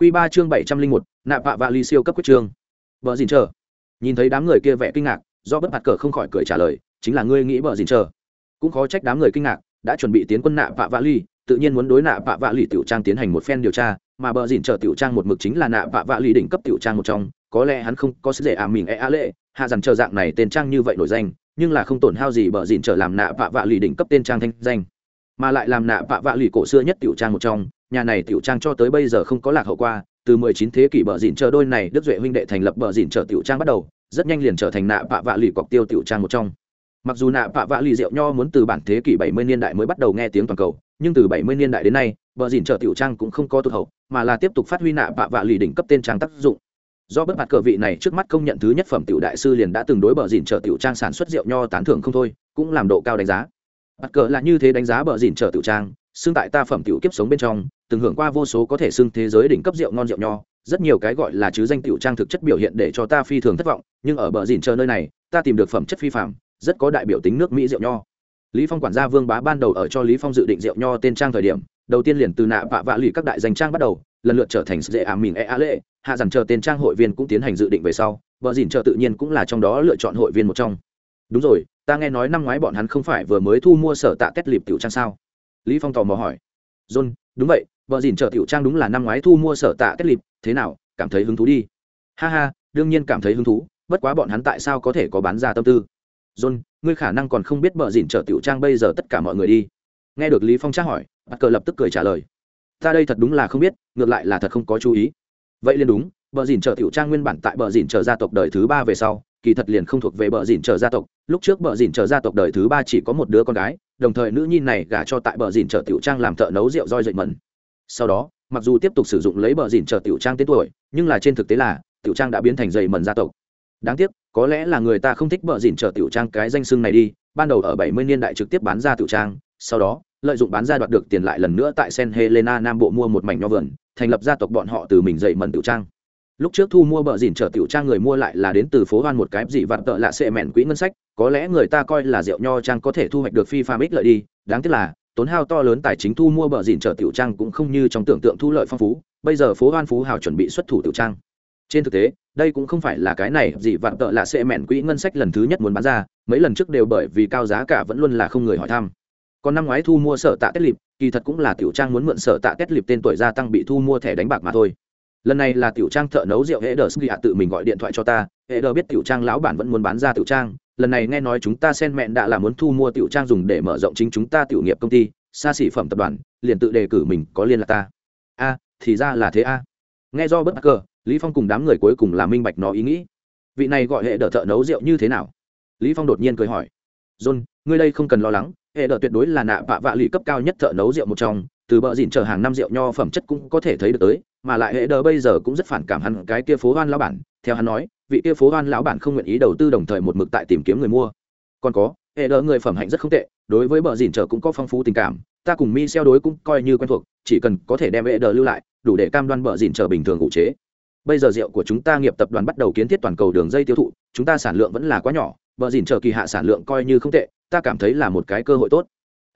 Quy 3 chương 701, nạp vạ vạ ly siêu cấp quyết chương. Bờ gìn chờ. Nhìn thấy đám người kia vẻ kinh ngạc, do bất mặt cờ không khỏi cười trả lời, chính là ngươi nghĩ bờ gìn chờ. Cũng khó trách đám người kinh ngạc, đã chuẩn bị tiến quân nạp vạ vạ ly, tự nhiên muốn đối nạp vạ vạ ly tiểu trang tiến hành một phen điều tra, mà bờ gìn chờ tiểu trang một mực chính là nạp vạ vạ ly đỉnh cấp tiểu trang một trong, có lẽ hắn không có sức dễ à mình e a lệ, hạ dần chờ dạng này tên trang như vậy nổi danh, nhưng là không tổn hao gì bờ gìn chờ làm nạp vạ vạ ly đỉnh cấp tên trang thanh danh mà lại làm nạ vạ vạ lì cổ xưa nhất tiểu trang một trong, nhà này tiểu trang cho tới bây giờ không có lạc hậu qua, từ 19 thế kỷ bờ dịn chờ đôi này đức duệ huynh đệ thành lập bờ dịn chờ tiểu trang bắt đầu, rất nhanh liền trở thành nạ vạ vạ lì cọc tiêu tiểu trang một trong. Mặc dù nạ vạ vạ lì rượu nho muốn từ bản thế kỷ 70 niên đại mới bắt đầu nghe tiếng toàn cầu, nhưng từ 70 niên đại đến nay, bờ dịn chờ tiểu trang cũng không có tụt hậu, mà là tiếp tục phát huy nạ vạ vạ lì đỉnh cấp tên trang tác dụng. Do bất mặt cờ vị này trước mắt công nhận thứ nhất phẩm tiểu đại sư liền đã từng đối bờ dịn chờ tiểu trang sản xuất rượu nho tán thưởng không thôi, cũng làm độ cao đánh giá mặt cờ là như thế đánh giá bờ dịn chờ tiểu trang xương tại ta phẩm tiểu kiếp sống bên trong, từng hưởng qua vô số có thể xưng thế giới đỉnh cấp rượu ngon rượu nho, rất nhiều cái gọi là chứ danh tiểu trang thực chất biểu hiện để cho ta phi thường thất vọng, nhưng ở bờ dìn chờ nơi này, ta tìm được phẩm chất phi phạm rất có đại biểu tính nước mỹ rượu nho. Lý phong quản gia vương bá ban đầu ở cho lý phong dự định rượu nho tên trang thời điểm, đầu tiên liền từ nạ vạ vạ lì các đại danh trang bắt đầu, lần lượt trở thành dễ ảm mìn e a lệ, hạ dần chờ tên trang hội viên cũng tiến hành dự định về sau, bờ dìn chờ tự nhiên cũng là trong đó lựa chọn hội viên một trong đúng rồi, ta nghe nói năm ngoái bọn hắn không phải vừa mới thu mua sở tạ kết lịp tiểu trang sao? Lý phong tò mò hỏi. John, đúng vậy, vợ dìn trợ tiểu trang đúng là năm ngoái thu mua sở tạ kết lịp, thế nào, cảm thấy hứng thú đi? Ha ha, đương nhiên cảm thấy hứng thú, bất quá bọn hắn tại sao có thể có bán ra tâm tư? John, ngươi khả năng còn không biết vợ dìn trợ tiểu trang bây giờ tất cả mọi người đi. Nghe được lý phong tra hỏi bắt cờ lập tức cười trả lời. Ta đây thật đúng là không biết, ngược lại là thật không có chú ý. Vậy liền đúng bờ dìn trợ tiểu trang nguyên bản tại bờ dìn trợ gia tộc đời thứ ba về sau kỳ thật liền không thuộc về bờ dìn trợ gia tộc. Lúc trước bờ dìn trợ gia tộc đời thứ ba chỉ có một đứa con gái đồng thời nữ nhi này gả cho tại bờ dìn trợ tiểu trang làm thợ nấu rượu roi dậy mẩn. Sau đó mặc dù tiếp tục sử dụng lấy bờ dìn trợ tiểu trang tên tuổi nhưng là trên thực tế là tiểu trang đã biến thành dậy mẩn gia tộc. Đáng tiếc có lẽ là người ta không thích bờ dìn trợ tiểu trang cái danh xưng này đi ban đầu ở bảy mươi niên đại trực tiếp bán ra tiểu trang sau đó lợi dụng bán ra đoạt được tiền lại lần nữa tại Sen Helena Nam Bộ mua một mảnh nho vườn, thành lập gia tộc bọn họ từ mình dậy mẩn tiểu trang lúc trước thu mua bờ dìn trở tiểu trang người mua lại là đến từ phố hoan một cái gì vặt tợ lạ xệ mẹn quỹ ngân sách, có lẽ người ta coi là rượu nho trang có thể thu hoạch được phi phàm ích lợi đi, đáng tiếc là, tốn hao to lớn tài chính thu mua bờ dìn trở tiểu trang cũng không như trong tưởng tượng thu lợi phong phú, bây giờ phố hoan phú hào chuẩn bị xuất thủ tiểu trang. Trên thực tế, đây cũng không phải là cái này gì vạn tợ lạ xệ mẹn quỹ ngân sách lần thứ nhất muốn bán ra, mấy lần trước đều bởi vì cao giá cả vẫn luôn là không người hỏi thăm. Còn năm ngoái thu mua sở tạ tết lịp, kỳ thật cũng là tiểu trang muốn mượn sở tạ tết lịp tên tuổi gia tăng bị thu mua thẻ đánh bạc mà thôi lần này là tiểu trang thợ nấu rượu hệ đờ sức tự mình gọi điện thoại cho ta hệ đờ biết tiểu trang lão bản vẫn muốn bán ra tiểu trang, lần này nghe nói chúng ta sen mẹn đã là muốn thu mua tiểu trang dùng để mở rộng chính chúng ta tiểu nghiệp công ty, xa xỉ phẩm tập đoàn, liền tự đề cử mình có liên lạc ta. A, thì ra là thế a. Nghe do bất cờ lý phong cùng đám người cuối cùng là minh bạch nó ý nghĩ. Vị này gọi hệ đờ thợ nấu rượu như thế nào? Lý phong đột nhiên cười hỏi. John, ngươi đây không cần lo lắng hệ đờ tuyệt đối là nạ vạ vạ lì cấp cao nhất thợ nấu rượu một trong từ bờ dịn chở hàng năm rượu nho phẩm chất cũng có thể thấy được tới, mà lại hệ đờ bây giờ cũng rất phản cảm hắn, cái kia phố hoan lão bản. Theo hắn nói, vị kia phố hoan lão bản không nguyện ý đầu tư đồng thời một mực tại tìm kiếm người mua. Còn có, hệ đờ người phẩm hạnh rất không tệ, đối với bờ dịn chở cũng có phong phú tình cảm, ta cùng mi xeo đối cũng coi như quen thuộc, chỉ cần có thể đem hệ đờ lưu lại, đủ để cam đoan bờ dịn chở bình thường ủ chế. Bây giờ rượu của chúng ta nghiệp tập đoàn bắt đầu kiến thiết toàn cầu đường dây tiêu thụ, chúng ta sản lượng vẫn là quá nhỏ, bờ dịn chở kỳ hạ sản lượng coi như không tệ, ta cảm thấy là một cái cơ hội tốt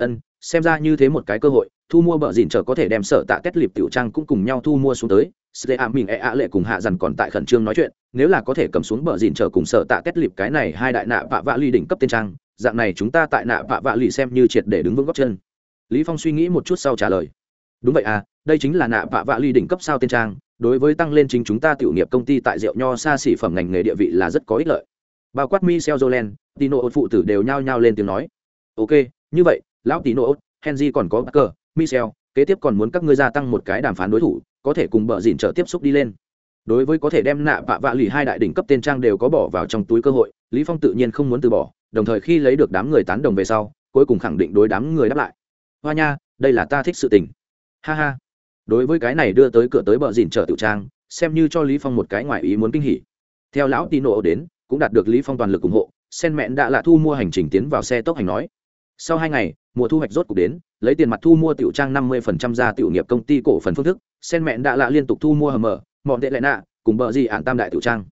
ân xem ra như thế một cái cơ hội thu mua bờ dìn chờ có thể đem sở tạ kết liệp tiểu trang cũng cùng nhau thu mua xuống tới. Sê a mình e a lệ cùng hạ dần còn tại khẩn trương nói chuyện nếu là có thể cầm xuống bờ dìn chờ cùng sở tạ kết liệp cái này hai đại nạ vạ vạ ly đỉnh cấp tên trang dạng này chúng ta tại nạ vạ vạ ly xem như triệt để đứng vững góc chân. Lý phong suy nghĩ một chút sau trả lời. Đúng vậy à đây chính là nạ vạ vạ ly đỉnh cấp sao tên trang đối với tăng lên chính chúng ta tiểu nghiệp công ty tại rượu nho xa xỉ phẩm ngành nghề địa vị là rất có ích lợi. Bao quát mi seo Jolen, Tino phụ tử đều nhao nhao lên tiếng nói. Ok, như vậy, lão Tino, Henry còn có Parker, Michel, kế tiếp còn muốn các ngươi gia tăng một cái đàm phán đối thủ, có thể cùng bờ dìn trở tiếp xúc đi lên. Đối với có thể đem nạ vạ vạ lì hai đại đỉnh cấp tên trang đều có bỏ vào trong túi cơ hội, Lý Phong tự nhiên không muốn từ bỏ, đồng thời khi lấy được đám người tán đồng về sau, cuối cùng khẳng định đối đám người đáp lại. Hoa nha, đây là ta thích sự tình. Ha ha. Đối với cái này đưa tới cửa tới bờ dìn trở tiểu trang, xem như cho Lý Phong một cái ngoài ý muốn kinh hỉ. Theo lão Tino đến, cũng đạt được Lý Phong toàn lực ủng hộ, sen mẹn đã là thu mua hành trình tiến vào xe tốc hành nói sau hai ngày, mùa thu hoạch rốt cục đến, lấy tiền mặt thu mua tiểu trang năm mươi phần trăm ra tiểu nghiệp công ty cổ phần phương thức, sen mẹn đã lạ liên tục thu mua hầm mở mọn tệ lệ nạ, cùng bờ gì ản tam đại tiểu trang.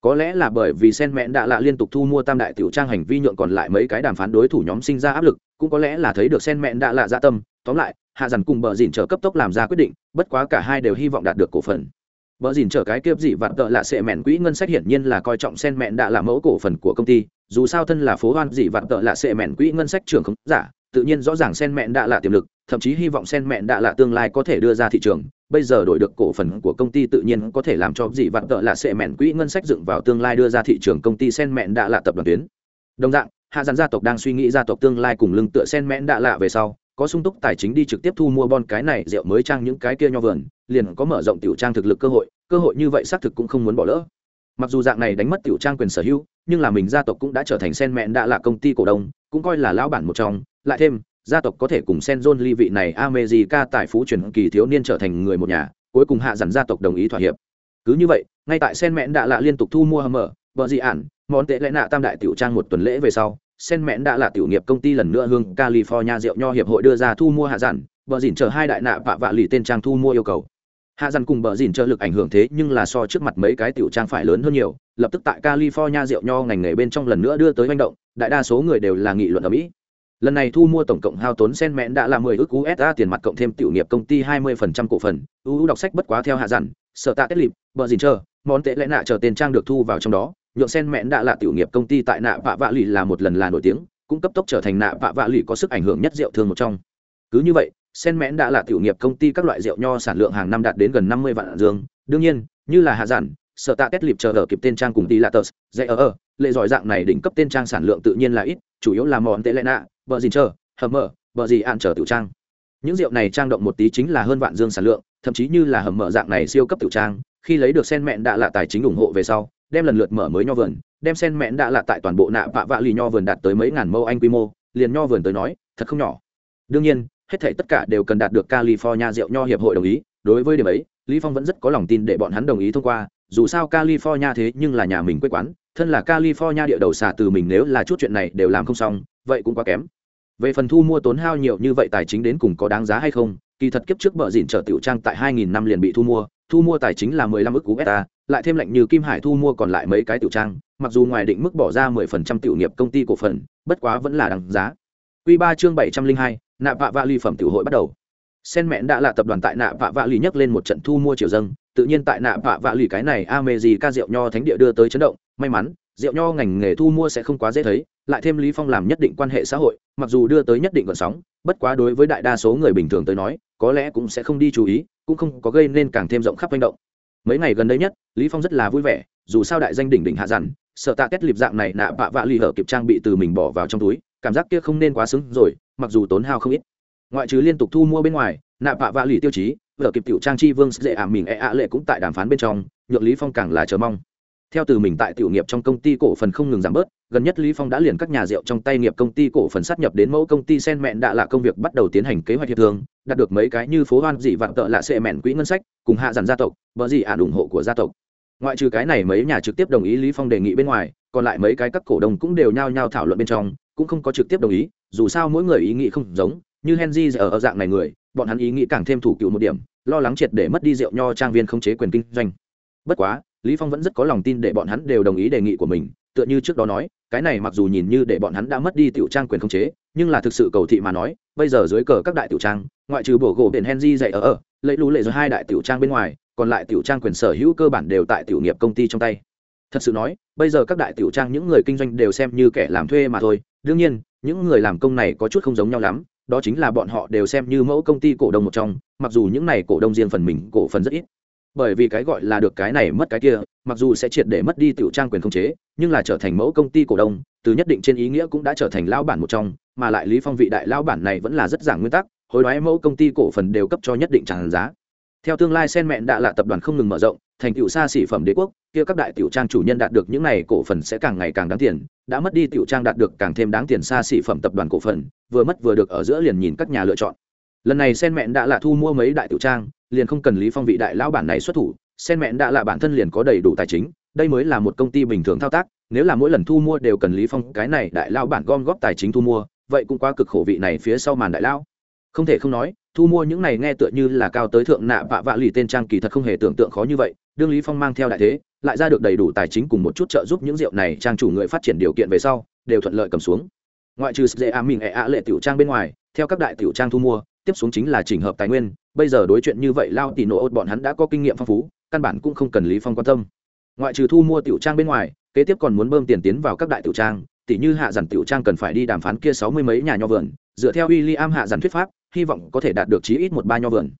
Có lẽ là bởi vì sen mẹn đã lạ liên tục thu mua tam đại tiểu trang hành vi nhượng còn lại mấy cái đàm phán đối thủ nhóm sinh ra áp lực, cũng có lẽ là thấy được sen mẹn đã lạ dạ tâm. Tóm lại, hạ dằn cùng bờ dìn chờ cấp tốc làm ra quyết định, bất quá cả hai đều hy vọng đạt được cổ phần. Bỡ dìn trở cái kiếp gì vặt tợ là sẽ mẹn quỹ ngân sách hiển nhiên là coi trọng sen mẹn đã là mẫu cổ phần của công ty, dù sao thân là phố hoan gì vặt tợ là sẽ mẹn quỹ ngân sách trưởng không giả, tự nhiên rõ ràng sen mẹn đã là tiềm lực, thậm chí hy vọng sen mẹn đã là tương lai có thể đưa ra thị trường. Bây giờ đổi được cổ phần của công ty tự nhiên có thể làm cho gì vặt tợ là sẽ mẹn quỹ ngân sách dựng vào tương lai đưa ra thị trường công ty sen mẹn đã là tập đoàn tuyến. Đồng dạng, hạ dàn gia tộc đang suy nghĩ gia tộc tương lai cùng lưng tựa sen mẹn đã lạ về sau, có sung túc tài chính đi trực tiếp thu mua bon cái này, rượu mới trang những cái kia nho vườn liền có mở rộng tiểu trang thực lực cơ hội cơ hội như vậy xác thực cũng không muốn bỏ lỡ. Mặc dù dạng này đánh mất tiểu trang quyền sở hữu, nhưng là mình gia tộc cũng đã trở thành sen mẹn đã là công ty cổ đông, cũng coi là lão bản một trong. Lại thêm, gia tộc có thể cùng sen john ly vị này amejica tài phú truyền kỳ thiếu niên trở thành người một nhà, cuối cùng hạ dặn gia tộc đồng ý thỏa hiệp. Cứ như vậy, ngay tại sen mẹn đã là liên tục thu mua hầm mở vợ dị ản, món tệ lẽ nạ tam đại tiểu trang một tuần lễ về sau, sen mẹn đã là tiểu nghiệp công ty lần nữa hương california rượu nho hiệp hội đưa ra thu mua hạ dặn bờ dìn chờ hai đại nạ vạ vạ lì tên trang thu mua yêu cầu hạ dằn cùng bờ dìn trợ lực ảnh hưởng thế nhưng là so trước mặt mấy cái tiểu trang phải lớn hơn nhiều, lập tức tại california rượu nho ngành nghề bên trong lần nữa đưa tới manh động, đại đa số người đều là nghị luận ở mỹ. Lần này thu mua tổng cộng hao tốn sen mẹn đã là mười ước usd tiền mặt cộng thêm tiểu nghiệp công ty hai mươi phần trăm cổ phần. Ưu đọc sách bất quá theo hạ dằn sợ tạ tết lịp, bờ dìn chờ, món tệ lẽ nạ chờ tên trang được thu vào trong đó. Nhượng sen mẹn đã là tiểu nghiệp công ty tại nạ vạ vạ lì là một lần là nổi tiếng, cũng cấp tốc trở thành nạ vạ vạ lì có sức ảnh hưởng nhất rượu thương một trong. Cứ như vậy sen Mẽn đã là tiểu nghiệp công ty các loại rượu nho sản lượng hàng năm đạt đến gần năm mươi vạn dương đương nhiên, như là hạ giản sợ tạ kết lịp chờ ở kịp tên trang cùng tỷ tớ. dạy ở ở lệ giỏi dạng này đỉnh cấp tên trang sản lượng tự nhiên là ít, chủ yếu là món tệ lệ nạ, bờ gì chờ hầm mở bờ gì ăn chờ tiểu trang những rượu này trang động một tí chính là hơn vạn dương sản lượng, thậm chí như là hầm mở dạng này siêu cấp tiểu trang, khi lấy được sen mẹn đã là tài chính ủng hộ về sau, đem lần lượt mở mới nho vườn, đem sen mẹn đã là tại toàn bộ nạ vạ vạ lì nho vườn đạt tới mấy ngàn mẫu anh quy mô, liền nho vườn tới nói, thật không nhỏ đương nhiên hết thảy tất cả đều cần đạt được california rượu nho hiệp hội đồng ý. Đối với điểm ấy lý phong vẫn rất có lòng tin để bọn hắn đồng ý thông qua. Dù sao california thế nhưng là nhà mình quê quán thân là california địa đầu xả từ mình nếu là chút chuyện này đều làm không xong vậy cũng quá kém. Về phần thu mua tốn hao nhiều như vậy tài chính đến cùng có đáng giá hay không kỳ thật kiếp trước bờ dịn trở tiểu trang tại 2000 năm liền bị thu mua. Thu mua tài chính là 15 ức USD, lại thêm lệnh như Kim Hải thu mua còn lại mấy cái tiểu trang, mặc dù ngoài định mức bỏ ra 10% tiểu nghiệp công ty cổ phần, bất quá vẫn là đáng giá. Quy 3 chương 702, Nạ vạ vạ ly phẩm tiểu hội bắt đầu. Sen mẹn đã là tập đoàn tại Nạ vạ vạ ly nhấc lên một trận thu mua triều dân. tự nhiên tại Nạ vạ vạ ly cái này Ameji rượu nho thánh địa đưa tới chấn động, may mắn, rượu nho ngành nghề thu mua sẽ không quá dễ thấy, lại thêm Lý Phong làm nhất định quan hệ xã hội, mặc dù đưa tới nhất định gợn sóng, bất quá đối với đại đa số người bình thường tới nói, có lẽ cũng sẽ không đi chú ý, cũng không có gây nên càng thêm rộng khắp manh động mấy ngày gần đây nhất lý phong rất là vui vẻ dù sao đại danh đỉnh đỉnh hạ dặn sợ tạ kết liệp dạng này nạ bạ vạ lì hở kịp trang bị từ mình bỏ vào trong túi cảm giác kia không nên quá xứng rồi, mặc dù tốn hao không ít. Ngoại trừ liên tục thu mua bên ngoài nạp vạ vạ lì tiêu chí vở kịp tiểu trang chi vương dễ ảm mình e ạ lệ cũng tại đàm phán bên trong, nhượng lý phong càng là chờ mong. Theo từ mình tại tiểu nghiệp trong công ty cổ phần không ngừng giảm bớt, gần nhất lý phong đã liền các nhà rượu trong tay nghiệp công ty cổ phần sát nhập đến mẫu công ty sen mẹn đã là công việc bắt đầu tiến hành kế hoạch hiệp thương, đạt được mấy cái như phố hoan dị vạn tợ là sẽ mẹn quỹ ngân sách, cùng hạ dàn gia tộc, bờ gì ả ủng hộ của gia tộc. Ngoại trừ cái này mấy nhà trực tiếp đồng ý lý phong đề nghị bên ngoài, còn lại mấy cái các cổ đông cũng đều nhao nhao thảo luận bên trong cũng không có trực tiếp đồng ý dù sao mỗi người ý nghĩ không giống như henry ở, ở dạng này người bọn hắn ý nghĩ càng thêm thủ cựu một điểm lo lắng triệt để mất đi rượu nho trang viên không chế quyền kinh doanh. Bất quá lý phong vẫn rất có lòng tin để bọn hắn đều đồng ý đề nghị của mình tựa như trước đó nói cái này mặc dù nhìn như để bọn hắn đã mất đi tiểu trang quyền không chế nhưng là thực sự cầu thị mà nói bây giờ dưới cờ các đại tiểu trang ngoại trừ bổ gỗ biển henry dạy ở ở lấy lũ lệ rồi hai đại tiểu trang bên ngoài còn lại tiểu trang quyền sở hữu cơ bản đều tại tiểu nghiệp công ty trong tay thật sự nói, bây giờ các đại tiểu trang những người kinh doanh đều xem như kẻ làm thuê mà thôi. Đương nhiên, những người làm công này có chút không giống nhau lắm, đó chính là bọn họ đều xem như mẫu công ty cổ đông một trong, mặc dù những này cổ đông riêng phần mình, cổ phần rất ít. Bởi vì cái gọi là được cái này mất cái kia, mặc dù sẽ triệt để mất đi tiểu trang quyền khống chế, nhưng là trở thành mẫu công ty cổ đông, từ nhất định trên ý nghĩa cũng đã trở thành lao bản một trong, mà lại lý phong vị đại lao bản này vẫn là rất giảng nguyên tắc, hối đoái mẫu công ty cổ phần đều cấp cho nhất định tràn giá theo tương lai sen mẹn đã là tập đoàn không ngừng mở rộng, thành tựu xa xỉ phẩm đế quốc, kia các đại tiểu trang chủ nhân đạt được những này cổ phần sẽ càng ngày càng đáng tiền, đã mất đi tiểu trang đạt được càng thêm đáng tiền xa xỉ phẩm tập đoàn cổ phần, vừa mất vừa được ở giữa liền nhìn các nhà lựa chọn. Lần này sen mẹn đã là thu mua mấy đại tiểu trang, liền không cần lý phong vị đại lão bản này xuất thủ, sen mẹn đã là bản thân liền có đầy đủ tài chính, đây mới là một công ty bình thường thao tác, nếu là mỗi lần thu mua đều cần lý phong cái này đại lão bản gom góp tài chính thu mua, vậy cũng quá cực khổ vị này phía sau màn đại lão không thể không nói, thu mua những này nghe tựa như là cao tới thượng nạ vạ vạ lì tên trang kỳ thật không hề tưởng tượng khó như vậy, đương lý phong mang theo đại thế, lại ra được đầy đủ tài chính cùng một chút trợ giúp những rượu này, trang chủ người phát triển điều kiện về sau, đều thuận lợi cầm xuống. Ngoại trừ dễ ám mình ẹ ạ lệ tiểu trang bên ngoài, theo các đại tiểu trang thu mua, tiếp xuống chính là chỉnh hợp tài nguyên, bây giờ đối chuyện như vậy lao tỷ nổ ốt bọn hắn đã có kinh nghiệm phong phú, căn bản cũng không cần lý phong quan tâm. Ngoại trừ thu mua tiểu trang bên ngoài, kế tiếp còn muốn bơm tiền tiến vào các đại tiểu trang tỷ như hạ giản tiểu trang cần phải đi đàm phán kia sáu mươi mấy nhà nho vườn, dựa theo William hạ giản thuyết pháp hy vọng có thể đạt được chí ít một ba nho vườn.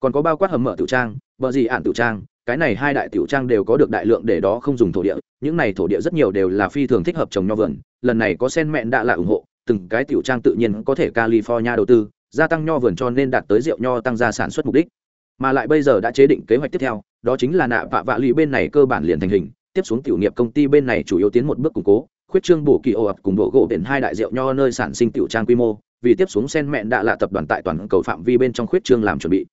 Còn có bao quát hầm mở tiểu trang, bờ gì ạn tiểu trang, cái này hai đại tiểu trang đều có được đại lượng để đó không dùng thổ địa, những này thổ địa rất nhiều đều là phi thường thích hợp trồng nho vườn, lần này có sen mẹn đã là ủng hộ, từng cái tiểu trang tự nhiên có thể california đầu tư, gia tăng nho vườn cho nên đạt tới rượu nho tăng gia sản xuất mục đích. Mà lại bây giờ đã chế định kế hoạch tiếp theo, đó chính là nạ vạ vạ lì bên này cơ bản liền thành hình, tiếp xuống tiểu nghiệp công ty bên này chủ yếu tiến một bước củng cố khuyết trương bổ kỳ ồ ập cùng bộ gỗ biển hai đại rượu nho nơi sản sinh tiểu trang quy mô, vì tiếp xuống sen mẹn đã là tập đoàn tại toàn cầu phạm vi bên trong khuyết trương làm chuẩn bị.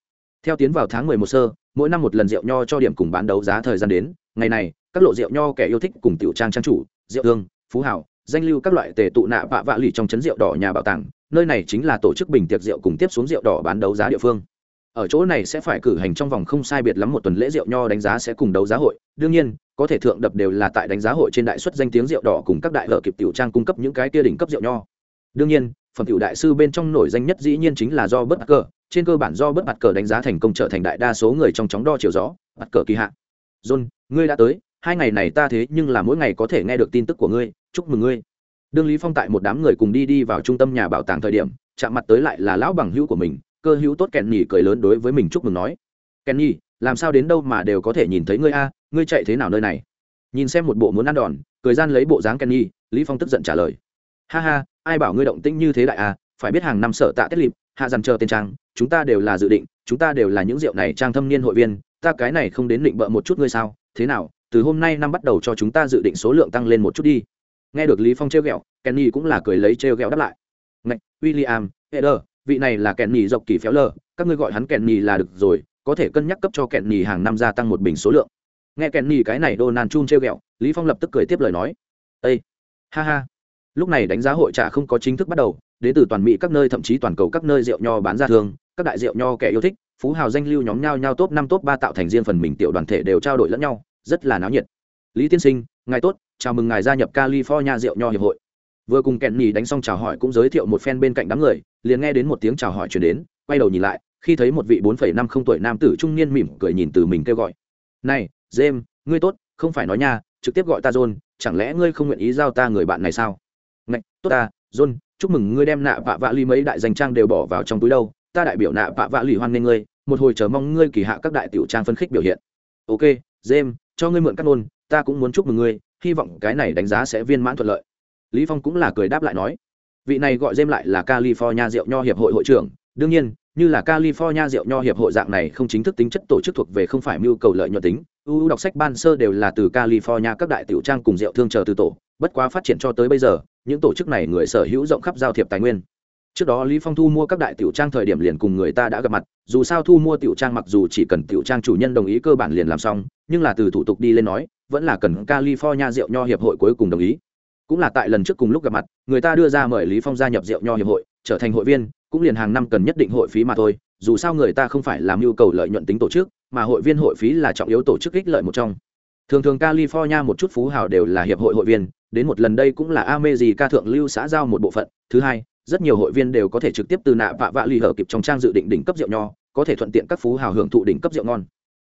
Theo tiến vào tháng mười một sơ, mỗi năm một lần rượu nho cho điểm cùng bán đấu giá thời gian đến, ngày này, các lộ rượu nho kẻ yêu thích cùng tiểu trang trang chủ, rượu thương, phú hảo danh lưu các loại tề tụ nạ vạ vạ lì trong chấn rượu đỏ nhà bảo tàng, nơi này chính là tổ chức bình tiệc rượu cùng tiếp xuống rượu đỏ bán đấu giá địa phương ở chỗ này sẽ phải cử hành trong vòng không sai biệt lắm một tuần lễ rượu nho đánh giá sẽ cùng đấu giá hội. Đương nhiên, có thể thượng đập đều là tại đánh giá hội trên đại xuất danh tiếng rượu đỏ cùng các đại vợ kịp tiểu trang cung cấp những cái kia đỉnh cấp rượu nho. Đương nhiên, phẩm tiểu đại sư bên trong nổi danh nhất dĩ nhiên chính là do bất cờ. Trên cơ bản do bất mặt cờ đánh giá thành công trở thành đại đa số người trong chóng đo chiều gió mặt cờ kỳ hạn john, ngươi đã tới. Hai ngày này ta thế nhưng là mỗi ngày có thể nghe được tin tức của ngươi. Chúc mừng ngươi. Đương lý phong tại một đám người cùng đi đi vào trung tâm nhà bảo tàng thời điểm, chạm mặt tới lại là lão bằng hữu của mình cơ hữu tốt kèn nhỉ cười lớn đối với mình chúc mừng nói. Kèn nhỉ làm sao đến đâu mà đều có thể nhìn thấy ngươi a, ngươi chạy thế nào nơi này? Nhìn xem một bộ muốn ăn đòn, cười gian lấy bộ dáng kèn nhỉ lý phong tức giận trả lời. Ha ha, ai bảo ngươi động tĩnh như thế đại a, phải biết hàng năm sợ tạ tiết lịp, hạ dằn chờ tên trang, chúng ta đều là dự định, chúng ta đều là những rượu này trang thâm niên hội viên, ta cái này không đến định bợ một chút ngươi sao, thế nào, từ hôm nay năm bắt đầu cho chúng ta dự định số lượng tăng lên một chút đi. Nghe được lý phong trêu ghẹo, kenny cũng là cười lấy trêu ghẹo đáp lại. Ngạch, william eder vị này là kẹn nhì dọc kỳ phéo lờ, các ngươi gọi hắn kẹn nhì là được rồi, có thể cân nhắc cấp cho kẹn nhì hàng năm gia tăng một bình số lượng. Nghe kẹn nhì cái này đô nan chun treo ghẹo, lý phong lập tức cười tiếp lời nói. Ây ha ha. Lúc này đánh giá hội trả không có chính thức bắt đầu, đến từ toàn mỹ các nơi, thậm chí toàn cầu các nơi rượu nho bán ra thường, các đại rượu nho kẻ yêu thích, phú hào danh lưu nhóm nhau nhau top năm top ba tạo thành riêng phần mình tiểu đoàn thể đều trao đổi lẫn nhau, rất là náo nhiệt. Lý tiên sinh, ngài tốt, chào mừng ngài gia nhập california rượu nho hiệp hội vừa cùng kẹn nhì đánh xong chào hỏi cũng giới thiệu một phen bên cạnh đám người, liền nghe đến một tiếng chào hỏi chuyển đến, quay đầu nhìn lại, khi thấy một vị bốn phẩy năm không tuổi nam tử trung niên mỉm cười nhìn từ mình kêu gọi. Này, james, ngươi tốt, không phải nói nha, trực tiếp gọi ta john, chẳng lẽ ngươi không nguyện ý giao ta người bạn này sao? Ngạch, tốt ta, john, chúc mừng ngươi đem nạ vạ vạ ly mấy đại danh trang đều bỏ vào trong túi đâu, ta đại biểu nạ vạ vạ ly hoan nghênh ngươi, một hồi chờ mong ngươi kỳ hạ các đại tiểu trang phân khích biểu hiện. Ok, james, cho ngươi mượn các nôn ta cũng muốn chúc mừng ngươi, hy vọng cái này đánh giá sẽ viên mãn thuận lợi lý phong cũng là cười đáp lại nói, vị này gọi dêm lại là california rượu nho hiệp hội hội trưởng, đương nhiên, như là california rượu nho hiệp hội dạng này không chính thức tính chất tổ chức thuộc về không phải mưu cầu lợi nhuận tính. Ưu đọc sách ban sơ đều là từ california các đại tiểu trang cùng rượu thương chờ từ tổ, bất quá phát triển cho tới bây giờ, những tổ chức này người sở hữu rộng khắp giao thiệp tài nguyên. Trước đó lý phong thu mua các đại tiểu trang thời điểm liền cùng người ta đã gặp mặt, dù sao thu mua tiểu trang mặc dù chỉ cần tiểu trang chủ nhân đồng ý cơ bản liền làm xong, nhưng là từ thủ tục đi lên nói, vẫn là cần california rượu nho hiệp hội cuối cùng đồng ý cũng là tại lần trước cùng lúc gặp mặt, người ta đưa ra mời lý phong gia nhập rượu nho hiệp hội, trở thành hội viên, cũng liền hàng năm cần nhất định hội phí mà thôi, dù sao người ta không phải làm nhu cầu lợi nhuận tính tổ chức, mà hội viên hội phí là trọng yếu tổ chức ích lợi một trong. Thường thường california một chút phú hào đều là hiệp hội hội viên, đến một lần đây cũng là ame gì ca thượng lưu xã giao một bộ phận. Thứ hai, rất nhiều hội viên đều có thể trực tiếp từ nạ vạ vạ lì hở kịp trong trang dự định đỉnh cấp rượu nho, có thể thuận tiện các phú hào hưởng thụ đỉnh cấp rượu ngon.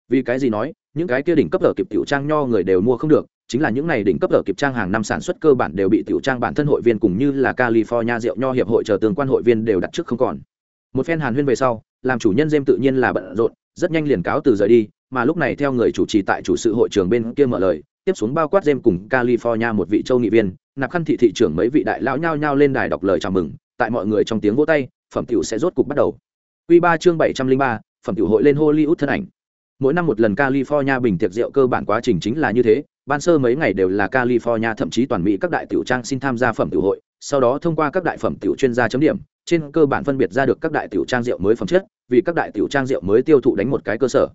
Vì cái gì nói, những cái kia đỉnh cấp ở kịp tiểu trang nho người đều mua không được chính là những này đỉnh cấp ở kịp trang hàng năm sản xuất cơ bản đều bị tiểu trang bản thân hội viên cùng như là california rượu nho hiệp hội chờ tương quan hội viên đều đặt trước không còn một phen hàn huyên về sau làm chủ nhân Diêm tự nhiên là bận rộn rất nhanh liền cáo từ rời đi mà lúc này theo người chủ trì tại chủ sự hội trường bên kia mở lời tiếp xuống bao quát Diêm cùng california một vị châu nghị viên nạp khăn thị thị trưởng mấy vị đại lão nhao nhao lên đài đọc lời chào mừng tại mọi người trong tiếng vỗ tay phẩm tiểu sẽ rốt cục bắt đầu Quy 3 chương 703, phẩm tiểu hội lên Hollywood thân ảnh. Mỗi năm một lần California bình tiệc rượu cơ bản quá trình chính là như thế, ban sơ mấy ngày đều là California thậm chí toàn Mỹ các đại tiểu trang xin tham gia phẩm tiểu hội, sau đó thông qua các đại phẩm tiểu chuyên gia chấm điểm, trên cơ bản phân biệt ra được các đại tiểu trang rượu mới phẩm chất, vì các đại tiểu trang rượu mới tiêu thụ đánh một cái cơ sở.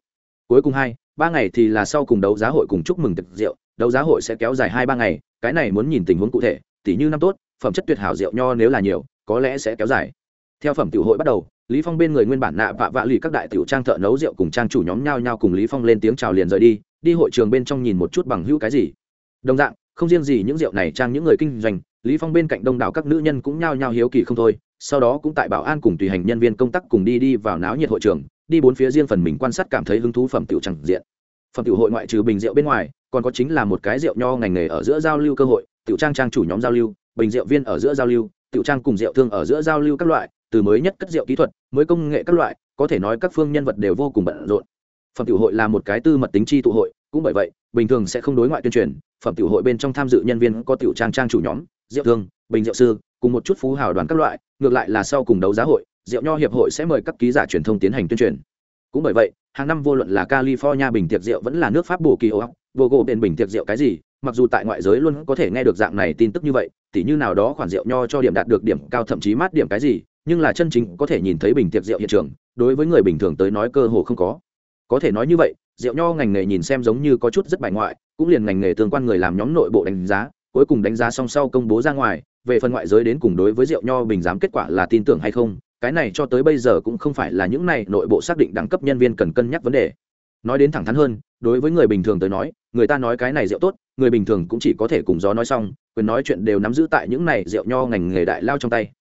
Cuối cùng hai, ba ngày thì là sau cùng đấu giá hội cùng chúc mừng tiệc rượu, đấu giá hội sẽ kéo dài hai ba ngày, cái này muốn nhìn tình huống cụ thể, tỷ như năm tốt, phẩm chất tuyệt hảo rượu nho nếu là nhiều, có lẽ sẽ kéo dài. Theo phẩm tiểu hội bắt đầu, Lý Phong bên người nguyên bản nạ vạ vạ lì các đại tiểu trang thợ nấu rượu cùng trang chủ nhóm nhau nhau cùng Lý Phong lên tiếng chào liền rời đi, đi hội trường bên trong nhìn một chút bằng hữu cái gì. Đồng dạng, không riêng gì những rượu này trang những người kinh doanh, Lý Phong bên cạnh đông đảo các nữ nhân cũng nhao nhao hiếu kỳ không thôi, sau đó cũng tại bảo an cùng tùy hành nhân viên công tác cùng đi đi vào náo nhiệt hội trường đi bốn phía riêng phần mình quan sát cảm thấy hứng thú phẩm tiểu chẳng diện phẩm tiểu hội ngoại trừ bình rượu bên ngoài còn có chính là một cái rượu nho ngành nghề ở giữa giao lưu cơ hội tiểu trang trang chủ nhóm giao lưu bình rượu viên ở giữa giao lưu tiểu trang cùng rượu thương ở giữa giao lưu các loại từ mới nhất cất rượu kỹ thuật mới công nghệ các loại có thể nói các phương nhân vật đều vô cùng bận rộn phẩm tiểu hội là một cái tư mật tính chi tụ hội, cũng bởi vậy, bình thường sẽ không đối ngoại tuyên truyền, phẩm tiểu hội bên trong tham dự nhân viên có tiểu trang trang chủ nhóm, rượu thương, bình rượu sư, cùng một chút phú hào đoàn các loại, ngược lại là sau cùng đấu giá hội, rượu nho hiệp hội sẽ mời các ký giả truyền thông tiến hành tuyên truyền. Cũng bởi vậy, hàng năm vô luận là california bình tiệc rượu vẫn là nước pháp bồ kỳ ô vô gỗ bên bình tiệc rượu cái gì, mặc dù tại ngoại giới luôn có thể nghe được dạng này tin tức như vậy, tỉ như nào đó khoản rượu nho cho điểm đạt được điểm cao thậm chí mát điểm cái gì, nhưng là chân chính có thể nhìn thấy bình tiệc rượu hiện trường, đối với người bình thường tới nói cơ hồ không có có thể nói như vậy rượu nho ngành nghề nhìn xem giống như có chút rất bài ngoại, cũng liền ngành nghề tương quan người làm nhóm nội bộ đánh giá, cuối cùng đánh giá song sau công bố ra ngoài, về phần ngoại giới đến cùng đối với rượu nho bình giám kết quả là tin tưởng hay không, cái này cho tới bây giờ cũng không phải là những này nội bộ xác định đẳng cấp nhân viên cần cân nhắc vấn đề. Nói đến thẳng thắn hơn, đối với người bình thường tới nói, người ta nói cái này rượu tốt, người bình thường cũng chỉ có thể cùng gió nói xong, quyền nói chuyện đều nắm giữ tại những này rượu nho ngành nghề đại lao trong tay.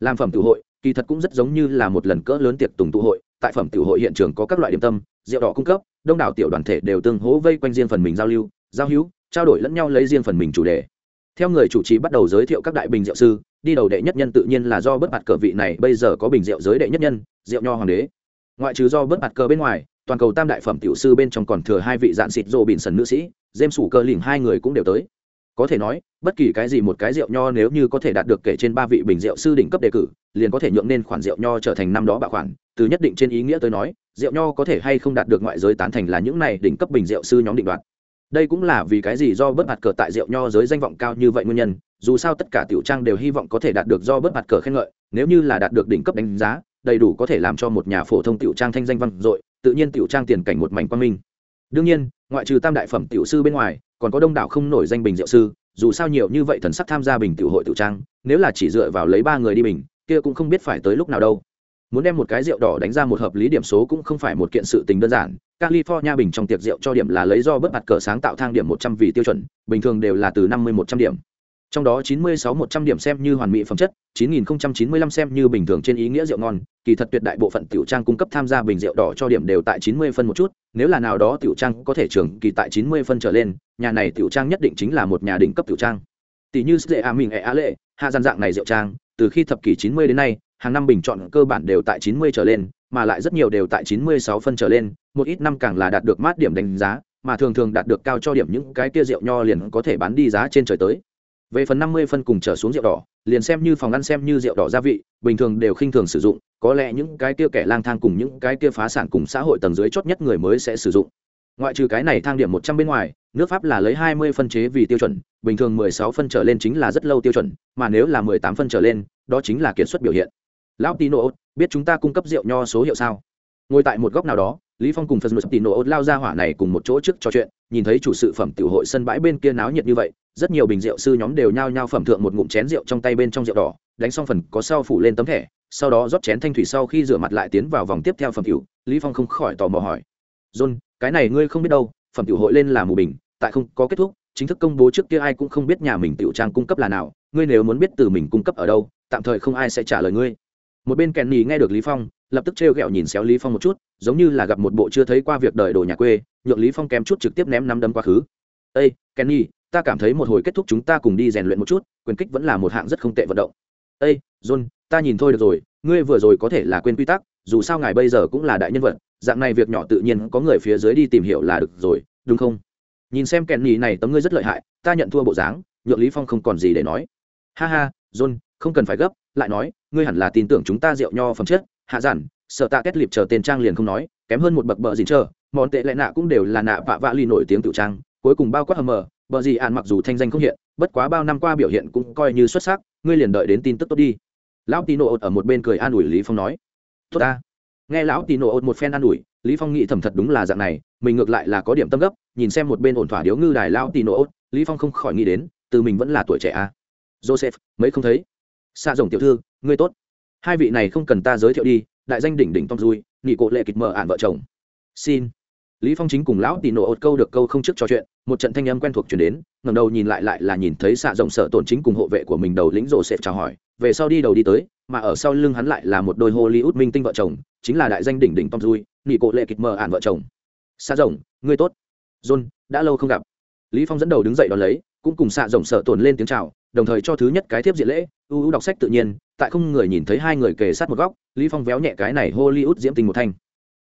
Làm phẩm tự hội kỳ thật cũng rất giống như là một lần cỡ lớn tiệc tùng tụ hội, tại phẩm tiểu hội hiện trường có các loại điểm tâm, rượu đỏ cung cấp, đông đảo tiểu đoàn thể đều tương hỗ vây quanh riêng phần mình giao lưu, giao hữu, trao đổi lẫn nhau lấy riêng phần mình chủ đề. Theo người chủ trì bắt đầu giới thiệu các đại bình rượu sư, đi đầu đệ nhất nhân tự nhiên là do bất mặt cờ vị này, bây giờ có bình rượu giới đệ nhất nhân, rượu nho hoàng đế. Ngoại trừ do bất mặt cờ bên ngoài, toàn cầu tam đại phẩm tiểu sư bên trong còn thừa hai vị dạn xịt rộ bỉn sần nữ sĩ dêm sủ cơ lỉnh hai người cũng đều tới có thể nói, bất kỳ cái gì một cái rượu nho nếu như có thể đạt được kể trên ba vị bình rượu sư đỉnh cấp đề cử, liền có thể nhượng nên khoản rượu nho trở thành năm đó bạo khoản. Từ nhất định trên ý nghĩa tới nói, rượu nho có thể hay không đạt được ngoại giới tán thành là những này đỉnh cấp bình rượu sư nhóm định đoạt. Đây cũng là vì cái gì do bớt mặt cờ tại rượu nho giới danh vọng cao như vậy nguyên nhân, dù sao tất cả tiểu trang đều hy vọng có thể đạt được do bớt mặt cờ khen ngợi, nếu như là đạt được đỉnh cấp đánh giá, đầy đủ có thể làm cho một nhà phổ thông tiểu trang thanh danh văn dội, tự nhiên tiểu trang tiền cảnh một mảnh quan minh đương nhiên, ngoại trừ tam đại phẩm tiểu sư bên ngoài, còn có đông đảo không nổi danh bình diệu sư, dù sao nhiều như vậy thần sắc tham gia bình tiểu hội tiểu trang, nếu là chỉ dựa vào lấy ba người đi bình, kia cũng không biết phải tới lúc nào đâu. Muốn đem một cái rượu đỏ đánh ra một hợp lý điểm số cũng không phải một kiện sự tình đơn giản. California bình trong tiệc rượu cho điểm là lấy do bất mặt cờ sáng tạo thang điểm một trăm vì tiêu chuẩn, bình thường đều là từ năm mươi một trăm điểm trong đó 96-100 điểm xem như hoàn mỹ phẩm chất 9095 xem như bình thường trên ý nghĩa rượu ngon. Kỳ thật tuyệt đại bộ phận tiểu trang cung cấp tham gia bình rượu đỏ cho điểm đều tại 90 phân một chút. Nếu là nào đó tiểu trang có thể trường kỳ tại 90 phân trở lên, nhà này tiểu trang nhất định chính là một nhà đỉnh cấp tiểu trang. Tỷ như sệ a mình e lệ, hạ gian dạng này rượu trang, từ khi thập kỷ 90 đến nay, hàng năm bình chọn cơ bản đều tại 90 trở lên, mà lại rất nhiều đều tại 96 phân trở lên, một ít năm càng là đạt được mát điểm đánh giá, mà thường thường đạt được cao cho điểm những cái kia rượu nho liền có thể bán đi giá trên trời tới về phần năm mươi phân cùng trở xuống rượu đỏ, liền xem như phòng ăn xem như rượu đỏ gia vị, bình thường đều khinh thường sử dụng, có lẽ những cái kia kẻ lang thang cùng những cái kia phá sản cùng xã hội tầng dưới chót nhất người mới sẽ sử dụng. Ngoại trừ cái này thang điểm một trăm bên ngoài, nước pháp là lấy hai mươi phân chế vì tiêu chuẩn, bình thường mười sáu phân trở lên chính là rất lâu tiêu chuẩn, mà nếu là mười tám phân trở lên, đó chính là kiệt xuất biểu hiện. Lão tino, biết chúng ta cung cấp rượu nho số hiệu sao? Ngồi tại một góc nào đó lý phong cùng phần tino lao ra hỏa này cùng một chỗ trước trò chuyện, nhìn thấy chủ sự phẩm tiểu hội sân bãi bên kia náo nhiệt như vậy, rất nhiều bình rượu sư nhóm đều nhao nhao phẩm thượng một ngụm chén rượu trong tay bên trong rượu đỏ, đánh xong phần có sau phủ lên tấm thẻ, sau đó rót chén thanh thủy sau khi rửa mặt lại tiến vào vòng tiếp theo phẩm tiểu, lý phong không khỏi tò mò hỏi. John, cái này ngươi không biết đâu, phẩm tiểu hội lên là mù bình, tại không có kết thúc, chính thức công bố trước kia ai cũng không biết nhà mình tiểu trang cung cấp là nào, ngươi nếu muốn biết từ mình cung cấp ở đâu, tạm thời không ai sẽ trả lời ngươi một bên kèn nhì nghe được lý phong, lập tức trêu ghẹo nhìn xéo lý phong một chút, giống như là gặp một bộ chưa thấy qua việc đời đồ nhà quê, nhượng lý phong kém chút trực tiếp ném năm đấm quá khứ. Ây kenny, ta cảm thấy một hồi kết thúc chúng ta cùng đi rèn luyện một chút, quyền kích vẫn là một hạng rất không tệ vận động. Ê, john, ta nhìn thôi được rồi, ngươi vừa rồi có thể là quên quy tắc, dù sao ngài bây giờ cũng là đại nhân vật, dạng này việc nhỏ tự nhiên có người phía dưới đi tìm hiểu là được rồi, đúng không? Nhìn xem kèn nhì này tấm ngươi rất lợi hại, ta nhận thua bộ dáng, nhượng lý phong không còn gì để nói. Ha ha, john không cần phải gấp, lại nói, ngươi hẳn là tin tưởng chúng ta rượu nho phẩm chất, hạ giản sợ tạ kết liệp chờ tên trang liền không nói, kém hơn một bậc bờ gì chờ món tệ lệ nạ cũng đều là nạ vạ vạ ly nổi tiếng tiểu trang, cuối cùng bao quát hầm mờ bờ gì ạn mặc dù thanh danh không hiện, bất quá bao năm qua biểu hiện cũng coi như xuất sắc, ngươi liền đợi đến tin tức tốt đi. Lão tino ở một bên cười an ủi lý phong nói. Tốt ta. Nghe lão tino một phen an ủi, lý phong nghĩ thầm thật đúng là dạng này, mình ngược lại là có điểm tâm gấp, nhìn xem một bên ổn thỏa điếu ngư đài lão tino lý phong không khỏi nghĩ đến, từ mình vẫn là tuổi trẻ à joseph, mấy không thấy? Xạ rồng tiểu thư, ngươi tốt. Hai vị này không cần ta giới thiệu đi, đại danh đỉnh đỉnh tom dui nghị cộ lệ kịch mờ ạn vợ chồng. Xin. Lý phong chính cùng lão tì nổ ột câu được câu không trước trò chuyện, một trận thanh âm quen thuộc chuyển đến, ngẩng đầu nhìn lại lại là nhìn thấy xạ rộng sợ tổn chính cùng hộ vệ của mình đầu lĩnh rộ sệt chào hỏi, về sau đi đầu đi tới, mà ở sau lưng hắn lại là một đôi hollywood minh tinh vợ chồng, chính là đại danh đỉnh đỉnh tom dui nghị cộ lệ kịch mờ ản vợ chồng. Xạ rộng ngươi tốt. John, đã lâu không gặp. Lý phong dẫn đầu đứng dậy đón lấy, cũng cùng xạ rộng sợ tổn lên tiếng chào đồng thời cho thứ nhất cái tiếp diện lễ. Ưu ưu đọc sách tự nhiên, tại không người nhìn thấy hai người kề sát một góc, lý phong véo nhẹ cái này hollywood diễm tình một thanh.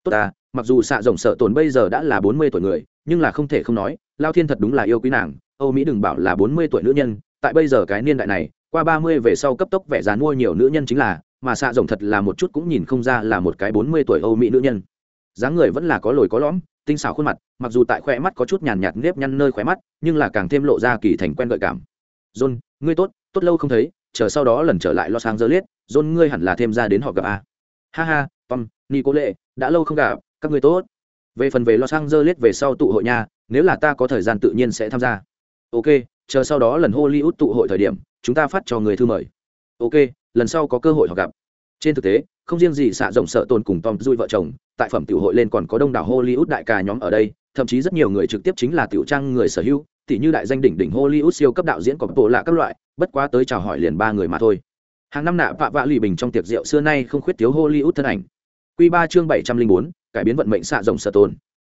Tốt ta, mặc dù xạ Rồng sợ tồn bây giờ đã là bốn mươi tuổi người, nhưng là không thể không nói, lao thiên thật đúng là yêu quý nàng, âu mỹ đừng bảo là bốn mươi tuổi nữ nhân, tại bây giờ cái niên đại này, qua ba mươi về sau cấp tốc vẻ dàn mua nhiều nữ nhân chính là, mà xạ Rồng thật là một chút cũng nhìn không ra là một cái bốn mươi tuổi âu mỹ nữ nhân. Dáng người vẫn là có lồi có lõm, tinh xảo khuôn mặt, mặc dù tại khoe mắt có chút nhàn nhạt nếp nhăn nơi khoe mắt, nhưng là càng thêm lộ ra kỳ thành quen gợi cảm. John ngươi tốt tốt lâu không thấy, chờ sau đó lần trở lại lo sang dơ liết dôn ngươi hẳn là thêm ra đến họ gặp a ha ha, tom ni cố lệ đã lâu không gặp, các ngươi tốt. Về phần về los liết về sau tụ hội nha, nếu là ta có thời gian tự nhiên sẽ tham gia. Ok, chờ sau đó lần hollywood tụ hội thời điểm, chúng ta phát cho người thư mời. Ok, lần sau có cơ hội họ gặp. Trên thực tế, không riêng gì xạ rộng sợ tồn cùng tom dui vợ chồng, tại phẩm tiểu hội lên còn có đông đảo hollywood đại ca nhóm ở đây, thậm chí rất nhiều người trực tiếp chính là tiểu trang người sở hữu tỉ như đại danh đỉnh đỉnh hollywood siêu cấp đạo diễn có bộ lạ các loại, bất quá tới chào hỏi liền ba người mà thôi. Hàng năm nạ vạ vạ lì bình trong tiệc rượu xưa nay không khuyết thiếu hollywood thân ảnh. Quy ba chương bảy trăm linh bốn, cải biến vận mệnh xạ rồng sở tôn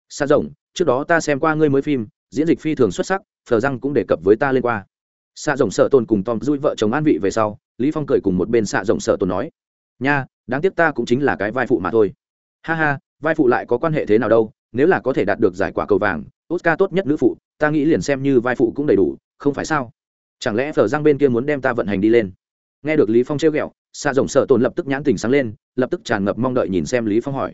xạ rồng, trước đó ta xem qua ngươi mới phim, diễn dịch phi thường xuất sắc phở răng cũng đề cập với ta lên qua. Xạ rồng sở tôn cùng tom dui vợ chồng an vị về sau, lý phong cười cùng một bên xạ rồng sở tôn nói, nha, đáng tiếc ta cũng chính là cái vai phụ mà thôi. Ha ha, vai phụ lại có quan hệ thế nào đâu, nếu là có thể đạt được giải quả cầu vàng, oscar tốt nhất nữ phụ ta nghĩ liền xem như vai phụ cũng đầy đủ, không phải sao? Chẳng lẽ phở giang bên kia muốn đem ta vận hành đi lên? Nghe được lý phong trêu ghẹo xạ rồng sợ tồn lập tức nhãn tình sáng lên, lập tức tràn ngập mong đợi nhìn xem lý phong hỏi.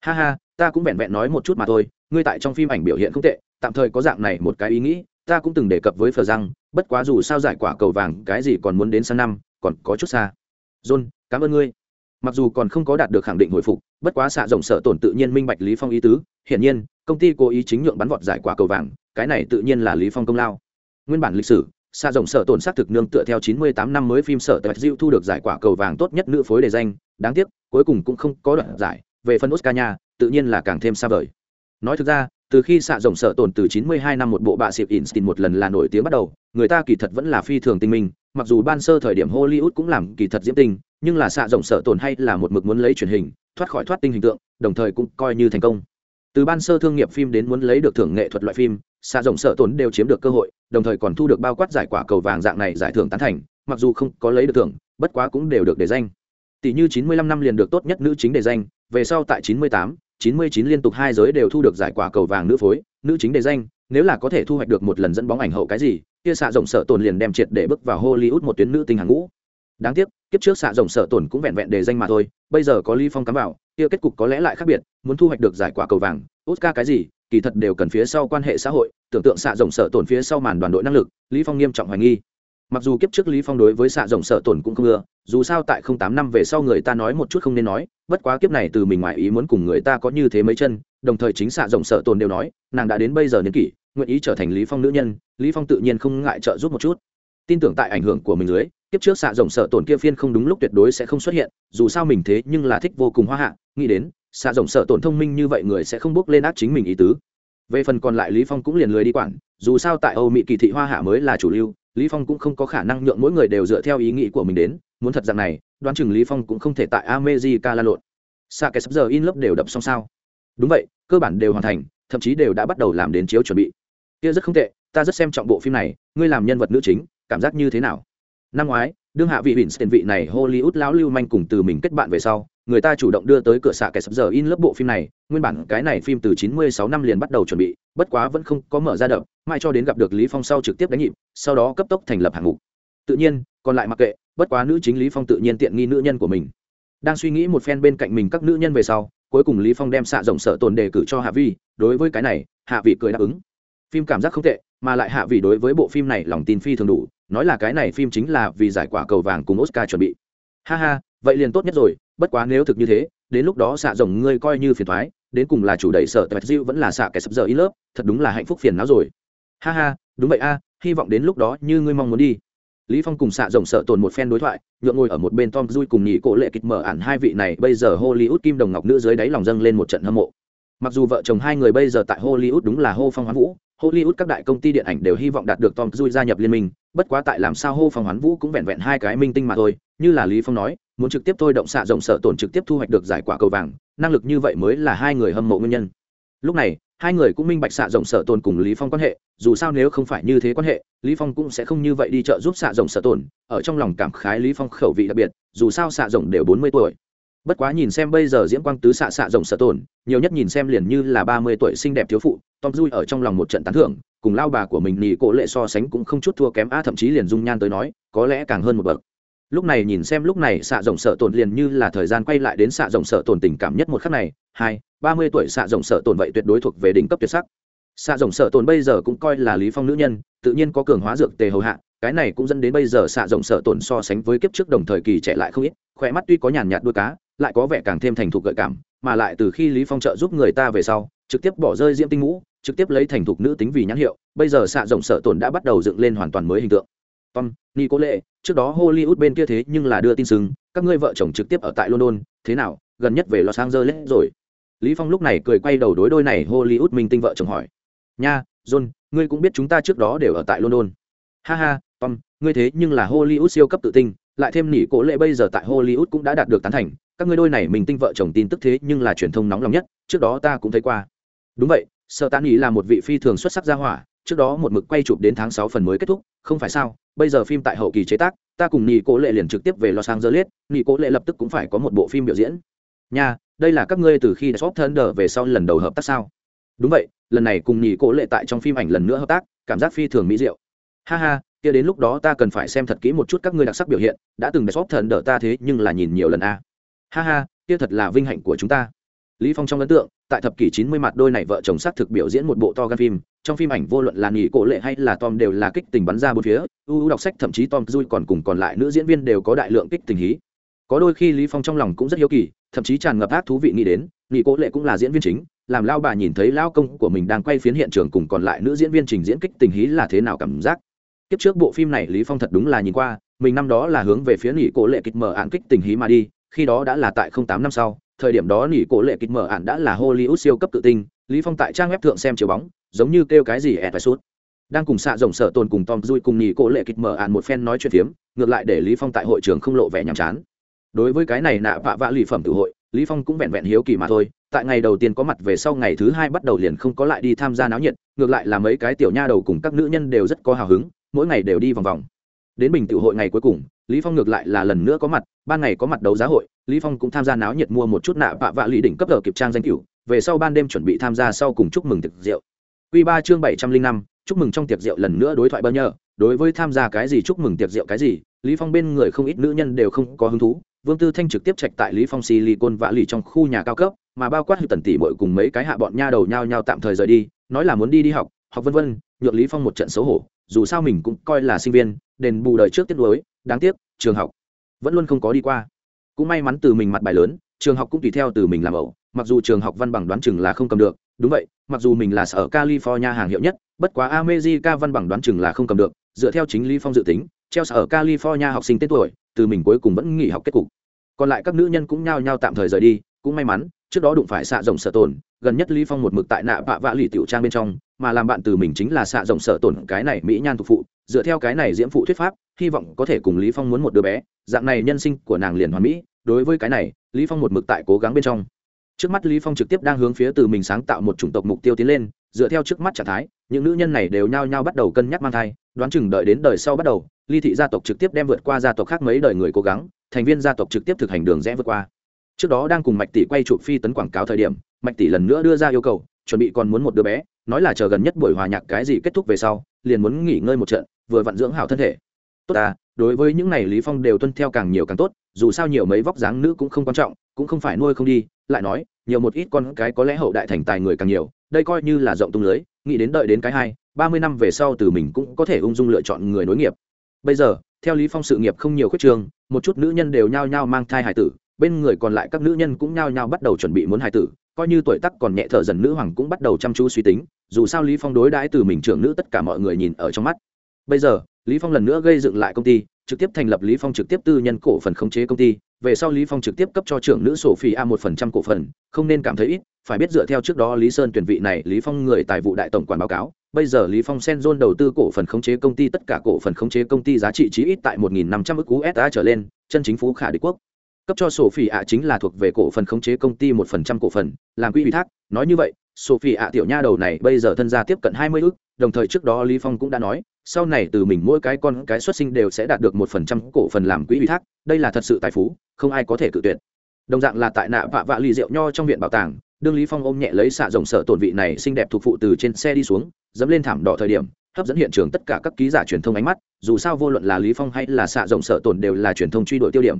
Ha ha, ta cũng vẹn vẹn nói một chút mà thôi, ngươi tại trong phim ảnh biểu hiện không tệ, tạm thời có dạng này một cái ý nghĩ, ta cũng từng đề cập với phở giang, bất quá dù sao giải quả cầu vàng cái gì còn muốn đến sang năm, còn có chút xa. John, cảm ơn ngươi. Mặc dù còn không có đạt được khẳng định hồi phục, bất quá xạ rộng sợ tổn tự nhiên minh bạch lý phong ý tứ, hiển nhiên, công ty cố ý chính nhượng bắn vọt giải quả cầu vàng cái này tự nhiên là lý phong công lao. Nguyên bản lịch sử xa rộng sợ tổn xác thực nương tựa theo 98 năm mới phim sở tuyệt diệu thu được giải quả cầu vàng tốt nhất nữ phối đề danh, đáng tiếc, cuối cùng cũng không có đoạn giải, về phần oscar nha, tự nhiên là càng thêm xa vời. Nói thực ra, từ khi xạ rộng sợ tổn từ 92 năm một bộ bạ xịp instinct một lần là nổi tiếng bắt đầu, người ta kỳ thật vẫn là phi thường tinh minh, mặc dù ban sơ thời điểm hollywood cũng làm kỳ thật diễm tinh nhưng là xạ rộng sợ tổn hay là một mực muốn lấy truyền hình, thoát khỏi thoát tinh hình tượng, đồng thời cũng coi như thành công từ ban sơ thương nghiệp phim đến muốn lấy được thưởng nghệ thuật loại phim xạ rộng sợ tốn đều chiếm được cơ hội đồng thời còn thu được bao quát giải quả cầu vàng dạng này giải thưởng tán thành mặc dù không có lấy được thưởng bất quá cũng đều được đề danh. Tỷ như 95 năm liền được tốt nhất nữ chính đề danh về sau tại 98, 99 liên tục hai giới đều thu được giải quả cầu vàng nữ phối nữ chính đề danh nếu là có thể thu hoạch được một lần dẫn bóng ảnh hậu cái gì kia xạ rộng sợ tồn liền đem triệt để bước vào hollywood một tuyến nữ tinh hàng ngũ đáng tiếc, kiếp trước xạ rộng sợ tổn cũng vẹn vẹn đề danh mà thôi, bây giờ có ly phong cắm vào, kia kết cục có lẽ lại khác biệt, muốn thu hoạch được giải quả cầu vàng, oscar cái gì, kỳ thật đều cần phía sau quan hệ xã hội, tưởng tượng xạ rộng sợ tổn phía sau màn đoàn đội năng lực, lý phong nghiêm trọng hoài nghi. Mặc dù kiếp trước lý phong đối với xạ rộng sợ tổn cũng không ưa, dù sao tại không tám năm về sau người ta nói một chút không nên nói, bất quá kiếp này từ mình ngoài ý muốn cùng người ta có như thế mấy chân, đồng thời chính xạ rộng sợ tổn đều nói, nàng đã đến bây giờ niên kỷ, nguyện ý trở thành lý phong nữ nhân, lý phong tự nhiên không ngại trợ giúp một chút. Tin tưởng tại ảnh hưởng của mình dưới kiếp trước xạ rộng sợ tổn kia phiên không đúng lúc tuyệt đối sẽ không xuất hiện, dù sao mình thế nhưng là thích vô cùng hoa hạ, nghĩ đến, xạ rộng sợ tổn thông minh như vậy người sẽ không bước lên ác chính mình ý tứ. Về phần còn lại lý phong cũng liền lười đi quản, dù sao tại âu mỹ kỳ thị hoa hạ mới là chủ lưu, lý phong cũng không có khả năng nhượng mỗi người đều dựa theo ý nghĩ của mình đến, muốn thật dạng này, đoán chừng lý phong cũng không thể tại america la lộn. Xạ cái sắp giờ in lớp đều đập xong sao? Đúng vậy, cơ bản đều hoàn thành, thậm chí đều đã bắt đầu làm đến chiếu chuẩn bị. Kia rất không tệ, ta rất xem trọng bộ phim này, ngươi làm nhân vật nữ chính, cảm giác như thế nào? Năm ngoái đương hạ vị Winston vị này Hollywood lão lưu manh cùng từ mình kết bạn về sau, người ta chủ động đưa tới cửa xạ kẻ sắp giờ in lớp bộ phim này, nguyên bản cái này phim từ 96 năm liền bắt đầu chuẩn bị, bất quá vẫn không có mở ra đập, mai cho đến gặp được Lý Phong sau trực tiếp đánh nhịp, sau đó cấp tốc thành lập hạng mục. Tự nhiên, còn lại mặc kệ, bất quá nữ chính Lý Phong tự nhiên tiện nghi nữ nhân của mình. Đang suy nghĩ một phen bên cạnh mình các nữ nhân về sau, cuối cùng Lý Phong đem xạ rộng sợ tồn đề cử cho Hạ Vi, đối với cái này, Hạ vị cười đáp ứng. Phim cảm giác không tệ, mà lại Hạ vị đối với bộ phim này lòng tin phi thường đủ, nói là cái này phim chính là vì giải quả cầu vàng cùng oscar chuẩn bị. Ha ha vậy liền tốt nhất rồi bất quá nếu thực như thế đến lúc đó xạ rồng ngươi coi như phiền thoái đến cùng là chủ đẩy sở tạch diệu vẫn là xạ kẻ sập giờ ít lớp thật đúng là hạnh phúc phiền não rồi. Ha ha đúng vậy a hy vọng đến lúc đó như ngươi mong muốn đi. Lý phong cùng xạ rồng sợ tồn một phen đối thoại nhượng ngồi ở một bên tom dui cùng nhị cổ lệ kịch mở ản hai vị này bây giờ hollywood kim đồng ngọc nữ dưới đáy lòng dâng lên một trận hâm mộ. Mặc dù vợ chồng hai người bây giờ tại hollywood đúng là hô phong hoán vũ hollywood các đại công ty điện ảnh đều hy vọng đạt được tom cruise gia nhập liên minh, bất quá tại làm sao hô phong hoán vũ cũng vẹn vẹn hai cái minh tinh mà thôi, như là lý phong nói, muốn trực tiếp thôi động xạ rộng sở tổn trực tiếp thu hoạch được giải quả cầu vàng, năng lực như vậy mới là hai người hâm mộ nguyên nhân. Lúc này, hai người cũng minh bạch xạ rộng sở tồn cùng lý phong quan hệ, dù sao nếu không phải như thế quan hệ, lý phong cũng sẽ không như vậy đi chợ giúp xạ rộng sở tồn ở trong lòng cảm khái lý phong khẩu vị đặc biệt, dù sao xạ rộng đều bốn mươi tuổi bất quá nhìn xem bây giờ diễm quang tứ xạ xạ rộng sở tồn, nhiều nhất nhìn xem liền như là ba mươi tuổi xinh đẹp thiếu phụ, tom dui ở trong lòng một trận tán thưởng, cùng lao bà của mình nỉ cổ lệ so sánh cũng không chút thua kém a thậm chí liền dung nhan tới nói, có lẽ càng hơn một bậc. Lúc này nhìn xem lúc này xạ rộng sở tồn liền như là thời gian quay lại đến xạ rộng sở tồn tình cảm nhất một khắc này, hai, ba mươi tuổi xạ rộng sở tồn vậy tuyệt đối thuộc về đỉnh cấp tuyệt sắc. Xạ rộng sở tồn bây giờ cũng coi là lý phong nữ nhân, tự nhiên có cường hóa dược tề hầu hạ, cái này cũng dẫn đến bây giờ xạ rộng sở tồn so sánh với kiếp trước đồng thời kỳ trẻ lại không ít, khỏe mắt tuy có nhàn nhạt đuôi cá lại có vẻ càng thêm thành thục gợi cảm mà lại từ khi lý phong trợ giúp người ta về sau trực tiếp bỏ rơi diễm tinh ngũ trực tiếp lấy thành thục nữ tính vì nhãn hiệu bây giờ xạ rộng sở tồn đã bắt đầu dựng lên hoàn toàn mới hình tượng. Tom lệ trước đó hollywood bên kia thế nhưng là đưa tin sừng các ngươi vợ chồng trực tiếp ở tại london thế nào gần nhất về los angeles rồi? Lý phong lúc này cười quay đầu đối đôi này hollywood minh tinh vợ chồng hỏi. Nha john ngươi cũng biết chúng ta trước đó đều ở tại london. Ha ha tom ngươi thế nhưng là hollywood siêu cấp tự tin, lại thêm nỉ cố lệ bây giờ tại hollywood cũng đã đạt được tán thành các ngươi đôi này mình tinh vợ chồng tin tức thế nhưng là truyền thông nóng lòng nhất, trước đó ta cũng thấy qua. Đúng vậy sợ tán ý là một vị phi thường xuất sắc gia hỏa, trước đó một mực quay chụp đến tháng sáu phần mới kết thúc, không phải sao, bây giờ phim tại hậu kỳ chế tác, ta cùng nỉ cố lệ liền trực tiếp về los angeles nỉ cố lệ lập tức cũng phải có một bộ phim biểu diễn. Nha, đây là các ngươi từ khi shop thunder về sau lần đầu hợp tác sao? Đúng vậy, lần này cùng nhị cố lệ tại trong phim ảnh lần nữa hợp tác, cảm giác phi thường mỹ diệu. Ha ha, kia đến lúc đó ta cần phải xem thật kỹ một chút các ngươi đặc sắc biểu hiện, đã từng shop thunder ta thế nhưng là nhìn nhiều lần a ha ha, kia thật là vinh hạnh của chúng ta. Lý phong trong ấn tượng, tại thập kỷ 90 mặt đôi này vợ chồng xác thực biểu diễn một bộ to gan phim, trong phim ảnh vô luận là nghỉ cổ lệ hay là tom đều là kích tình bắn ra bốn phía ưu đọc sách, thậm chí tom Duy còn cùng còn lại nữ diễn viên đều có đại lượng kích tình hí. Có đôi khi lý phong trong lòng cũng rất hiếu kỳ, thậm chí tràn ngập ác thú vị nghĩ đến nghỉ cố lệ cũng là diễn viên chính, làm lao bà nhìn thấy lao công của mình đang quay phiến hiện trường cùng còn lại nữ diễn viên trình diễn kích tình hí là thế nào cảm giác. Tiếp trước bộ phim này lý phong thật đúng là nhìn qua, mình năm đó là hướng về phía nghỉ cố lệ kịch mở án kích tình hí mà đi khi đó đã là tại 08 năm sau, thời điểm đó nỉ cổ lệ kịch mở ản đã là hollywood siêu cấp tự tinh lý phong tại trang web thượng xem chiếu bóng, giống như kêu cái gì ẹt phải suốt. đang cùng xạ rộng sở tồn cùng tom dui cùng nỉ cổ lệ kịch mở ản một phen nói chuyện phiếm, ngược lại để lý phong tại hội trường không lộ vẻ nhàm chán đối với cái này nạ vạ vạ lì phẩm tự hội, lý phong cũng vẹn vẹn hiếu kỳ mà thôi, tại ngày đầu tiên có mặt về sau ngày thứ hai bắt đầu liền không có lại đi tham gia náo nhiệt, ngược lại là mấy cái tiểu nha đầu cùng các nữ nhân đều rất có hào hứng, mỗi ngày đều đi vòng vòng đến bình tiểu hội ngày cuối cùng lý phong ngược lại là lần nữa có mặt, ban ngày có mặt đấu giá hội, lý phong cũng tham gia náo nhiệt mua một chút nạ vạ vạ Lý đỉnh cấp ở kịp trang danh cửu, về sau ban đêm chuẩn bị tham gia sau cùng chúc mừng tiệc rượu. Quy ba chương bảy trăm linh năm, chúc mừng trong tiệc rượu lần nữa đối thoại bơ nhờ đối với tham gia cái gì chúc mừng tiệc rượu cái gì, lý phong bên người không ít nữ nhân đều không có hứng thú, vương tư thanh trực tiếp trạch tại lý phong silicon vạ lì trong khu nhà cao cấp, mà bao quát hư tần tỷ muội cùng mấy cái hạ bọn nha đầu nhau nhau tạm thời rời đi, nói là muốn đi đi học học vân vân, nhượng lý phong một trận xấu hổ, dù sao mình cũng coi là sinh viên, đền bù đời trước tiết đối đáng tiếc, trường học vẫn luôn không có đi qua. Cũng may mắn từ mình mặt bài lớn, trường học cũng tùy theo từ mình làm ẩu, mặc dù trường học văn bằng đoán chừng là không cầm được, đúng vậy, mặc dù mình là sở california hàng hiệu nhất, bất quá amejica văn bằng đoán chừng là không cầm được, dựa theo chính lý phong dự tính, treo sở california học sinh tết tuổi, từ mình cuối cùng vẫn nghỉ học kết cục. Còn lại các nữ nhân cũng nhao nhao tạm thời rời đi, cũng may mắn, trước đó đụng phải xạ rộng sở tồn gần nhất lý phong một mực tại nạ vạ vạ lì tiểu trang bên trong, mà làm bạn từ mình chính là xạ rộng sở tồn cái này mỹ nhan thuộc phụ dựa theo cái này diễm phụ thuyết pháp, hy vọng có thể cùng lý phong muốn một đứa bé, dạng này nhân sinh của nàng liền hoàn mỹ, đối với cái này, lý phong một mực tại cố gắng bên trong. Trước mắt lý phong trực tiếp đang hướng phía từ mình sáng tạo một chủng tộc mục tiêu tiến lên, dựa theo trước mắt trạng thái, những nữ nhân này đều nhao nhao bắt đầu cân nhắc mang thai, đoán chừng đợi đến đời sau bắt đầu, ly thị gia tộc trực tiếp đem vượt qua gia tộc khác mấy đời người cố gắng, thành viên gia tộc trực tiếp thực hành đường rẽ vượt qua. Trước đó đang cùng mạch tỷ quay chụp phi tấn quảng cáo thời điểm, mạch tỷ lần nữa đưa ra yêu cầu, chuẩn bị còn muốn một đứa bé, nói là chờ gần nhất buổi hòa nhạc cái gì kết thúc về sau, liền muốn nghỉ ngơi một trận vừa vặn dưỡng hảo thân thể. Tốt à đối với những này lý phong đều tuân theo càng nhiều càng tốt, dù sao nhiều mấy vóc dáng nữ cũng không quan trọng, cũng không phải nuôi không đi, lại nói, nhiều một ít con cái có lẽ hậu đại thành tài người càng nhiều, đây coi như là rộng tung lưới, nghĩ đến đợi đến cái hai, ba mươi năm về sau từ mình cũng có thể ung dung lựa chọn người nối nghiệp. Bây giờ, theo lý phong sự nghiệp không nhiều khuyết trường, một chút nữ nhân đều nhao nhao mang thai hài tử, bên người còn lại các nữ nhân cũng nhao nhao bắt đầu chuẩn bị muốn hài tử, coi như tuổi tác còn nhẹ thở dần nữ hoàng cũng bắt đầu chăm chú suy tính, dù sao lý phong đối đãi từ mình trưởng nữ tất cả mọi người nhìn ở trong mắt bây giờ, lý phong lần nữa gây dựng lại công ty, trực tiếp thành lập lý phong trực tiếp tư nhân cổ phần khống chế công ty. Về sau lý phong trực tiếp cấp cho trưởng nữ sophie a một phần trăm cổ phần, không nên cảm thấy ít, phải biết dựa theo trước đó lý sơn tuyển vị này, lý phong người tài vụ đại tổng quản báo cáo. Bây giờ lý phong senzon đầu tư cổ phần khống chế công ty, tất cả cổ phần khống chế công ty giá trị chí ít tại 1.500 ức usd trở lên, chân chính phú khả đế quốc. Cấp cho sophie ạ chính là thuộc về cổ phần khống chế công ty một phần trăm cổ phần, làm quỹ ủy thác, nói như vậy sophie ạ tiểu nha đầu này bây giờ thân gia tiếp cận 20 ức, đồng thời trước đó lý phong cũng đã nói, sau này từ mình mỗi cái con cái xuất sinh đều sẽ đạt được một phần trăm cổ phần làm quỹ ủy thác, đây là thật sự tài phú, không ai có thể cự tuyệt. Đồng dạng là tại nạ vạ vạ lì rượu nho trong viện bảo tàng, đương lý phong ôm nhẹ lấy xạ rồng sở tổn vị này xinh đẹp thuộc phụ từ trên xe đi xuống, dẫm lên thảm đỏ thời điểm, hấp dẫn hiện trường tất cả các ký giả truyền thông ánh mắt, dù sao vô luận là lý phong hay là xạ rồng sở tổn đều là truyền thông truy đuổi tiêu điểm.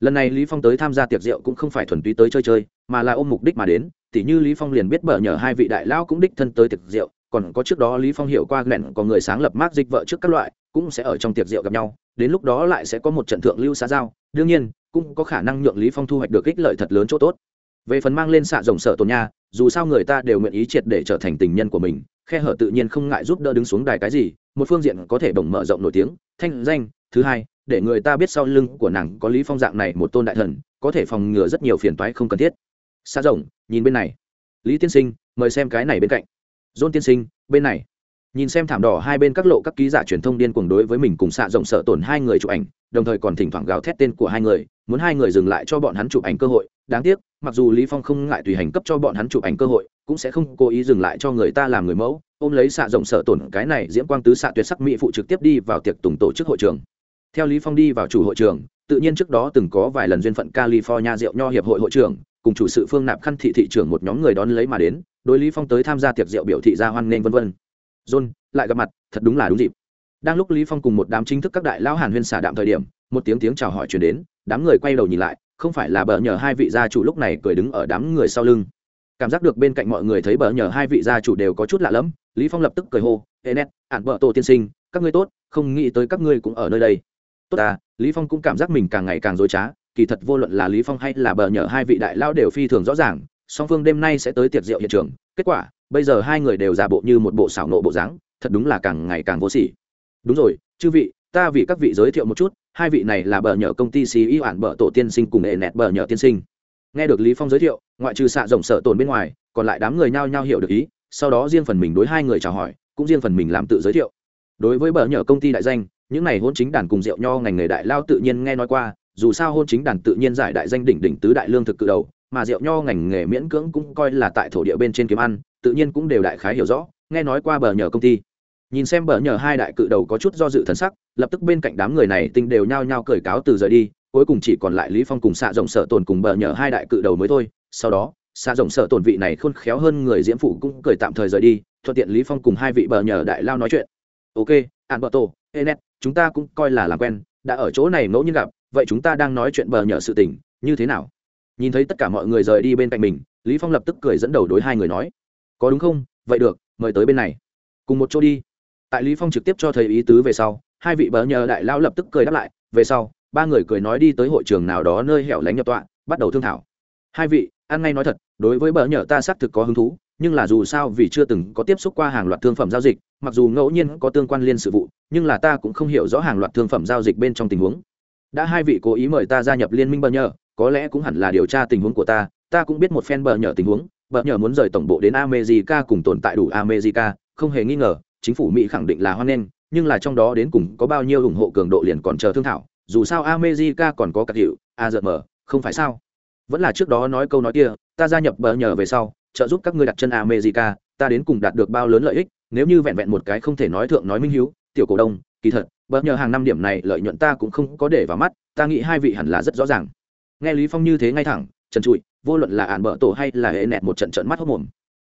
Lần này lý phong tới tham gia tiệc rượu cũng không phải thuần túy tới chơi chơi, mà là ôm mục đích mà đến tỉ như lý phong liền biết bở nhờ hai vị đại lão cũng đích thân tới tiệc rượu, còn có trước đó lý phong hiểu qua nền có người sáng lập mác dịch vợ trước các loại, cũng sẽ ở trong tiệc rượu gặp nhau, đến lúc đó lại sẽ có một trận thượng lưu xã giao. Đương nhiên, cũng có khả năng nhượng lý phong thu hoạch được ích lợi thật lớn chỗ tốt. Về phần mang lên xạ rồng sợ tồn nha, dù sao người ta đều nguyện ý triệt để trở thành tình nhân của mình, khe hở tự nhiên không ngại giúp đỡ đứng xuống đài cái gì, một phương diện có thể bổng mở rộng nổi tiếng. Thanh danh, thứ hai, để người ta biết sau lưng của nàng có lý phong dạng này một tôn đại thần, có thể phòng ngừa rất nhiều phiền toái không cần thiết xa rồng, nhìn bên này. Lý tiên sinh, mời xem cái này bên cạnh. Dôn tiên sinh, bên này. Nhìn xem thảm đỏ hai bên các lộ các ký giả truyền thông điên cuồng đối với mình cùng xạ rộng sợ tổn hai người chụp ảnh, đồng thời còn thỉnh thoảng gào thét tên của hai người, muốn hai người dừng lại cho bọn hắn chụp ảnh cơ hội. Đáng tiếc, mặc dù lý phong không ngại tùy hành cấp cho bọn hắn chụp ảnh cơ hội, cũng sẽ không cố ý dừng lại cho người ta làm người mẫu, ôm lấy xạ rộng sợ tổn cái này diễm quang tứ xạ tuyệt sắc mỹ phụ trực tiếp đi vào tiệc tùng tổ chức hội trường. Theo lý phong đi vào chủ hội trường, tự nhiên trước đó từng có vài lần duyên phận california rượu nho hiệp hội hội trưởng cùng chủ sự phương nạp khăn thị thị trưởng một nhóm người đón lấy mà đến, đối lý phong tới tham gia tiệc rượu biểu thị ra hoan nghênh vân vân. John, lại gặp mặt, thật đúng là đúng dịp. Đang lúc lý phong cùng một đám chính thức các đại lão hàn huyên xả đạm thời điểm, một tiếng tiếng chào hỏi truyền đến, đám người quay đầu nhìn lại, không phải là bờ nhờ hai vị gia chủ lúc này cười đứng ở đám người sau lưng. Cảm giác được bên cạnh mọi người thấy bờ nhờ hai vị gia chủ đều có chút lạ lẫm, lý phong lập tức cười hô, enet, ản vợ tổ tiên sinh, các ngươi tốt, không nghĩ tới các ngươi cũng ở nơi đây. Tốt à. Lý phong cũng cảm giác mình càng ngày càng dối trá kỳ thật vô luận là lý phong hay là bờ nhờ hai vị đại lão đều phi thường rõ ràng, song phương đêm nay sẽ tới tiệc rượu hiện trường. Kết quả, bây giờ hai người đều giả bộ như một bộ xảo nộ bộ dáng, thật đúng là càng ngày càng vô sỉ. Đúng rồi, chư vị, ta vì các vị giới thiệu một chút, hai vị này là bờ nhờ công ty xí y ản bờ tổ tiên sinh cùng hệ nẹt bờ nhờ tiên sinh. Nghe được lý phong giới thiệu, ngoại trừ xạ rộng sợ tồn bên ngoài, còn lại đám người nhao nhao hiểu được ý, sau đó riêng phần mình đối hai người chào hỏi, cũng riêng phần mình làm tự giới thiệu. Đối với bờ nhờ công ty đại danh, những này hôn chính đàn cùng rượu nho ngành nghề đại lao tự nhiên nghe nói qua dù sao hôn chính đàn tự nhiên giải đại danh đỉnh đỉnh tứ đại lương thực cự đầu, mà rượu nho ngành nghề miễn cưỡng cũng coi là tại thổ địa bên trên kiếm ăn, tự nhiên cũng đều đại khái hiểu rõ, nghe nói qua bờ nhờ công ty. Nhìn xem bờ nhờ hai đại cự đầu có chút do dự thần sắc, lập tức bên cạnh đám người này tinh đều nhao nhao cởi cáo từ rời đi, cuối cùng chỉ còn lại lý phong cùng xạ rộng sở tồn cùng bờ nhờ hai đại cự đầu mới thôi. Sau đó xạ rộng sở tồn vị này khôn khéo hơn người diễm phụ cũng cởi tạm thời rời đi, thuận tiện lý phong cùng hai vị bờ nhờ đại lao nói chuyện. Ok, an bờ tổ, enet, chúng ta cũng coi là làm quen đã ở chỗ này ngẫu nhiên gặp, vậy chúng ta đang nói chuyện bờ nhờ sự tình, như thế nào? Nhìn thấy tất cả mọi người rời đi bên cạnh mình, lý phong lập tức cười dẫn đầu đối hai người nói. Có đúng không? Vậy được, mời tới bên này. Cùng một chỗ đi. Tại lý phong trực tiếp cho thầy ý tứ về sau, hai vị bờ nhờ đại lao lập tức cười đáp lại. Về sau, ba người cười nói đi tới hội trường nào đó nơi hẻo lánh nhập tọa, bắt đầu thương thảo. Hai vị, ăn ngay nói thật, đối với bờ nhờ ta xác thực có hứng thú nhưng là dù sao vì chưa từng có tiếp xúc qua hàng loạt thương phẩm giao dịch, mặc dù ngẫu nhiên có tương quan liên sự vụ, nhưng là ta cũng không hiểu rõ hàng loạt thương phẩm giao dịch bên trong tình huống. Đã hai vị cố ý mời ta gia nhập liên minh bờ nhờ, có lẽ cũng hẳn là điều tra tình huống của ta ta cũng biết một fan bờ nhờ tình huống, bờ nhờ muốn rời tổng bộ đến america cùng tồn tại đủ america, không hề nghi ngờ, chính phủ mỹ khẳng định là hoan nghênh, nhưng là trong đó đến cùng có bao nhiêu ủng hộ cường độ liền còn chờ thương thảo, dù sao america còn có các hiệu azm không phải sao? Vẫn là trước đó nói câu nói kia, ta gia nhập bờ nhờ về sau trợ giúp các ngươi đặt chân america, ta đến cùng đạt được bao lớn lợi ích, nếu như vẹn vẹn một cái không thể nói thượng nói minh hiếu, tiểu cổ đông, kỳ thật bờ nhờ hàng năm điểm này lợi nhuận ta cũng không có để vào mắt, ta nghĩ hai vị hẳn là rất rõ ràng. Nghe lý phong như thế ngay thẳng, trần trụi, vô luận là ản bợ tổ hay là hệ nẹt một trận trận mắt hốc mồm.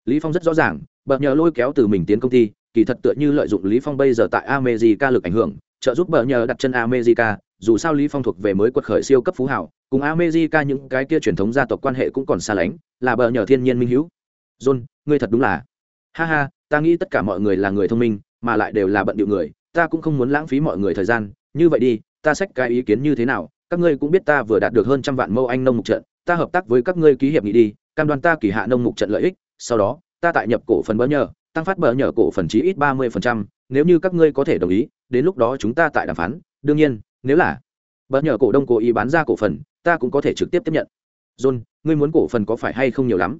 Lý phong rất rõ ràng bờ nhờ lôi kéo từ mình tiến công ty, kỳ thật tựa như lợi dụng lý phong bây giờ tại america lực ảnh hưởng, trợ giúp bờ nhờ đặt chân america, dù sao lý phong thuộc về mới quật khởi siêu cấp phú hảo cùng america những cái kia truyền thống gia tộc quan hệ cũng còn xa lánh, là bờ nhờ thiên nhiên minh hiếu john, ngươi thật đúng là. Ha ha, ta nghĩ tất cả mọi người là người thông minh, mà lại đều là bận điệu người, ta cũng không muốn lãng phí mọi người thời gian. Như vậy đi, ta xách cái ý kiến như thế nào? Các ngươi cũng biết ta vừa đạt được hơn trăm vạn mâu anh nông mục trận, ta hợp tác với các ngươi ký hiệp nghị đi, cam đoan ta kỳ hạ nông mục trận lợi ích, sau đó, ta tại nhập cổ phần bỡ nhờ, tăng phát bỡ nhờ cổ phần chí ít ba mươi phần trăm, nếu như các ngươi có thể đồng ý, đến lúc đó chúng ta tại đàm phán. Đương nhiên, nếu là bỡ nhờ cổ đông cố ý bán ra cổ phần, ta cũng có thể trực tiếp tiếp nhận. John, ngươi muốn cổ phần có phải hay không nhiều lắm?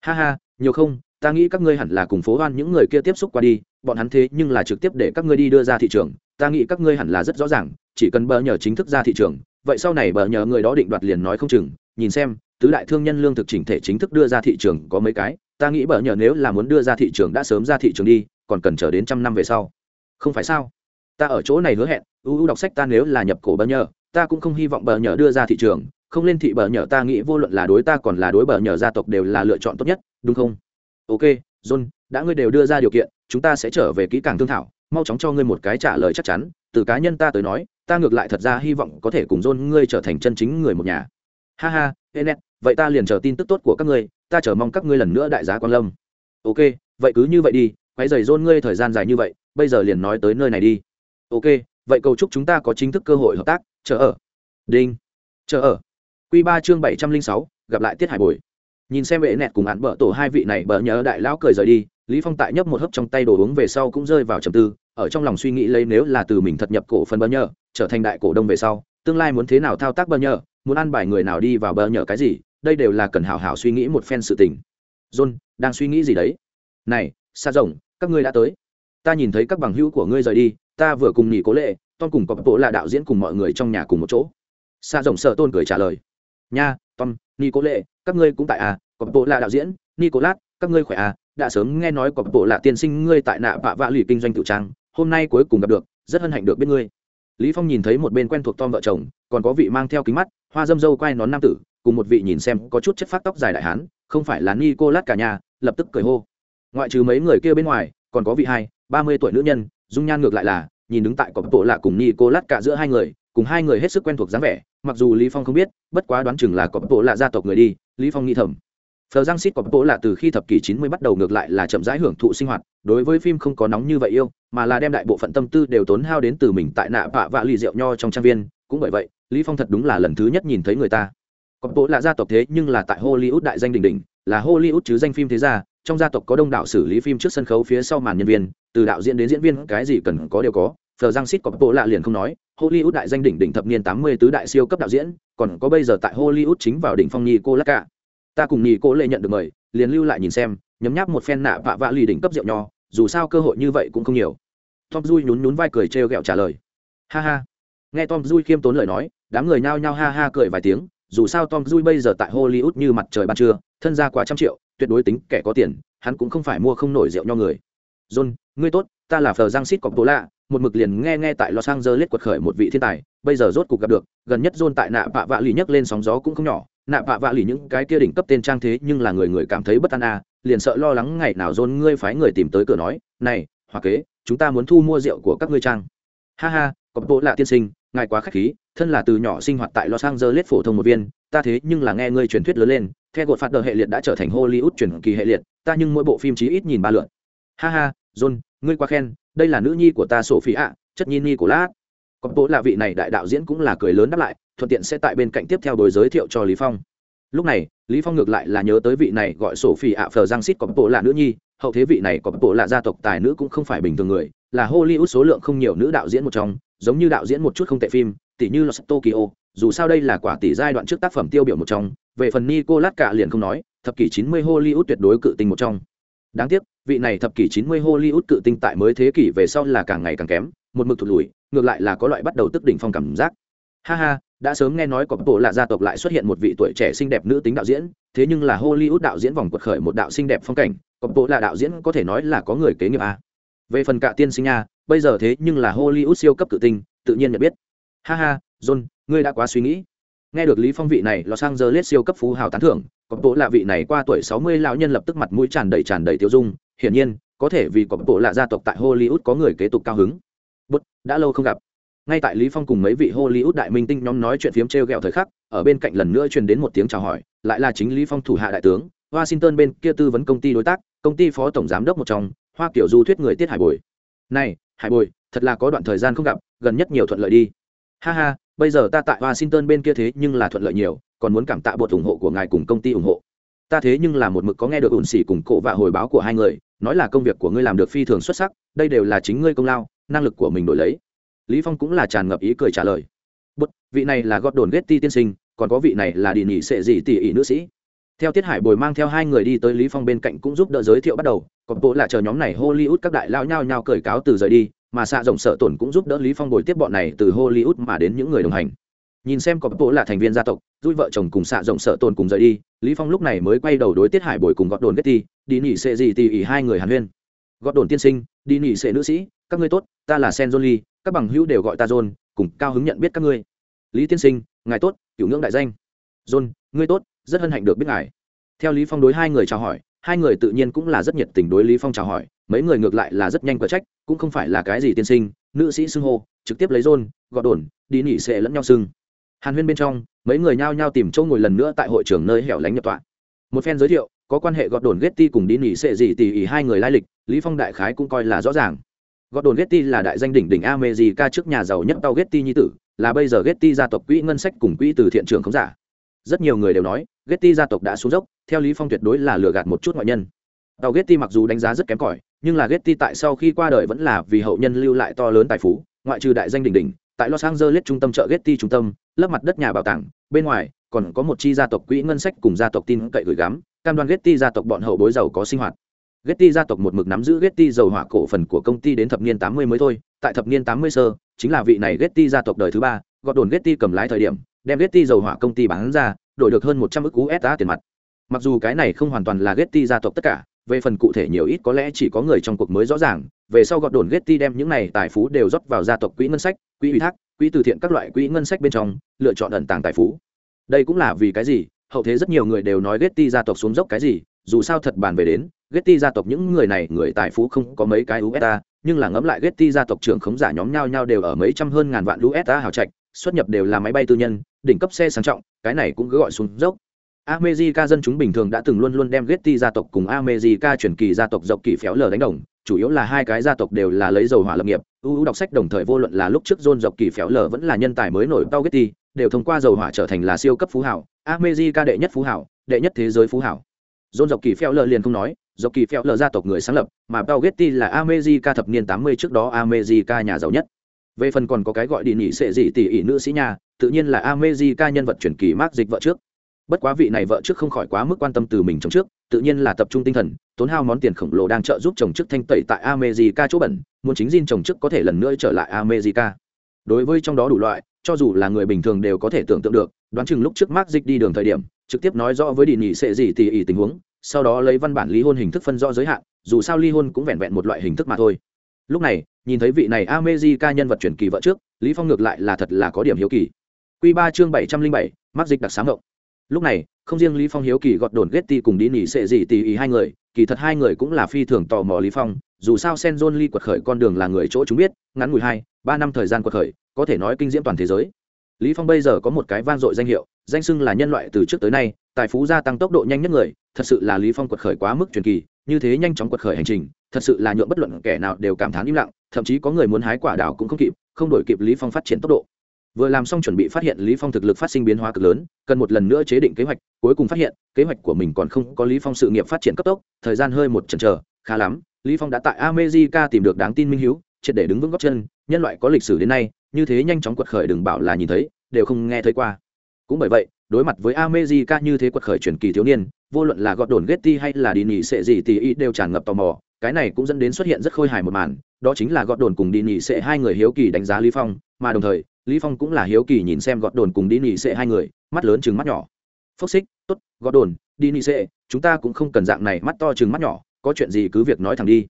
Ha ha nhiều không, ta nghĩ các ngươi hẳn là cùng phố hoan những người kia tiếp xúc qua đi, bọn hắn thế nhưng là trực tiếp để các ngươi đi đưa ra thị trường, ta nghĩ các ngươi hẳn là rất rõ ràng, chỉ cần bờ nhờ chính thức ra thị trường, vậy sau này bờ nhờ người đó định đoạt liền nói không chừng, nhìn xem, tứ đại thương nhân lương thực chỉnh thể chính thức đưa ra thị trường có mấy cái, ta nghĩ bờ nhờ nếu là muốn đưa ra thị trường đã sớm ra thị trường đi, còn cần chờ đến trăm năm về sau. Không phải sao? Ta ở chỗ này hứa hẹn ưu đọc sách ta nếu là nhập cổ bờ nhờ, ta cũng không hy vọng bờ nhờ đưa ra thị trường không lên thị bờ nhờ ta nghĩ vô luận là đối ta còn là đối bờ nhờ gia tộc đều là lựa chọn tốt nhất, đúng không? Ok, john, đã ngươi đều đưa ra điều kiện, chúng ta sẽ trở về kỹ càng thương thảo, mau chóng cho ngươi một cái trả lời chắc chắn, từ cá nhân ta tới nói, ta ngược lại thật ra hy vọng có thể cùng john ngươi trở thành chân chính người một nhà. Ha ha, enet, vậy ta liền chờ tin tức tốt của các ngươi, ta chờ mong các ngươi lần nữa đại giá quan lâm. Ok, vậy cứ như vậy đi quái dày john ngươi thời gian dài như vậy, bây giờ liền nói tới nơi này đi. Ok, vậy cầu chúc chúng ta có chính thức cơ hội hợp tác, chờ ở. Đinh, chờ ở quy ba chương bảy trăm linh sáu, gặp lại tiết hải bồi. Nhìn xem vệ nẹt cùng án bợ tổ hai vị này, bợ nhớ đại lão cười rời đi, lý phong tại nhấp một hớp trong tay đồ uống về sau cũng rơi vào trầm tư, ở trong lòng suy nghĩ lấy nếu là từ mình thật nhập cổ phần bờ nhờ, trở thành đại cổ đông về sau, tương lai muốn thế nào thao tác bờ nhờ, muốn ăn bài người nào đi vào bờ nhờ cái gì, đây đều là cần hảo hảo suy nghĩ một phen sự tình. John, đang suy nghĩ gì đấy? Này xa rồng, các ngươi đã tới. Ta nhìn thấy các bằng hữu của ngươi rời đi, ta vừa cùng nghỉ cố lệ tom cùng có bộ là đạo diễn cùng mọi người trong nhà cùng một chỗ. Xa rồng sợ tôn cười trả lời nha, tom nghỉ lệ các ngươi cũng tại à có bộ là đạo diễn, nicolas, các ngươi khỏe à? Đã sớm nghe nói có bộ là tiên sinh ngươi tại nạ vạ vạ lì kinh doanh tự trang, hôm nay cuối cùng gặp được, rất hân hạnh được biết ngươi. Lý phong nhìn thấy một bên quen thuộc tom vợ chồng, còn có vị mang theo kính mắt, hoa dâm dâu quai nón nam tử, cùng một vị nhìn xem có chút chất phát tóc dài đại hán, không phải là nicolas cả nhà, lập tức cười hô. Ngoại trừ mấy người kia bên ngoài, còn có vị hai, ba mươi tuổi nữ nhân, dung nhan ngược lại là, nhìn đứng tại cọp bộ lạ cùng nicolas cả giữa hai người, cùng hai người hết sức quen thuộc dáng vẻ mặc dù lý phong không biết bất quá đoán chừng là cọp bộ lạ gia tộc người đi lý phong nghĩ thầm Phờ Giang Sít có bộ là từ khi thập kỷ 90 bắt đầu ngược lại là chậm rãi hưởng thụ sinh hoạt, đối với phim không có nóng như vậy yêu, mà là đem đại bộ phận tâm tư đều tốn hao đến từ mình tại nạ bạ vạ lì rượu nho trong trang viên, cũng bởi vậy, Lý Phong thật đúng là lần thứ nhất nhìn thấy người ta. Có bộ là gia tộc thế nhưng là tại Hollywood đại danh đỉnh đỉnh, là Hollywood chứ danh phim thế gia, trong gia tộc có đông đảo xử lý phim trước sân khấu phía sau màn nhân viên, từ đạo diễn đến diễn viên, cái gì cần có đều có. Phờ Giang Sít cọp bộ lạ liền không nói, Hollywood đại danh đỉnh đỉnh thập niên 80 tứ đại siêu cấp đạo diễn, còn có bây giờ tại Hollywood chính vào đỉnh phong cô Lacka ta cùng nhì cô lệ nhận được mời liền lưu lại nhìn xem nhấm nháp một phen nạ vạ vạ lì đỉnh cấp rượu nho dù sao cơ hội như vậy cũng không nhiều. Tom dui nhún nhún vai cười trêu ghẹo trả lời. Ha ha. Nghe tom dui khiêm tốn lời nói đám người nhao nhao ha ha cười vài tiếng dù sao tom dui bây giờ tại hollywood như mặt trời ban trưa thân ra quá trăm triệu tuyệt đối tính kẻ có tiền hắn cũng không phải mua không nổi rượu nho người. John ngươi tốt ta là phờ giang xít cọc bố lạ một mực liền nghe nghe tại los angeles quật khởi một vị thiên tài, bây giờ rốt cục gặp được, gần nhất john tại nạ vạ vạ lì nhấc lên sóng gió cũng không nhỏ. Nạ vạ vạ lì những cái kia đỉnh cấp tên trang thế nhưng là người người cảm thấy bất an à liền sợ lo lắng ngày nào John ngươi phái người tìm tới cửa nói, này hòa kế, chúng ta muốn thu mua rượu của các ngươi trang ha ha, có bộ lạ tiên sinh, ngài quá khách khí, thân là từ nhỏ sinh hoạt tại los angeles phổ thông một viên, ta thế nhưng là nghe ngươi truyền thuyết lớn lên theo gột phạt đờ hệ liệt đã trở thành hollywood truyền kỳ hệ liệt, ta nhưng mỗi bộ phim chí ít nhìn ba lượt. Ha ha, john, ngươi quá khen đây là nữ nhi của ta sổ phí ạ, chất nhi nhi của lát. Còn bố là vị này đại đạo diễn cũng là cười lớn đáp lại, thuận tiện sẽ tại bên cạnh tiếp theo đối giới thiệu cho lý phong. Lúc này, lý phong ngược lại là nhớ tới vị này gọi sổ phi ạ phờ giang xít có bộ là nữ nhi, hậu thế vị này có bộ là gia tộc tài nữ cũng không phải bình thường người, là hollywood số lượng không nhiều nữ đạo diễn một trong, giống như đạo diễn một chút không tệ phim, tỷ như Los Tokyo, dù sao đây là quả tỷ giai đoạn trước tác phẩm tiêu biểu một trong, về phần Nicolas cả liền không nói, thập kỷ 90 Hollywood tuyệt đối cự tinh một trong. Đáng tiếc vị này thập kỷ 90 Hollywood cự tinh tại mới thế kỷ về sau là càng ngày càng kém, một mực thụt lùi, ngược lại là có loại bắt đầu tức đỉnh phong cảm giác. Ha ha, đã sớm nghe nói có bộ là gia tộc lại xuất hiện một vị tuổi trẻ xinh đẹp nữ tính đạo diễn, thế nhưng là hollywood đạo diễn vòng quật khởi một đạo xinh đẹp phong cảnh, có bộ là đạo diễn có thể nói là có người kế nghiệp à? về phần cả tiên sinh nha, bây giờ thế nhưng là hollywood siêu cấp tự tinh, tự nhiên nhận biết. Ha ha, john, ngươi đã quá suy nghĩ. Nghe được lý phong vị này los angeles siêu cấp phú hào tán thưởng, có bộ là vị này qua tuổi 60 lão nhân lập tức mặt mũi tràn đầy tràn đầy tiêu dung hiển nhiên, có thể vì có bộ lạ gia tộc tại hollywood có người kế tục cao hứng. Bút đã lâu không gặp. Ngay tại lý phong cùng mấy vị hollywood đại minh tinh nhóm nói chuyện phiếm treo gẹo thời khắc, ở bên cạnh lần nữa truyền đến một tiếng chào hỏi, lại là chính lý phong thủ hạ đại tướng, washington bên kia tư vấn công ty đối tác, công ty phó tổng giám đốc một trong, hoa kiểu du thuyết người tiết hải bồi. Này, hải bồi, thật là có đoạn thời gian không gặp, gần nhất nhiều thuận lợi đi. Ha ha, bây giờ ta tại washington bên kia thế nhưng là thuận lợi nhiều, còn muốn cảm tạ bột ủng hộ của ngài cùng công ty ủng hộ ta thế nhưng là một mực có nghe được ủn xỉ cùng cổ và hồi báo của hai người, nói là công việc của ngươi làm được phi thường xuất sắc, đây đều là chính ngươi công lao, năng lực của mình đổi lấy. Lý phong cũng là tràn ngập ý cười trả lời. Bút vị này là gót đồn ghét Ti tiên sinh, còn có vị này là đi nhị sệ gì tỷ ỷ nữ sĩ. Theo tiết hải bồi mang theo hai người đi tới lý phong bên cạnh cũng giúp đỡ giới thiệu bắt đầu, còn bộ là chờ nhóm này hollywood các đại lao nhao nhao cởi cáo từ rời đi, mà xạ rộng sợ tổn cũng giúp đỡ lý phong bồi tiếp bọn này từ hollywood mà đến những người đồng hành. Nhìn xem có bộ là thành viên gia tộc vui vợ chồng cùng xạ rộng sợ tổn cùng rời đi lý phong lúc này mới quay đầu đối tiết hải bồi cùng gọt đồn getty đi nghỉ sệ gì tỷ ỉ hai người hàn huyên. Gọt đồn tiên sinh, đi nghỉ sệ nữ sĩ, các ngươi tốt, ta là sen jolie các bằng hữu đều gọi ta john cùng cao hứng nhận biết các ngươi. Lý tiên sinh, ngài tốt cửu ngưỡng đại danh. John ngươi tốt, rất hân hạnh được biết ngài. Theo lý phong đối hai người chào hỏi, hai người tự nhiên cũng là rất nhiệt tình đối lý phong chào hỏi, mấy người ngược lại là rất nhanh quả trách, cũng không phải là cái gì tiên sinh, nữ sĩ xưng hô, trực tiếp lấy john gọt đồn, đi nghỉ sẽ lẫn nhau xưng hàn huyên bên trong mấy người nhao nhao tìm chỗ ngồi lần nữa tại hội trường nơi hẻo lánh nhập tọa. Một phen giới thiệu có quan hệ gọt đồn getty cùng đi nghỉ sẽ gì tỉ ỉ hai người lai lịch lý phong đại khái cũng coi là rõ ràng. Gọt đồn getty là đại danh đỉnh đỉnh america trước nhà giàu nhất tàu getty nhi tử là bây giờ getty gia tộc quỹ ngân sách cùng quỹ từ thiện trường không giả. Rất nhiều người đều nói Getty gia tộc đã xuống dốc, theo Lý Phong tuyệt đối là lừa gạt một chút ngoại nhân. Tàu Getty mặc dù đánh giá rất kém cỏi, nhưng là Getty tại sau khi qua đời vẫn là vì hậu nhân lưu lại to lớn tài phú, ngoại trừ đại danh đỉnh đỉnh, tại Los Angeles trung tâm chợ Getty trung tâm, lớp mặt đất nhà bảo tàng, bên ngoài còn có một chi gia tộc quỹ ngân sách cùng gia tộc tin cậy gửi gắm, cam đoan Getty gia tộc bọn hậu bối giàu có sinh hoạt. Getty gia tộc một mực nắm giữ Getty dầu hỏa cổ phần của công ty đến thập niên 80 mới thôi, tại thập niên 80 sơ, chính là vị này Getty gia tộc đời thứ ba, gọt đồn Getty cầm lái thời điểm, đem Getty dầu hỏa công ty bán ra, đổi được hơn 100 ức USD tiền mặt mặc dù cái này không hoàn toàn là getty gia tộc tất cả về phần cụ thể nhiều ít có lẽ chỉ có người trong cuộc mới rõ ràng, về sau gọt đồn getty đem những này tài phú đều rót vào gia tộc quỹ ngân sách, quỹ ủy thác, quỹ từ thiện các loại quỹ ngân sách bên trong, lựa chọn ẩn tàng tài phú. Đây cũng là vì cái gì? Hậu thế rất nhiều người đều nói getty gia tộc xuống dốc cái gì, dù sao thật bàn về đến, getty gia tộc những người này, người tài phú không có mấy cái usd nhưng là ngẫm lại getty gia tộc trưởng khống giả nhóm nhau nhau đều ở mấy trăm hơn ngàn vạn usd hào trạch, xuất nhập đều là máy bay tư nhân, đỉnh cấp xe sang trọng, cái này cũng cứ gọi xuống dốc. America dân chúng bình thường đã từng luôn luôn đem Getty gia tộc cùng America truyền kỳ gia tộc dọc kỳ phéo lở đánh đồng, chủ yếu là hai cái gia tộc đều là lấy dầu hỏa lập nghiệp. UU đọc sách đồng thời vô luận là lúc trước John dọc kỳ phéo lở vẫn là nhân tài mới nổi tao Getty, đều thông qua dầu hỏa trở thành là siêu cấp phú hảo, America đệ nhất phú hảo, đệ nhất thế giới phú hảo. John dọc kỳ phéo lở liền không nói, dọc kỳ phéo lở gia tộc người sáng lập, mà tao Getty là America thập niên 80 trước đó America nhà giàu nhất. Về phần còn có cái gọi đi nhị sẽ gì tỷ ỷ nữ sĩ nhà, tự nhiên là America nhân vật truyền kỳ Mark dịch vợ trước bất quá vị này vợ trước không khỏi quá mức quan tâm từ mình chồng trước, tự nhiên là tập trung tinh thần, tốn hao món tiền khổng lồ đang trợ giúp chồng trước thanh tẩy tại america chỗ bẩn, muốn chính Jin chồng trước có thể lần nữa trở lại america. Đối với trong đó đủ loại, cho dù là người bình thường đều có thể tưởng tượng được, đoán chừng lúc trước mark dịch đi đường thời điểm, trực tiếp nói rõ với đi nhị sẽ gì thì ý tình huống, sau đó lấy văn bản ly hôn hình thức phân rõ giới hạn, dù sao ly hôn cũng vẹn vẹn một loại hình thức mà thôi. Lúc này, nhìn thấy vị này america nhân vật truyền kỳ vợ trước, lý phong ngược lại là thật là có điểm hiếu kỳ. Quy ba chương bảy trăm linh bảy, mark dịch đặc sáng ngộng lúc này, không riêng lý phong hiếu kỳ gọt đồn getty cùng đi nỉ sệ gì tì ý hai người, kỳ thật hai người cũng là phi thường tò mò lý phong, dù sao sen john lee quật khởi con đường là người chỗ chúng biết, ngắn ngủi hai, ba năm thời gian quật khởi, có thể nói kinh diễm toàn thế giới. Lý phong bây giờ có một cái vang dội danh hiệu, danh xưng là nhân loại từ trước tới nay, tài phú gia tăng tốc độ nhanh nhất người, thật sự là lý phong quật khởi quá mức truyền kỳ, như thế nhanh chóng quật khởi hành trình, thật sự là nhượng bất luận kẻ nào đều cảm thán im lặng, thậm chí có người muốn hái quả đào cũng không kịp, không đổi kịp lý phong phát triển tốc độ vừa làm xong chuẩn bị phát hiện lý phong thực lực phát sinh biến hóa cực lớn, cần một lần nữa chế định kế hoạch, cuối cùng phát hiện, kế hoạch của mình còn không có lý phong sự nghiệp phát triển cấp tốc, thời gian hơi một chần chờ, khá lắm, lý phong đã tại america tìm được đáng tin minh hiếu, triệt để đứng vững góc chân, nhân loại có lịch sử đến nay, như thế nhanh chóng quật khởi đừng bảo là nhìn thấy, đều không nghe thấy qua. Cũng bởi vậy, đối mặt với america như thế quật khởi truyền kỳ thiếu niên, vô luận là gọt đồn getty hay là đi nhị sẽ gì thì ý đều tràn ngập tò mò, cái này cũng dẫn đến xuất hiện rất khôi hài một màn, đó chính là gọt đồn cùng đi nhị sẽ hai người hiếu kỳ đánh giá lý phong, mà đồng thời lý phong cũng là hiếu kỳ nhìn xem gọt đồn cùng đi nị sệ hai người, mắt lớn chừng mắt nhỏ. Phốc xích tốt, gọt đồn đi nị sệ, chúng ta cũng không cần dạng này, mắt to chừng mắt nhỏ, có chuyện gì cứ việc nói thẳng đi.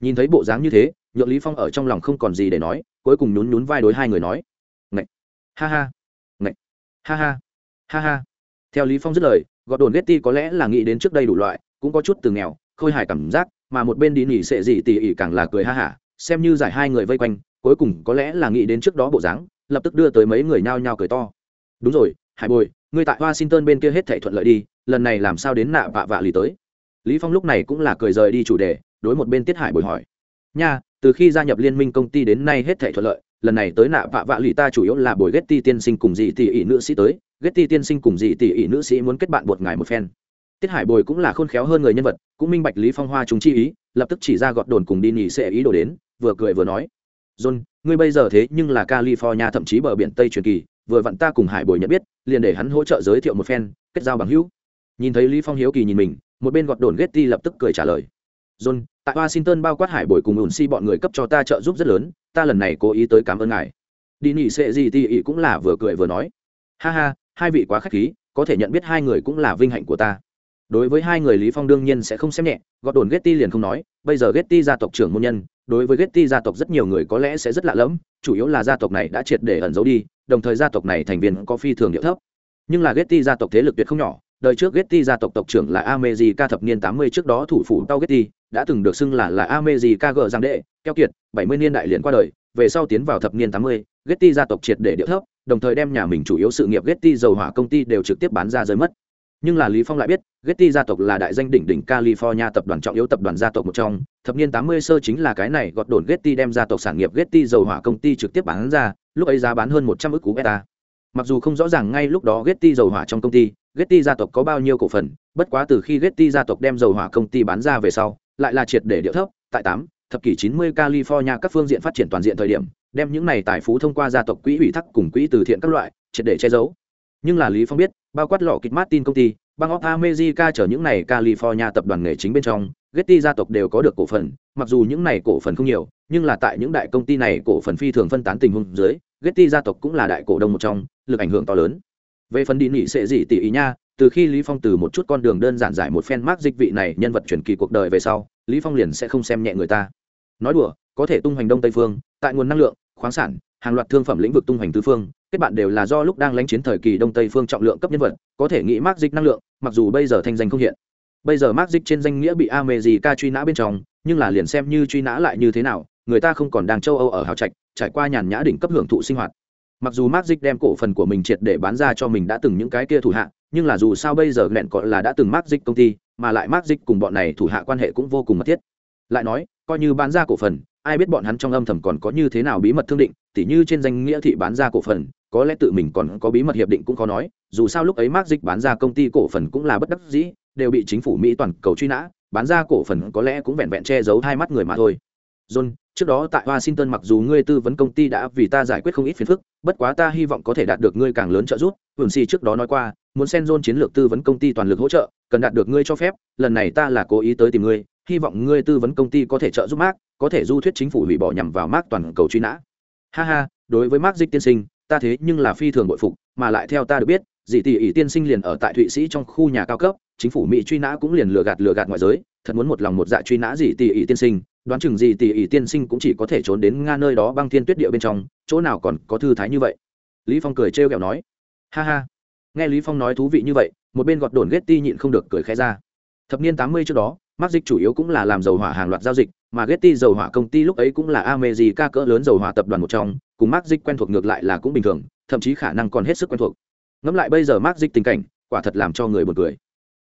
Nhìn thấy bộ dáng như thế, nhượng lý phong ở trong lòng không còn gì để nói, cuối cùng nhún nhún vai đối hai người nói. Ngậy, ha ha, ngậy, ha ha ha ha. Theo lý phong dứt lời, gọt đồn getty có lẽ là nghĩ đến trước đây đủ loại, cũng có chút từ nghèo, khôi hài cảm giác, mà một bên đi nỉ sệ gì tỉ ỉ càng là cười ha hả, xem như giải hai người vây quanh, cuối cùng có lẽ là nghĩ đến trước đó bộ dáng lập tức đưa tới mấy người nhao nhao cười to. Đúng rồi, hải bồi, ngươi tại washington bên kia hết thể thuận lợi đi, lần này làm sao đến nạ vạ vạ lì tới? Lý phong lúc này cũng là cười rời đi chủ đề, đối một bên tiết hải bồi hỏi. Nha, từ khi gia nhập liên minh công ty đến nay hết thể thuận lợi, lần này tới nạ vạ vạ lì ta chủ yếu là bồi Getty tiên sinh cùng dị tỷ ỷ nữ sĩ tới. Getty tiên sinh cùng dị tỷ ỷ nữ sĩ muốn kết bạn một ngày một phen. Tiết hải bồi cũng là khôn khéo hơn người nhân vật, cũng minh bạch lý phong hoa chúng chi ý, lập tức chỉ ra gọt đồn cùng đi nhì sẽ ý đồ đến, vừa cười vừa nói john, ngươi bây giờ thế nhưng là california, thậm chí bờ biển tây truyền kỳ, vừa vặn ta cùng hải bồi nhận biết, liền để hắn hỗ trợ giới thiệu một phen, kết giao bằng hữu. Nhìn thấy lý phong hiếu kỳ nhìn mình, một bên gọt đồn getty lập tức cười trả lời. John, tại washington bao quát hải bồi cùng ủn si bọn người cấp cho ta trợ giúp rất lớn, ta lần này cố ý tới cảm ơn ngài. Đi nghỉ sẽ gì thì ý cũng là vừa cười vừa nói. Ha ha, hai vị quá khách khí, có thể nhận biết hai người cũng là vinh hạnh của ta đối với hai người lý phong đương nhiên sẽ không xem nhẹ gọt đồn getty liền không nói bây giờ getty gia tộc trưởng môn nhân đối với getty gia tộc rất nhiều người có lẽ sẽ rất lạ lẫm chủ yếu là gia tộc này đã triệt để ẩn giấu đi đồng thời gia tộc này thành viên có phi thường địa thấp nhưng là getty gia tộc thế lực tuyệt không nhỏ đời trước Getty gia tộc tộc trưởng là America thập niên 80 trước đó thủ phủ Tao Getty, đã từng được xưng là là America gờ giang đệ, keo kiệt, 70 niên đại liền qua đời, về sau tiến vào thập niên 80, Getty gia tộc triệt để địa thấp, đồng thời đem nhà mình chủ yếu sự nghiệp Getty dầu hỏa công ty đều trực tiếp bán ra rơi mất. Nhưng là Lý Phong lại biết, Getty gia tộc là đại danh đỉnh đỉnh California tập đoàn trọng yếu tập đoàn gia tộc một trong, thập niên 80 sơ chính là cái này gọt đồn Getty đem gia tộc sản nghiệp Getty dầu hỏa công ty trực tiếp bán ra, lúc ấy giá bán hơn 100 ức cú beta. Mặc dù không rõ ràng ngay lúc đó Getty dầu hỏa trong công ty, Getty gia tộc có bao nhiêu cổ phần, bất quá từ khi Getty gia tộc đem dầu hỏa công ty bán ra về sau, lại là triệt để điệu thấp, tại tám thập kỷ 90 California các phương diện phát triển toàn diện thời điểm, đem những này tài phú thông qua gia tộc quỹ ủy thác cùng quỹ từ thiện các loại, triệt để che giấu. Nhưng là Lý Phong biết, bao quát lọ kịch Martin công ty, bang of America chở những này California tập đoàn nghề chính bên trong, Getty gia tộc đều có được cổ phần, mặc dù những này cổ phần không nhiều, nhưng là tại những đại công ty này cổ phần phi thường phân tán tình huống dưới, Getty gia tộc cũng là đại cổ đông một trong, lực ảnh hưởng to lớn. Về phần đi nghỉ sẽ gì tỷ ý nha từ khi lý phong từ một chút con đường đơn giản giải một phen mark dịch vị này nhân vật truyền kỳ cuộc đời về sau lý phong liền sẽ không xem nhẹ người ta. Nói đùa có thể tung hoành đông tây phương tại nguồn năng lượng khoáng sản hàng loạt thương phẩm lĩnh vực tung hoành tứ phương kết bạn đều là do lúc đang lãnh chiến thời kỳ đông tây phương trọng lượng cấp nhân vật, có thể nghĩ mác dịch năng lượng, mặc dù bây giờ thanh danh không hiện. Bây giờ mác dịch trên danh nghĩa bị America truy nã bên trong, nhưng là liền xem như truy nã lại như thế nào, người ta không còn đang châu âu ở hào trạch, trải qua nhàn nhã đỉnh cấp hưởng thụ sinh hoạt. Mặc dù mark dịch đem cổ phần của mình triệt để bán ra cho mình đã từng những cái kia thủ hạ, nhưng là dù sao bây giờ nghẹn gọi là đã từng mark dịch công ty, mà lại mark dịch cùng bọn này thủ hạ quan hệ cũng vô cùng mật thiết. Lại nói, coi như bán ra cổ phần, ai biết bọn hắn trong âm thầm còn có như thế nào bí mật thương định tỉ như trên danh nghĩa thị bán ra cổ phần, có lẽ tự mình còn có bí mật hiệp định cũng khó nói, dù sao lúc ấy mark dịch bán ra công ty cổ phần cũng là bất đắc dĩ, đều bị chính phủ mỹ toàn cầu truy nã, bán ra cổ phần có lẽ cũng vẹn vẹn che giấu hai mắt người mà thôi. John, trước đó tại washington mặc dù ngươi tư vấn công ty đã vì ta giải quyết không ít phiền phức, bất quá ta hy vọng có thể đạt được ngươi càng lớn trợ giúp. Hưởng si trước đó nói qua, muốn sen john chiến lược tư vấn công ty toàn lực hỗ trợ, cần đạt được ngươi cho phép, lần này ta là cố ý tới tìm ngươi, hy vọng ngươi tư vấn công ty có thể trợ giúp mark, có thể du thuyết chính phủ hủy bỏ nhằm vào mark toàn cầu truy nã ha ha, đối với mark dịch tiên sinh, ta thế nhưng là phi thường bội phục, mà lại theo ta được biết dị tỷ ỷ tiên sinh liền ở tại thụy sĩ trong khu nhà cao cấp, chính phủ mỹ truy nã cũng liền lừa gạt lừa gạt ngoại giới, thật muốn một lòng một dạ truy nã dị tỷ ỷ tiên sinh, đoán chừng dị tỷ ỷ tiên sinh cũng chỉ có thể trốn đến nga nơi đó băng thiên tuyết địa bên trong, chỗ nào còn có thư thái như vậy. Lý phong cười trêu ghẹo nói. Ha ha. Nghe lý phong nói thú vị như vậy, một bên gọt đồn getty nhịn không được cười khẽ ra. Thập niên 80 trước đó mắc dịch chủ yếu cũng là làm dầu hỏa hàng loạt giao dịch, mà getty dầu hỏa công ty lúc ấy cũng là america cỡ lớn dầu hỏa tập đoàn một trong, cùng mắc dịch quen thuộc ngược lại là cũng bình thường, thậm chí khả năng còn hết sức quen thuộc. Ngẫm lại bây giờ mắc dịch tình cảnh, quả thật làm cho người buồn cười.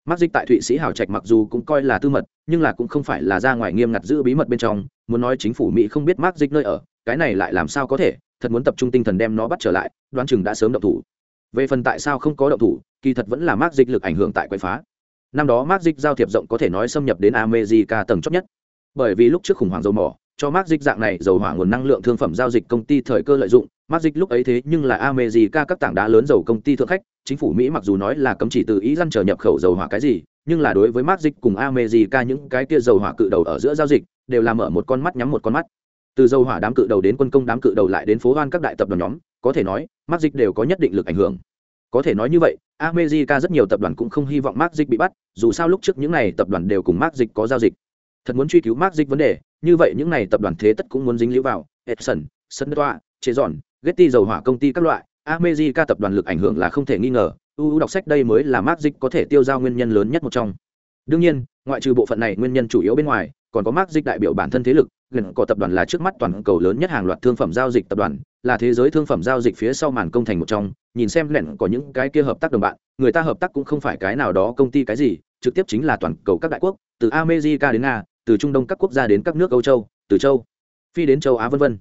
Mắc dịch tại thụy sĩ hào trạch mặc dù cũng coi là tư mật, nhưng là cũng không phải là ra ngoài nghiêm ngặt giữ bí mật bên trong, muốn nói chính phủ mỹ không biết mắc dịch nơi ở, cái này lại làm sao có thể, thật muốn tập trung tinh thần đem nó bắt trở lại, đoán chừng đã sớm động thủ. Về phần tại sao không có động thủ, kỳ thật vẫn là mắc dịch lực ảnh hưởng tại quậy phá năm đó mark dịch giao thiệp rộng có thể nói xâm nhập đến america tầng chót nhất. Bởi vì lúc trước khủng hoảng dầu mỏ, cho mark dịch dạng này dầu hỏa nguồn năng lượng thương phẩm giao dịch công ty thời cơ lợi dụng, mark dịch lúc ấy thế nhưng là america các tảng đá lớn dầu công ty thượng khách, chính phủ mỹ mặc dù nói là cấm chỉ từ ý răn trở nhập khẩu dầu hỏa cái gì, nhưng là đối với mark dịch cùng america những cái kia dầu hỏa cự đầu ở giữa giao dịch, đều làm mở một con mắt nhắm một con mắt. Từ dầu hỏa đám cự đầu đến quân công đám cự đầu lại đến phố hoan các đại tập đoàn nhóm, có thể nói, mark dịch đều có nhất định lực ảnh hưởng có thể nói như vậy america rất nhiều tập đoàn cũng không hy vọng Mark dịch bị bắt dù sao lúc trước những này tập đoàn đều cùng Mark dịch có giao dịch. Thật muốn truy cứu Mark dịch vấn đề như vậy những này tập đoàn thế tất cũng muốn dính liễu vào edson sân toa chế dọn, getty dầu hỏa công ty các loại. America tập đoàn lực ảnh hưởng là không thể nghi ngờ, UU đọc sách đây mới là Mark Dịch có thể tiêu giao nguyên nhân lớn nhất một trong. Đương nhiên, ngoại trừ bộ phận này nguyên nhân chủ yếu bên ngoài, còn có Mark Dịch đại biểu bản thân thế lực, gần có tập đoàn là trước mắt toàn cầu lớn nhất hàng loạt thương phẩm giao dịch tập đoàn, là thế giới thương phẩm giao dịch phía sau màn công thành một trong, nhìn xem lẹn có những cái kia hợp tác đồng bạn, người ta hợp tác cũng không phải cái nào đó công ty cái gì, trực tiếp chính là toàn cầu các đại quốc, từ America đến Nga, từ Trung Đông các quốc gia đến các nước Âu Châu, từ châu Phi đến châu Á vân vân.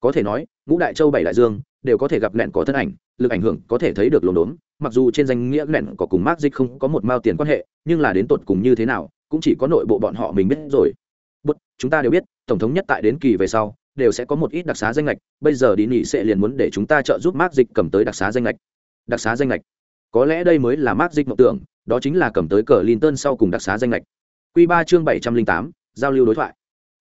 Có thể nói, ngũ đại châu bảy đại dương, đều có thể gặp lẹn có thân ảnh lực ảnh hưởng có thể thấy được lồn đốn mặc dù trên danh nghĩa lẹn có cùng mark dịch không có một mao tiền quan hệ nhưng là đến tột cùng như thế nào cũng chỉ có nội bộ bọn họ mình biết rồi Bất, chúng ta đều biết tổng thống nhất tại đến kỳ về sau đều sẽ có một ít đặc xá danh lệch, bây giờ đi nỉ sẽ liền muốn để chúng ta trợ giúp mác dịch cầm tới đặc xá danh lệch. Đặc xá danh lệch. Có lẽ đây mới là mác dịch mộng tưởng, đó chính là cầm tới cờ linton sau cùng đặc xá danh lệch. Q ba chương bảy trăm linh tám, giao lưu đối thoại.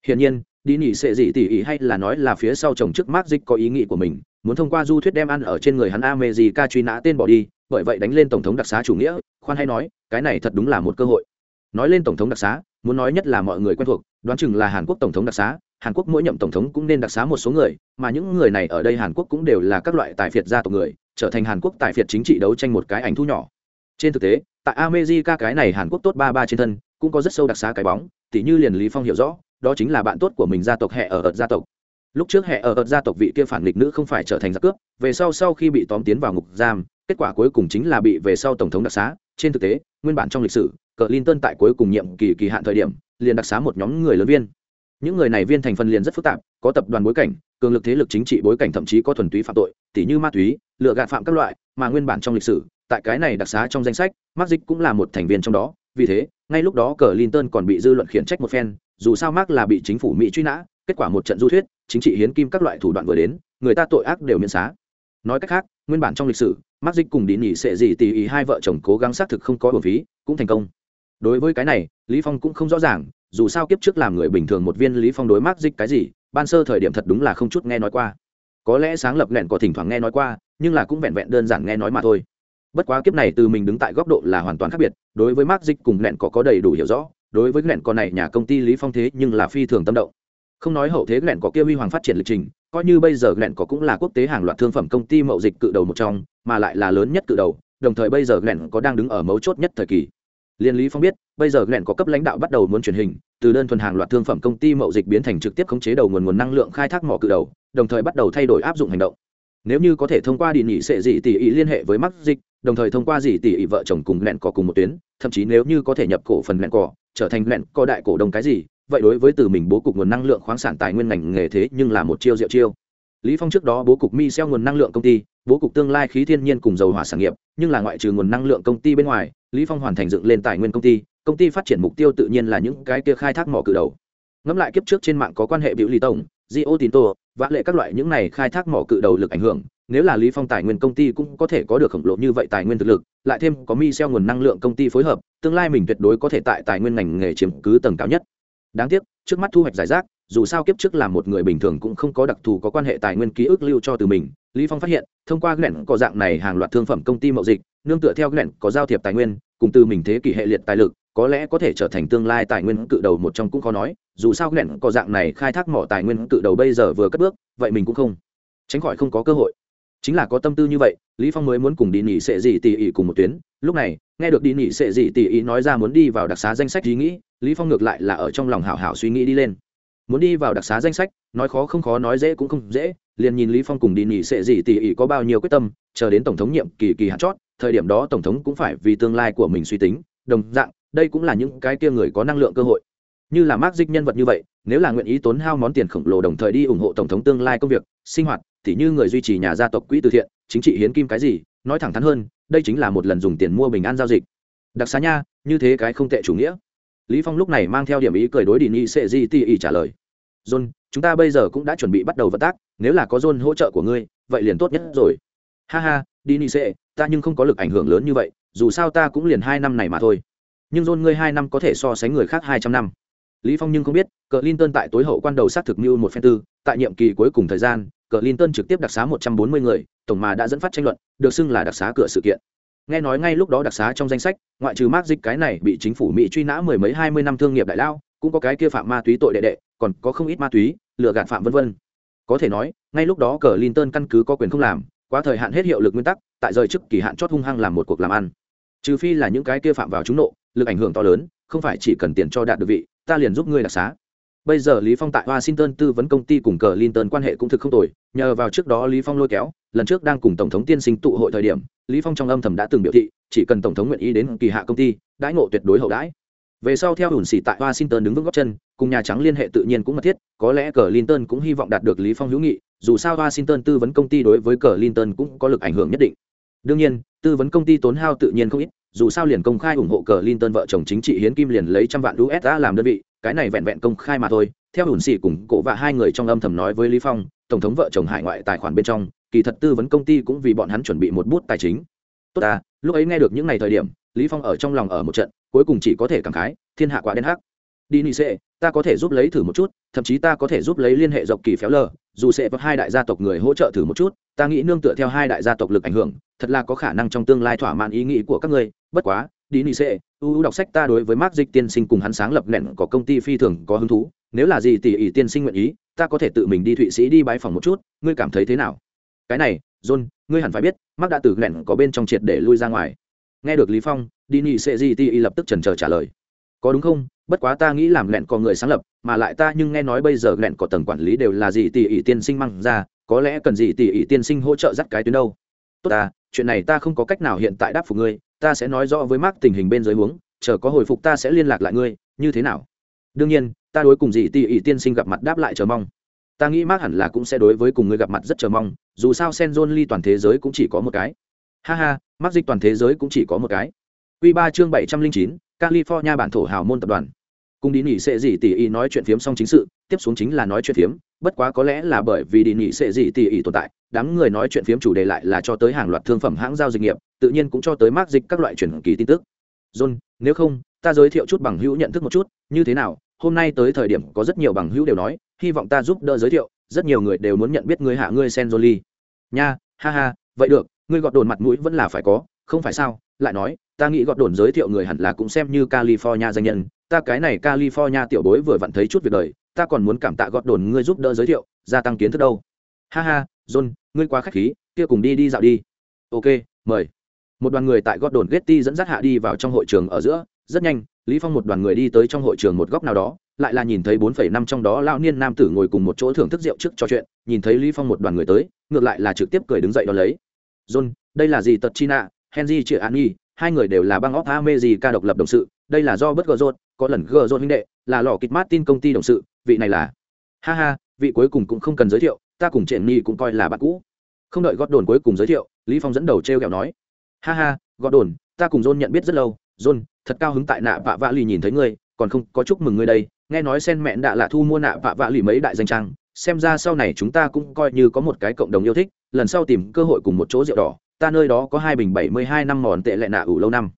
Hiển nhiên đi nỉ sẽ gì tỉ ý hay là nói là phía sau chồng trước mác dịch có ý nghĩ của mình, muốn thông qua du thuyết đem ăn ở trên người hắn a mê gì ca truy nã tên bỏ đi, bởi vậy đánh lên tổng thống đặc xá chủ nghĩa, khoan hay nói, cái này thật đúng là một cơ hội. Nói lên tổng thống đặc xá, muốn nói nhất là mọi người quen thuộc, đoán chừng là hàn quốc tổng thống đặc xá hàn quốc mỗi nhậm tổng thống cũng nên đặc xá một số người, mà những người này ở đây hàn quốc cũng đều là các loại tài phiệt gia tộc người, trở thành hàn quốc tài phiệt chính trị đấu tranh một cái ảnh thu nhỏ. Trên thực tế, tại america cái này hàn quốc tốt ba ba trên thân, cũng có rất sâu đặc xá cái bóng, tỉ như liền lý phong hiểu rõ, đó chính là bạn tốt của mình gia tộc hệ ở ợt gia tộc. Lúc trước hệ ở ợt gia tộc vị kia phản nghịch nữ không phải trở thành giặc cướp, về sau sau khi bị tóm tiến vào ngục giam, kết quả cuối cùng chính là bị về sau tổng thống đặc xá. Trên thực tế, nguyên bản trong lịch sử cờ linton tại cuối cùng nhiệm kỳ kỳ hạn thời điểm, liền đặc xá một nhóm người lớn viên những người này viên thành phần liền rất phức tạp, có tập đoàn bối cảnh, cường lực thế lực chính trị bối cảnh, thậm chí có thuần túy phạm tội, tỉ như ma túy lựa gạt phạm các loại, mà nguyên bản trong lịch sử, tại cái này đặc xá trong danh sách, mark dịch cũng là một thành viên trong đó. Vì thế, ngay lúc đó cờ linton còn bị dư luận khiển trách một phen, dù sao mark là bị chính phủ mỹ truy nã, kết quả một trận du thuyết, chính trị hiến kim các loại thủ đoạn vừa đến, người ta tội ác đều miễn xá. Nói cách khác, nguyên bản trong lịch sử, mark dịch cùng đi nghỉ sẽ gì tỉ ý hai vợ chồng cố gắng xác thực không có bổn phí, cũng thành công. Đối với cái này, lý phong cũng không rõ ràng dù sao kiếp trước làm người bình thường một viên lý phong đối mắc dịch cái gì, ban sơ thời điểm thật đúng là không chút nghe nói qua. Có lẽ sáng lập nện có thỉnh thoảng nghe nói qua, nhưng là cũng vẹn vẹn đơn giản nghe nói mà thôi. Bất quá kiếp này từ mình đứng tại góc độ là hoàn toàn khác biệt, đối với mắc dịch cùng nện có có đầy đủ hiểu rõ, đối với nện có này nhà công ty lý phong thế nhưng là phi thường tâm động. Không nói hậu thế nện có kia huy hoàng phát triển lịch trình, coi như bây giờ nện có cũng là quốc tế hàng loạt thương phẩm công ty mậu dịch cự đầu một trong, mà lại là lớn nhất cự đầu, đồng thời bây giờ nện có đang đứng ở mấu chốt nhất thời kỳ. Liên lý phong biết bây giờ nghẹn có cấp lãnh đạo bắt đầu muốn truyền hình, từ đơn thuần hàng loạt thương phẩm công ty mậu dịch biến thành trực tiếp khống chế đầu nguồn nguồn năng lượng khai thác mỏ cự đầu, đồng thời bắt đầu thay đổi áp dụng hành động. Nếu như có thể thông qua đi nghị sệ dị tỷ ý liên hệ với mắc dịch đồng thời thông qua dị tỷ ý vợ chồng cùng nghẹn cỏ cùng một tuyến, thậm chí nếu như có thể nhập cổ phần nghẹn cỏ trở thành nghẹn cỏ đại cổ đông cái gì, vậy đối với từ mình bố cục nguồn năng lượng khoáng sản tài nguyên ngành nghề thế nhưng là một chiêu diệu chiêu. Lý phong trước đó bố cục mi xeo nguồn năng lượng công ty bố cục tương lai khí thiên nhiên cùng dầu hỏa sản nghiệp nhưng là ngoại trừ nguồn năng lượng công ty bên ngoài lý phong hoàn thành dựng lên tài nguyên công ty công ty phát triển mục tiêu tự nhiên là những cái kia khai thác mỏ cự đầu ngẫm lại kiếp trước trên mạng có quan hệ biểu lý tổng Gio Tinto, vã lệ các loại những này khai thác mỏ cự đầu lực ảnh hưởng, nếu là Lý Phong tài nguyên công ty cũng có thể có được khổng lồ như vậy tài nguyên thực lực, lại thêm có Michel nguồn năng lượng công ty phối hợp, tương lai mình tuyệt đối có thể tại tài nguyên ngành nghề chiếm cứ tầng cao nhất. Đáng tiếc, trước mắt thu hoạch giải rác, dù sao kiếp trước là một người bình thường cũng không có đặc thù có quan hệ tài nguyên ký ức lưu cho từ mình, Lý Phong phát hiện, thông qua lẻn có dạng này hàng loạt thương phẩm công ty mậu dịch, nương tựa theo lẻn có giao thiệp tài nguyên, cùng từ mình thế kỷ hệ liệt tài lực có lẽ có thể trở thành tương lai tài nguyên cự đầu một trong cũng khó nói. Dù sao nghẹn có dạng này khai thác mỏ tài nguyên cự đầu bây giờ vừa cất bước vậy mình cũng không tránh khỏi không có cơ hội. Chính là có tâm tư như vậy lý phong mới muốn cùng đi nghỉ sệ gì tỉ ỉ cùng một tuyến. Lúc này nghe được đi nghỉ sệ gì tỉ ỉ nói ra muốn đi vào đặc xá danh sách ý nghĩ lý phong ngược lại là ở trong lòng hảo hảo suy nghĩ đi lên muốn đi vào đặc xá danh sách, nói khó không khó, nói dễ cũng không dễ, liền nhìn lý phong cùng đi nghỉ sệ gì tỉ ỉ có bao nhiêu quyết tâm, chờ đến tổng thống nhiệm kỳ kỳ hạn chót, thời điểm đó tổng thống cũng phải vì tương lai của mình suy tính, đồng dạng, đây cũng là những cái kia người có năng lượng cơ hội. Như là mác dịch nhân vật như vậy, nếu là nguyện ý tốn hao món tiền khổng lồ đồng thời đi ủng hộ tổng thống tương lai công việc, sinh hoạt, thì như người duy trì nhà gia tộc quỹ từ thiện, chính trị hiến kim cái gì, nói thẳng thắn hơn, đây chính là một lần dùng tiền mua bình an giao dịch. Đặc xá nha, như thế cái không tệ chủ nghĩa lý phong lúc này mang theo điểm ý cười đối đi ni sẽ gì tỉ ý trả lời. John, chúng ta bây giờ cũng đã chuẩn bị bắt đầu vận tác, nếu là có john hỗ trợ của ngươi, vậy liền tốt nhất rồi. Ha ha đi ni sẽ ta nhưng không có lực ảnh hưởng lớn như vậy, dù sao ta cũng liền hai năm này mà thôi. Nhưng john ngươi hai năm có thể so sánh người khác hai trăm năm. Lý phong nhưng không biết cờ linton tại tối hậu quan đầu xác thực mưu một phen tư, tại nhiệm kỳ cuối cùng thời gian cờ linton trực tiếp đặc xá một trăm bốn mươi người, tổng mà đã dẫn phát tranh luận, được xưng là đặc xá cửa sự kiện nghe nói ngay lúc đó đặc xá trong danh sách, ngoại trừ mark dịch cái này bị chính phủ mỹ truy nã mười mấy hai mươi năm thương nghiệp đại lao, cũng có cái kia phạm ma túy tội đệ đệ, còn có không ít ma túy, lừa gạt phạm vân vân. Có thể nói, ngay lúc đó cờ linton căn cứ có quyền không làm, quá thời hạn hết hiệu lực nguyên tắc, tại rời trước kỳ hạn chót hung hăng làm một cuộc làm ăn. Trừ phi là những cái kia phạm vào trúng nộ, lực ảnh hưởng to lớn, không phải chỉ cần tiền cho đạt được vị, ta liền giúp ngươi đặc xá bây giờ lý phong tại washington tư vấn công ty cùng cờ linton quan hệ cũng thực không tồi, nhờ vào trước đó lý phong lôi kéo, lần trước đang cùng tổng thống tiên sinh tụ hội thời điểm, lý phong trong âm thầm đã từng biểu thị, chỉ cần tổng thống nguyện ý đến kỳ hạ công ty, đãi ngộ tuyệt đối hậu đãi. Về sau theo ủn xỉ tại washington đứng vững góc chân, cùng nhà trắng liên hệ tự nhiên cũng mật thiết, có lẽ cờ linton cũng hy vọng đạt được lý phong hữu nghị, dù sao washington tư vấn công ty đối với cờ linton cũng có lực ảnh hưởng nhất định. Đương nhiên, tư vấn công ty tốn hao tự nhiên không ít, dù sao liền công khai ủng hộ cờ linton vợ chồng chính trị hiến kim liền lấy trăm vạn usd làm đơn vị cái này vẹn vẹn công khai mà thôi. Theo hùn xì cùng cổ và hai người trong âm thầm nói với lý phong, tổng thống vợ chồng hải ngoại tài khoản bên trong, kỳ thật tư vấn công ty cũng vì bọn hắn chuẩn bị một bút tài chính. Tốt à lúc ấy nghe được những ngày thời điểm, lý phong ở trong lòng ở một trận, cuối cùng chỉ có thể cảm khái, thiên hạ quá đen hắc. Đi nị sệ, ta có thể giúp lấy thử một chút, thậm chí ta có thể giúp lấy liên hệ dọc kỳ phéo lờ, dù sẽ có hai đại gia tộc người hỗ trợ thử một chút, ta nghĩ nương tựa theo hai đại gia tộc lực ảnh hưởng, thật là có khả năng trong tương lai thỏa mãn ý nghĩ của các ngươi, bất quá đi nị sệ ưu đọc sách ta đối với mark dịch tiên sinh cùng hắn sáng lập nền có công ty phi thường có hứng thú. Nếu là gì tỷ ỷ tiên sinh nguyện ý, ta có thể tự mình đi thụy sĩ đi bái phòng một chút. Ngươi cảm thấy thế nào? Cái này, john, ngươi hẳn phải biết, mark đã từ nền có bên trong triệt để lui ra ngoài. Nghe được lý phong, đi nị sệ gì tỷ lập tức chần chờ trả lời. Có đúng không? Bất quá ta nghĩ làm lẹn có người sáng lập, mà lại ta nhưng nghe nói bây giờ lẹn có tầng quản lý đều là gì tỷ ỷ tiên sinh mang ra, có lẽ cần gì tỷ ỷ tiên sinh hỗ trợ dắt cái tuyến đâu? Tốt ta, chuyện này ta không có cách nào hiện tại đáp phục ngươi ta sẽ nói rõ với mark tình hình bên dưới huống chờ có hồi phục ta sẽ liên lạc lại ngươi như thế nào? Đương nhiên ta đối cùng dị tỷ ỷ tiên sinh gặp mặt đáp lại chờ mong. Ta nghĩ mark hẳn là cũng sẽ đối với cùng ngươi gặp mặt rất chờ mong dù sao sen john ly toàn thế giới cũng chỉ có một cái. Ha ha mark dịch toàn thế giới cũng chỉ có một cái. Quy 3 chương 709, California bản thổ hào môn tập đoàn. Cùng đi nghỉ sẽ gì tỷ ý nói chuyện phiếm xong chính sự, tiếp xuống chính là nói chuyện phiếm, bất quá có lẽ là bởi vì đi nghỉ sẽ gì tỷ ý tồn tại, đám người nói chuyện phiếm chủ đề lại là cho tới hàng loạt thương phẩm hãng giao dịch nghiệp, tự nhiên cũng cho tới mác dịch các loại chuyển kỳ tin tức. John, nếu không, ta giới thiệu chút bằng hữu nhận thức một chút, như thế nào? Hôm nay tới thời điểm có rất nhiều bằng hữu đều nói, hy vọng ta giúp đỡ giới thiệu, rất nhiều người đều muốn nhận biết ngươi hạ ngươi Senjoli. Nha, ha ha, vậy được, ngươi gọt đồn mặt mũi vẫn là phải có, không phải sao? Lại nói, ta nghĩ gọt đồn giới thiệu người hẳn là cũng xem như california danh nhân ta cái này california tiểu bối vừa vặn thấy chút việc đời ta còn muốn cảm tạ gọt đồn ngươi giúp đỡ giới thiệu gia tăng kiến thức đâu ha ha john ngươi quá k h á c h khí kia cùng đi đi dạo đi ok mời một đoàn người tại gót đồn getty dẫn dắt hạ đi vào trong hội trường ở giữa. Rất nhanh lý phong một đoàn người đi tới trong hội trường một góc nào đó lại là nhìn thấy bốn phẩy năm trong đó lão niên nam tử ngồi cùng một chỗ thưởng thức rượu trước trò chuyện. Nhìn thấy lý phong một đoàn người tới ngược lại là trực tiếp cười đứng dậy đó lấy. John đây là gì tật china henry triệu an nhi hai người đều là băng óc ca độc lập đồng sự, đây là do bất gờ rốt, có lần gờ rốt huynh đệ, là lò kịch Martin công ty đồng sự, vị này là. Ha ha, vị cuối cùng cũng không cần giới thiệu, ta cùng Trện Nhi cũng coi là bạn cũ. Không đợi gót đồn cuối cùng giới thiệu, Lý Phong dẫn đầu treo kẹo nói: "Ha ha, gọt đồn, ta cùng John nhận biết rất lâu, John, thật cao hứng tại nạ vạ vạ lì nhìn thấy ngươi, còn không có chúc mừng ngươi đây, nghe nói sen mẹn đã lạ thu mua nạ vạ vạ lì mấy đại danh trang, xem ra sau này chúng ta cũng coi như có một cái cộng đồng yêu thích, lần sau tìm cơ hội cùng một chỗ rượu đỏ, ta nơi đó có hai bình bảy mươi hai năm mòn tệ lệ nạ ủ lâu năm.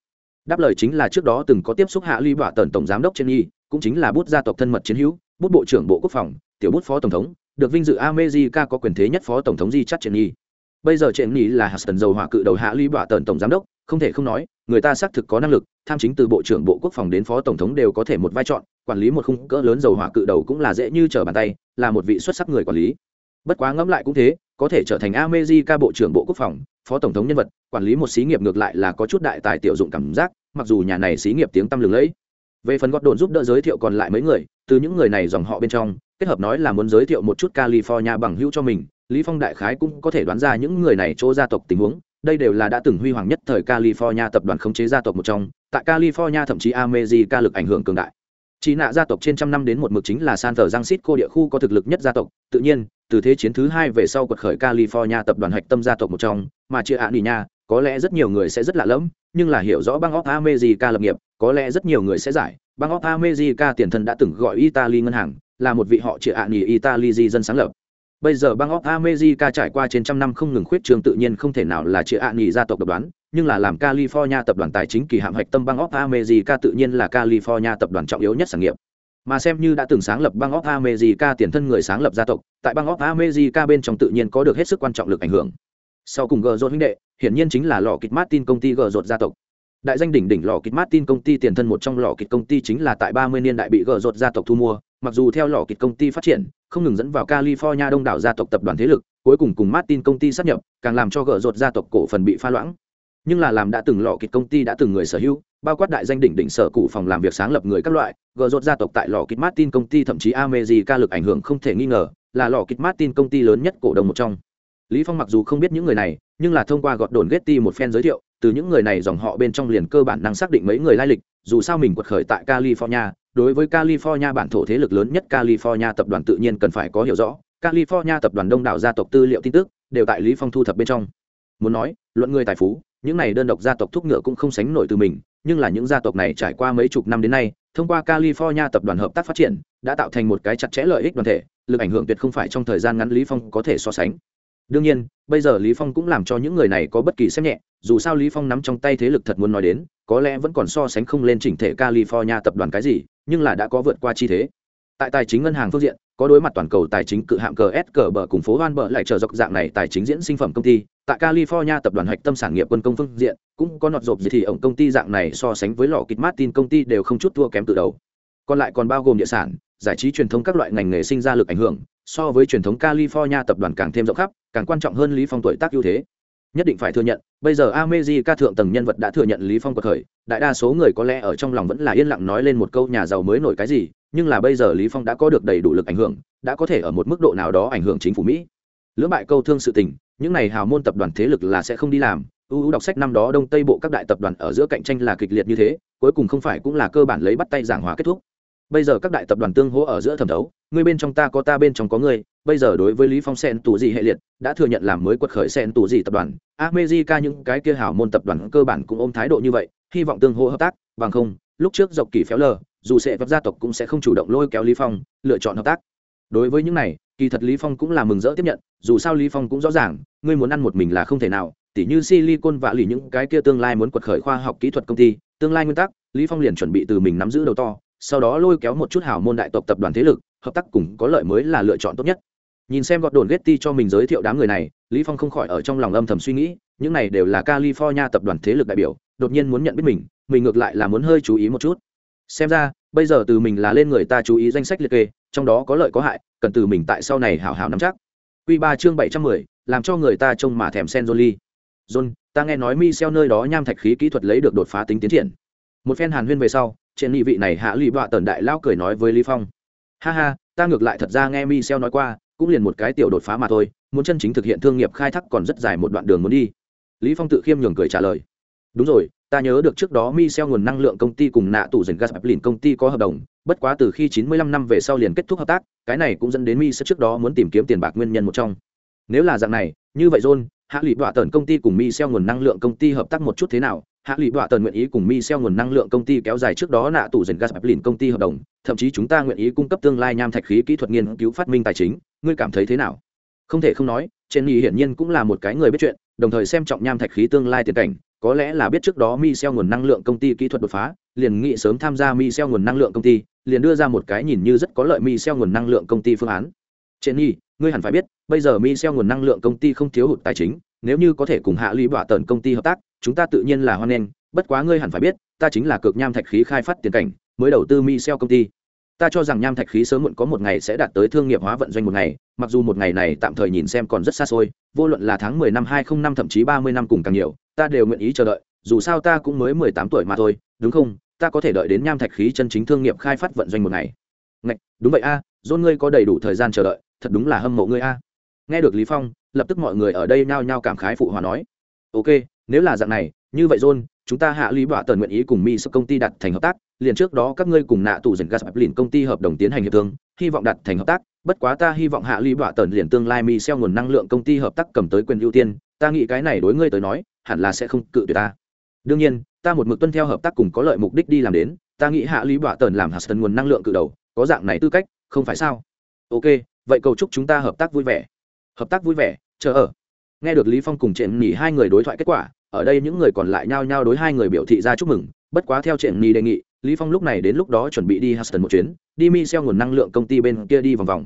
Đáp lời chính là trước đó từng có tiếp xúc hạ ly bọa tần tổng giám đốc trên y cũng chính là bút gia tộc thân mật chiến hữu bút bộ trưởng bộ quốc phòng tiểu bút phó tổng thống được vinh dự america có quyền thế nhất phó tổng thống di chắt trên y bây giờ trên nhi là hạt tần dầu hỏa cự đầu hạ ly bạ tần tổng giám đốc, không thể không nói, người ta xác thực có năng lực, tham chính từ bộ trưởng bộ quốc phòng đến phó tổng thống đều có thể một vai trò quản lý một khung cỡ lớn dầu hỏa cự đầu cũng là dễ như trở bàn tay, là một vị xuất sắc người quản lý. Bất quá ngẫm lại cũng thế, có thể trở thành America bộ trưởng bộ quốc phòng, phó tổng thống nhân vật, quản lý một xí nghiệp ngược lại là có chút đại tài tiểu dụng cảm giác, mặc dù nhà này xí nghiệp tiếng tăm lừng lẫy. Về phần gót đồn giúp đỡ giới thiệu còn lại mấy người, từ những người này dòng họ bên trong, kết hợp nói là muốn giới thiệu một chút california bằng hữu cho mình lý phong đại khái cũng có thể đoán ra những người này chỗ gia tộc tình huống, đây đều là đã từng huy hoàng nhất thời california tập đoàn khống chế gia tộc một trong, tại california thậm chí america lực ảnh hưởng cường đại. Chỉ nạ gia tộc trên trăm năm đến một mực chính là san thờ giang xít cô địa khu có thực lực nhất gia tộc, tự nhiên, từ thế chiến thứ hai về sau quật khởi california tập đoàn hạch tâm gia tộc một trong, mà chia ạ nỉ nha, có lẽ rất nhiều người sẽ rất lạ lẫm, nhưng là hiểu rõ bang of america lập nghiệp, có lẽ rất nhiều người sẽ giải, bang of america tiền thân đã từng gọi italy ngân hàng, là một vị họ chia ạ nỉ italy di dân sáng lập bây giờ bang of america trải qua trên trăm năm không ngừng khuyết trường tự nhiên không thể nào là chia ạ nghỉ gia tộc độc đoán, nhưng là làm california tập đoàn tài chính kỳ hạm hạch tâm bang of america tự nhiên là california tập đoàn trọng yếu nhất sản nghiệp. Mà xem như đã từng sáng lập bang of america tiền thân người sáng lập gia tộc, tại bang of america bên trong tự nhiên có được hết sức quan trọng lực ảnh hưởng. Sau cùng gờ rột huynh đệ, hiển nhiên chính là lò kịch martin công ty gờ rột gia tộc. Đại danh đỉnh đỉnh lò kịch martin công ty tiền thân một trong lò kịch công ty chính là tại ba mươi niên đại bị gờ rột gia tộc thu mua mặc dù theo lò kịch công ty phát triển, không ngừng dẫn vào california đông đảo gia tộc tập đoàn thế lực, cuối cùng cùng martin công ty sát nhập, càng làm cho gỡ rột gia tộc cổ phần bị pha loãng. Nhưng là làm đã từng lò kịch công ty đã từng người sở hữu, bao quát đại danh đỉnh đỉnh sở cụ phòng làm việc sáng lập người các loại, gỡ rột gia tộc tại lò kịch martin công ty thậm chí ca lực ảnh hưởng không thể nghi ngờ, là lò kịch martin công ty lớn nhất cổ đông một trong. Lý phong mặc dù không biết những người này, nhưng là thông qua gọt đồn getty một phen giới thiệu, từ những người này dòng họ bên trong liền cơ bản năng xác định mấy người lai lịch dù sao mình quật khởi tại california, đối với california bản thổ thế lực lớn nhất california tập đoàn tự nhiên cần phải có hiểu rõ. California tập đoàn đông đảo gia tộc tư liệu tin tức đều tại lý phong thu thập bên trong. Muốn nói, luận người tài phú, những này đơn độc gia tộc thúc ngựa cũng không sánh nổi từ mình, nhưng là những gia tộc này trải qua mấy chục năm đến nay, thông qua california tập đoàn hợp tác phát triển, đã tạo thành một cái chặt chẽ lợi ích đoàn thể, lực ảnh hưởng tuyệt không phải trong thời gian ngắn lý phong có thể so sánh đương nhiên, bây giờ lý phong cũng làm cho những người này có bất kỳ xem nhẹ, dù sao lý phong nắm trong tay thế lực thật muốn nói đến, có lẽ vẫn còn so sánh không lên chỉnh thể california tập đoàn cái gì, nhưng là đã có vượt qua chi thế. Tại tài chính ngân hàng phương diện, có đối mặt toàn cầu tài chính cự hạng cờ s cờ bờ cùng phố hoan bờ lại trở dọc dạng này tài chính diễn sinh phẩm công ty, tại california tập đoàn hoạch tâm sản nghiệp quân công phương diện, cũng có nọt rộp gì thì ổng công ty dạng này so sánh với lò kịch martin công ty đều không chút thua kém từ đầu còn lại còn bao gồm địa sản giải trí truyền thống các loại ngành nghề sinh ra lực ảnh hưởng so với truyền thống california tập đoàn càng thêm rộng khắp càng quan trọng hơn lý phong tuổi tác ưu thế. Nhất định phải thừa nhận bây giờ America thượng tầng nhân vật đã thừa nhận Lý Phong của thời, đại đa số người có lẽ ở trong lòng vẫn là yên lặng nói lên một câu nhà giàu mới nổi cái gì, nhưng là bây giờ Lý Phong đã có được đầy đủ lực ảnh hưởng, đã có thể ở một mức độ nào đó ảnh hưởng chính phủ Mỹ. Lưỡng bại câu thương sự tình, những này hào môn tập đoàn thế lực là sẽ không đi làm, ưu đọc sách năm đó đông tây bộ các đại tập đoàn ở giữa cạnh tranh là kịch liệt như thế, cuối cùng không phải cũng là cơ bản lấy bắt tay giảng hòa kết thúc bây giờ các đại tập đoàn tương hỗ ở giữa thẩm thấu, ngươi bên trong ta có ta bên trong có ngươi, bây giờ đối với lý phong sen tù gì hệ liệt, đã thừa nhận làm mới quật khởi sen tù gì tập đoàn. America những cái kia hảo môn tập đoàn cơ bản cũng ôm thái độ như vậy, hy vọng tương hỗ hợp tác, bằng không, lúc trước dọc kỳ phéo lờ, dù sẽ vấp gia tộc cũng sẽ không chủ động lôi kéo lý phong, lựa chọn hợp tác. Đối với những này, kỳ thật lý phong cũng là mừng rỡ tiếp nhận, dù sao lý phong cũng rõ ràng, ngươi muốn ăn một mình là không thể nào, tỉ như silicon và lì những cái kia tương lai muốn quật khởi khoa học kỹ thuật công ty, tương lai nguyên tắc, lý phong liền chuẩn bị từ mình nắm giữ đầu to sau đó lôi kéo một chút hào môn đại tộc tập đoàn thế lực hợp tác cùng có lợi mới là lựa chọn tốt nhất nhìn xem gọt đồn getty cho mình giới thiệu đám người này lý phong không khỏi ở trong lòng âm thầm suy nghĩ những này đều là california tập đoàn thế lực đại biểu đột nhiên muốn nhận biết mình mình ngược lại là muốn hơi chú ý một chút xem ra bây giờ từ mình là lên người ta chú ý danh sách liệt kê trong đó có lợi có hại cần từ mình tại sau này hảo hảo nắm chắc quy ba chương bảy trăm mười làm cho người ta trông mà thèm sen Jolie. John, ta nghe nói Michel nơi đó nham thạch khí kỹ thuật lấy được đột phá tính tiến triển. Một phen hàn huyên về sau, trên nghị vị này hạ lụy bọa tần đại lao cười nói với lý phong. Ha ha ta ngược lại thật ra nghe michel nói qua cũng liền một cái tiểu đột phá mà thôi muốn chân chính thực hiện thương nghiệp khai thác còn rất dài một đoạn đường muốn đi. Lý phong tự khiêm nhường cười trả lời. Đúng rồi ta nhớ được trước đó Michel nguồn năng lượng công ty cùng nạ tủ dần gas lìn công ty có hợp đồng, bất quá từ khi 95 năm về sau liền kết thúc hợp tác, cái này cũng dẫn đến Michel trước đó muốn tìm kiếm tiền bạc nguyên nhân một trong. Nếu là dạng này, như vậy John, hạ lụy đọa tần công ty cùng Michel nguồn năng lượng công ty hợp tác một chút thế nào, hạ lụy đọa tần nguyện ý cùng mi xeo nguồn năng lượng công ty kéo dài trước đó nạ tủ dần gas lìn công ty hợp đồng, thậm chí chúng ta nguyện ý cung cấp tương lai nham thạch khí kỹ thuật nghiên cứu phát minh tài chính. Ngươi cảm thấy thế nào? Không thể không nói trên nhì hiển nhiên cũng là một cái người biết chuyện, đồng thời xem trọng nham thạch khí tương lai tiền cảnh. Có lẽ là biết trước đó mi xeo nguồn năng lượng công ty kỹ thuật đột phá, liền nghị sớm tham gia mi xeo nguồn năng lượng công ty, liền đưa ra một cái nhìn như rất có lợi mi xeo nguồn năng lượng công ty phương án. Trên nhì ngươi hẳn phải biết, bây giờ mi xeo nguồn năng lượng công ty không thiếu hụt tài chính nếu như có thể cùng hạ lý bọa tần công ty hợp tác chúng ta tự nhiên là hoan nghênh bất quá ngươi hẳn phải biết ta chính là cực nham thạch khí khai phát tiền cảnh mới đầu tư mi xeo công ty. Ta cho rằng nham thạch khí sớm muộn có một ngày sẽ đạt tới thương nghiệp hóa vận doanh một ngày mặc dù một ngày này tạm thời nhìn xem còn rất xa xôi vô luận là tháng mười năm hai không năm thậm chí ba mươi năm cùng càng nhiều ta đều nguyện ý chờ đợi dù sao ta cũng mới mười tám tuổi mà thôi đúng không? Ta có thể đợi đến nham thạch khí chân chính thương nghiệp khai phát vận doanh một ngày. Ngạch, đúng vậy a à, dôn ngươi có đầy đủ thời gian chờ đợi thật đúng là hâm mộ ngươi a. Nghe được lý phong lập tức mọi người ở đây nhao nhao cảm khái phụ hòa nói, ok, nếu là dạng này, như vậy john, chúng ta hạ lý bạ tần nguyện ý cùng mi sức công ty đặt thành hợp tác, liền trước đó các ngươi cùng nạ tù dần gas lìn công ty hợp đồng tiến hành hiệp thương, hy vọng đặt thành hợp tác, bất quá ta hy vọng hạ lý bạ tần liền tương lai mi xeo nguồn năng lượng công ty hợp tác cầm tới quyền ưu tiên, ta nghĩ cái này đối ngươi tới nói, hẳn là sẽ không cự tuyệt ta. Đương nhiên, ta một mực tuân theo hợp tác cùng có lợi mục đích đi làm đến, ta nghĩ hạ lý bạ tần làm hạt tần nguồn năng lượng cự đầu, có dạng này tư cách, không phải sao? Ok, vậy cầu chúc chúng ta hợp tác vui vẻ hợp tác vui vẻ, chờ ở. Nghe được lý phong cùng trịnh nghỉ hai người đối thoại kết quả, ở đây những người còn lại nhao nhao đối hai người biểu thị ra chúc mừng, bất quá theo trịnh nghỉ đề nghị, lý phong lúc này đến lúc đó chuẩn bị đi Houston một chuyến, đi mi xeo nguồn năng lượng công ty bên kia đi vòng vòng.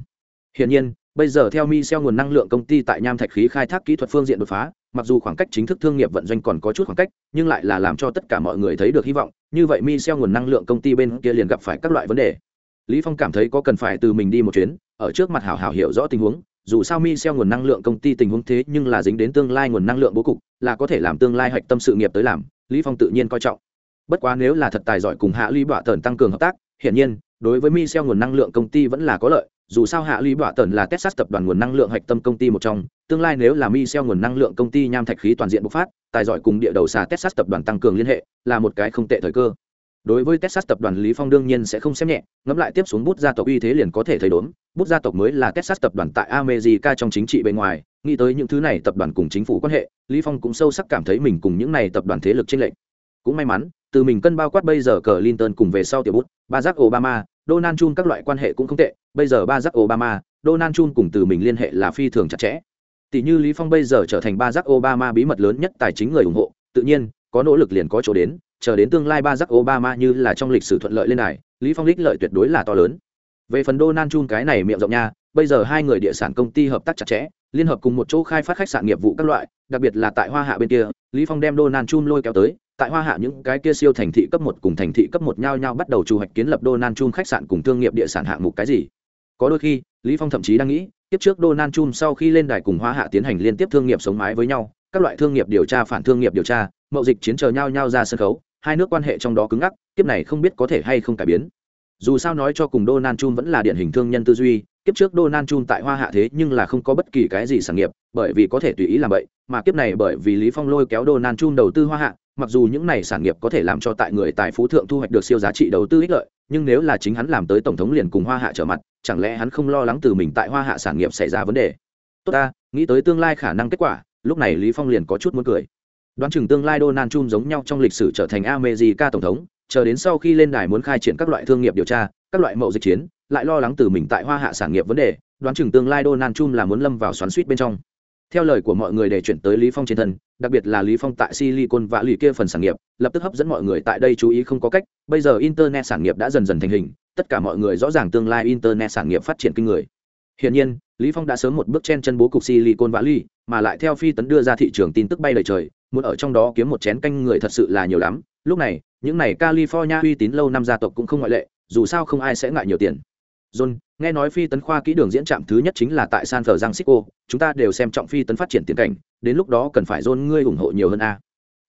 Hiển nhiên, bây giờ theo mi xeo nguồn năng lượng công ty tại nham thạch khí khai thác kỹ thuật phương diện đột phá, mặc dù khoảng cách chính thức thương nghiệp vận doanh còn có chút khoảng cách, nhưng lại là làm cho tất cả mọi người thấy được hy vọng, như vậy mi xeo nguồn năng lượng công ty bên kia liền gặp phải các loại vấn đề. Lý phong cảm thấy có cần phải từ mình đi một chuyến, ở trước mặt hảo hảo hiểu rõ tình huống dù sao mi xeo nguồn năng lượng công ty tình huống thế nhưng là dính đến tương lai nguồn năng lượng bố cục, là có thể làm tương lai hạch tâm sự nghiệp tới làm, lý phong tự nhiên coi trọng. Bất quá nếu là thật tài giỏi cùng hạ lý bọa tần tăng cường hợp tác, hiển nhiên, đối với mi xeo nguồn năng lượng công ty vẫn là có lợi, dù sao hạ lý bọa tần là texas tập đoàn nguồn năng lượng hạch tâm công ty một trong, tương lai nếu là mi xeo nguồn năng lượng công ty nham thạch khí toàn diện bộc phát, tài giỏi cùng địa đầu xà texas tập đoàn tăng cường liên hệ, là một cái không tệ thời cơ đối với texas tập đoàn lý phong đương nhiên sẽ không xem nhẹ ngẫm lại tiếp xuống bút gia tộc uy thế liền có thể thấy đốn bút gia tộc mới là texas tập đoàn tại america trong chính trị bên ngoài nghĩ tới những thứ này tập đoàn cùng chính phủ quan hệ lý phong cũng sâu sắc cảm thấy mình cùng những này tập đoàn thế lực trên lệnh cũng may mắn từ mình cân bao quát bây giờ cờ linton cùng về sau tiểu bút, Barack Obama, Donald Trump các loại quan hệ cũng không tệ, bây giờ Barack Obama, Donald Trump cùng từ mình liên hệ là phi thường chặt chẽ. Tỷ như Lý Phong bây giờ trở thành Barack Obama bí mật lớn nhất tài chính người ủng hộ, tự nhiên, có nỗ lực liền có chỗ đến, chờ đến tương lai ba giác Obama như là trong lịch sử thuận lợi lên này, Lý Phong Lích lợi tuyệt đối là to lớn. Về phần Donald Trump cái này miệng rộng nha, bây giờ hai người địa sản công ty hợp tác chặt chẽ, liên hợp cùng một chỗ khai phát khách sạn nghiệp vụ các loại, đặc biệt là tại Hoa Hạ bên kia, Lý Phong đem Donald Trump lôi kéo tới, tại Hoa Hạ những cái kia siêu thành thị cấp một cùng thành thị cấp một nhau nhau bắt đầu chủ hoạch kiến lập Donald Trump khách sạn cùng thương nghiệp địa sản hạng mục cái gì. Có đôi khi, Lý Phong thậm chí đang nghĩ, tiếp trước Donald Trump sau khi lên đài cùng Hoa Hạ tiến hành liên tiếp thương nghiệp sống mái với nhau, các loại thương nghiệp điều tra phản thương nghiệp điều tra, mậu dịch chiến chờ nhau nhau ra sân khấu, hai nước quan hệ trong đó cứng ngắc, kiếp này không biết có thể hay không cải biến. Dù sao nói cho cùng Donald Trump vẫn là điển hình thương nhân tư duy, kiếp trước Donald Trump tại Hoa Hạ thế nhưng là không có bất kỳ cái gì sản nghiệp, bởi vì có thể tùy ý làm vậy, mà kiếp này bởi vì Lý Phong lôi kéo Donald Trump đầu tư Hoa Hạ, mặc dù những này sản nghiệp có thể làm cho tại người tài phú thượng thu hoạch được siêu giá trị đầu tư ích lợi, nhưng nếu là chính hắn làm tới tổng thống liền cùng Hoa Hạ trở mặt, chẳng lẽ hắn không lo lắng từ mình tại Hoa Hạ sản nghiệp xảy ra vấn đề? Tốt ta, nghĩ tới tương lai khả năng kết quả, lúc này Lý Phong liền có chút muốn cười. Đoán chừng tương lai Donald Trump giống nhau trong lịch sử trở thành America tổng thống, chờ đến sau khi lên đài muốn khai triển các loại thương nghiệp điều tra, các loại mậu dịch chiến, lại lo lắng từ mình tại Hoa Hạ sản nghiệp vấn đề, đoán chừng tương lai Donald Trump là muốn lâm vào xoắn xuýt bên trong. Theo lời của mọi người để chuyển tới Lý Phong trên thân, đặc biệt là Lý Phong tại Silicon và lì kia phần sản nghiệp, lập tức hấp dẫn mọi người tại đây chú ý không có cách, bây giờ internet sản nghiệp đã dần dần thành hình, tất cả mọi người rõ ràng tương lai internet sản nghiệp phát triển kinh người. Hiển nhiên, Lý Phong đã sớm một bước chen chân bố cục Silicon Valley, mà lại theo phi tấn đưa ra thị trường tin tức bay lời trời, muốn ở trong đó kiếm một chén canh người thật sự là nhiều lắm. Lúc này, những này California uy tín lâu năm gia tộc cũng không ngoại lệ, dù sao không ai sẽ ngại nhiều tiền. John, nghe nói phi tấn khoa kỹ đường diễn trạm thứ nhất chính là tại San Francisco, chúng ta đều xem trọng phi tấn phát triển tiến cảnh, đến lúc đó cần phải John ngươi ủng hộ nhiều hơn a.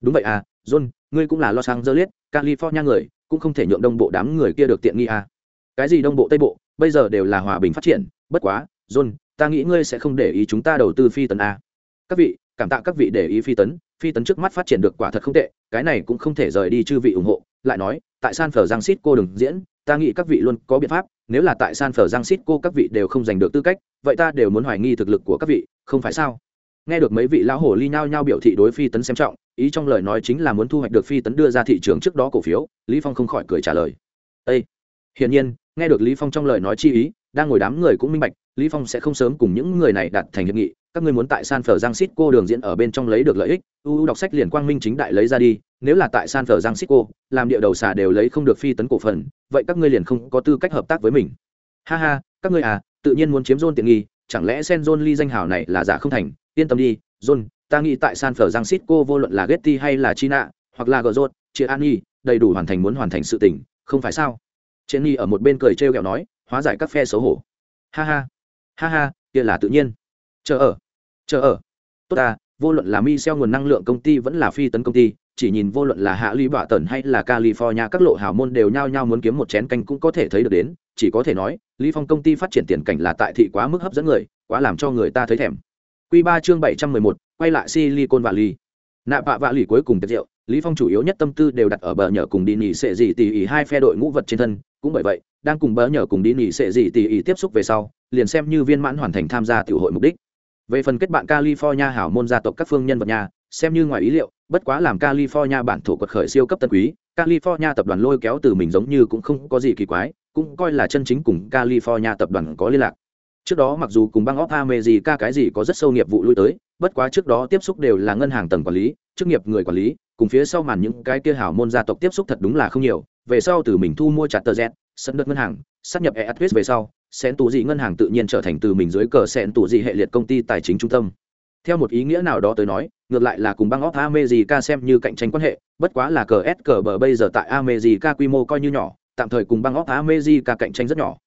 Đúng vậy à, John, ngươi cũng là Los Angeles, California người, cũng không thể nhượng đông bộ đám người kia được tiện nghi à. Cái gì đông bộ tây bộ, bây giờ đều là hòa bình phát triển, bất quá, John, ta nghĩ ngươi sẽ không để ý chúng ta đầu tư phi tấn a. Các vị, cảm tạ các vị để ý phi tấn, phi tấn trước mắt phát triển được quả thật không tệ, cái này cũng không thể rời đi chư vị ủng hộ, lại nói, tại San cô đừng diễn, ta nghĩ các vị luôn có biện pháp, nếu là tại San cô các vị đều không giành được tư cách, vậy ta đều muốn hoài nghi thực lực của các vị, không phải sao? Nghe được mấy vị lão hồ ly nhao nhao biểu thị đối phi tấn xem trọng, ý trong lời nói chính là muốn thu hoạch được phi tấn đưa ra thị trường trước đó cổ phiếu, Lý Phong không khỏi cười trả lời. Ê! Hiển nhiên, nghe được Lý Phong trong lời nói chi ý, đang ngồi đám người cũng minh bạch, Lý Phong sẽ không sớm cùng những người này đạt thành hiệp nghị, các ngươi muốn tại San Francisco đường diễn ở bên trong lấy được lợi ích, u đọc sách liền quang minh chính đại lấy ra đi, nếu là tại San Francisco, làm địa đầu xà đều lấy không được phi tấn cổ phần, vậy các ngươi liền không có tư cách hợp tác với mình. Ha ha, các ngươi à, tự nhiên muốn chiếm John tiện nghi, chẳng lẽ Sen John ly danh hào này là giả không thành, yên tâm đi, John, ta nghĩ tại San Francisco vô luận là Getty hay là China, hoặc là Gozot, Chia Ani, đầy đủ hoàn thành muốn hoàn thành sự tình, không phải sao? Jenny ở một bên cười trêu ghẹo nói, hóa giải các phe xấu hổ. Ha ha, ha ha, kia là tự nhiên. Chờ ở, chờ ở. Tốt à, vô luận là Michel nguồn năng lượng công ty vẫn là phi tấn công ty, chỉ nhìn vô luận là hạ ly bạ tần hay là california các lộ hào môn đều nhao nhao muốn kiếm một chén canh cũng có thể thấy được đến chỉ có thể nói lý phong công ty phát triển tiền cảnh là tại thị quá mức hấp dẫn người quá làm cho người ta thấy thèm quy ba chương bảy trăm mười một, quay lại silicon valley nạ bạ vạ lì cuối cùng tiệc rượu lý phong chủ yếu nhất tâm tư đều đặt ở bờ nhờ cùng đi nghỉ sệ gì tỉ ỉ hai phe đội ngũ vật trên thân cũng bởi vậy đang cùng bờ nhờ cùng đi nghỉ sệ gì tỉ ỉ tiếp xúc về sau liền xem như viên mãn hoàn thành tham gia tiểu hội mục đích. Về phần kết bạn california hảo môn gia tộc các phương nhân vật nhà, xem như ngoài ý liệu, bất quá làm california bản thổ quật khởi siêu cấp tân quý, california tập đoàn lôi kéo từ mình giống như cũng không có gì kỳ quái, cũng coi là chân chính cùng california tập đoàn có liên lạc. Trước đó mặc dù cùng bang gì ca cái gì có rất sâu nghiệp vụ lui tới, bất quá trước đó tiếp xúc đều là ngân hàng tầng quản lý, chức nghiệp người quản lý, cùng phía sau màn những cái kia hảo môn gia tộc tiếp xúc thật đúng là không nhiều, về sau từ mình thu mua chặt tờ z sân đất ngân hàng sắp nhập eatwest về sau sen tù dị ngân hàng tự nhiên trở thành từ mình dưới cờ sen tù dị hệ liệt công ty tài chính trung tâm theo một ý nghĩa nào đó tới nói ngược lại là cùng băng óc amejica xem như cạnh tranh quan hệ, bất quá là cờ S cờ bờ bây giờ tại amejica quy mô coi như nhỏ, tạm thời cùng băng óc amejica cạnh tranh rất nhỏ.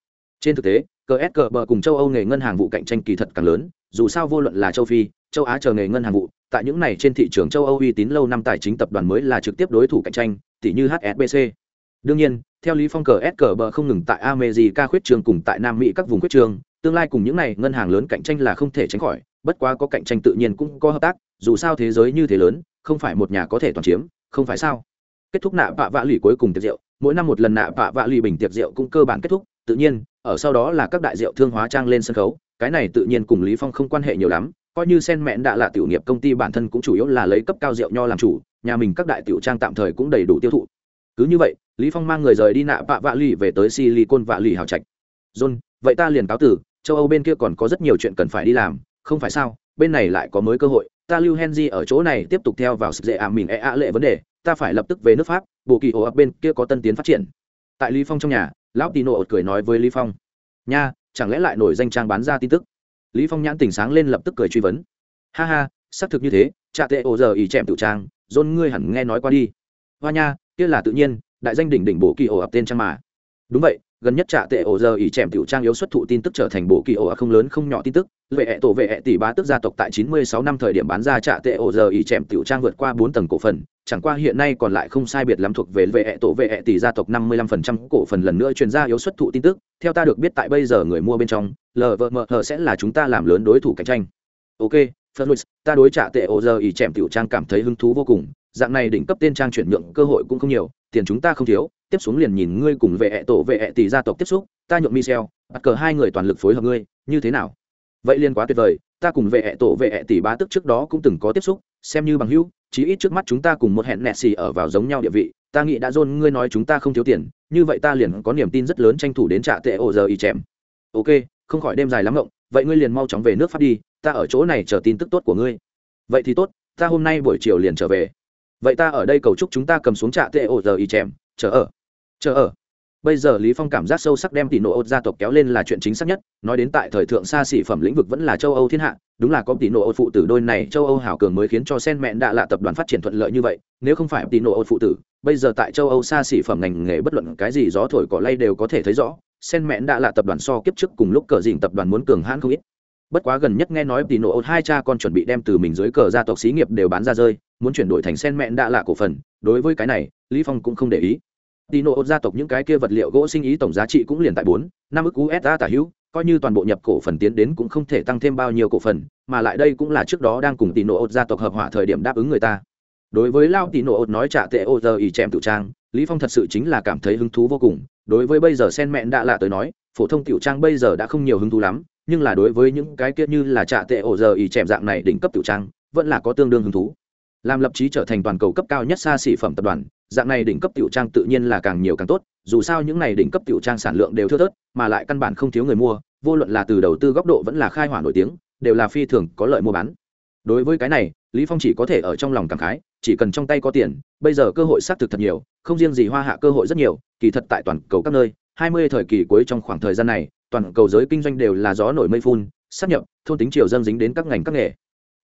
Trên thực tế, cờ S cờ bờ cùng châu Âu nghề ngân hàng vụ cạnh tranh kỳ thật càng lớn, dù sao vô luận là châu Phi, châu Á chờ nghề ngân hàng vụ, tại những này trên thị trường châu Âu uy tín lâu năm tài chính tập đoàn mới là trực tiếp đối thủ cạnh tranh, tỷ như HSBC. Đương nhiên, theo Lý Phong cờ S cờ bờ không ngừng tại America khuyết trường cùng tại Nam Mỹ các vùng khuyết trường, tương lai cùng những này ngân hàng lớn cạnh tranh là không thể tránh khỏi, bất quá có cạnh tranh tự nhiên cũng có hợp tác, dù sao thế giới như thế lớn không phải một nhà có thể toàn chiếm không phải sao? Kết thúc nạ vạ vạ lì cuối cùng tiệc rượu mỗi năm một lần nạ vạ vạ lì bình tiệc rượu cũng cơ bản kết thúc tự nhiên ở sau đó là các đại rượu thương hóa trang lên sân khấu cái này tự nhiên cùng lý phong không quan hệ nhiều lắm coi như sen mẹn đã là tiểu nghiệp công ty bản thân cũng chủ yếu là lấy cấp cao rượu nho làm chủ nhà mình các đại tiểu trang tạm thời cũng đầy đủ tiêu thụ cứ như vậy, lý phong mang người rời đi nạ bạ vạ lì về tới silicon vạ lì hào trạch. John, vậy ta liền cáo tử, châu âu bên kia còn có rất nhiều chuyện cần phải đi làm, không phải sao? Bên này lại có mới cơ hội, ta lưu henry ở chỗ này tiếp tục theo vào sự dễ ảm mình e ạ lệ vấn đề, ta phải lập tức về nước pháp bộ kỳ ổ ập bên kia có tân tiến phát triển. Tại lý phong trong nhà, lão tino ột cười nói với lý phong, nha, chẳng lẽ lại nổi danh trang bán ra tin tức? Lý phong nhãn tỉnh sáng lên lập tức cười truy vấn, ha ha, xác thực như thế trạ tệ ổ giờ ý chèm tự trang, John ngươi hẳn nghe nói qua đi. Hoa nha kia là tự nhiên, đại danh đỉnh đỉnh bộ kỳ ổ ập tên trang mà. Đúng vậy, gần nhất trạ tệ ổ giờ ỉ chèm tiểu trang yếu xuất thụ tin tức trở thành bộ kỳ ổ không lớn không nhỏ tin tức. Vệ hệ tổ vệ hệ tỷ bá tức gia tộc tại 96 năm thời điểm bán ra trạ tệ ổ giờ ỉ chèm tiểu trang vượt qua 4 tầng cổ phần, chẳng qua hiện nay còn lại không sai biệt lắm thuộc về vệ hệ tổ vệ hệ tỷ gia tộc 55% cổ phần lần nữa truyền ra yếu xuất thụ tin tức. Theo ta được biết tại bây giờ người mua bên trong lvmh sẽ là chúng ta làm lớn đối thủ cạnh tranh. Ok ta đối trả tệ ổ giờ ỉ chèm tiểu trang cảm thấy hứng thú vô cùng dạng này đỉnh cấp tên trang chuyển nhượng cơ hội cũng không nhiều, tiền chúng ta không thiếu, tiếp xuống liền nhìn ngươi cùng vệ hệ tổ vệ hệ tỷ gia tộc tiếp xúc, ta nhượng michel, bắt cờ hai người toàn lực phối hợp ngươi, như thế nào? Vậy liên quá tuyệt vời, ta cùng vệ hệ tổ vệ hệ tỷ bá tức trước đó cũng từng có tiếp xúc, xem như bằng hữu, chí ít trước mắt chúng ta cùng một hẹn nẹt xì ở vào giống nhau địa vị, ta nghĩ đã dôn ngươi nói chúng ta không thiếu tiền, như vậy ta liền có niềm tin rất lớn tranh thủ đến trả tệ ổ giờ y chèm. Ok, không khỏi đêm dài lắm ngộng, vậy ngươi liền mau chóng về nước pháp đi, ta ở chỗ này chờ tin tức tốt của ngươi. Vậy thì tốt, ta hôm nay buổi chiều liền trở về vậy ta ở đây cầu chúc chúng ta cầm xuống trạ tệ ổ giờ y chèm, chờ ở chờ ở. Bây giờ lý phong cảm giác sâu sắc đem tỷ nộ ột gia tộc kéo lên là chuyện chính xác nhất, nói đến tại thời thượng xa xỉ phẩm lĩnh vực vẫn là châu âu thiên hạ, đúng là có tỷ nộ ột phụ tử đôi này châu âu hảo cường mới khiến cho sen mẹn đạ lạ tập đoàn phát triển thuận lợi như vậy, nếu không phải tỷ nộ ột phụ tử, bây giờ tại châu âu xa xỉ phẩm ngành nghề bất luận cái gì gió thổi cỏ lay đều có thể thấy rõ, sen mẹn đạ lạ tập đoàn so kiếp trước cùng lúc cờ dình tập đoàn muốn cường hãn không ít. Bất quá gần nhất nghe nói tỷ nộ ột hai cha con chuẩn bị đem từ mình dưới cờ gia tộc xí nghiệp đều bán ra rơi muốn chuyển đổi thành sen mẹn đạ lạ cổ phần đối với cái này lý phong cũng không để ý Tỷ nội gia tộc những cái kia vật liệu gỗ sinh ý tổng giá trị cũng liền tại bốn năm ức USD tả hữu, coi như toàn bộ nhập cổ phần tiến đến cũng không thể tăng thêm bao nhiêu cổ phần, mà lại đây cũng là trước đó đang cùng tỷ nội gia tộc hợp hỏa thời điểm đáp ứng người ta. Đối với Lao nội nói trả tệ ô giờ ỷ chèm tự trang, Lý Phong thật sự chính là cảm thấy hứng thú vô cùng. Đối với bây giờ sen mẹn đã lạ tới nói, phổ thông tiểu trang bây giờ đã không nhiều hứng thú lắm, nhưng là đối với những cái kia như là trả tệ ổ giờ ỷ chèm dạng này đỉnh cấp tiểu trang, vẫn là có tương đương hứng thú. Làm lập chí trở thành toàn cầu cấp cao nhất xa xỉ phẩm tập đoàn, dạng này đỉnh cấp tiểu trang tự nhiên là càng nhiều càng tốt dù sao những này đỉnh cấp tiểu trang sản lượng đều thưa thớt mà lại căn bản không thiếu người mua vô luận là từ đầu tư góc độ vẫn là khai hỏa nổi tiếng đều là phi thường có lợi mua bán. Đối với cái này lý phong chỉ có thể ở trong lòng cảm khái chỉ cần trong tay có tiền bây giờ cơ hội xác thực thật nhiều không riêng gì hoa hạ cơ hội rất nhiều kỳ thật tại toàn cầu các nơi 20 thời kỳ cuối trong khoảng thời gian này toàn cầu giới kinh doanh đều là gió nổi mây phun sắp nhập thôn tính triều dân dính đến các ngành các nghề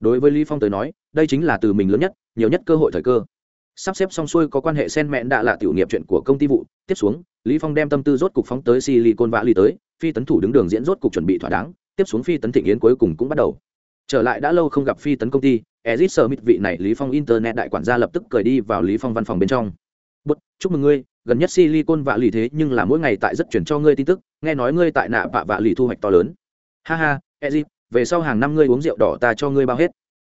đối với lý phong tới nói, đây chính là từ mình lớn nhất, nhiều nhất cơ hội thời cơ. Sắp xếp xong xuôi có quan hệ sen mẹn đã là tiểu nghiệp chuyện của công ty vụ, tiếp xuống, lý phong đem tâm tư rốt cục phóng tới silicon Lý tới, phi tấn thủ đứng đường diễn rốt cục chuẩn bị thỏa đáng, tiếp xuống phi tấn thịnh yến cuối cùng cũng bắt đầu. Trở lại đã lâu không gặp phi tấn công ty, ezit smith vị này lý phong internet đại quản gia lập tức cười đi vào lý phong văn phòng bên trong. Bút, chúc mừng ngươi, gần nhất silicon vạ lì thế nhưng là mỗi ngày tại rất chuyển cho ngươi tin tức, nghe nói ngươi tại nạ vạ vạ lì thu hoạch to lớn. Ha ha, ezit về sau hàng năm ngươi uống rượu đỏ ta cho ngươi bao hết.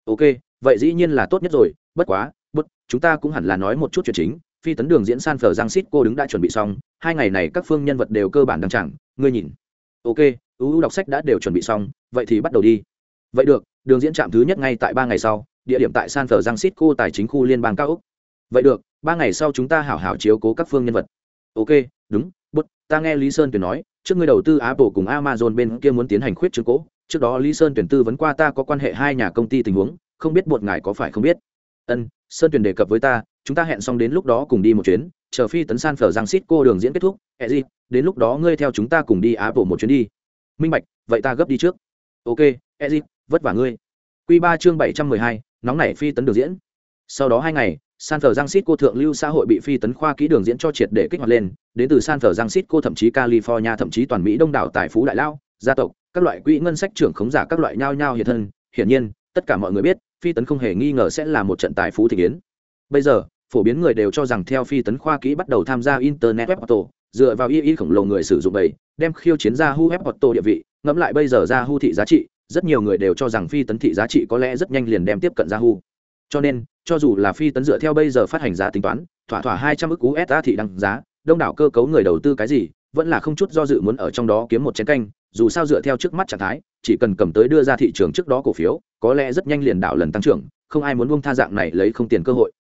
Ok, vậy dĩ nhiên là tốt nhất rồi, bất quá bất chúng ta cũng hẳn là nói một chút chuyện chính. Phi tấn đường diễn san phở giang xít cô đứng đã chuẩn bị xong, hai ngày này các phương nhân vật đều cơ bản đăng chẳng ngươi nhìn. Ok uu đọc sách đã đều chuẩn bị xong, vậy thì bắt đầu đi. Vậy được, đường diễn trạm thứ nhất ngay tại ba ngày sau, địa điểm tại san phở giang xít cô tài chính khu liên bang cao úc. Vậy được, ba ngày sau chúng ta hảo hảo chiếu cố các phương nhân vật. Ok, đúng, bút, ta nghe lý sơn tuyển nói, trước ngươi đầu tư apple cùng amazon bên kia muốn tiến hành khuyết chứng cố trước đó lý sơn tuyển tư vấn qua ta có quan hệ hai nhà công ty tình huống, không biết bột ngài có phải không biết. Ân, sơn tuyển đề cập với ta, chúng ta hẹn xong đến lúc đó cùng đi một chuyến, chờ phi tấn san phở giang xít cô đường diễn kết thúc, ẹ gì, đến lúc đó ngươi theo chúng ta cùng đi á bộ một chuyến đi. Minh bạch, vậy ta gấp đi trước. Ok, ẹ gì, vất vả ngươi. Q ba chương bảy trăm mười hai, nóng nảy phi tấn đường diễn. Sau đó hai ngày, san phở giang xít cô thượng lưu xã hội bị phi tấn khoa kỹ đường diễn cho triệt để kích hoạt lên, đến từ san phở giang xít cô thậm chí california, thậm chí toàn mỹ đông đảo tài phú đại lao gia tộc các loại quỹ ngân sách trưởng khống giả các loại nhao nhao hiện thân. Hiển nhiên, tất cả mọi người biết, phi tấn không hề nghi ngờ sẽ là một trận tài phú thị kiến. Bây giờ, phổ biến người đều cho rằng theo phi tấn khoa kỹ bắt đầu tham gia internet web auto dựa vào y y khổng lồ người sử dụng bầy, đem khiêu chiến ra hu web auto địa vị, ngẫm lại bây giờ ra hu thị giá trị, rất nhiều người đều cho rằng phi tấn thị giá trị có lẽ rất nhanh liền đem tiếp cận ra hu cho nên, cho dù là phi tấn dựa theo bây giờ phát hành giá tính toán, thỏa thỏa hai trăm ức usd thị đăng giá, đông đảo cơ cấu người đầu tư cái gì, vẫn là không chút do dự muốn ở trong đó kiếm một chén canh dù sao dựa theo trước mắt trạng thái, chỉ cần cầm tới đưa ra thị trường trước đó cổ phiếu, có lẽ rất nhanh liền đảo lần tăng trưởng, không ai muốn buông tha dạng này lấy không tiền cơ hội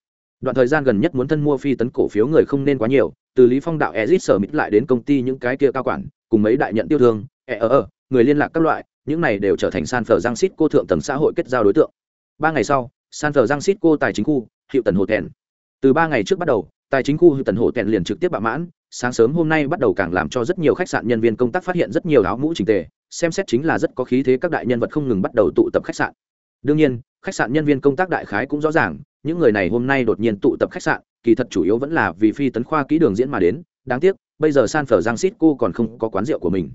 đoạn thời gian gần nhất muốn thân mua phi tấn cổ phiếu người không nên quá nhiều, từ lý phong đạo ezit sở mít lại đến công ty những cái kia cao quản, cùng mấy đại nhận tiêu thương e ở ở người liên lạc các loại, những này đều trở thành san phở giang xít cô thượng tầng xã hội kết giao đối tượng ba ngày sau, san phở giang xít cô tài chính khu hiệu tần hồ thẹn. từ ba ngày trước bắt đầu, tài chính khu hiệu tần hồ thẹn liền trực tiếp bạo mãn sáng sớm hôm nay bắt đầu càng làm cho rất nhiều khách sạn nhân viên công tác phát hiện rất nhiều áo mũ trình tề, xem xét chính là rất có khí thế các đại nhân vật không ngừng bắt đầu tụ tập khách sạn. Đương nhiên, khách sạn nhân viên công tác đại khái cũng rõ ràng, những người này hôm nay đột nhiên tụ tập khách sạn, kỳ thật chủ yếu vẫn là vì phi tấn khoa kỹ đường diễn mà đến, đáng tiếc, bây giờ san phở giang xít cô còn không có quán rượu của mình.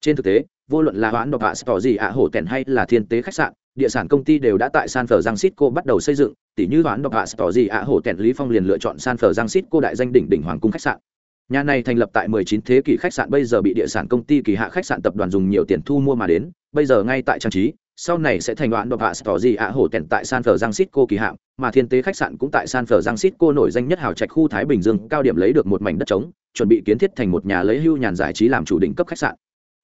Trên thực tế, vô luận là hoãn độc hạ tỏ gì ạ, hổ tẻn hay là thiên tế khách sạn, địa sản công ty đều đã tại san phở giang xít cô bắt đầu xây dựng tỷ như hoãn độc hạ tỏ gì ạ, hổ tẻn lý phong liền lựa chọn san phở giang xít cô đại danh đỉnh đỉnh hoàng cung khách sạn nhà này thành lập tại 19 thế kỷ khách sạn bây giờ bị địa sản công ty kỳ hạ khách sạn tập đoàn dùng nhiều tiền thu mua mà đến bây giờ ngay tại trang trí sau này sẽ thành đoạn độc hạ tỏ gì ạ hổ tèn tại san phở giang xít cô kỳ hạ, mà thiên tế khách sạn cũng tại san phở giang xít cô nổi danh nhất hào trạch khu thái bình dương cao điểm lấy được một mảnh đất trống chuẩn bị kiến thiết thành một nhà lấy hưu nhàn giải trí làm chủ định cấp khách sạn.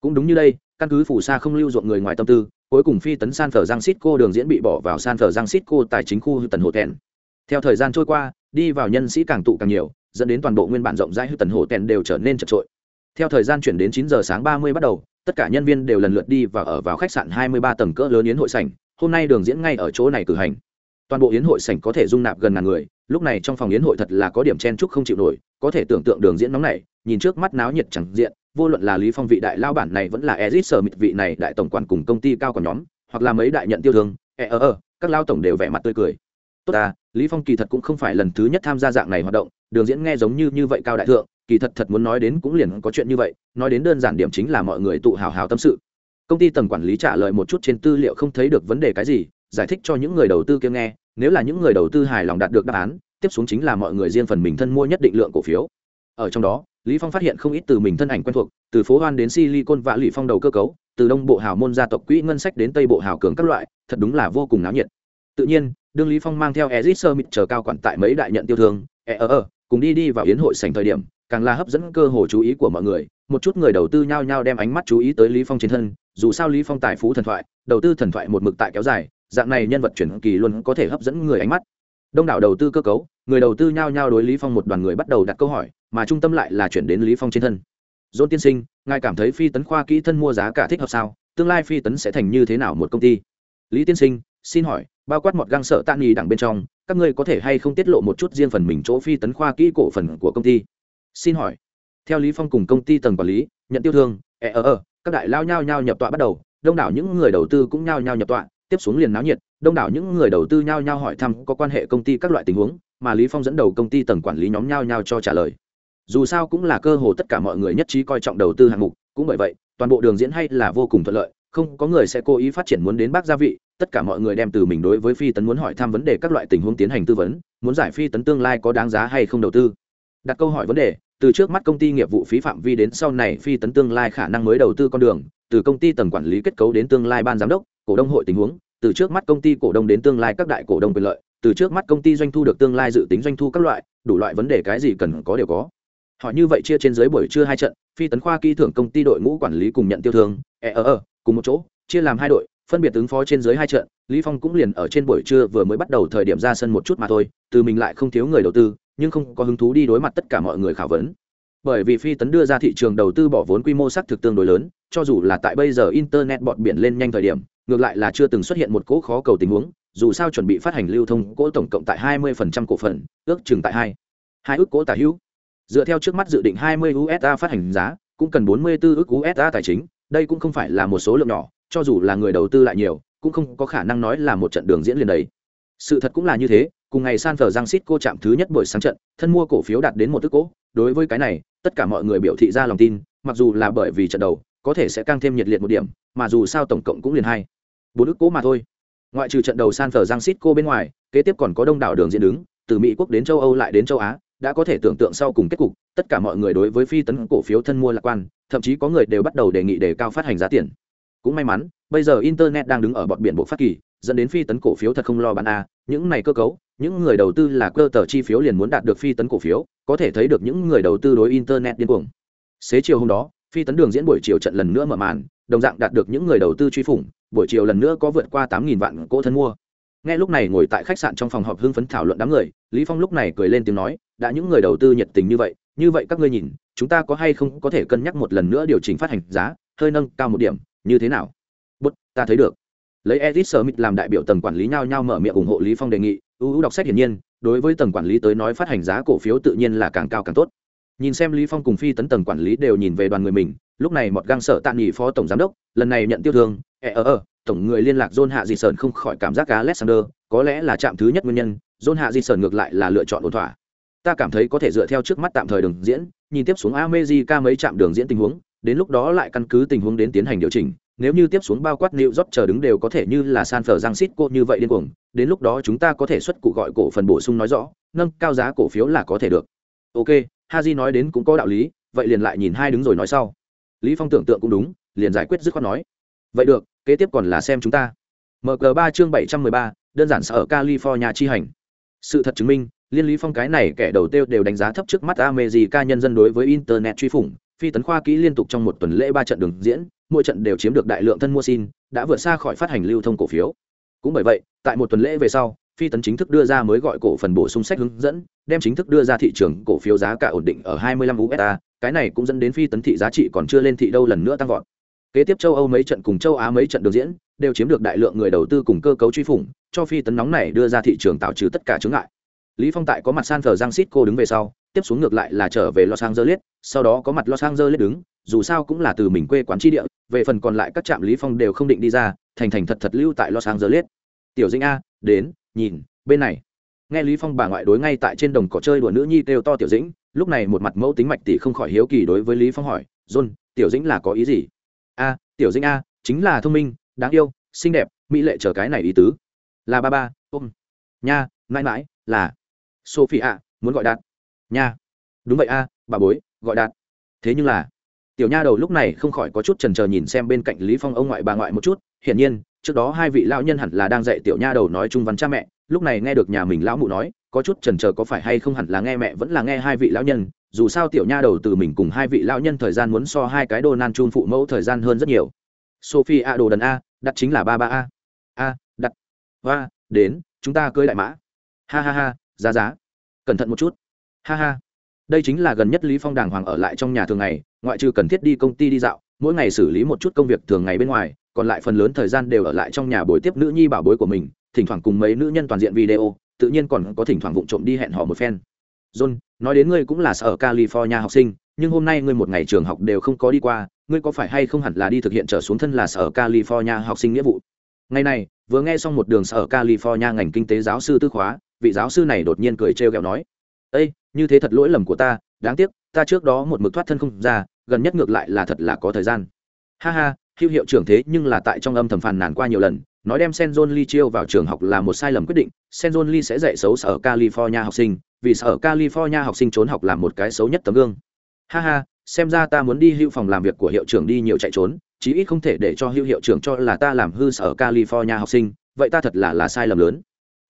Cũng đúng như đây căn cứ phủ xa không lưu ruộng người ngoài tâm tư cuối cùng phi tấn san phở giang xít cô đường diễn bị bỏ vào san phở giang xít cô tài chính khu tần hồ tèn. Theo thời gian trôi qua đi vào nhân sĩ càng tụ càng nhiều dẫn đến toàn bộ nguyên bản rộng rãi hư tần hồ tèn đều trở nên chật trội. Theo thời gian chuyển đến chín giờ sáng ba mươi bắt đầu tất cả nhân viên đều lần lượt đi và ở vào khách sạn hai mươi ba tầng cỡ lớn yến hội sảnh. Hôm nay đường diễn ngay ở chỗ này cử hành. Toàn bộ yến hội sảnh có thể dung nạp gần ngàn người lúc này trong phòng yến hội thật là có điểm chen trúc không chịu nổi có thể tưởng tượng đường diễn nóng này nhìn trước mắt náo nhiệt chẳng diện vô luận là lý phong vị đại lao bản này vẫn là ezit sở mịt vị này đại tổng quản cùng công ty cao còn nhóm hoặc là mấy đại nhận tiêu thương e ơ ơ, các lao tổng đều vẻ mặt tươi cười. Tốt à lý phong kỳ thật cũng không phải lần thứ nhất tham gia dạng này hoạt động đường diễn nghe giống như như vậy cao đại thượng, kỳ thật thật muốn nói đến cũng liền có chuyện như vậy, nói đến đơn giản điểm chính là mọi người tụ hào hào tâm sự. Công ty tầng quản lý trả lời một chút trên tư liệu không thấy được vấn đề cái gì, giải thích cho những người đầu tư kia nghe, nếu là những người đầu tư hài lòng đạt được đáp án, tiếp xuống chính là mọi người riêng phần mình thân mua nhất định lượng cổ phiếu. Ở trong đó, lý phong phát hiện không ít từ mình thân ảnh quen thuộc, từ phố hoan đến silicon và lụy phong đầu cơ cấu, từ đông bộ hào môn gia tộc quỹ ngân sách đến tây bộ hào cường các loại, thật đúng là vô cùng náo nhiệt. Tự nhiên, đương lý phong mang theo ezit sơ mịt chờ cao quản tại mấy đại nhận tiêu thương e ơ ờ cùng đi đi vào yến hội sảnh thời điểm, càng là hấp dẫn cơ hồ chú ý của mọi người. Một chút người đầu tư nhao nhao đem ánh mắt chú ý tới lý phong trên thân, dù sao lý phong tài phú thần thoại, đầu tư thần thoại một mực tại kéo dài, dạng này nhân vật chuyển kỳ luôn có thể hấp dẫn người ánh mắt. Đông đảo đầu tư cơ cấu, người đầu tư nhao nhao đối lý phong một đoàn người bắt đầu đặt câu hỏi, mà trung tâm lại là chuyển đến lý phong trên thân. Dôn tiên sinh, ngài cảm thấy phi tấn khoa kỹ thân mua giá cả thích hợp sao? Tương lai phi tấn sẽ thành như thế nào một công ty? Lý tiên sinh, xin hỏi bao quát một găng sợ tạ nghi đẳng bên trong, các ngươi có thể hay không tiết lộ một chút riêng phần mình chỗ phi tấn khoa kỹ cổ phần của công ty? Xin hỏi. Theo lý phong cùng công ty tầng quản lý, nhận tiêu thương e ờ ờ các đại lao nhao nhao nhập tọa bắt đầu, đông đảo những người đầu tư cũng nhao nhao nhập tọa, tiếp xuống liền náo nhiệt, đông đảo những người đầu tư nhao nhao hỏi thăm có quan hệ công ty các loại tình huống, mà lý phong dẫn đầu công ty tầng quản lý nhóm nhao nhao cho trả lời. Dù sao cũng là cơ hồ tất cả mọi người nhất trí coi trọng đầu tư hạng mục, cũng bởi vậy, toàn bộ đường diễn hay là vô cùng thuận lợi không có người sẽ cố ý phát triển muốn đến bác gia vị, tất cả mọi người đem từ mình đối với phi tấn muốn hỏi thăm vấn đề các loại tình huống tiến hành tư vấn, muốn giải phi tấn tương lai có đáng giá hay không đầu tư. Đặt câu hỏi vấn đề, từ trước mắt công ty nghiệp vụ phí phạm vi đến sau này phi tấn tương lai khả năng mới đầu tư con đường, từ công ty tầng quản lý kết cấu đến tương lai ban giám đốc, cổ đông hội tình huống, từ trước mắt công ty cổ đông đến tương lai các đại cổ đông quyền lợi, từ trước mắt công ty doanh thu được tương lai dự tính doanh thu các loại, đủ loại vấn đề cái gì cần có đều có. Họ như vậy chia trên dưới buổi trưa hai trận, phi tấn khoa kỹ thưởng công ty đội ngũ quản lý cùng nhận tiêu thương e ờ ờ cùng một chỗ, chia làm hai đội, phân biệt ứng phó trên dưới hai trận, lý phong cũng liền ở trên buổi trưa vừa mới bắt đầu thời điểm ra sân một chút mà thôi, từ mình lại không thiếu người đầu tư, nhưng không có hứng thú đi đối mặt tất cả mọi người khảo vấn. Bởi vì phi tấn đưa ra thị trường đầu tư bỏ vốn quy mô sắc thực tương đối lớn, cho dù là tại bây giờ internet bọt biển lên nhanh thời điểm, ngược lại là chưa từng xuất hiện một cỗ khó cầu tình huống, dù sao chuẩn bị phát hành lưu thông cỗ tổng cộng tại 20% cổ phần, ước chừng tại hai hai ước cỗ tả hữu. Dựa theo trước mắt dự định 20 USD phát hành giá, cũng cần 44 ước USD tài chính đây cũng không phải là một số lượng nhỏ, cho dù là người đầu tư lại nhiều, cũng không có khả năng nói là một trận đường diễn liền đấy. Sự thật cũng là như thế, cùng ngày san thờ giang xít cô chạm thứ nhất buổi sáng trận, thân mua cổ phiếu đạt đến một tức cỗ đối với cái này, tất cả mọi người biểu thị ra lòng tin, mặc dù là bởi vì trận đầu, có thể sẽ càng thêm nhiệt liệt một điểm, mà dù sao tổng cộng cũng liền hai, bốn ức cỗ mà thôi. Ngoại trừ trận đầu san thờ giang xít cô bên ngoài, kế tiếp còn có đông đảo đường diễn đứng, từ mỹ quốc đến châu âu lại đến châu á đã có thể tưởng tượng sau cùng kết cục, tất cả mọi người đối với phi tấn cổ phiếu thân mua lạc quan, thậm chí có người đều bắt đầu đề nghị đề cao phát hành giá tiền. Cũng may mắn, bây giờ internet đang đứng ở bọn biển bộ phát kỳ, dẫn đến phi tấn cổ phiếu thật không lo bán a. Những này cơ cấu, những người đầu tư là cơ tờ chi phiếu liền muốn đạt được phi tấn cổ phiếu, có thể thấy được những người đầu tư đối internet điên cuồng. Xế chiều hôm đó, phi tấn đường diễn buổi chiều trận lần nữa mở màn, đồng dạng đạt được những người đầu tư truy phủng, buổi chiều lần nữa có vượt qua tám nghìn vạn cỗ thân mua nghe lúc này ngồi tại khách sạn trong phòng họp hưng phấn thảo luận đám người, lý phong lúc này cười lên tiếng nói, đã những người đầu tư nhiệt tình như vậy như vậy các ngươi nhìn, chúng ta có hay không có thể cân nhắc một lần nữa điều chỉnh phát hành giá, hơi nâng cao một điểm, như thế nào? Bút, ta thấy được. Lấy edit smith làm đại biểu tầng quản lý nhau nhau mở miệng ủng hộ lý phong đề nghị ưu đọc sách hiển nhiên, đối với tầng quản lý tới nói phát hành giá cổ phiếu tự nhiên là càng cao càng tốt. Nhìn xem lý phong cùng phi tấn tầng quản lý đều nhìn về đoàn người mình, lúc này một gang sợ tạm nghỉ phó tổng giám đốc, lần này nhận tiêu thương e ờ ờ tổng người liên lạc john hạ di sơn không khỏi cảm giác alexander có lẽ là chạm thứ nhất nguyên nhân john hạ di sơn ngược lại là lựa chọn ổn thỏa ta cảm thấy có thể dựa theo trước mắt tạm thời đường diễn nhìn tiếp xuống America mấy chạm đường diễn tình huống đến lúc đó lại căn cứ tình huống đến tiến hành điều chỉnh nếu như tiếp xuống bao quát New York chờ đứng đều có thể như là San Francisco như vậy điên cuồng, đến lúc đó chúng ta có thể xuất cụ gọi cổ phần bổ sung nói rõ, nâng cao giá cổ phiếu là có thể được. Ok, Haji nói đến cũng có đạo lý, vậy liền lại nhìn hai đứng rồi nói sau. Lý Phong tưởng tượng cũng đúng, liền giải quyết dứt khoát nói. Vậy được, kế tiếp còn là xem chúng ta. MG3 chương 713, đơn giản sở California chi hành. Sự thật chứng minh, liên lý phong cái này kẻ đầu tiêu đều đánh giá thấp trước mắt America nhân dân đối với internet truy phủng, phi tấn khoa kỹ liên tục trong một tuần lễ ba trận đường diễn, mỗi trận đều chiếm được đại lượng thân mua xin đã vượt xa khỏi phát hành lưu thông cổ phiếu cũng bởi vậy tại một tuần lễ về sau phi tấn chính thức đưa ra mới gọi cổ phần bổ sung sách hướng dẫn đem chính thức đưa ra thị trường cổ phiếu giá cả ổn định ở 25 usd cái này cũng dẫn đến phi tấn thị giá trị còn chưa lên thị đâu lần nữa tăng vọt kế tiếp châu âu mấy trận cùng châu á mấy trận được diễn, đều chiếm được đại lượng người đầu tư cùng cơ cấu truy phủng, cho phi tấn nóng này đưa ra thị trường tạo trừ tất cả chướng ngại. Lý phong tại có mặt san thờ giang cô đứng về sau, tiếp xuống ngược lại là trở về los angeles, sau đó có mặt los angeles đứng, dù sao cũng là từ mình quê quán tri địa, về phần còn lại các trạm lý phong đều không định đi ra, thành thành thật thật lưu tại los angeles. Tiểu dinh a, đến, nhìn, bên này. Nghe lý phong bà ngoại đối ngay tại trên đồng cỏ chơi đùa nữ nhi kêu to tiểu dĩnh, lúc này một mặt mẫu tính mạch tỷ không khỏi hiếu kỳ đối với lý phong hỏi, john, tiểu dĩnh là có ý gì? Tiểu dĩnh a, chính là thông minh, đáng yêu, xinh đẹp, mỹ lệ chờ cái này ý tứ. Là ba ba, ôm. Nha, mãi mãi, là. Sophie a, muốn gọi đạt. Nha. Đúng vậy a, bà bối, gọi đạt. Thế nhưng là, tiểu nha đầu lúc này không khỏi có chút trần trờ nhìn xem bên cạnh lý phong ông ngoại bà ngoại một chút. Hiển nhiên, trước đó hai vị lão nhân hẳn là đang dạy tiểu nha đầu nói chung văn cha mẹ. Lúc này nghe được nhà mình lão mụ nói, có chút trần trờ có phải hay không hẳn là nghe mẹ vẫn là nghe hai vị lão nhân dù sao tiểu nha đầu từ mình cùng hai vị lão nhân thời gian muốn so hai cái đồ nan chun phụ mẫu thời gian hơn rất nhiều. Sophie a đồ đần a, đặt chính là ba ba a. A, đặt. Và đến, chúng ta cưới đại mã. Ha ha ha, giá giá. Cẩn thận một chút. Ha ha. Đây chính là gần nhất lý phong đàng hoàng ở lại trong nhà thường ngày, ngoại trừ cần thiết đi công ty đi dạo, mỗi ngày xử lý một chút công việc thường ngày bên ngoài, còn lại phần lớn thời gian đều ở lại trong nhà bồi tiếp nữ nhi bảo bối của mình, thỉnh thoảng cùng mấy nữ nhân toàn diện video, tự nhiên còn có thỉnh thoảng vụng trộm đi hẹn hò một phen john nói đến ngươi cũng là sở california học sinh nhưng hôm nay ngươi một ngày trường học đều không có đi qua ngươi có phải hay không hẳn là đi thực hiện trở xuống thân là sở california học sinh nghĩa vụ? Ngày này vừa nghe xong một đường sở california ngành kinh tế giáo sư tư khóa vị giáo sư này đột nhiên cười trêu ghẹo nói ây như thế thật lỗi lầm của ta đáng tiếc ta trước đó một mực thoát thân không ra gần nhất ngược lại là thật là có thời gian. Ha ha hữu hiệu trưởng thế nhưng là tại trong âm thầm phàn nàn qua nhiều lần nói đem Senzon Lee chiêu vào trường học là một sai lầm quyết định, Senzon Lee sẽ dạy xấu sở California học sinh, vì sợ California học sinh trốn học làm một cái xấu nhất tấm gương. Ha ha, xem ra ta muốn đi hưu phòng làm việc của hiệu trưởng đi nhiều chạy trốn, chí ít không thể để cho hưu hiệu trưởng cho là ta làm hư sở California học sinh, vậy ta thật là là sai lầm lớn.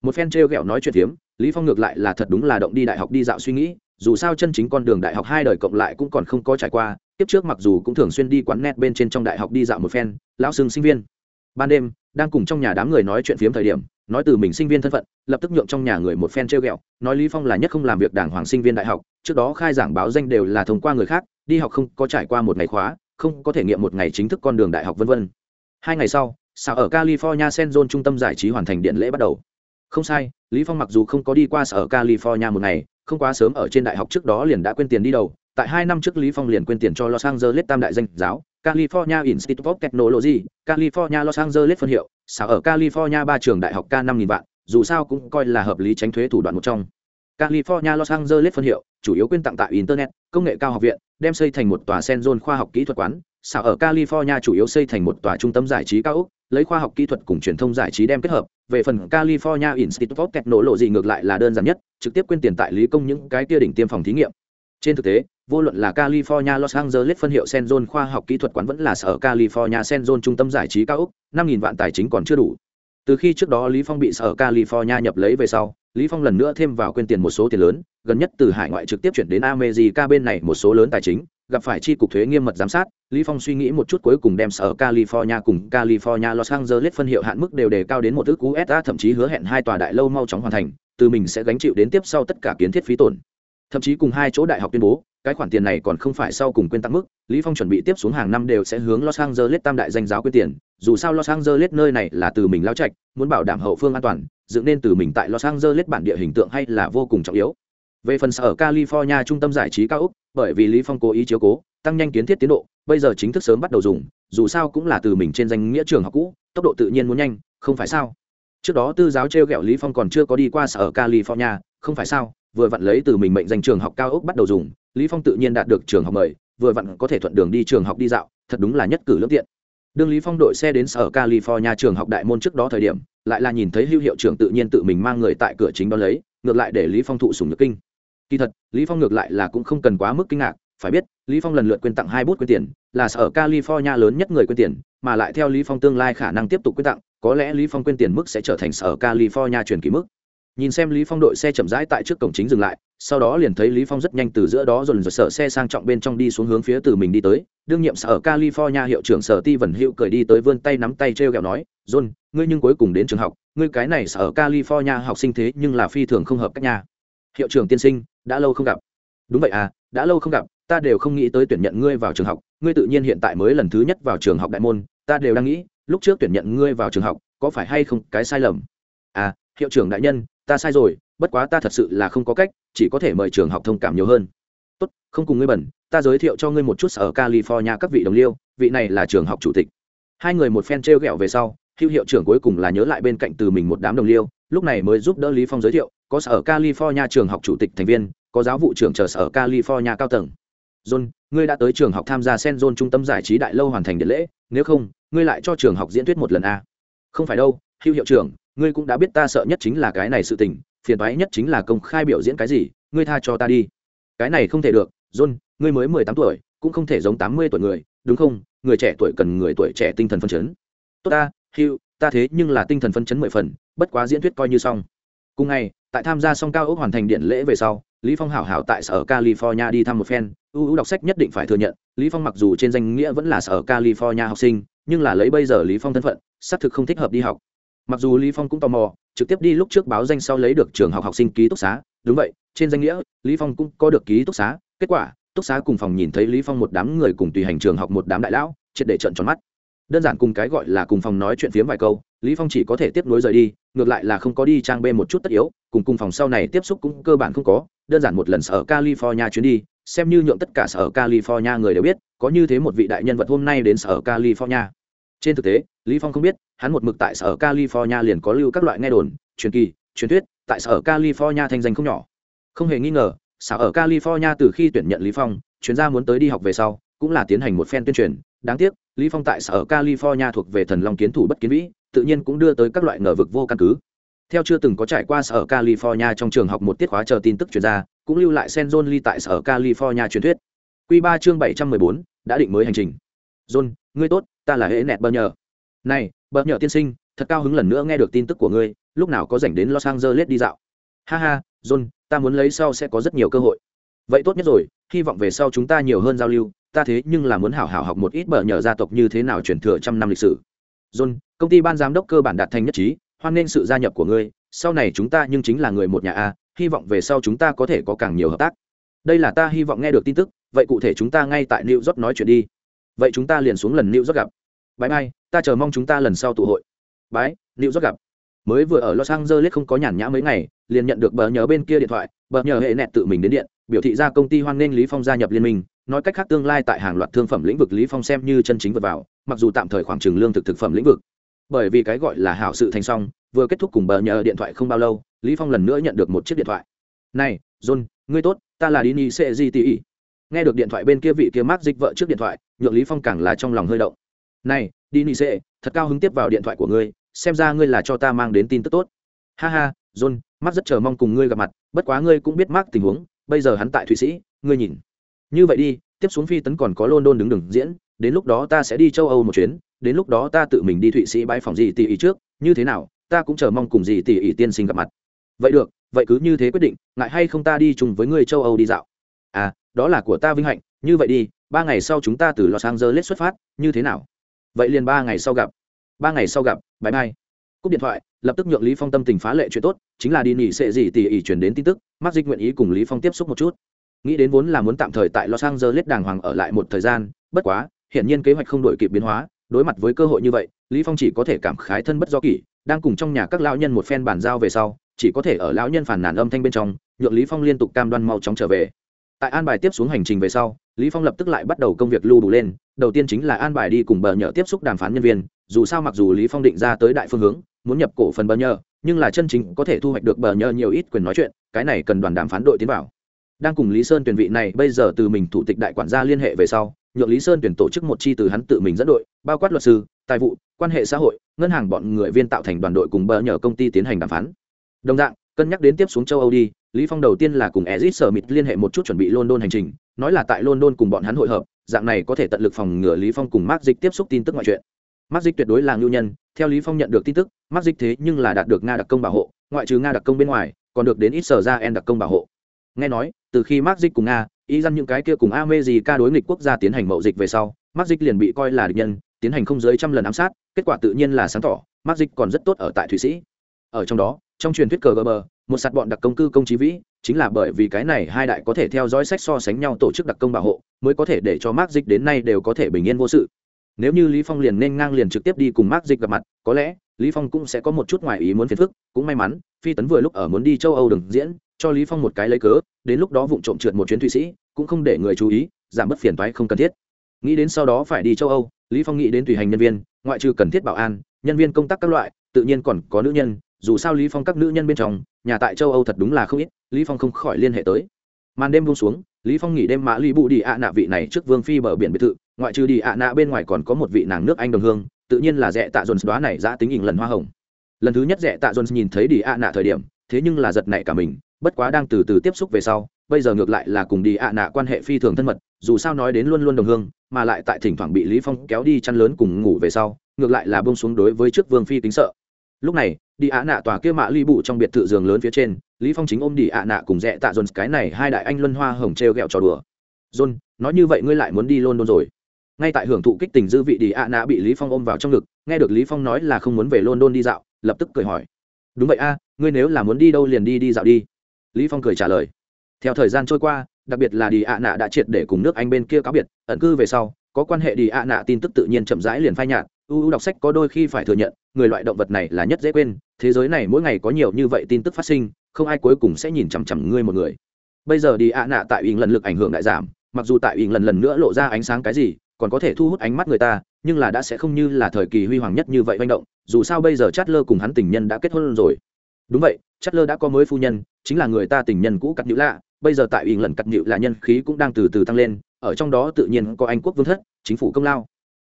Một phen trêu ghẹo nói chuyện thiếm, Lý Phong ngược lại là thật đúng là động đi đại học đi dạo suy nghĩ, dù sao chân chính con đường đại học hai đời cộng lại cũng còn không có trải qua tiếp trước mặc dù cũng thường xuyên đi quán net bên trên trong đại học đi dạo một phen lão sưng sinh viên ban đêm đang cùng trong nhà đám người nói chuyện phiếm thời điểm, nói từ mình sinh viên thân phận, lập tức nhượng trong nhà người một phen trêu ghẹo, nói lý phong là nhất không làm việc đảng hoàng sinh viên đại học, trước đó khai giảng báo danh đều là thông qua người khác, đi học không có trải qua một ngày khóa, không có thể nghiệm một ngày chính thức con đường đại học vân vân. Hai ngày sau sao ở california sen zone trung tâm giải trí hoàn thành điện lễ bắt đầu. Không sai, lý phong mặc dù không có đi qua sở california một ngày, không quá sớm ở trên đại học trước đó liền đã quên tiền đi đầu, tại hai năm trước lý phong liền quên tiền cho los angeles tam đại danh giáo california institute of technology, california, los angeles phân hiệu sở ở california ba trường đại học k năm nghìn vạn, dù sao cũng coi là hợp lý tránh thuế thủ đoạn một trong. California, los angeles phân hiệu, chủ yếu quyên tặng tại internet, công nghệ cao học viện, đem xây thành một tòa sen zone khoa học kỹ thuật quán. Sở ở california chủ yếu xây thành một tòa trung tâm giải trí cao ốc lấy khoa học kỹ thuật cùng truyền thông giải trí đem kết hợp. Về phần california institute of technology ngược lại là đơn giản nhất, trực tiếp quyên tiền tại lý công những cái kia đỉnh tiêm phòng thí nghiệm. Trên thực tế vô luận là california, los angeles phân hiệu Senzon khoa học kỹ thuật quán vẫn là sở california Senzon trung tâm giải trí cao ốc, năm nghìn vạn tài chính còn chưa đủ. Từ khi trước đó lý phong bị sở california nhập lấy về sau, lý phong lần nữa thêm vào quên tiền một số tiền lớn, gần nhất từ hải ngoại trực tiếp chuyển đến america bên này một số lớn tài chính, gặp phải chi cục thuế nghiêm mật giám sát, lý phong suy nghĩ một chút cuối cùng đem sở california cùng california, los angeles phân hiệu hạn mức đều đề cao đến một ước usa thậm chí hứa hẹn hai tòa đại lâu mau chóng hoàn thành, từ mình sẽ gánh chịu đến tiếp sau tất cả kiến thiết phí tổn thậm chí cùng hai chỗ đại học tuyên bố, cái khoản tiền này còn không phải sau cùng quên tăng mức, lý phong chuẩn bị tiếp xuống hàng năm đều sẽ hướng los angeles tam đại danh giáo quyên tiền, dù sao los angeles nơi này là từ mình lao trạch, muốn bảo đảm hậu phương an toàn, dựng nên từ mình tại los angeles bản địa hình tượng hay là vô cùng trọng yếu. Về phần sở california trung tâm giải trí cao úc, bởi vì lý phong cố ý chiếu cố, tăng nhanh kiến thiết tiến độ, bây giờ chính thức sớm bắt đầu dùng, dù sao cũng là từ mình trên danh nghĩa trường học cũ, tốc độ tự nhiên muốn nhanh, không phải sao? Trước đó tư giáo treo gẹo lý phong còn chưa có đi qua sở california, không phải sao? Vừa vặn lấy từ mình mệnh danh trường học cao ốc bắt đầu dùng, lý phong tự nhiên đạt được trường học mời, vừa vặn có thể thuận đường đi trường học đi dạo, thật đúng là nhất cử lưỡng tiện. Đương lý phong đội xe đến sở california trường học đại môn trước đó thời điểm, lại là nhìn thấy hưu hiệu trưởng tự nhiên tự mình mang người tại cửa chính đó lấy, ngược lại để lý phong thụ sủng nhược kinh. Kỳ thật, lý phong ngược lại là cũng không cần quá mức kinh ngạc, phải biết, lý phong lần lượt quyên tặng hai bút quyên tiền, là sở california lớn nhất người quyên tiền, mà lại theo lý phong tương lai khả năng tiếp tục quyên tặng, có lẽ lý phong quyên tiền mức sẽ trở thành sở california truyền kỳ mức nhìn xem lý phong đội xe chậm rãi tại trước cổng chính dừng lại, sau đó liền thấy lý phong rất nhanh từ giữa đó dồn dồn sở xe sang trọng bên trong đi xuống hướng phía từ mình đi tới. Đương nhiệm sở california hiệu trưởng sở ti vẩn hiệu cười đi tới vươn tay nắm tay treo gẹo nói, john, ngươi nhưng cuối cùng đến trường học, ngươi cái này sở california học sinh thế nhưng là phi thường không hợp các nhà hiệu trưởng tiên sinh, đã lâu không gặp. Đúng vậy à đã lâu không gặp, ta đều không nghĩ tới tuyển nhận ngươi vào trường học, ngươi tự nhiên hiện tại mới lần thứ nhất vào trường học đại môn, ta đều đang nghĩ, lúc trước tuyển nhận ngươi vào trường học, có phải hay không cái sai lầm? À hiệu trưởng đại nhân ta sai rồi, bất quá ta thật sự là không có cách, chỉ có thể mời trường học thông cảm nhiều hơn. Tốt, không cùng ngươi bẩn, ta giới thiệu cho ngươi một chút ở california các vị đồng liêu, vị này là trường học chủ tịch. Hai người một phen t r e o g ẹ o về sau, hữu hiệu trưởng cuối cùng là nhớ lại bên cạnh từ mình một đám đồng liêu, lúc này mới giúp đỡ lý phong giới thiệu, có sở california trường học chủ tịch thành viên, có giáo vụ trưởng chờ sở california cao tầng. John, ngươi đã tới trường học tham gia sen john trung tâm giải trí đại lâu hoàn thành điện lễ, nếu không, ngươi lại cho trường học diễn thuyết một lần a. Không phải đâu, hữu hiệu trưởng ngươi cũng đã biết ta sợ nhất chính là cái này sự tình phiền toái nhất chính là công khai biểu diễn cái gì ngươi tha cho ta đi. Cái này không thể được john ngươi mới mười tám tuổi cũng không thể giống tám mươi tuổi người đúng không? Người trẻ tuổi cần người tuổi trẻ tinh thần phân chấn. Tốt ta Hugh, ta thế nhưng là tinh thần phân chấn mười phần bất quá diễn thuyết coi như xong. Cùng ngày tại tham gia song cao ốc hoàn thành điện lễ về sau lý phong hảo hảo tại sở california đi thăm một phen ưu ưu đọc sách nhất định phải thừa nhận lý phong mặc dù trên danh nghĩa vẫn là sở california học sinh nhưng là lấy bây giờ lý phong thân phận xác thực không thích hợp đi học mặc dù lý phong cũng tò mò, trực tiếp đi lúc trước báo danh sau lấy được trường học học sinh ký túc xá. Đúng vậy, trên danh nghĩa, lý phong cũng có được ký túc xá. Kết quả, túc xá cùng phòng nhìn thấy lý phong một đám người cùng tùy hành trường học một đám đại lão, triệt để trận tròn mắt. Đơn giản cùng cái gọi là cùng phòng nói chuyện phiếm vài câu, lý phong chỉ có thể tiếp nối rời đi, ngược lại là không có đi trang bê một chút tất yếu, cùng cùng phòng sau này tiếp xúc cũng cơ bản không có. Đơn giản một lần sở california chuyến đi, xem như nhượng tất cả sở california người đều biết, có như thế một vị đại nhân vật hôm nay đến sở california trên thực tế, lý phong không biết, hắn một mực tại sở california liền có lưu các loại nghe đồn, truyền kỳ, truyền thuyết, tại sở california thành danh không nhỏ. Không hề nghi ngờ, sở ở california từ khi tuyển nhận lý phong, chuyên gia muốn tới đi học về sau, cũng là tiến hành một phen tuyên truyền. Đáng tiếc, lý phong tại sở california thuộc về thần long kiến thủ bất kiến vĩ, tự nhiên cũng đưa tới các loại ngờ vực vô căn cứ. Theo chưa từng có trải qua sở california trong trường học một tiết khóa chờ tin tức chuyên gia cũng lưu lại sen john lee tại sở california truyền thuyết. Q3 chương bảy trăm mười bốn, đã định mới hành trình john, ngươi tốt, ta là hệ nẹt bờ nhờ. Này, bờ nhờ tiên sinh, thật cao hứng lần nữa nghe được tin tức của ngươi, lúc nào có rảnh đến los angeles đi dạo. Ha ha, john, ta muốn lấy sau sẽ có rất nhiều cơ hội. Vậy tốt nhất rồi, hy vọng về sau chúng ta nhiều hơn giao lưu, ta thế nhưng là muốn hảo hảo học một ít bờ nhờ gia tộc như thế nào truyền thừa trăm năm lịch sử. John, công ty ban giám đốc cơ bản đạt thành nhất trí, hoan nghênh sự gia nhập của ngươi, sau này chúng ta nhưng chính là người một nhà a, hy vọng về sau chúng ta có thể có càng nhiều hợp tác. Đây là ta hy vọng nghe được tin tức, vậy cụ thể chúng ta ngay tại new york nói chuyện đi vậy chúng ta liền xuống lần new york gặp. Bãi mai ta chờ mong chúng ta lần sau tụ hội. Bái, new york gặp. Mới vừa ở los angeles không có nhàn nhã mấy ngày, liền nhận được bờ nhờ bên kia điện thoại, bờ nhờ hệ nẹt tự mình đến điện, biểu thị ra công ty hoan nghênh lý phong gia nhập liên minh, nói cách khác tương lai tại hàng loạt thương phẩm lĩnh vực lý phong xem như chân chính vượt vào, mặc dù tạm thời khoảng trừng lương thực thực phẩm lĩnh vực. Bởi vì cái gọi là hảo sự thành xong vừa kết thúc cùng bờ nhờ điện thoại không bao lâu, lý phong lần nữa nhận được một chiếc điện thoại. Này, john, ngươi tốt, ta là dini cgti nghe được điện thoại bên kia vị kia mắc dịch vợ trước điện thoại, nhượng lý phong càng là trong lòng hơi động. Này, đi nị sệ, thật cao hứng tiếp vào điện thoại của ngươi, xem ra ngươi là cho ta mang đến tin tức tốt. Ha ha, john mắt rất chờ mong cùng ngươi gặp mặt, bất quá ngươi cũng biết mắc tình huống, bây giờ hắn tại thụy sĩ, ngươi nhìn. Như vậy đi, tiếp xuống phi tấn còn có london đứng đường diễn, đến lúc đó ta sẽ đi châu âu một chuyến, đến lúc đó ta tự mình đi thụy sĩ bãi phòng gì tỷ ý trước, như thế nào, ta cũng chờ mong cùng gì tỷ ý tiên sinh gặp mặt. Vậy được, vậy cứ như thế quyết định, ngại hay không ta đi chung với người châu âu đi dạo? À đó là của ta vinh hạnh, như vậy đi, ba ngày sau chúng ta từ los angeles xuất phát, như thế nào? Vậy liền ba ngày sau gặp. Ba ngày sau gặp bãi mai cúp điện thoại, lập tức nhượng lý phong tâm tình phá lệ chuyện tốt, chính là đi nghỉ sẽ gì tỉ ỉ chuyển đến tin tức mắc dịch nguyện ý cùng lý phong tiếp xúc một chút. Nghĩ đến vốn là muốn tạm thời tại los angeles đàng hoàng ở lại một thời gian, bất quá hiện nhiên kế hoạch không đổi kịp biến hóa, đối mặt với cơ hội như vậy, lý phong chỉ có thể cảm khái thân bất do kỷ, đang cùng trong nhà các lão nhân một phen bàn giao về sau, chỉ có thể ở lão nhân phản nàn âm thanh bên trong, nhượng lý phong liên tục cam đoan mau chóng trở về tại an bài tiếp xuống hành trình về sau, lý phong lập tức lại bắt đầu công việc lưu đủ lên. Đầu tiên chính là an bài đi cùng bờ nhờ tiếp xúc đàm phán nhân viên. Dù sao mặc dù lý phong định ra tới đại phương hướng, muốn nhập cổ phần bờ nhờ, nhưng là chân chính có thể thu hoạch được bờ nhờ nhiều ít quyền nói chuyện, cái này cần đoàn đàm phán đội tiến vào. Đang cùng lý sơn tuyển vị này, bây giờ từ mình thủ tịch đại quản gia liên hệ về sau, nhượng lý sơn tuyển tổ chức một chi từ hắn tự mình dẫn đội, bao quát luật sư, tài vụ, quan hệ xã hội, ngân hàng bọn người viên tạo thành đoàn đội cùng bờ nhờ công ty tiến hành đàm phán. Đồng dạng cân nhắc đến tiếp xuống châu âu đi lý phong đầu tiên là cùng ezit sở mịt liên hệ một chút chuẩn bị london hành trình nói là tại london cùng bọn hắn hội hợp dạng này có thể tận lực phòng ngừa lý phong cùng mark dịch tiếp xúc tin tức ngoại chuyện mark dịch tuyệt đối là ngưu nhân theo lý phong nhận được tin tức mark dịch thế nhưng là đạt được nga đặc công bảo hộ ngoại trừ nga đặc công bên ngoài còn được đến ít sở ra en đặc công bảo hộ nghe nói từ khi mark dịch cùng nga ý rằng những cái kia cùng America đối nghịch quốc gia tiến hành mậu dịch về sau, Mark Dịch liền bị coi là địch nhân, tiến hành không dưới trăm lần ám sát, kết quả tự nhiên là sáng tỏ, Mark Dịch còn rất tốt ở tại Thụy Sĩ. Ở trong đó, trong truyền thuyết KGB, một sạt bọn đặc công cư công chí vĩ, chính là bởi vì cái này hai đại có thể theo dõi sách so sánh nhau tổ chức đặc công bảo hộ, mới có thể để cho Mark Dịch đến nay đều có thể bình yên vô sự. Nếu như Lý Phong liền nên ngang liền trực tiếp đi cùng Mark Dịch gặp mặt, có lẽ Lý Phong cũng sẽ có một chút ngoài ý muốn phiền phức, cũng may mắn, Phi tấn vừa lúc ở muốn đi châu Âu đường diễn, cho Lý Phong một cái lấy cớ, đến lúc đó vụng trộm trượt một chuyến Thụy Sĩ, cũng không để người chú ý giảm bớt phiền toái không cần thiết nghĩ đến sau đó phải đi châu âu lý phong nghĩ đến tùy hành nhân viên ngoại trừ cần thiết bảo an nhân viên công tác các loại tự nhiên còn có nữ nhân dù sao lý phong các nữ nhân bên trong, nhà tại châu âu thật đúng là không ít, lý phong không khỏi liên hệ tới. Màn đêm buông xuống, lý phong nghỉ đêm mã lý bụ đi ạ nạ vị này trước vương phi bờ biển biệt thự, ngoại trừ đi ạ nạ bên ngoài còn có một vị nàng nước anh đồng hương, tự nhiên là rẻ tạ dồn đoá này ra tính hình lần hoa hồng. Lần thứ nhất rẻ tạ dồn nhìn thấy đi ạ nạ thời điểm, thế nhưng là giật nảy cả mình, bất quá đang từ từ tiếp xúc về sau, bây giờ ngược lại là cùng đi ạ nạ quan hệ phi thường thân mật, dù sao nói đến luôn luôn đồng hương, mà lại tại thỉnh thoảng bị lý phong kéo đi chăn lớn cùng ngủ về sau, ngược lại là bông xuống đối với trước vương phi tính sợ. Lúc này đi ạ nạ tòa kia mạ ly bụ trong biệt thự giường lớn phía trên, lý phong chính ôm đi ạ nạ cùng rẽ tạ dồn cái này hai đại anh luân hoa hồng treo gẹo trò đùa. John nói như vậy ngươi lại muốn đi london rồi? Ngay tại hưởng thụ kích tình dư vị, đi ạ nạ bị lý phong ôm vào trong ngực, nghe được lý phong nói là không muốn về london đi dạo, lập tức cười hỏi. Đúng vậy a, ngươi nếu là muốn đi đâu liền đi đi dạo đi. Lý phong cười trả lời. Theo thời gian trôi qua, đặc biệt là đi ạ nạ đã triệt để cùng nước anh bên kia cáo biệt, ẩn cư về sau, có quan hệ đi ạ nạ tin tức tự nhiên chậm rãi liền phai nhạt uu đọc sách có đôi khi phải thừa nhận, người loại động vật này là nhất dễ quên, thế giới này mỗi ngày có nhiều như vậy tin tức phát sinh, không ai cuối cùng sẽ nhìn chằm chằm ngươi một người. Bây giờ đi ạ nạ tại ỉng lần lực ảnh hưởng đại giảm, mặc dù tại ỉng lần lần nữa lộ ra ánh sáng cái gì, còn có thể thu hút ánh mắt người ta, nhưng là đã sẽ không như là thời kỳ huy hoàng nhất như vậy manh động, dù sao bây giờ chát lơ cùng hắn tình nhân đã kết hôn rồi. Đúng vậy chát lơ đã có mới phu nhân, chính là người ta tình nhân cũ cắt nhữ lạ, bây giờ tại ỉng lần cắt nhữ là nhân khí cũng đang từ từ tăng lên, ở trong đó tự nhiên có anh quốc vương thất, chính phủ công lao.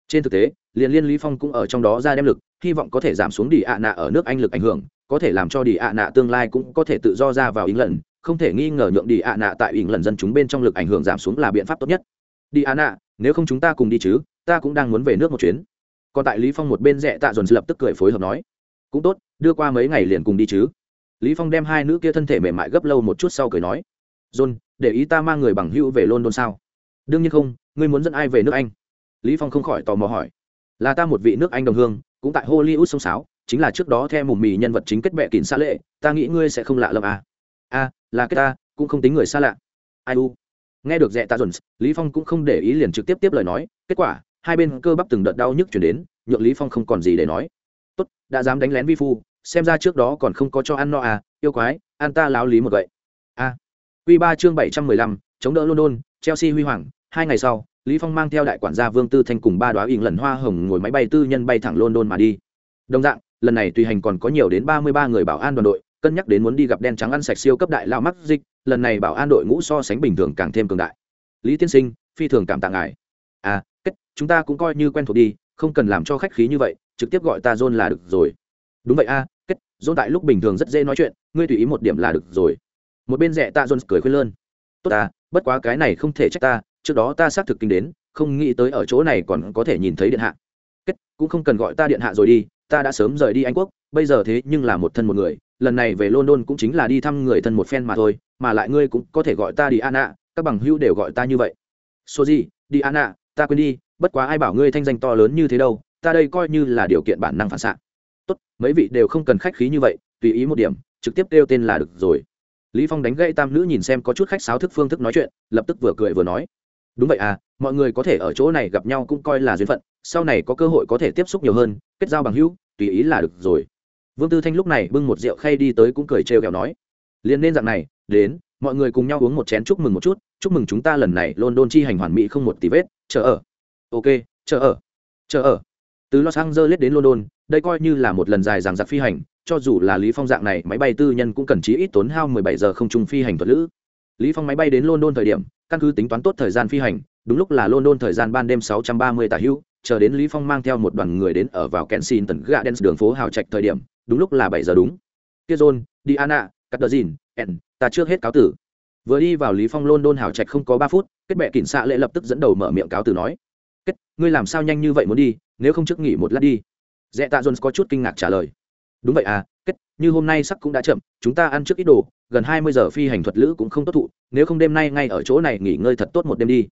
Trên thực tế liền liên lý phong cũng ở trong đó ra đem lực, hy vọng có thể giảm xuống đi ạ nạ ở nước anh lực ảnh hưởng, có thể làm cho đi ạ nạ tương lai cũng có thể tự do ra vào ỉng lần không thể nghi ngờ nhượng đi ạ nạ tại ỉng lần dân chúng bên trong lực ảnh hưởng giảm xuống là biện pháp tốt nhất. Đi ạ nạ, nếu không chúng ta cùng đi chứ, ta cũng đang muốn về nước một chuyến. Còn tại lý phong một bên rẽ tạ dồn lập tức cười phối hợp nói, cũng tốt, đưa qua mấy ngày liền cùng đi chứ. Lý phong đem hai nữ kia thân thể mềm mại gấp lâu một chút sau cười nói, john, để ý ta mang người bằng hữu về london sao? Đương nhiên không, ngươi muốn dẫn ai về nước anh? Lý phong không khỏi tò mò hỏi là ta một vị nước anh đồng hương, cũng tại hollywood sông sáo, chính là trước đó theo mùm mì nhân vật chính kết bệ kín xa lệ, ta nghĩ ngươi sẽ không lạ lầm à. A là cái ta, cũng không tính người xa lạ. Ai u? Nghe được rẽ ta dồn lý phong cũng không để ý liền trực tiếp tiếp lời nói, kết quả, hai bên cơ bắp từng đợt đau nhức chuyển đến, nhượng lý phong không còn gì để nói. Tốt, đã dám đánh lén vi phu, xem ra trước đó còn không có cho ăn no à yêu quái, ăn ta láo lý một vậy a à. quy ba chương bảy trăm mười lăm, chống đỡ london, chelsea huy hoàng hai ngày sau, lý phong mang theo đại quản gia vương tư thanh cùng ba đoá ỉng lần hoa hồng ngồi máy bay tư nhân bay thẳng london mà đi. Đồng dạng, lần này tùy hành còn có nhiều đến ba mươi ba người bảo an đoàn đội, cân nhắc đến muốn đi gặp đen trắng ăn sạch siêu cấp đại lao mắc dịch, lần này bảo an đội ngũ so sánh bình thường càng thêm cường đại. Lý tiên sinh, phi thường cảm tạ ngài. À kết, chúng ta cũng coi như quen thuộc đi, không cần làm cho khách khí như vậy, trực tiếp gọi ta john là được rồi. Đúng vậy a, kết, john tại lúc bình thường rất dễ nói chuyện, ngươi tùy ý một điểm là được rồi. Một bên rẻ ta john cười khuyên lơn. Tốt ta, bất quá cái này không thể trách ta trước đó ta xác thực kinh đến, không nghĩ tới ở chỗ này còn có thể nhìn thấy điện hạ. Kết, cũng không cần gọi ta điện hạ rồi đi, ta đã sớm rời đi anh quốc, bây giờ thế nhưng là một thân một người, lần này về london cũng chính là đi thăm người thân một phen mà thôi, mà lại ngươi cũng có thể gọi ta đi an ạ các bằng hữu đều gọi ta như vậy. Số gì đi an ạ ta quên đi, bất quá ai bảo ngươi thanh danh to lớn như thế đâu, ta đây coi như là điều kiện bản năng phản xạ. Tốt, mấy vị đều không cần khách khí như vậy, tùy ý một điểm, trực tiếp kêu tên là được rồi. Lý phong đánh gãy tam nữ nhìn xem có chút khách sáo thức phương thức nói chuyện, lập tức vừa cười vừa nói đúng vậy à mọi người có thể ở chỗ này gặp nhau cũng coi là duyên phận, sau này có cơ hội có thể tiếp xúc nhiều hơn, kết giao bằng hữu, tùy ý là được rồi. Vương tư thanh lúc này bưng một rượu khay đi tới cũng cười trêu ghẹo nói liền nên dạng này, đến, mọi người cùng nhau uống một chén chúc mừng một chút, chúc mừng chúng ta lần này london chi hành hoàn mỹ không một tí vết, chờ ở. Ok, chờ ở chờ ở. Từ los angeles đến london, đây coi như là một lần dài dằng dặc phi hành, cho dù là lý phong dạng này, máy bay tư nhân cũng cần chí ít tốn hao 17 giờ không trung phi hành thuật lữ. Lý phong máy bay đến london thời điểm căn cứ tính toán tốt thời gian phi hành, đúng lúc là london thời gian ban đêm 630 tả hữu, chờ đến lý phong mang theo một đoàn người đến ở vào kensington gardens đường phố hào trạch thời điểm, đúng lúc là 7 giờ đúng. Kia john, diana cắt đờ dìn ta trước hết cáo tử. Vừa đi vào lý phong london hào trạch không có 3 phút, kết bệ kỉnh xạ lệ lập tức dẫn đầu mở miệng cáo tử nói. Kết, ngươi làm sao nhanh như vậy muốn đi, nếu không trước nghỉ một lát đi? Dẹ tạ jones có chút kinh ngạc trả lời. Đúng vậy à kết, như hôm nay sắc cũng đã chậm, chúng ta ăn trước ít đồ gần hai mươi giờ phi hành thuật lữ cũng không tốt thụ, nếu không đêm nay ngay ở chỗ này nghỉ ngơi thật tốt một đêm đi.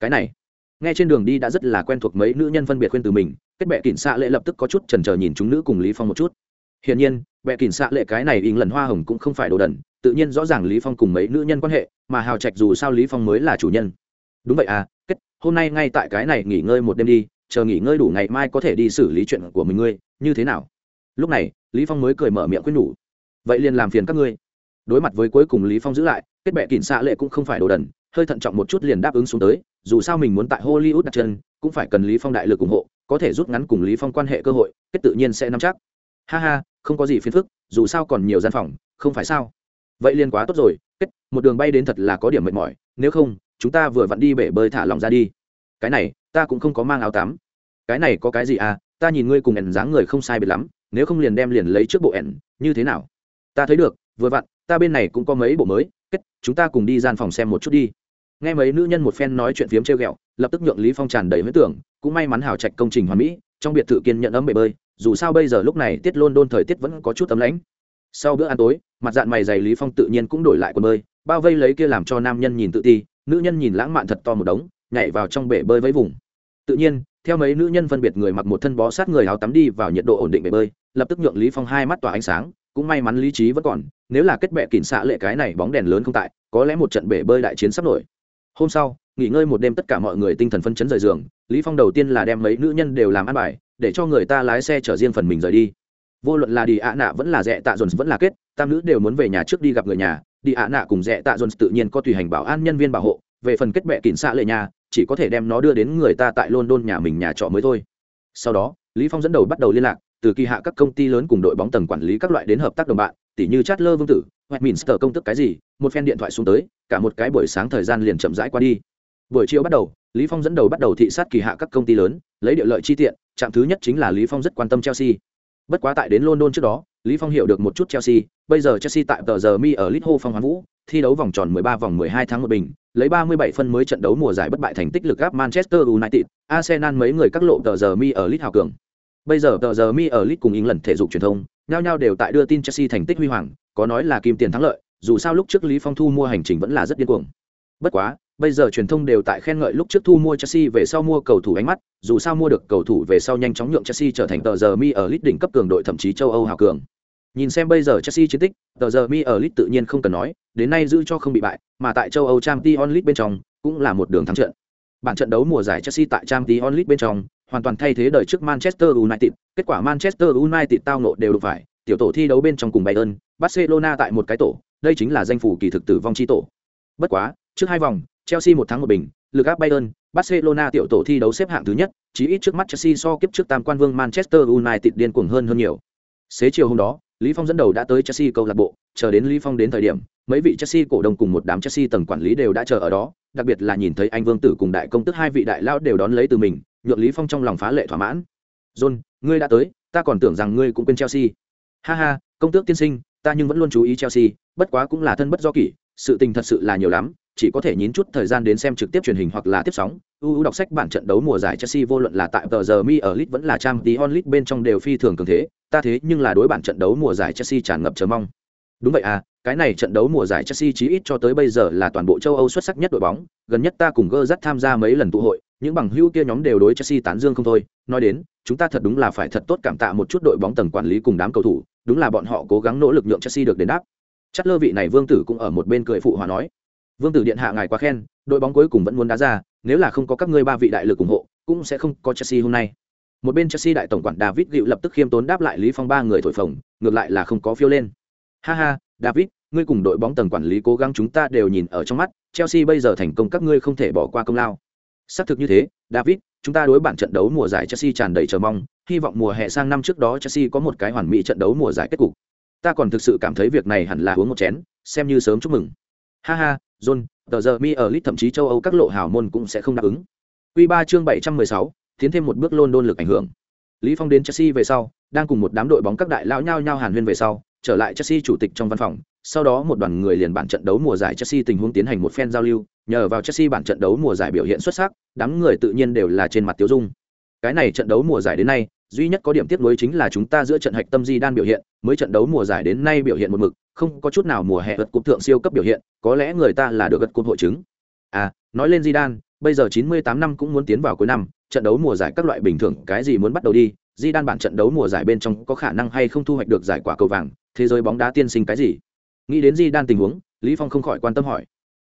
Cái này, nghe trên đường đi đã rất là quen thuộc mấy nữ nhân phân biệt khuyên từ mình, kết bệ kỉnh xạ lệ lập tức có chút chần chờ nhìn chúng nữ cùng lý phong một chút. Hiển nhiên bệ kỉnh xạ lệ cái này ỉng lần hoa hồng cũng không phải đồ đần, tự nhiên rõ ràng lý phong cùng mấy nữ nhân quan hệ, mà hào trạch dù sao lý phong mới là chủ nhân. Đúng vậy à kết, hôm nay ngay tại cái này nghỉ ngơi một đêm đi, chờ nghỉ ngơi đủ ngày mai có thể đi xử lý chuyện của mình ngươi, như thế nào? Lúc này, lý phong mới cười mở miệng khuyên nhủ. Vậy liền làm phiền các ngươi đối mặt với cuối cùng lý phong giữ lại, kết bệ kỉnh xạ lệ cũng không phải đồ đần, hơi thận trọng một chút liền đáp ứng xuống tới, dù sao mình muốn tại hollywood đặt chân, cũng phải cần lý phong đại lực ủng hộ, có thể rút ngắn cùng lý phong quan hệ cơ hội, kết tự nhiên sẽ nắm chắc. Ha ha, không có gì phiền phức, dù sao còn nhiều gian phòng, không phải sao? Vậy liền quá tốt rồi, kết, một đường bay đến thật là có điểm mệt mỏi, nếu không, chúng ta vừa vặn đi bể bơi thả lòng ra đi. Cái này, ta cũng không có mang áo tắm. Cái này có cái gì à ta nhìn ngươi cùng ẻn dáng người không sai biệt lắm, nếu không liền đem liền lấy trước bộ ẻn như thế nào? Ta thấy được, vừa vặn ta bên này cũng có mấy bộ mới, kết, chúng ta cùng đi gian phòng xem một chút đi. Nghe mấy nữ nhân một phen nói chuyện phiếm treo ghẹo, lập tức nhượng lý phong tràn đầy huyết tưởng, cũng may mắn hào trạch công trình hoàn mỹ, trong biệt thự kiên nhận ấm bể bơi, dù sao bây giờ lúc này tiết luôn đôn thời tiết vẫn có chút ấm lãnh sau bữa ăn tối, mặt dạng mày dày lý phong tự nhiên cũng đổi lại quần bơi, bao vây lấy kia làm cho nam nhân nhìn tự ti, nữ nhân nhìn lãng mạn thật to một đống, nhảy vào trong bể bơi với vùng. Tự nhiên, theo mấy nữ nhân phân biệt người mặc một thân bó sát người áo tắm đi vào nhiệt độ ổn định bể bơi, lập tức nhượng lý phong hai mắt tỏa ánh sáng cũng may mắn lý trí vẫn còn, nếu là kết bệ kỉnh xạ lệ cái này bóng đèn lớn không tại, có lẽ một trận bể bơi đại chiến sắp nổi. Hôm sau, nghỉ ngơi một đêm tất cả mọi người tinh thần phân chấn rời giường, lý phong đầu tiên là đem mấy nữ nhân đều làm ăn bài, để cho người ta lái xe chở riêng phần mình rời đi. Vô luận là đi ạ nạ vẫn là rẻ tạ dồn vẫn là kết, tam nữ đều muốn về nhà trước đi gặp người nhà đi ạ nạ cùng rẻ tạ dồn tự nhiên có tùy hành bảo an nhân viên bảo hộ, về phần kết bệ kỉnh xạ lệ nhà, chỉ có thể đem nó đưa đến người ta tại london nhà mình nhà trọ mới thôi. Sau đó, lý phong dẫn đầu bắt đầu liên lạc từ kỳ hạ các công ty lớn cùng đội bóng tầng quản lý các loại đến hợp tác đồng bạn tỷ như Chatler Vương tử, Westminster công tức cái gì, một phen điện thoại xuống tới, cả một cái buổi sáng thời gian liền chậm rãi qua đi. Buổi chiều bắt đầu, Lý Phong dẫn đầu bắt đầu thị sát kỳ hạ các công ty lớn, lấy địa lợi chi tiện, trạng thứ nhất chính là Lý Phong rất quan tâm Chelsea. Bất quá tại đến London trước đó, Lý Phong hiểu được một chút Chelsea, bây giờ Chelsea tại tờ giờ mi ở Little phong hoán vũ, thi đấu vòng tròn 13 vòng 12 tháng một bình, lấy 37 phân mới trận đấu mùa giải bất bại thành tích lực gáp Manchester United, Arsenal mấy người các lộ tờ giờ mi ở Little hào cường. Bây giờ tờ giờ mi ở Leeds cùng England thể dục truyền thông, nhao nhao đều tại đưa tin Chelsea thành tích huy hoàng, có nói là kim tiền thắng lợi, dù sao lúc trước Lý Phong thu mua hành trình vẫn là rất điên cuồng. Bất quá, bây giờ truyền thông đều tại khen ngợi lúc trước thu mua Chelsea về sau mua cầu thủ ánh mắt, dù sao mua được cầu thủ về sau nhanh chóng nhượng Chelsea trở thành tờ giờ mi ở Leeds đỉnh cấp cường đội thậm chí châu Âu hào cường. Nhìn xem bây giờ Chelsea chiến tích, tờ giờ mi ở Leeds tự nhiên không cần nói, đến nay giữ cho không bị bại, mà tại châu Âu Champions League bên trong cũng là một đường thắng trận. Bản trận đấu mùa giải Chelsea tại Champions League bên trong hoàn toàn thay thế đời trước Manchester United, kết quả Manchester United tao nộ đều đụng phải, tiểu tổ thi đấu bên trong cùng Bayern, Barcelona tại một cái tổ, đây chính là danh phủ kỳ thực tử vong chi tổ. Bất quá, trước hai vòng, Chelsea một thắng một bình, lực áp Bayern, Barcelona tiểu tổ thi đấu xếp hạng thứ nhất, chỉ ít trước mắt Chelsea so kiếp trước tam quan vương Manchester United điên cuồng hơn hơn nhiều. Xế chiều hôm đó, Lý Phong dẫn đầu đã tới Chelsea câu lạc bộ, chờ đến Lý Phong đến thời điểm, mấy vị Chelsea cổ đông cùng một đám Chelsea tầng quản lý đều đã chờ ở đó, đặc biệt là nhìn thấy anh Vương tử cùng đại công tức hai vị đại lão đều đón lấy từ mình, nhượng Lý Phong trong lòng phá lệ thỏa mãn. "John, ngươi đã tới, ta còn tưởng rằng ngươi cũng quên Chelsea." "Ha ha, công tước tiên sinh, ta nhưng vẫn luôn chú ý Chelsea, bất quá cũng là thân bất do kỷ, sự tình thật sự là nhiều lắm, chỉ có thể nhín chút thời gian đến xem trực tiếp truyền hình hoặc là tiếp sóng. UU đọc sách bản trận đấu mùa giải Chelsea vô luận là tại tờ giờ mi ở Leeds vẫn là trang ti on lit bên trong đều phi thường cường thế, ta thế nhưng là đối bản trận đấu mùa giải Chelsea tràn ngập chờ mong. Đúng vậy à, cái này trận đấu mùa giải Chelsea chí ít cho tới bây giờ là toàn bộ châu Âu xuất sắc nhất đội bóng, gần nhất ta cùng Gerrard tham gia mấy lần tụ hội, những bằng hữu kia nhóm đều đối Chelsea tán dương không thôi, nói đến, chúng ta thật đúng là phải thật tốt cảm tạ một chút đội bóng tầng quản lý cùng đám cầu thủ, đúng là bọn họ cố gắng nỗ lực nhượng Chelsea được đền đáp. Chắc lơ vị này Vương Tử cũng ở một bên cười phụ hòa nói. Vương Tử điện hạ ngài quá khen, đội bóng cuối cùng vẫn muốn đá ra, nếu là không có các ngươi ba vị đại lực ủng hộ, cũng sẽ không có Chelsea hôm nay. Một bên Chelsea đại tổng quản David Gịu lập tức khiêm tốn đáp lại Lý Phong ba người thổi phồng, ngược lại là không có phiêu lên. Ha ha, David, ngươi cùng đội bóng tầng quản lý cố gắng chúng ta đều nhìn ở trong mắt, Chelsea bây giờ thành công các ngươi không thể bỏ qua công lao. Xác thực như thế, David, chúng ta đối bản trận đấu mùa giải Chelsea tràn đầy chờ mong, hy vọng mùa hè sang năm trước đó Chelsea có một cái hoàn mỹ trận đấu mùa giải kết cục. Ta còn thực sự cảm thấy việc này hẳn là uống một chén, xem như sớm chúc mừng. Ha ha, John, tờ giờ mi ở lit thậm chí châu Âu các lộ hào môn cũng sẽ không đáp ứng. Quy 3 chương 716, tiến thêm một bước London lực ảnh hưởng. Lý Phong đến Chelsea về sau, đang cùng một đám đội bóng các đại lão nhao nhao hàn huyên về sau, trở lại Chelsea chủ tịch trong văn phòng, sau đó một đoàn người liền bản trận đấu mùa giải Chelsea tình huống tiến hành một phen giao lưu, nhờ vào Chelsea bản trận đấu mùa giải biểu hiện xuất sắc, đám người tự nhiên đều là trên mặt tiêu dung. Cái này trận đấu mùa giải đến nay, duy nhất có điểm tiếp nối chính là chúng ta giữa trận hạch tâm di đan biểu hiện, mới trận đấu mùa giải đến nay biểu hiện một mực, không có chút nào mùa hè vượt cúp thượng siêu cấp biểu hiện, có lẽ người ta là được gật cúp hội chứng. À, nói lên di đan, bây giờ 98 năm cũng muốn tiến vào cuối năm, trận đấu mùa giải các loại bình thường, cái gì muốn bắt đầu đi, di đan bản trận đấu mùa giải bên trong có khả năng hay không thu hoạch được giải quả cầu vàng, thế giới bóng đá tiên sinh cái gì? nghĩ đến di đan tình huống, lý phong không khỏi quan tâm hỏi.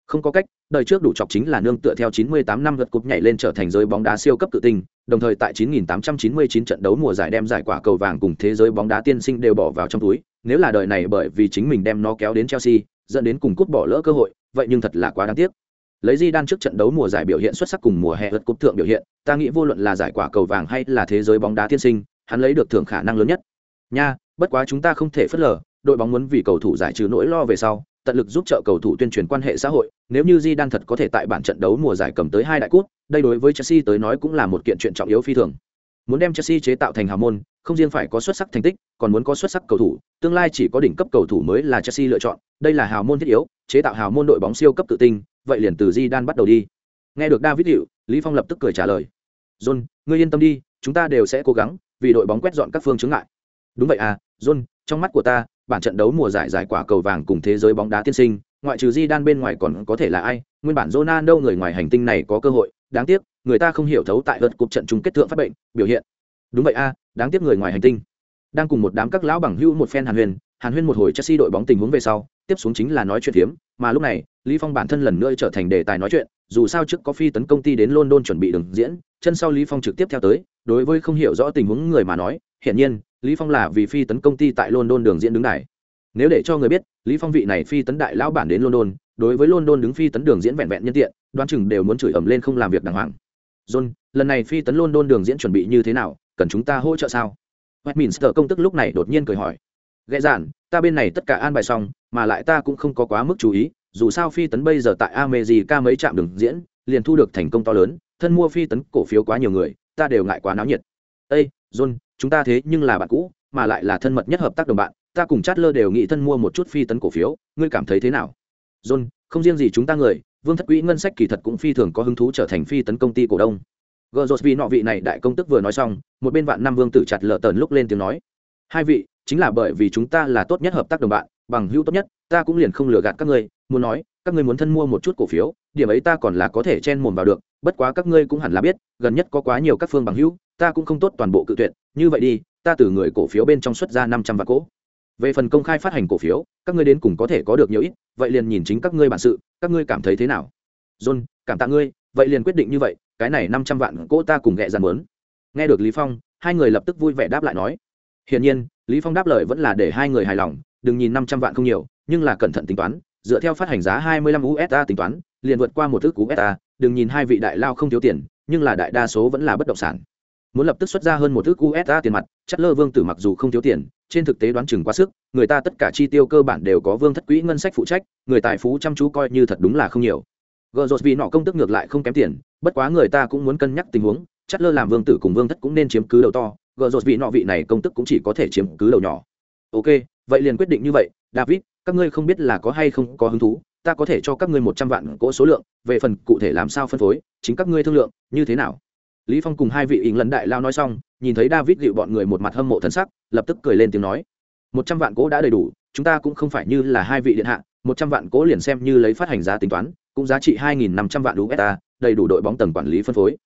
Không có cách, đời trước đủ chọc chính là nương tựa theo 98 năm lượt cúp nhảy lên trở thành giới bóng đá siêu cấp tự tình đồng thời tại 9899 trận đấu mùa giải đem giải quả cầu vàng cùng thế giới bóng đá tiên sinh đều bỏ vào trong túi, nếu là đời này bởi vì chính mình đem nó kéo đến chelsea, dẫn đến cùng cúp bỏ lỡ cơ hội, vậy nhưng thật là quá đáng tiếc. Lấy di đan trước trận đấu mùa giải biểu hiện xuất sắc cùng mùa hè lượt cúp thượng biểu hiện, ta nghĩ vô luận là giải quả cầu vàng hay là thế giới bóng đá tiên sinh, hắn lấy được thưởng khả năng lớn nhất. Nha bất quá chúng ta không thể phớt lờ đội bóng muốn vì cầu thủ giải trừ nỗi lo về sau, tận lực giúp trợ cầu thủ tuyên truyền quan hệ xã hội, nếu như Di Đan thật có thể tại bản trận đấu mùa giải cầm tới hai đại cúp, đây đối với Chelsea tới nói cũng là một kiện chuyện trọng yếu phi thường. Muốn đem Chelsea chế tạo thành hào môn, không riêng phải có xuất sắc thành tích, còn muốn có xuất sắc cầu thủ, tương lai chỉ có đỉnh cấp cầu thủ mới là Chelsea lựa chọn, đây là hào môn thiết yếu, chế tạo hào môn đội bóng siêu cấp tự tin, vậy liền từ Di Đan bắt đầu đi. Nghe được David hiệu, Lý Phong lập tức cười trả lời. "John, ngươi yên tâm đi, chúng ta đều sẽ cố gắng, vì đội bóng quét dọn các phương chứng ngại." "Đúng vậy à, John, trong mắt của ta, bản trận đấu mùa giải giải quả cầu vàng cùng thế giới bóng đá tiên sinh, ngoại trừ Di Đan bên ngoài còn có thể là ai? Nguyên bản Ronaldo người ngoài hành tinh này có cơ hội, đáng tiếc, người ta không hiểu thấu tại vật cục trận chung kết thượng phát bệnh, biểu hiện. Đúng vậy a, đáng tiếc người ngoài hành tinh. Đang cùng một đám các lão bằng hữu một phen Hàn Huyền, Hàn Huyên một hồi Chelsea đội bóng tình huống về sau, tiếp xuống chính là nói chuyện phiếm, mà lúc này, Lý Phong bản thân lần nữa trở thành đề tài nói chuyện, dù sao trước có phi tấn công ty đến London chuẩn bị đường diễn, chân sau Lý Phong trực tiếp theo tới, đối với không hiểu rõ tình huống người mà nói, hiển nhiên, Lý Phong là vì phi tấn công ty tại London đường diễn đứng đài. Nếu để cho người biết lý phong vị này phi tấn đại lão bản đến london đối với london đứng phi tấn đường diễn vẹn vẹn nhân tiện đoán chừng đều muốn chửi ầm lên không làm việc đàng hoàng. John lần này phi tấn london đường diễn chuẩn bị như thế nào cần chúng ta hỗ trợ sao? Westminster công tức lúc này đột nhiên cười hỏi. Ghẹ giản ta bên này tất cả an bài xong mà lại ta cũng không có quá mức chú ý dù sao phi tấn bây giờ tại america mấy trạm đường diễn liền thu được thành công to lớn thân mua phi tấn cổ phiếu quá nhiều người ta đều ngại quá náo nhiệt. Ê, john chúng ta thế nhưng là bạn cũ, mà lại là thân mật nhất hợp tác đồng bạn, ta cùng chát lơ đều nghĩ thân mua một chút phi tấn cổ phiếu, ngươi cảm thấy thế nào? John, không riêng gì chúng ta người, vương thất quỹ ngân sách kỳ thật cũng phi thường có hứng thú trở thành phi tấn công ty cổ đông. Gờ rột vì nọ vị này đại công tức vừa nói xong, một bên vạn năm vương tử chặt lờ tần lúc lên tiếng nói, hai vị, chính là bởi vì chúng ta là tốt nhất hợp tác đồng bạn, bằng hữu tốt nhất, ta cũng liền không lừa gạt các ngươi, muốn nói, các ngươi muốn thân mua một chút cổ phiếu, điểm ấy ta còn là có thể chen mồm vào được, bất quá các ngươi cũng hẳn là biết, gần nhất có quá nhiều các phương bằng hữu ta cũng không tốt toàn bộ cự tuyệt, như vậy đi, ta từ người cổ phiếu bên trong xuất ra năm trăm vạn cỗ về phần công khai phát hành cổ phiếu, các ngươi đến cùng có thể có được nhiều ít, vậy liền nhìn chính các ngươi bản sự, các ngươi cảm thấy thế nào? John, cảm tạ ngươi, vậy liền quyết định như vậy, cái này năm trăm vạn cỗ ta cùng ghẹ dàn muốn. nghe được lý phong, hai người lập tức vui vẻ đáp lại nói. Hiển nhiên, lý phong đáp lời vẫn là để hai người hài lòng, đừng nhìn năm trăm vạn không nhiều, nhưng là cẩn thận tính toán, dựa theo phát hành giá hai mươi lăm usd tính toán, liền vượt qua một ước usd đừng nhìn hai vị đại lao không thiếu tiền, nhưng là đại đa số vẫn là bất động sản muốn lập tức xuất ra hơn một thước usd tiền mặt, chất lơ vương tử mặc dù không thiếu tiền, trên thực tế đoán chừng quá sức, người ta tất cả chi tiêu cơ bản đều có vương thất quỹ ngân sách phụ trách, người tài phú chăm chú coi như thật đúng là không nhiều. Gợ rột vì nọ công tức ngược lại không kém tiền, bất quá người ta cũng muốn cân nhắc tình huống, chất lơ làm vương tử cùng vương thất cũng nên chiếm cứ đầu to gợ rột vì nọ vị này công tức cũng chỉ có thể chiếm cứ đầu nhỏ. Ok, vậy liền quyết định như vậy, david, các ngươi không biết là có hay không có hứng thú, ta có thể cho các ngươi một trăm vạn cỗ số lượng, về phần cụ thể làm sao phân phối, chính các ngươi thương lượng, như thế nào? Lý phong cùng hai vị ỉng lần đại lao nói xong, nhìn thấy david dịu bọn người một mặt hâm mộ thần sắc, lập tức cười lên tiếng nói. Một trăm vạn cố đã đầy đủ, chúng ta cũng không phải như là hai vị điện hạ, một trăm vạn cố liền xem như lấy phát hành giá tính toán, cũng giá trị hai nghìn năm trăm vạn usd đầy đủ đội bóng tầng quản lý phân phối.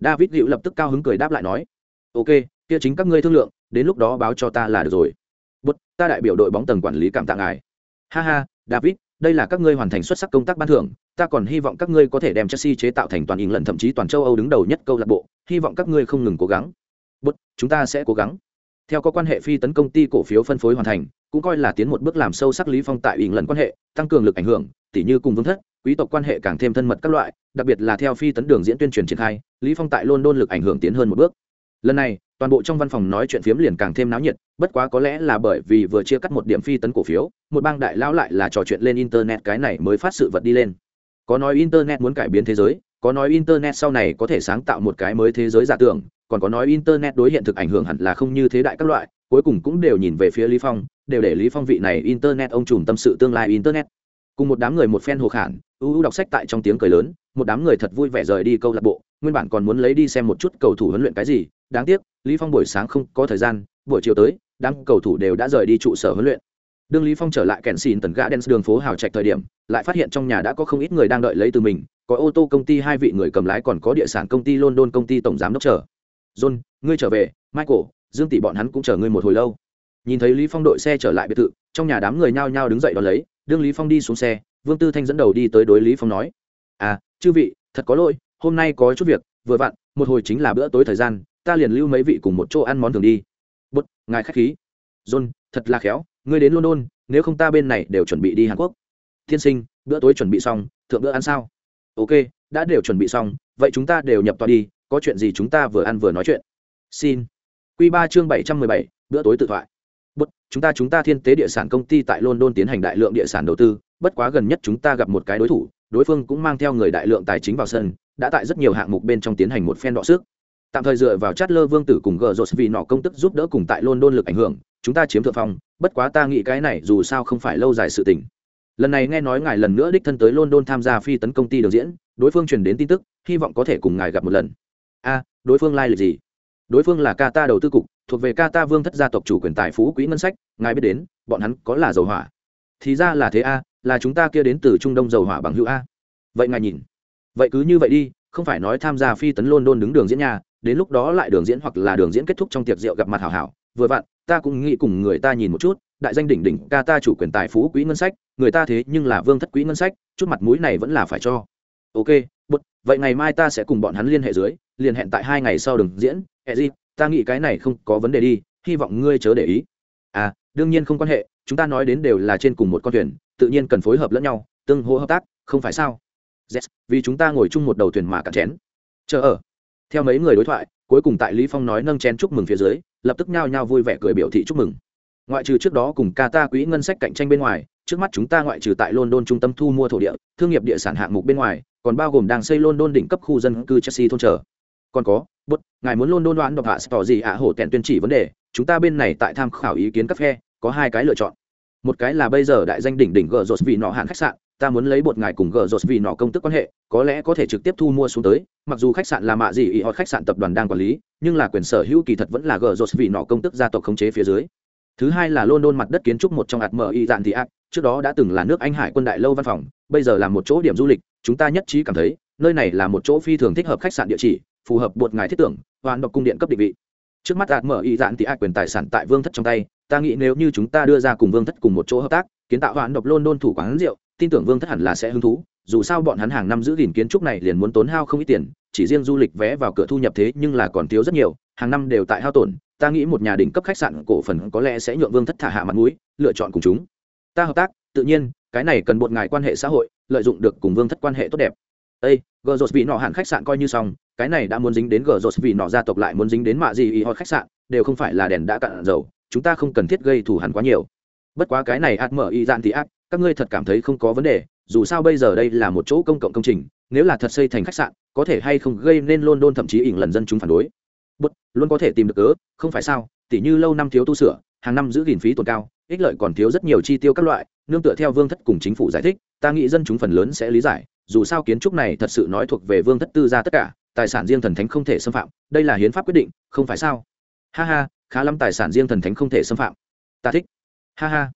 David dịu lập tức cao hứng cười đáp lại nói. Ok, kia chính các ngươi thương lượng, đến lúc đó báo cho ta là được rồi. Bất ta đại biểu đội bóng tầng quản lý cảm tạ ngài. Ha ha, david, đây là các ngươi hoàn thành xuất sắc công tác ban thưởng ta còn hy vọng các ngươi có thể đem chelsea chế tạo thành toàn ỉng lần thậm chí toàn châu âu đứng đầu nhất câu lạc bộ. Hy vọng các ngươi không ngừng cố gắng. Bất, chúng ta sẽ cố gắng. Theo có quan hệ phi tấn công ty cổ phiếu phân phối hoàn thành cũng coi là tiến một bước làm sâu sắc lý phong tại ỉng lần quan hệ tăng cường lực ảnh hưởng tỉ như cùng vương thất quý tộc quan hệ càng thêm thân mật các loại đặc biệt là theo phi tấn đường diễn tuyên truyền triển khai lý phong tại london lực ảnh hưởng tiến hơn một bước. Lần này toàn bộ trong văn phòng nói chuyện phiếm liền càng thêm náo nhiệt bất quá có lẽ là bởi vì vừa chia cắt một điểm phi tấn cổ phiếu một bang đại lão lại là trò chuyện lên internet cái này mới phát sự vật đi lên có nói internet muốn cải biến thế giới, có nói internet sau này có thể sáng tạo một cái mới thế giới giả tưởng, còn có nói internet đối hiện thực ảnh hưởng hẳn là không như thế đại các loại, cuối cùng cũng đều nhìn về phía lý phong, đều để lý phong vị này internet ông trùm tâm sự tương lai internet. Cùng một đám người một phen hồ khản ưu đọc sách tại trong tiếng cười lớn, một đám người thật vui vẻ rời đi câu lạc bộ, nguyên bản còn muốn lấy đi xem một chút cầu thủ huấn luyện cái gì, đáng tiếc, lý phong buổi sáng không có thời gian, buổi chiều tới, đám cầu thủ đều đã rời đi trụ sở huấn luyện đương lý phong trở lại kèn xin tần gã đen đường phố hào trạch thời điểm, lại phát hiện trong nhà đã có không ít người đang đợi lấy từ mình, có ô tô công ty hai vị người cầm lái còn có địa sản công ty london công ty tổng giám đốc chờ. John, ngươi trở về, michael, dương tỷ bọn hắn cũng chờ ngươi một hồi lâu. Nhìn thấy lý phong đội xe trở lại biệt thự, trong nhà đám người nhao nhao đứng dậy đón lấy, đương lý phong đi xuống xe, vương tư thanh dẫn đầu đi tới đối lý phong nói à chư vị, thật có lỗi, hôm nay có chút việc, vừa vặn, một hồi chính là bữa tối thời gian, ta liền lưu mấy vị cùng một chỗ ăn món thường đi. Bút ngài khách khí. John, thật là khéo ngươi đến london nếu không ta bên này đều chuẩn bị đi hàn quốc. Thiên sinh bữa tối chuẩn bị xong thượng bữa ăn sao? Ok đã đều chuẩn bị xong vậy chúng ta đều nhập tòa đi có chuyện gì chúng ta vừa ăn vừa nói chuyện. Xin. Q ba chương bảy trăm mười bảy bữa tối tự thoại. Bút, chúng ta chúng ta thiên tế địa sản công ty tại london tiến hành đại lượng địa sản đầu tư bất quá gần nhất chúng ta gặp một cái đối thủ đối phương cũng mang theo người đại lượng tài chính vào sân đã tại rất nhiều hạng mục bên trong tiến hành một phen đọ sức. Tạm thời dựa vào chát lơ vương tử cùng gờ rột vì nọ công tức giúp đỡ cùng tại london lực ảnh hưởng chúng ta chiếm thượng phong bất quá ta nghĩ cái này dù sao không phải lâu dài sự tình. Lần này nghe nói ngài lần nữa đích thân tới london tham gia phi tấn công ty đường diễn, đối phương truyền đến tin tức, hy vọng có thể cùng ngài gặp một lần. A, đối phương lai、like、lịch gì? Đối phương là Qatar đầu tư cục, thuộc về Qatar vương thất gia tộc chủ quyền tài phú quỹ ngân sách, ngài biết đến, bọn hắn có là dầu hỏa. Thì ra là thế a, là chúng ta kia đến từ trung đông dầu hỏa bằng hữu a. Vậy ngài nhìn. Vậy cứ như vậy đi, không phải nói tham gia phi tấn london đứng đường diễn nhà, đến lúc đó lại đường diễn hoặc là đường diễn kết thúc trong tiệc rượu gặp mặt hảo hảo, vừa vặn ta cũng nghĩ cùng người ta nhìn một chút đại danh đỉnh đỉnh ca ta chủ quyền tài phú quỹ ngân sách người ta thế nhưng là vương thất quỹ ngân sách chút mặt mũi này vẫn là phải cho. Ok bút vậy ngày mai ta sẽ cùng bọn hắn liên hệ dưới liền hẹn tại hai ngày sau đường diễn. Hệ gì ta nghĩ cái này không có vấn đề đi hy vọng ngươi chớ để ý. À đương nhiên không quan hệ chúng ta nói đến đều là trên cùng một con thuyền tự nhiên cần phối hợp lẫn nhau tương hỗ hợp tác không phải sao? Yes, vì chúng ta ngồi chung một đầu thuyền mà cả chén. Chờ ở. Theo mấy người đối thoại cuối cùng tại lý phong nói nâng chén chúc mừng phía dưới, lập tức nhao nhao vui vẻ cười biểu thị chúc mừng. Ngoại trừ trước đó cùng Qatar quỹ ngân sách cạnh tranh bên ngoài, trước mắt chúng ta ngoại trừ tại london trung tâm thu mua thổ địa, thương nghiệp địa sản hạng mục bên ngoài, còn bao gồm đang xây london đỉnh cấp khu dân cư chelsea thôn trở còn có, bút, ngài muốn london đoán đọc hạ tỏ gì ạ à hổ tẹn tuyên chỉ vấn đề, chúng ta bên này tại tham khảo ý kiến các phe có hai cái lựa chọn. Một cái là bây giờ đại danh đỉnh đỉnh gờ rột vì nọ hạn khách sạn ta muốn lấy bột ngài cùng gờ rột vì nọ công tức quan hệ, có lẽ có thể trực tiếp thu mua xuống tới, mặc dù khách sạn là mạ gì ý họ khách sạn tập đoàn đang quản lý, nhưng là quyền sở hữu kỳ thật vẫn là gờ rột vì nọ công tức gia tộc khống chế phía dưới. Thứ hai là london mặt đất kiến trúc một trong hạt mở y dạn thị ác trước đó đã từng là nước anh hải quân đại lâu văn phòng, bây giờ là một chỗ điểm du lịch, chúng ta nhất trí cảm thấy, nơi này là một chỗ phi thường thích hợp khách sạn địa chỉ, phù hợp bột ngài thiết tưởng, hoàn độc cung điện cấp định vị. Trước mắt hạt mở y dạn thị ác quyền tài sản tại vương thất trong tay, ta nghĩ nếu như chúng ta đưa ra cùng vương thất cùng một chỗ hợp tác, kiến tạo hoàn độc london thủ quán rượu tin tưởng vương thất hẳn là sẽ hứng thú, dù sao bọn hắn hàng năm giữ gìn kiến trúc này liền muốn tốn hao không ít tiền, chỉ riêng du lịch vé vào cửa thu nhập thế nhưng là còn thiếu rất nhiều, hàng năm đều tại hao tổn, ta nghĩ một nhà đỉnh cấp khách sạn cổ phần có lẽ sẽ nhượng vương thất thả hạ mặt mũi, lựa chọn cùng chúng. Ta hợp tác, tự nhiên, cái này cần một ngài quan hệ xã hội, lợi dụng được cùng vương thất quan hệ tốt đẹp. Ây gờ rột vị nọ hạn khách sạn coi như xong, cái này đã muốn dính đến gờ rột vị nọ gia tộc lại muốn dính đến mạ gì y họ khách sạn, đều không phải là đèn đã cạn dầu, chúng ta không cần thiết gây thù hẳn quá nhiều. Bất quá cái này ạt mở y dạn thì ác các ngươi thật cảm thấy không có vấn đề, dù sao bây giờ đây là một chỗ công cộng công trình, nếu là thật xây thành khách sạn, có thể hay không gây nên london thậm chí ỉn lần dân chúng phản đối. Bất, luôn có thể tìm được cớ, không phải sao, tỉ như lâu năm thiếu tu sửa, hàng năm giữ gìn phí tồn cao, ích lợi còn thiếu rất nhiều chi tiêu các loại, nương tựa theo vương thất cùng chính phủ giải thích, ta nghĩ dân chúng phần lớn sẽ lý giải, dù sao kiến trúc này thật sự nói thuộc về vương thất tư gia tất cả, tài sản riêng thần thánh không thể xâm phạm, đây là hiến pháp quyết định, không phải sao? Ha ha, khá lắm tài sản riêng thần thánh không thể xâm phạm. Ta thích. Ha ha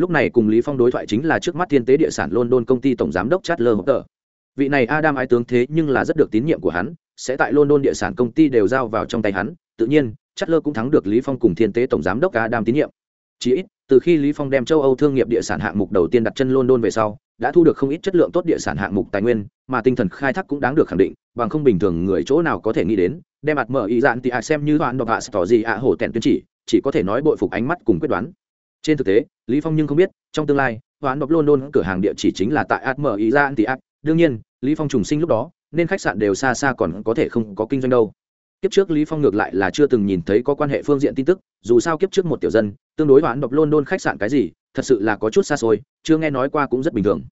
lúc này cùng lý phong đối thoại chính là trước mắt thiên tế địa sản london công ty tổng giám đốc charles hopper vị này adam ái tướng thế nhưng là rất được tín nhiệm của hắn, sẽ tại london địa sản công ty đều giao vào trong tay hắn. Tự nhiên charles cũng thắng được lý phong cùng thiên tế tổng giám đốc adam tín nhiệm. Chỉ ít, từ khi lý phong đem châu âu thương nghiệp địa sản hạng mục đầu tiên đặt chân london về sau, đã thu được không ít chất lượng tốt địa sản hạng mục tài nguyên, mà tinh thần khai thác cũng đáng được khẳng định, bằng không bình thường người chỗ nào có thể nghĩ đến, đem mặt mở ý dạn thì ạ xem như đoạn độc hạ tỏ gì ạ hổ tèn tuyên chỉ chỉ có thể nói bội phục ánh mắt cùng quyết đoán. Trên thực tế lý phong nhưng không biết, trong tương lai, hoán độc london cửa hàng địa chỉ chính là tại atm ý ra anti đương nhiên, lý phong trùng sinh lúc đó, nên khách sạn đều xa xa còn có thể không có kinh doanh đâu. Kiếp trước lý phong ngược lại là chưa từng nhìn thấy có quan hệ phương diện tin tức, dù sao kiếp trước một tiểu dân, tương đối hoán độc london khách sạn cái gì, thật sự là có chút xa xôi, chưa nghe nói qua cũng rất bình thường.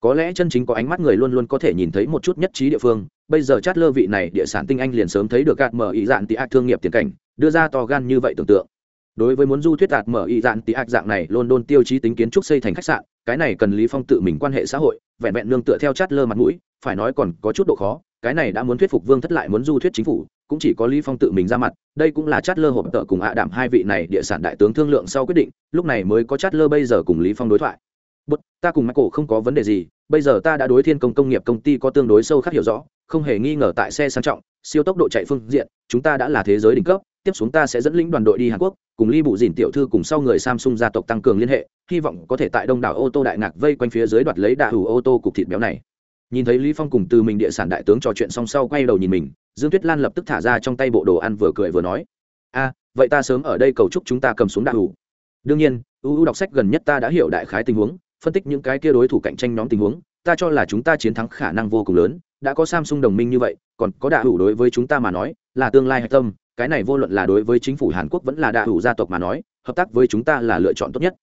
Có lẽ chân chính có ánh mắt người luôn luôn có thể nhìn thấy một chút nhất trí địa phương, bây giờ chát lơ vị này địa sản tinh anh liền sớm thấy được gạt mở ý dạn tị ác thương nghiệp tiền cảnh, đưa ra to gan như vậy tưởng tượng đối với muốn du thuyết đạt mở y dạn tị ạc dạng này, london tiêu chí tính kiến trúc xây thành khách sạn, cái này cần lý phong tự mình quan hệ xã hội, vẹn vẹn nương tựa theo chát lơ mặt mũi, phải nói còn có chút độ khó, cái này đã muốn thuyết phục vương thất lại muốn du thuyết chính phủ, cũng chỉ có lý phong tự mình ra mặt, đây cũng là chát lơ hộp tợ cùng ạ đảm hai vị này địa sản đại tướng thương lượng sau quyết định, lúc này mới có chát lơ bây giờ cùng lý phong đối thoại. Bút ta cùng michael không có vấn đề gì, bây giờ ta đã đối thiên công công nghiệp công ty có tương đối sâu khác hiểu rõ, không hề nghi ngờ tại xe sang trọng, siêu tốc độ chạy phương diện, chúng ta đã là thế giới đỉnh cấp tiếp xuống ta sẽ dẫn lĩnh đoàn đội đi hàn quốc, cùng ly bụ dìn tiểu thư cùng sau người samsung gia tộc tăng cường liên hệ, hy vọng có thể tại đông đảo ô tô đại ngạc vây quanh phía dưới đoạt lấy đạ hủ ô tô cục thịt béo này. Nhìn thấy lý phong cùng từ mình địa sản đại tướng trò chuyện xong sau quay đầu nhìn mình, dương tuyết lan lập tức thả ra trong tay bộ đồ ăn vừa cười vừa nói, a, vậy ta sớm ở đây cầu chúc chúng ta cầm xuống đạ hủ. Đương nhiên uu đọc sách gần nhất ta đã hiểu đại khái tình huống, phân tích những cái kia đối thủ cạnh tranh nhóm tình huống, ta cho là chúng ta chiến thắng khả năng vô cùng lớn, đã có samsung đồng minh như vậy, còn có đạ hủ đối với chúng ta mà nói, là tương lai hạch tâm cái này vô luận là đối với chính phủ hàn quốc vẫn là đạ hủ gia tộc mà nói, hợp tác với chúng ta là lựa chọn tốt nhất.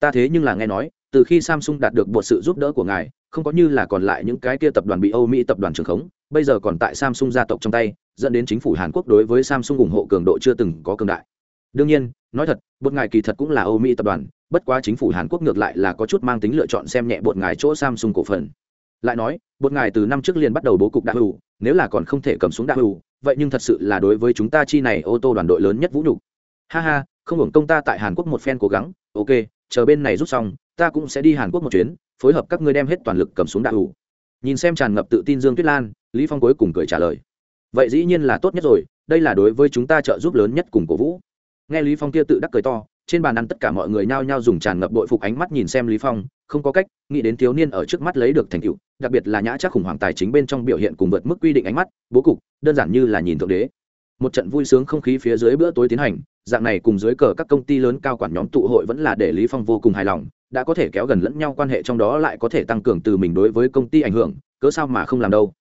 Ta thế nhưng là nghe nói, từ khi samsung đạt được một sự giúp đỡ của ngài, không có như là còn lại những cái kia tập đoàn bị âu mỹ tập đoàn trường khống, bây giờ còn tại samsung gia tộc trong tay, dẫn đến chính phủ hàn quốc đối với samsung ủng hộ cường độ chưa từng có cường đại. Đương nhiên, nói thật, bột ngài kỳ thật cũng là âu mỹ tập đoàn, bất quá chính phủ hàn quốc ngược lại là có chút mang tính lựa chọn xem nhẹ bột ngài chỗ samsung cổ phần lại nói bột ngài từ năm trước liền bắt đầu bố cục đa hữu, nếu là còn không thể cầm xuống đa hữu, vậy nhưng thật sự là đối với chúng ta chi này ô tô đoàn đội lớn nhất vũ nhục. Ha ha, không hưởng công ta tại hàn quốc một phen cố gắng, ok, chờ bên này rút xong, ta cũng sẽ đi hàn quốc một chuyến, phối hợp các ngươi đem hết toàn lực cầm xuống đa hữu. Nhìn xem tràn ngập tự tin dương tuyết lan, lý phong cuối cùng cười trả lời. Vậy dĩ nhiên là tốt nhất rồi, đây là đối với chúng ta trợ giúp lớn nhất cùng cổ vũ. Nghe lý phong kia tự đắc cười to, trên bàn ăn tất cả mọi người nhao nhao dùng tràn ngập đội phục ánh mắt nhìn xem lý phong không có cách, nghĩ đến thiếu niên ở trước mắt lấy được thành tựu, đặc biệt là nhã chắc khủng hoảng tài chính bên trong biểu hiện cùng vượt mức quy định ánh mắt, bố cục, đơn giản như là nhìn thượng đế. Một trận vui sướng không khí phía dưới bữa tối tiến hành, dạng này cùng dưới cờ các công ty lớn cao quản nhóm tụ hội vẫn là để lý phong vô cùng hài lòng, đã có thể kéo gần lẫn nhau quan hệ trong đó lại có thể tăng cường từ mình đối với công ty ảnh hưởng, cớ sao mà không làm đâu.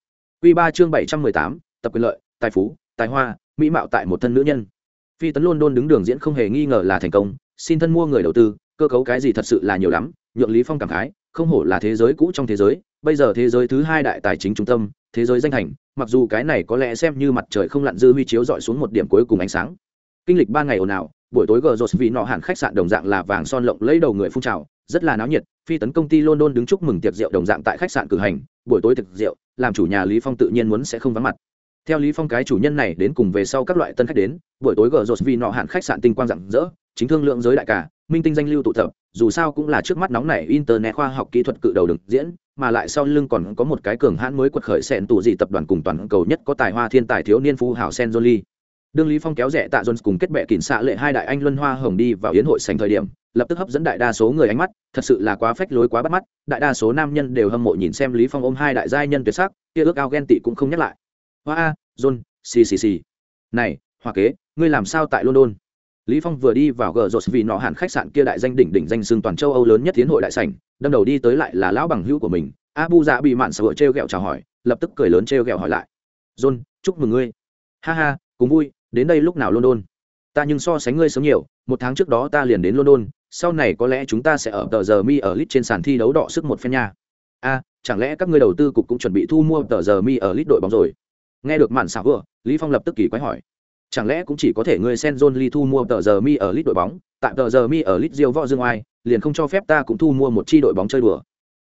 Quy ba chương bảy trăm mười tám, tập quyền lợi, tài phú, tài hoa, mỹ mạo tại một thân nữ nhân. Phi tấn luôn đứng đường diễn không hề nghi ngờ là thành công, xin thân mua người đầu tư, cơ cấu cái gì thật sự là nhiều lắm nhượng lý phong cảm khái, không hổ là thế giới cũ trong thế giới, bây giờ thế giới thứ hai đại tài chính trung tâm, thế giới danh thành, mặc dù cái này có lẽ xem như mặt trời không lặn dư huy chiếu dọi xuống một điểm cuối cùng ánh sáng. Kinh lịch ba ngày ồn ào, buổi tối gờ rột vì nọ hẳn khách sạn đồng dạng là vàng son lộng lấy đầu người phun trào, rất là náo nhiệt, phi tấn công ty london đứng chúc mừng tiệc rượu đồng dạng tại khách sạn cử hành, buổi tối tiệc rượu, làm chủ nhà lý phong tự nhiên muốn sẽ không vắng mặt. Theo lý phong cái chủ nhân này đến cùng về sau các loại tân khách đến, buổi tối gờ rột vì nọ hẳn khách sạn tinh quang rạng rỡ, chính thương lượng giới đại cả minh tinh danh lưu tụ tập, dù sao cũng là trước mắt nóng này internet khoa học kỹ thuật cự đầu đứng diễn, mà lại sau lưng còn có một cái cường hãn mới quật khởi sẹn tù dị tập đoàn cùng toàn cầu nhất có tài hoa thiên tài thiếu niên phú hảo sen jolie đương lý phong kéo rẻ tạ jones cùng kết bệ kỉnh xạ lệ hai đại anh luân hoa hồng đi vào yến hội sành thời điểm, lập tức hấp dẫn đại đa số người ánh mắt, thật sự là quá phách lối quá bắt mắt, đại đa số nam nhân đều hâm mộ nhìn xem lý phong ôm hai đại giai nhân tuyệt sắc, kia ước ao ghen tị cũng không nhắc lại. Hoa a john xì xì xì. Này, hoa kế, ngươi làm sao tại london? Lý phong vừa đi vào gờ rột vì nọ hẳn khách sạn kia đại danh đỉnh đỉnh danh xương toàn châu âu lớn nhất tiến hội đại sảnh, đâm đầu đi tới lại là lão bằng hữu của mình. Abu dạ bị mạn sợ treo gẹo chào hỏi, lập tức cười lớn treo gẹo hỏi lại. John, chúc mừng ngươi. Ha ha, cùng vui, đến đây lúc nào london? Ta nhưng so sánh ngươi sớm nhiều, một tháng trước đó ta liền đến london, sau này có lẽ chúng ta sẽ ở tờ giờ mi ở lit trên sàn thi đấu đọ sức một phen nha. A, chẳng lẽ các ngươi đầu tư cục cũng chuẩn bị thu mua tờ giờ mi ở lit đội bóng rồi? Nghe được mạn xảo vừa, lý phong lập tức kỳ quái hỏi chẳng lẽ cũng chỉ có thể ngươi sen john lee thu mua tờ giờ mi ở lit đội bóng tại tờ giờ mi ở lit diêu võ dương oai, liền không cho phép ta cũng thu mua một chi đội bóng chơi đùa.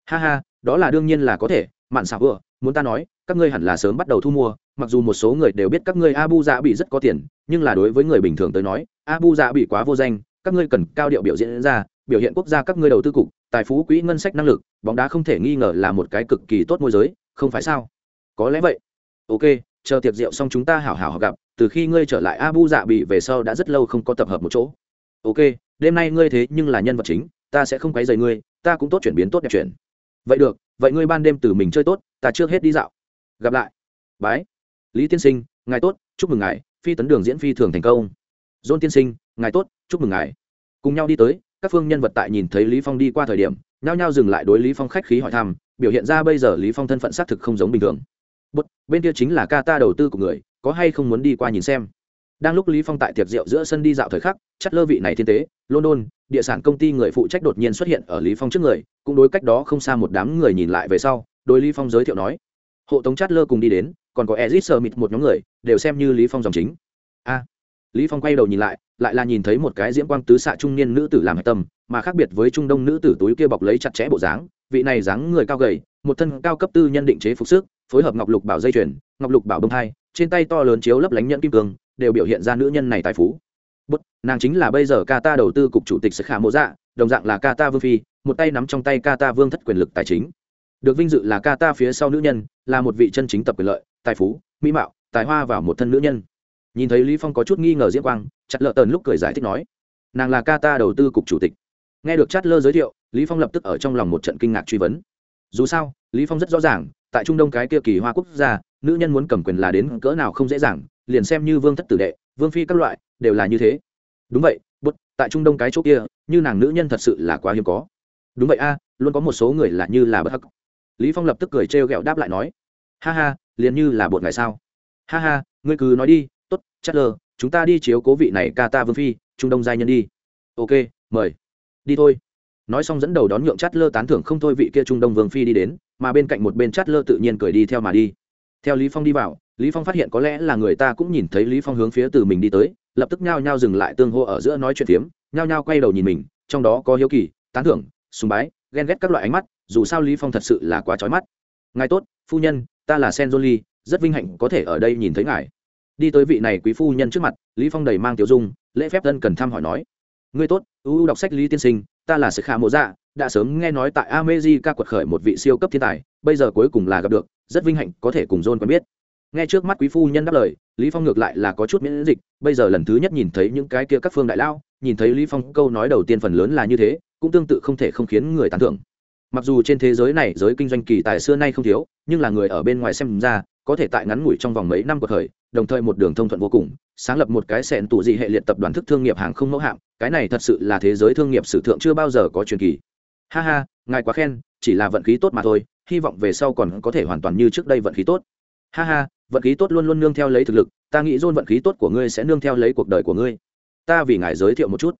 Ha ha, đó là đương nhiên là có thể, mạn xạ vừa, muốn ta nói, các ngươi hẳn là sớm bắt đầu thu mua, mặc dù một số người đều biết các ngươi abu dạ bị rất có tiền, nhưng là đối với người bình thường tới nói, abu dạ bị quá vô danh, các ngươi cần cao điệu biểu diễn ra, biểu hiện quốc gia các ngươi đầu tư cục, tài phú quỹ ngân sách năng lực, bóng đá không thể nghi ngờ là một cái cực kỳ tốt môi giới, không phải sao? Có lẽ vậy. Ok chờ tiệc rượu xong chúng ta hảo hảo gặp, từ khi ngươi trở lại abu dạ bị về sau đã rất lâu không có tập hợp một chỗ. Ok, đêm nay ngươi thế nhưng là nhân vật chính, ta sẽ không quấy rầy ngươi, ta cũng tốt chuyển biến tốt đẹp chuyển. Vậy được, vậy ngươi ban đêm từ mình chơi tốt, ta trước hết đi dạo. Gặp lại. Bái. Lý tiên sinh, ngài tốt, chúc mừng ngài, phi tấn đường diễn phi thường thành công. Dôn tiên sinh, ngài tốt, chúc mừng ngài. Cùng nhau đi tới, các phương nhân vật tại nhìn thấy lý phong đi qua thời điểm, nhao nhao dừng lại đối lý phong khách khí hỏi thăm, biểu hiện ra bây giờ lý phong thân phận xác thực không giống bình thường. Bút, bên kia chính là ca ta đầu tư của người có hay không muốn đi qua nhìn xem? Đang lúc lý phong tại tiệc rượu giữa sân đi dạo thời khắc chất lơ vị này thiên tế london địa sản công ty người phụ trách đột nhiên xuất hiện ở lý phong trước người cũng đối cách đó không xa một đám người nhìn lại về sau đối lý phong giới thiệu nói hộ tống chát lơ cùng đi đến còn có ezit sơ mịt một nhóm người đều xem như lý phong dòng chính. A lý phong quay đầu nhìn lại lại là nhìn thấy một cái diễm quang tứ xạ trung niên nữ tử làm hạch tâm mà khác biệt với trung đông nữ tử túi kia bọc lấy chặt chẽ bộ dáng vị này dáng người cao gầy một thân cao cấp tư nhân định chế phục sức phối hợp ngọc lục bảo dây chuyền, ngọc lục bảo bông thai, trên tay to lớn chiếu lấp lánh nhẫn kim cương, đều biểu hiện ra nữ nhân này tài phú. Bút, nàng chính là bây giờ Qatar đầu tư cục chủ tịch sẽ khả mộ dạ đồng dạng là Qatar vương phi, một tay nắm trong tay Qatar vương thất quyền lực tài chính. Được vinh dự là Qatar phía sau nữ nhân, là một vị chân chính tập quyền lợi, tài phú, mỹ mạo, tài hoa vào một thân nữ nhân. Nhìn thấy lý phong có chút nghi ngờ Diệp quang, chặt lợ tần lúc cười giải thích nói, nàng là Qatar đầu tư cục chủ tịch. Nghe được chát lơ giới thiệu, lý phong lập tức ở trong lòng một trận kinh ngạc truy vấn. Dù sao, lý phong rất rõ ràng tại trung đông cái kia kỳ hoa quốc gia, nữ nhân muốn cầm quyền là đến cỡ nào không dễ dàng, liền xem như vương thất tử đệ, vương phi các loại, đều là như thế. Đúng vậy, bút, tại trung đông cái chỗ kia, như nàng nữ nhân thật sự là quá hiếm có. Đúng vậy a, luôn có một số người là như là bất hắc. Lý phong lập tức cười trêu ghẹo đáp lại nói, ha ha, liền như là bột ngày sao? Ha ha, ngươi cứ nói đi, tốt, chắc lờ, chúng ta đi chiếu cố vị này ca ta vương phi, trung đông giai nhân đi. Ok, mời. Đi thôi. Nói xong dẫn đầu đón nhượng chát lơ tán thưởng không thôi vị kia trung đông vương phi đi đến mà bên cạnh một bên chát lơ tự nhiên cười đi theo mà đi. Theo lý phong đi vào lý phong phát hiện có lẽ là người ta cũng nhìn thấy lý phong hướng phía từ mình đi tới lập tức nhao nhao dừng lại tương hô ở giữa nói chuyện tiếm, nhao nhao quay đầu nhìn mình trong đó có hiếu kỳ tán thưởng sùng bái ghen ghét các loại ánh mắt dù sao lý phong thật sự là quá chói mắt. Ngài tốt phu nhân ta là sen jolie rất vinh hạnh có thể ở đây nhìn thấy ngài. Đi tới vị này quý phu nhân trước mặt lý phong đầy mang tiểu dung lễ phép thân cần thăm hỏi nói ngươi tốt ưu đọc sách lý tiên sinh ta là sự khả mộ dạ đã sớm nghe nói tại America quật khởi một vị siêu cấp thiên tài, bây giờ cuối cùng là gặp được, rất vinh hạnh có thể cùng John quen biết. Nghe trước mắt quý phu nhân đáp lời, lý phong ngược lại là có chút miễn dịch, bây giờ lần thứ nhất nhìn thấy những cái kia các phương đại lao, nhìn thấy lý phong câu nói đầu tiên phần lớn là như thế, cũng tương tự không thể không khiến người tán thưởng. Mặc dù trên thế giới này giới kinh doanh kỳ tài xưa nay không thiếu, nhưng là người ở bên ngoài xem ra, có thể tại ngắn ngủi trong vòng mấy năm của thời đồng thời một đường thông thuận vô cùng, sáng lập một cái sẹn tụ dị hệ liệt tập đoàn thức thương nghiệp hàng không mẫu hạm, cái này thật sự là thế giới thương nghiệp sử thượng chưa bao giờ có truyền kỳ ha ha ngài quá khen chỉ là vận khí tốt mà thôi hy vọng về sau còn có thể hoàn toàn như trước đây vận khí tốt. Ha ha vận khí tốt luôn luôn nương theo lấy thực lực ta nghĩ dôn vận khí tốt của ngươi sẽ nương theo lấy cuộc đời của ngươi. Ta vì ngài giới thiệu một chút.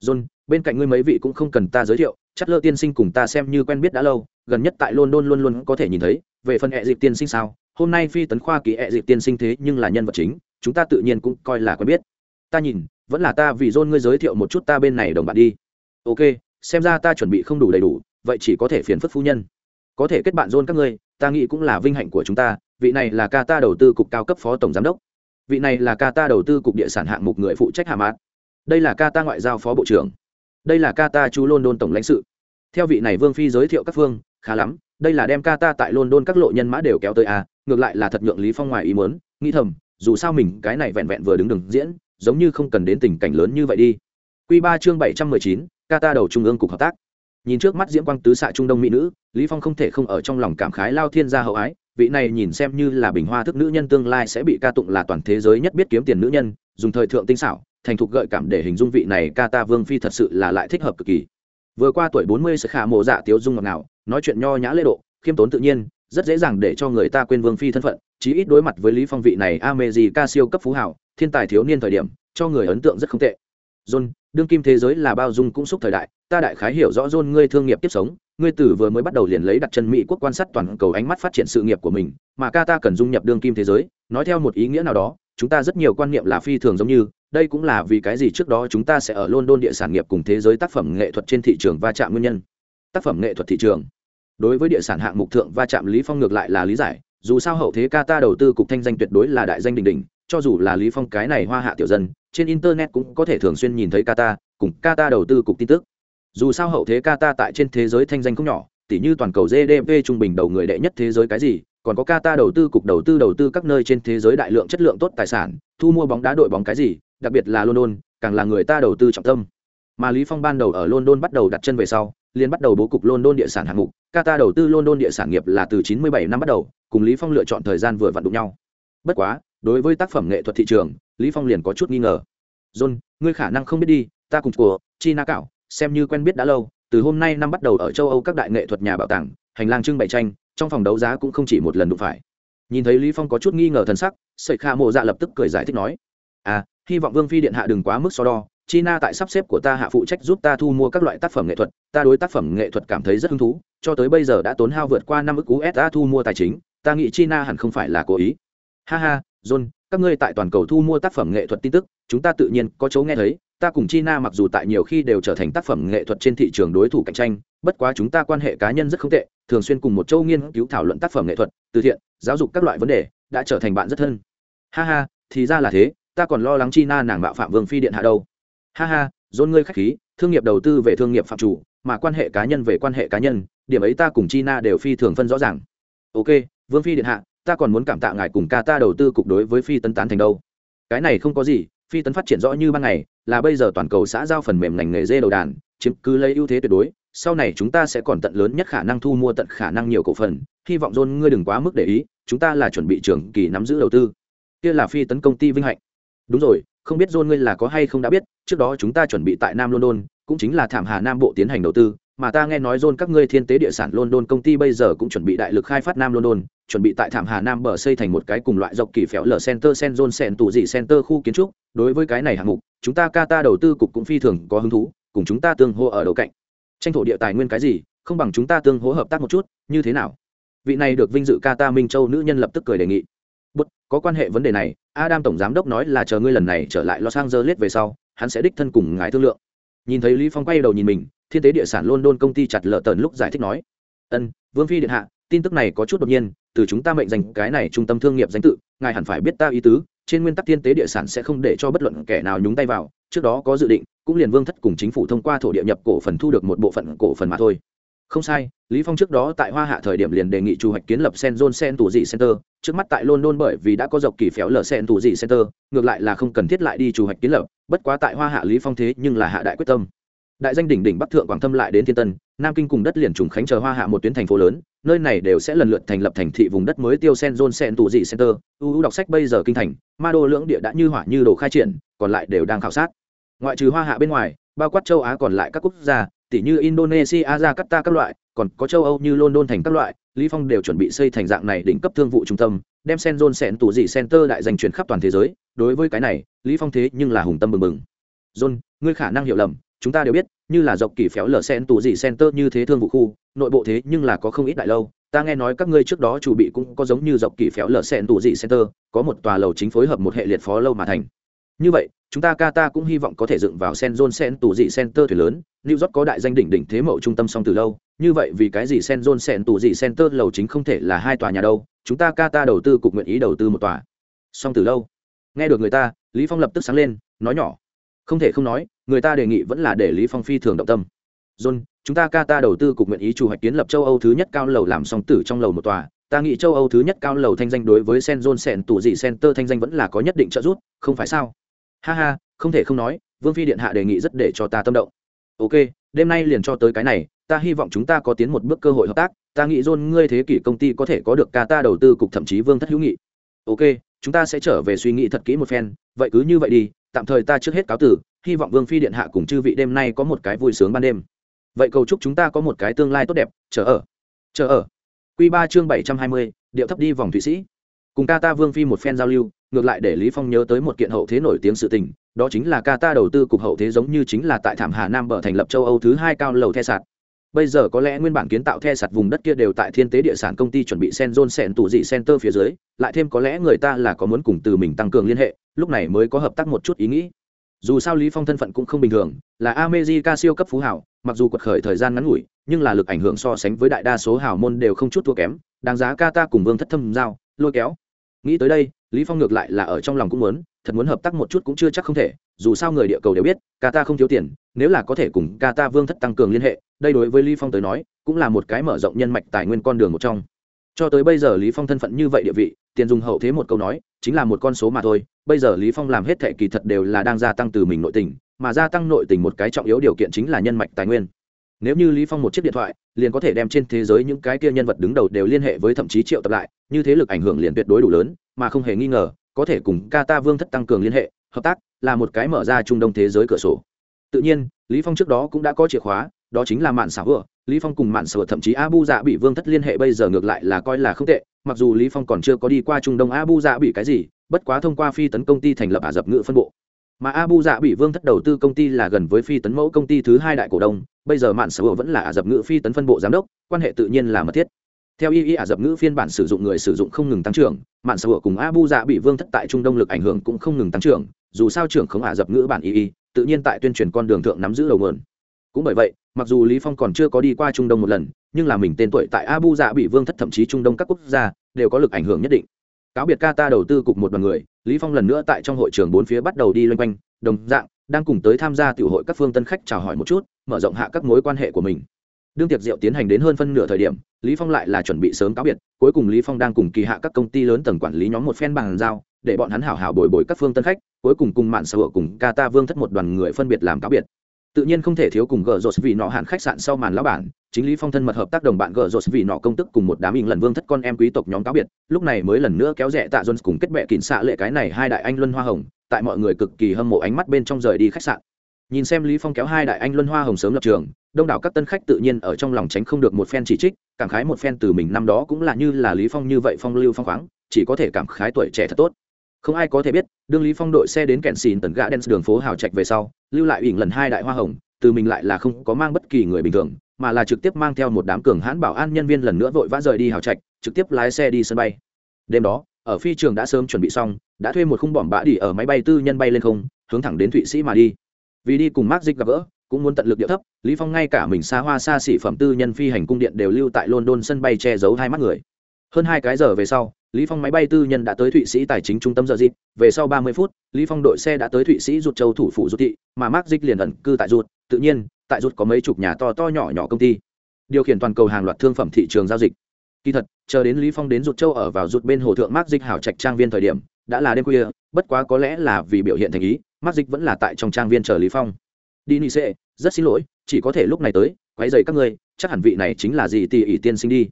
Dôn, bên cạnh ngươi mấy vị cũng không cần ta giới thiệu chắc lơ tiên sinh cùng ta xem như quen biết đã lâu gần nhất tại london luôn luôn có thể nhìn thấy về phần hệ dịp tiên sinh sao? Hôm nay phi tấn khoa kỳ hệ dịp tiên sinh thế nhưng là nhân vật chính chúng ta tự nhiên cũng coi là quen biết. Ta nhìn vẫn là ta vì Dôn ngươi giới thiệu một chút ta bên này đồng bạn đi. Ok xem ra ta chuẩn bị không đủ đầy đủ vậy chỉ có thể phiền phức phu nhân. Có thể kết bạn dôn các ngươi ta nghĩ cũng là vinh hạnh của chúng ta vị này là ca ta đầu tư cục cao cấp phó tổng giám đốc. Vị này là ca ta đầu tư cục địa sản hạng mục người phụ trách hạ mát đây là ca ta ngoại giao phó bộ trưởng. Đây là ca ta chú london tổng lãnh sự. Theo vị này vương phi giới thiệu các phương khá lắm đây là đem ca ta tại london các lộ nhân mã đều kéo tới a à, ngược lại là thật nhượng lý phong ngoài ý muốn nghĩ thầm dù sao mình cái này vẹn vẹn vừa đứng đường diễn giống như không cần đến tình cảnh lớn như vậy đi. Quy 3 chương 719, Qatar đầu trung ương cục hợp tác. Nhìn trước mắt diễm quang tứ xạ trung đông mỹ nữ, Lý Phong không thể không ở trong lòng cảm khái lao thiên gia hậu ái, vị này nhìn xem như là bình hoa thức nữ nhân tương lai sẽ bị ca tụng là toàn thế giới nhất biết kiếm tiền nữ nhân, dùng thời thượng tinh xảo, thành thục gợi cảm để hình dung vị này Qatar vương phi thật sự là lại thích hợp cực kỳ. Vừa qua tuổi bốn mươi sẽ khả mộ dạ tiếu dung ngọt ngào, nói chuyện nho nhã lễ độ, khiêm tốn tự nhiên, rất dễ dàng để cho người ta quên vương phi thân phận, chí ít đối mặt với Lý Phong vị này Ameji ca siêu cấp phú hảo, thiên tài thiếu niên thời điểm, cho người ấn tượng rất không tệ john, đương kim thế giới là bao dung cũng xúc thời đại, ta đại khái hiểu rõ john ngươi thương nghiệp tiếp sống, ngươi tử vừa mới bắt đầu liền lấy đặt chân mỹ quốc quan sát toàn cầu ánh mắt phát triển sự nghiệp của mình, mà ca ta cần dung nhập đương kim thế giới, nói theo một ý nghĩa nào đó, chúng ta rất nhiều quan niệm là phi thường giống như, đây cũng là vì cái gì trước đó chúng ta sẽ ở london địa sản nghiệp cùng thế giới tác phẩm nghệ thuật trên thị trường va chạm nguyên nhân tác phẩm nghệ thuật thị trường đối với địa sản hạng mục thượng va chạm lý phong ngược lại là lý giải, dù sao hậu thế ca ta đầu tư cục thanh danh tuyệt đối là đại danh đỉnh đỉnh cho dù là lý phong cái này hoa hạ tiểu dân trên internet cũng có thể thường xuyên nhìn thấy Kata, cùng Kata đầu tư cục tin tức. Dù sao hậu thế qatar tại trên thế giới thanh danh không nhỏ tỉ như toàn cầu gdp trung bình đầu người đệ nhất thế giới cái gì còn có qatar đầu tư cục đầu tư đầu tư các nơi trên thế giới đại lượng chất lượng tốt tài sản thu mua bóng đá đội bóng cái gì đặc biệt là london càng là người ta đầu tư trọng tâm. Mà lý phong ban đầu ở london bắt đầu đặt chân về sau liền bắt đầu bố cục london địa sản hạng mục qatar đầu tư london địa sản nghiệp là từ 97 năm bắt đầu cùng lý phong lựa chọn thời gian vừa vặn đụng nhau. Bất quá đối với tác phẩm nghệ thuật thị trường, lý phong liền có chút nghi ngờ. John, ngươi khả năng không biết đi, ta cùng của china cạo xem như quen biết đã lâu, từ hôm nay năm bắt đầu ở châu âu các đại nghệ thuật nhà bảo tàng, hành lang trưng bày tranh, trong phòng đấu giá cũng không chỉ một lần đụng phải. Nhìn thấy lý phong có chút nghi ngờ thần sắc, sợi kha mộ dạ lập tức cười giải thích nói à hy vọng vương phi điện hạ đừng quá mức so đo, china tại sắp xếp của ta hạ phụ trách giúp ta thu mua các loại tác phẩm nghệ thuật, ta đối tác phẩm nghệ thuật cảm thấy rất hứng thú, cho tới bây giờ đã tốn hao vượt qua năm ức usd thu mua tài chính, ta nghĩ china hẳn không phải là cố ý. Ha ha john, các ngươi tại toàn cầu thu mua tác phẩm nghệ thuật tin tức, chúng ta tự nhiên có chỗ nghe thấy, ta cùng china mặc dù tại nhiều khi đều trở thành tác phẩm nghệ thuật trên thị trường đối thủ cạnh tranh, bất quá chúng ta quan hệ cá nhân rất không tệ, thường xuyên cùng một châu nghiên cứu thảo luận tác phẩm nghệ thuật, từ thiện, giáo dục các loại vấn đề, đã trở thành bạn rất thân. Ha ha, thì ra là thế, ta còn lo lắng china nàng bạo phạm vương phi điện hạ đâu. Ha ha dôn ngươi khách khí, thương nghiệp đầu tư về thương nghiệp phạm chủ, mà quan hệ cá nhân về quan hệ cá nhân, điểm ấy ta cùng china đều phi thường phân rõ ràng. Ok, vương phi điện hạ ta còn muốn cảm tạ ngài cùng ca ta đầu tư cục đối với phi tân tán thành đâu. Cái này không có gì, phi tấn phát triển rõ như ban ngày, là bây giờ toàn cầu xã giao phần mềm ngành nghề dê đầu đàn, chiếm cứ lấy ưu thế tuyệt đối, sau này chúng ta sẽ còn tận lớn nhất khả năng thu mua tận khả năng nhiều cổ phần, hy vọng john ngươi đừng quá mức để ý, chúng ta là chuẩn bị trường kỳ nắm giữ đầu tư. Kia là phi tấn công ty vinh hạnh. Đúng rồi, không biết john ngươi là có hay không đã biết, trước đó chúng ta chuẩn bị tại nam london, cũng chính là thảm hà nam bộ tiến hành đầu tư mà ta nghe nói John các ngươi thiên tế địa sản London công ty bây giờ cũng chuẩn bị đại lực khai phát Nam London, chuẩn bị tại Thảm Hà Nam bờ xây thành một cái cùng loại dọc kỳ phèo lở center sen John sen tủ dị center khu kiến trúc, đối với cái này hạng mục, chúng ta Qatar đầu tư cục cũng phi thường có hứng thú, cùng chúng ta tương hô ở đầu cạnh. Tranh thủ địa tài nguyên cái gì, không bằng chúng ta tương hỗ hợp tác một chút, như thế nào? Vị này được vinh dự Qatar Minh Châu nữ nhân lập tức cười đề nghị. Bất, có quan hệ vấn đề này, Adam tổng giám đốc nói là chờ ngươi lần này trở lại Los Angeles về sau, hắn sẽ đích thân cùng ngài thương lượng. Nhìn thấy Lý Phong quay đầu nhìn mình, thiên tế địa sản london công ty chặt lợ tần lúc giải thích nói. Ân, vương phi điện hạ, tin tức này có chút đột nhiên, từ chúng ta mệnh danh cái này trung tâm thương nghiệp danh tự, ngài hẳn phải biết ta ý tứ, trên nguyên tắc thiên tế địa sản sẽ không để cho bất luận kẻ nào nhúng tay vào, trước đó có dự định, cũng liền vương thất cùng chính phủ thông qua thổ địa nhập cổ phần thu được một bộ phận cổ phần mà thôi. Không sai, lý phong trước đó tại hoa hạ thời điểm liền đề nghị chủ hoạch kiến lập sen john sen tù dị center, trước mắt tại london bởi vì đã có dọc kỳ phéo lở sen tù dị center, ngược lại là không cần thiết lại đi chủ hoạch kiến lập, bất quá tại hoa hạ lý phong thế nhưng là hạ đại quyết tâm đại danh đỉnh đỉnh bắc thượng quảng thâm lại đến thiên tân, nam kinh cùng đất liền trùng khánh chờ hoa hạ một tuyến thành phố lớn, nơi này đều sẽ lần lượt thành lập thành thị vùng đất mới tiêu sen John sen tù dị center ưu đọc sách bây giờ kinh thành, ma đô lưỡng địa đã như hỏa như đồ khai triển, còn lại đều đang khảo sát. Ngoại trừ hoa hạ bên ngoài, bao quát châu á còn lại các quốc gia tỷ như indonesia, jakarta các loại, còn có châu âu như london thành các loại, lý phong đều chuẩn bị xây thành dạng này đỉnh cấp thương vụ trung tâm, đem sen John sen tù dị center đại danh truyền khắp toàn thế giới. Đối với cái này, lý phong thế nhưng là hùng tâm mừng mừng john ngươi khả năng hiểu lầm chúng ta đều biết, như là dọc kỳ phéo lở sen tù dị center như thế thương vụ khu, nội bộ thế nhưng là có không ít đại lâu. Ta nghe nói các ngươi trước đó chủ bị cũng có giống như dọc kỳ phéo lở sen tù dị center, có một tòa lầu chính phối hợp một hệ liệt phó lâu mà thành. Như vậy, chúng ta Qatar cũng hy vọng có thể dựng vào sen zone sen tù dị center thuyền lớn. New york có đại danh đỉnh đỉnh thế mậu trung tâm song từ lâu. Như vậy vì cái gì sen zone sen tù dị center lầu chính không thể là hai tòa nhà đâu? Chúng ta Qatar đầu tư cục nguyện ý đầu tư một tòa. Song từ lâu. Nghe được người ta, lý phong lập tức sáng lên, nói nhỏ. Không thể không nói người ta đề nghị vẫn là để lý phong phi thường động tâm. John, chúng ta Qatar đầu tư cục nguyện ý chủ hoạch kiến lập châu âu thứ nhất cao lầu làm song tử trong lầu một tòa. Ta nghĩ châu âu thứ nhất cao lầu thanh danh đối với sen John, sen tủ gì center thanh danh vẫn là có nhất định trợ giúp, không phải sao? Ha ha, không thể không nói, vương phi điện hạ đề nghị rất để cho ta tâm động. Ok, đêm nay liền cho tới cái này, ta hy vọng chúng ta có tiến một bước cơ hội hợp tác. Ta nghĩ john, ngươi thế kỷ công ty có thể có được Qatar đầu tư cục thậm chí vương thất hữu nghị. Ok, chúng ta sẽ trở về suy nghĩ thật kỹ một phen, vậy cứ như vậy đi tạm thời ta trước hết cáo tử, hy vọng vương phi điện hạ cùng chư vị đêm nay có một cái vui sướng ban đêm. Vậy cầu chúc chúng ta có một cái tương lai tốt đẹp, chờ ở chờ ở. Q ba chương bảy trăm hai mươi, điệu thấp đi vòng thụy sĩ. Cùng ca ta vương phi một phen giao lưu, ngược lại để lý phong nhớ tới một kiện hậu thế nổi tiếng sự tình, đó chính là ca ta đầu tư cục hậu thế giống như chính là tại thảm hà nam bờ thành lập châu âu thứ hai cao lầu the sạt bây giờ có lẽ nguyên bản kiến tạo the sạt vùng đất kia đều tại thiên tế địa sản công ty chuẩn bị sen zone sen tủ dị center phía dưới, lại thêm có lẽ người ta là có muốn cùng từ mình tăng cường liên hệ, lúc này mới có hợp tác một chút ý nghĩ. Dù sao lý phong thân phận cũng không bình thường, là america siêu cấp phú hảo mặc dù quật khởi thời gian ngắn ngủi, nhưng là lực ảnh hưởng so sánh với đại đa số hảo môn đều không chút thua kém, đáng giá ca ta cùng vương thất thâm giao, lôi kéo. Nghĩ tới đây, lý phong ngược lại là ở trong lòng cũng muốn, thật muốn hợp tác một chút cũng chưa chắc không thể, dù sao người địa cầu đều biết, ca ta không thiếu tiền nếu là có thể cùng ca ta vương thất tăng cường liên hệ, đây đối với lý phong tới nói, cũng là một cái mở rộng nhân mạch tài nguyên con đường một trong. Cho tới bây giờ lý phong thân phận như vậy địa vị, tiền dùng hậu thế một câu nói, chính là một con số mà thôi. Bây giờ lý phong làm hết thệ kỳ thật đều là đang gia tăng từ mình nội tình, mà gia tăng nội tình một cái trọng yếu điều kiện chính là nhân mạch tài nguyên. Nếu như lý phong một chiếc điện thoại, liền có thể đem trên thế giới những cái kia nhân vật đứng đầu đều liên hệ với thậm chí triệu tập lại, như thế lực ảnh hưởng liền tuyệt đối đủ lớn, mà không hề nghi ngờ, có thể cùng Kata vương thất tăng cường liên hệ, hợp tác là một cái mở ra trung đông thế giới cửa sổ tự nhiên, lý phong trước đó cũng đã có chìa khóa, đó chính là mạn xảo vừa. Lý phong cùng mạn xảo thậm chí abu dạ bị vương thất liên hệ bây giờ ngược lại là coi là không tệ, mặc dù lý phong còn chưa có đi qua trung đông abu dạ bị cái gì, bất quá thông qua phi tấn công ty thành lập ả dập ngự phân bộ. Mà abu dạ bị vương thất đầu tư công ty là gần với phi tấn mẫu công ty thứ hai đại cổ đông, bây giờ mạn sở hữu vẫn là ả dập ngữ phi tấn phân bộ giám đốc, quan hệ tự nhiên là mật thiết. Theo y y ả dập ngữ phiên bản sử dụng người sử dụng không ngừng tăng trưởng, mạn sở hữu cùng abu dạ bị vương thất tại trung đông lực ảnh hưởng cũng không ngừng tăng trưởng, dù sao trưởng không ả dập ngữ bản y y tự nhiên tại tuyên truyền con đường thượng nắm giữ đầu mượn cũng bởi vậy, mặc dù lý phong còn chưa có đi qua trung đông một lần, nhưng là mình tên tuổi tại abu dạ bị vương thất thậm chí trung đông các quốc gia, đều có lực ảnh hưởng nhất định. Cáo biệt Qatar đầu tư cục một đoàn người, lý phong lần nữa tại trong hội trường bốn phía bắt đầu đi loanh quanh, đồng dạng, đang cùng tới tham gia tiểu hội các phương tân khách chào hỏi một chút, mở rộng hạ các mối quan hệ của mình. Đương tiệc rượu tiến hành đến hơn phân nửa thời điểm, lý phong lại là chuẩn bị sớm cáo biệt, cuối cùng lý phong đang cùng kỳ hạ các công ty lớn tầng quản lý nhóm một phen bàn giao để bọn hắn hảo hảo bồi bồi các phương tân khách, cuối cùng cùng mạn sở cùng Qatar vương thất một đoàn người phân biệt làm cáo biệt. Tự nhiên không thể thiếu cùng gờ rột vì nọ hạn khách sạn sau màn lão bản, chính lý phong thân mật hợp tác đồng bạn gờ rột vì nọ công tức cùng một đám hình lần vương thất con em quý tộc nhóm cáo biệt, lúc này mới lần nữa kéo rẻ tạ jones cùng kết bệ kín xạ lệ cái này hai đại anh luân hoa hồng, tại mọi người cực kỳ hâm mộ ánh mắt bên trong rời đi khách sạn. Nhìn xem lý phong kéo hai đại anh luân hoa hồng sớm lập trường, đông đảo các tân khách tự nhiên ở trong lòng tránh không được một phen chỉ trích, cảm khái một phen từ mình năm đó cũng là như là lý phong như vậy phong lưu phong khoáng, chỉ có thể cảm khái tuổi trẻ thật tốt không ai có thể biết, đương lý phong đội xe đến kẹn xìn tần gã đen đường phố hào trạch về sau, lưu lại ỉn lần hai đại hoa hồng, từ mình lại là không có mang bất kỳ người bình thường, mà là trực tiếp mang theo một đám cường hãn bảo an nhân viên lần nữa vội vã rời đi hào trạch, trực tiếp lái xe đi sân bay. Đêm đó, ở phi trường đã sớm chuẩn bị xong, đã thuê một khung bỏm bã đi ở máy bay tư nhân bay lên không, hướng thẳng đến thụy sĩ mà đi. Vì đi cùng mark dịch gặp gỡ, cũng muốn tận lực địa thấp, lý phong ngay cả mình xa hoa xa xỉ phẩm tư nhân phi hành cung điện đều lưu tại london sân bay che giấu hai mắt người hơn hai cái giờ về sau, lý phong máy bay tư nhân đã tới thụy sĩ tài chính trung tâm giờ dịp về sau 30 phút, lý phong đội xe đã tới thụy sĩ rụt châu thủ phủ rụt thị, mà mark dịch liền ẩn cư tại rụt tự nhiên, tại rụt có mấy chục nhà to to nhỏ nhỏ công ty. Điều khiển toàn cầu hàng loạt thương phẩm thị trường giao dịch. Kỳ thật, chờ đến lý phong đến rụt châu ở vào rụt bên hồ thượng, mark dịch hảo trạch trang viên thời điểm, đã là đêm khuya, bất quá có lẽ là vì biểu hiện thành ý, mark dịch vẫn là tại trong trang viên chờ lý phong. Đi nị sẽ rất xin lỗi, chỉ có thể lúc này tới, quấy rầy các ngươi, chắc hẳn vị này chính là gì tỷ ỷ tiên sinh đi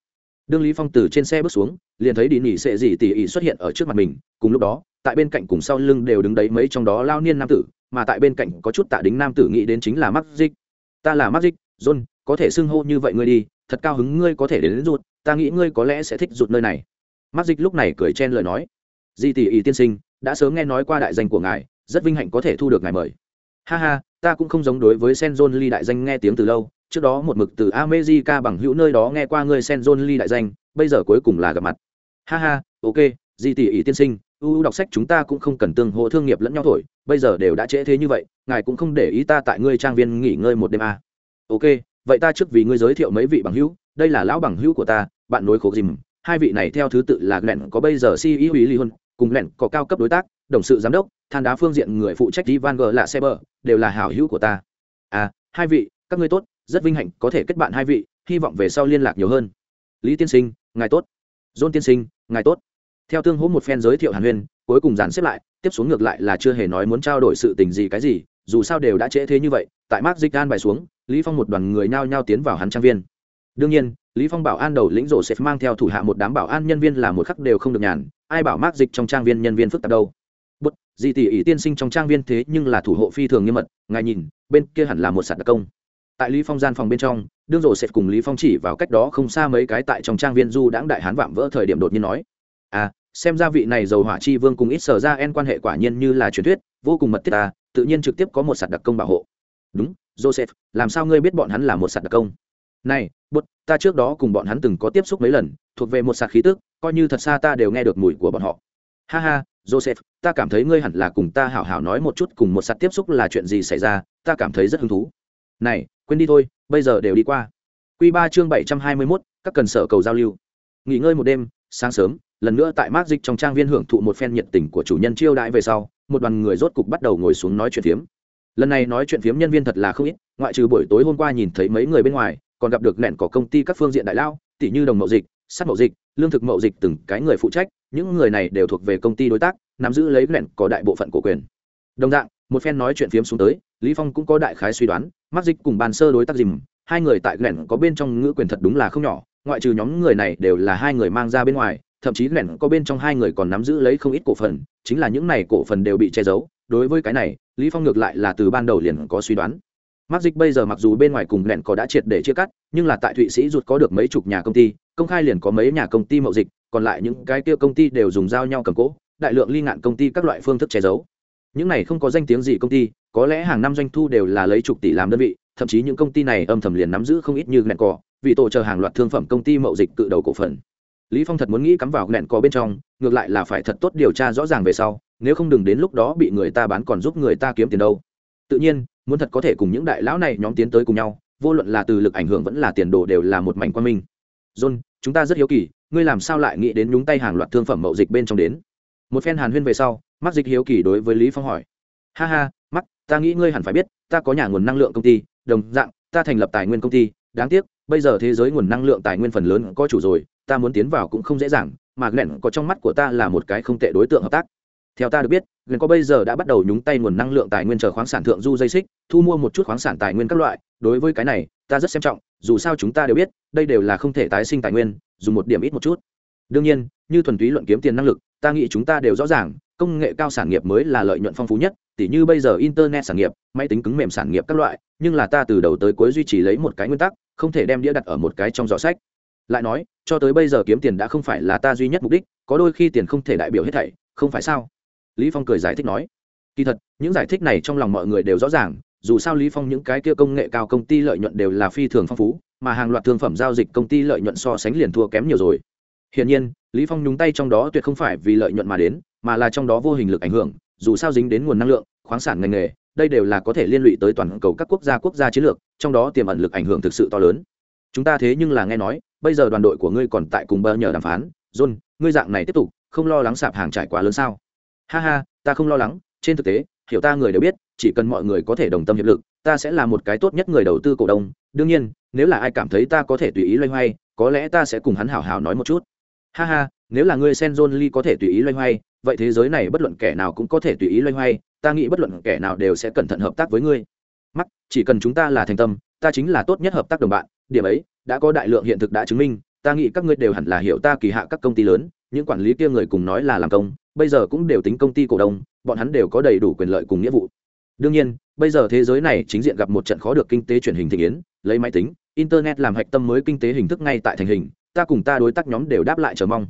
đương lý phong từ trên xe bước xuống liền thấy đi nỉ sệ gì tỷ ỉ xuất hiện ở trước mặt mình cùng lúc đó tại bên cạnh cùng sau lưng đều đứng đấy mấy trong đó lao niên nam tử mà tại bên cạnh có chút tạ đính nam tử nghĩ đến chính là mắc dịch ta là mắc dịch john có thể xưng hô như vậy ngươi đi thật cao hứng ngươi có thể đến, đến rụt ta nghĩ ngươi có lẽ sẽ thích rụt nơi này. Mắc dịch lúc này cười chen lời nói di tỷ ỷ tiên sinh đã sớm nghe nói qua đại danh của ngài rất vinh hạnh có thể thu được ngài mời. Ha ha ta cũng không giống đối với sen john ly đại danh nghe tiếng từ lâu trước đó một mực từ America bằng hữu nơi đó nghe qua ngươi Sen John Lee đại danh, bây giờ cuối cùng là gặp mặt. Ha ha, ok, di tỷ ỷ tiên sinh, u đọc sách chúng ta cũng không cần tương hỗ thương nghiệp lẫn nhau thổi, bây giờ đều đã trễ thế như vậy, ngài cũng không để ý ta tại ngươi trang viên nghỉ ngơi một đêm à. Ok, vậy ta trước vì ngươi giới thiệu mấy vị bằng hữu, đây là lão bằng hữu của ta, bạn nối khổ dìm, hai vị này theo thứ tự là lẹn có bây giờ CEO Lý Ly Huân, cùng lẹn có cao cấp đối tác, đồng sự giám đốc, than đá phương diện người phụ trách Ivan G là Seber, đều là hảo hữu của ta. À, hai vị, các ngươi tốt, rất vinh hạnh có thể kết bạn hai vị hy vọng về sau liên lạc nhiều hơn. Lý tiên sinh ngài tốt. John tiên sinh ngài tốt. Theo tương hỗ một phen giới thiệu hàn huyên cuối cùng dàn xếp lại tiếp xuống ngược lại là chưa hề nói muốn trao đổi sự tình gì cái gì dù sao đều đã trễ thế như vậy tại mark dịch an bài xuống lý phong một đoàn người nhao nhao tiến vào hắn trang viên. Đương nhiên lý phong bảo an đầu lĩnh rổ sẽ mang theo thủ hạ một đám bảo an nhân viên là một khắc đều không được nhàn ai bảo mark dịch trong trang viên nhân viên phức tạp đâu. Bất, gì tỷ ý tiên sinh trong trang viên thế nhưng là thủ hộ phi thường nghiêm mật ngài nhìn bên kia hẳn là một sạt đặc công tại lý phong gian phòng bên trong, đương rổ sẽ cùng lý phong chỉ vào cách đó không xa mấy cái tại trong trang viên du đãng đại hán vạm vỡ thời điểm đột nhiên nói à xem ra vị này dầu hỏa chi vương cùng ít sở ra en quan hệ quả nhiên như là truyền thuyết, vô cùng mật thiết ta, tự nhiên trực tiếp có một sạt đặc công bảo hộ. Đúng joseph làm sao ngươi biết bọn hắn là một sạt đặc công? Này, bút, ta trước đó cùng bọn hắn từng có tiếp xúc mấy lần, thuộc về một sạt khí tức, coi như thật xa ta đều nghe được mùi của bọn họ. Ha ha joseph ta cảm thấy ngươi hẳn là cùng ta hảo hảo nói một chút cùng một sạt tiếp xúc là chuyện gì xảy ra, ta cảm thấy rất hứng thú. Này quên đi thôi, bây giờ đều đi qua. Q ba chương bảy trăm hai mươi mốt, các cần sở cầu giao lưu. Nghỉ ngơi một đêm, sáng sớm, lần nữa tại mát dịch trong trang viên hưởng thụ một phen nhiệt tình của chủ nhân chiêu đãi về sau, một đoàn người rốt cục bắt đầu ngồi xuống nói chuyện phiếm. Lần này nói chuyện phiếm nhân viên thật là không ít, ngoại trừ buổi tối hôm qua nhìn thấy mấy người bên ngoài, còn gặp được nẹn cỏ công ty các phương diện đại lao tỷ như đồng mậu dịch, sắt mậu dịch, lương thực mậu dịch từng cái người phụ trách, những người này đều thuộc về công ty đối tác, nắm giữ lấy nẹn có đại bộ phận cổ quyền. Đồng dạng một phen nói chuyện phiếm xuống tới, lý phong cũng có đại khái suy đoán mắc dịch cùng bàn sơ đối tác dìm hai người tại lẻn có bên trong ngữ quyền thật đúng là không nhỏ, ngoại trừ nhóm người này đều là hai người mang ra bên ngoài, thậm chí lẻn có bên trong hai người còn nắm giữ lấy không ít cổ phần, chính là những này cổ phần đều bị che giấu. Đối với cái này, lý phong ngược lại là từ ban đầu liền có suy đoán. Mắc dịch bây giờ mặc dù bên ngoài cùng lẻn có đã triệt để chia cắt, nhưng là tại thụy sĩ rụt có được mấy chục nhà công ty, công khai liền có mấy nhà công ty mậu dịch, còn lại những cái kia công ty đều dùng dao nhau cầm cố, đại lượng ly ngạn công ty các loại phương thức che giấu những này không có danh tiếng gì công ty, có lẽ hàng năm doanh thu đều là lấy chục tỷ làm đơn vị, thậm chí những công ty này âm thầm liền nắm giữ không ít như nẹn cỏ vì tổ chờ hàng loạt thương phẩm công ty mậu dịch cự đầu cổ phần. Lý phong thật muốn nghĩ cắm vào nẹn cỏ bên trong, ngược lại là phải thật tốt điều tra rõ ràng về sau, nếu không đừng đến lúc đó bị người ta bán còn giúp người ta kiếm tiền đâu. Tự nhiên, muốn thật có thể cùng những đại lão này nhóm tiến tới cùng nhau, vô luận là từ lực ảnh hưởng vẫn là tiền đồ đều là một mảnh quan minh. John, chúng ta rất hiếu kỳ, ngươi làm sao lại nghĩ đến nhúng tay hàng loạt thương phẩm mậu dịch bên trong đến? Một phen hàn huyên về sau mắc dịch hiếu kỳ đối với lý phong hỏi. Ha ha mắc ta nghĩ ngươi hẳn phải biết, ta có nhà nguồn năng lượng công ty, đồng dạng, ta thành lập tài nguyên công ty, đáng tiếc, bây giờ thế giới nguồn năng lượng tài nguyên phần lớn có chủ rồi, ta muốn tiến vào cũng không dễ dàng, mà glenn có trong mắt của ta là một cái không tệ đối tượng hợp tác. Theo ta được biết, glenn có bây giờ đã bắt đầu nhúng tay nguồn năng lượng tài nguyên chờ khoáng sản thượng du dây xích, thu mua một chút khoáng sản tài nguyên các loại, đối với cái này, ta rất xem trọng, dù sao chúng ta đều biết, đây đều là không thể tái sinh tài nguyên, dùng một điểm ít một chút. Đương nhiên, như thuần túy luận kiếm tiền năng lực ta nghĩ chúng ta đều rõ ràng, công nghệ cao sản nghiệp mới là lợi nhuận phong phú nhất, tỉ như bây giờ internet sản nghiệp, máy tính cứng mềm sản nghiệp các loại, nhưng là ta từ đầu tới cuối duy trì lấy một cái nguyên tắc, không thể đem đĩa đặt ở một cái trong giỏ sách. Lại nói, cho tới bây giờ kiếm tiền đã không phải là ta duy nhất mục đích, có đôi khi tiền không thể đại biểu hết thảy, không phải sao? Lý phong cười giải thích nói. Kỳ thật, những giải thích này trong lòng mọi người đều rõ ràng, dù sao lý phong những cái kia công nghệ cao công ty lợi nhuận đều là phi thường phong phú, mà hàng loạt thương phẩm giao dịch công ty lợi nhuận so sánh liền thua kém nhiều rồi. Hiển nhiên lý phong nhúng tay trong đó tuyệt không phải vì lợi nhuận mà đến, mà là trong đó vô hình lực ảnh hưởng, dù sao dính đến nguồn năng lượng, khoáng sản ngành nghề, đây đều là có thể liên lụy tới toàn cầu các quốc gia quốc gia chiến lược, trong đó tiềm ẩn lực ảnh hưởng thực sự to lớn. Chúng ta thế nhưng là nghe nói, bây giờ đoàn đội của ngươi còn tại cùng bơ nhờ đàm phán, john, ngươi dạng này tiếp tục, không lo lắng sạp hàng trải quá lớn sao? Ha ha, ta không lo lắng, trên thực tế, hiểu ta người đều biết, chỉ cần mọi người có thể đồng tâm hiệp lực, ta sẽ là một cái tốt nhất người đầu tư cổ đông. Đương nhiên, nếu là ai cảm thấy ta có thể tùy ý loay hoay, có lẽ ta sẽ cùng hắn hảo hảo nói một chút ha ha, nếu là ngươi sen john lee có thể tùy ý loay hoay, vậy thế giới này bất luận kẻ nào cũng có thể tùy ý loay hoay, ta nghĩ bất luận kẻ nào đều sẽ cẩn thận hợp tác với ngươi. Mắc, chỉ cần chúng ta là thành tâm, ta chính là tốt nhất hợp tác đồng bạn. Điểm ấy, đã có đại lượng hiện thực đã chứng minh, ta nghĩ các ngươi đều hẳn là hiểu ta kỳ hạ các công ty lớn, những quản lý kia người cùng nói là làm công, bây giờ cũng đều tính công ty cổ đông, bọn hắn đều có đầy đủ quyền lợi cùng nghĩa vụ. Đương nhiên, bây giờ thế giới này chính diện gặp một trận khó được kinh tế truyền hình thị yến, lấy máy tính, internet làm hạch tâm mới kinh tế hình thức ngay tại thành hình ta cùng ta đối tác nhóm đều đáp lại chờ mong.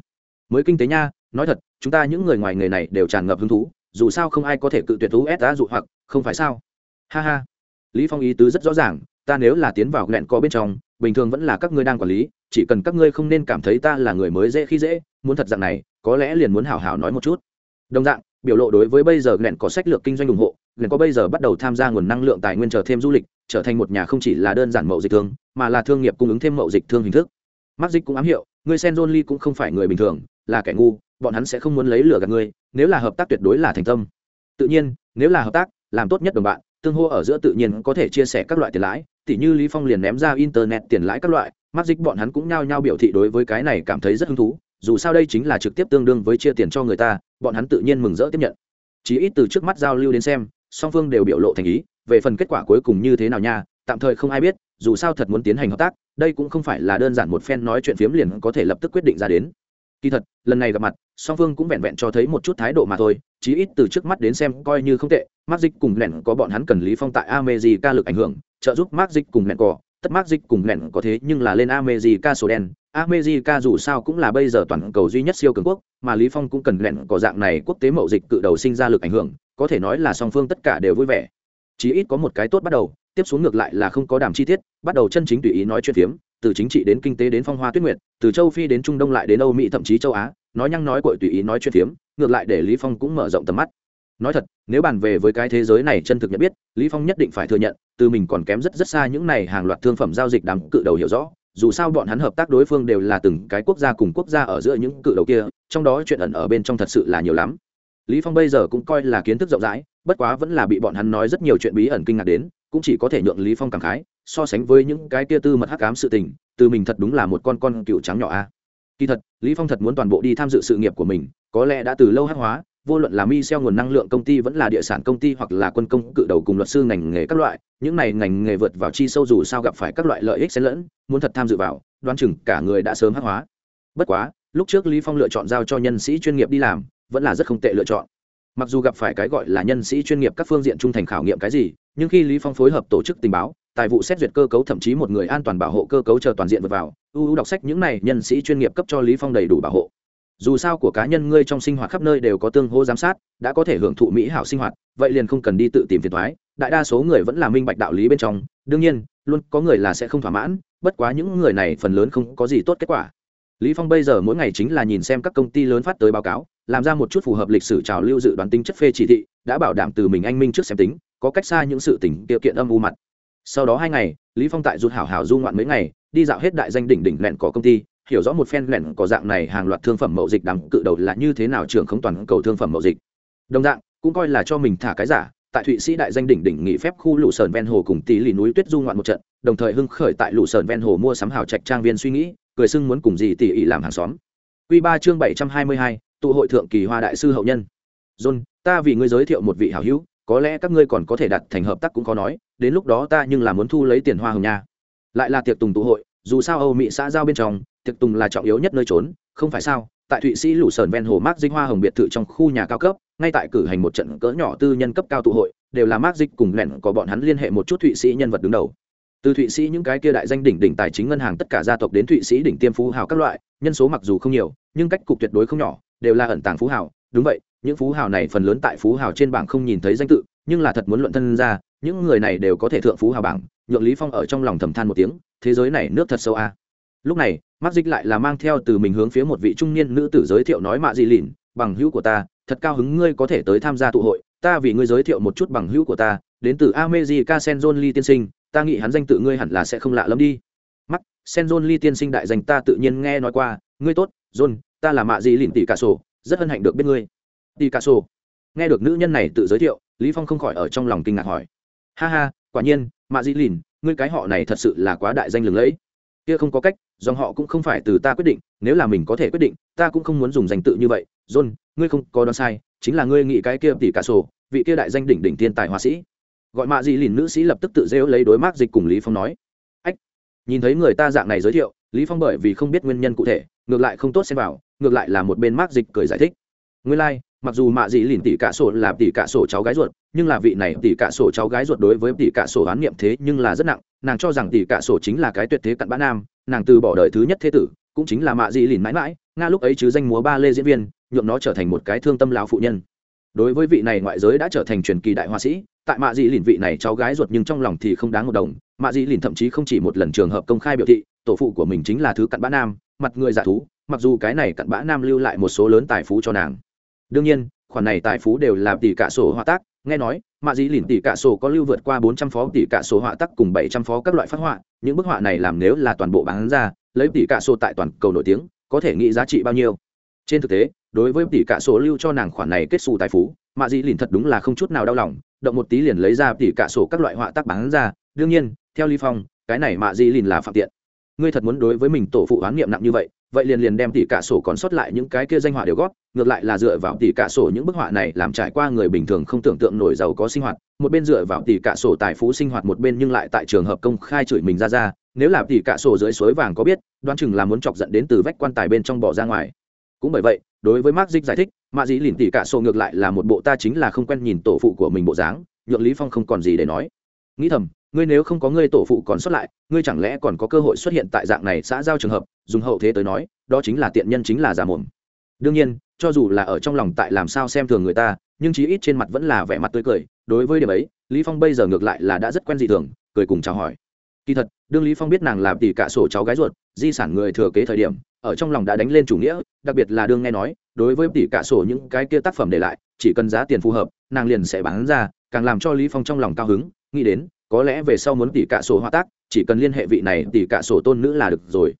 Mới kinh tế nha, nói thật, chúng ta những người ngoài nghề này đều tràn ngập hứng thú, dù sao không ai có thể cự tuyệt thú ép dụ hoặc, không phải sao? Ha ha. Lý phong ý tứ rất rõ ràng, ta nếu là tiến vào nghẹn có bên trong, bình thường vẫn là các ngươi đang quản lý, chỉ cần các ngươi không nên cảm thấy ta là người mới dễ khi dễ, muốn thật dạng này, có lẽ liền muốn hảo hảo nói một chút. Đồng dạng, biểu lộ đối với bây giờ nghẹn có sách lược kinh doanh ủng hộ, nghẹn có bây giờ bắt đầu tham gia nguồn năng lượng tài nguyên trở thêm du lịch, trở thành một nhà không chỉ là đơn giản mậu dịch thương, mà là thương nghiệp cung ứng thêm mậu dịch thương hình thức mắc dịch cũng ám hiệu người sen john lee cũng không phải người bình thường, là kẻ ngu, bọn hắn sẽ không muốn lấy lửa gạt ngươi, nếu là hợp tác tuyệt đối là thành tâm. Tự nhiên, nếu là hợp tác, làm tốt nhất đồng bạn, tương hô ở giữa tự nhiên có thể chia sẻ các loại tiền lãi, tỉ như lý phong liền ném ra internet tiền lãi các loại mắc dịch bọn hắn cũng nhao nhao biểu thị đối với cái này cảm thấy rất hứng thú, dù sao đây chính là trực tiếp tương đương với chia tiền cho người ta, bọn hắn tự nhiên mừng rỡ tiếp nhận. Chỉ ít từ trước mắt giao lưu đến xem, song phương đều biểu lộ thành ý, về phần kết quả cuối cùng như thế nào nha, tạm thời không ai biết dù sao thật muốn tiến hành hợp tác, đây cũng không phải là đơn giản một phen nói chuyện phiếm liền có thể lập tức quyết định ra đến. Kỳ thật, lần này gặp mặt, song phương cũng vẹn vẹn cho thấy một chút thái độ mà thôi, chí ít từ trước mắt đến xem coi như không tệ mắc dịch cùng lẻn có bọn hắn cần lý phong tại amezi ca lực ảnh hưởng, trợ giúp mắc dịch cùng lẻn cỏ tất mắc dịch cùng lẻn có thế nhưng là lên amezi ca số đen amezi ca dù sao cũng là bây giờ toàn cầu duy nhất siêu cường quốc, mà lý phong cũng cần lẻn có dạng này quốc tế mậu dịch cự đầu sinh ra lực ảnh hưởng, có thể nói là song phương tất cả đều vui vẻ. Chí ít có một cái tốt bắt đầu tiếp xuống ngược lại là không có đàm chi tiết, bắt đầu chân chính tùy ý nói chuyện phiếm, từ chính trị đến kinh tế đến phong hoa tuyết nguyệt, từ châu phi đến trung đông lại đến âu mỹ thậm chí châu á, nói nhăng nói cội tùy ý nói chuyện phiếm, ngược lại để lý phong cũng mở rộng tầm mắt. Nói thật, nếu bàn về với cái thế giới này chân thực nhận biết, lý phong nhất định phải thừa nhận, từ mình còn kém rất rất xa những này hàng loạt thương phẩm giao dịch đám cự đầu hiểu rõ, dù sao bọn hắn hợp tác đối phương đều là từng cái quốc gia cùng quốc gia ở giữa những cự đầu kia, trong đó chuyện ẩn ở bên trong thật sự là nhiều lắm. Lý phong bây giờ cũng coi là kiến thức rộng rãi, bất quá vẫn là bị bọn hắn nói rất nhiều chuyện bí ẩn kinh ngạc đến cũng chỉ có thể nhượng lý phong cảm khái, so sánh với những cái kia tư mật hắc ám sự tình, từ mình thật đúng là một con con cựu trắng nhỏ a. Kỳ thật, lý phong thật muốn toàn bộ đi tham dự sự nghiệp của mình, có lẽ đã từ lâu hắc hóa, vô luận là mi xeo nguồn năng lượng công ty vẫn là địa sản công ty hoặc là quân công cự đầu cùng luật sư ngành nghề các loại, những này ngành nghề vượt vào chi sâu dù sao gặp phải các loại lợi ích xen lẫn, muốn thật tham dự vào, đoán chừng cả người đã sớm hắc hóa. Bất quá, lúc trước lý phong lựa chọn giao cho nhân sĩ chuyên nghiệp đi làm, vẫn là rất không tệ lựa chọn. Mặc dù gặp phải cái gọi là nhân sĩ chuyên nghiệp các phương diện trung thành khảo nghiệm cái gì nhưng khi lý phong phối hợp tổ chức tình báo, tài vụ xét duyệt cơ cấu thậm chí một người an toàn bảo hộ cơ cấu chờ toàn diện vượt vào ưu đọc sách những này nhân sĩ chuyên nghiệp cấp cho lý phong đầy đủ bảo hộ. Dù sao của cá nhân ngươi trong sinh hoạt khắp nơi đều có tương hô giám sát, đã có thể hưởng thụ mỹ hảo sinh hoạt, vậy liền không cần đi tự tìm phiền thoái đại đa số người vẫn là minh bạch đạo lý bên trong, đương nhiên, luôn có người là sẽ không thỏa mãn, bất quá những người này phần lớn không có gì tốt kết quả. Lý phong bây giờ mỗi ngày chính là nhìn xem các công ty lớn phát tới báo cáo làm ra một chút phù hợp lịch sử trào lưu dự đoán tính chất phê chỉ thị đã bảo đảm từ mình anh minh trước xem tính có cách xa những sự tỉnh điều kiện âm u mặt. Sau đó hai ngày lý phong tại rụt hảo hảo du ngoạn mấy ngày đi dạo hết đại danh đỉnh đỉnh lẹn cỏ công ty hiểu rõ một phen lẹn cỏ dạng này hàng loạt thương phẩm mậu dịch đằng cự đầu là như thế nào trường không toàn cầu thương phẩm mậu dịch. Đồng dạng cũng coi là cho mình thả cái giả tại thụy sĩ đại danh đỉnh đỉnh nghỉ phép khu lũ sơn ven hồ cùng tỷ lì núi tuyết du ngoạn một trận đồng thời hưng khởi tại lũ sơn ven hồ mua sắm hảo trạch trang viên suy nghĩ cười sưng muốn cùng gì tỷ ỉ làm hàng xóm. Quy ba chương 722, tụ hội thượng kỳ hoa đại sư hậu nhân. John, ta vì ngươi giới thiệu một vị hảo hữu, có lẽ các ngươi còn có thể đặt thành hợp tác cũng có nói, đến lúc đó ta nhưng là muốn thu lấy tiền hoa hồng nha. Lại là tiệc tùng tụ hội, dù sao âu mỹ xã giao bên trong, tiệc tùng là trọng yếu nhất nơi trốn, không phải sao? Tại thụy sĩ lũ sờn ven hồ mark dinh hoa hồng biệt thự trong khu nhà cao cấp, ngay tại cử hành một trận cỡ nhỏ tư nhân cấp cao tụ hội, đều là mark dịch cùng lẻn có bọn hắn liên hệ một chút thụy sĩ nhân vật đứng đầu. Từ thụy sĩ những cái kia đại danh đỉnh đỉnh tài chính ngân hàng tất cả gia tộc đến thụy sĩ đỉnh tiêm phú hào các loại, nhân số mặc dù không nhiều, nhưng cách cục tuyệt đối không nhỏ đều là ẩn tàng phú hào. Đúng vậy, những phú hào này phần lớn tại phú hào trên bảng không nhìn thấy danh tự, nhưng là thật muốn luận thân ra, những người này đều có thể thượng phú hào bảng. Nhượng lý phong ở trong lòng thầm than một tiếng, thế giới này nước thật sâu a. Lúc này mắt dịch lại là mang theo từ mình hướng phía một vị trung niên nữ tử giới thiệu nói, mạ dị lìn, bằng hữu của ta, thật cao hứng ngươi có thể tới tham gia tụ hội. Ta vì ngươi giới thiệu một chút bằng hữu của ta, đến từ America Senzon Lee tiên sinh, ta nghĩ hắn danh tự ngươi hẳn là sẽ không lạ lắm đi. Mắt Senzon Lee tiên sinh đại danh ta tự nhiên nghe nói qua, ngươi tốt, John ta là mạ Dị lìn tỷ cả sổ, rất hân hạnh được biết ngươi. Tỷ cả sổ. Nghe được nữ nhân này tự giới thiệu, lý phong không khỏi ở trong lòng kinh ngạc hỏi. Ha ha, quả nhiên, mạ Dị lìn, ngươi cái họ này thật sự là quá đại danh lừng lẫy. Kia không có cách, dòng họ cũng không phải từ ta quyết định, nếu là mình có thể quyết định, ta cũng không muốn dùng danh tự như vậy. John, ngươi không có đoán sai, chính là ngươi nghĩ cái kia tỷ cả sổ, vị kia đại danh đỉnh đỉnh thiên tài họa sĩ. Gọi mạ Dị lìn nữ sĩ lập tức tự rêu lấy đối mác dịch cùng lý phong nói. Ách, nhìn thấy người ta dạng này giới thiệu, lý phong bởi vì không biết nguyên nhân cụ thể, ngược lại không tốt xem vào ngược lại là một bên mác dịch cười giải thích. Nguyên lai like, mặc dù mạ dị lìn tỷ cả sổ là tỷ cả sổ cháu gái ruột nhưng là vị này tỷ cả sổ cháu gái ruột đối với tỷ cả sổ oán niệm thế nhưng là rất nặng nàng cho rằng tỷ cả sổ chính là cái tuyệt thế cặn bã nam nàng từ bỏ đời thứ nhất thế tử cũng chính là mạ dị lìn mãi mãi nga lúc ấy chứ danh múa ba lê diễn viên nhuộm nó trở thành một cái thương tâm lão phụ nhân. Đối với vị này ngoại giới đã trở thành truyền kỳ đại họa sĩ tại mạ dị lìn vị này cháu gái ruột nhưng trong lòng thì không đáng một đồng. Mạ dị lìn thậm chí không chỉ một lần trường hợp công khai biểu thị, tổ phụ của mình chính là thứ cặn bã nam, mặt người giả thú, mặc dù cái này cặn bã nam lưu lại một số lớn tài phú cho nàng. Đương nhiên, khoản này tài phú đều là tỷ cả sổ họa tác, nghe nói, mạ dĩ lìn tỷ cả sổ có lưu vượt qua bốn trăm phó, tỷ cả sổ họa tác cùng bảy trăm phó các loại phát họa, những bức họa này làm nếu là toàn bộ bán ra, lấy tỷ cả sổ tại toàn cầu nổi tiếng, có thể nghĩ giá trị bao nhiêu. Trên thực tế, đối với tỷ cả sổ lưu cho nàng khoản này kết xù tài phú mạ dị lìn thật đúng là không chút nào đau lòng, động một tí liền lấy ra tỷ cả sổ các loại họa tác bán ra. Đương nhiên, theo ly phong, cái này mạ dị lìn là phạm tiện. Ngươi thật muốn đối với mình tổ phụ oán niệm nặng như vậy vậy liền liền đem tỷ cả sổ còn sót lại những cái kia danh họa đều gót ngược lại là dựa vào tỷ cả sổ những bức họa này làm trải qua người bình thường không tưởng tượng nổi giàu có sinh hoạt, một bên dựa vào tỷ cả sổ tài phú sinh hoạt một bên nhưng lại tại trường hợp công khai chửi mình ra ra, nếu là tỷ cả sổ dưới suối vàng có biết, đoán chừng là muốn chọc giận đến từ vách quan tài bên trong bỏ ra ngoài. Cũng bởi vậy đối với mark dịch giải thích, mạ dĩ lìn tỷ cả sổ ngược lại là một bộ ta chính là không quen nhìn tổ phụ của mình bộ dáng, nhượng lý phong không còn gì để nói. Nghĩ thầm, ngươi nếu không có ngươi tổ phụ còn xuất lại, ngươi chẳng lẽ còn có cơ hội xuất hiện tại dạng này xã giao trường hợp, dùng hậu thế tới nói, đó chính là tiện nhân chính là giả mồm. Đương nhiên, cho dù là ở trong lòng tại làm sao xem thường người ta, nhưng chí ít trên mặt vẫn là vẻ mặt tươi cười. Đối với điểm ấy, lý phong bây giờ ngược lại là đã rất quen dị thường, cười cùng chào hỏi. Kỳ thật, đương lý phong biết nàng làm tỷ cả sổ cháu gái ruột, di sản người thừa kế thời điểm ở trong lòng đã đánh lên chủ nghĩa, đặc biệt là đương nghe nói, đối với tỷ cả sổ những cái kia tác phẩm để lại, chỉ cần giá tiền phù hợp, nàng liền sẽ bán ra, càng làm cho lý phong trong lòng cao hứng, nghĩ đến, có lẽ về sau muốn tỷ cả sổ họa tác, chỉ cần liên hệ vị này, tỷ cả sổ tôn nữ là được rồi.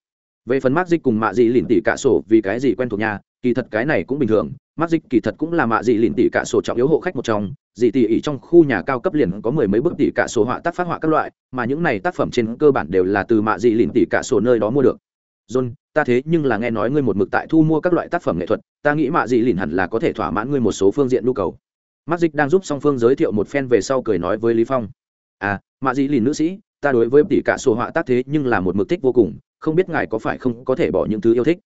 Về phần mác dịch cùng mạ dị lìn tỷ cả sổ vì cái gì quen thuộc nhà, kỳ thật cái này cũng bình thường mắc dịch kỳ thật cũng là mạ dị lìn tỷ cả sổ trọng yếu hộ khách một trong, dị tỷ ỉ trong khu nhà cao cấp liền có mười mấy bức tỷ cả sổ họa tác phát họa các loại, mà những này tác phẩm trên cơ bản đều là từ mạ dị lìn tỷ cả sổ nơi đó mua được john, ta thế nhưng là nghe nói ngươi một mực tại thu mua các loại tác phẩm nghệ thuật, ta nghĩ mạ dị lìn hẳn là có thể thỏa mãn ngươi một số phương diện nhu cầu. Magic dịch đang giúp song phương giới thiệu một phen về sau cười nói với lý phong. À mạ dị lìn nữ sĩ, ta đối với tỷ cả sổ họa tác thế nhưng là một mực thích vô cùng, không biết ngài có phải không có thể bỏ những thứ yêu thích.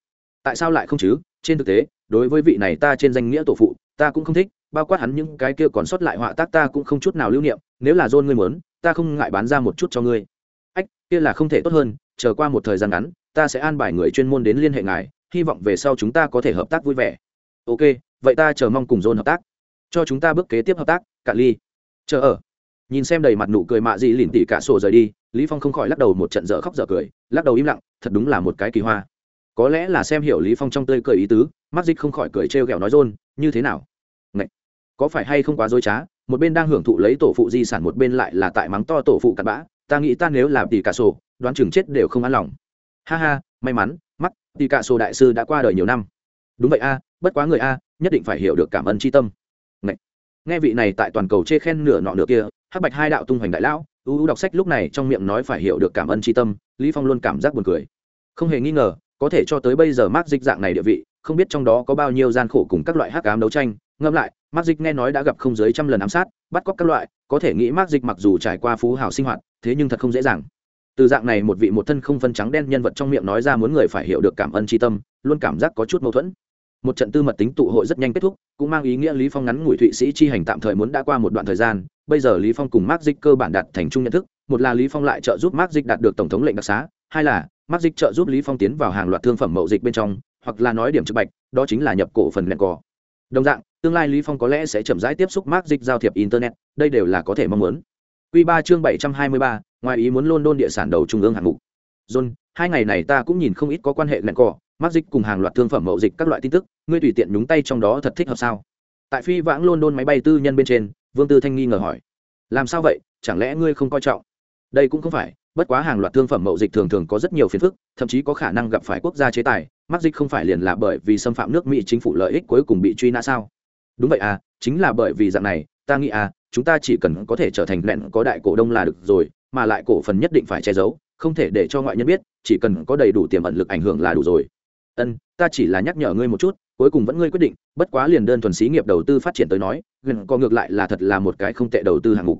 Tại sao lại không chứ? Trên thực tế, đối với vị này ta trên danh nghĩa tổ phụ, ta cũng không thích, bao quát hắn những cái kia còn sót lại họa tác ta cũng không chút nào lưu niệm, nếu là dôn ngươi muốn, ta không ngại bán ra một chút cho ngươi. Ách, kia là không thể tốt hơn, chờ qua một thời gian ngắn ta sẽ an bài người chuyên môn đến liên hệ ngài, hy vọng về sau chúng ta có thể hợp tác vui vẻ. Ok, vậy ta chờ mong cùng dồn hợp tác. Cho chúng ta bước kế tiếp hợp tác, cạn ly. Chờ ở. Nhìn xem đầy mặt nụ cười mạ dị lìn tỉ cả sổ rời đi, lý phong không khỏi lắc đầu một trận dở khóc dở cười, lắc đầu im lặng, thật đúng là một cái kỳ hoa. Có lẽ là xem hiểu lý phong trong tươi cười ý tứ, mắt dịch không khỏi cười trêu ghẹo nói rôn như thế nào? Ngậy! có phải hay không quá dối trá, một bên đang hưởng thụ lấy tổ phụ di sản một bên lại là tại mắng to tổ phụ cặn bã, ta nghĩ ta nếu làm tỷ cả sổ, đoán chừng chết đều không an lòng ha ha, may mắn mắt thì cả sổ đại sư đã qua đời nhiều năm. Đúng vậy a, bất quá người a, nhất định phải hiểu được cảm ơn tri tâm. Ngậy! nghe vị này tại toàn cầu chê khen nửa nọ nửa kia, hắc bạch hai đạo tung hoành đại lão, ưu đọc sách lúc này trong miệng nói phải hiểu được cảm ơn tri tâm, lý phong luôn cảm giác buồn cười. Không hề nghi ngờ, có thể cho tới bây giờ mắt dịch dạng này địa vị, không biết trong đó có bao nhiêu gian khổ cùng các loại hắc ám đấu tranh. Ngâm lại mắt dịch nghe nói đã gặp không dưới trăm lần ám sát, bắt cóc các loại, có thể nghĩ mắt dịch mặc dù trải qua phú hào sinh hoạt, thế nhưng thật không dễ dàng từ dạng này một vị một thân không phân trắng đen nhân vật trong miệng nói ra muốn người phải hiểu được cảm ơn tri tâm luôn cảm giác có chút mâu thuẫn. Một trận tư mật tính tụ hội rất nhanh kết thúc cũng mang ý nghĩa lý phong ngắn ngủi thụy sĩ chi hành tạm thời muốn đã qua một đoạn thời gian bây giờ lý phong cùng mark dịch cơ bản đạt thành chung nhận thức một là lý phong lại trợ giúp mark dịch đạt được tổng thống lệnh đặc xá hai là mark dịch trợ giúp lý phong tiến vào hàng loạt thương phẩm mậu dịch bên trong hoặc là nói điểm trực bạch đó chính là nhập cổ phần lẹn cò. Đồng dạng tương lai lý phong có lẽ sẽ chậm rãi tiếp xúc mark dịch giao thiệp internet đây đều là có thể mong muốn. Quy 3 chương 723, ngoài ý muốn london địa sản đầu trung ương hạng mục. John hai ngày này ta cũng nhìn không ít có quan hệ lẹn cỏ, mắc dịch cùng hàng loạt thương phẩm mậu dịch các loại tin tức ngươi tùy tiện nhúng tay trong đó thật thích hợp sao? Tại phi vãng london máy bay tư nhân bên trên vương tư thanh nghi ngờ hỏi. Làm sao vậy? Chẳng lẽ ngươi không coi trọng? Đây cũng không phải bất quá hàng loạt thương phẩm mậu dịch thường thường có rất nhiều phiền phức thậm chí có khả năng gặp phải quốc gia chế tài mắc dịch không phải liền là bởi vì xâm phạm nước mỹ chính phủ lợi ích cuối cùng bị truy nã sao? Đúng vậy à chính là bởi vì dạng này ta nghĩ à chúng ta chỉ cần có thể trở thành lẹn có đại cổ đông là được rồi mà lại cổ phần nhất định phải che giấu, không thể để cho ngoại nhân biết, chỉ cần có đầy đủ tiềm ẩn lực ảnh hưởng là đủ rồi. Ân, ta chỉ là nhắc nhở ngươi một chút, cuối cùng vẫn ngươi quyết định, bất quá liền đơn thuần xí nghiệp đầu tư phát triển tới nói, gần có ngược lại là thật là một cái không tệ đầu tư hạng mục.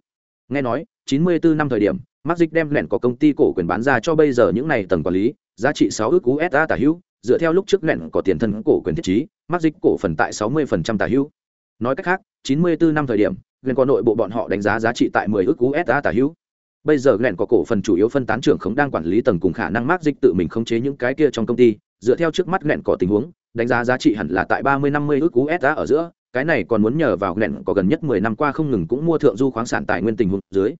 Nghe nói, chín mươi bốn năm thời điểm mắc dịch đem lẹn có công ty cổ quyền bán ra cho bây giờ những này tầng quản lý, giá trị sáu ước usd tả hữu, dựa theo lúc trước lẹn có tiền thân cổ quyền thiết trí mắc dịch cổ phần tại sáu mươi phần trăm tả hữu. Nói cách khác, chín mươi bốn năm thời điểm, gần có nội bộ bọn họ đánh giá giá trị tại mười ước usd tả hữu bây giờ lẹn có cổ phần chủ yếu phân tán trưởng không đang quản lý tầng cùng khả năng mắc dịch tự mình khống chế những cái kia trong công ty. Dựa theo trước mắt lẹn có tình huống, đánh giá giá trị hẳn là tại ba mươi năm mươi ước usd ở giữa. Cái này còn muốn nhờ vào lẹn có gần nhất mười năm qua không ngừng cũng mua thượng du khoáng sản tài nguyên tình huống dưới.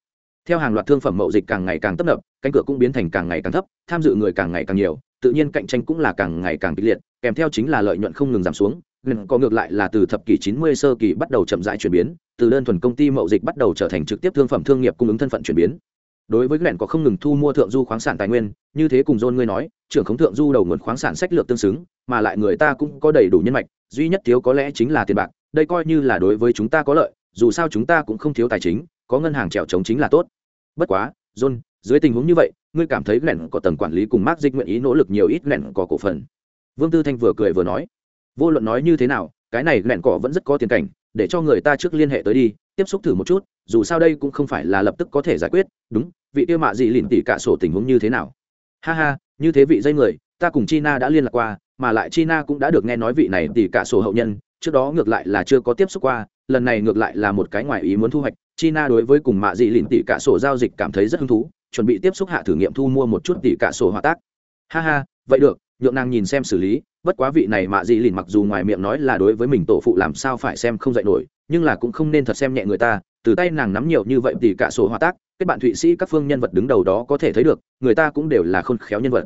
Theo hàng loạt thương phẩm mậu dịch càng ngày càng tấp nập, cánh cửa cũng biến thành càng ngày càng thấp, tham dự người càng ngày càng nhiều, tự nhiên cạnh tranh cũng là càng ngày càng kịch liệt, kèm theo chính là lợi nhuận không ngừng giảm xuống gần có ngược lại là từ thập kỷ 90 sơ kỳ bắt đầu chậm rãi chuyển biến, từ đơn thuần công ty mậu dịch bắt đầu trở thành trực tiếp thương phẩm thương nghiệp cung ứng thân phận chuyển biến. Đối với lẹn có không ngừng thu mua thượng du khoáng sản tài nguyên, như thế cùng John ngươi nói, trưởng khống thượng du đầu nguồn khoáng sản sách lược tương xứng, mà lại người ta cũng có đầy đủ nhân mạch, duy nhất thiếu có lẽ chính là tiền bạc, đây coi như là đối với chúng ta có lợi, dù sao chúng ta cũng không thiếu tài chính, có ngân hàng trèo chống chính là tốt. Bất quá, john, dưới tình huống như vậy, ngươi cảm thấy lẹn có tầng quản lý cùng mark dịch nguyện ý nỗ lực nhiều ít lẹn có cổ phần? Vương tư thanh vừa cười vừa nói vô luận nói như thế nào, cái này lẹn cỏ vẫn rất có tiền cảnh, để cho người ta trước liên hệ tới đi, tiếp xúc thử một chút, dù sao đây cũng không phải là lập tức có thể giải quyết, đúng, vị tiêu mạ dị lìn tỉ cả sổ tình huống như thế nào? Ha ha, như thế vị dây người, ta cùng china đã liên lạc qua, mà lại china cũng đã được nghe nói vị này tỉ cả sổ hậu nhân, trước đó ngược lại là chưa có tiếp xúc qua, lần này ngược lại là một cái ngoài ý muốn thu hoạch, china đối với cùng mạ dị lìn tỉ cả sổ giao dịch cảm thấy rất hứng thú, chuẩn bị tiếp xúc hạ thử nghiệm thu mua một chút tỉ cả sổ hòa tác. Ha ha, vậy được, nhượng nàng nhìn xem xử lý bất quá vị này mạ dị lìn mặc dù ngoài miệng nói là đối với mình tổ phụ làm sao phải xem không dạy nổi, nhưng là cũng không nên thật xem nhẹ người ta, từ tay nàng nắm nhiều như vậy thì cả sổ hòa tác, kết bạn thụy sĩ các phương nhân vật đứng đầu đó có thể thấy được, người ta cũng đều là khôn khéo nhân vật.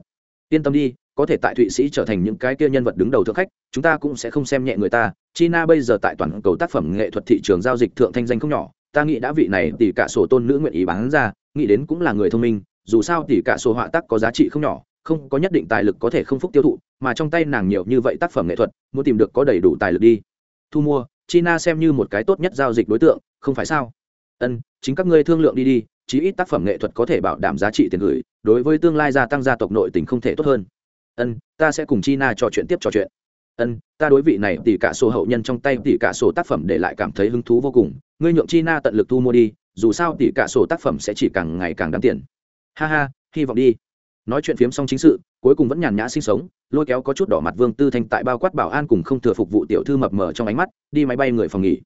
Yên tâm đi, có thể tại thụy sĩ trở thành những cái kia nhân vật đứng đầu thượng khách, chúng ta cũng sẽ không xem nhẹ người ta. China bây giờ tại toàn cầu tác phẩm nghệ thuật thị trường giao dịch thượng thanh danh không nhỏ, ta nghĩ đã vị này tỷ cả sổ tôn nữ nguyện ý bán ra, nghĩ đến cũng là người thông minh, dù sao tỷ cả sổ họa tác có giá trị không nhỏ không có nhất định tài lực có thể không phúc tiêu thụ, mà trong tay nàng nhiều như vậy tác phẩm nghệ thuật, muốn tìm được có đầy đủ tài lực đi. Thu mua, china xem như một cái tốt nhất giao dịch đối tượng, không phải sao? Ân, chính các ngươi thương lượng đi đi, chí ít tác phẩm nghệ thuật có thể bảo đảm giá trị tiền gửi, đối với tương lai gia tăng gia tộc nội tình không thể tốt hơn. Ân, ta sẽ cùng china trò chuyện tiếp trò chuyện. Ân, ta đối vị này tỷ cả sổ hậu nhân trong tay tỷ cả sổ tác phẩm để lại cảm thấy hứng thú vô cùng. Ngươi nhượng china tận lực thu mua đi, dù sao tỷ cả sổ tác phẩm sẽ chỉ càng ngày càng đáng tiền. Ha ha, hy vọng đi nói chuyện phiếm xong chính sự, cuối cùng vẫn nhàn nhã sinh sống, lôi kéo có chút đỏ mặt vương tư thanh tại bao quát bảo an cùng không thừa phục vụ tiểu thư mập mờ trong ánh mắt, đi máy bay người phòng nghỉ.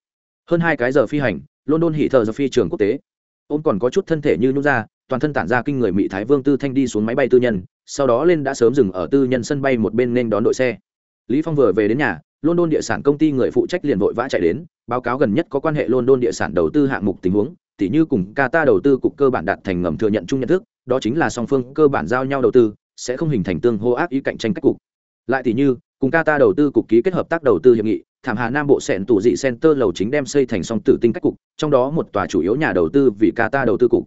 Hơn hai cái giờ phi hành, london hỉ thờ giờ phi trường quốc tế. Ông còn có chút thân thể như nhút ra, toàn thân tản ra kinh người mỹ thái vương tư thanh đi xuống máy bay tư nhân, sau đó lên đã sớm dừng ở tư nhân sân bay một bên nên đón đội xe. Lý phong vừa về đến nhà, london địa sản công ty người phụ trách liền vội vã chạy đến, báo cáo gần nhất có quan hệ london địa sản đầu tư hạng mục tình huống, tỉ như cùng qatar đầu tư cục cơ bản đạt thành ngầm thừa nhận chung nhận thức đó chính là song phương cơ bản giao nhau đầu tư, sẽ không hình thành tương hô ác ý cạnh tranh cách cục. Lại thì như, cùng qatar đầu tư cục ký kết hợp tác đầu tư hiệp nghị, thảm hà nam bộ sẹn tủ dị center lầu chính đem xây thành song tử tinh cách cục, trong đó một tòa chủ yếu nhà đầu tư vì qatar đầu tư cục.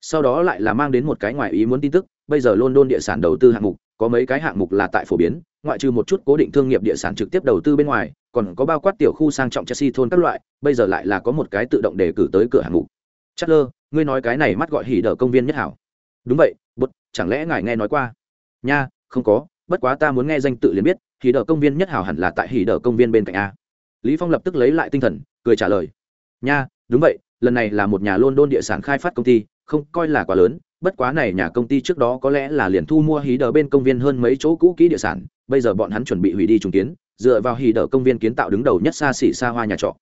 Sau đó lại là mang đến một cái ngoài ý muốn tin tức, bây giờ london địa sản đầu tư hạng mục, có mấy cái hạng mục là tại phổ biến, ngoại trừ một chút cố định thương nghiệp địa sản trực tiếp đầu tư bên ngoài, còn có bao quát tiểu khu sang trọng chelsea thôn các loại, bây giờ lại là có một cái tự động đề cử tới cửa hạng mục. Chất lơ ngươi nói cái này mắt gọi hỉ đờ công viên nhất hảo đúng vậy bút chẳng lẽ ngài nghe nói qua? Nha, không có, bất quá ta muốn nghe danh tự liền biết, hỉ đờ công viên nhất hảo hẳn là tại hỉ đờ công viên bên cạnh a. Lý phong lập tức lấy lại tinh thần, cười trả lời. Nha, đúng vậy, lần này là một nhà london địa sản khai phát công ty, không coi là quá lớn, bất quá này nhà công ty trước đó có lẽ là liền thu mua hí đờ bên công viên hơn mấy chỗ cũ kỹ địa sản, bây giờ bọn hắn chuẩn bị hủy đi trùng kiến, dựa vào hí đờ công viên kiến tạo đứng đầu nhất xa xỉ xa hoa nhà trọ.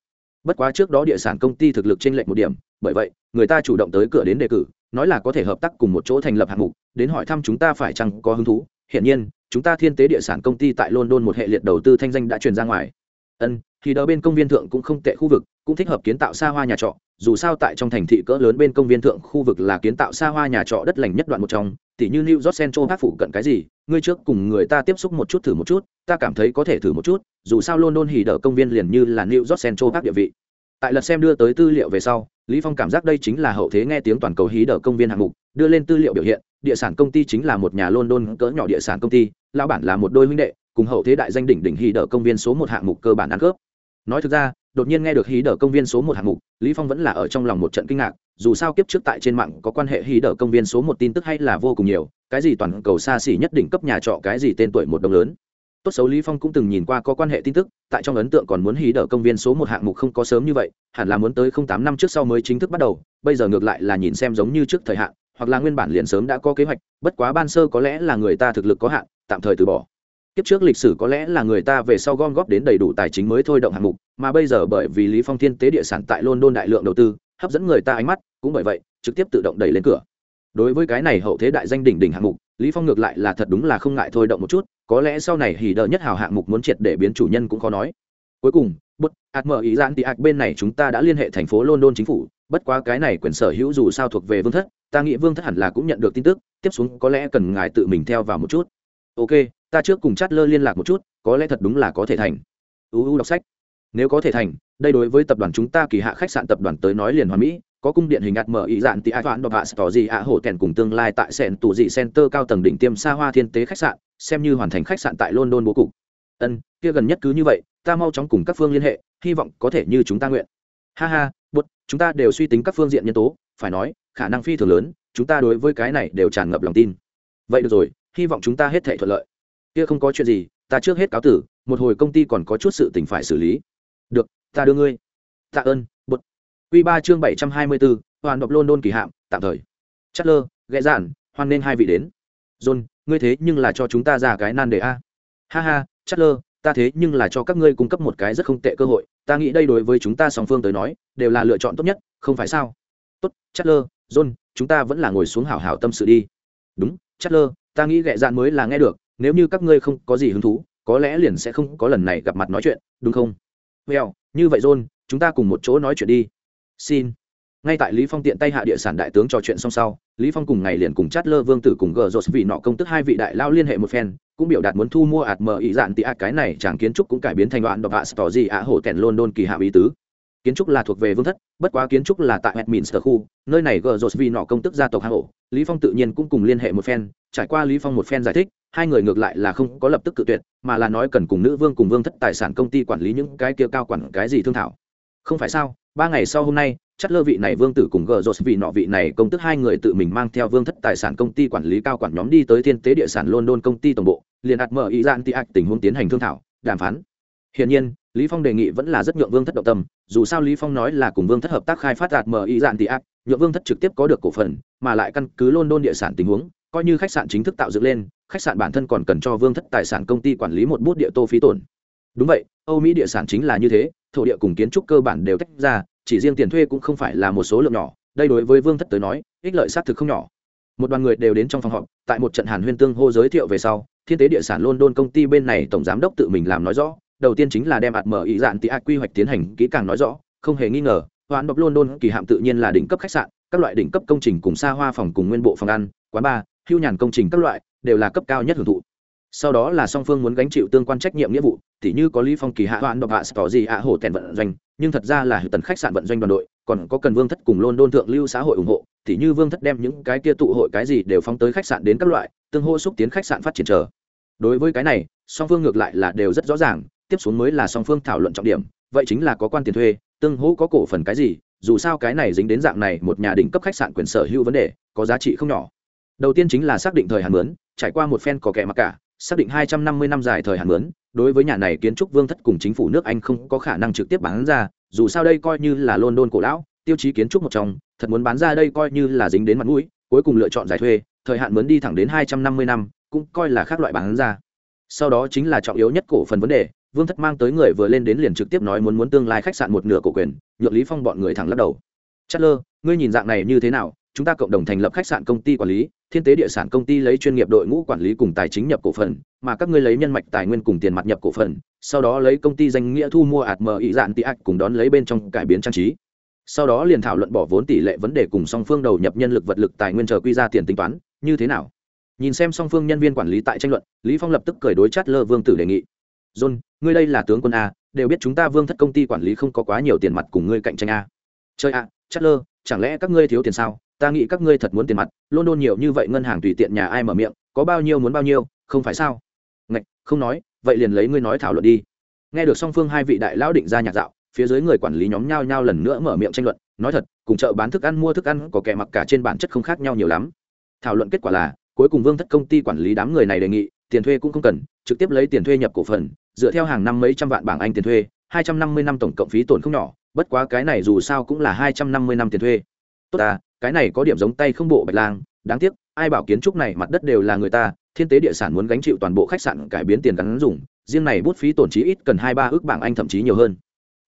Bất quá trước đó địa sản công ty thực lực trên lệnh một điểm, bởi vậy, người ta chủ động tới cửa đến đề cử nói là có thể hợp tác cùng một chỗ thành lập hạng mục, đến hỏi thăm chúng ta phải chăng có hứng thú. Hiện nhiên, chúng ta thiên tế địa sản công ty tại london một hệ liệt đầu tư thanh danh đã truyền ra ngoài. Ân, thì đỡ bên công viên thượng cũng không tệ khu vực, cũng thích hợp kiến tạo xa hoa nhà trọ. Dù sao tại trong thành thị cỡ lớn bên công viên thượng khu vực là kiến tạo xa hoa nhà trọ đất lành nhất đoạn một trong. Tỉ như new york central park phụ cận cái gì, ngươi trước cùng người ta tiếp xúc một chút thử một chút, ta cảm thấy có thể thử một chút. Dù sao london hì đỡ công viên liền như là new york central park địa vị tại lật xem đưa tới tư liệu về sau, lý phong cảm giác đây chính là hậu thế nghe tiếng toàn cầu hí đỡ công viên hạng mục, đưa lên tư liệu biểu hiện, địa sản công ty chính là một nhà london cỡ nhỏ địa sản công ty, lão bản là một đôi huynh đệ, cùng hậu thế đại danh đỉnh đỉnh hí đỡ công viên số một hạng mục cơ bản ăn cướp nói thực ra, đột nhiên nghe được hí đỡ công viên số một hạng mục, lý phong vẫn là ở trong lòng một trận kinh ngạc, dù sao kiếp trước tại trên mạng có quan hệ hí đỡ công viên số một tin tức hay là vô cùng nhiều, cái gì toàn cầu xa xỉ nhất định cấp nhà trọ, cái gì tên tuổi một đồng lớn tốt xấu lý phong cũng từng nhìn qua có quan hệ tin tức tại trong ấn tượng còn muốn hí đỡ công viên số một hạng mục không có sớm như vậy hẳn là muốn tới không tám năm trước sau mới chính thức bắt đầu bây giờ ngược lại là nhìn xem giống như trước thời hạn hoặc là nguyên bản liền sớm đã có kế hoạch bất quá ban sơ có lẽ là người ta thực lực có hạn tạm thời từ bỏ Kiếp trước lịch sử có lẽ là người ta về sau gom góp đến đầy đủ tài chính mới thôi động hạng mục, mà bây giờ bởi vì Lý Phong Thiên tế địa sản tại London đại lượng đầu tư, hấp dẫn người ta ánh mắt, cũng bởi vậy, trực tiếp tự động đẩy lên cửa. Đối với cái này hậu thế đại danh đỉnh đỉnh hạng mục, Lý Phong ngược lại là thật đúng là không ngại thôi động một chút, có lẽ sau này hỉ đỡ nhất hào hạng mục muốn triệt để biến chủ nhân cũng khó nói. Cuối cùng, bút, ạt mở ý giãn thì ạc bên này chúng ta đã liên hệ thành phố London chính phủ, bất quá cái này quyền sở hữu dù sao thuộc về Vương thất, ta nghĩ Vương thất hẳn là cũng nhận được tin tức, tiếp xuống có lẽ cần ngài tự mình theo vào một chút. Ok, ta trước cùng chát lơ liên lạc một chút có lẽ thật đúng là có thể thành uu đọc sách nếu có thể thành đây đối với tập đoàn chúng ta kỳ hạ khách sạn tập đoàn tới nói liền hoàn mỹ có cung điện hình ạt mở ý dạn tỷ ai toán đọc hạ tỏ gì ạ hổ kèn cùng tương lai tại sẹn tù dị center cao tầng đỉnh tiêm xa hoa thiên tế khách sạn, xem như hoàn thành khách sạn tại london bố cục. Ân, kia gần nhất cứ như vậy, ta mau chóng cùng các phương liên hệ, hy vọng có thể như chúng ta nguyện. Ha ha, bút, chúng ta đều suy tính các phương diện nhân tố, phải nói, khả năng phi thường lớn, chúng ta đối với cái này đều tràn ngập lòng tin. Vậy được rồi, hy vọng chúng ta hết thể thuận lợi. Kia không có chuyện gì, ta trước hết cáo tử, một hồi công ty còn có chút sự tình phải xử lý. Được, ta đưa ngươi. Tạ ơn bột q ba chương bảy trăm hai mươi bốn hoàn độc london kỳ hạm tạm thời. Chatler, ghé giản, dạn hoan nên hai vị đến. John ngươi thế nhưng là cho chúng ta ra cái nan đề a. Ha ha Chatler, ta thế nhưng là cho các ngươi cung cấp một cái rất không tệ cơ hội. Ta nghĩ đây đối với chúng ta song phương tới nói đều là lựa chọn tốt nhất không phải sao? Tốt Chatler, john chúng ta vẫn là ngồi xuống hảo hảo tâm sự đi. Đúng Chatler, ta nghĩ ghẹ dạn mới là nghe được. Nếu như các ngươi không có gì hứng thú có lẽ liền sẽ không có lần này gặp mặt nói chuyện đúng không? Well như vậy john chúng ta cùng một chỗ nói chuyện đi xin. Ngay tại lý phong tiện tay hạ địa sản đại tướng trò chuyện xong sau, lý phong cùng ngày liền cùng chát lơ vương tử cùng gờ rột vị nọ công tức hai vị đại lao liên hệ một phen, cũng biểu đạt muốn thu mua ạt mờ ý dạn tị ạt cái này chẳng kiến trúc cũng cải biến thành đoạn độc hạ tỏ gì ạ hổ tèn london kỳ hạ ý tứ. Kiến trúc là thuộc về vương thất, bất quá kiến trúc là tại Westminster khu, nơi này gờ rột vì nọ công tức gia tộc hạ hổ. Lý phong tự nhiên cũng cùng liên hệ một phen, trải qua lý phong một phen giải thích, hai người ngược lại là không có lập tức cự tuyệt, mà là nói cần cùng nữ vương cùng vương thất tài sản công ty quản lý những cái kia cao quản cái gì thương thảo. Không phải sao? Ba ngày sau hôm nay chất lơ vị này vương tử cùng gờ rột vị nọ vị này công tức hai người tự mình mang theo vương thất tài sản công ty quản lý cao quản nhóm đi tới thiên tế địa sản london công ty tổng bộ, liền đặt mở ý dạn tị ạch tình huống tiến hành thương thảo, đàm phán. Hiện nhiên, lý phong đề nghị vẫn là rất nhượng vương thất động tâm, dù sao lý phong nói là cùng vương thất hợp tác khai phát ạt mở ý dạn tị ạch nhượng vương thất trực tiếp có được cổ phần, mà lại căn cứ london địa sản tình huống, coi như khách sạn chính thức tạo dựng lên, khách sạn bản thân còn cần cho vương thất tài sản công ty quản lý một bút địa tô phí tổn đúng vậy, âu mỹ địa sản chính là như thế, thổ địa cùng kiến trúc cơ bản đều tách ra, chỉ riêng tiền thuê cũng không phải là một số lượng nhỏ, đây đối với vương thất tới nói, ích lợi xác thực không nhỏ. Một đoàn người đều đến trong phòng họp, tại một trận hàn huyên tương hô giới thiệu về sau, thiên tế địa sản london công ty bên này tổng giám đốc tự mình làm nói rõ, đầu tiên chính là đem ạt mở ý dạn tị ác quy hoạch tiến hành kỹ càng nói rõ, không hề nghi ngờ hoán độc london kỳ hạm tự nhiên là đỉnh cấp khách sạn, các loại đỉnh cấp công trình cùng xa hoa phòng cùng nguyên bộ phòng ăn, quán bar, hưu nhàn công trình các loại, đều là cấp cao nhất hưởng thụ sau đó là song phương muốn gánh chịu tương quan trách nhiệm nghĩa vụ, tỉ như có lý phong kỳ hạ hoạn độc hạ tỏ gì hạ hổ tèn vận doanh, nhưng thật ra là tần khách sạn vận doanh đoàn đội, còn có cần vương thất cùng london thượng lưu xã hội ủng hộ, tỉ như vương thất đem những cái kia tụ hội cái gì đều phóng tới khách sạn đến các loại, tương hô xúc tiến khách sạn phát triển chờ. Đối với cái này, song phương ngược lại là đều rất rõ ràng, tiếp xuống mới là song phương thảo luận trọng điểm, vậy chính là có quan tiền thuê, tương hỗ có cổ phần cái gì, dù sao cái này dính đến dạng này một nhà đỉnh cấp khách sạn quyền sở hữu vấn đề, có giá trị không nhỏ. Đầu tiên chính là xác định thời hạn mướn, trải qua một phen có kẻ mặc cả xác định hai trăm năm dài thời hạn mướn đối với nhà này kiến trúc vương thất cùng chính phủ nước anh không có khả năng trực tiếp bán ra dù sao đây coi như là london cổ lão tiêu chí kiến trúc một trong thật muốn bán ra đây coi như là dính đến mặt mũi cuối cùng lựa chọn giải thuê thời hạn mướn đi thẳng đến hai trăm năm cũng coi là khác loại bán ra. Sau đó chính là trọng yếu nhất cổ phần vấn đề vương thất mang tới người vừa lên đến liền trực tiếp nói muốn muốn tương lai khách sạn một nửa cổ quyền nhượng lý phong bọn người thẳng lắc đầu. Chatler, ngươi nhìn dạng này như thế nào? Chúng ta cộng đồng thành lập khách sạn công ty quản lý, thiên tế địa sản công ty lấy chuyên nghiệp đội ngũ quản lý cùng tài chính nhập cổ phần, mà các ngươi lấy nhân mạch tài nguyên cùng tiền mặt nhập cổ phần, sau đó lấy công ty danh nghĩa thu mua ạt mờ ý dạn tị ạch cùng đón lấy bên trong cải biến trang trí. Sau đó liền thảo luận bỏ vốn tỷ lệ vấn đề cùng song phương đầu nhập nhân lực vật lực tài nguyên chờ quy ra tiền tính toán, như thế nào? Nhìn xem song phương nhân viên quản lý tại tranh luận, lý phong lập tức cười đối chát lơ vương tử đề nghị. John, ngươi đây là tướng quân a, đều biết chúng ta vương thất công ty quản lý không có quá nhiều tiền mặt cùng ngươi cạnh tranh a. Chơi a chát lơ, chẳng lẽ các ngươi thiếu tiền sao? Ta nghĩ các ngươi thật muốn tiền mặt, london nhiều như vậy ngân hàng tùy tiện nhà ai mở miệng, có bao nhiêu muốn bao nhiêu, không phải sao? Ngạch, không nói, vậy liền lấy ngươi nói thảo luận đi. Nghe được song phương hai vị đại lão định ra nhạc dạo, phía dưới người quản lý nhóm nhau nhau lần nữa mở miệng tranh luận, nói thật, cùng chợ bán thức ăn mua thức ăn có kẻ mặc cả trên bản chất không khác nhau nhiều lắm. Thảo luận kết quả là, cuối cùng vương thất công ty quản lý đám người này đề nghị, tiền thuê cũng không cần, trực tiếp lấy tiền thuê nhập cổ phần, dựa theo hàng năm mấy trăm vạn bảng anh tiền thuê, hai trăm năm mươi năm tổng cộng phí tổn không nhỏ, bất quá cái này dù sao cũng là hai trăm năm mươi năm tiền thuê. Tốt ta cái này có điểm giống tay không bộ bạch lang, đáng tiếc, ai bảo kiến trúc này mặt đất đều là người ta, thiên tế địa sản muốn gánh chịu toàn bộ khách sạn cải biến tiền gắn dùng, riêng này bút phí tổn trí ít cần hai ba ước bảng anh thậm chí nhiều hơn.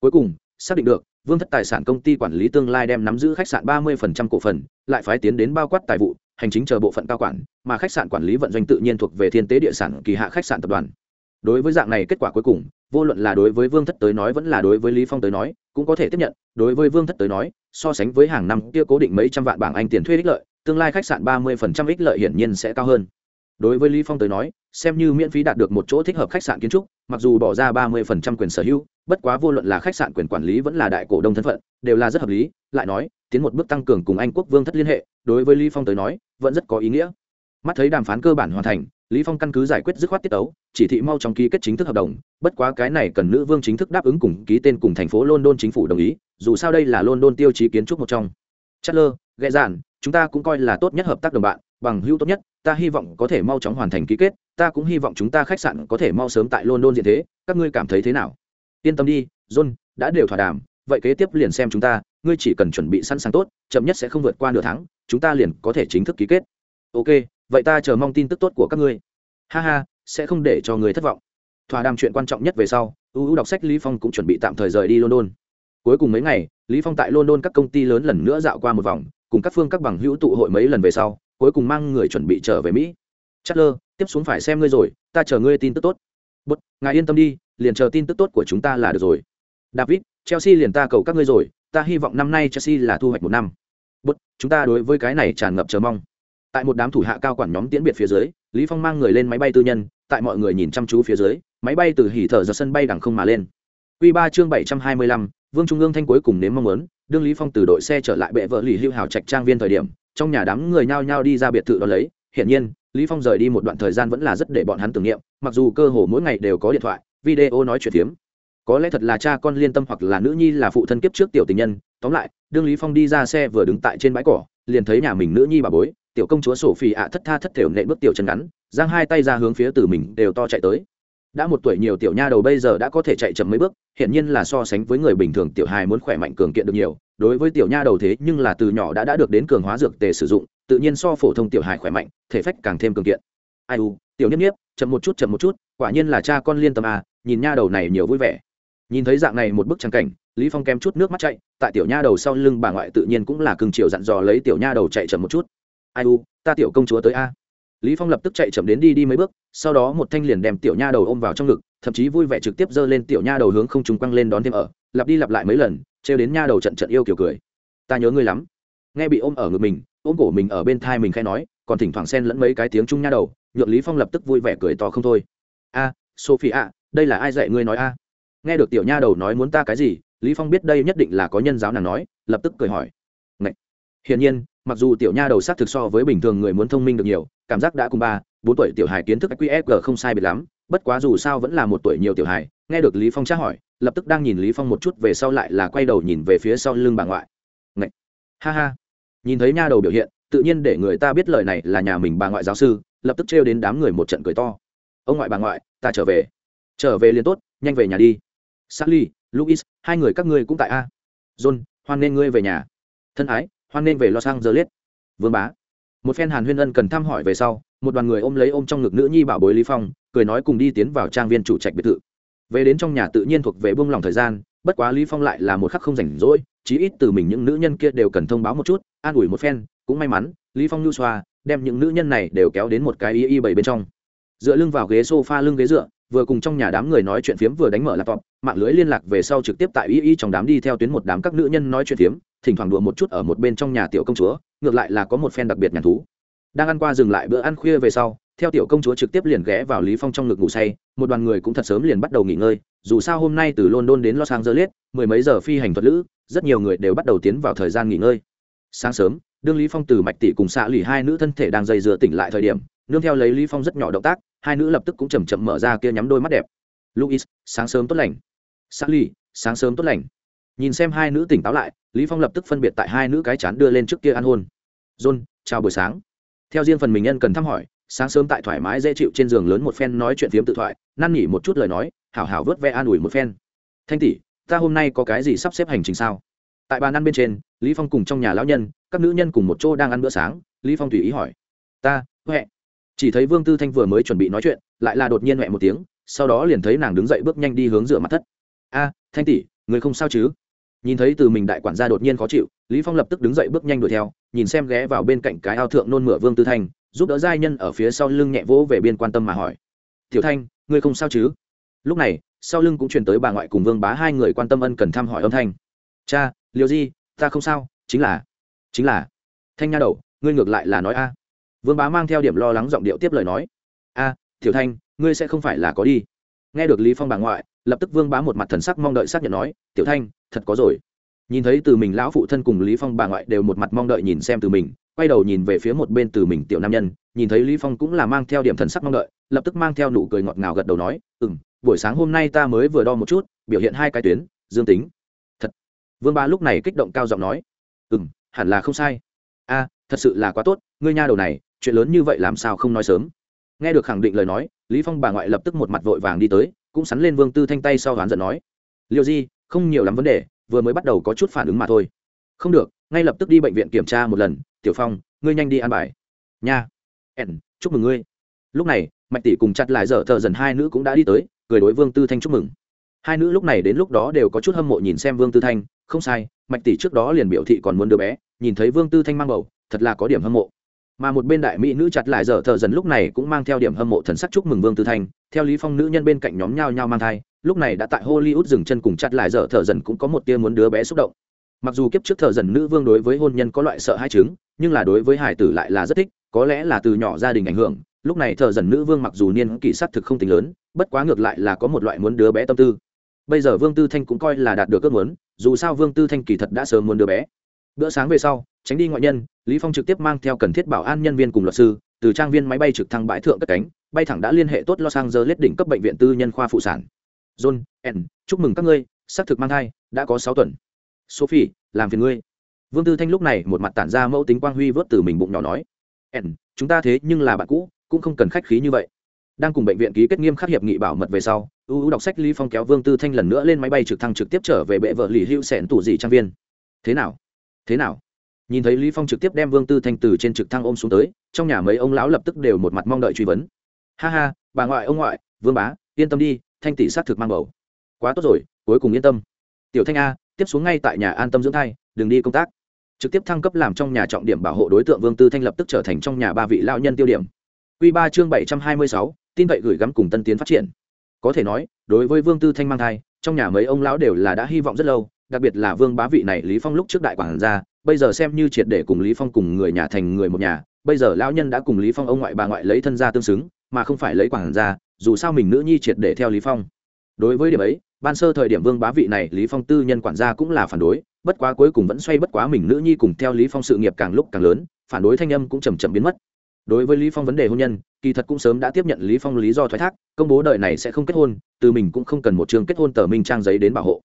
Cuối cùng, xác định được, vương thất tài sản công ty quản lý tương lai đem nắm giữ khách sạn ba mươi cổ phần, lại phái tiến đến bao quát tài vụ, hành chính chờ bộ phận cao quản, mà khách sạn quản lý vận doanh tự nhiên thuộc về thiên tế địa sản kỳ hạ khách sạn tập đoàn. Đối với dạng này kết quả cuối cùng, vô luận là đối với vương thất tới nói vẫn là đối với lý phong tới nói, cũng có thể tiếp nhận, đối với vương thất tới nói so sánh với hàng năm kia cố định mấy trăm vạn bảng anh tiền thuê ích lợi, tương lai khách sạn ba mươi phần trăm ích lợi hiển nhiên sẽ cao hơn. Đối với lý phong tới nói, xem như miễn phí đạt được một chỗ thích hợp khách sạn kiến trúc, mặc dù bỏ ra ba mươi phần trăm quyền sở hữu, bất quá vô luận là khách sạn quyền quản lý vẫn là đại cổ đông thân phận, đều là rất hợp lý, lại nói, tiến một bước tăng cường cùng anh quốc vương thất liên hệ, đối với lý phong tới nói, vẫn rất có ý nghĩa. Mắt thấy đàm phán cơ bản hoàn thành lý phong căn cứ giải quyết dứt khoát tiết tấu chỉ thị mau chóng ký kết chính thức hợp đồng bất quá cái này cần nữ vương chính thức đáp ứng cùng ký tên cùng thành phố london chính phủ đồng ý dù sao đây là london tiêu chí kiến trúc một trong. Chatler, lơ ghẹ chúng ta cũng coi là tốt nhất hợp tác đồng bạn bằng hữu tốt nhất ta hy vọng có thể mau chóng hoàn thành ký kết ta cũng hy vọng chúng ta khách sạn có thể mau sớm tại london diện thế các ngươi cảm thấy thế nào? Yên tâm đi john đã đều thỏa đàm vậy kế tiếp liền xem chúng ta ngươi chỉ cần chuẩn bị sẵn sàng tốt chậm nhất sẽ không vượt qua nửa tháng chúng ta liền có thể chính thức ký kết. Ok vậy ta chờ mong tin tức tốt của các ngươi. Ha ha, sẽ không để cho người thất vọng. Thỏa đàm chuyện quan trọng nhất về sau uu đọc sách lý phong cũng chuẩn bị tạm thời rời đi london. Cuối cùng mấy ngày, lý phong tại london các công ty lớn lần nữa dạo qua một vòng, cùng các phương các bằng hữu tụ hội mấy lần về sau, cuối cùng mang người chuẩn bị trở về mỹ. Chất lơ tiếp xuống phải xem ngươi rồi, ta chờ ngươi tin tức tốt. Bút ngài yên tâm đi, liền chờ tin tức tốt của chúng ta là được rồi. David, chelsea liền ta cầu các ngươi rồi, ta hy vọng năm nay chelsea là thu hoạch một năm. Bút chúng ta đối với cái này tràn ngập chờ mong tại một đám thủ hạ cao quản nhóm tiễn biệt phía dưới lý phong mang người lên máy bay tư nhân tại mọi người nhìn chăm chú phía dưới máy bay từ hỉ thở ra sân bay đằng không mà lên. Quy 3 chương 725, Vương Trung ương thanh cuối cùng nếm mong muốn, đương Lý Phong từ đội xe trở lại bệ vợ lì hưu hào trạch trang viên thời điểm, trong nhà đám người nhao nhao đi ra biệt thự đó lấy, hiển nhiên, lý phong rời đi một đoạn thời gian vẫn là rất để bọn hắn tưởng niệm mặc dù cơ hồ mỗi ngày đều có điện thoại video nói chuyện phiếm. Có lẽ thật là cha con liên tâm hoặc là nữ nhi là phụ thân kiếp trước tiểu tình nhân. Tóm lại đương lý phong đi ra xe vừa đứng tại trên bãi cỏ liền thấy nhà mình nữ nhi bà bối tiểu công chúa sổ phi ạ thất tha thất thểu nện bước tiểu chân ngắn, giang hai tay ra hướng phía từ mình đều to chạy tới. Đã một tuổi nhiều tiểu nha đầu bây giờ đã có thể chạy chậm mấy bước, hiển nhiên là so sánh với người bình thường tiểu hài muốn khỏe mạnh cường kiện được nhiều, đối với tiểu nha đầu thế nhưng là từ nhỏ đã đã được đến cường hóa dược tề sử dụng, tự nhiên so phổ thông tiểu hài khỏe mạnh, thể phách càng thêm cường kiện. Ai u, tiểu nhất nhiếp chậm một chút, chậm một chút, quả nhiên là cha con liên tâm à nhìn nha đầu này nhiều vui vẻ. Nhìn thấy dạng này một bức trang cảnh, lý phong kém chút nước mắt chạy, tại tiểu nha đầu sau lưng bà ngoại tự nhiên cũng là cưng chiều dặn dò lấy tiểu nha đầu chạy chậm một chút ai u, ta tiểu công chúa tới a. Lý phong lập tức chạy chậm đến đi đi mấy bước, sau đó một thanh liền đem tiểu nha đầu ôm vào trong ngực, thậm chí vui vẻ trực tiếp giơ lên tiểu nha đầu hướng không trung quăng lên đón thêm ở, lặp đi lặp lại mấy lần, trêu đến nha đầu trận trận yêu kiểu cười. Ta nhớ ngươi lắm. Nghe bị ôm ở ngực mình, ôm cổ mình ở bên thai mình khai nói, còn thỉnh thoảng xen lẫn mấy cái tiếng trung nha đầu, nhượng lý phong lập tức vui vẻ cười to không thôi. A sophie a đây là ai dạy ngươi nói a? Nghe được tiểu nha đầu nói muốn ta cái gì, lý phong biết đây nhất định là có nhân giáo nàng nói, lập tức cười hỏi. Ngậy. hiển nhiên mặc dù tiểu nha đầu sắc thực so với bình thường người muốn thông minh được nhiều, cảm giác đã cùng ba, bốn tuổi tiểu hài kiến thức qsg không sai biệt lắm, bất quá dù sao vẫn là một tuổi nhiều tiểu hài, nghe được lý phong tra hỏi, lập tức đang nhìn lý phong một chút về sau lại là quay đầu nhìn về phía sau lưng bà ngoại. Ngậy. ha ha! Nhìn thấy nha đầu biểu hiện, tự nhiên để người ta biết lời này là nhà mình bà ngoại giáo sư, lập tức trêu đến đám người một trận cười to. Ông ngoại bà ngoại, ta trở về. Trở về liền tốt, nhanh về nhà đi. Sally luis hai người các ngươi cũng tại a. John, hoan nên ngươi về nhà. Thân ái hoan nên về los angeles. Vương bá. Một phen hàn huyên ân cần thăm hỏi về sau, một đoàn người ôm lấy ôm trong ngực nữ nhi bảo bối lý phong, cười nói cùng đi tiến vào trang viên chủ trạch biệt thự. Về đến trong nhà tự nhiên thuộc về buông lòng thời gian, bất quá lý phong lại là một khắc không rảnh rỗi, chí ít từ mình những nữ nhân kia đều cần thông báo một chút, an ủi một phen, cũng may mắn, lý phong nhu xoa, đem những nữ nhân này đều kéo đến một cái y y bảy bên trong dựa lưng vào ghế sofa lưng ghế dựa, vừa cùng trong nhà đám người nói chuyện phiếm vừa đánh mở laptop, mạng lưới liên lạc về sau trực tiếp tại y y trong đám đi theo tuyến một đám các nữ nhân nói chuyện phiếm, thỉnh thoảng đùa một chút ở một bên trong nhà tiểu công chúa, ngược lại là có một phen đặc biệt nhàn thú. Đang ăn qua dừng lại bữa ăn khuya về sau, theo tiểu công chúa trực tiếp liền ghé vào lý phong trong ngực ngủ say, một đoàn người cũng thật sớm liền bắt đầu nghỉ ngơi, dù sao hôm nay từ london đến los angeles, mười mấy giờ phi hành thuật lữ, rất nhiều người đều bắt đầu tiến vào thời gian nghỉ ngơi. Sáng sớm, đương lý phong từ mạch tỷ cùng xạ lì hai nữ thân thể đang dây dựa tỉnh lại thời điểm nương theo lấy lý phong rất nhỏ động tác, hai nữ lập tức cũng chầm chậm mở ra kia nhắm đôi mắt đẹp. Luis sáng sớm tốt lành. Sally, sáng sớm tốt lành. Nhìn xem hai nữ tỉnh táo lại, lý phong lập tức phân biệt tại hai nữ cái chán đưa lên trước kia ăn hôn. John, chào buổi sáng. Theo riêng phần mình nhân cần thăm hỏi, sáng sớm tại thoải mái dễ chịu trên giường lớn một phen nói chuyện phiếm tự thoại, năn nỉ một chút lời nói, hảo hảo vớt ve an ủi một phen. Thanh tỷ, ta hôm nay có cái gì sắp xếp hành trình sao? Tại bàn ăn bên trên, lý phong cùng trong nhà lão nhân, các nữ nhân cùng một chỗ đang ăn bữa sáng, lý phong tùy ý hỏi. Ta, huệ chỉ thấy vương tư thanh vừa mới chuẩn bị nói chuyện, lại là đột nhiên huệ một tiếng, sau đó liền thấy nàng đứng dậy bước nhanh đi hướng rửa mặt thất. A, thanh tỷ, người không sao chứ? Nhìn thấy từ mình đại quản gia đột nhiên khó chịu, lý phong lập tức đứng dậy bước nhanh đuổi theo, nhìn xem ghé vào bên cạnh cái ao thượng nôn mửa vương tư thanh, giúp đỡ giai nhân ở phía sau lưng nhẹ vỗ về biên quan tâm mà hỏi. Tiểu thanh ngươi không sao chứ? Lúc này, sau lưng cũng truyền tới bà ngoại cùng vương bá hai người quan tâm ân cần thăm hỏi âm thanh. Cha liều gì ta không sao, chính là chính là. Thanh nha đầu, ngươi ngược lại là nói a vương bá mang theo điểm lo lắng giọng điệu tiếp lời nói. A, tiểu thanh, ngươi sẽ không phải là có đi. Nghe được lý phong bà ngoại, lập tức vương bá một mặt thần sắc mong đợi xác nhận nói, tiểu thanh, thật có rồi. Nhìn thấy từ mình lão phụ thân cùng lý phong bà ngoại đều một mặt mong đợi nhìn xem từ mình, quay đầu nhìn về phía một bên từ mình tiểu nam nhân, nhìn thấy lý phong cũng là mang theo điểm thần sắc mong đợi, lập tức mang theo nụ cười ngọt ngào gật đầu nói, ừm, buổi sáng hôm nay ta mới vừa đo một chút, biểu hiện hai cái tuyến, dương tính. Thật? Vương bá lúc này kích động cao giọng nói, ừm, hẳn là không sai. A, thật sự là quá tốt, ngươi nha đầu này chuyện lớn như vậy làm sao không nói sớm? Nghe được khẳng định lời nói, lý phong bà ngoại lập tức một mặt vội vàng đi tới, cũng sắn lên vương tư thanh tay sau hoán giận nói, liêu di, không nhiều lắm vấn đề, vừa mới bắt đầu có chút phản ứng mà thôi. Không được, ngay lập tức đi bệnh viện kiểm tra một lần, tiểu phong, ngươi nhanh đi ăn bài. Nha, ẻn, chúc mừng ngươi. Lúc này, mạch tỷ cùng chặt lại dở thợ dần hai nữ cũng đã đi tới, cười đối vương tư thanh chúc mừng. Hai nữ lúc này đến lúc đó đều có chút hâm mộ nhìn xem vương tư thanh, không sai, mạch tỷ trước đó liền biểu thị còn muốn đứa bé, nhìn thấy vương tư thanh mang bầu, thật là có điểm hâm mộ mà một bên đại mỹ nữ chặt lại dở thợ dần lúc này cũng mang theo điểm hâm mộ thần sắc chúc mừng vương tư thanh theo lý phong nữ nhân bên cạnh nhóm nhau nhau mang thai lúc này đã tại hollywood dừng chân cùng chặt lại dở thợ dần cũng có một tia muốn đứa bé xúc động mặc dù kiếp trước thợ dần nữ vương đối với hôn nhân có loại sợ hai chứng nhưng là đối với hải tử lại là rất thích có lẽ là từ nhỏ gia đình ảnh hưởng lúc này thợ dần nữ vương mặc dù niên kỷ sát thực không tính lớn bất quá ngược lại là có một loại muốn đứa bé tâm tư bây giờ vương tư thanh cũng coi là đạt được ước muốn dù sao vương tư thanh kỳ thật đã sớm muốn đứa bé bữa sáng về sau, tránh đi ngoại nhân, lý phong trực tiếp mang theo cần thiết bảo an nhân viên cùng luật sư, từ trang viên máy bay trực thăng bãi thượng cất cánh, bay thẳng đã liên hệ tốt los angeles đỉnh cấp bệnh viện tư nhân khoa phụ sản. John, n, chúc mừng các ngươi, xác thực mang thai, đã có sáu tuần. Sophie, làm phiền ngươi. Vương tư thanh lúc này một mặt tản ra mẫu tính quang huy vớt từ mình bụng nhỏ nói. N, chúng ta thế nhưng là bạn cũ, cũng không cần khách khí như vậy. Đang cùng bệnh viện ký kết nghiêm khắc hiệp nghị bảo mật về sau ưu đọc sách lý phong kéo vương tư thanh lần nữa lên máy bay trực thăng trực tiếp trở về bệ vợ lì hữu sẹn tủ dị trang viên. Thế nào? Thế nào? Nhìn thấy lý phong trực tiếp đem vương tư thanh từ trên trực thăng ôm xuống tới, trong nhà mấy ông lão lập tức đều một mặt mong đợi truy vấn. Ha ha, bà ngoại, ông ngoại, vương bá, yên tâm đi, thanh tỷ sát thực mang bầu. Quá tốt rồi, cuối cùng yên tâm. Tiểu thanh a, tiếp xuống ngay tại nhà an tâm dưỡng thai, đừng đi công tác. Trực tiếp thăng cấp làm trong nhà trọng điểm bảo hộ đối tượng vương tư thanh lập tức trở thành trong nhà ba vị lão nhân tiêu điểm. Quy ba chương bảy trăm hai mươi sáu, tin vậy gửi gắm cùng tân tiến phát triển. Có thể nói, đối với vương tư thanh mang thai, trong nhà mấy ông lão đều là đã hy vọng rất lâu đặc biệt là vương bá vị này lý phong lúc trước đại quản gia, bây giờ xem như triệt để cùng lý phong cùng người nhà thành người một nhà, bây giờ lão nhân đã cùng lý phong ông ngoại bà ngoại lấy thân gia tương xứng, mà không phải lấy quản gia, dù sao mình nữ nhi triệt để theo lý phong. Đối với điểm ấy, ban sơ thời điểm vương bá vị này lý phong tư nhân quản gia cũng là phản đối, bất quá cuối cùng vẫn xoay bất quá mình nữ nhi cùng theo lý phong sự nghiệp càng lúc càng lớn, phản đối thanh âm cũng chầm chậm biến mất. Đối với lý phong vấn đề hôn nhân, kỳ thật cũng sớm đã tiếp nhận lý phong lý do thoái thác, công bố đời này sẽ không kết hôn, từ mình cũng không cần một trường kết hôn tờ minh trang giấy đến bảo hộ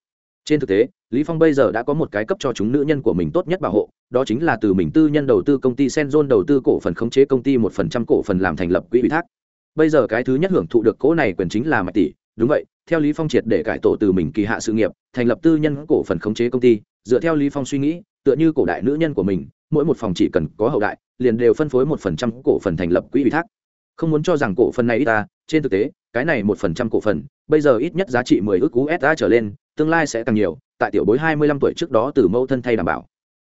trên thực tế, lý phong bây giờ đã có một cái cấp cho chúng nữ nhân của mình tốt nhất bảo hộ, đó chính là từ mình tư nhân đầu tư công ty Senzon đầu tư cổ phần khống chế công ty một phần trăm cổ phần làm thành lập quỹ ủy thác. Bây giờ cái thứ nhất hưởng thụ được cố này quyền chính là mạch tỷ. Đúng vậy, theo lý phong triệt để cải tổ từ mình kỳ hạ sự nghiệp, thành lập tư nhân cổ phần khống chế công ty, dựa theo lý phong suy nghĩ, tựa như cổ đại nữ nhân của mình, mỗi một phòng chỉ cần có hậu đại, liền đều phân phối một phần trăm cổ phần thành lập quỹ ủy thác. Không muốn cho rằng cổ phần này ít ta, trên thực tế, cái này một phần trăm cổ phần, bây giờ ít nhất giá trị mười ước usd trở lên tương lai sẽ càng nhiều, tại tiểu bối hai mươi lăm tuổi trước đó từ mẫu thân thay đảm bảo.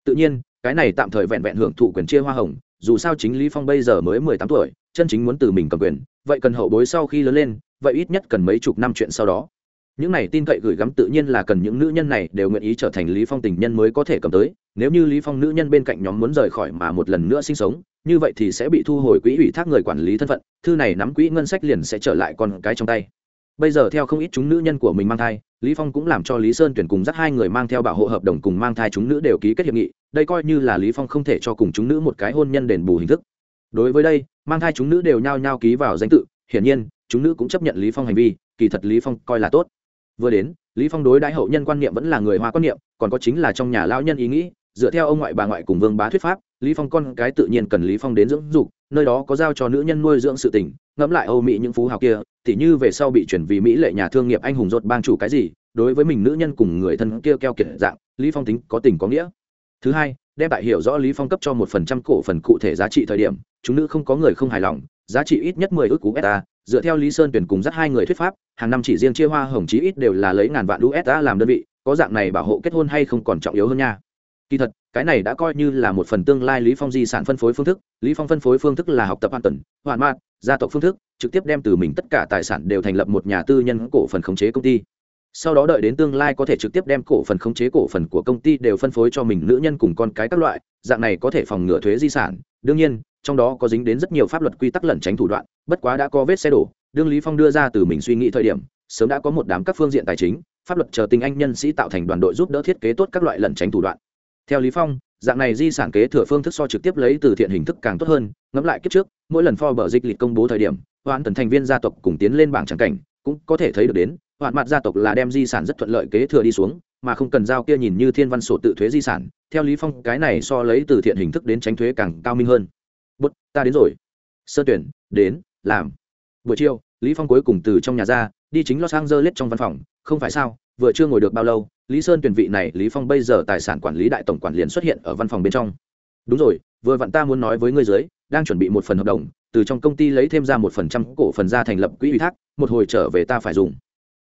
Tự nhiên, cái này tạm thời vẹn vẹn hưởng thụ quyền chia hoa hồng, dù sao chính lý phong bây giờ mới mười tám tuổi, chân chính muốn từ mình cầm quyền, vậy cần hậu bối sau khi lớn lên, vậy ít nhất cần mấy chục năm chuyện sau đó. Những này tin cậy gửi gắm tự nhiên là cần những nữ nhân này đều nguyện ý trở thành lý phong tình nhân mới có thể cầm tới, nếu như lý phong nữ nhân bên cạnh nhóm muốn rời khỏi mà một lần nữa sinh sống, như vậy thì sẽ bị thu hồi quỹ ủy thác người quản lý thân phận, thư này nắm quỹ ngân sách liền sẽ trở lại con cái trong tay. Bây giờ theo không ít chúng nữ nhân của mình mang thai lý phong cũng làm cho lý sơn tuyển cùng dắt hai người mang theo bảo hộ hợp đồng cùng mang thai chúng nữ đều ký kết hiệp nghị, đây coi như là lý phong không thể cho cùng chúng nữ một cái hôn nhân đền bù hình thức. Đối với đây, mang thai chúng nữ đều nhao nhao ký vào danh tự, hiển nhiên, chúng nữ cũng chấp nhận lý phong hành vi, kỳ thật lý phong coi là tốt. Vừa đến, lý phong đối đãi hậu nhân quan niệm vẫn là người hoa quan niệm, còn có chính là trong nhà lão nhân ý nghĩ, dựa theo ông ngoại bà ngoại cùng vương bá thuyết pháp, lý phong con cái tự nhiên cần lý phong đến dưỡng dục, nơi đó có giao cho nữ nhân nuôi dưỡng sự tình ngẫm lại âu mỹ những phú hào kia, tỉ như về sau bị chuyển vì mỹ lệ nhà thương nghiệp anh hùng rột bang chủ cái gì, đối với mình nữ nhân cùng người thân kia keo kiệt dạng, lý phong tính có tình có nghĩa. Thứ hai, đem tại hiểu rõ lý phong cấp cho một phần trăm cổ phần cụ thể giá trị thời điểm, chúng nữ không có người không hài lòng, giá trị ít nhất mười ước cú beta dựa theo lý sơn tuyển cùng dắt hai người thuyết pháp, hàng năm chỉ riêng chia hoa hồng chí ít đều là lấy ngàn vạn usd làm đơn vị, có dạng này bảo hộ kết hôn hay không còn trọng yếu hơn nha kỳ thật, cái này đã coi như là một phần tương lai lý phong di sản phân phối phương thức. Lý phong phân phối phương thức là học tập an tuần hoàn mạn gia tộc phương thức, trực tiếp đem từ mình tất cả tài sản đều thành lập một nhà tư nhân cổ phần khống chế công ty. Sau đó đợi đến tương lai có thể trực tiếp đem cổ phần khống chế cổ phần của công ty đều phân phối cho mình nữ nhân cùng con cái các loại, dạng này có thể phòng ngừa thuế di sản. Đương nhiên, trong đó có dính đến rất nhiều pháp luật quy tắc lẩn tránh thủ đoạn, bất quá đã có vết xe đổ, đương lý phong đưa ra từ mình suy nghĩ thời điểm, sớm đã có một đám các phương diện tài chính, pháp luật chờ tình anh nhân sĩ tạo thành đoàn đội giúp đỡ thiết kế tốt các loại lẩn tránh thủ đoạn theo lý phong, dạng này di sản kế thừa phương thức so trực tiếp lấy từ thiện hình thức càng tốt hơn, ngẫm lại kiếp trước, mỗi lần Forbes dịch lịch công bố thời điểm hoàn tần thành viên gia tộc cùng tiến lên bảng tràng cảnh, cũng có thể thấy được đến hoàn mặt gia tộc là đem di sản rất thuận lợi kế thừa đi xuống, mà không cần giao kia nhìn như thiên văn sổ tự thuế di sản, theo lý phong, cái này so lấy từ thiện hình thức đến tránh thuế càng cao minh hơn. Bút, ta đến rồi. Sơ tuyển, đến, làm. Buổi chiều, lý phong cuối cùng từ trong nhà ra, đi chính los angeles trong văn phòng, không phải sao vừa chưa ngồi được bao lâu lý sơn tuyển vị này lý phong bây giờ tài sản quản lý đại tổng quản liền xuất hiện ở văn phòng bên trong. Đúng rồi vừa vặn ta muốn nói với ngươi dưới đang chuẩn bị một phần hợp đồng từ trong công ty lấy thêm ra một phần trăm cổ phần ra thành lập quỹ ủy thác một hồi trở về ta phải dùng.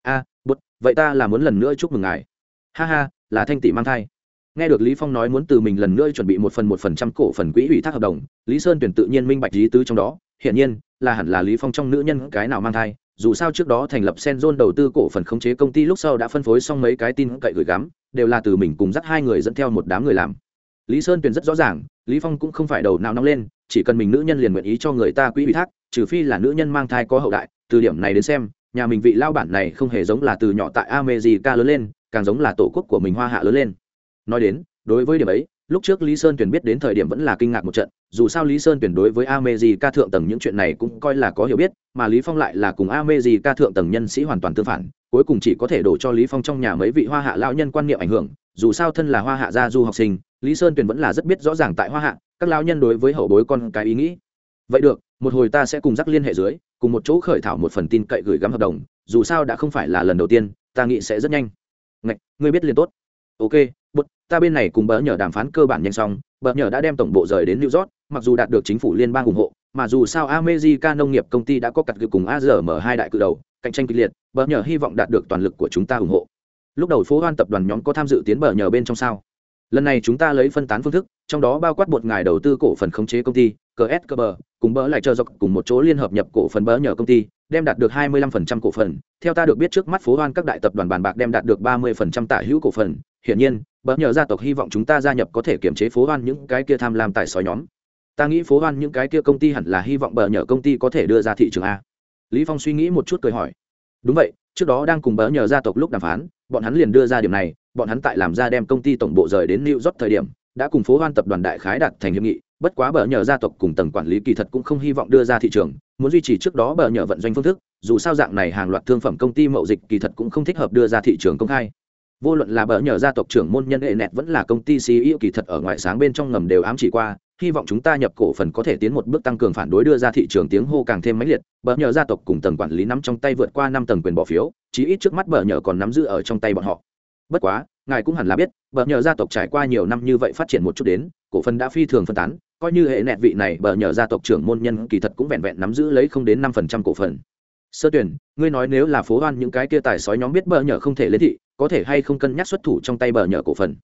A à, bút vậy ta là muốn lần nữa chúc mừng ngài. Ha ha là thanh tỷ mang thai. Nghe được lý phong nói muốn từ mình lần nữa chuẩn bị một phần một phần trăm cổ phần quỹ ủy thác hợp đồng lý sơn tuyển tự nhiên minh bạch lý tứ trong đó hiện nhiên là hẳn là lý phong trong nữ nhân cái nào mang thai dù sao trước đó thành lập Senzon đầu tư cổ phần khống chế công ty lúc sau đã phân phối xong mấy cái tin cậy gửi gắm, đều là từ mình cùng dắt hai người dẫn theo một đám người làm. Lý Sơn Tuyền rất rõ ràng, Lý Phong cũng không phải đầu nào nóng lên, chỉ cần mình nữ nhân liền nguyện ý cho người ta quỹ ủy thác, trừ phi là nữ nhân mang thai có hậu đại, từ điểm này đến xem, nhà mình vị lao bản này không hề giống là từ nhỏ tại America lớn lên, càng giống là tổ quốc của mình hoa hạ lớn lên. Nói đến, đối với điểm ấy, lúc trước lý sơn tuyển biết đến thời điểm vẫn là kinh ngạc một trận, dù sao lý sơn tuyển đối với America thượng tầng những chuyện này cũng coi là có hiểu biết, mà lý phong lại là cùng America thượng tầng nhân sĩ hoàn toàn tương phản, cuối cùng chỉ có thể đổ cho lý phong trong nhà mấy vị hoa hạ lão nhân quan niệm ảnh hưởng, dù sao thân là hoa hạ gia du học sinh, lý sơn tuyển vẫn là rất biết rõ ràng tại hoa hạ, các lão nhân đối với hậu bối con cái ý nghĩ. Vậy được, một hồi ta sẽ cùng dắt liên hệ dưới, cùng một chỗ khởi thảo một phần tin cậy gửi gắm hợp đồng, dù sao đã không phải là lần đầu tiên, ta nghĩ sẽ rất nhanh. Ngạch, ngươi biết liền tốt. Ok ta bên này cùng bỡ nhờ đàm phán cơ bản nhanh xong bỡ nhờ đã đem tổng bộ rời đến new york mặc dù đạt được chính phủ liên bang ủng hộ mà dù sao America nông nghiệp công ty đã có cặt cự cùng AZM hai đại cự đầu, cạnh tranh kịch liệt, bỡ nhờ hy vọng đạt được toàn lực của chúng ta ủng hộ. Lúc đầu phố Hoan tập đoàn nhóm có tham dự tiến bờ nhờ bên trong sao? Lần này chúng ta lấy phân tán phương thức, trong đó bao quát một ngài đầu tư cổ phần khống chế công ty, CSKB, cùng bỡ lại chờ dọc cùng một chỗ liên hợp nhập cổ phần bỡ nhờ công ty, đem đạt được 25% cổ phần. Theo ta được biết trước mắt phố Hoan các đại tập đoàn bàn bạc đem đạt được 30% tả hữu cổ phần. Hiển nhiên, bỡ nhờ gia tộc hy vọng chúng ta gia nhập có thể kiểm chế phố Hoan những cái kia tham lam tài sói nhóm. Ta nghĩ phố hoan những cái kia công ty hẳn là hy vọng bờ nhờ công ty có thể đưa ra thị trường a. Lý phong suy nghĩ một chút cười hỏi. Đúng vậy, trước đó đang cùng bờ nhờ gia tộc lúc đàm phán, bọn hắn liền đưa ra điểm này, bọn hắn tại làm ra đem công ty tổng bộ rời đến new york thời điểm, đã cùng phố hoan tập đoàn đại khái đạt thành hiệp nghị, bất quá bờ nhờ gia tộc cùng tầng quản lý kỳ thật cũng không hy vọng đưa ra thị trường, muốn duy trì trước đó bờ nhờ vận doanh phương thức, dù sao dạng này hàng loạt thương phẩm công ty mậu dịch kỳ thật cũng không thích hợp đưa ra thị trường công khai vô luận là bờ nhờ gia tộc trưởng môn nhân hệ nẹt vẫn là công ty ceo kỳ thật ở ngoại sáng bên trong ngầm đều ám chỉ qua, hy vọng chúng ta nhập cổ phần có thể tiến một bước tăng cường phản đối đưa ra thị trường tiếng hô càng thêm mãnh liệt, bờ nhờ gia tộc cùng tầng quản lý nắm trong tay vượt qua năm tầng quyền bỏ phiếu, chí ít trước mắt bờ nhờ còn nắm giữ ở trong tay bọn họ. Bất quá, ngài cũng hẳn là biết, bờ nhờ gia tộc trải qua nhiều năm như vậy phát triển một chút đến, cổ phần đã phi thường phân tán, coi như hệ nẹt vị này bờ nhờ gia tộc trưởng môn nhân kỳ thật cũng vẹn vẹn nắm giữ lấy không đến năm phần trăm cổ phần sơ tuyển, ngươi nói nếu là phố hoan những cái kia tài sói nhóm biết bờ nhờ không thể lên thị, có thể hay không cân nhắc xuất thủ trong tay bờ nhờ cổ phần?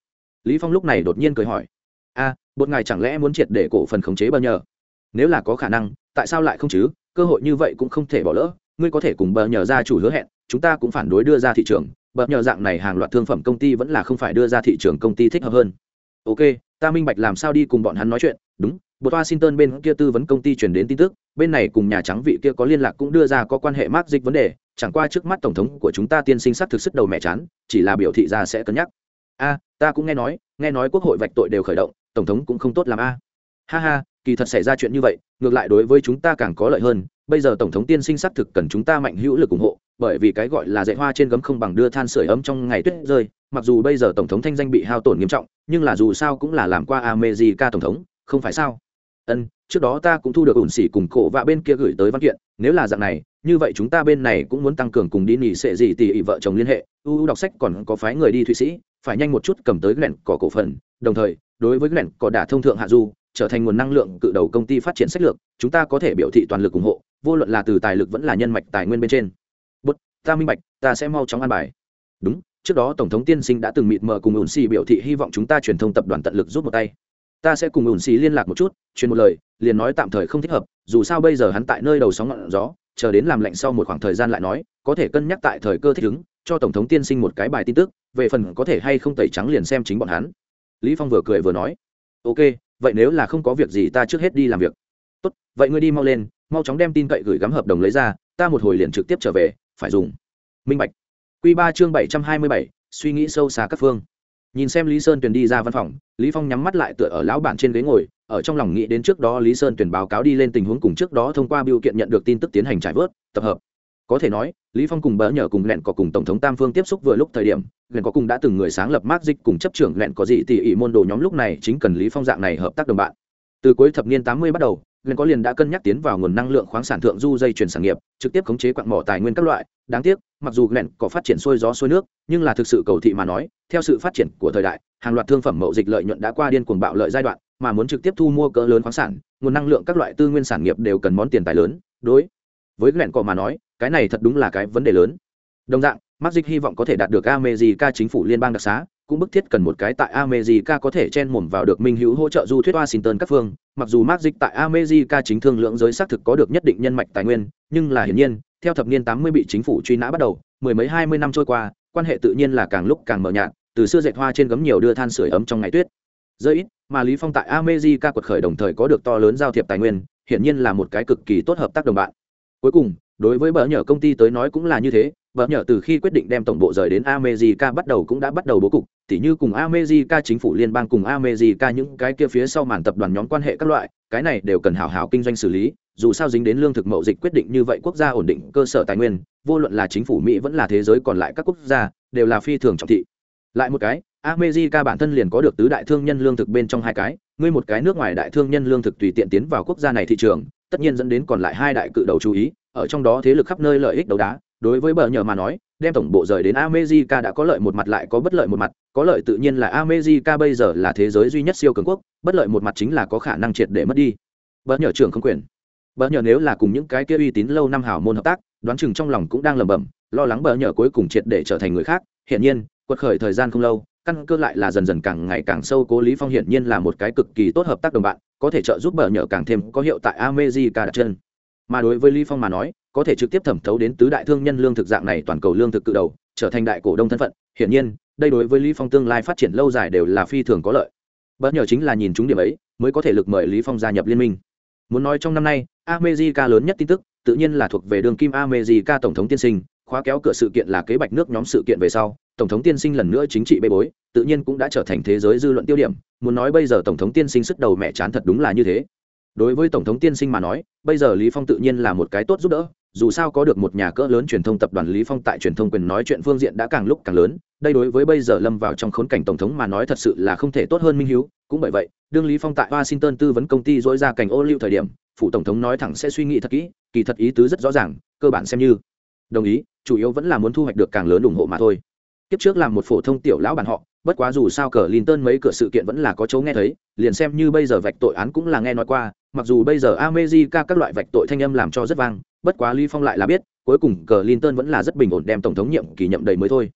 Lý phong lúc này đột nhiên cười hỏi. A, bột ngài chẳng lẽ muốn triệt để cổ phần khống chế bờ nhờ? Nếu là có khả năng, tại sao lại không chứ? Cơ hội như vậy cũng không thể bỏ lỡ. Ngươi có thể cùng bờ nhờ ra chủ hứa hẹn, chúng ta cũng phản đối đưa ra thị trường. Bờ nhờ dạng này hàng loạt thương phẩm công ty vẫn là không phải đưa ra thị trường công ty thích hợp hơn. Ok, ta minh bạch làm sao đi cùng bọn hắn nói chuyện. Đúng bột washington bên kia tư vấn công ty chuyển đến tin tức, bên này cùng nhà trắng vị kia có liên lạc cũng đưa ra có quan hệ mắc dịch vấn đề, chẳng qua trước mắt tổng thống của chúng ta tiên sinh sắc thực sức đầu mẹ chán, chỉ là biểu thị ra sẽ cân nhắc. A, ta cũng nghe nói nghe nói quốc hội vạch tội đều khởi động, tổng thống cũng không tốt làm a. Ha ha, kỳ thật xảy ra chuyện như vậy, ngược lại đối với chúng ta càng có lợi hơn, bây giờ tổng thống tiên sinh xác thực cần chúng ta mạnh hữu lực ủng hộ, bởi vì cái gọi là dạy hoa trên gấm không bằng đưa than sửa ấm trong ngày tuyết rơi, mặc dù bây giờ tổng thống thanh danh bị hao tổn nghiêm trọng, nhưng là dù sao cũng là làm qua america tổng thống, không phải sao? Ân, trước đó ta cũng thu được ủn xỉ cùng cổ và bên kia gửi tới văn kiện, nếu là dạng này, như vậy chúng ta bên này cũng muốn tăng cường cùng đi nghỉ sệ gì tỉ vợ chồng liên hệ. Uu đọc sách còn có phái người đi thụy sĩ, phải nhanh một chút cầm tới lẻn cỏ cổ phần. Đồng thời, đối với lẻn cỏ đả thông thượng hạ du, trở thành nguồn năng lượng cự đầu công ty phát triển sách lược, chúng ta có thể biểu thị toàn lực ủng hộ, vô luận là từ tài lực vẫn là nhân mạch tài nguyên bên trên. Bút, ta minh bạch, ta sẽ mau chóng an bài. Đúng, trước đó tổng thống tiên sinh đã từng mịt mờ cùng ủn xì biểu thị hy vọng chúng ta truyền thông tập đoàn tận lực rút một tay ta sẽ cùng ủn xì liên lạc một chút, truyền một lời, liền nói tạm thời không thích hợp, dù sao bây giờ hắn tại nơi đầu sóng ngọn gió, chờ đến làm lạnh sau một khoảng thời gian lại nói, có thể cân nhắc tại thời cơ thích ứng, cho tổng thống tiên sinh một cái bài tin tức, về phần có thể hay không tẩy trắng liền xem chính bọn hắn. Lý phong vừa cười vừa nói. Ok, vậy nếu là không có việc gì ta trước hết đi làm việc. Tốt, vậy ngươi đi mau lên, mau chóng đem tin cậy gửi gắm hợp đồng lấy ra, ta một hồi liền trực tiếp trở về, phải dùng. Minh bạch. Quy ba chương bảy trăm hai mươi bảy, suy nghĩ sâu xa các phương nhìn xem lý sơn tuyền đi ra văn phòng, lý phong nhắm mắt lại tựa ở lão bản trên ghế ngồi, ở trong lòng nghĩ đến trước đó lý sơn tuyền báo cáo đi lên tình huống cùng trước đó thông qua biểu kiện nhận được tin tức tiến hành trải vớt, tập hợp. Có thể nói, lý phong cùng bỡ nhờ cùng lẹn có cùng tổng thống tam phương tiếp xúc vừa lúc thời điểm, lẹn có cùng đã từng người sáng lập mác dịch cùng chấp trưởng lẹn có gì tỷ ỷ môn đồ nhóm lúc này chính cần lý phong dạng này hợp tác đồng bạn. Từ cuối thập niên 80 bắt đầu lẹn có liền đã cân nhắc tiến vào nguồn năng lượng khoáng sản thượng du dây chuyển sản nghiệp, trực tiếp khống chế quặng mỏ tài nguyên các loại. Đáng tiếc, mặc dù lẹn có phát triển xuôi gió xuôi nước, nhưng là thực sự cầu thị mà nói, theo sự phát triển của thời đại, hàng loạt thương phẩm mậu dịch lợi nhuận đã qua điên cuồng bạo lợi giai đoạn, mà muốn trực tiếp thu mua cỡ lớn khoáng sản, nguồn năng lượng các loại tư nguyên sản nghiệp đều cần món tiền tài lớn. Đối với lẹn cỏ mà nói, cái này thật đúng là cái vấn đề lớn. Đồng dạng mắc dịch hy vọng có thể đạt được america chính phủ liên bang đặc xá cũng bức thiết cần một cái tại america có thể chen mồm vào được minh hữu hỗ trợ du thuyết washington các phương, mặc dù Mark dịch tại america chính thương lượng giới xác thực có được nhất định nhân mạch tài nguyên, nhưng là hiển nhiên, theo thập niên tám mươi bị chính phủ truy nã bắt đầu, mười mấy hai mươi năm trôi qua, quan hệ tự nhiên là càng lúc càng mờ nhạt, từ xưa dệt hoa trên gấm nhiều đưa than sửa ấm trong ngày tuyết. Rất ít, mà lý phong tại america quật khởi đồng thời có được to lớn giao thiệp tài nguyên, hiển nhiên là một cái cực kỳ tốt hợp tác đồng bạn. Cuối cùng đối với bờ nhờ công ty tới nói cũng là như thế bờ nhờ từ khi quyết định đem tổng bộ rời đến america bắt đầu cũng đã bắt đầu bố cục tỉ như cùng america chính phủ liên bang cùng america những cái kia phía sau màn tập đoàn nhóm quan hệ các loại cái này đều cần hảo hảo kinh doanh xử lý dù sao dính đến lương thực mậu dịch quyết định như vậy quốc gia ổn định cơ sở tài nguyên vô luận là chính phủ mỹ vẫn là thế giới còn lại các quốc gia đều là phi thường trọng thị. Lại một cái America bản thân liền có được tứ đại thương nhân lương thực bên trong hai cái, ngươi một cái nước ngoài đại thương nhân lương thực tùy tiện tiến vào quốc gia này thị trường, tất nhiên dẫn đến còn lại hai đại cự đầu chú ý, ở trong đó thế lực khắp nơi lợi ích đấu đá, đối với bờ nhờ mà nói, đem tổng bộ rời đến America đã có lợi một mặt lại có bất lợi một mặt, có lợi tự nhiên là America bây giờ là thế giới duy nhất siêu cường quốc, bất lợi một mặt chính là có khả năng triệt để mất đi. Bờ nhờ trưởng không quyền. Bờ nhờ nếu là cùng những cái kia uy tín lâu năm hảo môn hợp tác, đoán chừng trong lòng cũng đang lẩm bẩm, lo lắng bờ nhờ cuối cùng triệt để trở thành người khác, hiển nhiên, quật khởi thời gian không lâu, căn cơ lại là dần dần càng ngày càng sâu cố lý phong hiển nhiên là một cái cực kỳ tốt hợp tác đồng bạn có thể trợ giúp bờ nhờ càng thêm có hiệu tại America đặt chân mà đối với lý phong mà nói, có thể trực tiếp thẩm thấu đến tứ đại thương nhân lương thực dạng này toàn cầu lương thực cự đầu, trở thành đại cổ đông thân phận. Hiển nhiên, đây đối với lý phong tương lai phát triển lâu dài đều là phi thường có lợi. Bất nhờ chính là nhìn chúng điểm ấy, mới có thể lực mời lý phong gia nhập liên minh. Muốn nói trong năm nay, America lớn nhất tin tức, tự nhiên là thuộc về đường kim America tổng thống tiên sinh, khóa kéo cửa sự kiện là kế bạch nước nhóm sự kiện về sau, tổng thống tiên sinh lần nữa chính trị bê bối, tự nhiên cũng đã trở thành thế giới dư luận tiêu điểm. Muốn nói bây giờ tổng thống tiên sinh sức đầu mẹ chán thật đúng là như thế đối với tổng thống tiên sinh mà nói bây giờ lý phong tự nhiên là một cái tốt giúp đỡ dù sao có được một nhà cỡ lớn truyền thông tập đoàn lý phong tại truyền thông quyền nói chuyện phương diện đã càng lúc càng lớn đây đối với bây giờ lâm vào trong khốn cảnh tổng thống mà nói thật sự là không thể tốt hơn minh hiếu. Cũng bởi vậy đương lý phong tại washington tư vấn công ty dỗi ra cảnh ô lưu thời điểm phụ tổng thống nói thẳng sẽ suy nghĩ thật kỹ kỳ thật ý tứ rất rõ ràng cơ bản xem như. Đồng ý chủ yếu vẫn là muốn thu hoạch được càng lớn ủng hộ mà thôi. Kiếp trước làm một phổ thông tiểu lão bản họ bất quá dù sao cờ Linton mấy cửa sự kiện vẫn là có chỗ nghe thấy, liền xem như bây giờ vạch tội án cũng là nghe nói qua, mặc dù bây giờ America các loại vạch tội thanh âm làm cho rất vang, bất quá Lý Phong lại là biết, cuối cùng cờ Linton vẫn là rất bình ổn đem tổng thống nhiệm kỳ nhậm đầy mới thôi.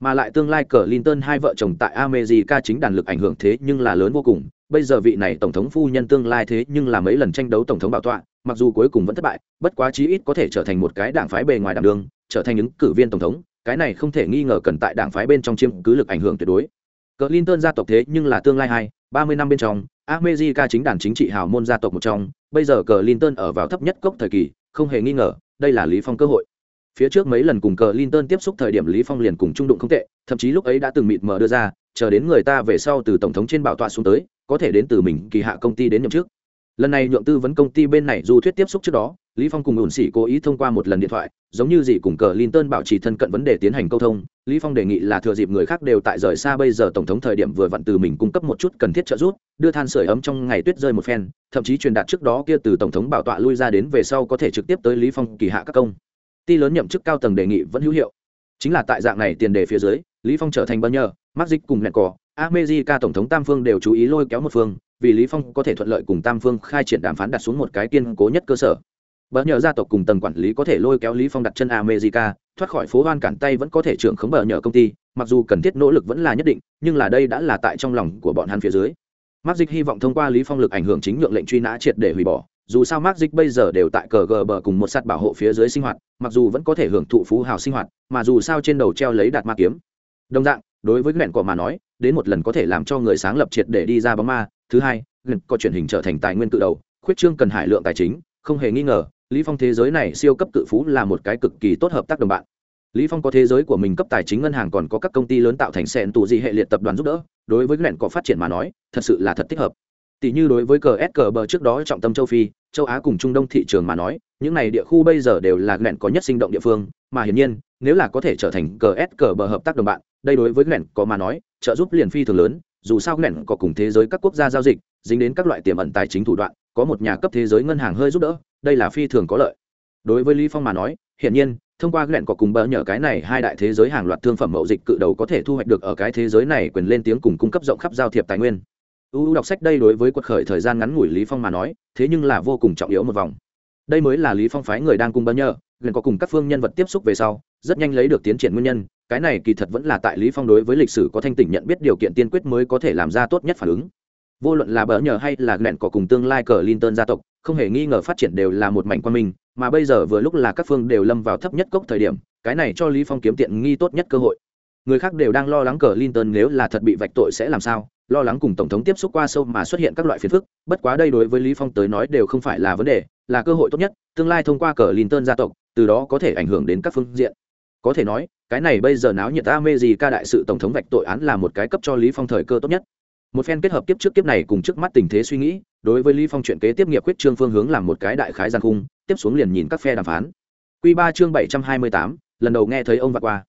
Mà lại tương lai cờ Linton hai vợ chồng tại America chính đàn lực ảnh hưởng thế nhưng là lớn vô cùng, bây giờ vị này tổng thống phu nhân tương lai thế nhưng là mấy lần tranh đấu tổng thống bảo tọa, mặc dù cuối cùng vẫn thất bại, bất quá chí ít có thể trở thành một cái đảng phái bề ngoài đảm đường, trở thành những cử viên tổng thống, cái này không thể nghi ngờ cần tại đảng phái bên trong chiếm cứ lực ảnh hưởng tuyệt đối Clinton gia tộc thế nhưng là tương lai hai ba mươi năm bên trong america chính đàn chính trị hào môn gia tộc một trong, bây giờ cờ ở vào thấp nhất cốc thời kỳ, không hề nghi ngờ, đây là lý phong cơ hội. Phía trước mấy lần cùng cờ tiếp xúc thời điểm lý phong liền cùng trung đụng không tệ, thậm chí lúc ấy đã từng mịt mờ đưa ra, chờ đến người ta về sau từ tổng thống trên bảo tọa xuống tới, có thể đến từ mình kỳ hạ công ty đến nhậm chức lần này nhượng tư vấn công ty bên này du thuyết tiếp xúc trước đó, lý phong cùng ủn xỉ cố ý thông qua một lần điện thoại, giống như gì cùng cờ linton bảo trì thân cận vấn đề tiến hành câu thông. Lý phong đề nghị là thừa dịp người khác đều tại rời xa bây giờ tổng thống thời điểm vừa vặn từ mình cung cấp một chút cần thiết trợ giúp, đưa than sưởi ấm trong ngày tuyết rơi một phen, thậm chí truyền đạt trước đó kia từ tổng thống bảo tọa lui ra đến về sau có thể trực tiếp tới lý phong kỳ hạ các công. Ty lớn nhậm chức cao tầng đề nghị vẫn hữu hiệu. Chính là tại dạng này tiền đề phía dưới, lý phong trở thành bao nhờ mắc dịch cùng nẹn cỏ America tổng thống tam phương đều chú ý lôi kéo một phương vì lý phong có thể thuận lợi cùng tam phương khai triển đàm phán đặt xuống một cái kiên cố nhất cơ sở bờ nhờ gia tộc cùng tầng quản lý có thể lôi kéo lý phong đặt chân america thoát khỏi phố hoan cản tay vẫn có thể trưởng khống bờ nhờ công ty mặc dù cần thiết nỗ lực vẫn là nhất định nhưng là đây đã là tại trong lòng của bọn hắn phía dưới Mark Dịch hy vọng thông qua Lý Phong lực ảnh hưởng chính nhượng lệnh truy nã triệt để hủy bỏ. Dù sao Mark Dịch bây giờ đều tại cờ gờ bờ cùng một sát bảo hộ phía dưới sinh hoạt, mặc dù vẫn có thể hưởng thụ phú hào sinh hoạt, mà dù sao trên đầu treo lấy đạt ma kiếm. Đồng dạng, đối với Glenn cỏ mà nói, đến một lần có thể làm cho người sáng lập triệt để đi ra bóng ma. Thứ hai, Glenn có truyền hình trở thành tài nguyên tự đầu, khuyết trương cần hải lượng tài chính, không hề nghi ngờ, lý phong thế giới này siêu cấp cự phú là một cái cực kỳ tốt hợp tác đồng bạn. Lý phong có thế giới của mình cấp tài chính ngân hàng còn có các công ty lớn tạo thành sẹn tụ gì hệ liệt tập đoàn giúp đỡ đối với gần có phát triển mà nói thật sự là thật thích hợp. Tỷ như đối với cờ s cờ bờ trước đó trọng tâm châu phi châu á cùng trung đông thị trường mà nói những này địa khu bây giờ đều là gần có nhất sinh động địa phương mà hiển nhiên nếu là có thể trở thành cờ s cờ bờ hợp tác đồng bạn đây đối với gần có mà nói trợ giúp liền phi thường lớn dù sao nghẹn có cùng thế giới các quốc gia giao dịch, dính đến các loại tiềm ẩn tài chính thủ đoạn, có một nhà cấp thế giới ngân hàng hơi giúp đỡ, đây là phi thường có lợi. Đối với lý phong mà nói, hiển nhiên, thông qua nghẹn có cùng bỡ nhờ cái này hai đại thế giới hàng loạt thương phẩm mậu dịch cự đầu có thể thu hoạch được ở cái thế giới này quyền lên tiếng cùng cung cấp rộng khắp giao thiệp tài nguyên. Ưu đọc sách đây đối với quật khởi thời gian ngắn ngủi lý phong mà nói, thế nhưng là vô cùng trọng yếu một vòng. Đây mới là lý phong phái người đang cùng bỡ nhờ gần có cùng các phương nhân vật tiếp xúc về sau, rất nhanh lấy được tiến triển nguyên nhân. Cái này kỳ thật vẫn là tại lý phong đối với lịch sử có thanh tỉnh nhận biết điều kiện tiên quyết mới có thể làm ra tốt nhất phản ứng. Vô luận là bỡ nhờ hay là lẹn có cùng tương lai cờ linton gia tộc, không hề nghi ngờ phát triển đều là một mảnh quan minh, mà bây giờ vừa lúc là các phương đều lâm vào thấp nhất cốc thời điểm, cái này cho lý phong kiếm tiện nghi tốt nhất cơ hội. Người khác đều đang lo lắng cờ linton nếu là thật bị vạch tội sẽ làm sao, lo lắng cùng tổng thống tiếp xúc qua sâu mà xuất hiện các loại phiền phức, bất quá đây đối với lý phong tới nói đều không phải là vấn đề, là cơ hội tốt nhất, tương lai thông qua cờ linton gia tộc từ đó có thể ảnh hưởng đến các phương diện. Có thể nói, cái này bây giờ náo nhiệt mê gì ca đại sự tổng thống vạch tội án là một cái cấp cho lý phong thời cơ tốt nhất. Một phen kết hợp tiếp trước kiếp này cùng trước mắt tình thế suy nghĩ, đối với lý phong chuyện kế tiếp nghiệp quyết trương phương hướng làm một cái đại khái gian khung, tiếp xuống liền nhìn các phe đàm phán. Quy ba chương bảy trăm hai mươi tám, lần đầu nghe thấy ông vặt qua.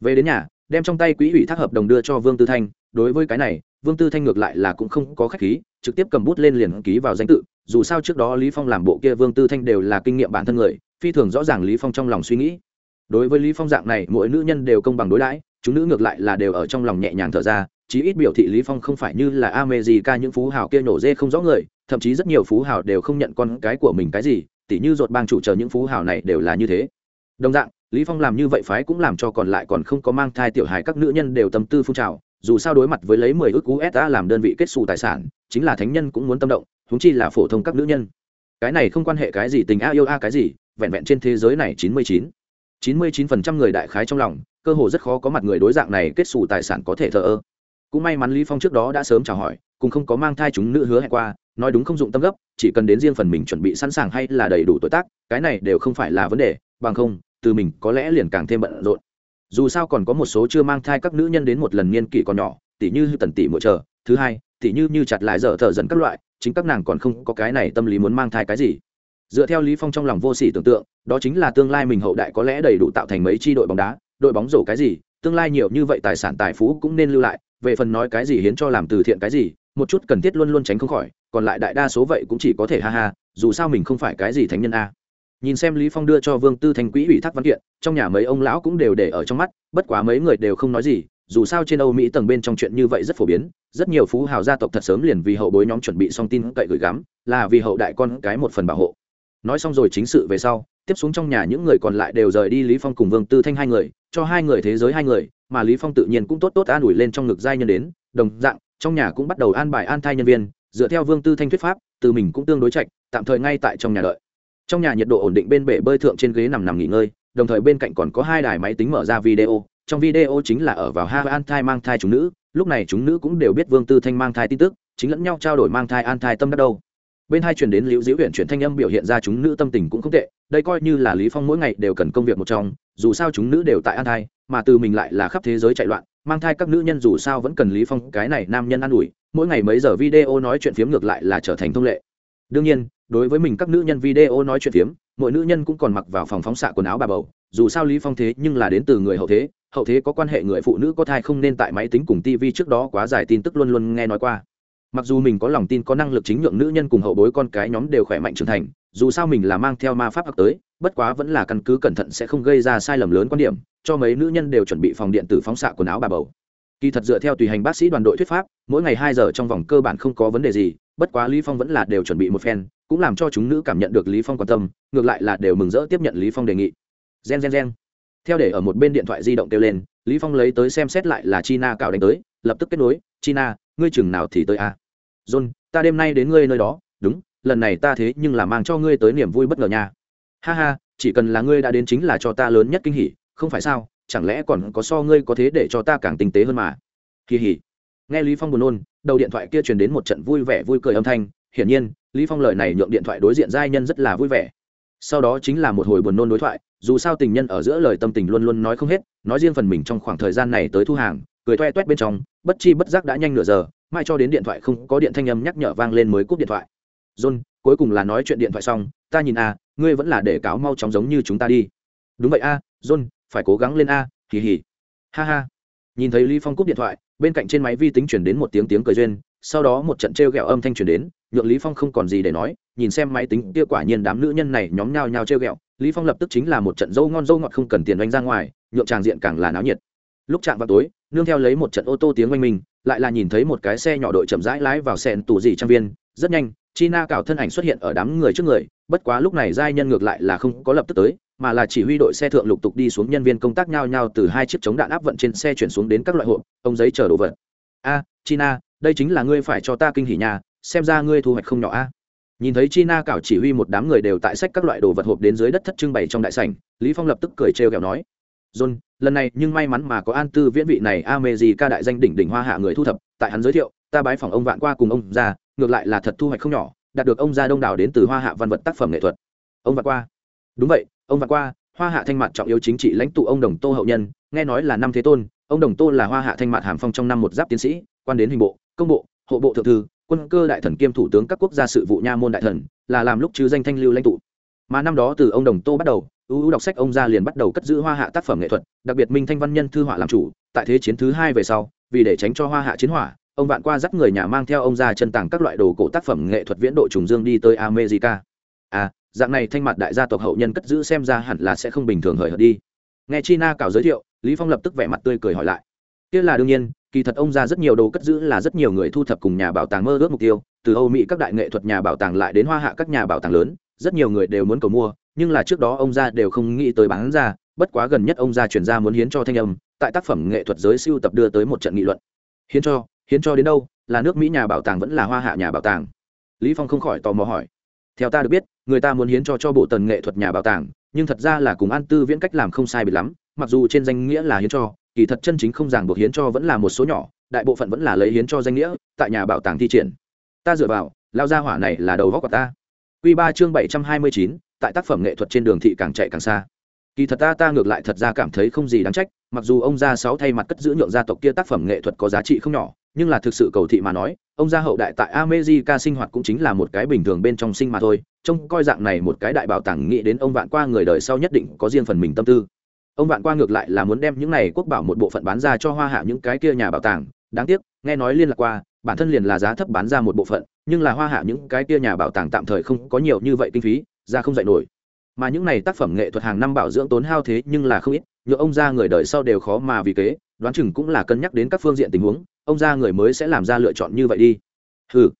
Về đến nhà, đem trong tay quỹ ủy thác hợp đồng đưa cho vương tư thanh, đối với cái này, vương tư thanh ngược lại là cũng không có khách khí, trực tiếp cầm bút lên liền ký vào danh tự, dù sao trước đó lý phong làm bộ kia vương tư thanh đều là kinh nghiệm bản thân người phi thường rõ ràng lý phong trong lòng suy nghĩ. Đối với lý phong dạng này, mỗi nữ nhân đều công bằng đối đãi, chúng nữ ngược lại là đều ở trong lòng nhẹ nhàng thở ra, chí ít biểu thị lý phong không phải như là ame gì ca những phú hào kia nổ dê không rõ người, thậm chí rất nhiều phú hào đều không nhận con cái của mình cái gì, tỉ như ruột bang chủ chờ những phú hào này đều là như thế. Đồng dạng, lý phong làm như vậy phái cũng làm cho còn lại còn không có mang thai tiểu hài các nữ nhân đều tâm tư phun trào, dù sao đối mặt với lấy mười ước cú sa làm đơn vị kết xù tài sản, chính là thánh nhân cũng muốn tâm động chúng chi là phổ thông các nữ nhân. Cái này không quan hệ cái gì tình a yêu a cái gì vẹn vẹn trên thế giới này chín mươi chín. chín mươi chín phần trăm người đại khái trong lòng, cơ hồ rất khó có mặt người đối dạng này kết xù tài sản có thể thờ ơ. Cũng may mắn lý phong trước đó đã sớm chào hỏi, cũng không có mang thai chúng nữ hứa hẹn qua, nói đúng không dụng tâm gấp, chỉ cần đến riêng phần mình chuẩn bị sẵn sàng hay là đầy đủ tuổi tác, cái này đều không phải là vấn đề, bằng không, từ mình có lẽ liền càng thêm bận rộn. Dù sao còn có một số chưa mang thai các nữ nhân đến một lần niên kỷ còn nhỏ tỷ như tần tỷ mỗi chờ, thứ hai tỷ như như chặt lại dở thở dần các loại, chính các nàng còn không có cái này tâm lý muốn mang thai cái gì dựa theo lý phong trong lòng vô sỉ tưởng tượng, đó chính là tương lai mình hậu đại có lẽ đầy đủ tạo thành mấy chi đội bóng đá, đội bóng rổ cái gì, tương lai nhiều như vậy tài sản tài phú cũng nên lưu lại, về phần nói cái gì hiến cho làm từ thiện cái gì, một chút cần thiết luôn luôn tránh không khỏi, còn lại đại đa số vậy cũng chỉ có thể ha ha, dù sao mình không phải cái gì thánh nhân a. Nhìn xem lý phong đưa cho vương tư thành quỹ ủy thác văn kiện, trong nhà mấy ông lão cũng đều để ở trong mắt, bất quá mấy người đều không nói gì, dù sao trên âu mỹ tầng bên trong chuyện như vậy rất phổ biến, rất nhiều phú hào gia tộc thật sớm liền vì hậu bối nhóm chuẩn bị xong tin cậy gửi gắm, là vì hậu đại con cái một phần bảo hộ nói xong rồi chính sự về sau, tiếp xuống trong nhà những người còn lại đều rời đi lý phong cùng vương tư thanh hai người, cho hai người thế giới hai người, mà lý phong tự nhiên cũng tốt tốt an ủi lên trong ngực giai nhân đến, đồng dạng, trong nhà cũng bắt đầu an bài an thai nhân viên, dựa theo vương tư thanh thuyết pháp, từ mình cũng tương đối chạch tạm thời ngay tại trong nhà đợi. Trong nhà nhiệt độ ổn định bên bể bơi thượng trên ghế nằm nằm nghỉ ngơi, đồng thời bên cạnh còn có hai đài máy tính mở ra video, trong video chính là ở vào ha an thai mang thai chúng nữ, lúc này chúng nữ cũng đều biết vương tư thanh mang thai tin tức, chính lẫn nhau trao đổi mang thai an thai tâm đắc đâu bên hai truyền đến liễu diễu huyện chuyển thanh âm biểu hiện ra chúng nữ tâm tình cũng không tệ, đây coi như là lý phong mỗi ngày đều cần công việc một trong, dù sao chúng nữ đều tại an thai, mà từ mình lại là khắp thế giới chạy loạn, mang thai các nữ nhân dù sao vẫn cần lý phong, cái này nam nhân an ủi, mỗi ngày mấy giờ video nói chuyện phiếm ngược lại là trở thành thông lệ. Đương nhiên, đối với mình các nữ nhân video nói chuyện phiếm, mỗi nữ nhân cũng còn mặc vào phòng phóng xạ quần áo bà bầu, dù sao lý phong thế nhưng là đến từ người hậu thế hậu thế có quan hệ người phụ nữ có thai không nên tại máy tính cùng tv trước đó quá dài tin tức luôn luôn nghe nói qua mặc dù mình có lòng tin có năng lực chính nhượng nữ nhân cùng hậu bối con cái nhóm đều khỏe mạnh trưởng thành, dù sao mình là mang theo ma pháp học tới, bất quá vẫn là căn cứ cẩn thận sẽ không gây ra sai lầm lớn quan điểm, cho mấy nữ nhân đều chuẩn bị phòng điện tử phóng xạ quần áo bà bầu. Kỳ thật dựa theo tùy hành bác sĩ đoàn đội thuyết pháp, mỗi ngày hai giờ trong vòng cơ bản không có vấn đề gì, bất quá lý phong vẫn là đều chuẩn bị một phen, cũng làm cho chúng nữ cảm nhận được lý phong quan tâm, ngược lại là đều mừng rỡ tiếp nhận lý phong đề nghị. Gen gen gen. Theo để ở một bên điện thoại di động kêu lên, lý phong lấy tới xem xét lại là china cào đánh tới, lập tức kết nối, china ngươi chừng nào thì tới a à? john, ta đêm nay đến ngươi nơi đó. Đúng, lần này ta thế nhưng là mang cho ngươi tới niềm vui bất ngờ nha. Ha ha, chỉ cần là ngươi đã đến chính là cho ta lớn nhất kinh hỉ, không phải sao? Chẳng lẽ còn có so ngươi có thế để cho ta càng tinh tế hơn mà? Kỳ hỉ. Nghe lý phong buồn nôn, đầu điện thoại kia truyền đến một trận vui vẻ vui cười âm thanh. Hiển nhiên, lý phong lời này nhượng điện thoại đối diện giai nhân rất là vui vẻ. Sau đó chính là một hồi buồn nôn đối thoại, dù sao tình nhân ở giữa lời tâm tình luôn luôn nói không hết, nói riêng phần mình trong khoảng thời gian này tới thu hàng cười toe toét bên trong, bất chi bất giác đã nhanh nửa giờ, mai cho đến điện thoại không có điện thanh âm nhắc nhở vang lên mới cúp điện thoại. John, cuối cùng là nói chuyện điện thoại xong, ta nhìn a, ngươi vẫn là để cáo mau chóng giống như chúng ta đi. Đúng vậy a, john, phải cố gắng lên a, hì hì. Ha ha. Nhìn thấy lý phong cúp điện thoại, bên cạnh trên máy vi tính chuyển đến một tiếng tiếng cười duyên, sau đó một trận trêu ghẹo âm thanh chuyển đến, nhượng lý phong không còn gì để nói, nhìn xem máy tính, kia quả nhiên đám nữ nhân này nhóm nhau nhau trêu ghẹo, lý phong lập tức chính là một trận dâu ngon dâu ngọt không cần tiền oanh ra ngoài, nhượng tràng diện càng là náo nhiệt. Lúc chạm vào tối nương theo lấy một trận ô tô tiếng oanh minh, lại là nhìn thấy một cái xe nhỏ đội chậm rãi lái vào sẹn tù dì trang viên. Rất nhanh, china cào thân ảnh xuất hiện ở đám người trước người, bất quá lúc này giai nhân ngược lại là không có lập tức tới, mà là chỉ huy đội xe thượng lục tục đi xuống nhân viên công tác nhao nhao từ hai chiếc chống đạn áp vận trên xe chuyển xuống đến các loại hộp, ông giấy chờ đồ vật. A, china, đây chính là ngươi phải cho ta kinh hỉ nhà, xem ra ngươi thu hoạch không nhỏ a. Nhìn thấy china cảo chỉ huy một đám người đều tại sách các loại đồ vật hộp đến dưới đất thất trưng bày trong đại sảnh, lý phong lập tức cười trêu ghẹo nói john lần này nhưng may mắn mà có an tư viễn vị này America ca đại danh đỉnh đỉnh hoa hạ người thu thập. Tại hắn giới thiệu ta bái phòng ông vạn qua cùng ông già, ngược lại là thật thu hoạch không nhỏ đạt được ông gia đông đảo đến từ hoa hạ văn vật tác phẩm nghệ thuật. Ông vạn qua. Đúng vậy ông vạn qua hoa hạ thanh mặt trọng yếu chính trị lãnh tụ ông đồng tô hậu nhân nghe nói là năm thế tôn ông đồng tô là hoa hạ thanh mặt hàm phong trong năm một giáp tiến sĩ quan đến hình bộ công bộ hộ bộ thượng thư quân cơ đại thần kiêm thủ tướng các quốc gia sự vụ nha môn đại thần là làm lúc chứ danh thanh lưu lãnh tụ. Mà năm đó từ ông đồng tô bắt đầu ưu đọc sách ông ra liền bắt đầu cất giữ hoa hạ tác phẩm nghệ thuật, đặc biệt minh thanh văn nhân thư họa làm chủ, tại thế chiến thứ hai về sau, vì để tránh cho hoa hạ chiến hỏa, ông vạn qua dắt người nhà mang theo ông ra chân tàng các loại đồ cổ tác phẩm nghệ thuật viễn độ trùng dương đi tới america. À dạng này thanh mặt đại gia tộc hậu nhân cất giữ xem ra hẳn là sẽ không bình thường hời hợt đi. Nghe china cào giới thiệu, lý phong lập tức vẻ mặt tươi cười hỏi lại. Kia là đương nhiên, kỳ thật ông ra rất nhiều đồ cất giữ là rất nhiều người thu thập cùng nhà bảo tàng mơ ước mục tiêu, từ âu mỹ các đại nghệ thuật nhà bảo tàng lại đến hoa hạ các nhà bảo tàng lớn rất nhiều người đều muốn cầu mua, nhưng là trước đó ông ra đều không nghĩ tới bán ra, bất quá gần nhất ông ra chuyển ra muốn hiến cho thanh âm, tại tác phẩm nghệ thuật giới siêu tập đưa tới một trận nghị luận. Hiến cho hiến cho đến đâu, là nước mỹ nhà bảo tàng vẫn là hoa hạ nhà bảo tàng? Lý phong không khỏi tò mò hỏi. Theo ta được biết, người ta muốn hiến cho cho bộ tần nghệ thuật nhà bảo tàng, nhưng thật ra là cùng an tư viễn cách làm không sai biệt lắm, mặc dù trên danh nghĩa là hiến cho, kỳ thật chân chính không ràng buộc hiến cho vẫn là một số nhỏ, đại bộ phận vẫn là lấy hiến cho danh nghĩa, tại nhà bảo tàng thi triển. Ta dựa vào lao gia hỏa này là đầu góc của ta. Quy ba chương bảy trăm hai mươi chín, tại tác phẩm nghệ thuật trên đường thị càng chạy càng xa. Kỳ thật ta ta ngược lại thật ra cảm thấy không gì đáng trách, mặc dù ông gia sáu thay mặt cất giữ nhượng gia tộc kia tác phẩm nghệ thuật có giá trị không nhỏ, nhưng là thực sự cầu thị mà nói, ông gia hậu đại tại America sinh hoạt cũng chính là một cái bình thường bên trong sinh mà thôi, trông coi dạng này một cái đại bảo tàng nghĩ đến ông vạn qua người đời sau nhất định có riêng phần mình tâm tư. Ông vạn qua ngược lại là muốn đem những này quốc bảo một bộ phận bán ra cho hoa hạ những cái kia nhà bảo tàng, đáng tiếc, nghe nói liên lạc qua bản thân liền là giá thấp bán ra một bộ phận, nhưng là hoa hạ những cái kia nhà bảo tàng tạm thời không có nhiều như vậy kinh phí, ra không dạy nổi. Mà những này tác phẩm nghệ thuật hàng năm bảo dưỡng tốn hao thế nhưng là không ít nhựa ông ra người đời sau đều khó mà vì kế, đoán chừng cũng là cân nhắc đến các phương diện tình huống, ông ra người mới sẽ làm ra lựa chọn như vậy đi. Hừ.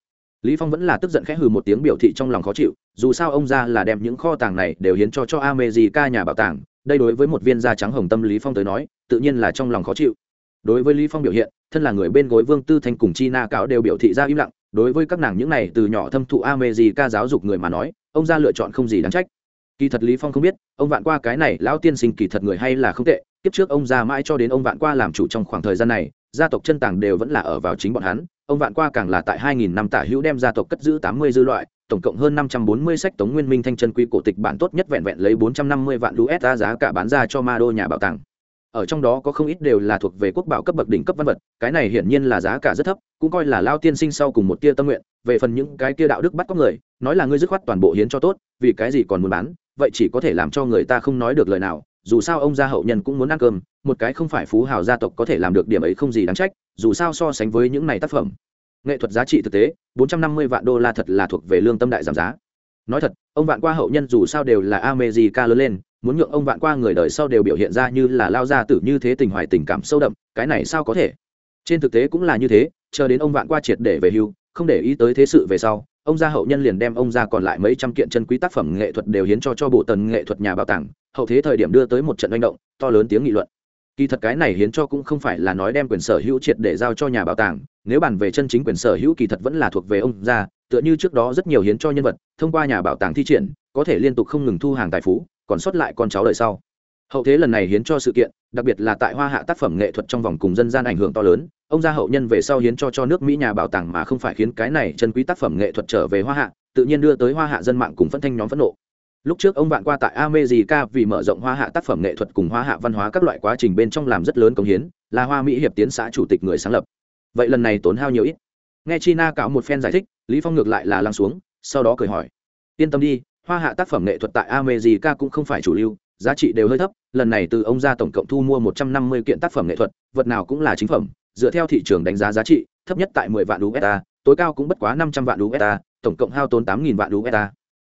Lý phong vẫn là tức giận khẽ hừ một tiếng biểu thị trong lòng khó chịu, dù sao ông ra là đem những kho tàng này đều hiến cho cho America nhà bảo tàng, đây đối với một viên da trắng hồng tâm lý phong tới nói, tự nhiên là trong lòng khó chịu. Đối với lý phong biểu hiện thân là người bên gối vương tư thanh cùng chi na cáo đều biểu thị ra im lặng, đối với các nàng những này từ nhỏ thâm thụ America giáo dục người mà nói, ông ra lựa chọn không gì đáng trách. Kỳ thật lý phong không biết, ông vạn qua cái này, lão tiên sinh kỳ thật người hay là không tệ tiếp trước ông ra mãi cho đến ông vạn qua làm chủ trong khoảng thời gian này, gia tộc chân tàng đều vẫn là ở vào chính bọn hắn, ông vạn qua càng là tại 2.000 năm tả hữu đem gia tộc cất giữ 80 dư loại, tổng cộng hơn 540 sách tống nguyên minh thanh chân quý cổ tịch bản tốt nhất vẹn vẹn lấy 450 vạn USD giá cả bán ra cho ma đô nhà bảo tàng ở trong đó có không ít đều là thuộc về quốc bảo cấp bậc đỉnh cấp văn vật, cái này hiển nhiên là giá cả rất thấp, cũng coi là lao tiên sinh sau cùng một tia tâm nguyện, về phần những cái kia đạo đức bắt có người, nói là ngươi dứt khoát toàn bộ hiến cho tốt, vì cái gì còn muốn bán, vậy chỉ có thể làm cho người ta không nói được lời nào, dù sao ông gia hậu nhân cũng muốn ăn cơm, một cái không phải phú hào gia tộc có thể làm được điểm ấy không gì đáng trách, dù sao so sánh với những này tác phẩm. Nghệ thuật giá trị thực tế 450 vạn đô la thật là thuộc về lương tâm đại giảm giá nói thật, ông vạn qua hậu nhân dù sao đều là america lớn lên, muốn nhượng ông vạn qua người đời sau đều biểu hiện ra như là lao gia tử như thế tình hoài tình cảm sâu đậm, cái này sao có thể? Trên thực tế cũng là như thế, chờ đến ông vạn qua triệt để về hưu, không để ý tới thế sự về sau, ông gia hậu nhân liền đem ông gia còn lại mấy trăm kiện chân quý tác phẩm nghệ thuật đều hiến cho cho bộ tần nghệ thuật nhà bảo tàng, hậu thế thời điểm đưa tới một trận manh động, to lớn tiếng nghị luận kỳ thật cái này hiến cho cũng không phải là nói đem quyền sở hữu triệt để giao cho nhà bảo tàng, nếu bàn về chân chính quyền sở hữu kỳ thật vẫn là thuộc về ông gia tựa như trước đó rất nhiều hiến cho nhân vật, thông qua nhà bảo tàng thi triển, có thể liên tục không ngừng thu hàng tài phú, còn sót lại con cháu đời sau. Hậu thế lần này hiến cho sự kiện, đặc biệt là tại hoa hạ tác phẩm nghệ thuật trong vòng cùng dân gian ảnh hưởng to lớn, ông gia hậu nhân về sau hiến cho cho nước mỹ nhà bảo tàng mà không phải khiến cái này chân quý tác phẩm nghệ thuật trở về hoa hạ, tự nhiên đưa tới hoa hạ dân mạng cùng phân thanh nhóm phẫn nộ lúc trước ông vạn qua tại america vì mở rộng hoa hạ tác phẩm nghệ thuật cùng hoa hạ văn hóa các loại quá trình bên trong làm rất lớn công hiến, là hoa mỹ hiệp tiến xã chủ tịch người sáng lập. Vậy lần này tốn hao nhiều ít. Nghe china cáo một phen giải thích, lý phong ngược lại là lăng xuống, sau đó cười hỏi. Yên tâm đi, hoa hạ tác phẩm nghệ thuật tại america cũng không phải chủ lưu, giá trị đều hơi thấp, lần này từ ông ra tổng cộng thu mua một trăm năm mươi kiện tác phẩm nghệ thuật, vật nào cũng là chính phẩm, dựa theo thị trường đánh giá giá trị, thấp nhất tại mười vạn usd tối cao cũng bất quá năm trăm vạn usd tổng cộng hao tốn tám nghìn vạn usd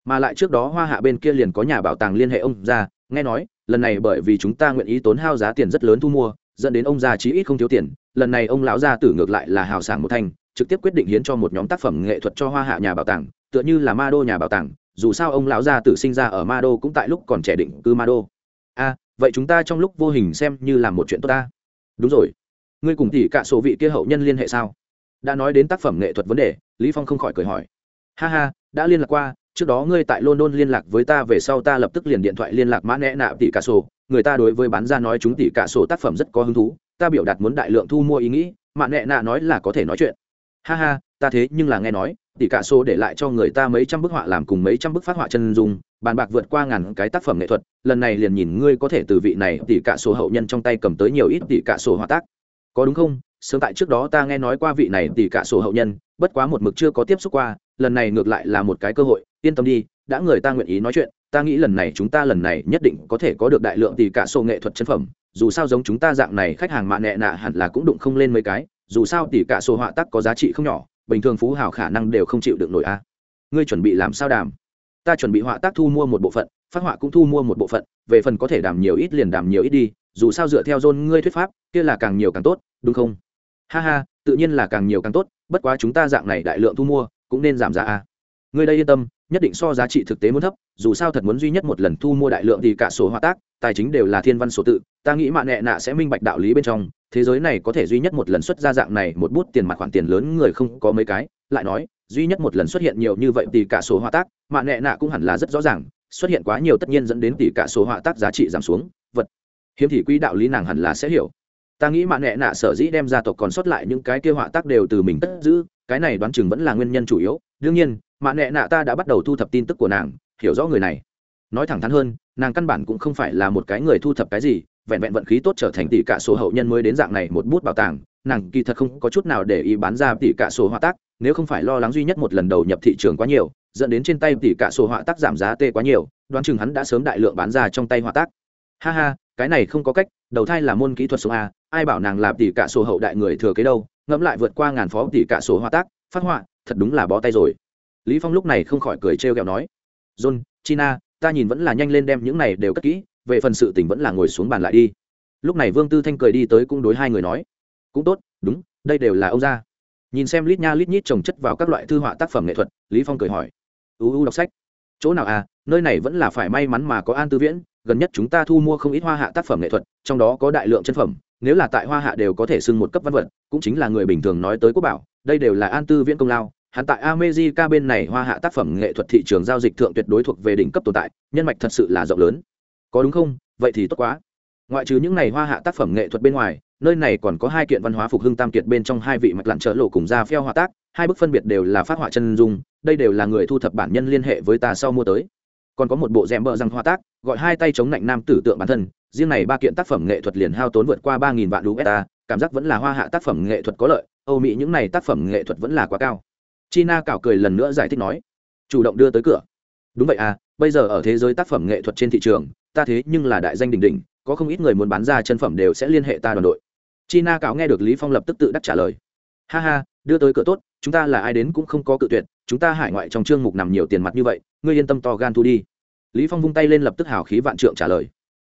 mà lại trước đó hoa hạ bên kia liền có nhà bảo tàng liên hệ ông ra, nghe nói, lần này bởi vì chúng ta nguyện ý tốn hao giá tiền rất lớn thu mua, dẫn đến ông già chí ít không thiếu tiền, lần này ông lão gia tử ngược lại là hào sảng một thành, trực tiếp quyết định hiến cho một nhóm tác phẩm nghệ thuật cho hoa hạ nhà bảo tàng, tựa như là ma đô nhà bảo tàng, dù sao ông lão gia tử sinh ra ở ma đô cũng tại lúc còn trẻ định cư ma đô. A vậy chúng ta trong lúc vô hình xem như là một chuyện tốt ta. Đúng rồi. Ngươi cùng tỷ cả số vị kia hậu nhân liên hệ sao? Đã nói đến tác phẩm nghệ thuật vấn đề, lý phong không khỏi cười hỏi. Ha ha, đã liên lạc qua trước đó ngươi tại london liên lạc với ta về sau ta lập tức liền điện thoại liên lạc mã nẹ nạ tỷ cả sổ. Người ta đối với bán ra nói chúng tỷ cả sổ tác phẩm rất có hứng thú. Ta biểu đạt muốn đại lượng thu mua ý nghĩ. Mã nẹ nạ nói là có thể nói chuyện. Ha ha, ta thế nhưng là nghe nói, tỷ cả sổ để lại cho người ta mấy trăm bức họa làm cùng mấy trăm bức phát họa chân dung. Bàn bạc vượt qua ngàn cái tác phẩm nghệ thuật. Lần này liền nhìn ngươi có thể từ vị này tỷ cả sổ hậu nhân trong tay cầm tới nhiều ít tỷ cả sổ họa tác. Có đúng không? Sớm tại trước đó ta nghe nói qua vị này tỷ cả sổ hậu nhân, bất quá một mực chưa có tiếp xúc qua, lần này ngược lại là một cái cơ hội yên tâm đi, đã người ta nguyện ý nói chuyện, ta nghĩ lần này chúng ta lần này nhất định có thể có được đại lượng tỷ cả sổ nghệ thuật chân phẩm. Dù sao giống chúng ta dạng này, khách hàng mạ nẹ nạ hẳn là cũng đụng không lên mấy cái. Dù sao tỷ cả sổ họa tác có giá trị không nhỏ, bình thường phú hào khả năng đều không chịu được nổi a. Ngươi chuẩn bị làm sao đàm? Ta chuẩn bị họa tác thu mua một bộ phận, phát họa cũng thu mua một bộ phận, về phần có thể đàm nhiều ít liền đàm nhiều ít đi, dù sao dựa theo dôn ngươi thuyết pháp, kia là càng nhiều càng tốt, đúng không? Ha ha, tự nhiên là càng nhiều càng tốt, bất quá chúng ta dạng này đại lượng thu mua, cũng nên giảm giá a. Ngươi đây yên tâm nhất định so giá trị thực tế muốn thấp, dù sao thật muốn duy nhất một lần thu mua đại lượng thì cả số họa tác, tài chính đều là thiên văn số tự, ta nghĩ mạng nệ nạ sẽ minh bạch đạo lý bên trong, thế giới này có thể duy nhất một lần xuất ra dạng này một bút tiền mặt khoản tiền lớn người không có mấy cái, lại nói, duy nhất một lần xuất hiện nhiều như vậy thì cả số họa tác mạng nệ nạ cũng hẳn là rất rõ ràng, xuất hiện quá nhiều tất nhiên dẫn đến tỷ cả số họa tác giá trị giảm xuống, vật. Hiếm thì quỹ đạo lý nàng hẳn là sẽ hiểu. Ta nghĩ mạng nệ nạ sở dĩ đem gia tộc còn sót lại những cái kia họa tác đều từ mình cất giữ, cái này đoán chừng vẫn là nguyên nhân chủ yếu đương nhiên, mạ nệ nạ ta đã bắt đầu thu thập tin tức của nàng, hiểu rõ người này. Nói thẳng thắn hơn, nàng căn bản cũng không phải là một cái người thu thập cái gì, vẹn vẹn vận khí tốt trở thành tỷ cả số hậu nhân mới đến dạng này một bút bảo tàng, nàng kỳ thật không có chút nào để ý bán ra tỷ cả số họa tác, nếu không phải lo lắng duy nhất một lần đầu nhập thị trường quá nhiều, dẫn đến trên tay tỷ cả số họa tác giảm giá tê quá nhiều, đoán chừng hắn đã sớm đại lượng bán ra trong tay họa tác. Ha ha, cái này không có cách, đầu thai là môn kỹ thuật số a, ai bảo nàng làm tỷ cả số hậu đại người thừa kế đâu, ngẫm lại vượt qua ngàn phó tỷ cả số họa tác, phát họa thật đúng là bó tay rồi. Lý phong lúc này không khỏi cười trêu ghẹo nói, john, china, ta nhìn vẫn là nhanh lên đem những này đều cất kỹ, về phần sự tình vẫn là ngồi xuống bàn lại đi. Lúc này vương tư thanh cười đi tới cũng đối hai người nói, cũng tốt, đúng, đây đều là ông gia. Nhìn xem lít nha lít nhít trồng chất vào các loại thư họa tác phẩm nghệ thuật, lý phong cười hỏi uu đọc sách, chỗ nào à? Nơi này vẫn là phải may mắn mà có an tư viễn, gần nhất chúng ta thu mua không ít hoa hạ tác phẩm nghệ thuật, trong đó có đại lượng chân phẩm, nếu là tại hoa hạ đều có thể xưng một cấp văn vật, cũng chính là người bình thường nói tới quốc bảo đây đều là an tư viễn công lao hắn tại America bên này hoa hạ tác phẩm nghệ thuật thị trường giao dịch thượng tuyệt đối thuộc về đỉnh cấp tồn tại, nhân mạch thật sự là rộng lớn. Có đúng không? Vậy thì tốt quá. Ngoại trừ những này hoa hạ tác phẩm nghệ thuật bên ngoài, nơi này còn có hai kiện văn hóa phục hưng tam kiệt bên trong hai vị mạch lặn trở lộ cùng ra pheo hòa tác, hai bức phân biệt đều là phát họa chân dung, đây đều là người thu thập bản nhân liên hệ với ta sau mua tới. Còn có một bộ rèm bờ răng hoa tác, gọi hai tay chống lạnh nam tử tượng bản thân, riêng này ba kiện tác phẩm nghệ thuật liền hao tốn vượt qua ba nghìn vạn USD, cảm giác vẫn là hoa hạ tác phẩm nghệ thuật có lợi, Âu Mỹ những này tác phẩm nghệ thuật vẫn là quá cao. China cảo cười lần nữa giải thích nói, chủ động đưa tới cửa. Đúng vậy à bây giờ ở thế giới tác phẩm nghệ thuật trên thị trường, ta thế nhưng là đại danh đỉnh đỉnh, có không ít người muốn bán ra chân phẩm đều sẽ liên hệ ta đoàn đội. China cảo nghe được lý phong lập tức tự đắc trả lời, ha ha, đưa tới cửa tốt, chúng ta là ai đến cũng không có cự tuyệt, chúng ta hải ngoại trong chương mục nằm nhiều tiền mặt như vậy, ngươi yên tâm to gan thu đi. Lý phong vung tay lên lập tức hào khí vạn trượng trả lời,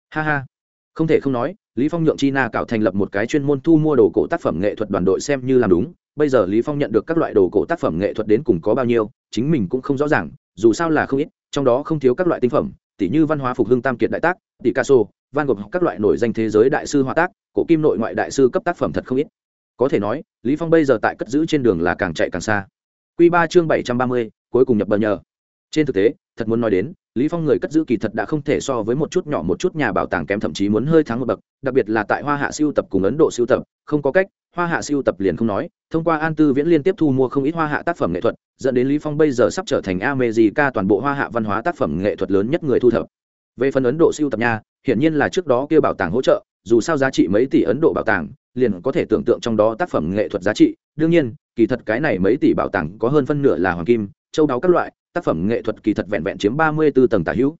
ha ha không thể không nói lý phong nhượng china cảo thành lập một cái chuyên môn thu mua đồ cổ tác phẩm nghệ thuật đoàn đội xem như làm đúng. Bây giờ lý phong nhận được các loại đồ cổ tác phẩm nghệ thuật đến cùng có bao nhiêu chính mình cũng không rõ ràng dù sao là không ít trong đó không thiếu các loại tinh phẩm tỷ như văn hóa phục hưng tam kiệt đại tác tỷ picasso van gogh các loại nổi danh thế giới đại sư họa tác cổ kim nội ngoại đại sư cấp tác phẩm thật không ít. Có thể nói lý phong bây giờ tại cất giữ trên đường là càng chạy càng xa. Quy ba chương bảy trăm ba mươi, cuối cùng nhập bờ nhờ. Trên thực tế thật muốn nói đến lý phong người cất giữ kỳ thật đã không thể so với một chút nhỏ một chút nhà bảo tàng kém, thậm chí muốn hơi thắng một bậc, đặc biệt là tại hoa hạ siêu tập cùng ấn độ siêu tập, không có cách, hoa hạ siêu tập liền không nói. Thông qua an tư viễn liên tiếp thu mua không ít hoa hạ tác phẩm nghệ thuật, dẫn đến lý phong bây giờ sắp trở thành america toàn bộ hoa hạ văn hóa tác phẩm nghệ thuật lớn nhất người thu thập. Về phần ấn độ siêu tập nha, hiển nhiên là trước đó kêu bảo tàng hỗ trợ, dù sao giá trị mấy tỷ ấn độ bảo tàng, liền có thể tưởng tượng trong đó tác phẩm nghệ thuật giá trị. Đương nhiên, kỳ thật cái này mấy tỷ bảo tàng có hơn phân nửa là hoàng kim châu đáo các loại, tác phẩm nghệ thuật kỳ thật vẹn vẹn chiếm ba mươi 34 tầng tả hữu.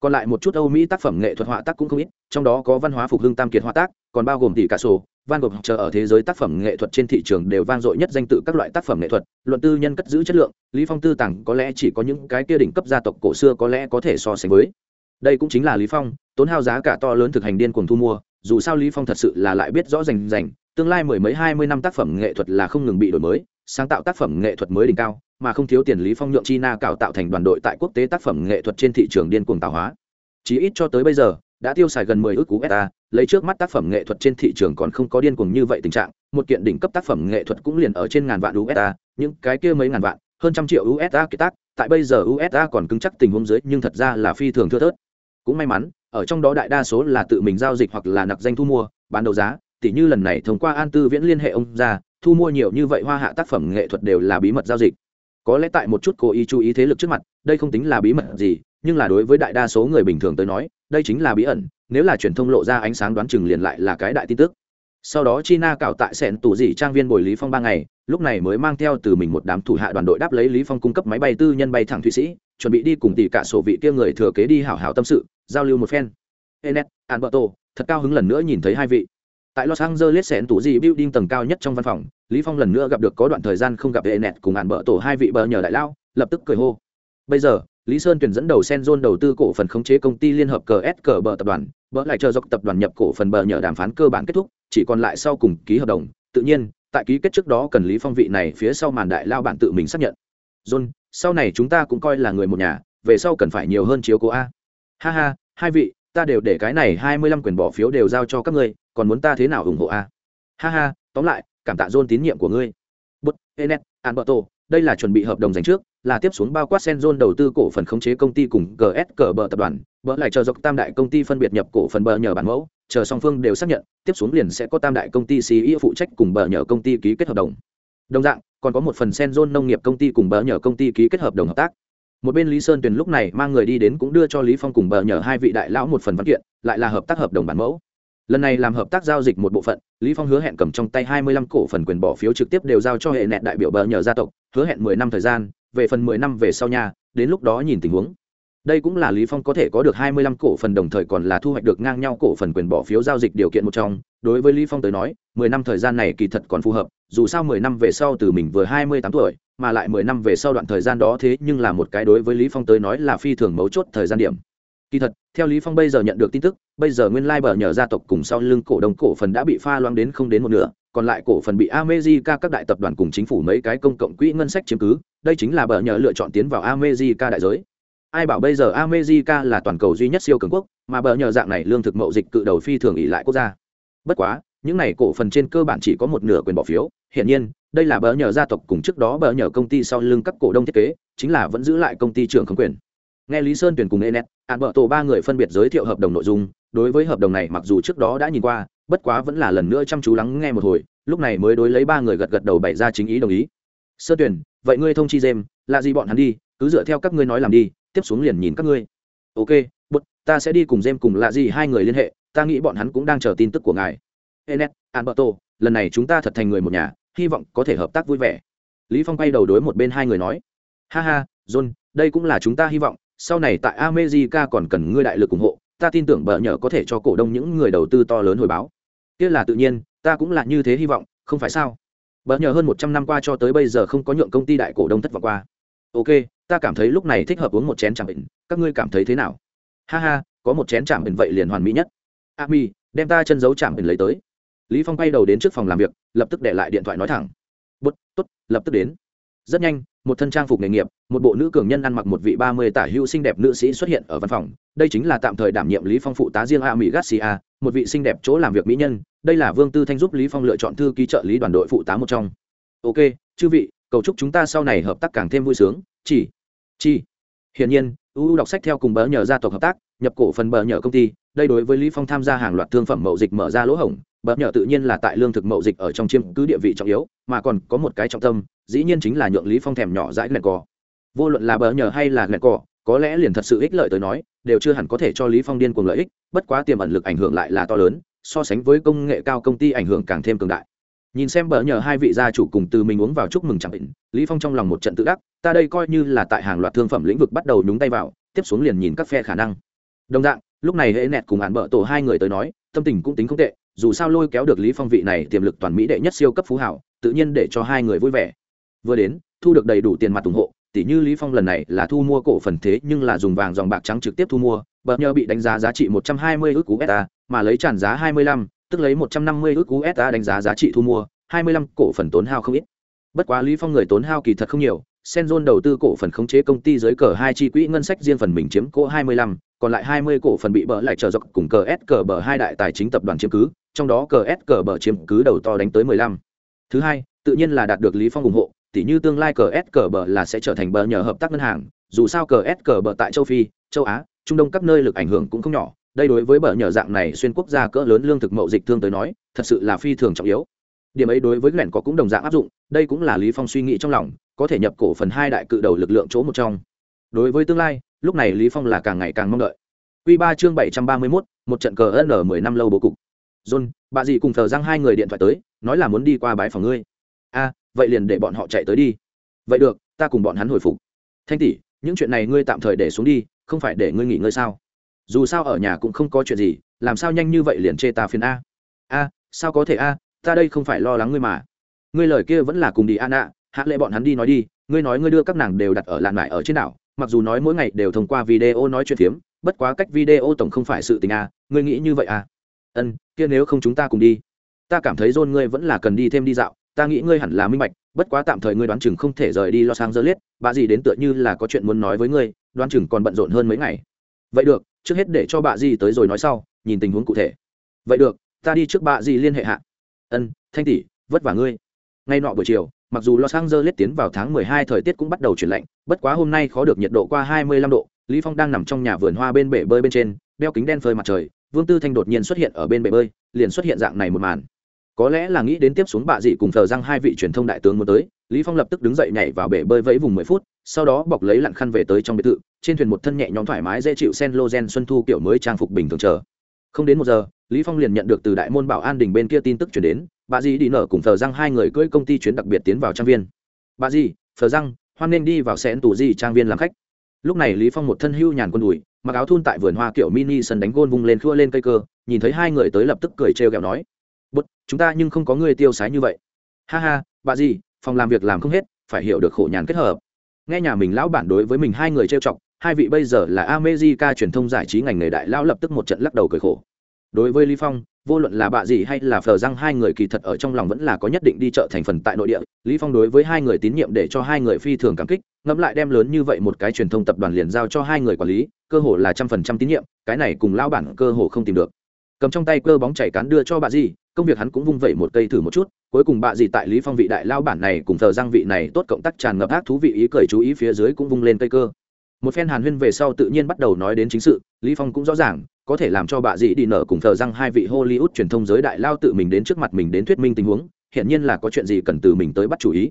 Còn lại một chút âu mỹ tác phẩm nghệ thuật họa tác cũng không ít, trong đó có văn hóa phục hưng tam kiệt họa tác, còn bao gồm tỷ cả sổ, van gộp chờ ở thế giới tác phẩm nghệ thuật trên thị trường đều vang dội nhất danh tự các loại tác phẩm nghệ thuật, luận tư nhân cất giữ chất lượng, lý phong tư tặng có lẽ chỉ có những cái kia đỉnh cấp gia tộc cổ xưa có lẽ có thể so sánh với. Đây cũng chính là lý phong, tốn hao giá cả to lớn thực hành điên cuồng thu mua, dù sao lý phong thật sự là lại biết rõ rành rành, tương lai mười mấy hai mươi năm tác phẩm nghệ thuật là không ngừng bị đổi mới, sáng tạo tác phẩm nghệ thuật mới đỉnh cao mà không thiếu tiền lý phong nhượng china cạo tạo thành đoàn đội tại quốc tế tác phẩm nghệ thuật trên thị trường điên cuồng tạo hóa. Chí ít cho tới bây giờ, đã tiêu xài gần 10 ước cú beta, lấy trước mắt tác phẩm nghệ thuật trên thị trường còn không có điên cuồng như vậy tình trạng, một kiện đỉnh cấp tác phẩm nghệ thuật cũng liền ở trên ngàn vạn usd những cái kia mấy ngàn vạn, hơn trăm triệu usd kiệt tác, tại bây giờ usd còn cứng chắc tình huống dưới, nhưng thật ra là phi thường thưa thớt. Cũng may mắn, ở trong đó đại đa số là tự mình giao dịch hoặc là nặc danh thu mua, bán đấu giá, tỉ như lần này thông qua an tư viễn liên hệ ông ra, thu mua nhiều như vậy hoa hạ tác phẩm nghệ thuật đều là bí mật giao dịch có lẽ tại một chút cố ý chú ý thế lực trước mặt, đây không tính là bí mật gì, nhưng là đối với đại đa số người bình thường tới nói, đây chính là bí ẩn, nếu là truyền thông lộ ra ánh sáng đoán chừng liền lại là cái đại tin tức. Sau đó china cạo tại sẹn tủ dị trang viên bồi lý phong ba ngày, lúc này mới mang theo từ mình một đám thủ hạ đoàn đội đáp lấy lý phong cung cấp máy bay tư nhân bay thẳng thụy sĩ, chuẩn bị đi cùng tỷ cả sổ vị kia người thừa kế đi hảo hảo tâm sự, giao lưu một phen. Enet, alberto, thật cao hứng lần nữa nhìn thấy hai vị. Tại los angeles sẹn tủ dị building tầng cao nhất trong văn phòng lý phong lần nữa gặp được có đoạn thời gian không gặp enet cùng alberto hai vị bờ nhờ đại lao lập tức cười hô. Bây giờ, lý sơn tuyển dẫn đầu senzon đầu tư cổ phần khống chế công ty liên hợp cờ s cờ bờ tập đoàn bỡ lại chờ dọc tập đoàn nhập cổ phần bờ nhờ đàm phán cơ bản kết thúc, chỉ còn lại sau cùng ký hợp đồng. Tự nhiên, tại ký kết trước đó cần lý phong vị này phía sau màn đại lao bản tự mình xác nhận. John sau này chúng ta cũng coi là người một nhà, về sau cần phải nhiều hơn chiếu cố a. Ha ha, hai vị, ta đều để cái này hai mươi lăm quyền bỏ phiếu đều giao cho các ngươi, còn muốn ta thế nào ủng hộ a? Ha ha, tóm lại cảm tạ john tín nhiệm của ngươi bút enet alberto đây là chuẩn bị hợp đồng dành trước là tiếp xuống bao quát Senzon đầu tư cổ phần khống chế công ty cùng GS cờ bờ tập đoàn, bỡ lại chờ dọc tam đại công ty phân biệt nhập cổ phần bờ nhờ bản mẫu, chờ song phương đều xác nhận, tiếp xuống liền sẽ có tam đại công ty CEO phụ trách cùng bờ nhờ công ty ký kết hợp đồng. Đồng dạng, còn có một phần Senzon nông nghiệp công ty cùng bờ nhờ công ty ký kết hợp đồng hợp tác. Một bên Lý Sơn Tuyền lúc này mang người đi đến cũng đưa cho Lý Phong cùng bờ nhờ hai vị đại lão một phần văn kiện, lại là hợp tác hợp đồng bản mẫu. Lần này làm hợp tác giao dịch một bộ phận, Lý Phong hứa hẹn cầm trong tay 25 cổ phần quyền bỏ phiếu trực tiếp đều giao cho hệ nẹt đại biểu bờ nhờ gia tộc, hứa hẹn 10 năm thời gian, về phần mười năm về sau nha đến lúc đó nhìn tình huống. Đây cũng là lý phong có thể có được hai mươi lăm cổ phần đồng thời còn là thu hoạch được ngang nhau cổ phần quyền bỏ phiếu giao dịch điều kiện một trong. Đối với lý phong tới nói mười năm thời gian này kỳ thật còn phù hợp dù sao mười năm về sau từ mình vừa hai mươi tám tuổi mà lại mười năm về sau đoạn thời gian đó thế nhưng là một cái đối với lý phong tới nói là phi thường mấu chốt thời gian điểm kỳ thật theo lý phong bây giờ nhận được tin tức bây giờ nguyên lai bờ nhờ gia tộc cùng sau lưng cổ đông cổ phần đã bị pha loãng đến không đến một nửa còn lại cổ phần bị America các đại tập đoàn cùng chính phủ mấy cái công cộng quỹ ngân sách chiếm cứ, đây chính là bờ nhờ lựa chọn tiến vào America đại giới. Ai bảo bây giờ America là toàn cầu duy nhất siêu cường quốc, mà bờ nhờ dạng này lương thực mậu dịch cự đầu phi thường ỉ lại quốc gia. Bất quá, những này cổ phần trên cơ bản chỉ có một nửa quyền bỏ phiếu, hiện nhiên, đây là bờ nhờ gia tộc cùng trước đó bờ nhờ công ty sau lưng các cổ đông thiết kế, chính là vẫn giữ lại công ty trưởng không quyền. Nghe Lý Sơn tuyển cùng Enet, tổ ba người phân biệt giới thiệu hợp đồng nội dung, đối với hợp đồng này mặc dù trước đó đã nhìn qua, bất quá vẫn là lần nữa chăm chú lắng nghe một hồi. Lúc này mới đối lấy ba người gật gật đầu bày ra chính ý đồng ý. Sơ tuyển vậy ngươi thông chi dêm là gì bọn hắn đi cứ dựa theo các ngươi nói làm đi tiếp xuống liền nhìn các ngươi. Ok bút ta sẽ đi cùng dêm cùng lạ gì hai người liên hệ ta nghĩ bọn hắn cũng đang chờ tin tức của ngài. Enet alberto lần này chúng ta thật thành người một nhà hy vọng có thể hợp tác vui vẻ. Lý phong quay đầu đối một bên hai người nói. Ha ha john đây cũng là chúng ta hy vọng sau này tại america còn cần ngươi đại lực ủng hộ ta tin tưởng bợ nhờ có thể cho cổ đông những người đầu tư to lớn hồi báo. Kia là tự nhiên ta cũng là như thế hy vọng không phải sao? Bợ nhờ hơn một trăm năm qua cho tới bây giờ không có nhượng công ty đại cổ đông thất vọng qua. Ok ta cảm thấy lúc này thích hợp uống một chén chạm bệnh các ngươi cảm thấy thế nào? Ha ha có một chén chạm bệnh vậy liền hoàn mỹ nhất. Ami, đem ta chân giấu chạm bệnh lấy tới. Lý phong quay đầu đến trước phòng làm việc lập tức để lại điện thoại nói thẳng. "Bất, tốt lập tức đến rất nhanh, một thân trang phục nghề nghiệp, một bộ nữ cường nhân ăn mặc một vị ba mươi tả hữu xinh đẹp nữ sĩ xuất hiện ở văn phòng. Đây chính là tạm thời đảm nhiệm lý phong phụ tá riêng a mỹ garcia, một vị xinh đẹp chỗ làm việc mỹ nhân. Đây là vương tư thanh giúp lý phong lựa chọn thư ký trợ lý đoàn đội phụ tá một trong. Ok, chư vị, cầu chúc chúng ta sau này hợp tác càng thêm vui sướng. Chỉ chi hiển nhiên uu đọc sách theo cùng bờ nhờ gia tộc hợp tác, nhập cổ phần bờ nhờ công ty. Đây đối với lý phong tham gia hàng loạt thương phẩm mậu dịch mở ra lỗ hổng. Bờ nhờ tự nhiên là tại lương thực mậu dịch ở trong chiêm cứ địa vị trọng yếu, mà còn có một cái trọng tâm dĩ nhiên chính là nhượng lý phong thèm nhỏ dãi lẹn cò. Vô luận là bờ nhờ hay là lẹn cò, có lẽ liền thật sự ích lợi tới nói, đều chưa hẳn có thể cho lý phong điên cuồng lợi ích, bất quá tiềm ẩn lực ảnh hưởng lại là to lớn, so sánh với công nghệ cao công ty ảnh hưởng càng thêm cường đại. Nhìn xem bờ nhờ hai vị gia chủ cùng từ mình uống vào chúc mừng chẳng định, lý phong trong lòng một trận tự đắc, ta đây coi như là tại hàng loạt thương phẩm lĩnh vực bắt đầu nhúng tay vào, tiếp xuống liền nhìn các phe khả năng. Đồng dạng, lúc này hệ nẹt cùng hạn bợ tổ hai người tới nói, tâm tình cũng tính không tệ, dù sao lôi kéo được lý phong vị này tiềm lực toàn mỹ đệ nhất siêu cấp phú hảo tự nhiên để cho hai người vui vẻ vừa đến thu được đầy đủ tiền mặt ủng hộ tỷ như lý phong lần này là thu mua cổ phần thế nhưng là dùng vàng dòng bạc trắng trực tiếp thu mua bờ nhờ bị đánh giá giá trị 120 ức cú beta mà lấy tràn giá 25, tức lấy 150 ức cú beta đánh giá giá trị thu mua 25 cổ phần tốn hao không ít bất quá lý phong người tốn hao kỳ thật không nhiều Senzon đầu tư cổ phần khống chế công ty dưới cờ hai chi quỹ ngân sách riêng phần mình chiếm cổ 25, còn lại 20 cổ phần bị bỡ lại trở dọc cùng cờ S cờ bờ hai đại tài chính tập đoàn chiếm cứ, trong đó cờ S cờ bờ chiếm cứ đầu to đánh tới 15. Thứ hai, tự nhiên là đạt được Lý Phong ủng hộ, tỉ như tương lai cờ S cờ bờ là sẽ trở thành bờ nhờ hợp tác ngân hàng, dù sao cờ S cờ bờ tại châu Phi, châu Á, Trung Đông các nơi lực ảnh hưởng cũng không nhỏ, đây đối với bờ nhờ dạng này xuyên quốc gia cỡ lớn lương thực mậu dịch thương tới nói, thật sự là phi thường trọng yếu. Điểm ấy đối với Glen có cũng đồng dạng áp dụng, đây cũng là Lý Phong suy nghĩ trong lòng, có thể nhập cổ phần hai đại cự đầu lực lượng chỗ một trong. Đối với tương lai, lúc này lý phong là càng ngày càng mong đợi Quy 3 chương 731, một trận cờ N 10 năm lâu bố cục. John, bà dì cùng thờ răng hai người điện thoại tới, nói là muốn đi qua bái phòng ngươi. A, vậy liền để bọn họ chạy tới đi. Vậy được, ta cùng bọn hắn hồi phục. Thanh tỷ, những chuyện này ngươi tạm thời để xuống đi, không phải để ngươi nghỉ ngơi sao? Dù sao ở nhà cũng không có chuyện gì, làm sao nhanh như vậy liền chê ta phiền a? A, sao có thể a, ta đây không phải lo lắng ngươi mà. Ngươi lời kia vẫn là cùng đi an ạ hạ lệ bọn hắn đi nói đi, ngươi nói ngươi đưa các nàng đều đặt ở làn lại ở trên đảo, mặc dù nói mỗi ngày đều thông qua video nói chuyện phiếm, bất quá cách video tổng không phải sự tình a ngươi nghĩ như vậy à ân kia nếu không chúng ta cùng đi ta cảm thấy john ngươi vẫn là cần đi thêm đi dạo ta nghĩ ngươi hẳn là minh bạch, bất quá tạm thời ngươi đoán chừng không thể rời đi lo sang dơ liết bà gì đến tựa như là có chuyện muốn nói với ngươi, đoán chừng còn bận rộn hơn mấy ngày. Vậy được, trước hết để cho bà gì tới rồi nói sau, nhìn tình huống cụ thể. Vậy được, ta đi trước bà gì liên hệ hạ. Ân, thanh tỷ, vất vả ngươi. Ngay nọ buổi chiều, mặc dù los angeles tiến vào tháng 12 thời tiết cũng bắt đầu chuyển lạnh, bất quá hôm nay khó được nhiệt độ qua 25 độ, lý phong đang nằm trong nhà vườn hoa bên bể bơi bên trên, đeo kính đen phơi mặt trời, vương tư thanh đột nhiên xuất hiện ở bên bể bơi, liền xuất hiện dạng này một màn có lẽ là nghĩ đến tiếp xuống bạ dị cùng thờ răng hai vị truyền thông đại tướng muốn tới, lý phong lập tức đứng dậy nhảy vào bể bơi vẫy vùng mười phút, sau đó bọc lấy lặn khăn về tới trong biệt thự, trên thuyền một thân nhẹ nhõm thoải mái dễ chịu sen lô gen xuân thu kiểu mới trang phục bình thường chờ. Không đến một giờ, lý phong liền nhận được từ đại môn bảo an đình bên kia tin tức chuyển đến bà dì đi nở cùng thờ răng hai người cưỡi công ty chuyến đặc biệt tiến vào trang viên. Bà dì thờ răng, hoan nên đi vào xén tù di trang viên làm khách. Lúc này lý phong một thân hưu nhàn quân đùi, mặc áo thun tại vườn hoa kiểu mini sân đánh gôn vung lên khua lên cây cơ, nhìn thấy hai người tới lập tức cười trêu ghẹo nói bút, chúng ta nhưng không có người tiêu sái như vậy. Ha ha, bà gì phòng làm việc làm không hết, phải hiểu được khổ nhàn kết hợp. Nghe nhà mình lão bản đối với mình hai người trêu chọc, hai vị bây giờ là America truyền thông giải trí ngành nghề đại lão lập tức một trận lắc đầu cười khổ. Đối với lý phong, vô luận là bạ gì hay là phờ răng hai người kỳ thật ở trong lòng vẫn là có nhất định đi chợ thành phần tại nội địa. Lý phong đối với hai người tín nhiệm để cho hai người phi thường cảm kích, ngẫm lại đem lớn như vậy một cái truyền thông tập đoàn liền giao cho hai người quản lý, cơ hồ là trăm phần trăm tín nhiệm, cái này cùng lão bản cơ hồ không tìm được. Cầm trong tay cơ bóng chảy cán đưa cho bà gì công việc hắn cũng vung vẩy một cây thử một chút, cuối cùng bà gì tại lý phong vị đại lao bản này cùng thờ giang vị này tốt cộng tác tràn ngập ác thú vị ý cười chú ý phía dưới cũng vung lên cây cơ. Một phen hàn huyên về sau tự nhiên bắt đầu nói đến chính sự, lý phong cũng rõ ràng, có thể làm cho bà dì đi nở cùng thờ răng hai vị hollywood truyền thông giới đại lao tự mình đến trước mặt mình đến thuyết minh tình huống hiện nhiên là có chuyện gì cần từ mình tới bắt chủ ý.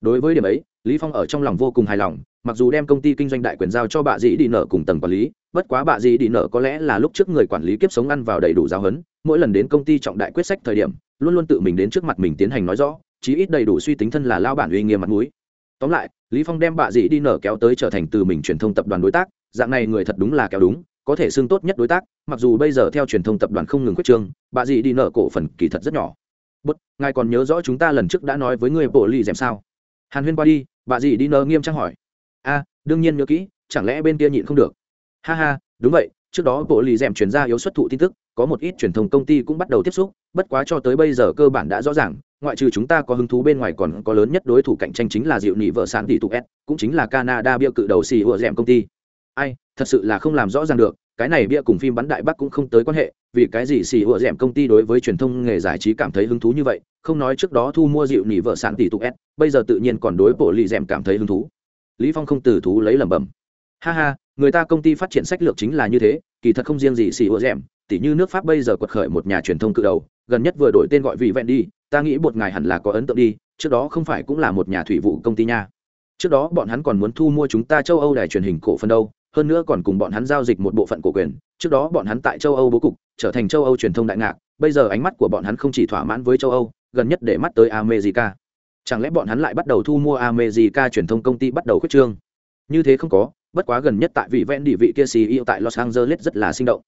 Đối với điểm ấy, lý phong ở trong lòng vô cùng hài lòng, mặc dù đem công ty kinh doanh đại quyền giao cho bà dì đi nở cùng tầng quản lý, bất quá bà dì đi nở có lẽ là lúc trước người quản lý kiếp sống ăn vào đầy đủ giáo huấn mỗi lần đến công ty trọng đại quyết sách thời điểm, luôn luôn tự mình đến trước mặt mình tiến hành nói rõ, chí ít đầy đủ suy tính thân là lao bản uy nghiêm mặt mũi. Tóm lại, lý phong đem bà Dị đi nở kéo tới trở thành từ mình truyền thông tập đoàn đối tác, dạng này người thật đúng là kéo đúng, có thể xưng tốt nhất đối tác, mặc dù bây giờ theo truyền thông tập đoàn không ngừng quyết trương bà Dị đi nở cổ phần kỳ thật rất nhỏ. Bất ngài còn nhớ rõ chúng ta lần trước đã nói với người bộ ly dèm sao? Hàn huyên qua đi bà Dị đi nở nghiêm trang hỏi. A, đương nhiên nhớ kỹ, chẳng lẽ bên kia nhịn không được? Ha ha, đúng vậy trước đó, bộ lì rèm chuyển ra yếu xuất thụ tin tức, có một ít truyền thông công ty cũng bắt đầu tiếp xúc, bất quá cho tới bây giờ cơ bản đã rõ ràng, ngoại trừ chúng ta có hứng thú bên ngoài còn có lớn nhất đối thủ cạnh tranh chính là diệu nị vợ sản tỷ tụ s, cũng chính là canada bia cự đầu xì ủa rèm công ty. Ai, thật sự là không làm rõ ràng được, cái này bia cùng phim bắn đại bắc cũng không tới quan hệ, vì cái gì xì ủa rèm công ty đối với truyền thông nghề giải trí cảm thấy hứng thú như vậy, không nói trước đó thu mua dịu nỉ vợ sản tỷ tụ s, bây giờ tự nhiên còn đối bộ lì rèm cảm thấy hứng thú. Lý phong không từ thú lấy lẩm bẩm. Ha ha người ta công ty phát triển sách lược chính là như thế, kỳ thật không riêng gì xì ùa dẻm tỷ như nước pháp bây giờ quật khởi một nhà truyền thông cự đầu, gần nhất vừa đổi tên gọi vị vẹn đi, ta nghĩ một ngài hẳn là có ấn tượng đi, trước đó không phải cũng là một nhà thủy vụ công ty nha. Trước đó bọn hắn còn muốn thu mua chúng ta châu âu đài truyền hình cổ phần đâu, hơn nữa còn cùng bọn hắn giao dịch một bộ phận cổ quyền, trước đó bọn hắn tại châu âu bố cục, trở thành châu âu truyền thông đại ngạc, bây giờ ánh mắt của bọn hắn không chỉ thỏa mãn với châu âu, gần nhất để mắt tới america. Chẳng lẽ bọn hắn lại bắt đầu thu mua america truyền thông công ty bắt đầu khuyết trương? Như thế không có bất quá gần nhất tại vị ven địa vị kia ceo tại los angeles rất là sinh động.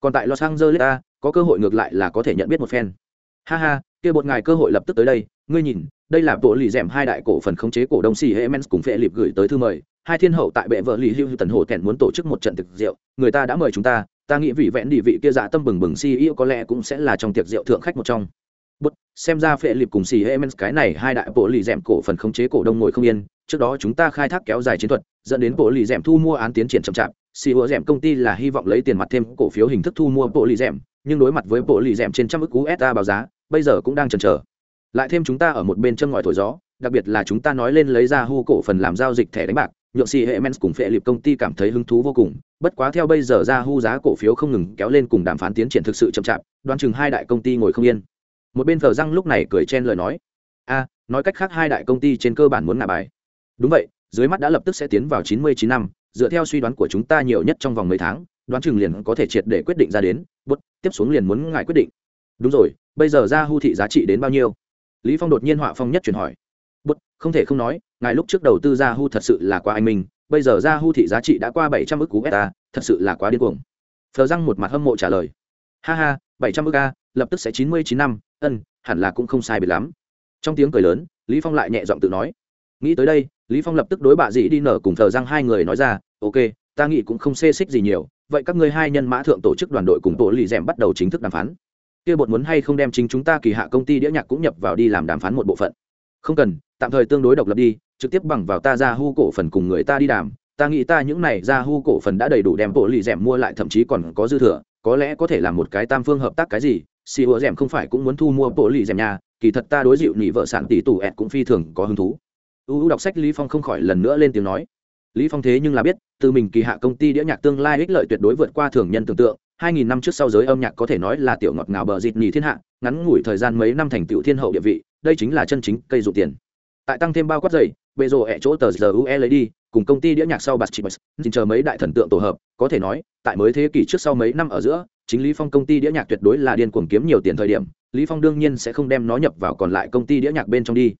Còn tại los angeles ta có cơ hội ngược lại là có thể nhận biết một phen ha ha kia bọn ngài cơ hội lập tức tới đây ngươi nhìn đây là bộ lì rèm hai đại cổ phần khống chế cổ đông Si Siemens cùng phệ liệp gửi tới thư mời. Hai thiên hậu tại bệ vợ lì hưu tần hồ kẹn muốn tổ chức một trận tiệc rượu người ta đã mời chúng ta ta nghĩ vị vẹn địa vị kia dạ tâm bừng bừng CEO có lẽ cũng sẽ là trong tiệc rượu thượng khách một trong. Bút, xem ra phệ liệp cùng Si Siemens cái này hai đại bộ lì rèm cổ phần khống chế cổ đông ngồi không yên trước đó chúng ta khai thác kéo dài chiến thuật, dẫn đến bộ lì rèm thu mua án tiến triển chậm chạp. Xì hứa rèm công ty là hy vọng lấy tiền mặt thêm cổ phiếu hình thức thu mua bộ lì rèm nhưng đối mặt với bộ lì rèm trên trăm ức cú sa báo giá, bây giờ cũng đang chần chờ. Lại thêm chúng ta ở một bên châm ngòi thổi gió, đặc biệt là chúng ta nói lên lấy ra hu cổ phần làm giao dịch thẻ đánh bạc, nhượng xì hệ mens cùng phệ liệp công ty cảm thấy hứng thú vô cùng. Bất quá theo bây giờ ra hu giá cổ phiếu không ngừng kéo lên cùng đàm phán tiến triển thực sự chậm chạp, đoán chừng hai đại công ty ngồi không yên. Một bên thờ răng lúc này cười chen lời nói, a, nói cách khác hai đại công ty trên cơ bản muốn ngả bài đúng vậy, dưới mắt đã lập tức sẽ tiến vào chín mươi chín năm, dựa theo suy đoán của chúng ta nhiều nhất trong vòng mấy tháng, đoán chừng liền có thể triệt để quyết định ra đến, bút, tiếp xuống liền muốn ngài quyết định. Đúng rồi, bây giờ ra hưu thị giá trị đến bao nhiêu? Lý phong đột nhiên họa phong nhất chuyển hỏi. Bút, không thể không nói, ngài lúc trước đầu tư ra hưu thật sự là quá anh minh, bây giờ ra hưu thị giá trị đã qua bảy trăm ức cú beta thật sự là quá điên cuồng. Phờ răng một mặt hâm mộ trả lời. Ha ha, bảy trăm ức a, lập tức sẽ chín mươi chín năm, ân, hẳn là cũng không sai biệt lắm. Trong tiếng cười lớn, lý phong lại nhẹ giọng tự nói nghĩ tới đây, lý phong lập tức đối bà dĩ đi nở cùng thờ răng hai người nói ra, ok, ta nghĩ cũng không xê xích gì nhiều, vậy các ngươi hai nhân mã thượng tổ chức đoàn đội cùng tổ lì rèm bắt đầu chính thức đàm phán. Kia bột muốn hay không đem chính chúng ta kỳ hạ công ty đĩa nhạc cũng nhập vào đi làm đàm phán một bộ phận. Không cần, tạm thời tương đối độc lập đi, trực tiếp bằng vào ta ra hu cổ phần cùng người ta đi đàm, ta nghĩ ta những này ra hu cổ phần đã đầy đủ đem bộ lì rèm mua lại, thậm chí còn có dư thừa, có lẽ có thể làm một cái tam phương hợp tác cái gì, xì hứa rèm không phải cũng muốn thu mua bộ lì rèm nhà, kỳ thật ta đối dịu nỉ vợ sản tỷ tù ẹt cũng phi thường có hứng thú ưu đọc sách lý phong không khỏi lần nữa lên tiếng nói. Lý phong thế nhưng là biết, từ mình kỳ hạ công ty đĩa nhạc tương lai ích lợi tuyệt đối vượt qua thường nhân tưởng tượng 2.000 năm trước sau giới âm nhạc có thể nói là tiểu ngọt ngào bờ dịt nhì thiên hạ, ngắn ngủi thời gian mấy năm thành tựu thiên hậu địa vị, đây chính là chân chính cây dụ tiền. Tại tăng thêm bao quát dày, bệ rồ ẹ chỗ tờ giờ ue lấy đi, cùng công ty đĩa nhạc sau bạt chị xin chờ mấy đại thần tượng tổ hợp, có thể nói, tại mới thế kỷ trước sau mấy năm ở giữa, chính lý phong công ty đĩa nhạc tuyệt đối là điên cuồng kiếm nhiều tiền thời điểm, lý phong đương nhiên sẽ không đem nó nhập vào còn lại công ty đĩa nhạc bên trong đi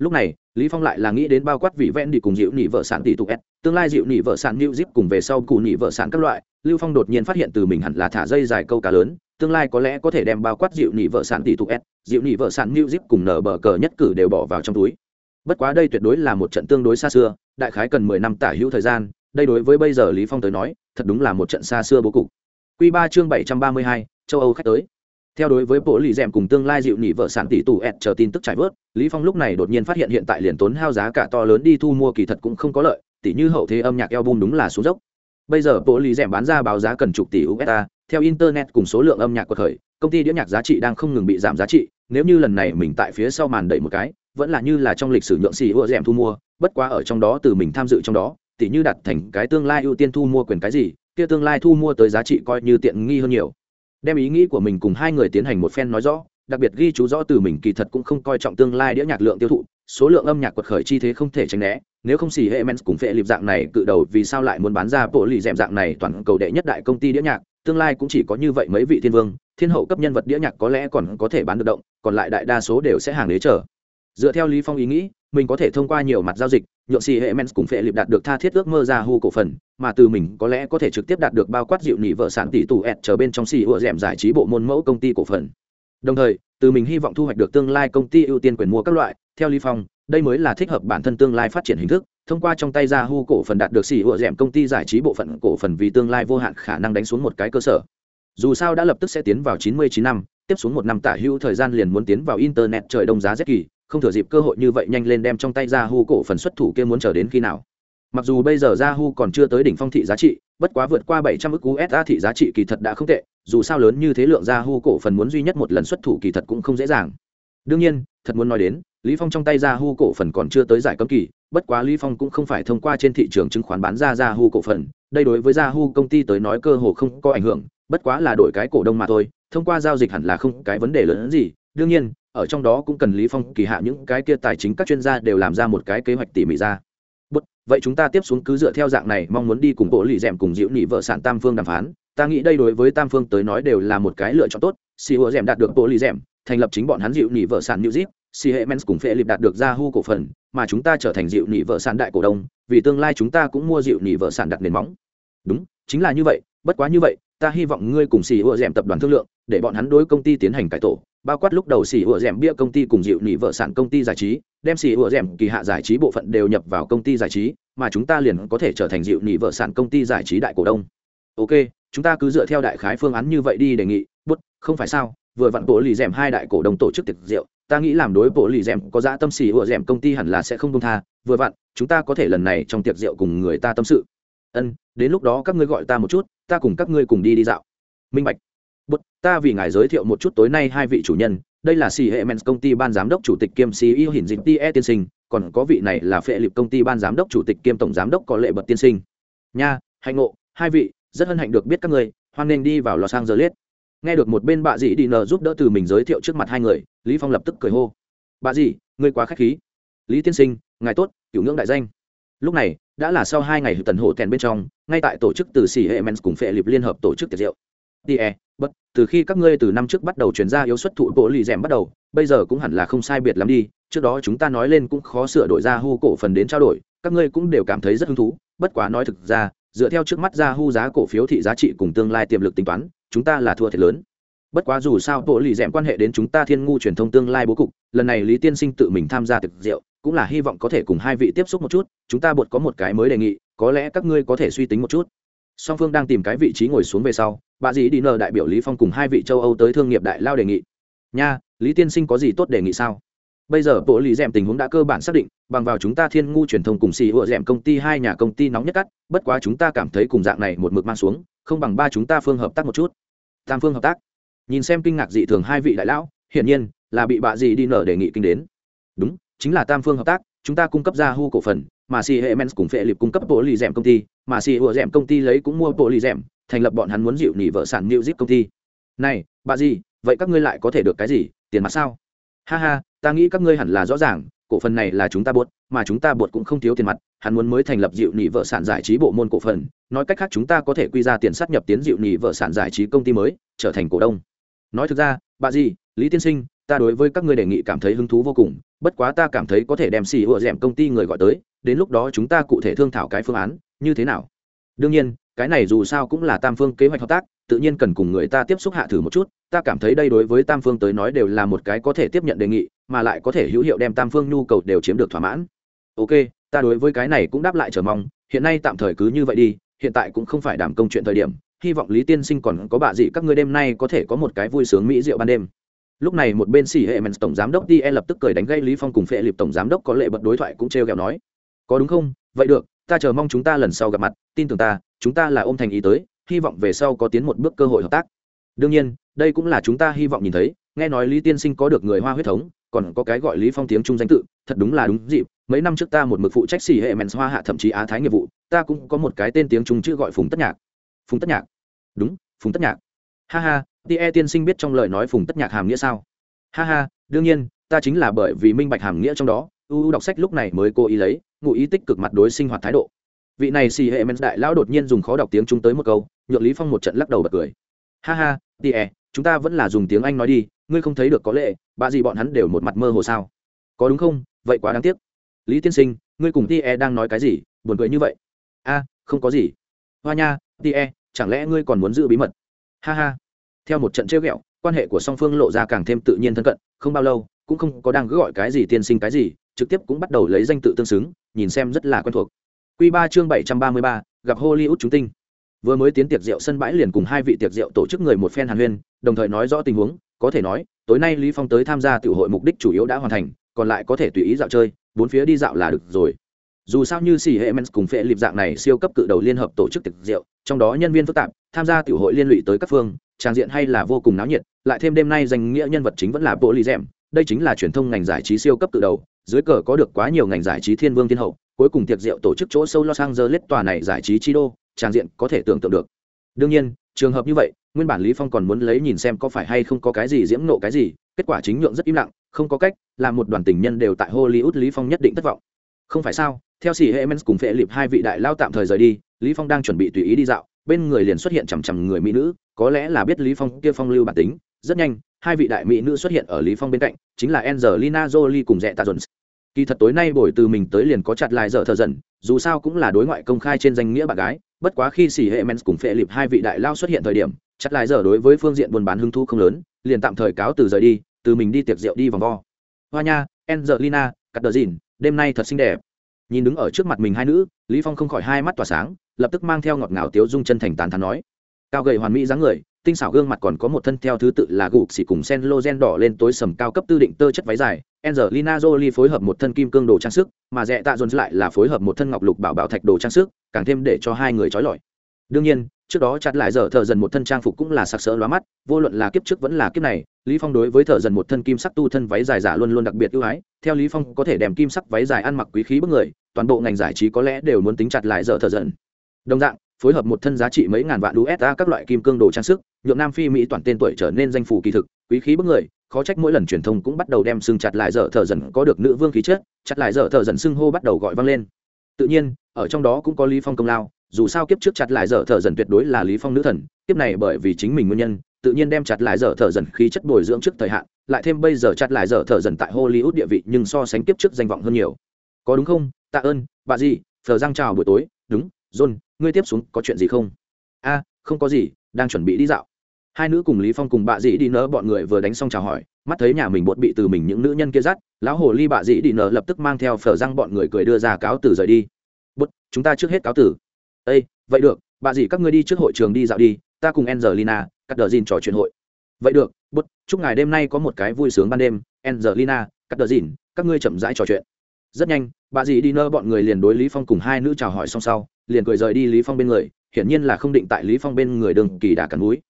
lúc này, lý phong lại là nghĩ đến bao quát vị vẹn đi cùng dịu nỉ vợ sản tỷ tục s, tương lai dịu nỉ vợ sản new zip cùng về sau cụ nỉ vợ sản các loại, lưu phong đột nhiên phát hiện từ mình hẳn là thả dây dài câu cá lớn, tương lai có lẽ có thể đem bao quát dịu nỉ vợ sản tỷ tục s, dịu nỉ vợ sản new zip cùng nở bờ cờ nhất cử đều bỏ vào trong túi. Bất quá đây tuyệt đối là một trận tương đối xa xưa, đại khái cần mười năm tả hữu thời gian, đây đối với bây giờ lý phong tới nói, thật đúng là một trận xa xưa bố cục. Quy ba chương bảy trăm ba mươi hai, châu âu khách tới theo đối với bộ lì rèm cùng tương lai dịu nỉ vợ sản tỷ tù ẹt chờ tin tức trải vớt, lý phong lúc này đột nhiên phát hiện hiện tại liền tốn hao giá cả to lớn đi thu mua kỳ thật cũng không có lợi tỷ như hậu thế âm nhạc album đúng là xuống dốc. Bây giờ bộ lì rèm bán ra báo giá cần chục tỷ usd theo internet cùng số lượng âm nhạc của thời, công ty đĩa nhạc giá trị đang không ngừng bị giảm giá trị, nếu như lần này mình tại phía sau màn đẩy một cái, vẫn là như là trong lịch sử nhượng xì ưa rèm thu mua, bất quá ở trong đó từ mình tham dự trong đó tỷ như đặt thành cái tương lai ưu tiên thu mua quyền cái gì, kia tương lai thu mua tới giá trị coi như tiện nghi hơn nhiều đem ý nghĩ của mình cùng hai người tiến hành một phen nói rõ, đặc biệt ghi chú rõ từ mình kỳ thật cũng không coi trọng tương lai đĩa nhạc lượng tiêu thụ, số lượng âm nhạc quật khởi chi thế không thể tránh né, nếu không xì hệ men cùng phệ lịp dạng này cự đầu vì sao lại muốn bán ra bộ lì dẹm dạng này toàn cầu đệ nhất đại công ty đĩa nhạc, tương lai cũng chỉ có như vậy mấy vị thiên vương, thiên hậu cấp nhân vật đĩa nhạc có lẽ còn có thể bán được động, còn lại đại đa số đều sẽ hàng đế trở dựa theo lý phong ý nghĩ, mình có thể thông qua nhiều mặt giao dịch, nhượng xì hệ men cùng phệ liệp đạt được tha thiết ước mơ ra hu cổ phần, mà từ mình có lẽ có thể trực tiếp đạt được bao quát dịu nỉ vợ sản tỷ tù ẹt trở bên trong xì ủa rèm giải trí bộ môn mẫu công ty cổ phần. Đồng thời, từ mình hy vọng thu hoạch được tương lai công ty ưu tiên quyền mua các loại, theo lý phong, đây mới là thích hợp bản thân tương lai phát triển hình thức, thông qua trong tay ra hu cổ phần đạt được xì ủa rèm công ty giải trí bộ phận cổ phần vì tương lai vô hạn khả năng đánh xuống một cái cơ sở. Dù sao đã lập tức sẽ tiến vào 99 năm, tiếp xuống một năm tả hữu thời gian liền muốn tiến vào internet trời đông giá rét kỳ không thừa dịp cơ hội như vậy nhanh lên đem trong tay ra hu cổ phần xuất thủ kia muốn chờ đến khi nào. Mặc dù bây giờ Ra Hu còn chưa tới đỉnh phong thị giá trị, bất quá vượt qua 700 ức USD thị giá trị kỳ thật đã không tệ, dù sao lớn như thế lượng Ra Hu cổ phần muốn duy nhất một lần xuất thủ kỳ thật cũng không dễ dàng. Đương nhiên, thật muốn nói đến, lý phong trong tay Ra Hu cổ phần còn chưa tới giải cấm kỳ, bất quá lý phong cũng không phải thông qua trên thị trường chứng khoán bán ra Ra Hu cổ phần, đây đối với Ra Hu công ty tới nói cơ hồ không có ảnh hưởng, bất quá là đổi cái cổ đông mà thôi, thông qua giao dịch hẳn là không cái vấn đề lớn hơn gì. Đương nhiên ở trong đó cũng cần lý phong kỳ hạ những cái kia tài chính các chuyên gia đều làm ra một cái kế hoạch tỉ mỉ ra. Bất, vậy chúng ta tiếp xuống cứ dựa theo dạng này mong muốn đi cùng bộ lì dẻm cùng diễu nhị vợ sản tam phương đàm phán. Ta nghĩ đây đối với tam phương tới nói đều là một cái lựa chọn tốt. Si hùa dẻm đạt được bộ lì dẻm thành lập chính bọn hắn diệu nhị vợ sản new zip si hệ mens cùng phệ lịp đạt được ra hu cổ phần mà chúng ta trở thành diệu nhị vợ sản đại cổ đông. Vì tương lai chúng ta cũng mua diệu nhị vợ sản đặt nền móng. Đúng chính là như vậy bất quá như vậy ta hy vọng ngươi cùng xì ùa rèm tập đoàn thương lượng, để bọn hắn đối công ty tiến hành cải tổ. Bao quát lúc đầu xì ùa rèm bia công ty cùng dịu nỉ vợ sản công ty giải trí, đem xì ùa rèm kỳ hạ giải trí bộ phận đều nhập vào công ty giải trí, mà chúng ta liền có thể trở thành dịu nỉ vợ sản công ty giải trí đại cổ đông. Ok, chúng ta cứ dựa theo đại khái phương án như vậy đi đề nghị. Bút, không phải sao? Vừa vặn bộ lì rèm hai đại cổ đông tổ chức tiệc rượu, ta nghĩ làm đối bộ lì rèm có giá tâm xì ùa rèm công ty hẳn là sẽ không công tha. Vừa vặn, chúng ta có thể lần này trong tiệc rượu cùng người ta tâm sự ân, đến lúc đó các ngươi gọi ta một chút, ta cùng các ngươi cùng đi đi dạo. Minh bạch. Bút ta vì ngài giới thiệu một chút tối nay hai vị chủ nhân, đây là xì hệ mens công ty ban giám đốc chủ tịch kiêm ceo hiển dịch tie tiên sinh, còn có vị này là phệ liệp công ty ban giám đốc chủ tịch kiêm tổng giám đốc có lệ bật tiên sinh. Nha, hạnh ngộ, hai vị, rất hân hạnh được biết các người hoan nghênh đi vào lò sang giờ liết nghe được một bên bà dì đi nờ giúp đỡ từ mình giới thiệu trước mặt hai người, lý phong lập tức cười hô. Bà dì, ngươi quá khách khí. Lý tiên sinh, ngài tốt cửu ngưỡng đại danh lúc này, đã là sau hai ngày tần hộ tèn bên trong, ngay tại tổ chức từ xỉ hệ men cùng phệ liệp liên hợp tổ chức tiệc rượu. Tie bất, từ khi các ngươi từ năm trước bắt đầu chuyển ra yếu xuất thụ bộ lì rèm bắt đầu, bây giờ cũng hẳn là không sai biệt lắm đi, trước đó chúng ta nói lên cũng khó sửa đổi ra hu cổ phần đến trao đổi, các ngươi cũng đều cảm thấy rất hứng thú, bất quá nói thực ra, dựa theo trước mắt ra hu giá cổ phiếu thị giá trị cùng tương lai tiềm lực tính toán, chúng ta là thua thiệt lớn. Bất quá dù sao bộ lì rèm quan hệ đến chúng ta thiên ngu truyền thông tương lai bố cục, lần này lý tiên sinh tự mình tham gia thực rượu cũng là hy vọng có thể cùng hai vị tiếp xúc một chút, chúng ta bột có một cái mới đề nghị, có lẽ các ngươi có thể suy tính một chút. Song phương đang tìm cái vị trí ngồi xuống về sau, bà dĩ đi nờ đại biểu lý phong cùng hai vị châu âu tới thương nghiệp đại lao đề nghị. Nha, lý tiên sinh có gì tốt đề nghị sao? Bây giờ bộ lý dẹm tình huống đã cơ bản xác định, bằng vào chúng ta thiên ngu truyền thông cùng xì ựa dẹm công ty hai nhà công ty nóng nhất cắt, bất quá chúng ta cảm thấy cùng dạng này một mực mang xuống, không bằng ba chúng ta phương hợp tác một chút. Tam phương hợp tác. Nhìn xem kinh ngạc dị thường hai vị đại lão, hiển nhiên là bị bà Dì đi nở đề nghị kinh đến. Đúng chính là tam phương hợp tác, chúng ta cung cấp ra hu cổ phần, mà si hệ men cùng phệ liệp cung cấp bộ lì rèm công ty, mà si ùa dẹm công ty lấy cũng mua bộ lì rèm thành lập bọn hắn muốn dịu nỉ vợ sản new zip công ty. Này, bà gì, vậy các ngươi lại có thể được cái gì, tiền mặt sao? Ha ha, ta nghĩ các ngươi hẳn là rõ ràng, cổ phần này là chúng ta buộc mà chúng ta buộc cũng không thiếu tiền mặt, hắn muốn mới thành lập dịu nỉ vợ sản giải trí bộ môn cổ phần, nói cách khác chúng ta có thể quy ra tiền sát nhập tiến dịu nỉ vợ sản giải trí công ty mới, trở thành cổ đông. Nói thực ra, bà gì, lý tiên sinh, ta đối với các ngươi đề nghị cảm thấy hứng thú vô cùng bất quá ta cảm thấy có thể đem xì ựa rèm công ty người gọi tới, đến lúc đó chúng ta cụ thể thương thảo cái phương án, như thế nào? Đương nhiên, cái này dù sao cũng là tam phương kế hoạch hợp tác, tự nhiên cần cùng người ta tiếp xúc hạ thử một chút, ta cảm thấy đây đối với tam phương tới nói đều là một cái có thể tiếp nhận đề nghị, mà lại có thể hữu hiệu đem tam phương nhu cầu đều chiếm được thỏa mãn. Ok, ta đối với cái này cũng đáp lại chờ mong, hiện nay tạm thời cứ như vậy đi, hiện tại cũng không phải đảm công chuyện thời điểm, hy vọng lý tiên sinh còn có bạ gì các ngươi đêm nay có thể có một cái vui sướng mỹ rượu ban đêm lúc này một bên xỉ hệ mens tổng giám đốc đi e lập tức cười đánh gây lý phong cùng phệ liệp tổng giám đốc có lệ bật đối thoại cũng trêu ghẹo nói, có đúng không? Vậy được, ta chờ mong chúng ta lần sau gặp mặt, tin tưởng ta, chúng ta là ôm thành ý tới, hy vọng về sau có tiến một bước cơ hội hợp tác. Đương nhiên, đây cũng là chúng ta hy vọng nhìn thấy, nghe nói lý tiên sinh có được người hoa huyết thống, còn có cái gọi lý phong tiếng trung danh tự, thật đúng là đúng dịp, mấy năm trước ta một mực phụ trách xỉ hệ mens hoa hạ thậm chí á thái nghiệp vụ, ta cũng có một cái tên tiếng trung chữ gọi phùng tất nhạc. Phùng tất nhạc. Đúng, phùng tất nhạc. Ha ha tie tiên sinh biết trong lời nói phùng tất nhạc hàm nghĩa sao? Ha ha, đương nhiên, ta chính là bởi vì minh bạch hàm nghĩa trong đó uu đọc sách lúc này mới cố ý lấy, ngụ ý tích cực mặt đối sinh hoạt thái độ. Vị này xì hệ men đại lão đột nhiên dùng khó đọc tiếng chúng tới một câu, nhượng lý phong một trận lắc đầu bật cười. Ha ha tie chúng ta vẫn là dùng tiếng anh nói đi, ngươi không thấy được có lệ, bà gì bọn hắn đều một mặt mơ hồ sao? Có đúng không? Vậy quá đáng tiếc. Lý tiên sinh, ngươi cùng tie đang nói cái gì? Buồn cười như vậy. A, không có gì. Hoa nha tie chẳng lẽ ngươi còn muốn giữ bí mật? Ha ha theo một trận trêu ghẹo, quan hệ của song phương lộ ra càng thêm tự nhiên thân cận, không bao lâu, cũng không có đang cứ gọi cái gì tiên sinh cái gì, trực tiếp cũng bắt đầu lấy danh tự tương xứng, nhìn xem rất là quen thuộc. Q ba chương bảy trăm ba mươi ba, gặp hollywood chúng tinh. Vừa mới tiến tiệc rượu sân bãi liền cùng hai vị tiệc rượu tổ chức người một phen hàn huyên, đồng thời nói rõ tình huống, có thể nói, tối nay lý phong tới tham gia tiểu hội mục đích chủ yếu đã hoàn thành, còn lại có thể tùy ý dạo chơi, bốn phía đi dạo là được rồi. Dù sao như xì hệ men cùng phệ lịp dạng này siêu cấp cự đầu liên hợp tổ chức tiệc rượu, trong đó nhân viên phức tạp, tham gia tiểu hội liên lụy tới các phương trang diện hay là vô cùng náo nhiệt, lại thêm đêm nay danh nghĩa nhân vật chính vẫn là bộ lì rèm đây chính là truyền thông ngành giải trí siêu cấp từ đầu, dưới cờ có được quá nhiều ngành giải trí thiên vương thiên hậu, cuối cùng tiệc rượu tổ chức chỗ sâu los angeles tòa này giải trí chi đô, trang diện có thể tưởng tượng được. Đương nhiên, trường hợp như vậy, nguyên bản lý phong còn muốn lấy nhìn xem có phải hay không có cái gì diễm nộ cái gì, kết quả chính nhượng rất im lặng, không có cách, là một đoàn tình nhân đều tại hollywood lý phong nhất định thất vọng. Không phải sao, theo sĩ hệ cùng phệ liệp hai vị đại lao tạm thời rời đi lý phong đang chuẩn bị tùy ý đi dạo, bên người liền xuất hiện chằm chằm người mỹ nữ, có lẽ là biết lý phong kia phong lưu bản tính. Rất nhanh, hai vị đại mỹ nữ xuất hiện ở lý phong bên cạnh, chính là angelina jolie cùng rẽ tạ jones. Kỳ thật tối nay buổi từ mình tới liền có chặt lại dở thờ dần, dù sao cũng là đối ngoại công khai trên danh nghĩa bạn gái. Bất quá khi xỉ hệ mens cùng phệ liệp hai vị đại lao xuất hiện thời điểm, chặt lại dở đối với phương diện buôn bán hứng thu không lớn, liền tạm thời cáo từ rời đi, từ mình đi tiệc rượu đi vòng vo. Hoa nha, angelina cắt đờ dìn đêm nay thật xinh đẹp nhìn đứng ở trước mặt mình hai nữ, lý phong không khỏi hai mắt tỏa sáng, lập tức mang theo ngọt ngào tiếu dung chân thành tán thán nói, cao gầy hoàn mỹ dáng người, tinh xảo gương mặt còn có một thân theo thứ tự là gục xỉ cùng sen lô gen đỏ lên tối sầm cao cấp tư định tơ chất váy dài, Angelina Jolie phối hợp một thân kim cương đồ trang sức, mà rẻ tạ dồn lại là phối hợp một thân ngọc lục bảo bảo thạch đồ trang sức, càng thêm để cho hai người trói lọi. Đương nhiên, trước đó chặt lại giờ thợ dần một thân trang phục cũng là sặc sỡ lóa mắt, vô luận là kiếp trước vẫn là kiếp này, lý phong đối với thợ dần một thân kim sắc tu thân váy dài giả luôn luôn đặc biệt ưu ái, theo lý phong có thể đem kim sắc váy dài ăn mặc quý khí bức người toàn bộ ngành giải trí có lẽ đều muốn tính chặt lại giờ thợ dần. Đồng dạng, phối hợp một thân giá trị mấy ngàn vạn usd các loại kim cương đồ trang sức, nhượng nam phi mỹ toàn tên tuổi trở nên danh phủ kỳ thực, quý khí bức người, khó trách mỗi lần truyền thông cũng bắt đầu đem xưng chặt lại dở thợ dần có được nữ vương khí chất, chặt lại dở thợ dần xưng hô bắt đầu gọi vang lên. Tự nhiên, ở trong đó cũng có lý phong công lao, dù sao kiếp trước chặt lại dở thở dần tuyệt đối là lý phong nữ thần, kiếp này bởi vì chính mình nguyên nhân, tự nhiên đem chặt lại dở thở dần khí chất bồi dưỡng trước thời hạn, lại thêm bây giờ chặt lại dở thở dần tại hollywood địa vị nhưng so sánh kiếp trước danh vọng hơn nhiều. Có đúng không? Tạ ơn, bà gì phờ giang chào buổi tối. Đúng, john, ngươi tiếp xuống có chuyện gì không? A, không có gì, đang chuẩn bị đi dạo. Hai nữ cùng lý phong cùng bà dĩ đi nỡ bọn người vừa đánh xong chào hỏi, mắt thấy nhà mình bột bị từ mình những nữ nhân kia dắt, lão hồ ly bà dĩ đi nỡ lập tức mang theo phở răng bọn người cười đưa ra cáo từ rời đi. Bút chúng ta trước hết cáo tử ây vậy được, bà dĩ các ngươi đi trước hội trường đi dạo đi, ta cùng angelina cắt đờ dìn trò chuyện hội. Vậy được bút chúc ngài đêm nay có một cái vui sướng ban đêm, angelina cắt đờ dìn các ngươi chậm rãi trò chuyện. Rất nhanh bà dì đi nơ bọn người liền đối lý phong cùng hai nữ chào hỏi xong sau, liền cười rời đi lý phong bên người, hiển nhiên là không định tại lý phong bên người đường kỳ đà cắn núi.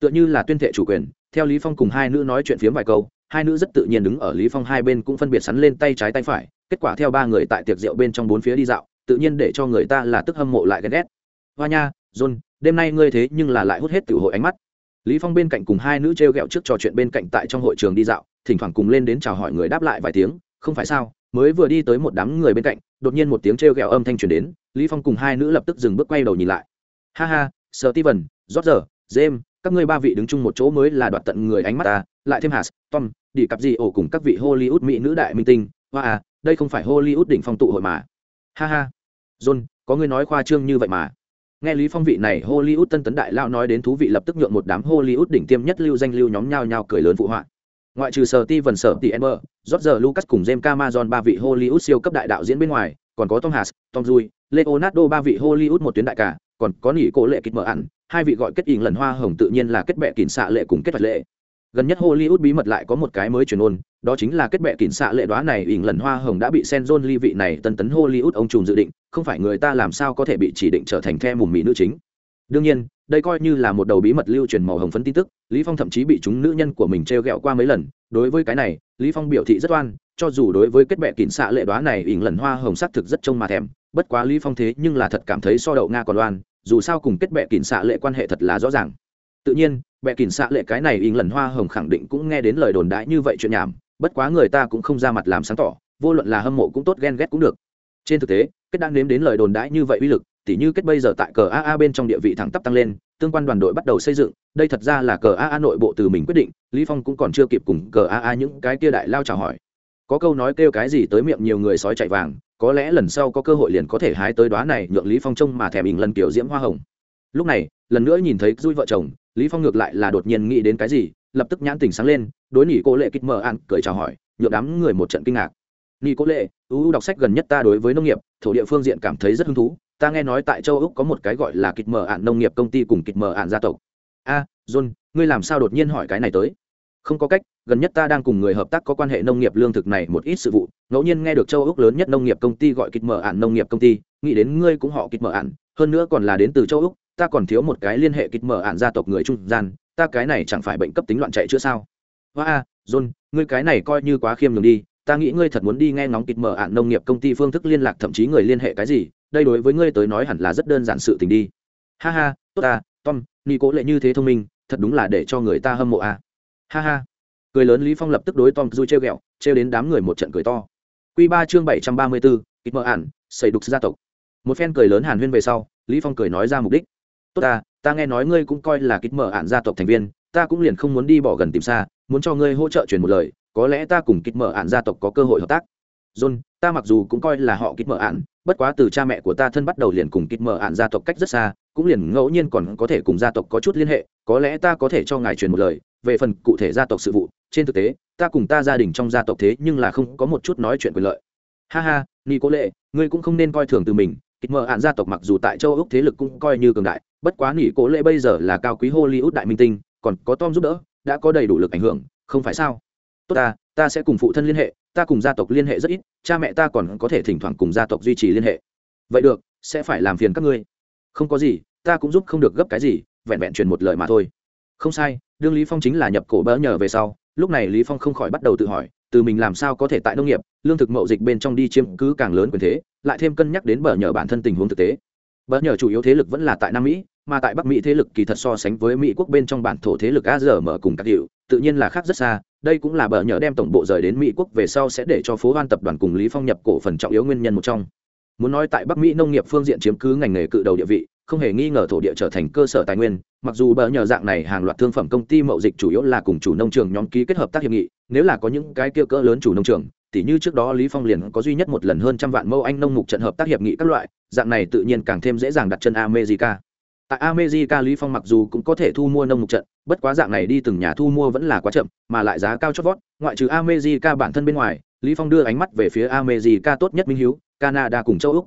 Tựa như là tuyên thệ chủ quyền, theo lý phong cùng hai nữ nói chuyện phiếm vài câu, hai nữ rất tự nhiên đứng ở lý phong hai bên cũng phân biệt sắn lên tay trái tay phải, kết quả theo ba người tại tiệc rượu bên trong bốn phía đi dạo, tự nhiên để cho người ta là tức hâm mộ lại ghen ghét. Hoa nha, john, đêm nay ngươi thế nhưng là lại hút hết tiểu hội ánh mắt. Lý phong bên cạnh cùng hai nữ treo gẹo trước trò chuyện bên cạnh tại trong hội trường đi dạo, thỉnh thoảng cùng lên đến chào hỏi người đáp lại vài tiếng, không phải sao mới vừa đi tới một đám người bên cạnh, đột nhiên một tiếng treo gẹo âm thanh truyền đến, lý phong cùng hai nữ lập tức dừng bước quay đầu nhìn lại. Ha ha sờ ti vần rót giờ jem các ngươi ba vị đứng chung một chỗ mới là đoạt tận người ánh mắt ta, lại thêm hạt tom, đi cặp gì ổ cùng các vị hollywood mỹ nữ đại minh tinh. Hoa à đây không phải hollywood đỉnh phong tụ hội mà. Ha ha. John, có người nói khoa trương như vậy mà. Nghe lý phong vị này, hollywood tân tấn đại lao nói đến thú vị lập tức nhượng một đám hollywood đỉnh tiêm nhất lưu danh lưu nhóm nhao nhao cười lớn phụ họa ngoại trừ sở ti vần sở ti ember george lucas cùng james camazon ba vị hollywood siêu cấp đại đạo diễn bên ngoài, còn có tom hanks, tom dui leonardo, ba vị hollywood một tuyến đại cả còn có nỉ cổ lệ kịch mở ẩn hai vị gọi kết ỉn lần hoa hồng tự nhiên là kết bệ kỉnh xạ lệ cùng kết vật lệ. Gần nhất hollywood bí mật lại có một cái mới truyền ôn đó chính là kết bệ kỉnh xạ lệ đoá này ỉn lần hoa hồng đã bị sen john ly vị này tân tấn hollywood ông trùm dự định, không phải người ta làm sao có thể bị chỉ định trở thành the mùm mỹ nữ chính đương nhiên, đây coi như là một đầu bí mật lưu truyền màu hồng phấn tin tức, lý phong thậm chí bị chúng nữ nhân của mình treo gẹo qua mấy lần. Đối với cái này, lý phong biểu thị rất oan, cho dù đối với kết bệ kín xạ lệ đoá này ỉn lần hoa hồng sắc thực rất trông mà thèm, bất quá lý phong thế nhưng là thật cảm thấy so đậu nga còn oan, dù sao cùng kết bệ kín xạ lệ quan hệ thật là rõ ràng. Tự nhiên bệ kín xạ lệ cái này ỉn lần hoa hồng khẳng định cũng nghe đến lời đồn đãi như vậy chuyện nhảm, bất quá người ta cũng không ra mặt làm sáng tỏ, vô luận là hâm mộ cũng tốt, ghen ghét cũng được. Trên thực tế, kết đang nếm đến lời đồn đãi như vậy uy lực tỉ như kết bây giờ tại cờ aa bên trong địa vị thẳng tắp tăng lên, tương quan đoàn đội bắt đầu xây dựng, đây thật ra là cờ aa nội bộ từ mình quyết định, lý phong cũng còn chưa kịp cùng cờ aa những cái kia đại lao chào hỏi. Có câu nói kêu cái gì tới miệng nhiều người sói chạy vàng, có lẽ lần sau có cơ hội liền có thể hái tới đóa này nhượng lý phong trông mà thèm ỉn lần kiểu diễm hoa hồng. Lúc này, lần nữa nhìn thấy duy vợ chồng, lý phong ngược lại là đột nhiên nghĩ đến cái gì, lập tức nhãn tỉnh sáng lên, đối nhỉ cô lệ kích mở ăn cười chào hỏi, nhượng đám người một trận kinh ngạc. Nỉ cô lệ ưu đọc sách gần nhất ta đối với nông nghiệp, thổ địa phương diện cảm thấy rất hứng thú ta nghe nói tại châu úc có một cái gọi là kịch mở ạn nông nghiệp công ty cùng kịch mở ạn gia tộc. A, john, ngươi làm sao đột nhiên hỏi cái này tới? Không có cách, gần nhất ta đang cùng người hợp tác có quan hệ nông nghiệp lương thực này một ít sự vụ, ngẫu nhiên nghe được châu úc lớn nhất nông nghiệp công ty gọi kịch mở ạn nông nghiệp công ty, nghĩ đến ngươi cũng họ kịch mở ạn, hơn nữa còn là đến từ châu úc, ta còn thiếu một cái liên hệ kịch mở ạn gia tộc người trung gian, ta cái này chẳng phải bệnh cấp tính loạn chạy chữa sao? Hoa, a, john, ngươi cái này coi như quá khiêm nhường đi, ta nghĩ ngươi thật muốn đi nghe ngóng kịch mở ạn nông nghiệp công ty phương thức liên lạc thậm chí người liên hệ cái gì đây đối với ngươi tới nói hẳn là rất đơn giản sự tình đi. Ha ha tốt ta tom ni cố lệ như thế thông minh thật đúng là để cho người ta hâm mộ à. ha ha. Cười lớn lý phong lập tức đối tom dui treo ghẹo treo đến đám người một trận cười to. Quy ba chương bảy trăm ba mươi 734, kịch mở ản xây đục gia tộc. Một phen cười lớn hàn huyên về sau lý phong cười nói ra mục đích. Tốt ta ta nghe nói ngươi cũng coi là kịch mở ản gia tộc thành viên ta cũng liền không muốn đi bỏ gần tìm xa muốn cho ngươi hỗ trợ truyền một lời có lẽ ta cùng kịch mở ản gia tộc có cơ hội hợp tác. John ta mặc dù cũng coi là họ kịch mở ản bất quá từ cha mẹ của ta thân bắt đầu liền cùng kịp mở ạn gia tộc cách rất xa, cũng liền ngẫu nhiên còn có thể cùng gia tộc có chút liên hệ, có lẽ ta có thể cho ngài truyền một lời, về phần cụ thể gia tộc sự vụ, trên thực tế, ta cùng ta gia đình trong gia tộc thế nhưng là không có một chút nói chuyện quyền lợi. Ha ha ni cố lệ ngươi cũng không nên coi thường từ mình kịch mở ạn gia tộc mặc dù tại châu úc thế lực cũng coi như cường đại, bất quá nỉ cố lệ bây giờ là cao quý hollywood đại minh tinh, còn có tom giúp đỡ, đã có đầy đủ lực ảnh hưởng, không phải sao? Tốt ta ta sẽ cùng phụ thân liên hệ, ta cùng gia tộc liên hệ rất ít, cha mẹ ta còn có thể thỉnh thoảng cùng gia tộc duy trì liên hệ. Vậy được, sẽ phải làm phiền các ngươi. Không có gì, ta cũng giúp không được gấp cái gì, vẹn vẹn truyền một lời mà thôi. Không sai, đương lý phong chính là nhập cổ bỡ nhờ về sau, lúc này lý phong không khỏi bắt đầu tự hỏi, từ mình làm sao có thể tại nông nghiệp, lương thực mậu dịch bên trong đi chiếm cứ càng lớn quyền thế, lại thêm cân nhắc đến bỡ nhờ bản thân tình huống thực tế. Bỡ nhờ chủ yếu thế lực vẫn là tại nam mỹ, mà tại bắc mỹ thế lực kỳ thật so sánh với mỹ quốc bên trong bản thổ thế lực a giờ mở cùng các hiệu tự nhiên là khác rất xa, đây cũng là bờ nhờ đem tổng bộ rời đến mỹ quốc về sau sẽ để cho phố hoan tập đoàn cùng lý phong nhập cổ phần trọng yếu nguyên nhân một trong. Muốn nói tại bắc mỹ nông nghiệp phương diện chiếm cứ ngành nghề cự đầu địa vị, không hề nghi ngờ thổ địa trở thành cơ sở tài nguyên, mặc dù bờ nhờ dạng này hàng loạt thương phẩm công ty mậu dịch chủ yếu là cùng chủ nông trường nhóm ký kết hợp tác hiệp nghị, nếu là có những cái kia cỡ lớn chủ nông trường, tỉ như trước đó lý phong liền có duy nhất một lần hơn trăm vạn mẫu anh nông mục trận hợp tác hiệp nghị các loại, dạng này tự nhiên càng thêm dễ dàng đặt chân america tại america, lý phong mặc dù cũng có thể thu mua nông mục trận, bất quá dạng này đi từng nhà thu mua vẫn là quá chậm, mà lại giá cao chót vót. Ngoại trừ america bản thân bên ngoài, lý phong đưa ánh mắt về phía america tốt nhất minh hiếu, canada cùng châu úc.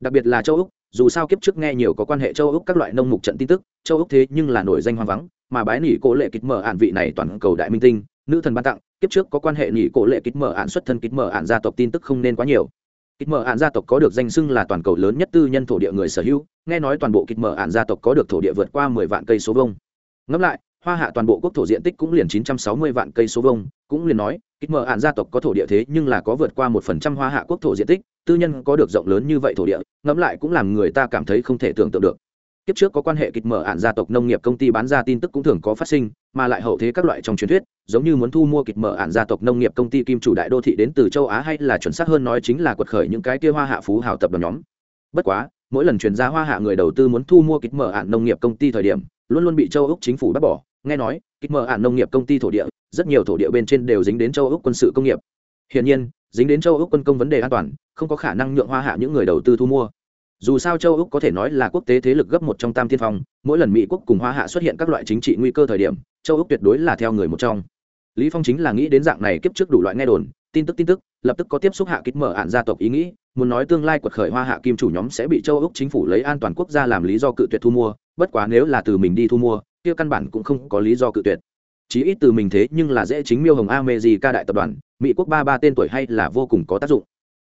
Đặc biệt là châu úc, dù sao kiếp trước nghe nhiều có quan hệ châu úc các loại nông mục trận tin tức, châu úc thế nhưng là nổi danh hoang vắng, mà bái nỉ cổ lệ kịch mở ạn vị này toàn cầu đại minh tinh, nữ thần ban tặng, kiếp trước có quan hệ nỉ cổ lệ kịch mở ạn xuất thân kịch mở ạn gia tộc tin tức không nên quá nhiều kịch mở ạn gia tộc có được danh xưng là toàn cầu lớn nhất tư nhân thổ địa người sở hữu, nghe nói toàn bộ kịch mở ạn gia tộc có được thổ địa vượt qua mười vạn cây số vông ngẫm lại, hoa hạ toàn bộ quốc thổ diện tích cũng liền chín trăm sáu mươi vạn cây số vông cũng liền nói, kịch mở ạn gia tộc có thổ địa thế nhưng là có vượt qua một phần trăm hoa hạ quốc thổ diện tích, tư nhân có được rộng lớn như vậy thổ địa, ngẫm lại cũng làm người ta cảm thấy không thể tưởng tượng được kiếp trước có quan hệ kịch mở ạn gia tộc nông nghiệp công ty bán ra tin tức cũng thường có phát sinh, mà lại hậu thế các loại trong truyền thuyết, giống như muốn thu mua kịch mở ạn gia tộc nông nghiệp công ty kim chủ đại đô thị đến từ châu á hay là chuẩn xác hơn nói chính là quật khởi những cái kia hoa hạ phú hào tập đoàn nhóm. Bất quá, mỗi lần chuyển ra hoa hạ người đầu tư muốn thu mua kịch mở ạn nông nghiệp công ty thời điểm, luôn luôn bị châu úc chính phủ bắt bỏ. Nghe nói, kịch mở ạn nông nghiệp công ty thổ địa, rất nhiều thổ địa bên trên đều dính đến châu úc quân sự công nghiệp. Hiển nhiên, dính đến châu úc quân công vấn đề an toàn, không có khả năng nhượng hoa hạ những người đầu tư thu mua dù sao châu úc có thể nói là quốc tế thế lực gấp một trong tam tiên phong, mỗi lần mỹ quốc cùng hoa hạ xuất hiện các loại chính trị nguy cơ thời điểm, châu úc tuyệt đối là theo người một trong. Lý phong chính là nghĩ đến dạng này kiếp trước đủ loại nghe đồn, tin tức tin tức, lập tức có tiếp xúc hạ kích mở ạn gia tộc ý nghĩ, muốn nói tương lai quật khởi hoa hạ kim chủ nhóm sẽ bị châu úc chính phủ lấy an toàn quốc gia làm lý do cự tuyệt thu mua, bất quá nếu là từ mình đi thu mua, kia căn bản cũng không có lý do cự tuyệt. Chí ít từ mình thế nhưng là dễ chính miêu hồng ca đại tập đoàn, mỹ quốc ba ba tên tuổi hay là vô cùng có tác dụng.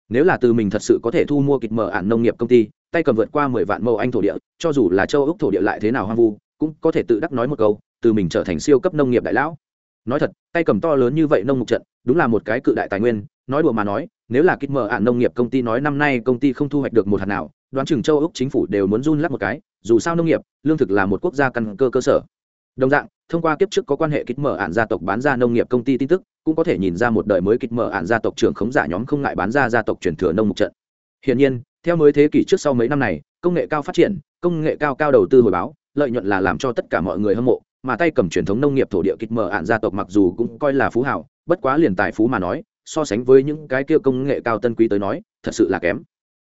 Nếu là từ mình thật sự có thể thu mua kịch mở ạn nông nghiệp công ty tay cầm vượt qua mười vạn mẫu anh thổ địa, cho dù là châu úc thổ địa lại thế nào hoang vu, cũng có thể tự đắc nói một câu, từ mình trở thành siêu cấp nông nghiệp đại lão. Nói thật, tay cầm to lớn như vậy nông mục trận, đúng là một cái cự đại tài nguyên, nói đùa mà nói, nếu là kịch mở ạn nông nghiệp công ty nói năm nay công ty không thu hoạch được một hạt nào, đoán chừng châu úc chính phủ đều muốn run lắc một cái, dù sao nông nghiệp, lương thực là một quốc gia căn cơ cơ sở. Đồng dạng, thông qua kiếp trước có quan hệ kịch mở ạn gia tộc bán ra nông nghiệp công ty tin tức, cũng có thể nhìn ra một đời mới kịch mở ạn gia tộc trưởng khống giả nhóm không ngại bán ra gia tộc truyền thừa nông mục trận. Hiển nhiên theo mới thế kỷ trước sau mấy năm này, công nghệ cao phát triển, công nghệ cao cao đầu tư hồi báo, lợi nhuận là làm cho tất cả mọi người hâm mộ, mà tay cầm truyền thống nông nghiệp thổ địa kịch mở ạn gia tộc mặc dù cũng coi là phú hảo, bất quá liền tài phú mà nói, so sánh với những cái kia công nghệ cao tân quý tới nói, thật sự là kém.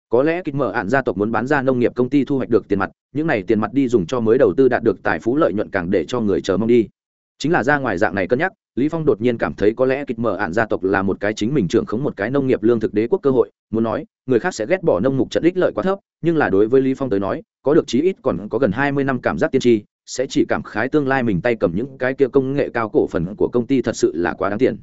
Có lẽ kịch mở ạn gia tộc muốn bán ra nông nghiệp công ty thu hoạch được tiền mặt, những này tiền mặt đi dùng cho mới đầu tư đạt được tài phú lợi nhuận càng để cho người chờ mong đi. Chính là ra ngoài dạng này cân nhắc lý phong đột nhiên cảm thấy có lẽ kịch mở ạn gia tộc là một cái chính mình trưởng khống một cái nông nghiệp lương thực đế quốc cơ hội, muốn nói, người khác sẽ ghét bỏ nông mục trận ích lợi quá thấp, nhưng là đối với lý phong tới nói, có được chí ít còn có gần 20 năm cảm giác tiên tri, sẽ chỉ cảm khái tương lai mình tay cầm những cái kia công nghệ cao cổ phần của công ty thật sự là quá đáng tiền.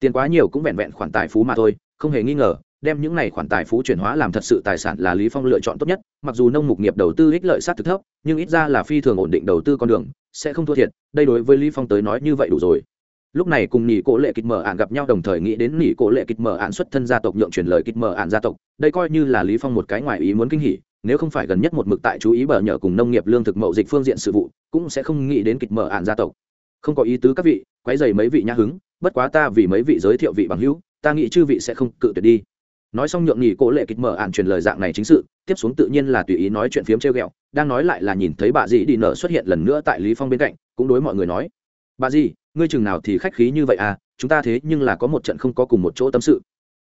Tiền quá nhiều cũng vẹn vẹn khoản tài phú mà thôi, không hề nghi ngờ, đem những này khoản tài phú chuyển hóa làm thật sự tài sản là lý phong lựa chọn tốt nhất, mặc dù nông mục nghiệp đầu tư ích lợi sát thực thấp, nhưng ít ra là phi thường ổn định đầu tư con đường, sẽ không thua thiệt, đây đối với lý phong tới nói như vậy đủ rồi lúc này cùng nghỉ cổ lệ kịch mở ạn gặp nhau đồng thời nghĩ đến nghỉ cổ lệ kịch mở ạn xuất thân gia tộc nhượng truyền lời kịch mở ạn gia tộc, đây coi như là lý phong một cái ngoài ý muốn kinh hỉ, nếu không phải gần nhất một mực tại chú ý bờ nhờ cùng nông nghiệp lương thực mậu dịch phương diện sự vụ, cũng sẽ không nghĩ đến kịch mở ạn gia tộc. Không có ý tứ các vị, quấy giày mấy vị nhã hứng, bất quá ta vì mấy vị giới thiệu vị bằng hữu, ta nghĩ chư vị sẽ không cự tuyệt đi. Nói xong nhượng nghỉ cổ lệ kịch mở ạn truyền lời dạng này chính sự, tiếp xuống tự nhiên là tùy ý nói chuyện phiếm treo ghẹo, đang nói lại là nhìn thấy bà dì đi nở xuất hiện lần nữa tại lý phong bên cạnh, cũng đối mọi người nói, bà dì ngươi chừng nào thì khách khí như vậy à chúng ta thế nhưng là có một trận không có cùng một chỗ tâm sự.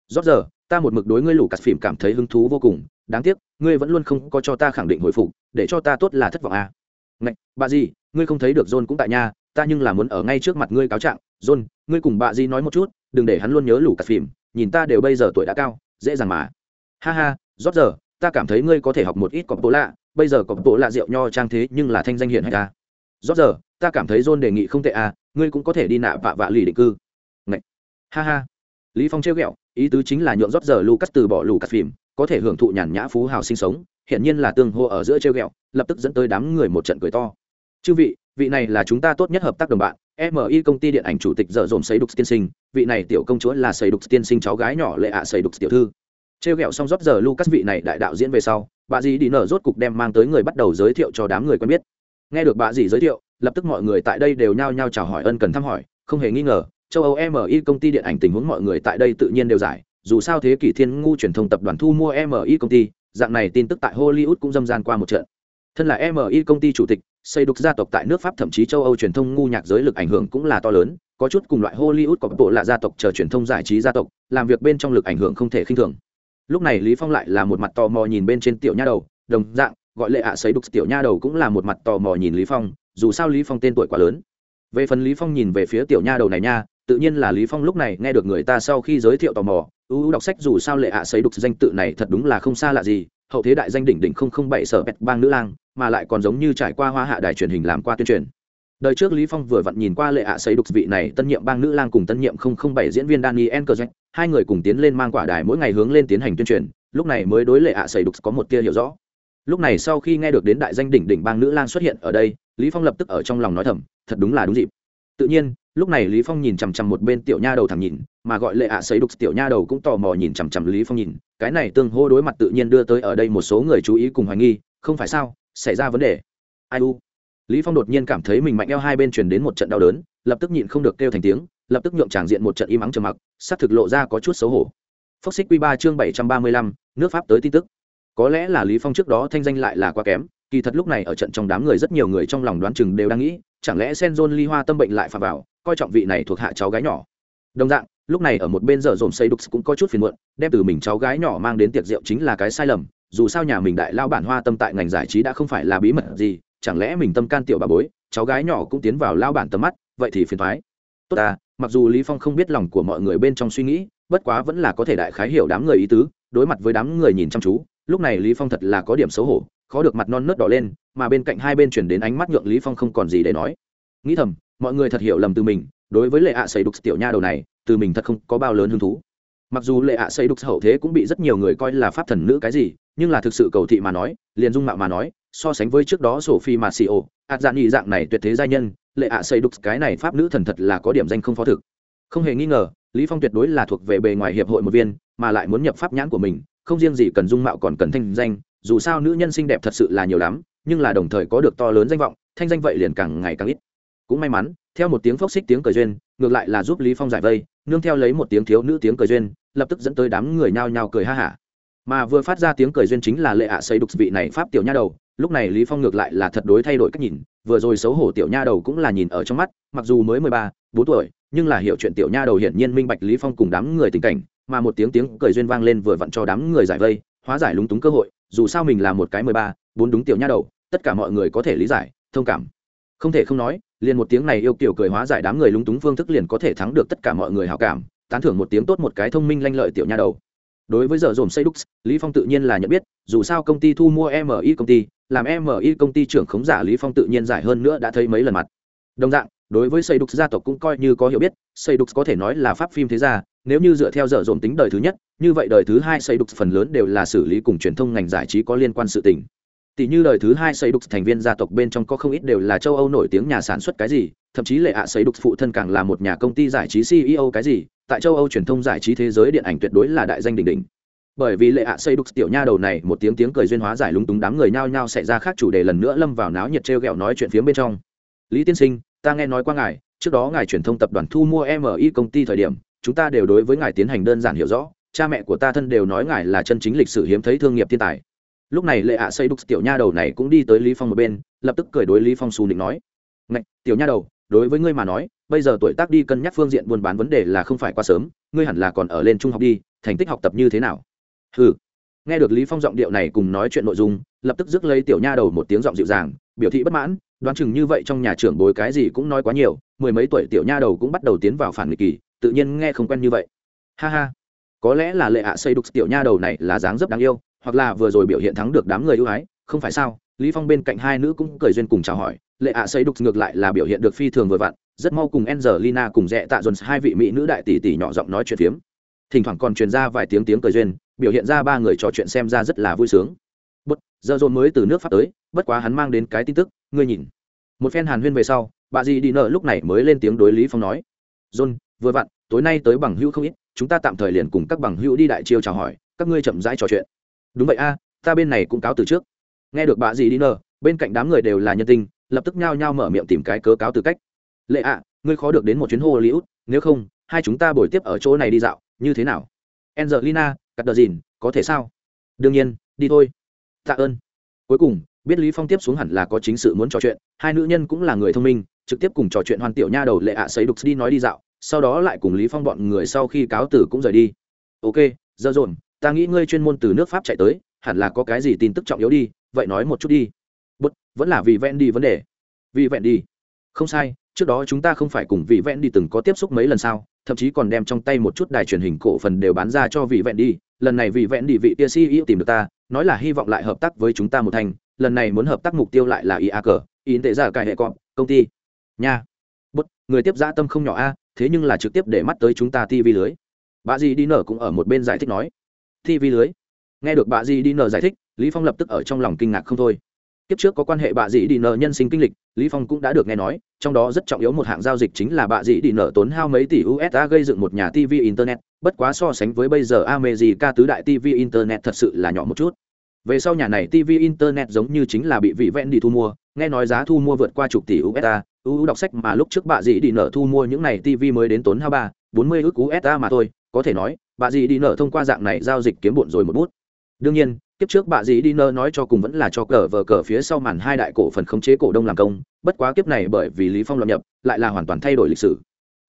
Rót giờ, ta một mực đối ngươi lù cắt phìm cảm thấy hứng thú vô cùng, đáng tiếc, ngươi vẫn luôn không có cho ta khẳng định hồi phục, để cho ta tốt là thất vọng à. Ngạch, bà gì? ngươi không thấy được john cũng tại nhà, ta nhưng là muốn ở ngay trước mặt ngươi cáo trạng. John, ngươi cùng bà gì nói một chút, đừng để hắn luôn nhớ lù cắt phìm nhìn ta đều bây giờ tuổi đã cao, dễ dàng mà. Ha ha, rót giờ, ta cảm thấy ngươi có thể học một ít cọp tố lạ, bây giờ cọp tố lạ rượu nho trang thế nhưng là thanh danh hiển hay ta à rót giờ, ta cảm thấy john đề nghị không tệ à ngươi cũng có thể đi nạ vạ vạ lì định cư. Ngậy. ha ha. Lý phong trêu ghẹo, ý tứ chính là nhượng rót giờ lucas từ bỏ lucas phim, có thể hưởng thụ nhàn nhã phú hào sinh sống hiện nhiên là tương hô ở giữa trêu ghẹo, lập tức dẫn tới đám người một trận cười to. Chư vị vị này là chúng ta tốt nhất hợp tác đồng bạn mi công ty điện ảnh chủ tịch dở dồn xây đục tiên sinh, vị này tiểu công chúa là xây đục tiên sinh cháu gái nhỏ lệ ạ à xây đục tiểu thư. Trêu ghẹo xong rót giờ lucas vị này đại đạo diễn về sau, bà dì đi nở rốt cục đem mang tới người bắt đầu giới thiệu cho đám người quen biết nghe được bà dì giới thiệu, lập tức mọi người tại đây đều nhao nhao chào hỏi ân cần thăm hỏi, không hề nghi ngờ, châu âu mi công ty điện ảnh tình huống mọi người tại đây tự nhiên đều giải, dù sao thế kỷ thiên ngu truyền thông tập đoàn thu mua mi công ty, dạng này tin tức tại hollywood cũng dâm gian qua một trận. Thân là mi công ty chủ tịch, xây đục gia tộc tại nước pháp thậm chí châu âu truyền thông ngu nhạc giới lực ảnh hưởng cũng là to lớn, có chút cùng loại hollywood có bộ là gia tộc chờ truyền thông giải trí gia tộc, làm việc bên trong lực ảnh hưởng không thể khinh thường. Lúc này lý phong lại là một mặt tò mò nhìn bên trên tiểu nha đầu, đồng dạng gọi lệ ạ à đục tiểu nha đầu cũng là một mặt tò mò nhìn lý phong, dù sao lý phong tên tuổi quá lớn. Về phần lý phong nhìn về phía tiểu nha đầu này nha, tự nhiên là lý phong lúc này nghe được người ta sau khi giới thiệu tò mò ưu đọc sách dù sao lệ ạ à đục danh tự này thật đúng là không xa lạ gì, hậu thế đại danh đỉnh đỉnh không không bảy sở bẹt bang nữ lang, mà lại còn giống như trải qua hoa hạ đài truyền hình làm qua tuyên truyền. Đời trước lý phong vừa vặn nhìn qua lệ ạ à xây đục vị này tân nhiệm bang nữ lang cùng tân nhiệm không không bảy diễn viên daniel cờ hai người cùng tiến lên mang quả đài mỗi ngày hướng lên tiến hành tuyên truyền, lúc này mới đối lệ ạ à xây đục có một tia hiểu rõ lúc này sau khi nghe được đến đại danh đỉnh đỉnh bang nữ lang xuất hiện ở đây, lý phong lập tức ở trong lòng nói thầm, thật đúng là đúng dịp. Tự nhiên, lúc này lý phong nhìn chằm chằm một bên tiểu nha đầu thẳng nhìn, mà gọi lệ ạ à sấy đục tiểu nha đầu cũng tò mò nhìn chằm chằm lý phong nhìn, cái này tương hô đối mặt tự nhiên đưa tới ở đây một số người chú ý cùng hoài nghi, không phải sao, xảy ra vấn đề. Ai u? Lý phong đột nhiên cảm thấy mình mạnh eo hai bên truyền đến một trận đau đớn, lập tức nhịn không được kêu thành tiếng, lập tức nhượng tràng diện một trận im ắng trầm mặc sắc thực lộ ra có chút xấu hổ. Phốc xích quy ba chương bảy trăm ba mươi lăm, nước pháp tới tin tức có lẽ là lý phong trước đó thanh danh lại là quá kém, kỳ thật lúc này ở trận trong đám người rất nhiều người trong lòng đoán chừng đều đang nghĩ, chẳng lẽ senjon ly hoa tâm bệnh lại phạm vào, coi trọng vị này thuộc hạ cháu gái nhỏ. Đồng dạng, lúc này ở một bên giờ dồn xây đục cũng có chút phiền muộn, đem từ mình cháu gái nhỏ mang đến tiệc rượu chính là cái sai lầm, dù sao nhà mình đại lao bản hoa tâm tại ngành giải trí đã không phải là bí mật gì, chẳng lẽ mình tâm can tiểu bà bối, cháu gái nhỏ cũng tiến vào lao bản tầm mắt, vậy thì phiền thoái tốt ta, mặc dù lý phong không biết lòng của mọi người bên trong suy nghĩ, bất quá vẫn là có thể đại khái hiểu đám người ý tứ, đối mặt với đám người nhìn chăm chú lúc này lý phong thật là có điểm xấu hổ, khó được mặt non nớt đỏ lên, mà bên cạnh hai bên chuyển đến ánh mắt nhượng lý phong không còn gì để nói. Nghĩ thầm, mọi người thật hiểu lầm từ mình, đối với lệ ạ à xây đục tiểu nha đầu này, từ mình thật không có bao lớn hứng thú. Mặc dù lệ ạ à xây đục hậu thế cũng bị rất nhiều người coi là pháp thần nữ cái gì, nhưng là thực sự cầu thị mà nói, liền dung mạo mà nói, so sánh với trước đó sophie mà xì ổ ạt dạng nghị dạng này tuyệt thế gia nhân, lệ ạ à xây đục cái này pháp nữ thần thật là có điểm danh không phó thực. Không hề nghi ngờ, lý phong tuyệt đối là thuộc về bề ngoài hiệp hội một viên, mà lại muốn nhập pháp nhãn của mình không riêng gì cần dung mạo còn cần thanh danh, dù sao nữ nhân xinh đẹp thật sự là nhiều lắm, nhưng là đồng thời có được to lớn danh vọng, thanh danh vậy liền càng ngày càng ít. Cũng may mắn, theo một tiếng phốc xích tiếng cười duyên, ngược lại là giúp lý phong giải vây, nương theo lấy một tiếng thiếu nữ tiếng cười duyên, lập tức dẫn tới đám người nhao nhao cười ha hả. Mà vừa phát ra tiếng cười duyên chính là lệ ạ à xây đục vị này pháp tiểu nha đầu, lúc này lý phong ngược lại là thật đối thay đổi cách nhìn, vừa rồi xấu hổ tiểu nha đầu cũng là nhìn ở trong mắt, mặc dù mới mười ba, bốn tuổi, nhưng là hiểu chuyện tiểu nha đầu hiển nhiên minh bạch lý phong cùng đám người tình cảnh mà một tiếng tiếng cười duyên vang lên vừa vặn cho đám người giải vây, hóa giải lúng túng cơ hội, dù sao mình là một cái mười ba, bốn đúng tiểu nha đầu, tất cả mọi người có thể lý giải, thông cảm. Không thể không nói, liền một tiếng này yêu kiểu cười hóa giải đám người lúng túng phương thức liền có thể thắng được tất cả mọi người hảo cảm, tán thưởng một tiếng tốt một cái thông minh lanh lợi tiểu nha đầu. Đối với giờ dồn xây đúc, lý phong tự nhiên là nhận biết, dù sao công ty thu mua mi công ty, làm mi công ty trưởng khống giả lý phong tự nhiên giải hơn nữa đã thấy mấy lần mặt. Đồng dạng, đối với xây đúc gia tộc cũng coi như có hiểu biết, xây đúc có thể nói là pháp phim thế gia nếu như dựa theo dở dồn tính đời thứ nhất, như vậy đời thứ hai xây đục phần lớn đều là xử lý cùng truyền thông ngành giải trí có liên quan sự tình. Tỷ như đời thứ hai xây đục thành viên gia tộc bên trong có không ít đều là châu âu nổi tiếng nhà sản xuất cái gì, thậm chí lệ ạ à xây đục phụ thân càng là một nhà công ty giải trí ceo cái gì, tại châu âu truyền thông giải trí thế giới điện ảnh tuyệt đối là đại danh đỉnh đỉnh. Bởi vì lệ ạ à xây đục tiểu nha đầu này, một tiếng tiếng cười duyên hóa giải lúng túng đám người nhao nhao xảy ra khác chủ đề lần nữa lâm vào náo nhiệt trêu ghẹo nói chuyện phía bên trong. Lý tiên sinh, ta nghe nói qua ngài, trước đó ngài truyền thông tập đoàn thu mua mi công ty thời điểm chúng ta đều đối với ngài tiến hành đơn giản hiểu rõ, cha mẹ của ta thân đều nói ngài là chân chính lịch sử hiếm thấy thương nghiệp thiên tài. Lúc này lệ ạ à xây đục tiểu nha đầu này cũng đi tới lý phong một bên, lập tức cười đối lý phong xù định nói, ngạch, tiểu nha đầu, đối với ngươi mà nói, bây giờ tuổi tác đi cân nhắc phương diện buôn bán vấn đề là không phải quá sớm, ngươi hẳn là còn ở lên trung học đi, thành tích học tập như thế nào? Hừ. Nghe được lý phong giọng điệu này cùng nói chuyện nội dung, lập tức rước lấy tiểu nha đầu một tiếng giọng dịu dàng, biểu thị bất mãn, đoán chừng như vậy trong nhà trưởng bối cái gì cũng nói quá nhiều, mười mấy tuổi tiểu nha đầu cũng bắt đầu tiến vào phản nghịch kỳ tự nhiên nghe không quen như vậy. Ha ha. Có lẽ là lệ ạ à xây đục tiểu nha đầu này là dáng dấp đáng yêu, hoặc là vừa rồi biểu hiện thắng được đám người ưu ái, không phải sao? Lý phong bên cạnh hai nữ cũng cười duyên cùng chào hỏi, lệ ạ à xây đục ngược lại là biểu hiện được phi thường vừa vặn, rất mau cùng Angelina cùng rẽ tạ dồn hai vị mỹ nữ đại tỷ tỷ nhỏ giọng nói chuyện phiếm. Thỉnh thoảng còn truyền ra vài tiếng tiếng cười duyên, biểu hiện ra ba người trò chuyện xem ra rất là vui sướng. Bất, giờ dồn mới từ nước pháp tới, bất quá hắn mang đến cái tin tức, ngươi nhìn. Một phen hàn huyên về sau, bà dì đi nợ lúc này mới lên tiếng đối lý phong nói. John vừa vặn, tối nay tới bằng hữu không ít, chúng ta tạm thời liền cùng các bằng hữu đi đại chiêu chào hỏi, các ngươi chậm rãi trò chuyện. Đúng vậy a, ta bên này cũng cáo từ trước. Nghe được bà gì đi nờ, bên cạnh đám người đều là nhân tinh lập tức nhao nhao mở miệng tìm cái cớ cáo từ cách. Lệ ạ, ngươi khó được đến một chuyến hồ liễu nếu không, hai chúng ta buổi tiếp ở chỗ này đi dạo, như thế nào? Angelina cắt đờ dìn có thể sao? Đương nhiên, đi thôi. Tạ ơn. Cuối cùng, biết lý phong tiếp xuống hẳn là có chính sự muốn trò chuyện, hai nữ nhân cũng là người thông minh, trực tiếp cùng trò chuyện hoàn tiểu nha đầu lệ ạ à đục đi nói đi dạo sau đó lại cùng lý phong bọn người sau khi cáo tử cũng rời đi. Ok giờ dồn ta nghĩ ngươi chuyên môn từ nước pháp chạy tới hẳn là có cái gì tin tức trọng yếu đi vậy nói một chút đi. Bút vẫn là vì vẹn đi vấn đề. Vì vẹn đi. Không sai trước đó chúng ta không phải cùng vị vẹn đi từng có tiếp xúc mấy lần sao thậm chí còn đem trong tay một chút đài truyền hình cổ phần đều bán ra cho vị vẹn đi lần này vị vẹn đi vị tia ceo tìm được ta nói là hy vọng lại hợp tác với chúng ta một thành lần này muốn hợp tác mục tiêu lại là IAC, cờ in tệ giả cải hệ cọp công ty. Nha. Bút người tiếp gia tâm không nhỏ a thế nhưng là trực tiếp để mắt tới chúng ta tv lưới. Bà di đi nở cũng ở một bên giải thích nói. Tv lưới? Nghe được bà di đi nở giải thích, lý phong lập tức ở trong lòng kinh ngạc không thôi. Kiếp trước có quan hệ bà dì đi nở nhân sinh kinh lịch, lý phong cũng đã được nghe nói, trong đó rất trọng yếu một hạng giao dịch chính là bà dì đi nở tốn hao mấy tỷ usd gây dựng một nhà tv internet, bất quá so sánh với bây giờ America tứ đại tv internet thật sự là nhỏ một chút. Về sau nhà này tv internet giống như chính là bị vị vẹn đi thu mua nghe nói giá thu mua vượt qua chục tỷ usd ưu đọc sách mà lúc trước bà dì đi nở thu mua những này tv mới đến tốn hao ba, bốn mươi ước usd mà thôi, có thể nói, bà dì đi nở thông qua dạng này giao dịch kiếm bộn rồi một bút. Đương nhiên, kiếp trước bà dì đi nở nói cho cùng vẫn là cho cờ vờ cờ phía sau màn hai đại cổ phần khống chế cổ đông làm công, bất quá kiếp này bởi vì lý phong lập nhập, lại là hoàn toàn thay đổi lịch sử.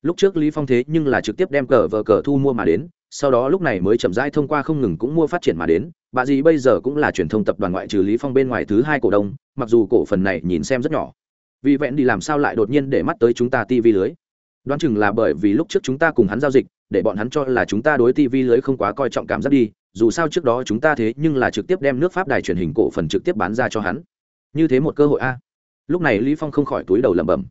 Lúc trước lý phong thế nhưng là trực tiếp đem cờ vờ cờ thu mua mà đến, sau đó lúc này mới chậm rãi thông qua không ngừng cũng mua phát triển mà đến bà dì bây giờ cũng là truyền thông tập đoàn ngoại trừ lý phong bên ngoài thứ hai cổ đông, mặc dù cổ phần này nhìn xem rất nhỏ. Vì vẹn đi làm sao lại đột nhiên để mắt tới chúng ta tv lưới? Đoán chừng là bởi vì lúc trước chúng ta cùng hắn giao dịch, để bọn hắn cho là chúng ta đối tv lưới không quá coi trọng cảm giác đi, dù sao trước đó chúng ta thế nhưng là trực tiếp đem nước pháp đài truyền hình cổ phần trực tiếp bán ra cho hắn. Như thế một cơ hội a. Lúc này lý phong không khỏi túi đầu lẩm bẩm.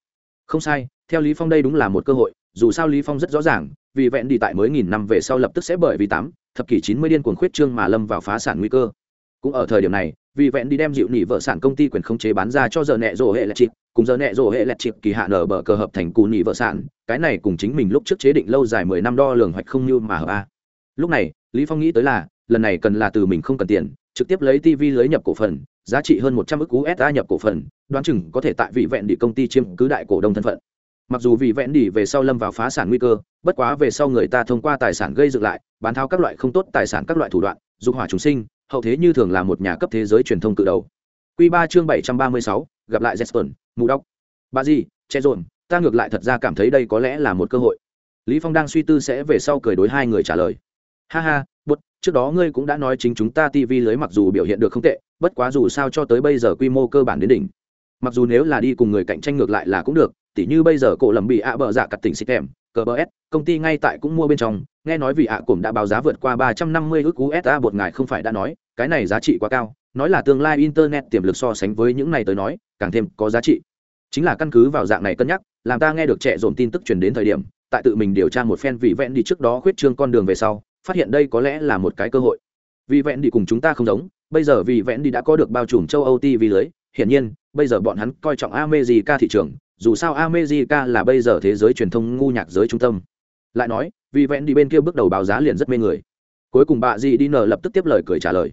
Không sai, theo lý phong đây đúng là một cơ hội, dù sao lý phong rất rõ ràng, vì vẹn đi tại mới nghìn năm về sau lập tức sẽ bởi vì tám thập kỷ chín mươi điên cuồng khuyết trương mà lâm vào phá sản nguy cơ. Cũng ở thời điểm này, vì vẹn đi đem dịu nỉ vợ sản công ty quyền khống chế bán ra cho giờ nẹ rổ hệ lẹt chịp, cùng giờ nẹ rổ hệ lẹt chịp kỳ hạ nở bờ cờ hợp thành cù nỉ vợ sản, cái này cùng chính mình lúc trước chế định lâu dài mười năm đo lường hoạch không như mà hợp a. Lúc này, lý phong nghĩ tới là, lần này cần là từ mình không cần tiền, trực tiếp lấy tv lưới nhập cổ phần, giá trị hơn một trăm ức usd nhập cổ phần, đoán chừng có thể tại vị vẹn đi công ty chiếm cứ đại cổ đông thân phận mặc dù vì vẹn đi về sau lâm vào phá sản nguy cơ, bất quá về sau người ta thông qua tài sản gây dựng lại, bán thao các loại không tốt tài sản các loại thủ đoạn, dục hỏa chúng sinh, hậu thế như thường là một nhà cấp thế giới truyền thông cự đầu. Q ba chương bảy trăm ba mươi sáu, gặp lại jesper mù đốc. Bà gì, che dồn, ta ngược lại thật ra cảm thấy đây có lẽ là một cơ hội. Lý phong đang suy tư sẽ về sau cười đối hai người trả lời. Ha ha, bút, trước đó ngươi cũng đã nói chính chúng ta tv lưới mặc dù biểu hiện được không tệ, bất quá dù sao cho tới bây giờ quy mô cơ bản đến đỉnh mặc dù nếu là đi cùng người cạnh tranh ngược lại là cũng được, tỉ như bây giờ cổ lầm bị ạ bờ dạ cặt tỉnh xịt kèm, cờ bờ s công ty ngay tại cũng mua bên trong, nghe nói vì ạ à cổm đã báo giá vượt qua ba trăm năm mươi ước usa bột ngài không phải đã nói, cái này giá trị quá cao, nói là tương lai internet tiềm lực so sánh với những này tới nói, càng thêm có giá trị. Chính là căn cứ vào dạng này cân nhắc, làm ta nghe được trẻ dồn tin tức truyền đến thời điểm, tại tự mình điều tra một phen vị vẹn đi trước đó khuyết trương con đường về sau, phát hiện đây có lẽ là một cái cơ hội. Vì vẹn đi cùng chúng ta không giống, bây giờ vì vẹn đi đã có được bao trùm châu âu tv lưới, hiển nhiên bây giờ bọn hắn coi trọng america thị trường, dù sao america là bây giờ thế giới truyền thông ngu nhạc giới trung tâm. Lại nói, vì vẹn đi bên kia bước đầu báo giá liền rất mê người. Cuối cùng bà dì đi nở lập tức tiếp lời cười trả lời.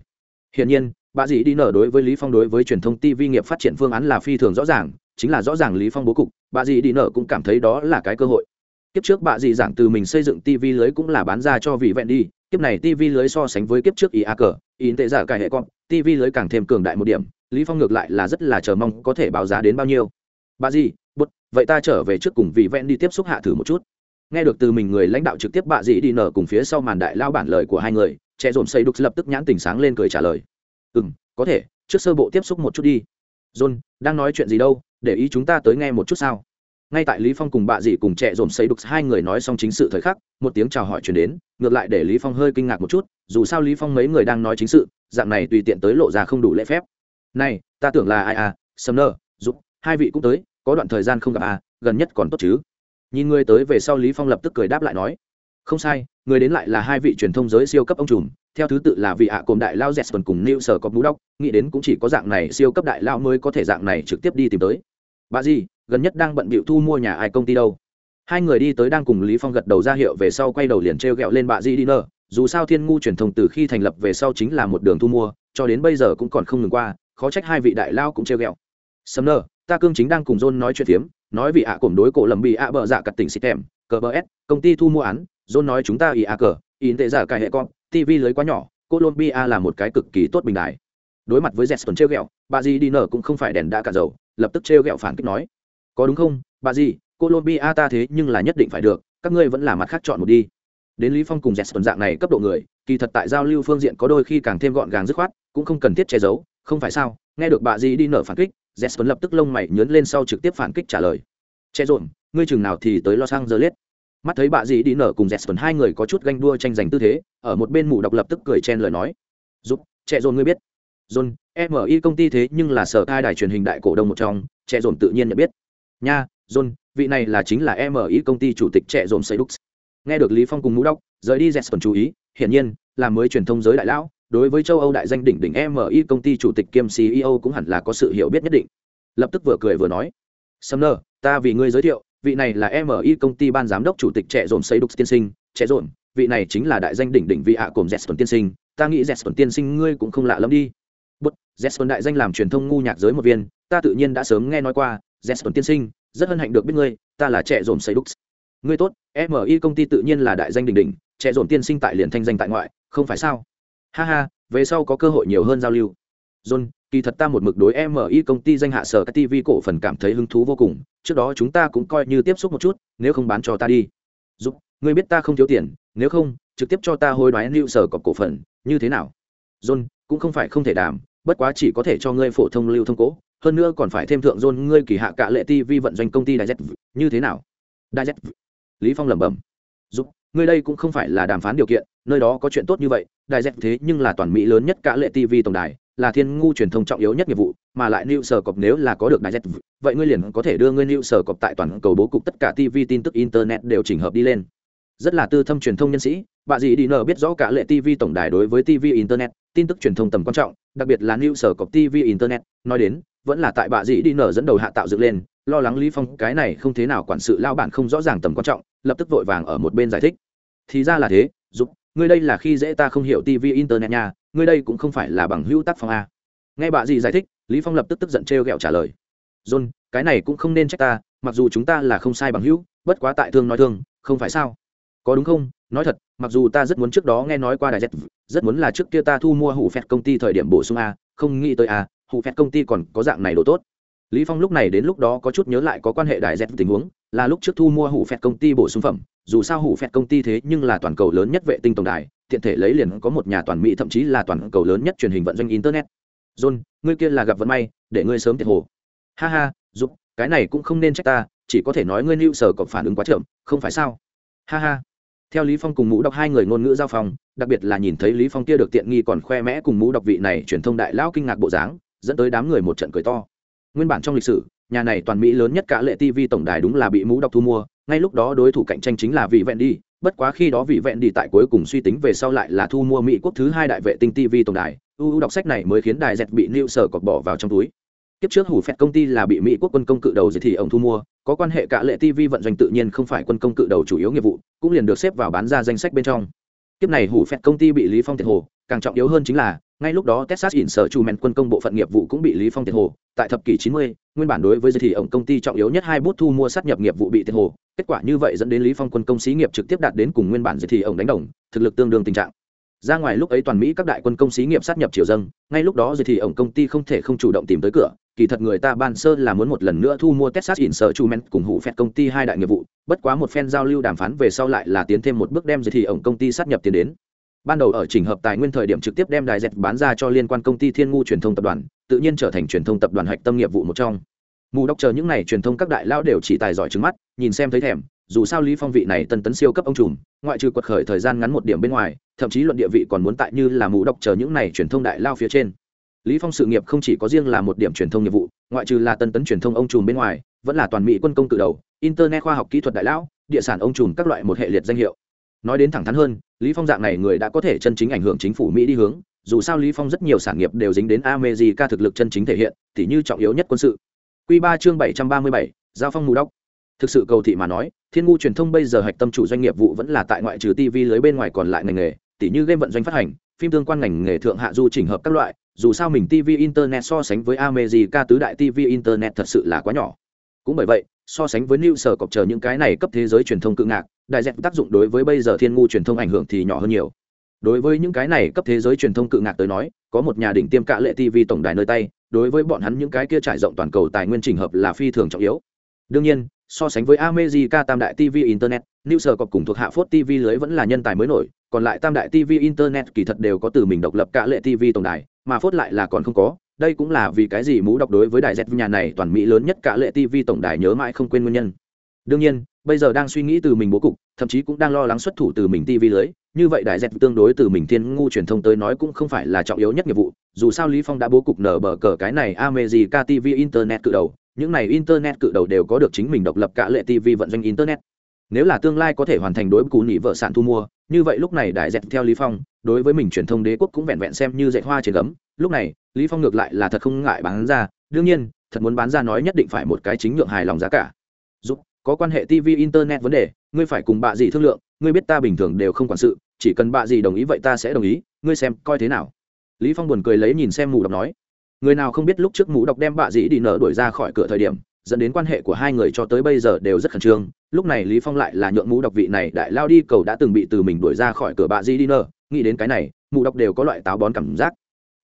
Hiển nhiên, bà dì đi nở đối với lý phong đối với truyền thông tv nghiệp phát triển phương án là phi thường rõ ràng, chính là rõ ràng lý phong bố cục, bà dì đi nở cũng cảm thấy đó là cái cơ hội. Tiếp trước bà dì giảng từ mình xây dựng tv lưới cũng là bán ra cho vị vẹn đi kiếp này tv lưới so sánh với kiếp trước ý a cờ ý tệ giả cải hệ con tv lưới càng thêm cường đại một điểm, lý phong ngược lại là rất là chờ mong có thể báo giá đến bao nhiêu. Bà dì, bút, vậy ta trở về trước cùng vị vẹn đi tiếp xúc hạ thử một chút. Nghe được từ mình người lãnh đạo trực tiếp bà dĩ đi nở cùng phía sau màn đại lao bản lời của hai người trẻ dồn xây đục lập tức nhãn tình sáng lên cười trả lời. Ừ có thể, trước sơ bộ tiếp xúc một chút đi. John, đang nói chuyện gì đâu, để ý chúng ta tới nghe một chút sao? Ngay tại lý phong cùng bạ dì cùng trẻ dồn xây đục hai người nói xong chính sự thời khắc, một tiếng chào hỏi chuyển đến, ngược lại để lý phong hơi kinh ngạc một chút, dù sao lý phong mấy người đang nói chính sự, dạng này tùy tiện tới lộ ra không đủ lễ phép. Này, ta tưởng là ai à? Sumner giúp hai vị cũng tới, có đoạn thời gian không gặp à gần nhất còn tốt chứ? Nhìn người tới về sau lý phong lập tức cười đáp lại nói, không sai, người đến lại là hai vị truyền thông giới siêu cấp ông trùm, theo thứ tự là vị ạ cồn đại lao jesper cùng new sở có bú đốc, nghĩ đến cũng chỉ có dạng này siêu cấp đại lao mới có thể dạng này trực tiếp đi tìm tới. Bà gì? Gần nhất đang bận bịu thu mua nhà ai công ty đâu. Hai người đi tới đang cùng lý phong gật đầu ra hiệu về sau quay đầu liền treo gẹo lên bà di đi nơ, dù sao thiên ngu truyền thông từ khi thành lập về sau chính là một đường thu mua, cho đến bây giờ cũng còn không ngừng qua, khó trách hai vị đại lao cũng treo gẹo sumner ta cương chính đang cùng john nói chuyện phiếm, nói vì ạ à cổm đối cổ lầm bị ạ bờ dạ cặt tỉnh xịt em cờ bờ s công ty thu mua án, john nói chúng ta ý ạ cờ in tệ giả cài hệ con tv lưới quá nhỏ, colombia là một cái cực kỳ tốt bình đại đối mặt với jeston treo gẹo bà Di đi nở cũng không phải đèn đã cả dầu, lập tức treo gẹo phản kích nói có đúng không? Bà dì colombia ta thế nhưng là nhất định phải được các ngươi vẫn là mặt khác chọn một đi. Đến lý phong cùng jeston dạng này cấp độ người kỳ thật tại giao lưu phương diện có đôi khi càng thêm gọn gàng dứt khoát cũng không cần thiết che giấu không phải sao? Nghe được bà dì đi nở phản kích jeston lập tức lông mày nhướn lên sau trực tiếp phản kích trả lời. Che rộn ngươi chừng nào thì tới los angeles? Mắt thấy bà dì đi nở cùng jeston hai người có chút ganh đua tranh giành tư thế ở một bên mù độc lập tức cười chen lời nói. Giúp che rộn ngươi biết. John, MI công ty thế nhưng là sở thai đài truyền hình đại cổ đông một trong, trẻ dồn tự nhiên nhận biết. Nha, John, vị này là chính là MI công ty chủ tịch trẻ dồn Seydux. Nghe được Lý Phong cùng mũ đốc, rời đi Jetson chú ý, hiển nhiên, là mới truyền thông giới đại lão, đối với châu Âu đại danh đỉnh đỉnh MI công ty chủ tịch kiêm CEO cũng hẳn là có sự hiểu biết nhất định. Lập tức vừa cười vừa nói, Sumner, ta vì ngươi giới thiệu, vị này là MI công ty ban giám đốc chủ tịch trẻ dồn Seydux tiên sinh, trẻ dồn, vị này chính là đại danh đỉnh đỉnh vị hạ cùng Jetson tiên sinh, ta nghĩ Jetson tiên sinh ngươi cũng không lạ lắm đi Bút, Jesson đại danh làm truyền thông ngu nhạc giới một viên, ta tự nhiên đã sớm nghe nói qua, Jesson tiên sinh, rất hân hạnh được biết ngươi, ta là trẻ dồn xây đúc. Ngươi tốt, MI công ty tự nhiên là đại danh đỉnh đỉnh, trẻ dồn tiên sinh tại liền thanh danh tại ngoại, không phải sao? Ha ha, về sau có cơ hội nhiều hơn giao lưu. John, kỳ thật ta một mực đối MI công ty danh hạ sở TV cổ phần cảm thấy hứng thú vô cùng, trước đó chúng ta cũng coi như tiếp xúc một chút, nếu không bán cho ta đi. Giúp, ngươi biết ta không thiếu tiền, nếu không, trực tiếp cho ta hối đoái lưu sở cọc cổ phần, như thế nào? John, cũng không phải không thể đảm, bất quá chỉ có thể cho ngươi phổ thông lưu thông cố hơn nữa còn phải thêm thượng dôn ngươi kỳ hạ cả lệ ti vi vận doanh công ty đại z như thế nào? Đại z lý phong lẩm bẩm. Giúp ngươi đây cũng không phải là đàm phán điều kiện, nơi đó có chuyện tốt như vậy, đại z thế nhưng là toàn mỹ lớn nhất cả lệ tv tổng đài, là thiên ngu truyền thông trọng yếu nhất nghiệp vụ, mà lại new sở cọp nếu là có được đại z vậy ngươi liền có thể đưa ngươi new sở cọp tại toàn cầu bố cục tất cả tv tin tức internet đều chỉnh hợp đi lên. Rất là tư thâm truyền thông nhân sĩ, bà dì đi nờ biết rõ cả lệ tv tổng đài đối với tv internet, tin tức truyền thông tầm quan trọng, đặc biệt là new sở cọp tv internet, nói đến vẫn là tại bà dĩ đi nở dẫn đầu hạ tạo dựng lên, lo lắng lý phong cái này không thế nào quản sự lao bản không rõ ràng tầm quan trọng, lập tức vội vàng ở một bên giải thích. Thì ra là thế giúp ngươi đây là khi dễ ta không hiểu tv internet nha, ngươi đây cũng không phải là bằng hữu tác phong a. Nghe bà dì giải thích, lý phong lập tức tức giận trêu ghẹo trả lời. John, cái này cũng không nên trách ta, mặc dù chúng ta là không sai bằng hữu, bất quá tại thương nói thương, không phải sao? Có đúng không? Nói thật, mặc dù ta rất muốn trước đó nghe nói qua đại z, rất muốn là trước kia ta thu mua hủ phẹt công ty thời điểm bổ sung a, không nghĩ tới a hủ phẹt công ty còn có dạng này đồ tốt. Lý phong lúc này đến lúc đó có chút nhớ lại có quan hệ đại dẹp tình huống, là lúc trước thu mua hủ phẹt công ty bổ sung phẩm. Dù sao hủ phẹt công ty thế nhưng là toàn cầu lớn nhất vệ tinh tổng đài, tiện thể lấy liền có một nhà toàn mỹ thậm chí là toàn cầu lớn nhất truyền hình vận doanh internet. John, ngươi kia là gặp vận may, để ngươi sớm tiệt hồ. Ha ha giúp cái này cũng không nên trách ta, chỉ có thể nói ngươi lưu sở có phản ứng quá chậm, không phải sao? Ha ha. Theo lý phong cùng mũ đọc hai người ngôn ngữ giao phong đặc biệt là nhìn thấy lý phong kia được tiện nghi còn khoe mẽ cùng mũ đọc vị này truyền thông đại lão kinh ngạc bộ dáng dẫn tới đám người một trận cười to nguyên bản trong lịch sử nhà này toàn mỹ lớn nhất cả lệ tv tổng đài đúng là bị mũ đọc thu mua ngay lúc đó đối thủ cạnh tranh chính là vị vẹn đi bất quá khi đó vị vẹn đi tại cuối cùng suy tính về sau lại là thu mua mỹ quốc thứ hai đại vệ tinh tv tổng đài uu đọc sách này mới khiến đài dẹt bị lưu sở cọc bỏ vào trong túi Kiếp trước hủ phẹt công ty là bị Mỹ quốc quân công cự đầu gì thì ông thu mua, có quan hệ cả lệ TV vận doanh tự nhiên không phải quân công cự đầu chủ yếu nghiệp vụ, cũng liền được xếp vào bán ra danh sách bên trong. Kiếp này hủ phẹt công ty bị Lý Phong thiệt hồ, càng trọng yếu hơn chính là, ngay lúc đó Texas Instruments quân công bộ phận nghiệp vụ cũng bị Lý Phong tiệt hồ, tại thập kỷ 90, nguyên bản đối với giới thì ông công ty trọng yếu nhất hai bút thu mua sát nhập nghiệp vụ bị tiệt hồ, kết quả như vậy dẫn đến Lý Phong quân công xí nghiệp trực tiếp đạt đến cùng nguyên bản giới thì ông đánh đồng, thực lực tương đương tình trạng. Ra ngoài lúc ấy toàn mỹ các đại quân công xí nghiệp sát nhập triều dâng ngay lúc đó giới thì ổng công ty không thể không chủ động tìm tới cửa. Kỳ thật người ta ban sơ là muốn một lần nữa thu mua texas instruments cùng hủ phẹt công ty hai đại nghiệp vụ bất quá một phen giao lưu đàm phán về sau lại là tiến thêm một bước đem giới thì ổng công ty sát nhập tiền đến ban đầu ở trình hợp tài nguyên thời điểm trực tiếp đem đài dẹt bán ra cho liên quan công ty thiên ngu truyền thông tập đoàn, tự nhiên trở thành truyền thông tập đoàn hạch tâm nghiệp vụ một trong. Mù đọc chờ những n à y truyền thông các đại lão đều chỉ tài giỏi trứng mắt, nhìn xem thấy thèm, dù sao lý phong vị này tân tấn siêu cấp ông trùm, ngoại trừ quật khởi thời gian ngắn một điểm bên ngoài, thậm chí luận địa vị còn muốn tại như là mù độc chờ những này truyền thông đại lao phía trên. Lý phong sự nghiệp không chỉ có riêng là một điểm truyền thông nghiệp vụ, ngoại trừ là tân tấn truyền thông ông trùm bên ngoài, vẫn là toàn mỹ quân công tự đầu, internet khoa học kỹ thuật đại lão, địa sản ông trùm các loại một hệ liệt danh hiệu. Nói đến thẳng thắn hơn lý phong dạng này người đã có thể chân chính ảnh hưởng chính phủ mỹ đi hướng dù sao lý phong rất nhiều sản nghiệp đều dính đến america thực lực chân chính thể hiện tỉ như trọng yếu nhất quân sự. Quy 3 chương 737, giao phong mù đốc. Thực sự cầu thị mà nói thiên ngu truyền thông bây giờ hạch tâm chủ doanh nghiệp vụ vẫn là tại ngoại trừ tv lưới bên ngoài còn lại ngành nghề tỉ như game vận doanh phát hành phim tương quan ngành nghề thượng hạ du chỉnh hợp các loại dù sao mình tv internet so sánh với america tứ đại tv internet thật sự là quá nhỏ. Cũng bởi vậy so sánh với new sở cọc chờ những cái này cấp thế giới truyền thông cự ngạc đại diện tác dụng đối với bây giờ thiên ngu truyền thông ảnh hưởng thì nhỏ hơn nhiều đối với những cái này cấp thế giới truyền thông cự ngạc tới nói có một nhà đỉnh tiêm cạ lệ tv tổng đài nơi tay đối với bọn hắn những cái kia trải rộng toàn cầu tài nguyên trình hợp là phi thường trọng yếu đương nhiên so sánh với America tam đại TV internet, New Sở cọc cùng thuộc hạ Phốt TV lưới vẫn là nhân tài mới nổi, còn lại tam đại TV internet kỳ thật đều có từ mình độc lập cạ lệ TV tổng đài, mà Phốt lại là còn không có. Đây cũng là vì cái gì mũ đọc đối với đại Z nhà này toàn Mỹ lớn nhất cả lệ TV tổng đài nhớ mãi không quên nguyên nhân. Đương nhiên, bây giờ đang suy nghĩ từ mình bố cục, thậm chí cũng đang lo lắng xuất thủ từ mình TV lưới, như vậy đại dẹp tương đối từ mình thiên ngu truyền thông tới nói cũng không phải là trọng yếu nhất nghiệp vụ, dù sao Lý Phong đã bố cục nở bờ cờ cái này America TV internet cự đầu, những này internet cự đầu đều có được chính mình độc lập cả lệ tv vận doanh internet. Nếu là tương lai có thể hoàn thành đối cú nỉ vợ sản thu mua như vậy lúc này đại dẹp theo lý phong đối với mình truyền thông đế quốc cũng vẹn vẹn xem như dạy hoa trên gấm. Lúc này lý phong ngược lại là thật không ngại bán ra. Đương nhiên thật muốn bán ra nói nhất định phải một cái chính nhượng hài lòng giá cả. Giúp có quan hệ tv internet vấn đề, ngươi phải cùng bạ gì thương lượng, ngươi biết ta bình thường đều không quản sự, chỉ cần bạ gì đồng ý vậy ta sẽ đồng ý, ngươi xem coi thế nào. Lý phong buồn cười lấy nhìn xem mù đọc nói, người nào không biết lúc trước mũ đọc đem bạ dĩ đi nở đuổi ra khỏi cửa thời điểm, dẫn đến quan hệ của hai người cho tới bây giờ đều rất khẩn trương, lúc này lý phong lại là nhượng mũ đọc vị này đại lao đi cầu đã từng bị từ mình đuổi ra khỏi cửa bạ dĩ đi nở, nghĩ đến cái này mũ đọc đều có loại táo bón cảm giác.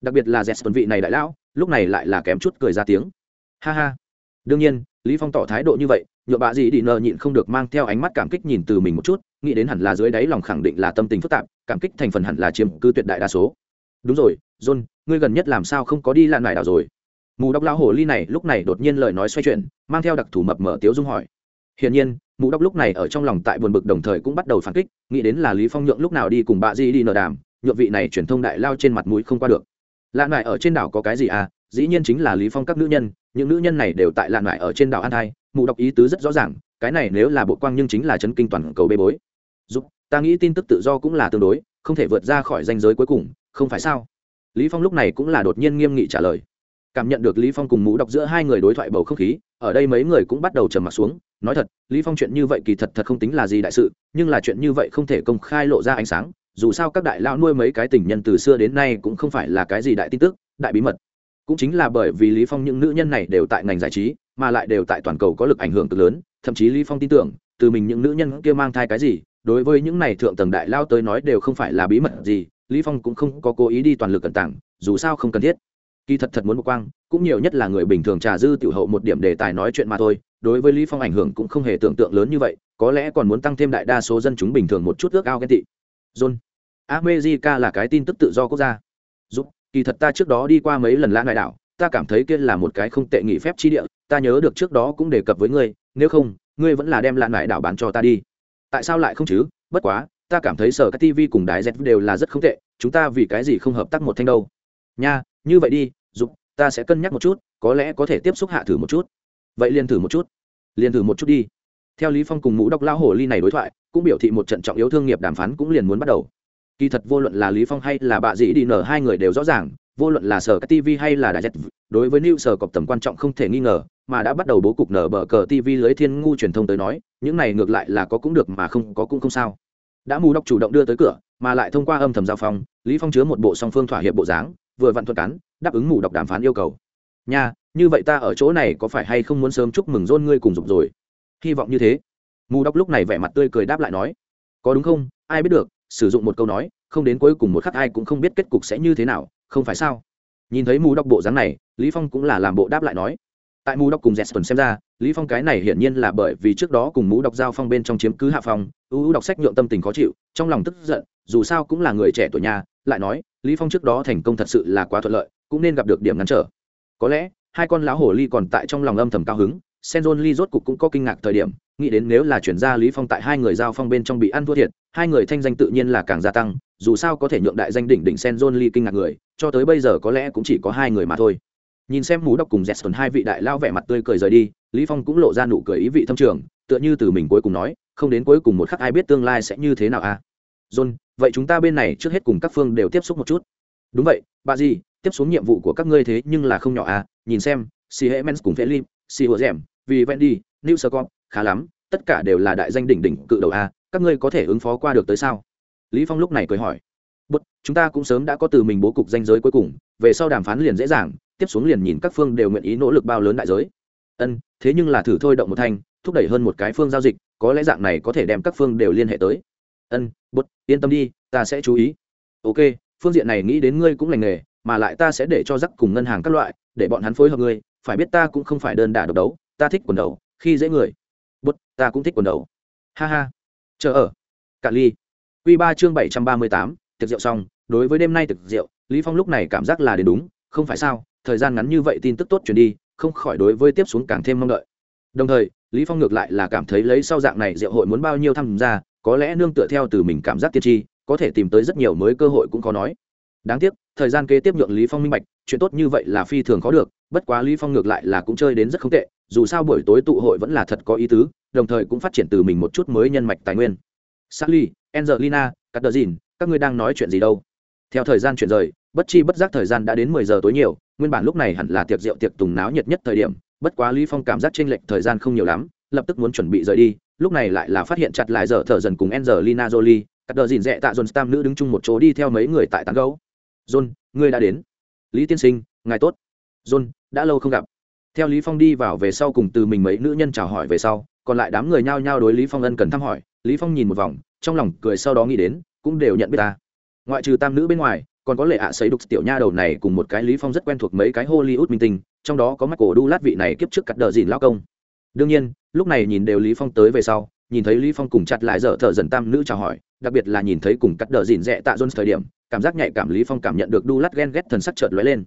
Đặc biệt là dẹt vị này đại lao, lúc này lại là kém chút cười ra tiếng. Ha ha. Đương nhiên, lý phong tỏ thái độ như vậy nhựa bạ gì đi nờ nhịn không được mang theo ánh mắt cảm kích nhìn từ mình một chút, nghĩ đến hẳn là dưới đáy lòng khẳng định là tâm tình phức tạp, cảm kích thành phần hẳn là chiếm cư tuyệt đại đa số. Đúng rồi, john, ngươi gần nhất làm sao không có đi lạn nải đảo rồi? Mù đốc lao hồ ly này lúc này đột nhiên lời nói xoay chuyển, mang theo đặc thủ mập mở tiếu dung hỏi. Hiển nhiên, mù đốc lúc này ở trong lòng tại buồn bực đồng thời cũng bắt đầu phản kích, nghĩ đến là lý phong nhượng lúc nào đi cùng bạ di đi nờ đàm, nhượng vị này truyền thông đại lao trên mặt mũi không qua được. Lạn nải ở trên đảo có cái gì à? Dĩ nhiên chính là lý phong các nữ nhân, những nữ nhân này đều tại lạn nải ở trên đảo an thai mụ đọc ý tứ rất rõ ràng, cái này nếu là bộ quang nhưng chính là chấn kinh toàn cầu bê bối. Giúp ta nghĩ tin tức tự do cũng là tương đối, không thể vượt ra khỏi danh giới cuối cùng, không phải sao? Lý phong lúc này cũng là đột nhiên nghiêm nghị trả lời. Cảm nhận được lý phong cùng mũ đọc giữa hai người đối thoại bầu không khí, ở đây mấy người cũng bắt đầu trầm mặt xuống. Nói thật, lý phong chuyện như vậy kỳ thật thật không tính là gì đại sự, nhưng là chuyện như vậy không thể công khai lộ ra ánh sáng. Dù sao các đại lao nuôi mấy cái tình nhân từ xưa đến nay cũng không phải là cái gì đại tin tức, đại bí mật. Cũng chính là bởi vì lý phong những nữ nhân này đều tại ngành giải trí mà lại đều tại toàn cầu có lực ảnh hưởng cực lớn, thậm chí lý phong tin tưởng, từ mình những nữ nhân kia mang thai cái gì, đối với những này thượng tầng đại lao tới nói đều không phải là bí mật gì, lý phong cũng không có cố ý đi toàn lực cẩn tảng, dù sao không cần thiết. Kỳ thật thật muốn một quang, cũng nhiều nhất là người bình thường trà dư tiểu hậu một điểm đề tài nói chuyện mà thôi, đối với lý phong ảnh hưởng cũng không hề tưởng tượng lớn như vậy, có lẽ còn muốn tăng thêm đại đa số dân chúng bình thường một chút ước ao ghen tị. John, america là cái tin tức tự do quốc gia. Giúp, kỳ thật ta trước đó đi qua mấy lần lãng đại đảo, ta cảm thấy kia là một cái không tệ nghỉ phép chi địa ta nhớ được trước đó cũng đề cập với ngươi, nếu không, ngươi vẫn là đem lạn lại đảo bán cho ta đi. Tại sao lại không chứ? Bất quá, ta cảm thấy sở các tv cùng đài z đều là rất không tệ, chúng ta vì cái gì không hợp tác một thanh đâu? Nha, như vậy đi, dục, ta sẽ cân nhắc một chút, có lẽ có thể tiếp xúc hạ thử một chút. Vậy liền thử một chút. Liền thử một chút đi. Theo lý phong cùng mũ độc lao hồ ly này đối thoại, cũng biểu thị một trận trọng yếu thương nghiệp đàm phán cũng liền muốn bắt đầu. Kỳ thật vô luận là lý phong hay là bà dĩ đi nở hai người đều rõ ràng, vô luận là sở các tv hay là đại z, đối với new sở cọc tầm quan trọng không thể nghi ngờ mà đã bắt đầu bố cục nở bờ cờ tv lưới thiên ngu truyền thông tới nói, những này ngược lại là có cũng được mà không có cũng không sao. Đã mù đọc chủ động đưa tới cửa, mà lại thông qua âm thầm giao phong, lý phong chứa một bộ song phương thỏa hiệp bộ dáng, vừa vặn thuật cắn, đáp ứng mù đọc đàm phán yêu cầu. Nha, như vậy ta ở chỗ này có phải hay không muốn sớm chúc mừng dôn ngươi cùng dục rồi? Hy vọng như thế. Mù đọc lúc này vẻ mặt tươi cười đáp lại nói. Có đúng không? Ai biết được, sử dụng một câu nói, không đến cuối cùng một khắc ai cũng không biết kết cục sẽ như thế nào, không phải sao? Nhìn thấy mù đọc bộ dáng này, lý phong cũng là làm bộ đáp lại nói tại mù đọc cùng jesper xem ra lý phong cái này hiển nhiên là bởi vì trước đó cùng mũ đọc giao phong bên trong chiếm cứ hạ phong ưu đọc sách nhượng tâm tình khó chịu trong lòng tức giận dù sao cũng là người trẻ tuổi nhà lại nói lý phong trước đó thành công thật sự là quá thuận lợi cũng nên gặp được điểm ngăn trở có lẽ hai con lão hổ ly còn tại trong lòng âm thầm cao hứng senjon ly rốt cục cũng có kinh ngạc thời điểm, nghĩ đến nếu là chuyển ra Lý Phong tại hai người giao phong bên trong bị ăn thua thiệt, hai người thanh danh tự nhiên là càng gia tăng, dù sao có thể nhượng đại danh đỉnh đỉnh senjon ly kinh ngạc người, cho tới bây giờ có lẽ cũng chỉ có hai người mà thôi. Nhìn xem mù đọc cùng Jetson hai vị đại lao vẻ mặt tươi cười rời đi, Lý Phong cũng lộ ra nụ cười ý vị thâm trường, tựa như từ mình cuối cùng nói, không đến cuối cùng một khắc ai biết tương lai sẽ như thế nào à. John, vậy chúng ta bên này trước hết cùng các phương đều tiếp xúc một chút. Đúng vậy, bà gì, tiếp xuống nhiệm vụ của các ngươi thế nhưng là không nhỏ à, nhìn xem, Si Hemens cùng Philip, Si dẻm, vì Wendy, New Scott, khá lắm, tất cả đều là đại danh đỉnh đỉnh cự đầu à? các ngươi có thể ứng phó qua được tới sao? Lý Phong lúc này cười hỏi. Bất, chúng ta cũng sớm đã có từ mình bố cục danh giới cuối cùng, về sau đàm phán liền dễ dàng, tiếp xuống liền nhìn các phương đều nguyện ý nỗ lực bao lớn đại giới. Ân, thế nhưng là thử thôi động một thành, thúc đẩy hơn một cái phương giao dịch, có lẽ dạng này có thể đem các phương đều liên hệ tới. Ân, Bất, yên tâm đi, ta sẽ chú ý. ok phương diện này nghĩ đến ngươi cũng lành nghề mà lại ta sẽ để cho rắc cùng ngân hàng các loại để bọn hắn phối hợp ngươi phải biết ta cũng không phải đơn đả độc đấu ta thích quần đầu khi dễ người bút ta cũng thích quần đầu ha ha chờ ở cạn ly quy ba chương bảy trăm ba mươi tám tiệc rượu xong đối với đêm nay tiệc rượu lý phong lúc này cảm giác là đến đúng không phải sao thời gian ngắn như vậy tin tức tốt truyền đi không khỏi đối với tiếp xuống càng thêm mong đợi. Đồng thời lý phong ngược lại là cảm thấy lấy sau dạng này rượu hội muốn bao nhiêu tham gia có lẽ nương tựa theo từ mình cảm giác tiên tri có thể tìm tới rất nhiều mới cơ hội cũng có nói. Đáng tiếc thời gian kế tiếp nhượng lý phong minh bạch chuyện tốt như vậy là phi thường có được bất quá lý phong ngược lại là cũng chơi đến rất không tệ dù sao buổi tối tụ hội vẫn là thật có ý tứ đồng thời cũng phát triển từ mình một chút mới nhân mạch tài nguyên. Sally, Angelina, Catherine, các ngươi đang nói chuyện gì đâu? Theo thời gian chuyển rời, bất chi bất giác thời gian đã đến mười giờ tối nhiều, nguyên bản lúc này hẳn là tiệc rượu tiệc tùng náo nhiệt nhất thời điểm, bất quá Lý Phong cảm giác chênh lệch thời gian không nhiều lắm, lập tức muốn chuẩn bị rời đi, lúc này lại là phát hiện chặt lại giờ thở dần cùng Angelina Jolie, Catherine rẽ tạ John Stam nữ đứng chung một chỗ đi theo mấy người tại tán gấu. John, ngươi đã đến. Lý tiên sinh, ngài tốt. John, đã lâu không gặp. Theo Lý Phong đi vào về sau cùng từ mình mấy nữ nhân chào hỏi về sau, còn lại đám người nhao nhao đối Lý Phong ân cần thăm hỏi, Lý Phong nhìn một vòng, trong lòng cười sau đó nghĩ đến cũng đều nhận biết ta. Ngoại trừ tam nữ bên ngoài, còn có lệ ạ à đục tiểu nha đầu này cùng một cái lý phong rất quen thuộc mấy cái hollywood minh tinh, trong đó có mắt cổ đu lát vị này kiếp trước cắt đờ dìn lao công. Đương nhiên, lúc này nhìn đều lý phong tới về sau, nhìn thấy lý phong cùng chặt lại dở thở dần tam nữ chào hỏi, đặc biệt là nhìn thấy cùng cắt đờ dìn rẽ tạ jones thời điểm, cảm giác nhạy cảm lý phong cảm nhận được đu lát ghen ghét thần sắc chợt lóe lên.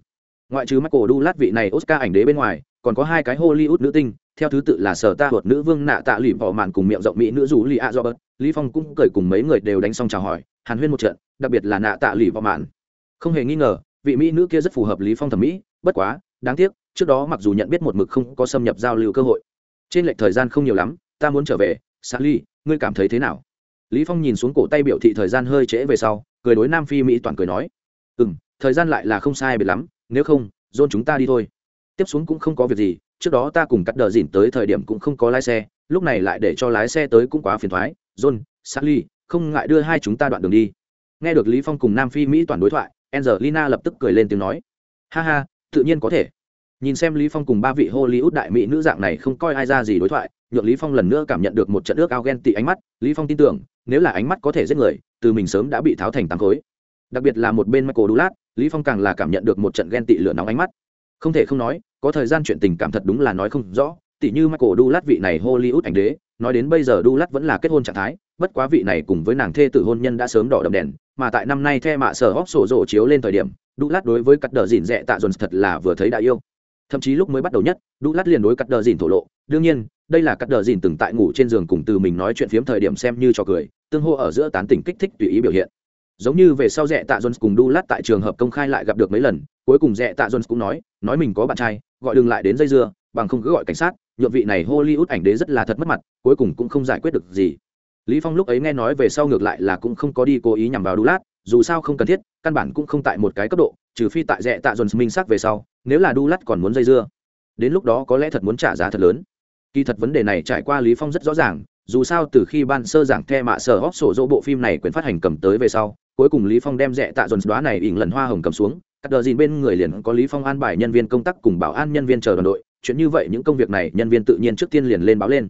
Ngoại trừ mắt cổ đu lát vị này oscar ảnh đế bên ngoài, còn có hai cái hollywood nữ tinh, theo thứ tự là sở ta thuật nữ vương nạ tạ lụy bỏ màn cùng miệng rộng mỹ nữ rủ lì a robert lý phong cũng cười cùng mấy người đều đánh xong chào hỏi, hàn huyên một trận, đặc biệt là nạ tạ lì vào mạn. Không hề nghi ngờ, vị mỹ nữ kia rất phù hợp lý phong thẩm mỹ, bất quá, đáng tiếc, trước đó mặc dù nhận biết một mực không có xâm nhập giao lưu cơ hội. Trên lệch thời gian không nhiều lắm, ta muốn trở về. Sally ngươi cảm thấy thế nào? Lý phong nhìn xuống cổ tay biểu thị thời gian hơi trễ về sau, cười đối nam phi mỹ toàn cười nói. Ừm, thời gian lại là không sai biệt lắm, nếu không dôn chúng ta đi thôi. Tiếp xuống cũng không có việc gì, trước đó ta cùng cắt đờ dỉn tới thời điểm cũng không có lái xe, lúc này lại để cho lái xe tới cũng quá phiền thoái john, sally, không ngại đưa hai chúng ta đoạn đường đi. Nghe được lý phong cùng nam phi mỹ toàn đối thoại, angelina lập tức cười lên tiếng nói. Ha ha, tự nhiên có thể. Nhìn xem lý phong cùng ba vị hollywood đại mỹ nữ dạng này không coi ai ra gì đối thoại, nhượng lý phong lần nữa cảm nhận được một trận ước ao ghen tị ánh mắt. Lý phong tin tưởng, nếu là ánh mắt có thể giết người, từ mình sớm đã bị tháo thành tám khối. Đặc biệt là một bên michael dulat lý phong càng là cảm nhận được một trận ghen tị lửa nóng ánh mắt. Không thể không nói, có thời gian chuyện tình cảm thật đúng là nói không rõ. Tỷ như michael dulat vị này hollywood ảnh đế nói đến bây giờ dulat vẫn là kết hôn trạng thái, bất quá vị này cùng với nàng thê tử hôn nhân đã sớm đỏ đậm đèn, mà tại năm nay the mạ sở hóc sổ rộ chiếu lên thời điểm dulat đối với cắt đờ dìn dẹ tạ dồn thật là vừa thấy đã yêu. Thậm chí lúc mới bắt đầu nhất dulat liền đối cắt đờ dìn thổ lộ, đương nhiên, đây là cắt đờ dìn từng tại ngủ trên giường cùng từ mình nói chuyện phiếm thời điểm xem như cho cười, tương hô ở giữa tán tỉnh kích thích tùy ý biểu hiện. Giống như về sau dẹ tạ dồn cùng đu lát tại trường hợp công khai lại gặp được mấy lần, cuối cùng dẹ tạ dồn cũng nói nói mình có bạn trai, gọi đừng lại đến dây dưa, bằng không cứ gọi cảnh sát nhượng vị này hollywood ảnh đế rất là thật mất mặt, cuối cùng cũng không giải quyết được gì. Lý phong lúc ấy nghe nói về sau ngược lại là cũng không có đi cố ý nhằm vào đu lát, dù sao không cần thiết, căn bản cũng không tại một cái cấp độ, trừ phi tại rẽ tạ Dồn minh sắc về sau, nếu là đu lát còn muốn dây dưa, đến lúc đó có lẽ thật muốn trả giá thật lớn. Kỳ thật vấn đề này trải qua lý phong rất rõ ràng, dù sao từ khi ban sơ giảng the mạ sở hóc sổ dỗ bộ phim này quyền phát hành cầm tới về sau, cuối cùng lý phong đem rẻ tạ dồn đoá này ỉn lần hoa hồng cầm xuống, cắt đờ dìn bên người liền có lý phong an bài nhân viên công tác cùng bảo an nhân viên chờ đoàn đội chuyện như vậy những công việc này nhân viên tự nhiên trước tiên liền lên báo lên.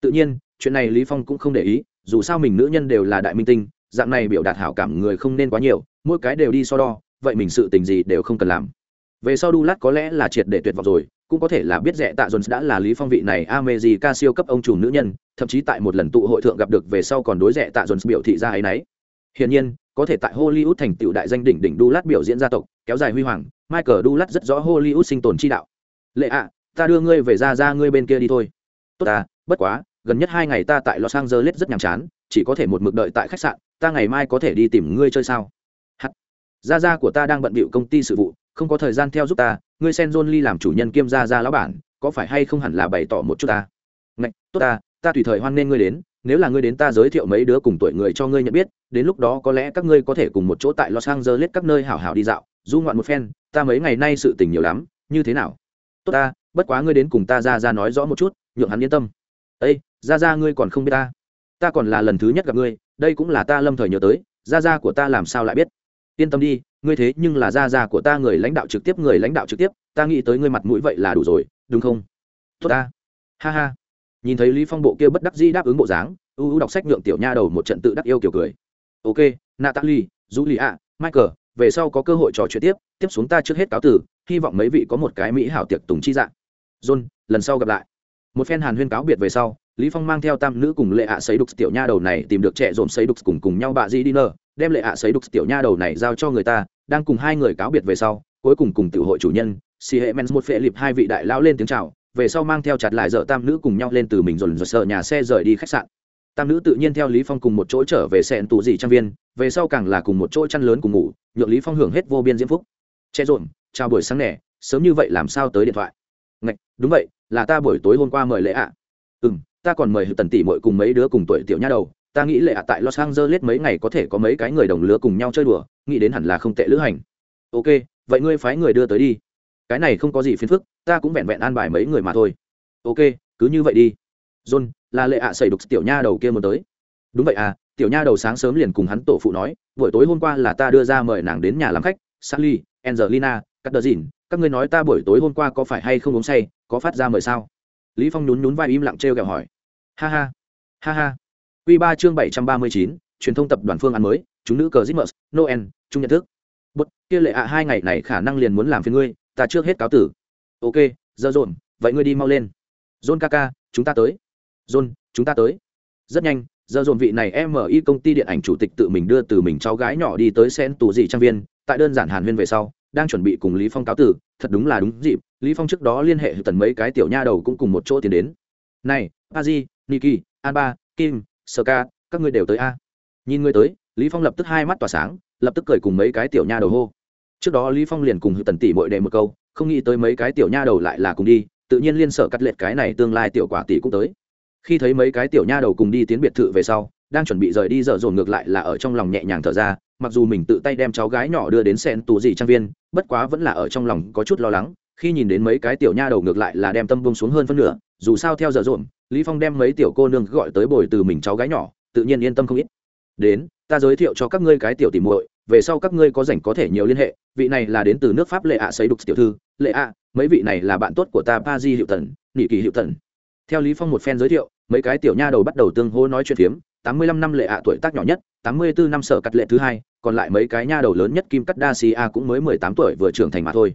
Tự nhiên, chuyện này lý phong cũng không để ý, dù sao mình nữ nhân đều là đại minh tinh, dạng này biểu đạt hảo cảm người không nên quá nhiều, mỗi cái đều đi so đo, vậy mình sự tình gì đều không cần làm. Về sau đu lát có lẽ là triệt để tuyệt vọng rồi, cũng có thể là biết rẻ tạ dồn đã là lý phong vị này amezi ca siêu cấp ông chủ nữ nhân, thậm chí tại một lần tụ hội thượng gặp được về sau còn đối rẻ tạ dồn biểu thị ra ấy nấy. Hiển nhiên, có thể tại hollywood thành tựu đại danh đỉnh đỉnh Dulat biểu diễn gia tộc, kéo dài huy hoàng, michael Dulat rất rõ hollywood sinh tồn chi đạo. Lệ ạ ta đưa ngươi về ra ra ngươi bên kia đi thôi. Tốt ta, bất quá, gần nhất hai ngày ta tại los angeles rất nhàm chán, chỉ có thể một mực đợi tại khách sạn, ta ngày mai có thể đi tìm ngươi chơi sao? Hắt. Ra Ra của ta đang bận bịu công ty sự vụ, không có thời gian theo giúp ta, ngươi sen john lee làm chủ nhân kiêm Ra Ra lão bản, có phải hay không hẳn là bày tỏ một chút ta? Ngạch, tốt ta ta tùy thời hoan nên ngươi đến, nếu là ngươi đến ta giới thiệu mấy đứa cùng tuổi người cho ngươi nhận biết, đến lúc đó có lẽ các ngươi có thể cùng một chỗ tại los angeles các nơi hảo hảo đi dạo, du ngoạn một phen, ta mấy ngày nay sự tình nhiều lắm, như thế nào? Tốt ta bất quá ngươi đến cùng ta ra ra nói rõ một chút, nhượng hắn yên tâm. Ây ra ra ngươi còn không biết ta. Ta còn là lần thứ nhất gặp ngươi, đây cũng là ta lâm thời nhớ tới, ra ra của ta làm sao lại biết? Yên tâm đi, ngươi thế nhưng là ra ra của ta người lãnh đạo trực tiếp, người lãnh đạo trực tiếp, ta nghĩ tới ngươi mặt mũi vậy là đủ rồi, đúng không? Tốt ta. Ha ha. Nhìn thấy lý phong bộ kia bất đắc dĩ đáp ứng bộ dáng, u u đọc sách nhượng tiểu nha đầu một trận tự đắc yêu kiểu cười. Ok, natalie, julia, michael, về sau có cơ hội trò chuyện tiếp tiếp xuống ta trước hết cáo tử hy vọng mấy vị có một cái mỹ hảo tiệc tùng chi dạng john, lần sau gặp lại. Một phen hàn huyên cáo biệt về sau, lý phong mang theo tam nữ cùng lệ ạ sấy đục tiểu nha đầu này tìm được trẻ dồn sấy đục cùng cùng nhau bạ di đi nơ đem lệ ạ sấy đục tiểu nha đầu này giao cho người ta, đang cùng hai người cáo biệt về sau, cuối cùng cùng tiểu hội chủ nhân si hệ men một phệ liệp hai vị đại lão lên tiếng chào, về sau mang theo chặt lại dở tam nữ cùng nhau lên từ mình dồn dồn sợ nhà xe rời đi khách sạn. Tam nữ tự nhiên theo lý phong cùng một chỗ trở về sẹn tủ gì trang viên, về sau càng là cùng một chỗ chăn lớn cùng ngủ, nhượng lý phong hưởng hết vô biên diễm phúc che rộn, chào buổi sáng nè, sớm như vậy làm sao tới điện thoại? Ngạch, đúng vậy, là ta buổi tối hôm qua mời lễ ạ. À. ừ ta còn mời tần tỷ muội cùng mấy đứa cùng tuổi tiểu nha đầu. Ta nghĩ lệ ạ tại los angeles mấy ngày có thể có mấy cái người đồng lứa cùng nhau chơi đùa, nghĩ đến hẳn là không tệ lữ hành. Ok, vậy ngươi phái người đưa tới đi. Cái này không có gì phiền phức, ta cũng vẹn vẹn an bài mấy người mà thôi. Ok, cứ như vậy đi. John, là lệ ạ à xảy đục tiểu nha đầu kia muốn tới. Đúng vậy à tiểu nha đầu sáng sớm liền cùng hắn tổ phụ nói, buổi tối hôm qua là ta đưa ra mời nàng đến nhà làm khách, sally angelina cắt đờ dìn các ngươi nói ta buổi tối hôm qua có phải hay không uống say có phát ra mời sao? Lý phong nhún nhún vai im lặng trêu ghẹo hỏi. Ha ha ha ha. Quy ba chương bảy trăm ba mươi chín truyền thông tập đoàn phương án mới chúng nữ cờ Christmas, noel chung nhận thức. Bút kia lệ ạ hai ngày này khả năng liền muốn làm phiền ngươi ta trước hết cáo tử. Ok giờ dồn vậy ngươi đi mau lên. John kaka chúng ta tới. John chúng ta tới. Rất nhanh giờ dồn vị này mi công ty điện ảnh chủ tịch tự mình đưa từ mình cháu gái nhỏ đi tới sen tù dị trang viên tại đơn giản hàn huyên về sau đang chuẩn bị cùng lý phong cáo tử thật đúng là đúng dịp lý phong trước đó liên hệ tần mấy cái tiểu nha đầu cũng cùng một chỗ tiến đến. Này a di niki Ba, kim sơ ca các ngươi đều tới a? Nhìn ngươi tới lý phong lập tức hai mắt tỏa sáng lập tức cười cùng mấy cái tiểu nha đầu hô. Trước đó lý phong liền cùng tần tỷ muội đề một câu không nghĩ tới mấy cái tiểu nha đầu lại là cùng đi tự nhiên liên sở cắt lệch cái này tương lai tiểu quả tỷ cũng tới. Khi thấy mấy cái tiểu nha đầu cùng đi tiến biệt thự về sau đang chuẩn bị rời đi dở dồn ngược lại là ở trong lòng nhẹ nhàng thở ra mặc dù mình tự tay đem cháu gái nhỏ đưa đến sen tù gì trang viên, bất quá vẫn là ở trong lòng có chút lo lắng, khi nhìn đến mấy cái tiểu nha đầu ngược lại là đem tâm bông xuống hơn phân nửa, dù sao theo giờ dồn lý phong đem mấy tiểu cô nương gọi tới bồi từ mình cháu gái nhỏ, tự nhiên yên tâm không ít. Đến, ta giới thiệu cho các ngươi cái tiểu tỉ muội, về sau các ngươi có rảnh có thể nhiều liên hệ, vị này là đến từ nước pháp lệ ạ à đục tiểu thư, lệ ạ, mấy vị này là bạn tốt của ta pa di hiệu tần nhị kỳ hiệu tần theo lý phong một phen giới thiệu, mấy cái tiểu nha đầu bắt đầu tương hô nói chuyện phiếm tám mươi lăm năm lệ ạ tuổi tác nhỏ nhất, tám mươi bốn năm sở cắt lệ thứ hai, còn lại mấy cái nha đầu lớn nhất kim cắt đa si a cũng mới mười tám tuổi vừa trưởng thành mà thôi.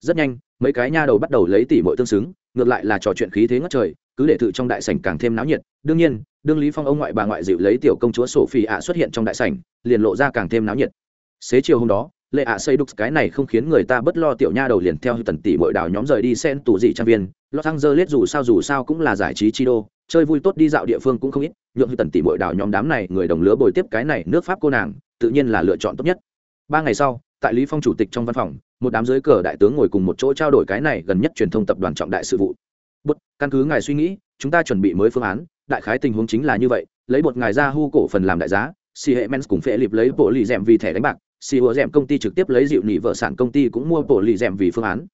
Rất nhanh, mấy cái nha đầu bắt đầu lấy tỷ muội tương xứng, ngược lại là trò chuyện khí thế ngất trời, cứ để thự trong đại sảnh càng thêm náo nhiệt. Đương nhiên, đương lý phong ông ngoại bà ngoại dịu lấy tiểu công chúa sổ phi ạ xuất hiện trong đại sảnh, liền lộ ra càng thêm náo nhiệt. Xế chiều hôm đó lệ ạ xây đục cái này không khiến người ta bất lo tiểu nha đầu liền theo tần tỷ bội đào nhóm rời đi sen tù dị trang viên. Los angeles dù sao dù sao cũng là giải trí chi đô, chơi vui tốt đi dạo địa phương cũng không ít, nhượng tần tỷ bội đào nhóm đám này người đồng lứa bồi tiếp cái này nước pháp cô nàng, tự nhiên là lựa chọn tốt nhất. Ba ngày sau, tại lý phong chủ tịch trong văn phòng, một đám dưới cờ đại tướng ngồi cùng một chỗ trao đổi cái này gần nhất truyền thông tập đoàn trọng đại sự vụ. Bút căn cứ ngài suy nghĩ, chúng ta chuẩn bị mới phương án, đại khái tình huống chính là như vậy, lấy một ngài ra hu cổ phần làm đại giá si hệ mens cùng phệ lịp lấy bộ lì rèm vì thẻ đánh bạc xì hùa rèm công ty trực tiếp lấy dịu nỉ vợ sản công ty cũng mua bộ lì rèm vì phương án.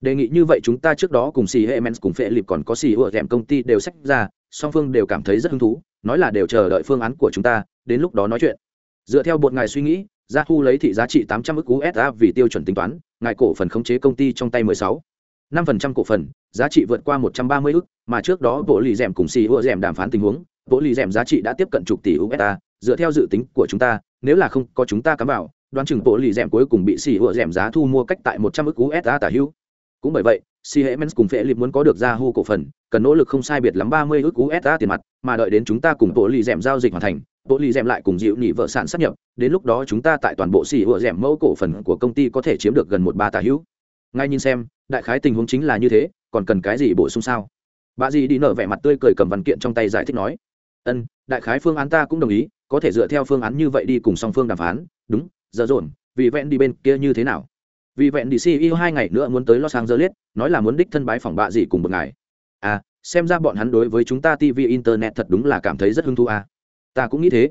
Đề nghị như vậy chúng ta trước đó cùng xì hệ mens cùng phệ lịp còn có xì hùa rèm công ty đều sách ra, song phương đều cảm thấy rất hứng thú, nói là đều chờ đợi phương án của chúng ta, đến lúc đó nói chuyện. Dựa theo bột ngài suy nghĩ, gia thu lấy thị giá trị tám trăm ức usd vì tiêu chuẩn tính toán, ngài cổ phần khống chế công ty trong tay mười sáu. năm phần trăm cổ phần, giá trị vượt qua một trăm ba mươi ức, mà trước đó bộ lì rèm cùng xì ùa rèm đàm phán tình huống bộ lì rèm giá trị đã tiếp cận chục tỷ usd dựa theo dự tính của chúng ta, nếu là không có chúng ta cắm vào đoán chừng bộ lì rèm cuối cùng bị xì ùa rèm giá thu mua cách tại một trăm ức usd tả hữu. Cũng bởi vậy si hệ mens cùng phệ lip muốn có được ra hu cổ phần, cần nỗ lực không sai biệt lắm ba mươi ước usd tiền mặt, mà đợi đến chúng ta cùng bộ lì rèm giao dịch hoàn thành, bộ lì rèm lại cùng dịu nhị vợ sản sắp nhập, đến lúc đó chúng ta tại toàn bộ xì ùa rèm mẫu cổ phần của công ty có thể chiếm được gần một ba tả hữu. Ngay nhìn xem, đại khái tình huống chính là như thế, còn cần cái gì bổ sung sao? Bà dì đi nở vẻ mặt tươi cười cầm văn kiện trong tay giải thích nói. Ân, đại khái phương án ta cũng đồng ý, có thể dựa theo phương án như vậy đi cùng song phương đàm phán, đúng giờ dồn, vì vẹn đi bên kia như thế nào? Vì vẹn đi ceo hai ngày nữa muốn tới los angeles, nói là muốn đích thân bái phòng bạ gì cùng một ngày. À xem ra bọn hắn đối với chúng ta tv internet thật đúng là cảm thấy rất hứng thú à. Ta cũng nghĩ thế.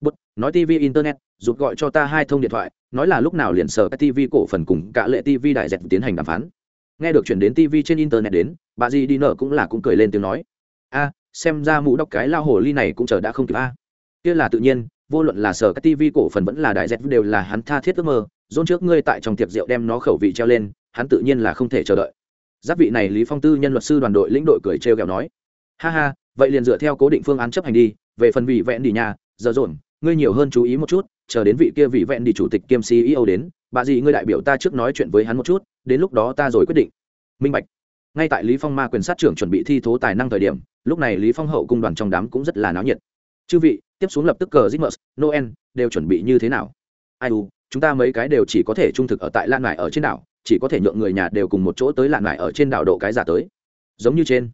Bút nói tv internet, rụt gọi cho ta hai thông điện thoại, nói là lúc nào liền sở các tv cổ phần cùng cả lệ tv đại dẹp tiến hành đàm phán. Nghe được chuyển đến tv trên internet đến bà dì đi nở cũng là cũng cười lên tiếng nói. A xem ra mũ đọc cái lao hồ ly này cũng chờ đã không kịp a kia là tự nhiên vô luận là sở các tv cổ phần vẫn là đại dẹp đều là hắn tha thiết ước mơ. Dôn trước ngươi tại trong tiệc rượu đem nó khẩu vị treo lên, hắn tự nhiên là không thể chờ đợi. Giáp vị này lý phong tư nhân luật sư đoàn đội lĩnh đội cười trêu ghẹo nói, ha ha, vậy liền dựa theo cố định phương án chấp hành đi, về phần vị vẹn đi nhà, giờ dồn, ngươi nhiều hơn chú ý một chút, chờ đến vị kia vị vẹn đi chủ tịch kiêm ceo đến, bà gì ngươi đại biểu ta trước nói chuyện với hắn một chút, đến lúc đó ta rồi quyết định. Minh bạch. Ngay tại lý phong ma quyền sát trưởng chuẩn bị thi thố tài năng thời điểm, lúc này lý phong hậu cung đoàn trong đám cũng rất là náo nhiệt. Chư vị tiếp xuống lập tức cờ Christmas, Noel đều chuẩn bị như thế nào? Ai u chúng ta mấy cái đều chỉ có thể trung thực ở tại lan ngải ở trên đảo chỉ có thể nhượng người nhà đều cùng một chỗ tới lan ngải ở trên đảo độ cái giả tới. Giống như trên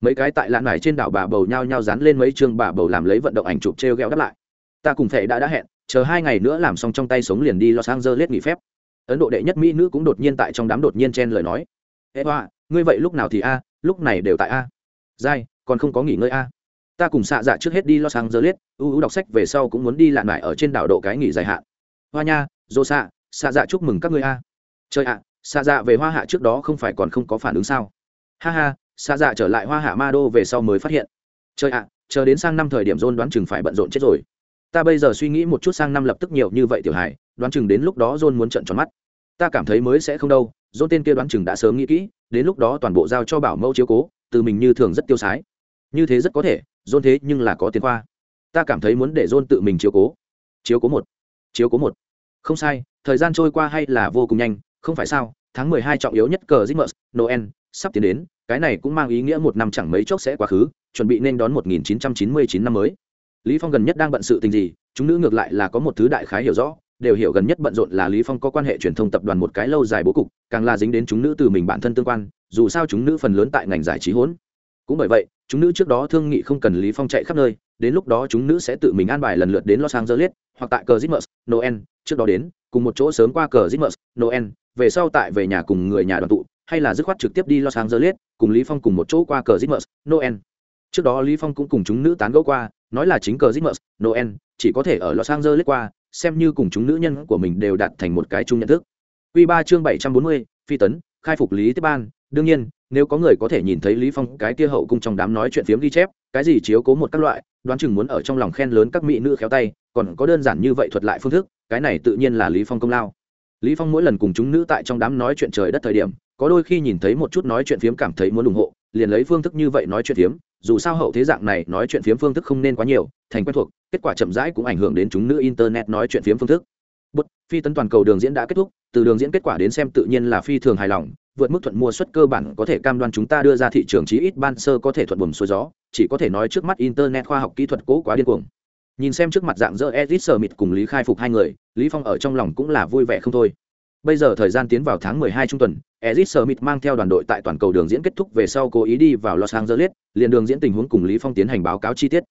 mấy cái tại lan ngải trên đảo bà bầu nhau nhau dán lên mấy chương bà bầu làm lấy vận động ảnh chụp treo gẹo đáp lại. Ta cùng phệ đã đã hẹn chờ hai ngày nữa làm xong trong tay sống liền đi los angeles nghỉ phép. Ấn độ đệ nhất mỹ nữ cũng đột nhiên tại trong đám đột nhiên chen lời nói. Ê hoa ngươi vậy lúc nào thì a lúc này đều tại a? Dai còn không có nghỉ ngơi a ta cùng xạ dạ trước hết đi lo los liết, ưu ưu đọc sách về sau cũng muốn đi lạn lại ở trên đảo độ cái nghỉ dài hạn. Hoa nha dô xạ xạ dạ chúc mừng các ngươi a. Trời ạ xạ dạ về hoa hạ trước đó không phải còn không có phản ứng sao? Ha ha xạ dạ trở lại hoa hạ ma đô về sau mới phát hiện. Trời ạ chờ đến sang năm thời điểm dôn đoán chừng phải bận rộn chết rồi. Ta bây giờ suy nghĩ một chút sang năm lập tức nhiều như vậy tiểu hải đoán chừng đến lúc đó john muốn trận tròn mắt. Ta cảm thấy mới sẽ không đâu john tên kia đoán chừng đã sớm nghĩ kỹ đến lúc đó toàn bộ giao cho bảo mẫu chiếu cố từ mình như thường rất tiêu sái. Như thế rất có thể dôn thế nhưng là có tiền khoa. Ta cảm thấy muốn để dôn tự mình chiếu cố. Chiếu cố một. Chiếu cố một. Không sai thời gian trôi qua hay là vô cùng nhanh không phải sao tháng mười hai trọng yếu nhất cờ Christmas, Noel sắp tiến đến, cái này cũng mang ý nghĩa một năm chẳng mấy chốc sẽ quá khứ, chuẩn bị nên đón 1999 năm mới. Lý phong gần nhất đang bận sự tình gì chúng nữ ngược lại là có một thứ đại khái hiểu rõ đều hiểu gần nhất bận rộn là lý phong có quan hệ truyền thông tập đoàn một cái lâu dài bố cục càng là dính đến chúng nữ từ mình bản thân tương quan dù sao chúng nữ phần lớn tại ngành giải trí hỗn cũng bởi vậy chúng nữ trước đó thương nghị không cần lý phong chạy khắp nơi đến lúc đó chúng nữ sẽ tự mình an bài lần lượt đến los angeles hoặc tại cờ Christmas, noel. Trước đó đến cùng một chỗ sớm qua cờ Christmas, noel. Về sau tại về nhà cùng người nhà đoàn tụ hay là dứt khoát trực tiếp đi los angeles cùng lý phong cùng một chỗ qua cờ Christmas, noel. Trước đó lý phong cũng cùng chúng nữ tán gẫu qua nói là chính cờ Christmas, Noel chỉ có thể ở Los Angeles qua, xem như cùng chúng nữ nhân của mình đều đạt thành một cái chung nhận thức. Quy 3 chương 740, phi tấn, khai phục lý tiếp ban, đương nhiên, nếu có người có thể nhìn thấy Lý Phong cái kia hậu cung trong đám nói chuyện phiếm ghi chép, cái gì chiếu cố một các loại, đoán chừng muốn ở trong lòng khen lớn các mỹ nữ khéo tay, còn có đơn giản như vậy thuật lại phương thức, cái này tự nhiên là Lý Phong công lao. Lý Phong mỗi lần cùng chúng nữ tại trong đám nói chuyện trời đất thời điểm, có đôi khi nhìn thấy một chút nói chuyện phiếm cảm thấy muốn ủng hộ, liền lấy phương thức như vậy nói chuyện phiếm, dù sao hậu thế dạng này nói chuyện phiếm phương thức không nên quá nhiều thành quen thuộc kết quả chậm rãi cũng ảnh hưởng đến chúng nữ internet nói chuyện phiếm phương thức bút phi tấn toàn cầu đường diễn đã kết thúc từ đường diễn kết quả đến xem tự nhiên là phi thường hài lòng vượt mức thuận mua suất cơ bản có thể cam đoan chúng ta đưa ra thị trường chí ít ban sơ có thể thuận buồm xuôi gió chỉ có thể nói trước mắt internet khoa học kỹ thuật cố quá điên cuồng nhìn xem trước mặt dạng dỡ Ezit sờ mịt cùng lý khai phục hai người lý phong ở trong lòng cũng là vui vẻ không thôi bây giờ thời gian tiến vào tháng 12 trung tuần Ezit Smith mang theo đoàn đội tại toàn cầu đường diễn kết thúc về sau cố ý đi vào Los Angeles, liền đường diễn tình huống cùng Lý Phong tiến hành báo cáo chi tiết.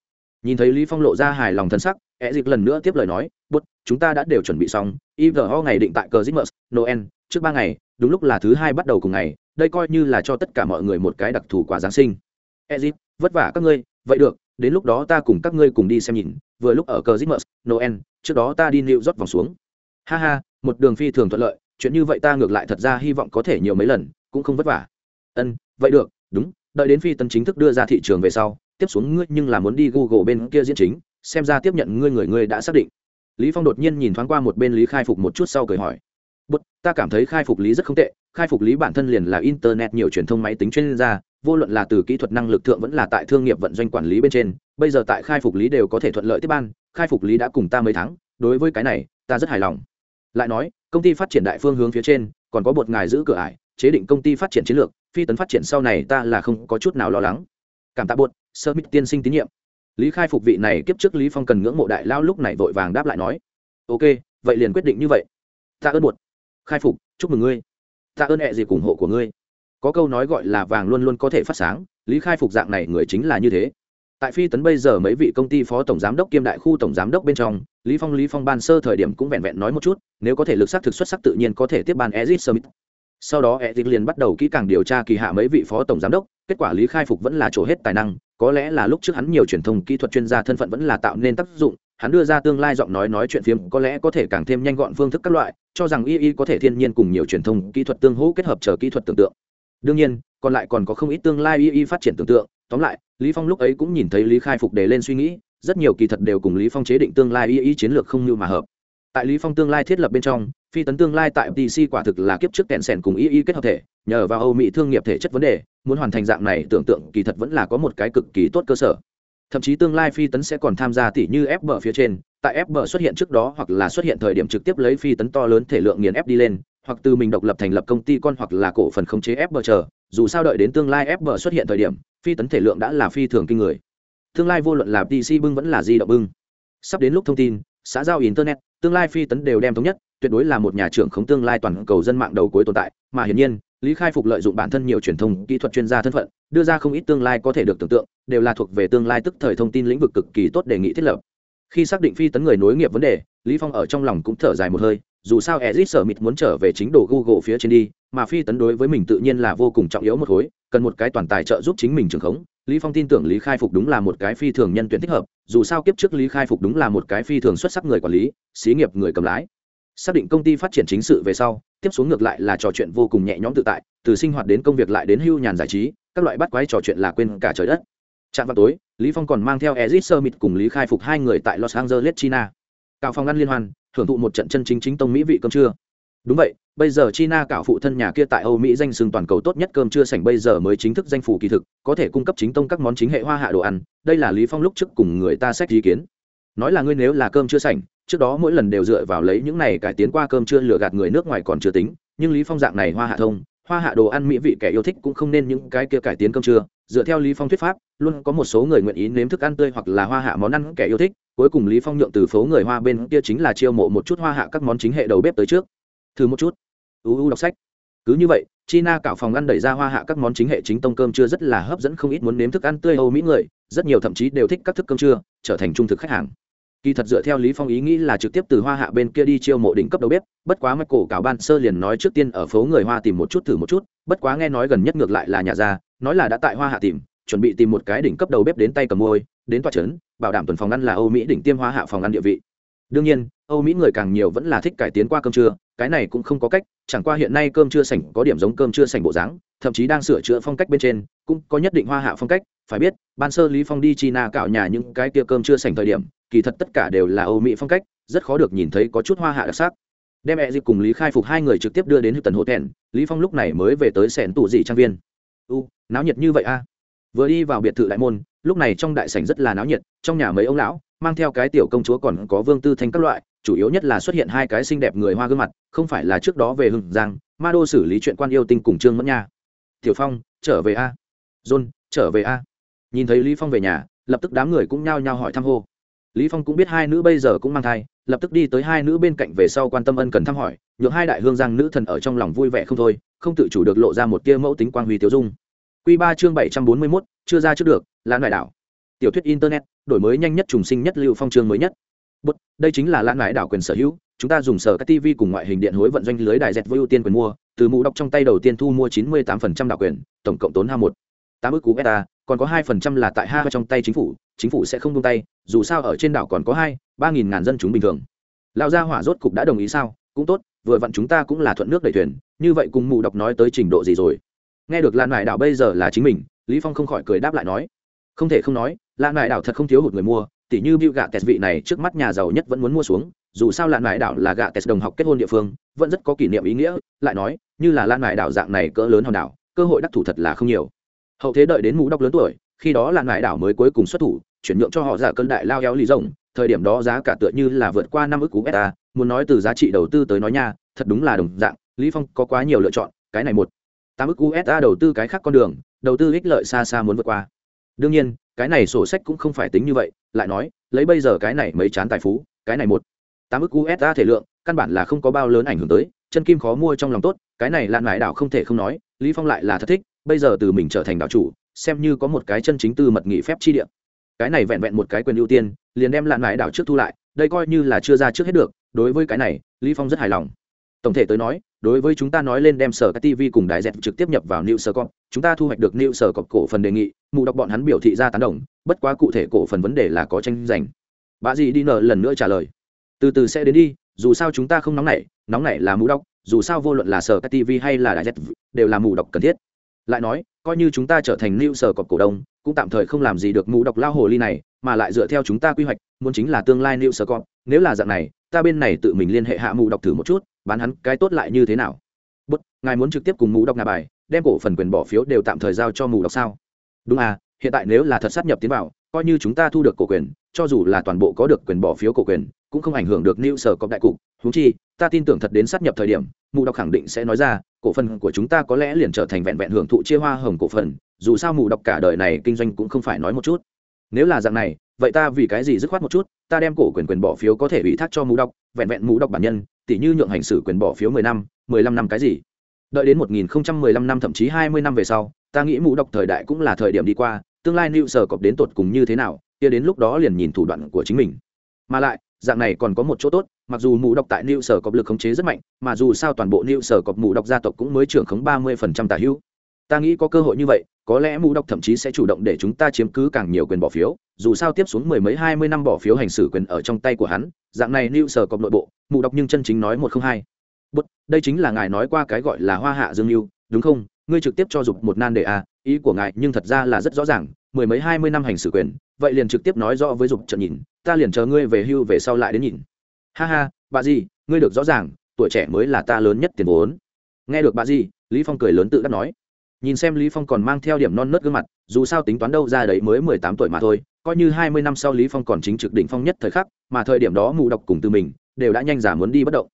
Nhìn thấy Lý Phong lộ ra hài lòng thân sắc, Ezit lần nữa tiếp lời nói, "Bụt, chúng ta đã đều chuẩn bị xong, IVO ngày định tại Christmas, Noel, trước ba ngày, đúng lúc là thứ hai bắt đầu cùng ngày, đây coi như là cho tất cả mọi người một cái đặc thù quà giáng sinh." Ezit, vất vả các ngươi, vậy được, đến lúc đó ta cùng các ngươi cùng đi xem nhìn, vừa lúc ở Cờ Christmas, Noel, trước đó ta đi New York vòng xuống. Ha ha, một đường phi thường thuận lợi, chuyện như vậy ta ngược lại thật ra hy vọng có thể nhiều mấy lần cũng không vất vả ân vậy được đúng đợi đến phi tân chính thức đưa ra thị trường về sau tiếp xuống ngươi nhưng là muốn đi google bên kia diễn chính xem ra tiếp nhận ngươi người ngươi đã xác định lý phong đột nhiên nhìn thoáng qua một bên lý khai phục một chút sau cười hỏi bút, ta cảm thấy khai phục lý rất không tệ, khai phục lý bản thân liền là internet nhiều truyền thông máy tính chuyên gia, vô luận là từ kỹ thuật năng lực thượng vẫn là tại thương nghiệp vận doanh quản lý bên trên, bây giờ tại khai phục lý đều có thể thuận lợi tiếp ban, khai phục lý đã cùng ta mấy tháng, đối với cái này, ta rất hài lòng. Lại nói, công ty phát triển đại phương hướng phía trên, còn có bột ngài giữ cửa ải, chế định công ty phát triển chiến lược, phi tấn phát triển sau này ta là không có chút nào lo lắng. Cảm tạ bột, sơ mít tiên sinh tín nhiệm. Lý khai phục vị này kiếp trước lý phong cần ngưỡng mộ đại lao lúc này vội vàng đáp lại nói. Ok, vậy liền quyết định như vậy. Ta ơn bột khai phục, chúc mừng ngươi. Ta ơn hẹ gì ủng hộ của ngươi. Có câu nói gọi là vàng luôn luôn có thể phát sáng, lý khai phục dạng này người chính là như thế. Tại phi tấn bây giờ mấy vị công ty phó tổng giám đốc kiêm đại khu tổng giám đốc bên trong, lý phong lý phong ban sơ thời điểm cũng vẹn vẹn nói một chút, nếu có thể lực sát thực xuất sắc tự nhiên có thể tiếp ban exit summit. Sau đó exit liền bắt đầu kỹ càng điều tra kỳ hạ mấy vị phó tổng giám đốc, kết quả lý khai phục vẫn là chỗ hết tài năng, có lẽ là lúc trước hắn nhiều truyền thông kỹ thuật chuyên gia thân phận vẫn là tạo nên tác dụng hắn đưa ra tương lai giọng nói nói chuyện phiếm có lẽ có thể càng thêm nhanh gọn phương thức các loại, cho rằng y y có thể thiên nhiên cùng nhiều truyền thông kỹ thuật tương hỗ kết hợp chờ kỹ thuật tưởng tượng. đương nhiên, còn lại còn có không ít tương lai y y phát triển tưởng tượng. tóm lại, lý phong lúc ấy cũng nhìn thấy lý khai phục đề lên suy nghĩ, rất nhiều kỳ thật đều cùng lý phong chế định tương lai y y chiến lược không như mà hợp. Tại lý phong tương lai thiết lập bên trong, phi tấn tương lai tại DC quả thực là kiếp trước kẹn sẻn cùng y y kết hợp thể, nhờ vào âu mỹ thương nghiệp thể chất vấn đề, muốn hoàn thành dạng này tưởng tượng kỳ thật vẫn là có một cái cực kỳ tốt cơ sở thậm chí tương lai phi tấn sẽ còn tham gia tỷ như ép bờ phía trên, tại fb xuất hiện trước đó hoặc là xuất hiện thời điểm trực tiếp lấy phi tấn to lớn thể lượng nghiền ép đi lên, hoặc từ mình độc lập thành lập công ty con hoặc là cổ phần khống chế fb chờ, dù sao đợi đến tương lai fb xuất hiện thời điểm, phi tấn thể lượng đã là phi thường kinh người. Tương lai vô luận là pc bưng vẫn là di động bưng. Sắp đến lúc thông tin, xã giao internet, tương lai phi tấn đều đem thống nhất tuyệt đối là một nhà trưởng khống tương lai toàn cầu dân mạng đầu cuối tồn tại. Mà hiển nhiên, lý khai phục lợi dụng bản thân nhiều truyền thông, kỹ thuật chuyên gia thân phận, đưa ra không ít tương lai có thể được tưởng tượng, đều là thuộc về tương lai tức thời thông tin lĩnh vực cực kỳ tốt đề nghị thiết lập. Khi xác định phi tấn người nối nghiệp vấn đề, lý phong ở trong lòng cũng thở dài một hơi, dù sao ezit sở mịt muốn trở về chính đồ google phía trên đi, mà phi tấn đối với mình tự nhiên là vô cùng trọng yếu một khối, cần một cái toàn tài trợ giúp chính mình trưởng khống. Lý phong tin tưởng lý khai phục đúng là một cái phi thường nhân tuyển thích hợp, dù sao kiếp trước lý khai phục đúng là một cái phi thường xuất sắc người quản lý, xí nghiệp người cầm lái xác định công ty phát triển chính sự về sau, tiếp xuống ngược lại là trò chuyện vô cùng nhẹ nhõm tự tại, từ sinh hoạt đến công việc lại đến hưu nhàn giải trí, các loại bắt quái trò chuyện là quên cả trời đất. Chạm vào tối, lý phong còn mang theo ezit summit cùng lý khai phục hai người tại los angeles, china. Cạo phòng ngăn liên hoan hưởng thụ một trận chân chính chính tông mỹ vị cơm trưa. Đúng vậy, bây giờ china cạo phụ thân nhà kia tại âu mỹ danh sừng toàn cầu tốt nhất cơm trưa sảnh bây giờ mới chính thức danh phủ kỳ thực, có thể cung cấp chính tông các món chính hệ hoa hạ đồ ăn, đây là lý phong lúc trước cùng người ta xét ý kiến. Nói là ngươi nếu là cơm chưa sảnh trước đó mỗi lần đều dựa vào lấy những này cải tiến qua cơm chưa lừa gạt người nước ngoài còn chưa tính, nhưng lý phong dạng này hoa hạ thông, hoa hạ đồ ăn mỹ vị kẻ yêu thích cũng không nên những cái kia cải tiến cơm trưa. Dựa theo lý phong thuyết pháp, luôn có một số người nguyện ý nếm thức ăn tươi hoặc là hoa hạ món ăn kẻ yêu thích, cuối cùng lý phong nhượng từ phố người hoa bên kia chính là chiêu mộ một chút hoa hạ các món chính hệ đầu bếp tới trước. Thử một chút. Uu đọc sách. Cứ như vậy, china cảo phòng ăn đẩy ra hoa hạ các món chính hệ chính tông cơm chưa rất là hấp dẫn không ít muốn nếm thức ăn tươi âu mỹ người, rất nhiều thậm chí đều thích các thức cơm trưa, trở thành trung thực khách hàng kỳ thật dựa theo lý phong ý nghĩ là trực tiếp từ hoa hạ bên kia đi chiêu mộ đỉnh cấp đầu bếp, bất quá mắt cổ cảo ban sơ liền nói trước tiên ở phố người hoa tìm một chút thử một chút, bất quá nghe nói gần nhất ngược lại là nhà ra nói là đã tại hoa hạ tìm, chuẩn bị tìm một cái đỉnh cấp đầu bếp đến tay cầm môi, đến tòa chấn bảo đảm tuần phòng ăn là âu mỹ đỉnh tiêm hoa hạ phòng ăn địa vị. Đương nhiên, âu mỹ người càng nhiều vẫn là thích cải tiến qua cơm trưa, cái này cũng không có cách, chẳng qua hiện nay cơm trưa sảnh có điểm giống cơm trưa sảnh bộ dáng, thậm chí đang sửa chữa phong cách bên trên, cũng có nhất định hoa hạ phong cách, phải biết, ban sơ lý phong đi china cạo nhà những cái kia cơm trưa sảnh thời điểm kỳ thật tất cả đều là âu mỹ phong cách, rất khó được nhìn thấy có chút hoa hạ đặc sắc. Đem mẹ dịp cùng lý khai phục hai người trực tiếp đưa đến hư tần hộ thẹn lý phong lúc này mới về tới sảnh tủ dị trang viên. U, náo nhiệt như vậy a? Vừa đi vào biệt thự đại môn, lúc này trong đại sảnh rất là náo nhiệt, trong nhà mấy ông lão, mang theo cái tiểu công chúa còn có vương tư thanh các loại, chủ yếu nhất là xuất hiện hai cái xinh đẹp người hoa gương mặt, không phải là trước đó về hưng giang, ma đô xử lý chuyện quan yêu tinh cùng trương mẫn nha. Tiểu phong, trở về a? John, trở về a? Nhìn thấy lý phong về nhà, lập tức đám người cũng nhao nhao hỏi thăm hô lý phong cũng biết hai nữ bây giờ cũng mang thai lập tức đi tới hai nữ bên cạnh về sau quan tâm ân cần thăm hỏi nhượng hai đại hương giang nữ thần ở trong lòng vui vẻ không thôi không tự chủ được lộ ra một tia mẫu tính quang huy tiêu dung. Quy ba chương bảy trăm bốn mươi 741, chưa ra trước được lãn ngoại đảo. Tiểu thuyết internet đổi mới nhanh nhất trùng sinh nhất lưu phong chương mới nhất. Bút, đây chính là lãn ngoại đảo quyền sở hữu chúng ta dùng sở các tv cùng ngoại hình điện hối vận doanh lưới đài dẹt với ưu tiên quyền mua từ mũ đọc trong tay đầu tiên thu mua chín mươi 98% đảo quyền tổng cộng tốn hai một tám ước cú beta còn có hai phần trăm là tại ha trong tay chính phủ chính phủ sẽ không tung tay, dù sao ở trên đảo còn có hai, ba nghìn ngàn dân chúng bình thường. Lão gia hỏa rốt cục đã đồng ý sao? Cũng tốt, vừa vặn chúng ta cũng là thuận nước đẩy thuyền, như vậy cùng mù đọc nói tới trình độ gì rồi? Nghe được lan ngoại đảo bây giờ là chính mình, lý phong không khỏi cười đáp lại nói, không thể không nói, lan ngoại đảo thật không thiếu hụt người mua, tỉ như bưu gạ tẹt vị này trước mắt nhà giàu nhất vẫn muốn mua xuống, dù sao lan ngoại đảo là gạ tẹt đồng học kết hôn địa phương, vẫn rất có kỷ niệm ý nghĩa, lại nói, như là lan ngoại đảo dạng này cỡ lớn hòn đảo, cơ hội đắc thủ thật là không nhiều hậu thế đợi đến mũ đọc lớn tuổi, khi đó là ngải đảo mới cuối cùng xuất thủ, chuyển nhượng cho họ giả cơn đại lao éo lì rồng, thời điểm đó giá cả tựa như là vượt qua năm ước cú beta, muốn nói từ giá trị đầu tư tới nói nha, thật đúng là đồng dạng, lý phong có quá nhiều lựa chọn, cái này một, tám ước usa đầu tư cái khác con đường, đầu tư ích lợi xa xa muốn vượt qua. Đương nhiên, cái này sổ sách cũng không phải tính như vậy, lại nói, lấy bây giờ cái này mấy chán tài phú, cái này một, tám ước usa thể lượng, căn bản là không có bao lớn ảnh hưởng tới, chân kim khó mua trong lòng tốt, cái này lan ngải đảo không thể không nói, lý phong lại là thật thích bây giờ từ mình trở thành đảo chủ, xem như có một cái chân chính tư mật nghị phép chi địa. Cái này vẹn vẹn một cái quyền ưu tiên, liền đem lạn mãi đảo trước thu lại, đây coi như là chưa ra trước hết được, đối với cái này, lý phong rất hài lòng. Tổng thể tới nói, đối với chúng ta nói lên đem sở các tv cùng đại dẹt trực tiếp nhập vào new sở cọp, chúng ta thu hoạch được new sở cọp cổ phần đề nghị, mụ đọc bọn hắn biểu thị ra tán đồng, bất quá cụ thể cổ phần vấn đề là có tranh giành. Bà gì đi nợ lần nữa trả lời. Từ từ sẽ đến đi, dù sao chúng ta không nóng nảy nóng nảy là mụ đọc, dù sao vô luận là sở các tv hay là đại dẹt đều là mụ đọc cần thiết lại nói, coi như chúng ta trở thành lưu sở cọc cổ đông, cũng tạm thời không làm gì được mũ độc lao hồ ly này, mà lại dựa theo chúng ta quy hoạch, muốn chính là tương lai lưu sở cọc nếu là dạng này, ta bên này tự mình liên hệ hạ mũ độc thử một chút, bán hắn cái tốt lại như thế nào? Bất, ngài muốn trực tiếp cùng mũ độc ngà bài, đem cổ phần quyền bỏ phiếu đều tạm thời giao cho ngũ độc sao? Đúng à hiện tại nếu là thật sát nhập tiến vào, coi như chúng ta thu được cổ quyền, cho dù là toàn bộ có được quyền bỏ phiếu cổ quyền, cũng không ảnh hưởng được new sở cọc đại cục. Húng chi, ta tin tưởng thật đến sát nhập thời điểm, mù đọc khẳng định sẽ nói ra cổ phần của chúng ta có lẽ liền trở thành vẹn vẹn hưởng thụ chia hoa hồng cổ phần, dù sao mù đọc cả đời này kinh doanh cũng không phải nói một chút. Nếu là dạng này, vậy ta vì cái gì dứt khoát một chút, ta đem cổ quyền quyền bỏ phiếu có thể ủy thác cho mù đọc, vẹn vẹn mù đọc bản nhân, tỉ như nhượng hành xử quyền bỏ phiếu mười năm, mười lăm năm cái gì. Đợi đến một nghìn không trăm mười lăm năm thậm chí hai mươi năm về sau, ta nghĩ mù đọc thời đại cũng là thời điểm đi qua, tương lai new sở cọp đến tột cùng như thế nào, kia đến lúc đó liền nhìn thủ đoạn của chính mình. Mà lại dạng này còn có một chỗ tốt mặc dù mù độc tại new sở cọp lực khống chế rất mạnh mà dù sao toàn bộ new sở cọp mù độc gia tộc cũng mới trưởng khống ba mươi phần trăm tả hữu. Ta nghĩ có cơ hội như vậy có lẽ mù độc thậm chí sẽ chủ động để chúng ta chiếm cứ càng nhiều quyền bỏ phiếu dù sao tiếp xuống mười mấy hai mươi năm bỏ phiếu hành xử quyền ở trong tay của hắn dạng này new sở cọp nội bộ mù độc nhưng chân chính nói một không hai. Bút đây chính là ngài nói qua cái gọi là hoa hạ dương mưu đúng không? Ngươi trực tiếp cho dục một nan đề a à, ý của ngài nhưng thật ra là rất rõ ràng mười mấy hai mươi năm hành xử quyền vậy liền trực tiếp nói rõ với dục trận nhìn ta liền chờ ngươi về hưu về sau lại đến nhìn. Ha ha, bà gì ngươi được rõ ràng, tuổi trẻ mới là ta lớn nhất tiền vốn. Nghe được bà gì lý phong cười lớn tự đắc nói. Nhìn xem lý phong còn mang theo điểm non nớt gương mặt, dù sao tính toán đâu ra đấy mới mười tám tuổi mà thôi, coi như hai mươi năm sau lý phong còn chính trực đỉnh phong nhất thời khắc, mà thời điểm đó mù độc cùng từ mình, đều đã nhanh giả muốn đi bất động.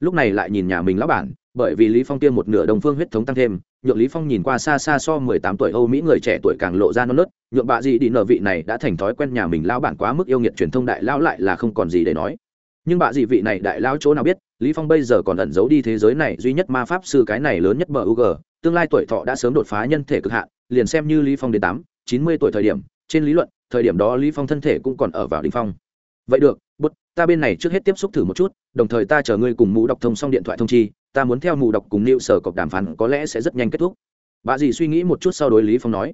Lúc này lại nhìn nhà mình lão bản, bởi vì lý phong tiêm một nửa đồng phương huyết thống tăng thêm nhượng lý phong nhìn qua xa xa so mười tám tuổi âu mỹ người trẻ tuổi càng lộ ra non nớt, nhượng bạ gì đi nở vị này đã thành thói quen nhà mình lão bản quá mức yêu nghiệt truyền thông đại lão lại là không còn gì để nói. Nhưng bạ gì vị này đại lão chỗ nào biết, lý phong bây giờ còn ẩn giấu đi thế giới này duy nhất ma pháp sư cái này lớn nhất bờ ug tương lai tuổi thọ đã sớm đột phá nhân thể cực hạn, liền xem như lý phong đến tám, chín mươi tuổi thời điểm, trên lý luận, thời điểm đó lý phong thân thể cũng còn ở vào đỉnh phong. Vậy được, bút ta bên này trước hết tiếp xúc thử một chút, đồng thời ta chờ ngươi cùng mũ đọc thông xong điện thoại thông chi, ta muốn theo mù đọc cùng nịu sở cọc đàm phán, có lẽ sẽ rất nhanh kết thúc. Bà dì suy nghĩ một chút sau đối lý phong nói.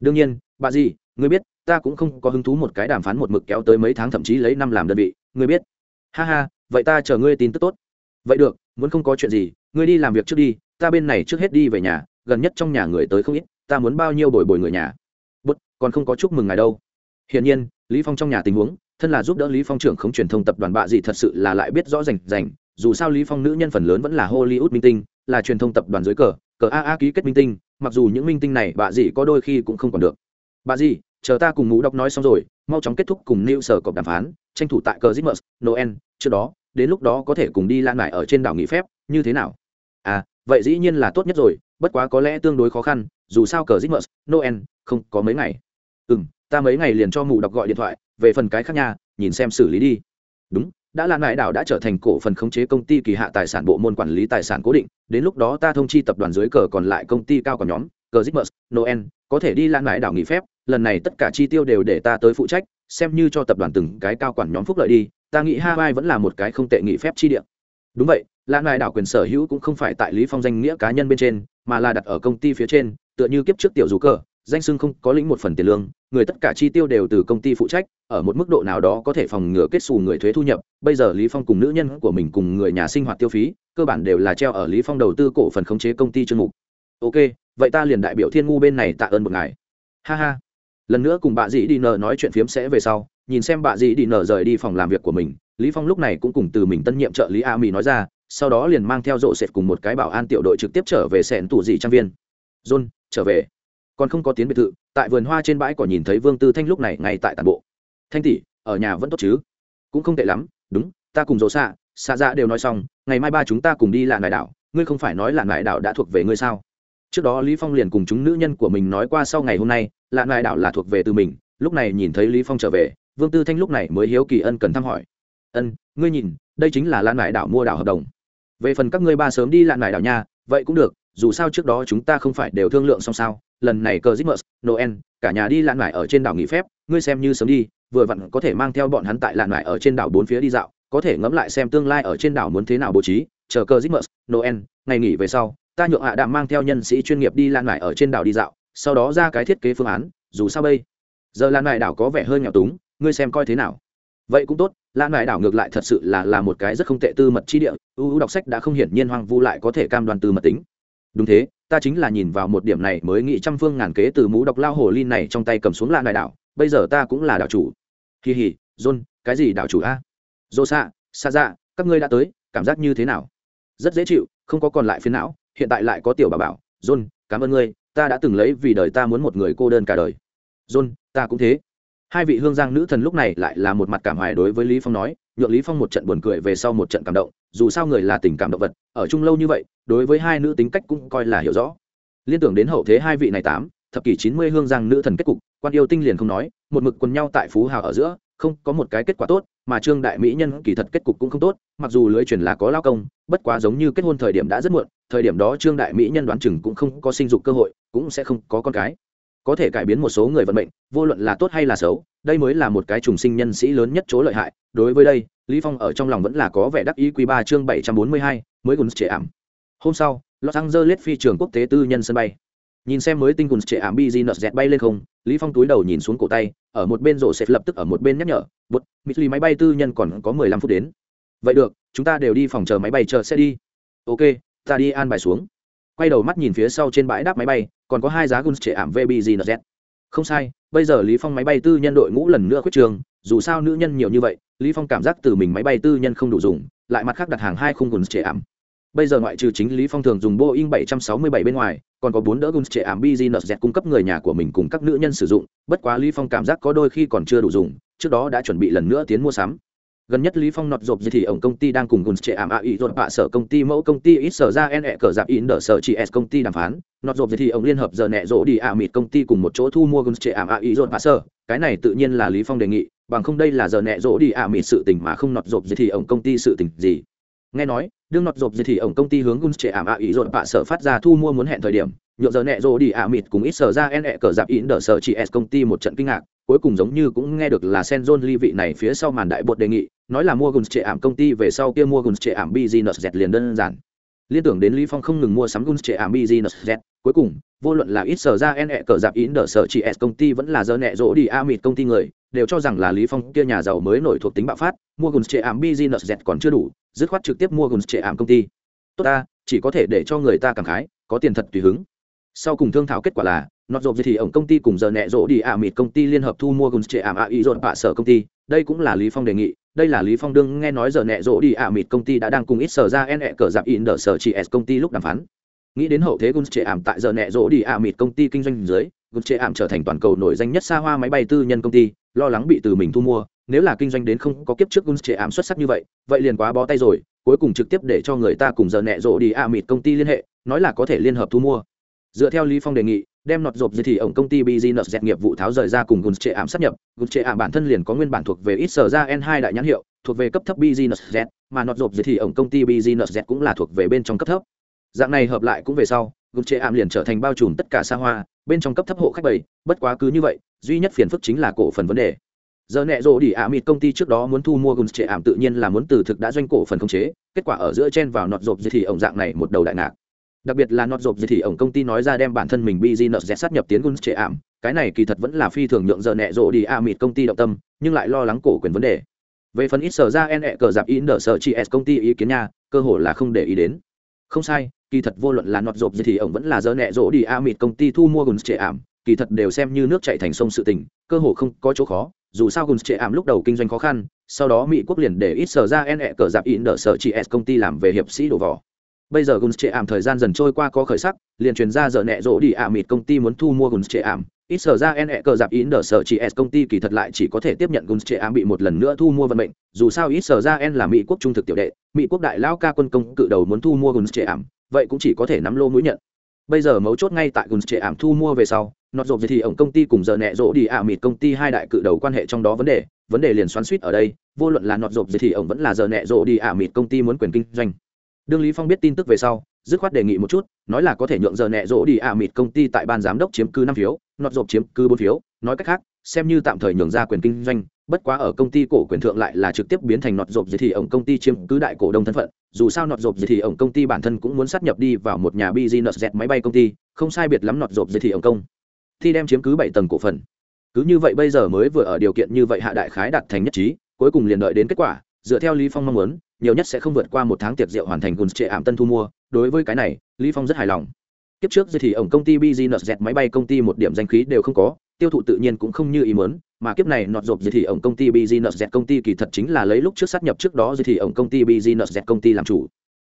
Đương nhiên, bà dì, ngươi biết, ta cũng không có hứng thú một cái đàm phán một mực kéo tới mấy tháng thậm chí lấy năm làm đơn vị, ngươi biết. Ha ha, vậy ta chờ ngươi tin tức tốt. Vậy được, muốn không có chuyện gì, ngươi đi làm việc trước đi, ta bên này trước hết đi về nhà, gần nhất trong nhà người tới không ít, ta muốn bao nhiêu bồi bồi người nhà. Bút còn không có chúc mừng ngài đâu. Hiển nhiên, lý phong trong nhà tình huống thân là giúp đỡ lý phong trưởng không truyền thông tập đoàn bạ gì thật sự là lại biết rõ rành rành dù sao lý phong nữ nhân phần lớn vẫn là hollywood minh tinh là truyền thông tập đoàn dưới cờ cờ a a ký kết minh tinh mặc dù những minh tinh này bạ gì có đôi khi cũng không còn được. Bà gì chờ ta cùng ngũ đọc nói xong rồi mau chóng kết thúc cùng new sở cộng đàm phán tranh thủ tại cờ Christmas, noel trước đó đến lúc đó có thể cùng đi lan lại ở trên đảo nghỉ phép như thế nào? À vậy dĩ nhiên là tốt nhất rồi bất quá có lẽ tương đối khó khăn dù sao cờ Christmas, noel không có mấy ngày. Ừ ta mấy ngày liền cho mụ đọc gọi điện thoại, về phần cái khác nhà nhìn xem xử lý đi. Đúng, đã là nại đảo đã trở thành cổ phần khống chế công ty kỳ hạ tài sản bộ môn quản lý tài sản cố định, đến lúc đó ta thông chi tập đoàn dưới cờ còn lại công ty cao còn nhóm cờ zigmus noel, có thể đi lan nại đảo nghỉ phép, lần này tất cả chi tiêu đều để ta tới phụ trách, xem như cho tập đoàn từng cái cao quản nhóm phúc lợi đi, ta nghĩ hawaii vẫn là một cái không tệ nghỉ phép chi địa. Đúng vậy lan nại đảo quyền sở hữu cũng không phải tại lý phong danh nghĩa cá nhân bên trên, mà là đặt ở công ty phía trên, tựa như kiếp trước tiểu dù cờ danh sưng không có lĩnh một phần tiền lương, người tất cả chi tiêu đều từ công ty phụ trách, ở một mức độ nào đó có thể phòng ngừa kết xù người thuế thu nhập. Bây giờ lý phong cùng nữ nhân của mình cùng người nhà sinh hoạt tiêu phí, cơ bản đều là treo ở lý phong đầu tư cổ phần khống chế công ty chương mục. Ok, vậy ta liền đại biểu thiên ngu bên này tạ ơn một ngày ha ha. Lần nữa cùng bà dĩ đi nờ nói chuyện phiếm sẽ về sau, nhìn xem bà dĩ đi nờ rời đi phòng làm việc của mình, lý phong lúc này cũng cùng từ mình tân nhiệm trợ lý a mỹ nói ra, sau đó liền mang theo rộ sệt cùng một cái bảo an tiểu đội trực tiếp trở về sẹn tủ dị trang viên. John, trở về còn không có tiến biệt thự, tại vườn hoa trên bãi cỏ nhìn thấy vương tư thanh lúc này ngay tại tàn bộ. Thanh tỷ, ở nhà vẫn tốt chứ? Cũng không tệ lắm, đúng, ta cùng dỗ xạ xạ dạ đều nói xong, ngày mai ba chúng ta cùng đi lạ nại đảo, ngươi không phải nói lạ nại đảo đã thuộc về ngươi sao? Trước đó lý phong liền cùng chúng nữ nhân của mình nói qua sau ngày hôm nay lạ nại đảo là thuộc về từ mình, lúc này nhìn thấy lý phong trở về, vương tư thanh lúc này mới hiếu kỳ ân cần thăm hỏi. Ân, ngươi nhìn, đây chính là lạ nại đảo mua đảo hợp đồng. Về phần các ngươi ba sớm đi lạ nại đảo nha, vậy cũng được, dù sao trước đó chúng ta không phải đều thương lượng xong sao? Lần này cờ Christmas, Noel, cả nhà đi lạn lại ở trên đảo nghỉ phép, ngươi xem như sớm đi, vừa vặn có thể mang theo bọn hắn tại lạn lại ở trên đảo bốn phía đi dạo, có thể ngẫm lại xem tương lai ở trên đảo muốn thế nào bố trí, chờ cờ Christmas, Noel, ngày nghỉ về sau, ta nhượng hạ đạm mang theo nhân sĩ chuyên nghiệp đi lạn lại ở trên đảo đi dạo, sau đó ra cái thiết kế phương án, dù sao bây giờ lạn lại đảo có vẻ hơi nghèo túng, ngươi xem coi thế nào. Vậy cũng tốt, lạn Ngải đảo ngược lại thật sự là là một cái rất không tệ tư mật chi địa, ưu đọc sách đã không hiển nhiên hoang vu lại có thể cam đoan tư mật tính. Đúng thế, ta chính là nhìn vào một điểm này mới nghĩ trăm phương ngàn kế từ mũ độc lao hồ linh này trong tay cầm xuống lạ đại đảo bây giờ ta cũng là đảo chủ. Kỳ hỉ john, cái gì đảo chủ a? Dô xạ xa dạ các ngươi đã tới, cảm giác như thế nào? Rất dễ chịu, không có còn lại phiến não, hiện tại lại có tiểu bà bảo, john, cảm ơn ngươi, ta đã từng lấy vì đời ta muốn một người cô đơn cả đời. John, ta cũng thế hai vị hương giang nữ thần lúc này lại là một mặt cảm hoài đối với lý phong nói, nhượng lý phong một trận buồn cười về sau một trận cảm động, dù sao người là tình cảm động vật, ở chung lâu như vậy, đối với hai nữ tính cách cũng coi là hiểu rõ. Liên tưởng đến hậu thế hai vị này tám, thập kỷ chín mươi hương giang nữ thần kết cục, quan yêu tinh liền không nói, một mực quần nhau tại phú hào ở giữa, không có một cái kết quả tốt, mà trương đại mỹ nhân kỳ thật kết cục cũng không tốt, mặc dù lưới truyền là có lao công, bất quá giống như kết hôn thời điểm đã rất muộn, thời điểm đó trương đại mỹ nhân đoán chừng cũng không có sinh dục cơ hội, cũng sẽ không có con cái có thể cải biến một số người vận mệnh, vô luận là tốt hay là xấu, đây mới là một cái trùng sinh nhân sĩ lớn nhất chỗ lợi hại. Đối với đây, lý phong ở trong lòng vẫn là có vẻ đắc ý quý ba chương bảy trăm bốn mươi hai, mới gùn trệ ảm. Hôm sau, los angeles phi trường quốc tế tư nhân sân bay. Nhìn xem mới tinh gùn trệ ảm business dẹt bay lên không, lý phong túi đầu nhìn xuống cổ tay, ở một bên rổ sẽ lập tức ở một bên nhắc nhở bút mỹ máy bay tư nhân còn có mười lăm phút đến. Vậy được, chúng ta đều đi phòng chờ máy bay chờ xe đi. Ok, ta đi an bài xuống quay đầu mắt nhìn phía sau trên bãi đáp máy bay, còn có hai giá guns trệ ảm vbgnz không sai, bây giờ lý phong máy bay tư nhân đội ngũ lần nữa khuyết trường, dù sao nữ nhân nhiều như vậy, lý phong cảm giác từ mình máy bay tư nhân không đủ dùng, lại mặt khác đặt hàng hai khung guns trệ ảm bây giờ ngoại trừ chính lý phong thường dùng boeing 767 bên ngoài, còn có bốn đỡ guns trệ ảm bgnz cung cấp người nhà của mình cùng các nữ nhân sử dụng, bất quá lý phong cảm giác có đôi khi còn chưa đủ dùng, trước đó đã chuẩn bị lần nữa tiến mua sắm gần nhất lý phong nọt rộp gì thì ổng công ty đang cùng guns trẻ ảm ạ ý rồi bạ sở công ty mẫu công ty ít sở ra en ẹ cờ giảm in đỡ sở chị s công ty đàm phán. Nọt rộp gì thì ổng liên hợp giờ nẹ rộ đi a mịt công ty cùng một chỗ thu mua guns trẻ ảm ạ ý rồi bạ sở. Cái này tự nhiên là lý phong đề nghị bằng không đây là giờ nẹ rộ đi a mịt sự tình mà không nọt rộp gì thì ổng công ty sự tình gì. Nghe nói đương nọt rộp gì thì ổng công ty hướng guns trẻ ảm ạ ý rồi bạ sở phát ra thu mua muốn hẹn thời điểm nhượng giờ nẹ rộ đi a mịt cùng ít sở ra en ẹ cờ giảm in đỡ sở chị s công ty một trận kinh ngạc cuối cùng giống như cũng nghe được là Senjon ly vị này phía sau màn đại bột đề nghị, nói là mua Guns trệ ảm công ty về sau kia mua Guns trệ ảm business jet liền đơn giản. Liên tưởng đến Lý Phong không ngừng mua sắm Guns trệ ảm business jet, cuối cùng, vô luận là ít sở ra en cờ dạp in đỡ sở chỉ S công ty vẫn là giờ nẹ rỗ đi Amit công ty người, đều cho rằng là Lý Phong kia nhà giàu mới nổi thuộc tính bạo phát, mua Guns trệ ảm business jet còn chưa đủ, dứt khoát trực tiếp mua Guns trệ ảm công ty. Tốt ta, chỉ có thể để cho người ta cảm khái, có tiền thật tùy hứng. Sau cùng thương thảo kết quả là, nọt rộp gì thì ổng công ty cùng giờ nẹ rỗ đi ạ mịt công ty liên hợp thu mua gồm trệ ảm ạ ý rộn bạ sở công ty đây cũng là lý phong đề nghị đây là lý phong đương nghe nói giờ nẹ rỗ đi ạ mịt công ty đã đang cùng ít sở ra en ẹ cờ giảm in đỡ sở chị s công ty lúc đàm phán. Nghĩ đến hậu thế gồm trệ ảm tại giờ nẹ rỗ đi ạ mịt công ty kinh doanh dưới gồm trệ ảm trở thành toàn cầu nổi danh nhất xa hoa máy bay tư nhân công ty, lo lắng bị từ mình thu mua. Nếu là kinh doanh đến không có kiếp trước gồm trệ ảm xuất sắc như vậy vậy liền quá bó tay rồi, cuối cùng trực tiếp để cho người ta cùng giờ nẹ rỗ đi ạ mịt công ty liên hệ, nói là có thể liên hợp thu mua. Dựa theo lý phong đề nghị đem nọt rộp gì thì ổng công ty business dẹp nghiệp vụ tháo rời ra cùng guns trệ ảm sắp nhập. Guns trệ ảm bản thân liền có nguyên bản thuộc về ít sở ra n 2 đại nhãn hiệu thuộc về cấp thấp business z mà nọt rộp gì thì ổng công ty business z cũng là thuộc về bên trong cấp thấp. Dạng này hợp lại cũng về sau guns trệ ảm liền trở thành bao trùm tất cả xa hoa bên trong cấp thấp hộ khách bầy, bất quá cứ như vậy duy nhất phiền phức chính là cổ phần vấn đề. Giờ nẹ rộ đi ả mịt công ty trước đó muốn thu mua guns trệ ảm tự nhiên là muốn từ thực đã doanh cổ phần khống chế kết quả ở giữa chen vào nọt rộp gì thì ổng dạng này một đầu đại ngạc đặc biệt là nọt rộp gì thì ổng công ty nói ra đem bản thân mình business sát nhập tiến guns trệ ảm. Cái này kỳ thật vẫn là phi thường nhượng giờ nẹ rộ đi a mịt công ty động tâm, nhưng lại lo lắng cổ quyền vấn đề. Về phần ít sở ra en ẹ cờ dạp in đỡ sở chị s công ty ý kiến nha, cơ hồ là không để ý đến. Không sai, kỳ thật vô luận là nọt rộp gì thì ổng vẫn là giờ nẹ rộ đi a mịt công ty thu mua guns trệ ảm, kỳ thật đều xem như nước chạy thành sông sự tình, cơ hồ không có chỗ khó. Dù sao guns trệ ảm lúc đầu kinh doanh khó khăn, sau đó mỹ quốc liền để ít sở ra en ẹ cờ dạp in đỡ sở chị s công ty làm về hiệp sĩ đổ vỏ bây giờ guns trệ ảm thời gian dần trôi qua có khởi sắc, liền truyền ra giờ nẹ rỗ đi ảm mịt công ty muốn thu mua guns trệ ảm. Ít sở ra en cờ dạp in đờ sở chị s công ty kỳ thật lại chỉ có thể tiếp nhận guns trệ ảm bị một lần nữa thu mua vận mệnh, dù sao ít sở ra en là mỹ quốc trung thực tiểu đệ, mỹ quốc đại lao ca quân công cự đầu muốn thu mua guns trệ ảm, vậy cũng chỉ có thể nắm lô mũi nhận. Bây giờ mấu chốt ngay tại guns trệ ảm thu mua về sau, nọt rộp thì ổng công ty cùng giờ nẹ rỗ đi ảm mịt công ty hai đại cự đầu quan hệ trong đó vấn đề vấn đề liền xoắn suýt ở đây, vô luận là nọt rộp thì ổng vẫn là giờ nẹ rỗ đi ảm mịt công ty muốn quyền kinh doanh đương lý phong biết tin tức về sau, dứt khoát đề nghị một chút, nói là có thể nhượng giờ nẹ rỗ đi ạ mịt công ty tại ban giám đốc chiếm cứ năm phiếu, nọt rộp chiếm cứ bốn phiếu, nói cách khác, xem như tạm thời nhường ra quyền kinh doanh, bất quá ở công ty cổ quyền thượng lại là trực tiếp biến thành nọt rộp gì thì ổng công ty chiếm cứ đại cổ đông thân phận, dù sao nọt rộp gì thì ổng công ty bản thân cũng muốn sát nhập đi vào một nhà business jet máy bay công ty, không sai biệt lắm nọt rộp gì thì ổng công thì đem chiếm cứ bảy tầng cổ phần. Cứ như vậy bây giờ mới vừa ở điều kiện như vậy hạ đại khái đạt thành nhất trí, cuối cùng liền đợi đến kết quả, dựa theo lý phong mong muốn nhiều nhất sẽ không vượt qua một tháng tiệc rượu hoàn thành guns trệ ảm tân thu mua. Đối với cái này, lý phong rất hài lòng. Kiếp trước thì ổng công ty business dẹt máy bay công ty một điểm danh khí đều không có, tiêu thụ tự nhiên cũng không như ý muốn, mà kiếp này nọt rộp gì thì ổng công ty business dẹt công ty kỳ thật chính là lấy lúc trước sát nhập trước đó gì thì ổng công ty business dẹt công ty làm chủ.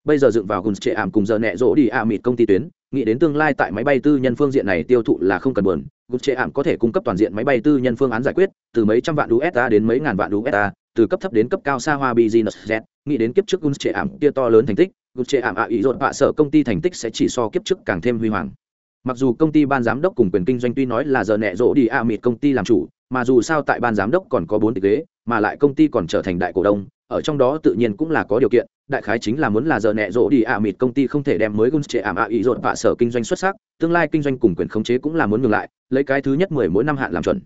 Bây giờ dựng vào guns trệ ảm cùng giờ nẹ rỗ đi à mịt công ty tuyến, nghĩ đến tương lai tại máy bay tư nhân phương diện này tiêu thụ là không cần buồn guns trệ ảm có thể cung cấp toàn diện máy bay tư nhân phương án giải quyết, từ mấy trăm vạn usd đến mấy ngàn vạn usd từ cấp thấp đến cấp cao xa hoa business z nghĩ đến kiếp trước guns trệ ảm kia to lớn thành tích, guns trệ ảm ạ ý dột vạ sở công ty thành tích sẽ chỉ so kiếp trước càng thêm huy hoàng. Mặc dù công ty ban giám đốc cùng quyền kinh doanh tuy nói là giờ nẹ rỗ đi a mịt công ty làm chủ, mà dù sao tại ban giám đốc còn có bốn tỷ ghế, mà lại công ty còn trở thành đại cổ đông, ở trong đó tự nhiên cũng là có điều kiện, đại khái chính là muốn là giờ nẹ rỗ đi ạ mịt công ty không thể đem mới guns trệ ảm ạ ý rộn vạ sở kinh doanh xuất sắc, tương lai kinh doanh cùng quyền khống chế cũng là muốn ngừng lại, lấy cái thứ nhất mười mỗi năm hạn làm chuẩn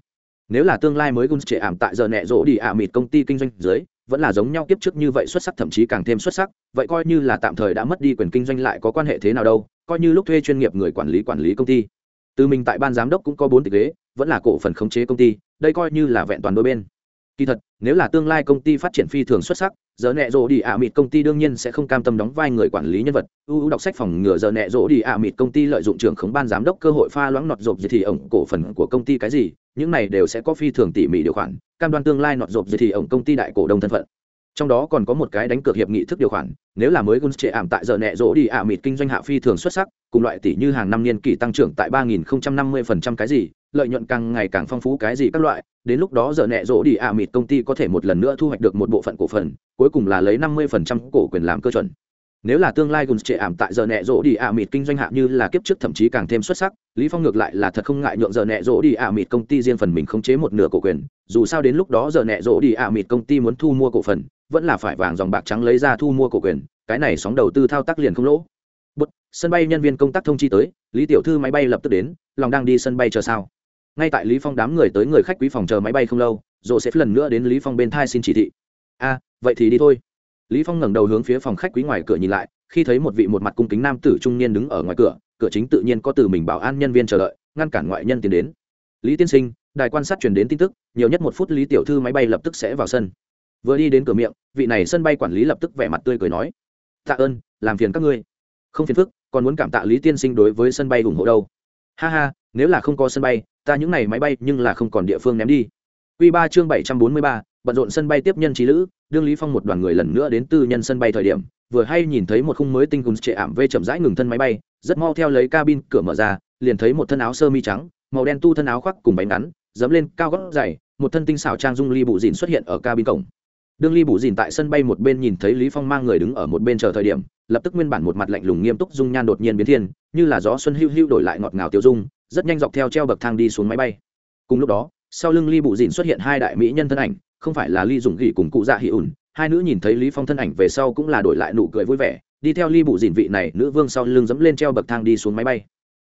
nếu là tương lai mới gun trệ ảm tại giờ nẹ rỗ đi a à mịt công ty kinh doanh dưới, vẫn là giống nhau kiếp trước như vậy xuất sắc, thậm chí càng thêm xuất sắc. Vậy coi như là tạm thời đã mất đi quyền kinh doanh lại có quan hệ thế nào đâu, coi như lúc thuê chuyên nghiệp người quản lý quản lý công ty. Từ mình tại ban giám đốc cũng có bốn tỷ ghế, vẫn là cổ phần khống chế công ty, đây coi như là vẹn toàn đôi bên. Kỳ thật, nếu là tương lai công ty phát triển phi thường xuất sắc giờ nẹ rộ đi ạ mịt công ty đương nhiên sẽ không cam tâm đóng vai người quản lý nhân vật. Ưu đọc sách phòng ngừa giờ nẹ rộ đi ạ mịt công ty lợi dụng trưởng khống ban giám đốc cơ hội pha loãng nọt rộp gì thì ổng cổ phần của công ty cái gì, những này đều sẽ có phi thường tỉ mỉ điều khoản, cam đoan tương lai nọt rộp gì thì ổng công ty đại cổ đông thân phận. Trong đó còn có một cái đánh cược hiệp nghị thức điều khoản, nếu là mới guns trệ ảm tại giờ nẹ rỗ đi ạ mịt kinh doanh hạ phi thường xuất sắc, cùng loại tỷ như hàng năm niên kỷ tăng trưởng tại ba nghìn không trăm năm mươi phần trăm cái gì lợi nhuận càng ngày càng phong phú cái gì các loại đến lúc đó giờ nẹ rỗ đi ả mịt công ty có thể một lần nữa thu hoạch được một bộ phận cổ phần cuối cùng là lấy năm mươi phần trăm cổ quyền làm cơ chuẩn. Nếu là tương lai guns trệ ảm tại giờ nẹ rỗ đi ả mịt kinh doanh hạ như là kiếp trước thậm chí càng thêm xuất sắc lý phong ngược lại là thật không ngại nhượng giờ nẹ rỗ đi ả mịt công ty riêng phần mình khống chế một nửa cổ quyền dù sao đến lúc đó giờ nẹ rỗ đi ả mịt công ty muốn thu mua cổ phần vẫn là phải vàng dòng bạc trắng lấy ra thu mua cổ quyền cái này sóng đầu tư thao tác liền không lỗ. Bút, sân bay nhân viên công tác thông chi tới lý tiểu thư máy bay lập tức đến lòng đang đi sân bay chờ sao? Ngay tại lý phong đám người tới người khách quý phòng chờ máy bay không lâu rồi sẽ lần nữa đến lý phong bên thai xin chỉ thị. A, vậy thì đi thôi. Lý phong ngẩng đầu hướng phía phòng khách quý ngoài cửa nhìn lại, khi thấy một vị một mặt cung kính nam tử trung niên đứng ở ngoài cửa cửa chính tự nhiên có từ mình bảo an nhân viên chờ đợi, ngăn cản ngoại nhân tiến đến. Lý tiên sinh, đài quan sát truyền đến tin tức, nhiều nhất một phút lý tiểu thư máy bay lập tức sẽ vào sân. Vừa đi đến cửa miệng, vị này sân bay quản lý lập tức vẻ mặt tươi cười nói, tạ ơn, làm phiền các ngươi. Không phiền phức, còn muốn cảm tạ lý tiên sinh đối với sân bay ủng hộ đâu. Ha ha, nếu là không có sân bay ta những này máy bay nhưng là không còn địa phương ném đi. Quy ba chương bảy trăm bốn mươi ba bận rộn sân bay tiếp nhân trí lữ đương lý phong một đoàn người lần nữa đến tư nhân sân bay thời điểm vừa hay nhìn thấy một khung mới tinh cùng trệ ảm vê chậm rãi ngừng thân máy bay rất mau theo lấy cabin cửa mở ra liền thấy một thân áo sơ mi trắng màu đen tu thân áo khoác cùng bánh ngắn dẫm lên cao gót giày, một thân tinh xảo trang dung ly bụ dịn xuất hiện ở cabin cổng. Đương ly bù dìn tại sân bay một bên nhìn thấy lý phong mang người đứng ở một bên chờ thời điểm lập tức nguyên bản một mặt lạnh lùng nghiêm túc dung nhan đột nhiên biến thiên như là gió xuân hưu hưu đổi lại ngọt ngào tiêu dung rất nhanh dọc theo treo bậc thang đi xuống máy bay. Cùng lúc đó, sau lưng ly bù dìn xuất hiện hai đại mỹ nhân thân ảnh, không phải là ly dùng gỉ cùng cụ dạ hỉ ủn hai nữ nhìn thấy lý phong thân ảnh về sau cũng là đổi lại nụ cười vui vẻ, đi theo ly bù dìn vị này nữ vương sau lưng dẫm lên treo bậc thang đi xuống máy bay.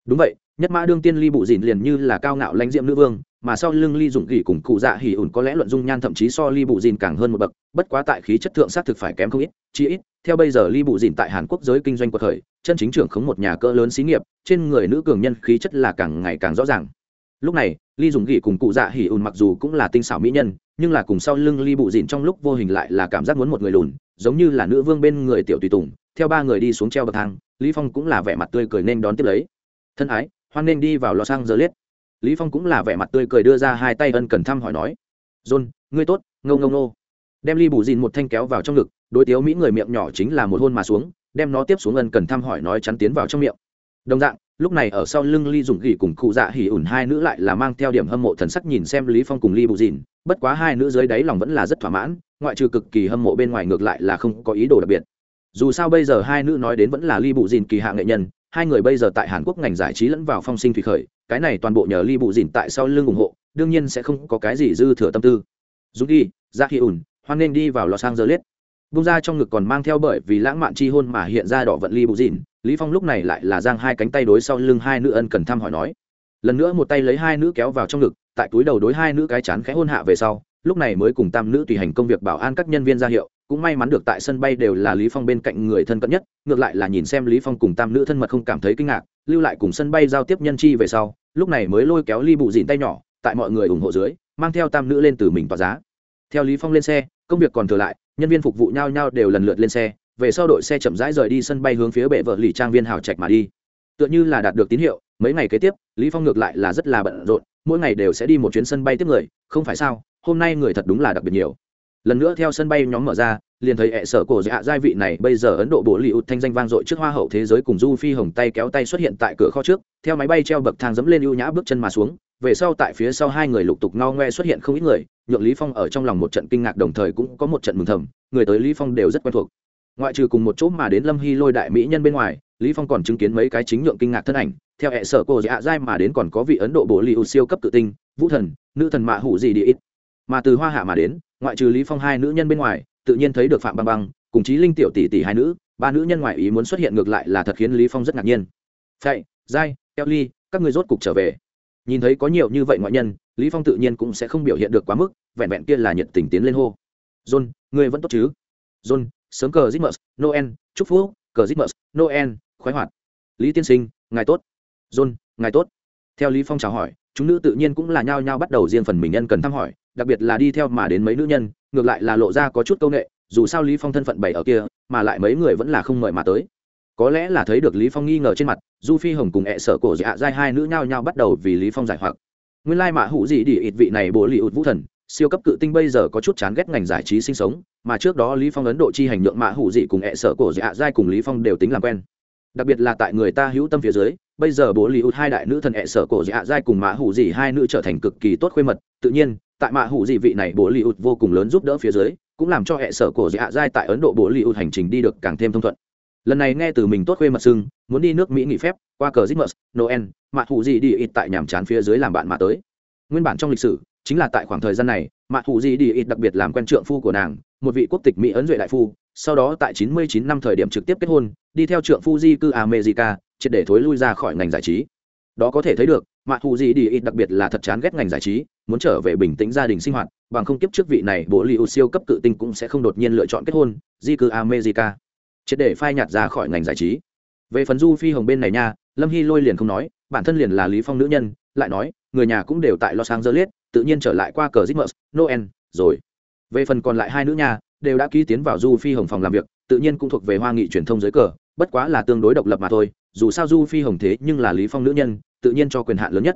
Đúng vậy, nhất mã đương tiên ly bù dìn liền như là cao ngạo lãnh diệm nữ vương, mà sau lưng ly dùng gỉ cùng cụ dạ hỉ ủn có lẽ luận dung nhan thậm chí so ly bù dìn càng hơn một bậc, bất quá tại khí chất thượng xác thực phải kém không ít chi ít theo bây giờ ly Bụ dìn tại hàn quốc giới kinh doanh cuộc khởi, chân chính trưởng khống một nhà cỡ lớn xí nghiệp, trên người nữ cường nhân khí chất là càng ngày càng rõ ràng. Lúc này ly dùng gỉ cùng cụ dạ hỉ ùn mặc dù cũng là tinh xảo mỹ nhân, nhưng là cùng sau lưng ly Bụ dìn trong lúc vô hình lại là cảm giác muốn một người lùn, giống như là nữ vương bên người tiểu tùy tùng, theo ba người đi xuống treo bậc thang, lý phong cũng là vẻ mặt tươi cười nên đón tiếp lấy. Thân ái, hoan nên đi vào lò sang giờ liết lý phong cũng là vẻ mặt tươi cười đưa ra hai tay ân cần thăm hỏi nói, john, ngươi tốt, ngâu ngâu nô đem ly bù dìn một thanh kéo vào trong ngực, đối tiếu mỹ người miệng nhỏ chính là một hôn mà xuống, đem nó tiếp xuống ân cần thăm hỏi nói chắn tiến vào trong miệng. Đồng dạng, lúc này ở sau lưng ly dùng gỉ cùng cụ dạ hỉ ủn hai nữ lại là mang theo điểm hâm mộ thần sắc nhìn xem lý phong cùng ly bù dìn, bất quá hai nữ dưới đáy lòng vẫn là rất thỏa mãn, ngoại trừ cực kỳ hâm mộ bên ngoài ngược lại là không có ý đồ đặc biệt. Dù sao bây giờ hai nữ nói đến vẫn là ly bù dìn kỳ hạ nghệ nhân, hai người bây giờ tại hàn quốc ngành giải trí lẫn vào phong sinh thủy khởi, cái này toàn bộ nhờ ly bù dìn tại sau lưng ủng hộ, đương nhiên sẽ không có cái gì dư thừa tâm tư. Dù đi ra khi ủn hoan nên đi vào lò sang giờ liết bung ra trong ngực còn mang theo bởi vì lãng mạn chi hôn mà hiện ra đỏ vận ly bù dìn lý phong lúc này lại là giang hai cánh tay đối sau lưng hai nữ ân cần thăm hỏi nói. Lần nữa một tay lấy hai nữ kéo vào trong ngực, tại túi đầu đối hai nữ cái chán khẽ hôn hạ về sau, lúc này mới cùng tam nữ tùy hành công việc bảo an các nhân viên ra hiệu. Cũng may mắn được tại sân bay đều là lý phong bên cạnh người thân cận nhất, ngược lại là nhìn xem lý phong cùng tam nữ thân mật không cảm thấy kinh ngạc, lưu lại cùng sân bay giao tiếp nhân chi về sau, lúc này mới lôi kéo ly bụ dịn tay nhỏ, tại mọi người ủng hộ dưới, mang theo tam nữ lên từ mình tỏa giá theo lý phong lên xe, công việc còn thừa lại, nhân viên phục vụ nhau nhau đều lần lượt lên xe, về sau đội xe chậm rãi rời đi sân bay hướng phía bệ vợ lì trang viên hào trạch mà đi. Tựa như là đạt được tín hiệu, mấy ngày kế tiếp, lý phong ngược lại là rất là bận rộn, mỗi ngày đều sẽ đi một chuyến sân bay tiếp người, không phải sao, hôm nay người thật đúng là đặc biệt nhiều. Lần nữa theo sân bay nhóm mở ra, liền thấy hệ sở cổ dạ giai vị này bây giờ ấn độ bộ lì ụt thanh danh vang dội trước hoa hậu thế giới cùng du phi hồng tay kéo tay xuất hiện tại cửa kho trước, theo máy bay treo bậc thang dẫm lên ưu nhã bước chân mà xuống về sau tại phía sau hai người lục tục ngao ngoe xuất hiện không ít người, nhượng lý phong ở trong lòng một trận kinh ngạc đồng thời cũng có một trận mừng thầm, người tới lý phong đều rất quen thuộc. Ngoại trừ cùng một chỗ mà đến lâm hy lôi đại mỹ nhân bên ngoài, lý phong còn chứng kiến mấy cái chính nhượng kinh ngạc thân ảnh, theo hệ sở cô dạ dai mà đến còn có vị ấn độ bộ liu siêu cấp tự tinh, vũ thần, nữ thần mạ hủ gì đi ít. Mà từ hoa hạ mà đến, ngoại trừ lý phong hai nữ nhân bên ngoài, tự nhiên thấy được phạm băng băng, cùng chí linh tiểu tỷ tỷ hai nữ, ba nữ nhân ngoại ý muốn xuất hiện ngược lại là thật khiến lý phong rất ngạc nhiên. Phệ, dai, kelly, các ngươi rốt cục trở về nhìn thấy có nhiều như vậy ngoại nhân lý phong tự nhiên cũng sẽ không biểu hiện được quá mức vẹn vẹn kia là nhiệt tình tiến lên hô john ngươi vẫn tốt chứ john sớm cờ Christmas, Noel, chúc phúc, cờ Christmas, Noel, khoái hoạt. Lý tiên sinh, ngài tốt. John, ngài tốt. Theo Lý Phong chào hỏi, chúng nữ tự nhiên cũng là nhao nhao bắt đầu riêng phần mình nhân cần thăm hỏi, đặc biệt là đi theo mà đến mấy nữ nhân, ngược lại là lộ ra có chút công nghệ. dù sao Lý Phong thân phận bày ở kia, mà lại mấy người vẫn là không mời mà tới. Có lẽ là thấy được Lý Phong nghi ngờ trên mặt, Du Phi Hồng cùng ẹ sở cổ dạ dai hai nữ nhao nhao bắt đầu vì Lý Phong giải hoặc. Nguyên lai mạ hủ gì đi ít vị này bố lì ụt vũ thần, siêu cấp cự tinh bây giờ có chút chán ghét ngành giải trí sinh sống mà trước đó lý phong ấn độ chi hành nhượng mạ hủ dị cùng ẹ sợ cổ dạ dai cùng lý phong đều tính làm quen. Đặc biệt là tại người ta hữu tâm phía dưới bây giờ bố lì ụt hai đại nữ thần ẹ sợ cổ dạ dai cùng mạ hủ dị hai nữ trở thành cực kỳ tốt khuê mật. Tự nhiên tại mạ hủ dị vị này bố lì ụt vô cùng lớn giúp đỡ phía dưới cũng làm cho ẹ sợ cổ dạ dai tại ấn độ bố lì ụt hành trình đi được càng thêm thông thuận lần này nghe từ mình tốt khuê mật sưng muốn đi nước mỹ nghỉ phép qua cờ Christmas, Noel, mạ hủ gì đi ít tại nhàm chán phía dưới làm bạn mà tới. Nguyên bản trong lịch sử chính là tại khoảng thời gian này mạ hủ gì đi ít đặc biệt làm quen trượng phu của nàng một vị quốc tịch mỹ ấn duệ đại phu sau đó tại 99 năm thời điểm trực tiếp kết hôn đi theo trượng phu di cư america triệt để thối lui ra khỏi ngành giải trí. Đó có thể thấy được mạ hủ gì đi ít đặc biệt là thật chán ghét ngành giải trí muốn trở về bình tĩnh gia đình sinh hoạt bằng không kiếp trước vị này bộ li siêu cấp cự tinh cũng sẽ không đột nhiên lựa chọn kết hôn di cư america triệt để phai nhạt ra khỏi ngành giải trí về phần du phi hồng bên này nha lâm hy lôi liền không nói bản thân liền là lý phong nữ nhân lại nói người nhà cũng đều tại los angeles tự nhiên trở lại qua cờ Christmas, Noel, rồi. Về phần còn lại hai nữ nhà, đều đã ký tiến vào Du Phi Hồng phòng làm việc, tự nhiên cũng thuộc về Hoa Nghị truyền thông dưới cờ, bất quá là tương đối độc lập mà thôi, dù sao Du Phi Hồng thế nhưng là Lý Phong nữ nhân, tự nhiên cho quyền hạn lớn nhất.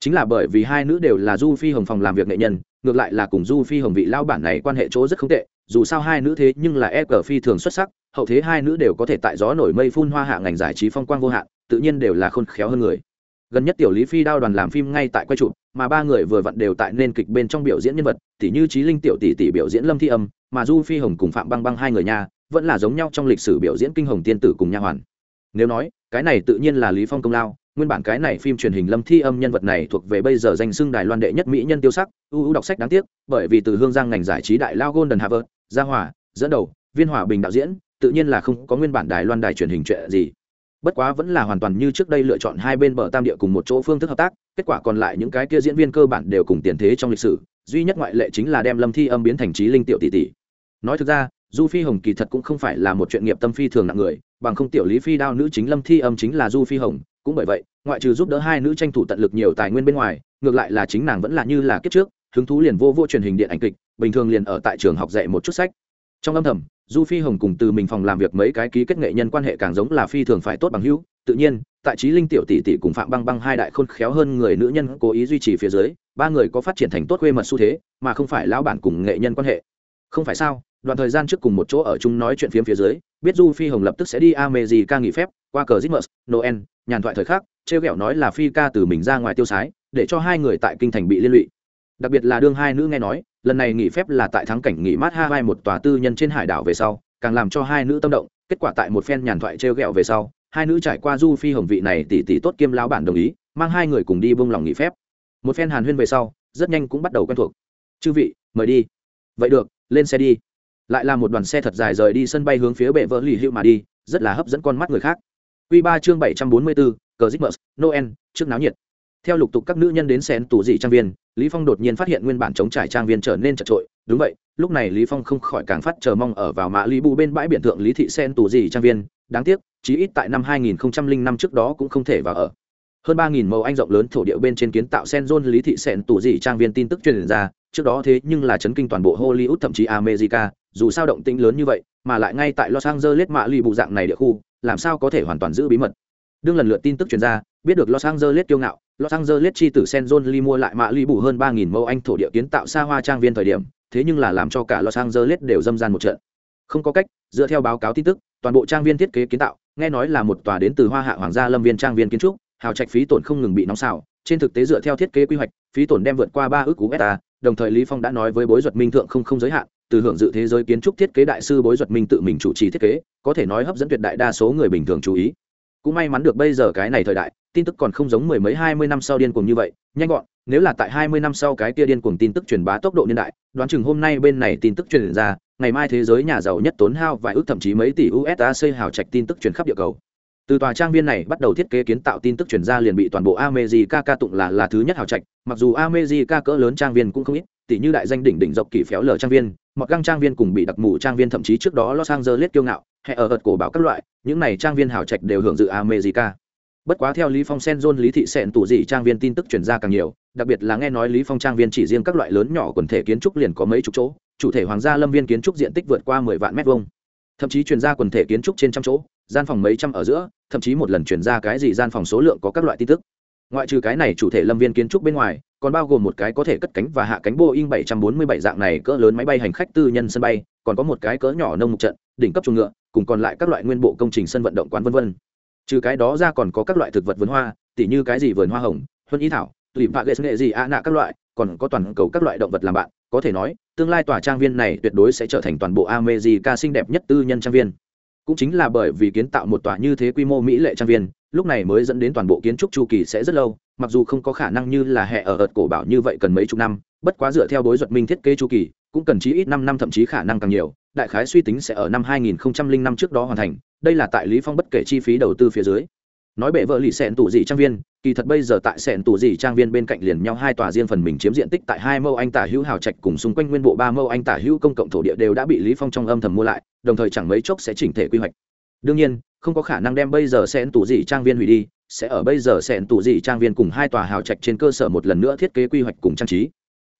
Chính là bởi vì hai nữ đều là Du Phi Hồng phòng làm việc nghệ nhân, ngược lại là cùng Du Phi Hồng vị lao bản này quan hệ chỗ rất không tệ, dù sao hai nữ thế nhưng là e cờ phi thường xuất sắc, hậu thế hai nữ đều có thể tại gió nổi mây phun hoa hạ ngành giải trí phong quang vô hạn, tự nhiên đều là khôn khéo hơn người. Gần nhất tiểu lý phi đao đoàn làm phim ngay tại quay trụ mà ba người vừa vặn đều tại nên kịch bên trong biểu diễn nhân vật tỷ như trí linh tiểu tỷ tỷ biểu diễn lâm thi âm mà du phi hồng cùng phạm băng băng hai người nhà vẫn là giống nhau trong lịch sử biểu diễn kinh hồng tiên tử cùng nha hoàn. Nếu nói cái này tự nhiên là lý phong công lao nguyên bản cái này phim truyền hình lâm thi âm nhân vật này thuộc về bây giờ danh xưng đài loan đệ nhất mỹ nhân tiêu sắc ưu ưu đọc sách đáng tiếc bởi vì từ hương giang ngành giải trí đại lao golden harvard gia hòa dẫn đầu viên hòa bình đạo diễn tự nhiên là không có nguyên bản đài loan đài truyền hình chuyện gì. Bất quá vẫn là hoàn toàn như trước đây lựa chọn hai bên bờ tam địa cùng một chỗ phương thức hợp tác, kết quả còn lại những cái kia diễn viên cơ bản đều cùng tiền thế trong lịch sử, duy nhất ngoại lệ chính là đem lâm thi âm biến thành trí linh tiểu tỷ tỷ. Nói thực ra, du phi hồng kỳ thật cũng không phải là một chuyện nghiệp tâm phi thường nặng người, bằng không tiểu lý phi đao nữ chính lâm thi âm chính là du phi hồng, cũng bởi vậy, ngoại trừ giúp đỡ hai nữ tranh thủ tận lực nhiều tài nguyên bên ngoài, ngược lại là chính nàng vẫn là như là kiếp trước, hứng thú liền vô vô truyền hình điện ảnh kịch, bình thường liền ở tại trường học dạy một chút sách. Trong âm thầm du phi hồng cùng từ mình phòng làm việc mấy cái ký kết nghệ nhân quan hệ càng giống là phi thường phải tốt bằng hữu. Tự nhiên tại trí linh tiểu tỷ tỷ cùng phạm băng băng hai đại khôn khéo hơn người nữ nhân cố ý duy trì phía dưới ba người có phát triển thành tốt quê mật xu thế mà không phải lão bản cùng nghệ nhân quan hệ. Không phải sao đoạn thời gian trước cùng một chỗ ở chung nói chuyện phiếm phía dưới biết du phi hồng lập tức sẽ đi amezi ca nghỉ phép qua cờ Christmas, noel nhàn thoại thời khắc trêu ghẹo nói là phi ca từ mình ra ngoài tiêu sái để cho hai người tại kinh thành bị liên lụy đặc biệt là đương hai nữ nghe nói lần này nghỉ phép là tại thắng cảnh nghỉ mát Hawaii một tòa tư nhân trên hải đảo về sau, càng làm cho hai nữ tâm động, kết quả tại một phen nhàn thoại trêu ghẹo về sau, hai nữ trải qua du phi hồng vị này tỷ tỷ tốt kiêm lão bản đồng ý, mang hai người cùng đi bông lòng nghỉ phép. Một phen hàn huyên về sau, rất nhanh cũng bắt đầu quen thuộc. "Chư vị, mời đi." "Vậy được, lên xe đi." Lại là một đoàn xe thật dài rời đi sân bay hướng phía bệ vỡ lì hữu mà đi, rất là hấp dẫn con mắt người khác. Quy ba chương 744, cờ Christmas, Noel, trước náo nhiệt theo lục tục các nữ nhân đến xén tủ dị trang viên lý phong đột nhiên phát hiện nguyên bản chống trải trang viên trở nên chật trội. Đúng vậy, lúc này lý phong không khỏi càng phát chờ mong ở vào mã lý bù bên bãi biển thượng lý thị sen tủ gì trang viên. Đáng tiếc, chí ít tại năm 2005 trước đó cũng không thể vào ở. Hơn 3.000 mẫu anh rộng lớn thổ địa bên trên kiến tạo sen zone lý thị sen tủ gì trang viên tin tức truyền ra. Trước đó thế nhưng là chấn kinh toàn bộ hollywood, thậm chí america. Dù sao động tĩnh lớn như vậy, mà lại ngay tại los angeles mã lý bù dạng này địa khu, làm sao có thể hoàn toàn giữ bí mật? Đương lần lượt tin tức truyền ra, biết được los angeles tiêu ngạo Los Angeles chi tử Senzon Lee mua lại mạ ly bù hơn 3000 mẫu anh thổ địa kiến tạo xa hoa trang viên thời điểm, thế nhưng là làm cho cả los angeles đều dâm gian một trận. Không có cách dựa theo báo cáo tin tức toàn bộ trang viên thiết kế kiến tạo nghe nói là một tòa đến từ hoa hạ hoàng gia lâm viên trang viên kiến trúc hào trạch phí tổn không ngừng bị nóng xào trên thực tế dựa theo thiết kế quy hoạch phí tổn đem vượt qua ba ước cú beta đồng thời lý phong đã nói với bối duật minh thượng không không giới hạn từ hưởng dự thế giới kiến trúc thiết kế đại sư bối duật minh tự mình chủ trì thiết kế có thể nói hấp dẫn tuyệt đại đa số người bình thường chú ý cũng may mắn được bây giờ cái này thời đại, tin tức còn không giống mười mấy, hai mươi năm sau điên cuồng như vậy, nhanh gọn, nếu là tại hai mươi năm sau cái kia điên cuồng tin tức truyền bá tốc độ niên đại, đoán chừng hôm nay bên này tin tức truyền ra, ngày mai thế giới nhà giàu nhất tốn hao vài ước thậm chí mấy tỷ usd xây hào trạch tin tức truyền khắp địa cầu. Từ tòa trang viên này bắt đầu thiết kế kiến tạo tin tức truyền ra liền bị toàn bộ America ca tụng là là thứ nhất hào trạch, mặc dù America cỡ lớn trang viên cũng không ít tỷ như đại danh đỉnh đỉnh dọc kỳ phéo lở trang viên một găng trang viên cùng bị đặc mù trang viên thậm chí trước đó Los Angeles kiêu ngạo, hay ở ợt cổ bảo các loại, những này trang viên hào trạch đều hưởng dự America. Bất quá theo lý phong sen john, lý thị sẹn tủ dị trang viên tin tức truyền ra càng nhiều, đặc biệt là nghe nói lý phong trang viên chỉ riêng các loại lớn nhỏ quần thể kiến trúc liền có mấy chục chỗ, chủ thể hoàng gia lâm viên kiến trúc diện tích vượt qua mười vạn mét vuông. Thậm chí truyền ra quần thể kiến trúc trên trăm chỗ, gian phòng mấy trăm ở giữa, thậm chí một lần truyền ra cái gì gian phòng số lượng có các loại tin tức. Ngoại trừ cái này chủ thể lâm viên kiến trúc bên ngoài còn bao gồm một cái có thể cất cánh và hạ cánh boeing 747 dạng này cỡ lớn máy bay hành khách tư nhân sân bay, còn có một cái cỡ nhỏ nông mục trận, đỉnh cấp chuồng ngựa, cùng còn lại các loại nguyên bộ công trình sân vận động quán vân vân. Trừ cái đó ra còn có các loại thực vật vườn hoa, tỉ như cái gì vườn hoa hồng, huân ý thảo, tùy bạ ghệ nghệ gì ạ nạ các loại, còn có toàn cầu các loại động vật làm bạn, có thể nói, tương lai tòa trang viên này tuyệt đối sẽ trở thành toàn bộ America xinh đẹp nhất tư nhân trang viên. Cũng chính là bởi vì kiến tạo một tòa như thế quy mô mỹ lệ trang viên, lúc này mới dẫn đến toàn bộ kiến trúc chu kỳ sẽ rất lâu mặc dù không có khả năng như là hệ ở ợt cổ bảo như vậy cần mấy chục năm, bất quá dựa theo đối duật minh thiết kế chu kỳ, cũng cần chí ít năm năm thậm chí khả năng càng nhiều, đại khái suy tính sẽ ở năm 2005 trước đó hoàn thành, đây là tại lý phong bất kể chi phí đầu tư phía dưới. Nói bệ vợ lì xẹn tủ dị trang viên, kỳ thật bây giờ tại xẹn tủ dị trang viên bên cạnh liền nhau hai tòa riêng phần mình chiếm diện tích tại hai mâu anh tả hữu hào trạch cùng xung quanh nguyên bộ ba mâu anh tả hữu công cộng thổ địa đều đã bị lý phong trong âm thầm mua lại, đồng thời chẳng mấy chốc sẽ chỉnh thể quy hoạch. Đương nhiên, không có khả năng đem bây giờ xẹn tủ dị trang viên hủy đi sẽ ở bây giờ sẹn tủ dị trang viên cùng hai tòa hào trạch trên cơ sở một lần nữa thiết kế quy hoạch cùng trang trí.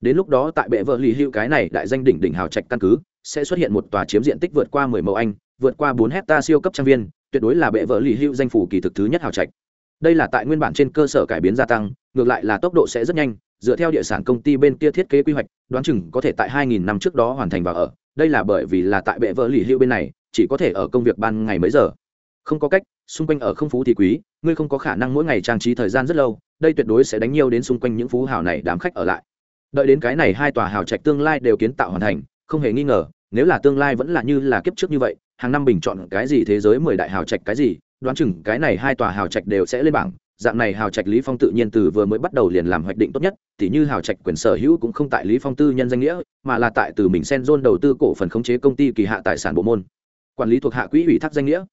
Đến lúc đó tại bệ vợ lì hữu cái này đại danh đỉnh đỉnh hào trạch căn cứ, sẽ xuất hiện một tòa chiếm diện tích vượt qua 10 mẫu anh, vượt qua 4 hecta siêu cấp trang viên, tuyệt đối là bệ vợ lì hữu danh phủ kỳ thực thứ nhất hào trạch. Đây là tại nguyên bản trên cơ sở cải biến gia tăng, ngược lại là tốc độ sẽ rất nhanh, dựa theo địa sản công ty bên kia thiết kế quy hoạch, đoán chừng có thể tại 2.000 năm trước đó hoàn thành và ở. Đây là bởi vì là tại bệ vợ lì hữu bên này, chỉ có thể ở công việc ban ngày mấy giờ. Không có cách xung quanh ở không phú thì quý, ngươi không có khả năng mỗi ngày trang trí thời gian rất lâu, đây tuyệt đối sẽ đánh nhiều đến xung quanh những phú hào này đám khách ở lại. Đợi đến cái này hai tòa hào trạch tương lai đều kiến tạo hoàn thành, không hề nghi ngờ, nếu là tương lai vẫn là như là kiếp trước như vậy, hàng năm bình chọn cái gì thế giới mười đại hào trạch cái gì, đoán chừng cái này hai tòa hào trạch đều sẽ lên bảng. Dạng này hào trạch lý phong tự nhiên từ vừa mới bắt đầu liền làm hoạch định tốt nhất thì như hào trạch quyền sở hữu cũng không tại lý phong tư nhân danh nghĩa, mà là tại từ mình sen zone đầu tư cổ phần khống chế công ty kỳ hạ tài sản bộ môn. Quản lý thuộc hạ quỹ ủy thác danh nghĩa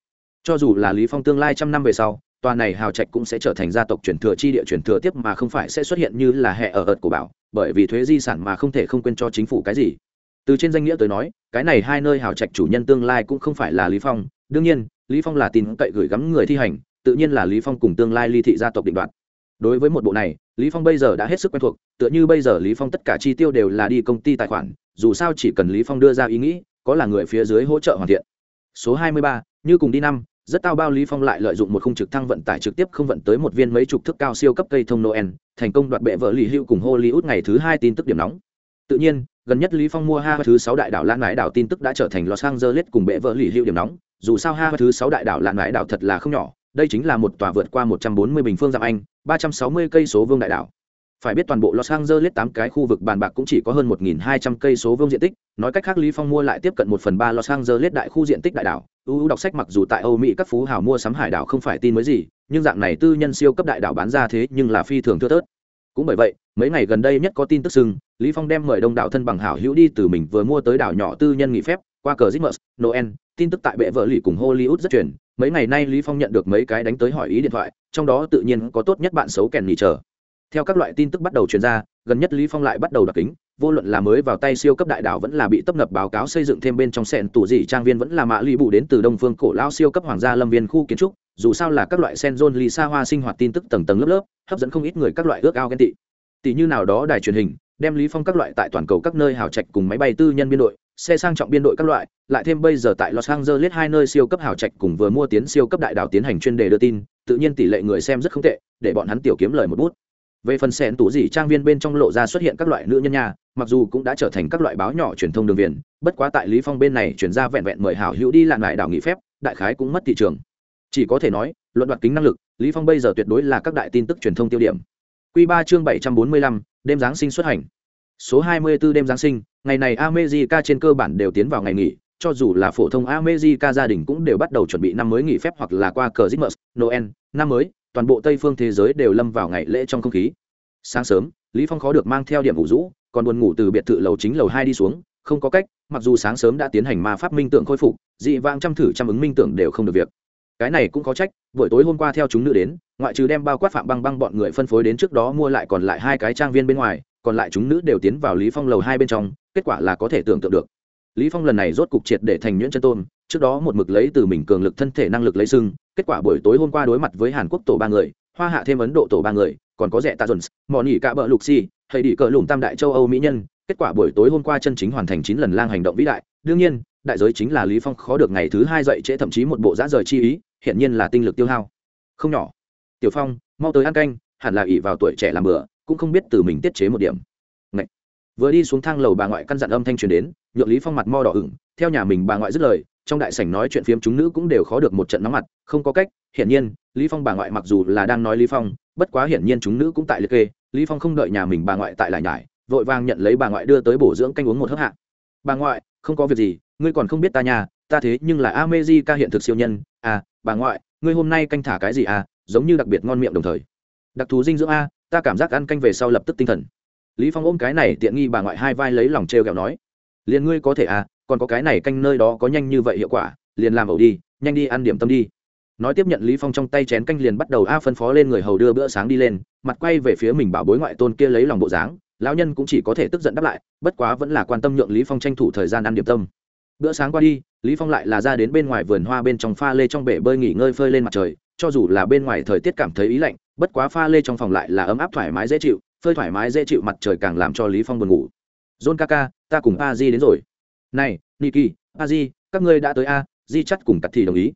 cho dù là lý phong tương lai trăm năm về sau tòa này hào trạch cũng sẽ trở thành gia tộc truyền thừa chi địa truyền thừa tiếp mà không phải sẽ xuất hiện như là hệ ở ợt của bảo bởi vì thuế di sản mà không thể không quên cho chính phủ cái gì. Từ trên danh nghĩa tới nói cái này hai nơi hào trạch chủ nhân tương lai cũng không phải là lý phong. Đương nhiên lý phong là tin cậy gửi gắm người thi hành tự nhiên là lý phong cùng tương lai ly thị gia tộc định đoạt. Đối với một bộ này lý phong bây giờ đã hết sức quen thuộc tựa như bây giờ lý phong tất cả chi tiêu đều là đi công ty tài khoản dù sao chỉ cần lý phong đưa ra ý nghĩ có là người phía dưới hỗ trợ hoàn thiện. Số 23, như cùng đi năm rất tao bao lý phong lại lợi dụng một khung trực thăng vận tải trực tiếp không vận tới một viên mấy chục thước cao siêu cấp cây thông noel thành công đoạt bệ vợ lì hưu cùng hollywood ngày thứ hai tin tức điểm nóng. Tự nhiên gần nhất lý phong mua ha thứ sáu đại đảo lan ngãi đảo tin tức đã trở thành los angeles cùng bệ vợ lì hưu điểm nóng. Dù sao ha thứ sáu đại đảo lan ngãi đảo thật là không nhỏ đây chính là một tòa vượt qua 140 bình phương dặm anh 360 cây số vương đại đảo. Phải biết toàn bộ Los Angeles tám cái khu vực bàn bạc cũng chỉ có hơn 1.200 cây số vuông diện tích, nói cách khác Lý Phong mua lại tiếp cận 1 phần 3 Los Angeles đại khu diện tích đại đảo. UU đọc sách mặc dù tại Âu Mỹ các phú hào mua sắm hải đảo không phải tin mới gì, nhưng dạng này tư nhân siêu cấp đại đảo bán ra thế nhưng là phi thường thưa thớt. Cũng bởi vậy, mấy ngày gần đây nhất có tin tức sưng, Lý Phong đem mời đông đảo thân bằng hảo hữu đi từ mình vừa mua tới đảo nhỏ tư nhân nghỉ phép, qua cờ Christmas, Noel, tin tức tại bệ vợ lì cùng Hollywood rất truyền, mấy ngày nay Lý Phong nhận được mấy cái đánh tới hỏi ý điện thoại, trong đó tự nhiên có tốt nhất bạn xấu kèn nghỉ chờ theo các loại tin tức bắt đầu truyền ra gần nhất lý phong lại bắt đầu đặc kính, vô luận là mới vào tay siêu cấp đại đảo vẫn là bị tấp nập báo cáo xây dựng thêm bên trong sẹn tủ dị trang viên vẫn là mã ly bù đến từ đông phương cổ lao siêu cấp hoàng gia lâm viên khu kiến trúc, dù sao là các loại sen zone lì xa hoa sinh hoạt tin tức tầng tầng lớp lớp, hấp dẫn không ít người các loại ước ao ghen tị. Tỷ như nào đó đài truyền hình, đem lý phong các loại tại toàn cầu các nơi hào trạch cùng máy bay tư nhân biên đội, xe sang trọng biên đội các loại, lại thêm bây giờ tại los angeles hai nơi siêu cấp hào trạch cùng vừa mua tiến siêu cấp đại đảo tiến hành chuyên đề đưa tin, tự nhiên tỷ lệ người xem rất không tệ, để bọn hắn tiểu kiếm lời một bút về phần sẹn tủ dị trang viên bên trong lộ ra xuất hiện các loại nữ nhân nhà mặc dù cũng đã trở thành các loại báo nhỏ truyền thông đường viền bất quá tại lý phong bên này chuyển ra vẹn vẹn mời hảo hữu đi lạng lại đảo nghỉ phép đại khái cũng mất thị trường. Chỉ có thể nói luận đoạt kính năng lực lý phong bây giờ tuyệt đối là các đại tin tức truyền thông tiêu điểm. Quy 3 chương 745, đêm giáng sinh xuất hành. Số 24 đêm giáng sinh ngày này America trên cơ bản đều tiến vào ngày nghỉ cho dù là phổ thông America gia đình cũng đều bắt đầu chuẩn bị năm mới nghỉ phép hoặc là qua cờ Christmas, Noel, năm mới, toàn bộ Tây phương thế giới đều lâm vào ngày lễ trong không khí. Sáng sớm, Lý Phong khó được mang theo điểm ngủ rũ, còn buồn ngủ từ biệt thự lầu chính lầu hai đi xuống, không có cách, mặc dù sáng sớm đã tiến hành ma pháp minh tượng khôi phục, dị vãng trăm thử trăm ứng minh tượng đều không được việc. Cái này cũng có trách, buổi tối hôm qua theo chúng nữ đến, ngoại trừ đem bao quát phạm băng băng bọn người phân phối đến trước đó mua lại còn lại hai cái trang viên bên ngoài, còn lại chúng nữ đều tiến vào Lý Phong lầu hai bên trong, kết quả là có thể tưởng tượng được lý phong lần này rốt cục triệt để thành nhuyễn chân tôn trước đó một mực lấy từ mình cường lực thân thể năng lực lấy sưng kết quả buổi tối hôm qua đối mặt với hàn quốc tổ ba người hoa hạ thêm ấn độ tổ ba người còn có rẻ tạ dồn mò nỉ cả bờ lục si, hay đi cờ lủng tam đại châu âu mỹ nhân. Kết quả buổi tối hôm qua chân chính hoàn thành chín lần lang hành động vĩ đại. Đương nhiên đại giới chính là lý phong khó được ngày thứ hai dậy trễ thậm chí một bộ dã rời chi ý hiện nhiên là tinh lực tiêu hao. Không nhỏ. Tiểu phong mau tới ăn canh hẳn là ỷ vào tuổi trẻ làm bữa cũng không biết từ mình tiết chế một điểm. Ngậy. vừa đi xuống thang lầu bà ngoại căn dặn âm thanh truyền đến nhượng lý phong mặt mo đỏ ửng theo nhà mình bà ngoại dứt lời trong đại sảnh nói chuyện phiếm chúng nữ cũng đều khó được một trận nóng mặt, không có cách, hiển nhiên, lý phong bà ngoại mặc dù là đang nói lý phong, bất quá hiển nhiên chúng nữ cũng tại liệt kê, lý phong không đợi nhà mình bà ngoại tại lại nhải, vội vàng nhận lấy bà ngoại đưa tới bổ dưỡng canh uống một hớp hạ. Bà ngoại, không có việc gì, ngươi còn không biết ta nhà ta thế nhưng là ca hiện thực siêu nhân à bà ngoại, ngươi hôm nay canh thả cái gì à giống như đặc biệt ngon miệng đồng thời. Đặc thù dinh dưỡng a, ta cảm giác ăn canh về sau lập tức tinh thần. Lý phong ôm cái này tiện nghi bà ngoại hai vai lấy lòng trêu ghẹo nói. Liền ngươi có thể à còn có cái này canh nơi đó có nhanh như vậy hiệu quả, liền làm ẩu đi, nhanh đi ăn điểm tâm đi. Nói tiếp nhận lý phong trong tay chén canh liền bắt đầu a phân phó lên người hầu đưa bữa sáng đi lên, mặt quay về phía mình bảo bối ngoại tôn kia lấy lòng bộ dáng, lão nhân cũng chỉ có thể tức giận đáp lại, bất quá vẫn là quan tâm nhượng lý phong tranh thủ thời gian ăn điểm tâm. Bữa sáng qua đi, lý phong lại là ra đến bên ngoài vườn hoa bên trong pha lê trong bể bơi nghỉ ngơi phơi lên mặt trời, cho dù là bên ngoài thời tiết cảm thấy ý lạnh, bất quá pha lê trong phòng lại là ấm áp thoải mái dễ chịu, phơi thoải mái dễ chịu mặt trời càng làm cho lý phong buồn ngủ. John kaka ta cùng a di đến rồi này, niki, a di, các ngươi đã tới a, di chắc cùng cắt thì đồng ý.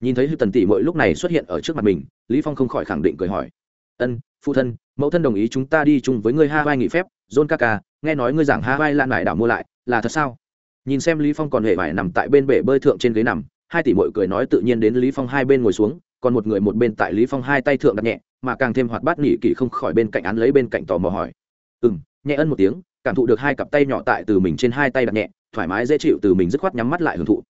Nhìn thấy hư tần tỷ mỗi lúc này xuất hiện ở trước mặt mình, lý phong không khỏi khẳng định cười hỏi. Ân, phụ thân, mẫu thân đồng ý chúng ta đi chung với ngươi hai nghỉ phép, john kaka nghe nói ngươi giảng hai lan lại đảo mua lại, là thật sao? Nhìn xem lý phong còn hề vải nằm tại bên bể bơi thượng trên ghế nằm, hai tỷ muội cười nói tự nhiên đến lý phong hai bên ngồi xuống, còn một người một bên tại lý phong hai tay thượng đặt nhẹ, mà càng thêm hoạt bát nghỉ kỳ không khỏi bên cạnh án lấy bên cạnh tò mò hỏi. Ừm, nhẹ ân một tiếng cảm thụ được hai cặp tay nhỏ tại từ mình trên hai tay đặt nhẹ, thoải mái dễ chịu từ mình dứt khoát nhắm mắt lại hưởng thụ.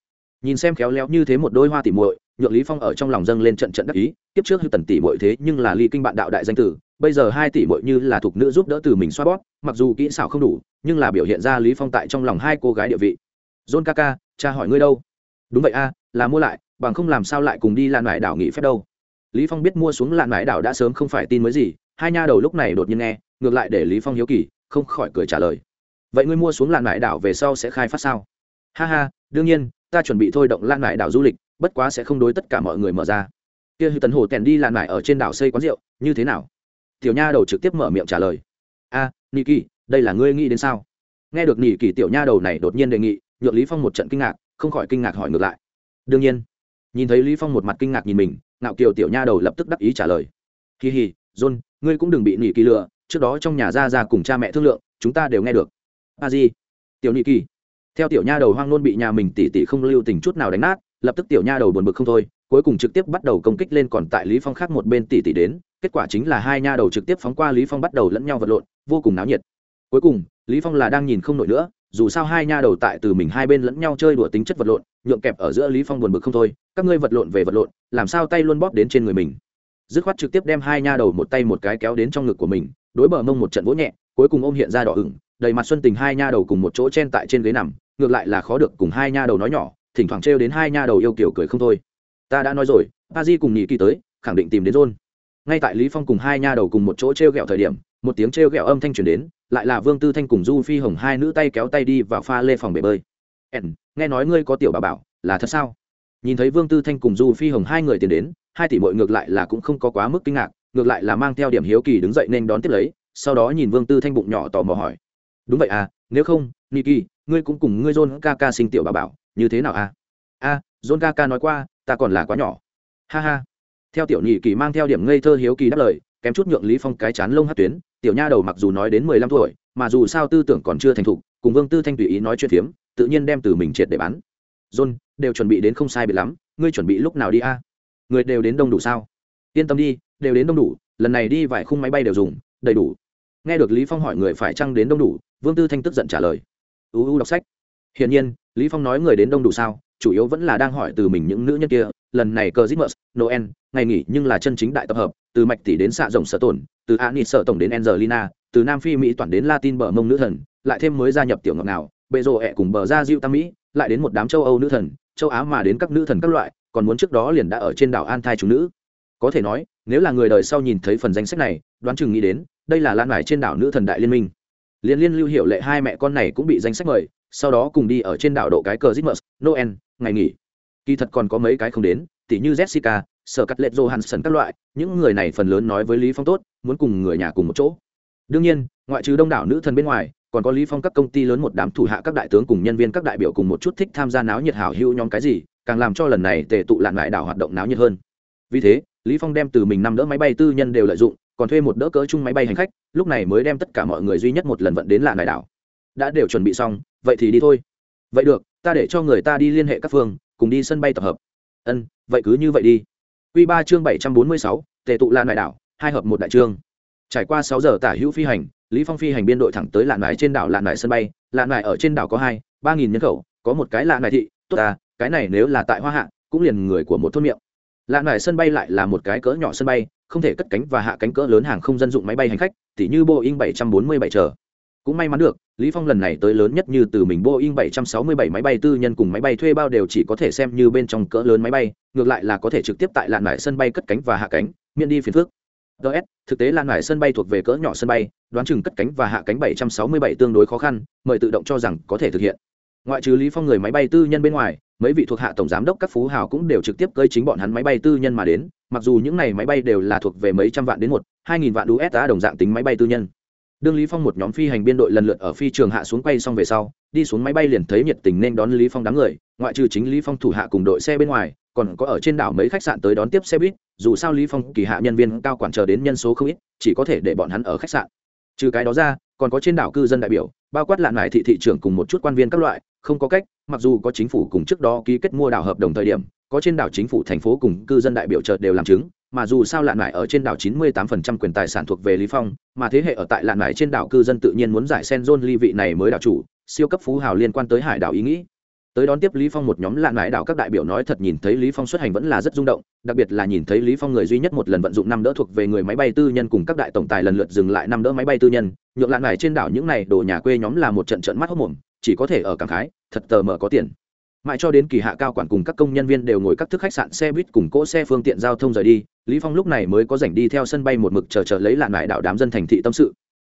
Nhìn xem khéo léo như thế một đôi hoa tỉ muội nhượng lý phong ở trong lòng dâng lên trận trận đắc ý tiếp trước hư tần tỷ muội thế nhưng là ly kinh bạn đạo đại danh tử, bây giờ hai tỷ muội như là thuộc nữ giúp đỡ từ mình xoa bóp, mặc dù kỹ xảo không đủ, nhưng là biểu hiện ra lý phong tại trong lòng hai cô gái địa vị. John kaka cha hỏi ngươi đâu? Đúng vậy a, là mua lại, bằng không làm sao lại cùng đi lan mải đảo nghỉ phép đâu. Lý phong biết mua xuống lan mải đảo đã sớm không phải tin mới gì, hai nha đầu lúc này đột nhiên nghe, ngược lại để lý phong hiếu kỳ không khỏi cười trả lời. Vậy ngươi mua xuống lan mải đảo về sau sẽ khai phát sao? Ha ha đương nhiên ta chuẩn bị thôi động lan mải đảo du lịch bất quá sẽ không đối tất cả mọi người mở ra. Kia hư tần hồ tèn đi lan mải ở trên đảo xây quán rượu như thế nào? Tiểu nha đầu trực tiếp mở miệng trả lời. A à, kỳ, đây là ngươi nghĩ đến sao? Nghe được nỉ kỳ tiểu nha đầu này đột nhiên đề nghị nhượng lý phong một trận kinh ngạc không khỏi kinh ngạc hỏi ngược lại. Đương nhiên. Nhìn thấy lý phong một mặt kinh ngạc nhìn mình ngạo kiều tiểu nha đầu lập tức đắc ý trả lời. Kỳ hì john ngươi cũng đừng bị nỉ kỳ lừa trước đó trong nhà ra ra cùng cha mẹ thương lượng, chúng ta đều nghe được. A di, tiểu nhị kỳ. Theo tiểu nha đầu hoang nôn bị nhà mình tỉ tỉ không lưu tình chút nào đánh nát, lập tức tiểu nha đầu buồn bực không thôi, cuối cùng trực tiếp bắt đầu công kích lên còn tại lý phong khác một bên tỉ tỉ đến, kết quả chính là hai nha đầu trực tiếp phóng qua lý phong bắt đầu lẫn nhau vật lộn, vô cùng náo nhiệt. Cuối cùng, lý phong là đang nhìn không nổi nữa, dù sao hai nha đầu tại từ mình hai bên lẫn nhau chơi đùa tính chất vật lộn, nhượng kẹp ở giữa lý phong buồn bực không thôi, các ngươi vật lộn về vật lộn, làm sao tay luôn bóp đến trên người mình. Dứt khoát trực tiếp đem hai nha đầu một tay một cái kéo đến trong ngực của mình đối bờ mông một trận vỗ nhẹ, cuối cùng ôm hiện ra đỏ ửng, đầy mặt xuân tình hai nha đầu cùng một chỗ chen tại trên ghế nằm, ngược lại là khó được cùng hai nha đầu nói nhỏ, thỉnh thoảng trêu đến hai nha đầu yêu kiểu cười không thôi. Ta đã nói rồi a di cùng nhị kỳ tới, khẳng định tìm đến rôn ngay tại lý phong cùng hai nha đầu cùng một chỗ trêu ghẹo thời điểm, một tiếng trêu ghẹo âm thanh truyền đến, lại là vương tư thanh cùng du phi hồng hai nữ tay kéo tay đi vào pha lê phòng bể bơi. Ẻn nghe nói ngươi có tiểu bà bảo, là thật sao? Nhìn thấy vương tư thanh cùng du phi hồng hai người tiến đến, hai tỷ mội ngược lại là cũng không có quá mức kinh ngạc ngược lại là mang theo điểm hiếu kỳ đứng dậy nên đón tiếp lấy sau đó nhìn vương tư thanh bụng nhỏ tò mò hỏi. Đúng vậy à nếu không niki ngươi cũng cùng ngươi john ca ca sinh tiểu bà bảo như thế nào à? A à, john ca ca nói qua ta còn là quá nhỏ. Ha ha. Theo tiểu nhị kỳ mang theo điểm ngây thơ hiếu kỳ đáp lời kém chút nhượng lý phong cái chán lông hát tuyến tiểu nha đầu mặc dù nói đến mười lăm tuổi mà dù sao tư tưởng còn chưa thành thục cùng vương tư thanh tùy ý nói chuyện phiếm tự nhiên đem từ mình triệt để bán. John đều chuẩn bị đến không sai biệt lắm ngươi chuẩn bị lúc nào đi a? Người đều đến đông đủ sao? Yên tâm đi đều đến đông đủ lần này đi vài khung máy bay đều dùng đầy đủ. Nghe được lý phong hỏi người phải chăng đến đông đủ vương tư thanh tức giận trả lời. Uu đọc sách. Hiển nhiên lý phong nói người đến đông đủ sao chủ yếu vẫn là đang hỏi từ mình những nữ nhân kia lần này cờ Christmas, Noel, ngày nghỉ nhưng là chân chính đại tập hợp, từ mạch tỷ đến xạ rộng sở tổn, từ Anis sở tổng đến Angelina, từ Nam Phi Mỹ toàn đến Latin bờ mông nữ thần, lại thêm mới gia nhập tiểu ngọc nào, bệ rồ ẹ cùng bờ ra diêu Tam Mỹ, lại đến một đám châu Âu nữ thần, châu Á mà đến các nữ thần các loại, còn muốn trước đó liền đã ở trên đảo An thai chúng nữ. Có thể nói, nếu là người đời sau nhìn thấy phần danh sách này, đoán chừng nghĩ đến, đây là lan lại trên đảo nữ thần đại liên minh. Liên liên lưu hiệu lệ hai mẹ con này cũng bị danh sách mời, sau đó cùng đi ở trên đảo độ cái cờ zitmus Noel, ngày nghỉ. Kỳ thật còn có mấy cái không đến tỉ như jessica sở cắt lệ johansson các loại những người này phần lớn nói với lý phong tốt muốn cùng người nhà cùng một chỗ. Đương nhiên ngoại trừ đông đảo nữ thần bên ngoài còn có lý phong các công ty lớn một đám thủ hạ các đại tướng cùng nhân viên các đại biểu cùng một chút thích tham gia náo nhiệt hảo hữu nhóm cái gì càng làm cho lần này tề tụ lạn lại đảo hoạt động náo nhiệt hơn. Vì thế lý phong đem từ mình năm đỡ máy bay tư nhân đều lợi dụng, còn thuê một đỡ cỡ chung máy bay hành khách, lúc này mới đem tất cả mọi người duy nhất một lần vận đến lạn lại đảo. Đã đều chuẩn bị xong, vậy thì đi thôi. Vậy được, ta để cho người ta đi liên hệ các phương, cùng đi sân bay tập hợp. Ân, vậy cứ như vậy đi. Quy ba chương bảy trăm bốn mươi sáu, tề tụ lan đại đảo, hai hợp một đại trương. Trải qua sáu giờ tả hữu phi hành, lý phong phi hành biên đội thẳng tới lạn nải trên đảo lạn nải sân bay. Lạn nải ở trên đảo có hai, ba nghìn nhân khẩu, có một cái lạn nải thị, tốt ta, cái này nếu là tại hoa hạ, cũng liền người của một thôn miệng lạ nải sân bay lại là một cái cỡ nhỏ sân bay, không thể cất cánh và hạ cánh cỡ lớn hàng không dân dụng máy bay hành khách, tỉ như boeing bảy trăm bốn mươi bảy chờ. Cũng may mắn được, lý phong lần này tới lớn nhất như từ mình boeing 767 máy bay tư nhân cùng máy bay thuê bao đều chỉ có thể xem như bên trong cỡ lớn máy bay, ngược lại là có thể trực tiếp tại làn nải sân bay cất cánh và hạ cánh, miễn đi phiền phức. Ts thực tế lạ nải sân bay thuộc về cỡ nhỏ sân bay, đoán chừng cất cánh và hạ cánh 767 tương đối khó khăn, mời tự động cho rằng có thể thực hiện ngoại trừ lý phong người máy bay tư nhân bên ngoài mấy vị thuộc hạ tổng giám đốc các phú hào cũng đều trực tiếp cơi chính bọn hắn máy bay tư nhân mà đến mặc dù những này máy bay đều là thuộc về mấy trăm vạn đến một, hai nghìn vạn usd đồng dạng tính máy bay tư nhân. Đương lý phong một nhóm phi hành biên đội lần lượt ở phi trường hạ xuống quay xong về sau, đi xuống máy bay liền thấy nhiệt tình nên đón lý phong đám người, ngoại trừ chính lý phong thủ hạ cùng đội xe bên ngoài, còn có ở trên đảo mấy khách sạn tới đón tiếp xe buýt, dù sao lý phong kỳ hạ nhân viên cao quản chờ đến nhân số không ít, chỉ có thể để bọn hắn ở khách sạn. Trừ cái đó ra, còn có trên đảo cư dân đại biểu, bao quát lạn lại thị thị trưởng cùng một chút quan viên các loại không có cách mặc dù có chính phủ cùng trước đó ký kết mua đảo hợp đồng thời điểm có trên đảo chính phủ thành phố cùng cư dân đại biểu chợt đều làm chứng mà dù sao lạn mải ở trên đảo 98% quyền tài sản thuộc về Lý Phong, mà thế hệ ở tại lạn mải trên đảo cư dân tự nhiên muốn giải sen John ly vị này mới đảo chủ, siêu cấp phú hào liên quan tới hải đảo ý nghĩ. Tới đón tiếp Lý Phong một nhóm lạ nãi đảo các đại biểu nói thật nhìn thấy Lý Phong xuất hành vẫn là rất rung động, đặc biệt là nhìn thấy Lý Phong người duy nhất một lần vận dụng năm đỡ thuộc về người máy bay tư nhân cùng các đại tổng tài lần lượt dừng lại năm đỡ máy bay tư nhân, nhượng lạ nãi trên đảo những này đồ nhà quê nhóm là một trận trận mắt hốt mồm, chỉ có thể ở cảng khái, thật tờ mở có tiền. Mãi cho đến kỳ hạ cao quản cùng các công nhân viên đều ngồi các thức khách sạn xe buýt cùng cỗ xe phương tiện giao thông rời đi lý phong lúc này mới có rảnh đi theo sân bay một mực chờ chờ lấy lạn lại đạo đám dân thành thị tâm sự.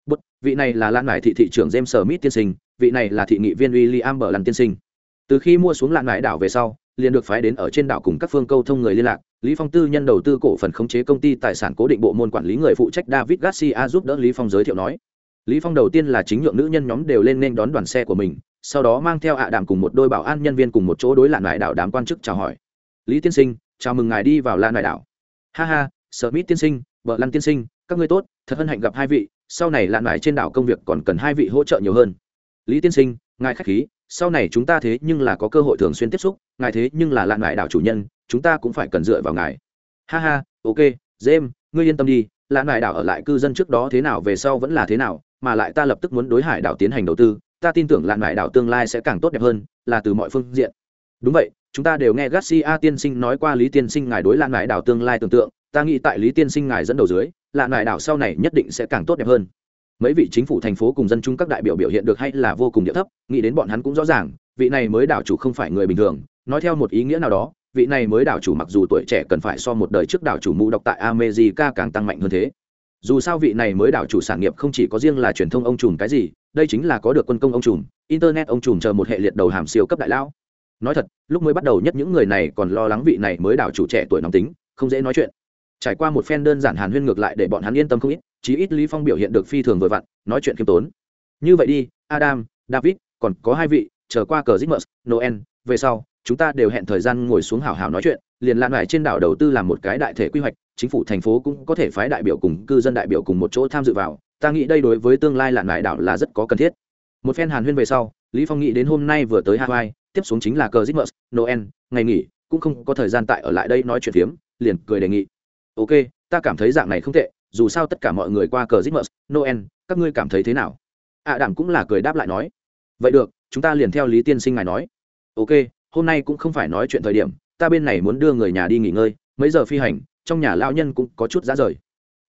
Bút, vị này là lạn lại thị thị trưởng james smith tiên sinh vị này là thị nghị viên william bờ tiên sinh từ khi mua xuống lạn mãi đảo về sau, liền được phái đến ở trên đảo cùng các phương câu thông người liên lạc. Lý phong tư nhân đầu tư cổ phần khống chế công ty tài sản cố định bộ môn quản lý người phụ trách david garcia giúp đỡ lý phong giới thiệu nói. Lý phong đầu tiên là chính nhượng nữ nhân nhóm đều lên nên đón đoàn xe của mình, sau đó mang theo ạ đàm cùng một đôi bảo an nhân viên cùng một chỗ đối lạn mãi đảo đám quan chức chào hỏi. Lý tiên sinh, chào mừng ngài đi vào lạn mãi đảo. Ha ha sở mít tiên sinh, vợ lăn tiên sinh, các ngươi tốt, thật hân hạnh gặp hai vị, sau này lạn mãi trên đảo công việc còn cần hai vị hỗ trợ nhiều hơn. Lý tiên sinh, ngài khách khí sau này chúng ta thế nhưng là có cơ hội thường xuyên tiếp xúc, ngài thế nhưng là lạn ngại đảo chủ nhân, chúng ta cũng phải cần dựa vào ngài. Ha ha, ok, james, ngươi yên tâm đi, lạn ngại đảo ở lại cư dân trước đó thế nào về sau vẫn là thế nào, mà lại ta lập tức muốn đối hải đảo tiến hành đầu tư, ta tin tưởng lạn ngại đảo tương lai sẽ càng tốt đẹp hơn, là từ mọi phương diện. Đúng vậy, chúng ta đều nghe garcia tiên sinh nói qua lý tiên sinh ngài đối lạn ngại đảo tương lai tưởng tượng, ta nghĩ tại lý tiên sinh ngài dẫn đầu dưới, lạn ngại đảo sau này nhất định sẽ càng tốt đẹp hơn mấy vị chính phủ thành phố cùng dân chúng các đại biểu biểu hiện được hay là vô cùng địa thấp, nghĩ đến bọn hắn cũng rõ ràng, vị này mới đảo chủ không phải người bình thường. Nói theo một ý nghĩa nào đó, vị này mới đảo chủ mặc dù tuổi trẻ cần phải so một đời trước đảo chủ mũ độc tại america càng tăng mạnh hơn thế. Dù sao vị này mới đảo chủ sản nghiệp không chỉ có riêng là truyền thông ông trùm cái gì, đây chính là có được quân công ông trùm, internet ông trùm chờ một hệ liệt đầu hàm siêu cấp đại lão. Nói thật, lúc mới bắt đầu nhất những người này còn lo lắng vị này mới đảo chủ trẻ tuổi nóng tính, không dễ nói chuyện trải qua một phen đơn giản hàn huyên ngược lại để bọn hắn yên tâm không ít chí ít lý phong biểu hiện được phi thường vừa vặn nói chuyện khiêm tốn. Như vậy đi adam david còn có hai vị chờ qua cờ Christmas, Noel, về sau, chúng ta đều hẹn thời gian ngồi xuống hào hào nói chuyện liền lan ngoài trên đảo đầu tư làm một cái đại thể quy hoạch chính phủ thành phố cũng có thể phái đại biểu cùng cư dân đại biểu cùng một chỗ tham dự vào ta nghĩ đây đối với tương lai lạn ngoài đảo là rất có cần thiết. Một phen hàn huyên về sau lý phong nghĩ đến hôm nay vừa tới hawaii tiếp xuống chính là cờ christmas noel ngày nghỉ cũng không có thời gian tại ở lại đây nói chuyện phiếm liền cười đề nghị ok, ta cảm thấy dạng này không tệ, dù sao tất cả mọi người qua cờ zitmus noel, các ngươi cảm thấy thế nào? Ạ à đảm cũng là cười đáp lại nói. Vậy được, chúng ta liền theo lý tiên sinh ngài nói. Ok, hôm nay cũng không phải nói chuyện thời điểm, ta bên này muốn đưa người nhà đi nghỉ ngơi, mấy giờ phi hành, trong nhà lão nhân cũng có chút giá rời.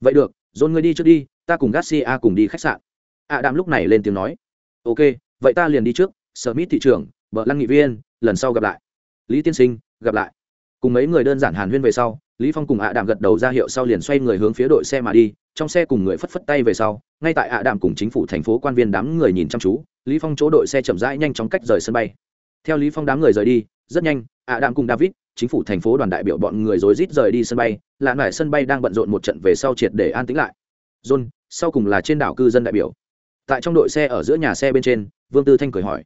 Vậy được, dồn ngươi đi trước đi, ta cùng garcia cùng đi khách sạn. Ạ à đàm lúc này lên tiếng nói. Ok, vậy ta liền đi trước, smith thị trưởng vợ lăng nghị viên, lần sau gặp lại. Lý tiên sinh, gặp lại cùng mấy người đơn giản hàn huyên về sau, lý phong cùng ạ đàm gật đầu ra hiệu sau liền xoay người hướng phía đội xe mà đi, trong xe cùng người phất phất tay về sau, ngay tại ạ đàm cùng chính phủ thành phố quan viên đám người nhìn chăm chú, lý phong chỗ đội xe chậm rãi nhanh chóng cách rời sân bay. Theo lý phong đám người rời đi, rất nhanh ạ đàm cùng david, chính phủ thành phố đoàn đại biểu bọn người rối rít rời đi sân bay lạ nải sân bay đang bận rộn một trận về sau triệt để an tĩnh lại. John, sau cùng là trên đảo cư dân đại biểu. Tại trong đội xe ở giữa nhà xe bên trên, vương tư thanh cười hỏi.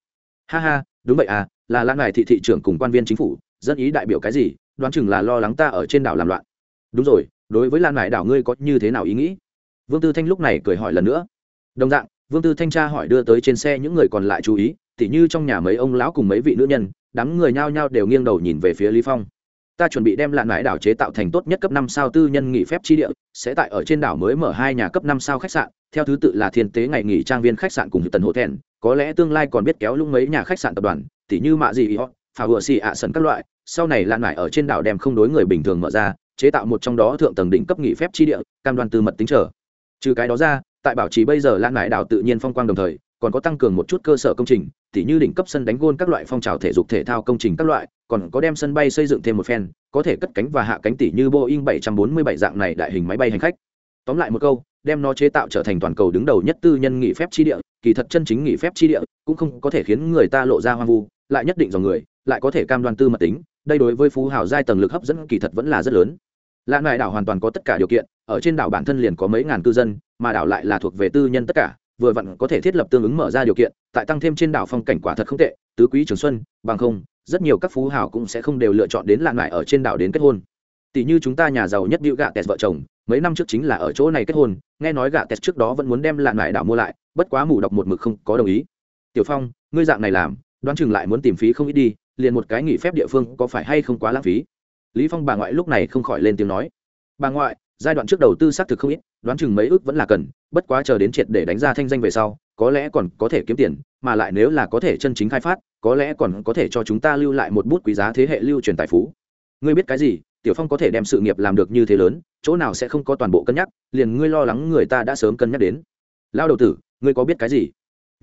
Ha ha, đúng vậy à là lạ nải thị thị trưởng cùng quan viên chính phủ, dân ý đại biểu cái gì? Đoán chừng là lo lắng ta ở trên đảo làm loạn. Đúng rồi đối với lan nải đảo ngươi có như thế nào ý nghĩ? Vương tư thanh lúc này cười hỏi lần nữa. Đồng dạng vương tư thanh tra hỏi đưa tới trên xe những người còn lại chú ý tỉ như trong nhà mấy ông lão cùng mấy vị nữ nhân đám người nhao nhao đều nghiêng đầu nhìn về phía lý phong. Ta chuẩn bị đem lạn nải đảo chế tạo thành tốt nhất cấp năm sao tư nhân nghỉ phép chi địa sẽ tại ở trên đảo mới mở hai nhà cấp năm sao khách sạn theo thứ tự là thiên tế ngày nghỉ trang viên khách sạn cùng tần Hotel, thẹn có lẽ tương lai còn biết kéo lung mấy nhà khách sạn tập đoàn tỉ như mạ gì họ phà vừa xì ạ sân các loại sau này lạn mải ở trên đảo đem không đối người bình thường mở ra, chế tạo một trong đó thượng tầng đỉnh cấp nghỉ phép chi địa, cam đoan tư mật tính trở. Trừ cái đó ra, tại bảo trì bây giờ lan mải đảo tự nhiên phong quang đồng thời, còn có tăng cường một chút cơ sở công trình, tỉ như đỉnh cấp sân đánh gôn các loại phong trào thể dục thể thao công trình các loại, còn có đem sân bay xây dựng thêm một phen, có thể cất cánh và hạ cánh tỉ như boeing 747 dạng này đại hình máy bay hành khách. Tóm lại một câu, đem nó chế tạo trở thành toàn cầu đứng đầu nhất tư nhân nghỉ phép chi địa, kỳ thật chân chính nghỉ phép chi địa cũng không có thể khiến người ta lộ ra hoang vu, lại nhất định dòng người, lại có thể cam đoan tư mật tính đây đối với phú hào giai tầng lực hấp dẫn kỳ thật vẫn là rất lớn. Lạ nại đảo hoàn toàn có tất cả điều kiện, ở trên đảo bản thân liền có mấy ngàn cư dân, mà đảo lại là thuộc về tư nhân tất cả, vừa vặn có thể thiết lập tương ứng mở ra điều kiện, tại tăng thêm trên đảo phong cảnh quả thật không tệ, tứ quý trường xuân, bằng không, rất nhiều các phú hào cũng sẽ không đều lựa chọn đến lạ nại ở trên đảo đến kết hôn. Tỷ như chúng ta nhà giàu nhất điệu gạ tẹt vợ chồng, mấy năm trước chính là ở chỗ này kết hôn, nghe nói gạ tẹt trước đó vẫn muốn đem lạ nại đảo mua lại, bất quá mù đọc một mực không có đồng ý. Tiểu phong, ngươi dạng này làm, đoán chừng lại muốn tìm phí không ít đi liền một cái nghỉ phép địa phương có phải hay không quá lãng phí? Lý phong bà ngoại lúc này không khỏi lên tiếng nói. Bà ngoại, giai đoạn trước đầu tư xác thực không ít, đoán chừng mấy ước vẫn là cần, bất quá chờ đến triệt để đánh ra thanh danh về sau, có lẽ còn có thể kiếm tiền, mà lại nếu là có thể chân chính khai phát, có lẽ còn có thể cho chúng ta lưu lại một bút quý giá thế hệ lưu truyền tài phú. Ngươi biết cái gì, tiểu phong có thể đem sự nghiệp làm được như thế lớn, chỗ nào sẽ không có toàn bộ cân nhắc, liền ngươi lo lắng người ta đã sớm cân nhắc đến. Lao đầu tử, ngươi có biết cái gì?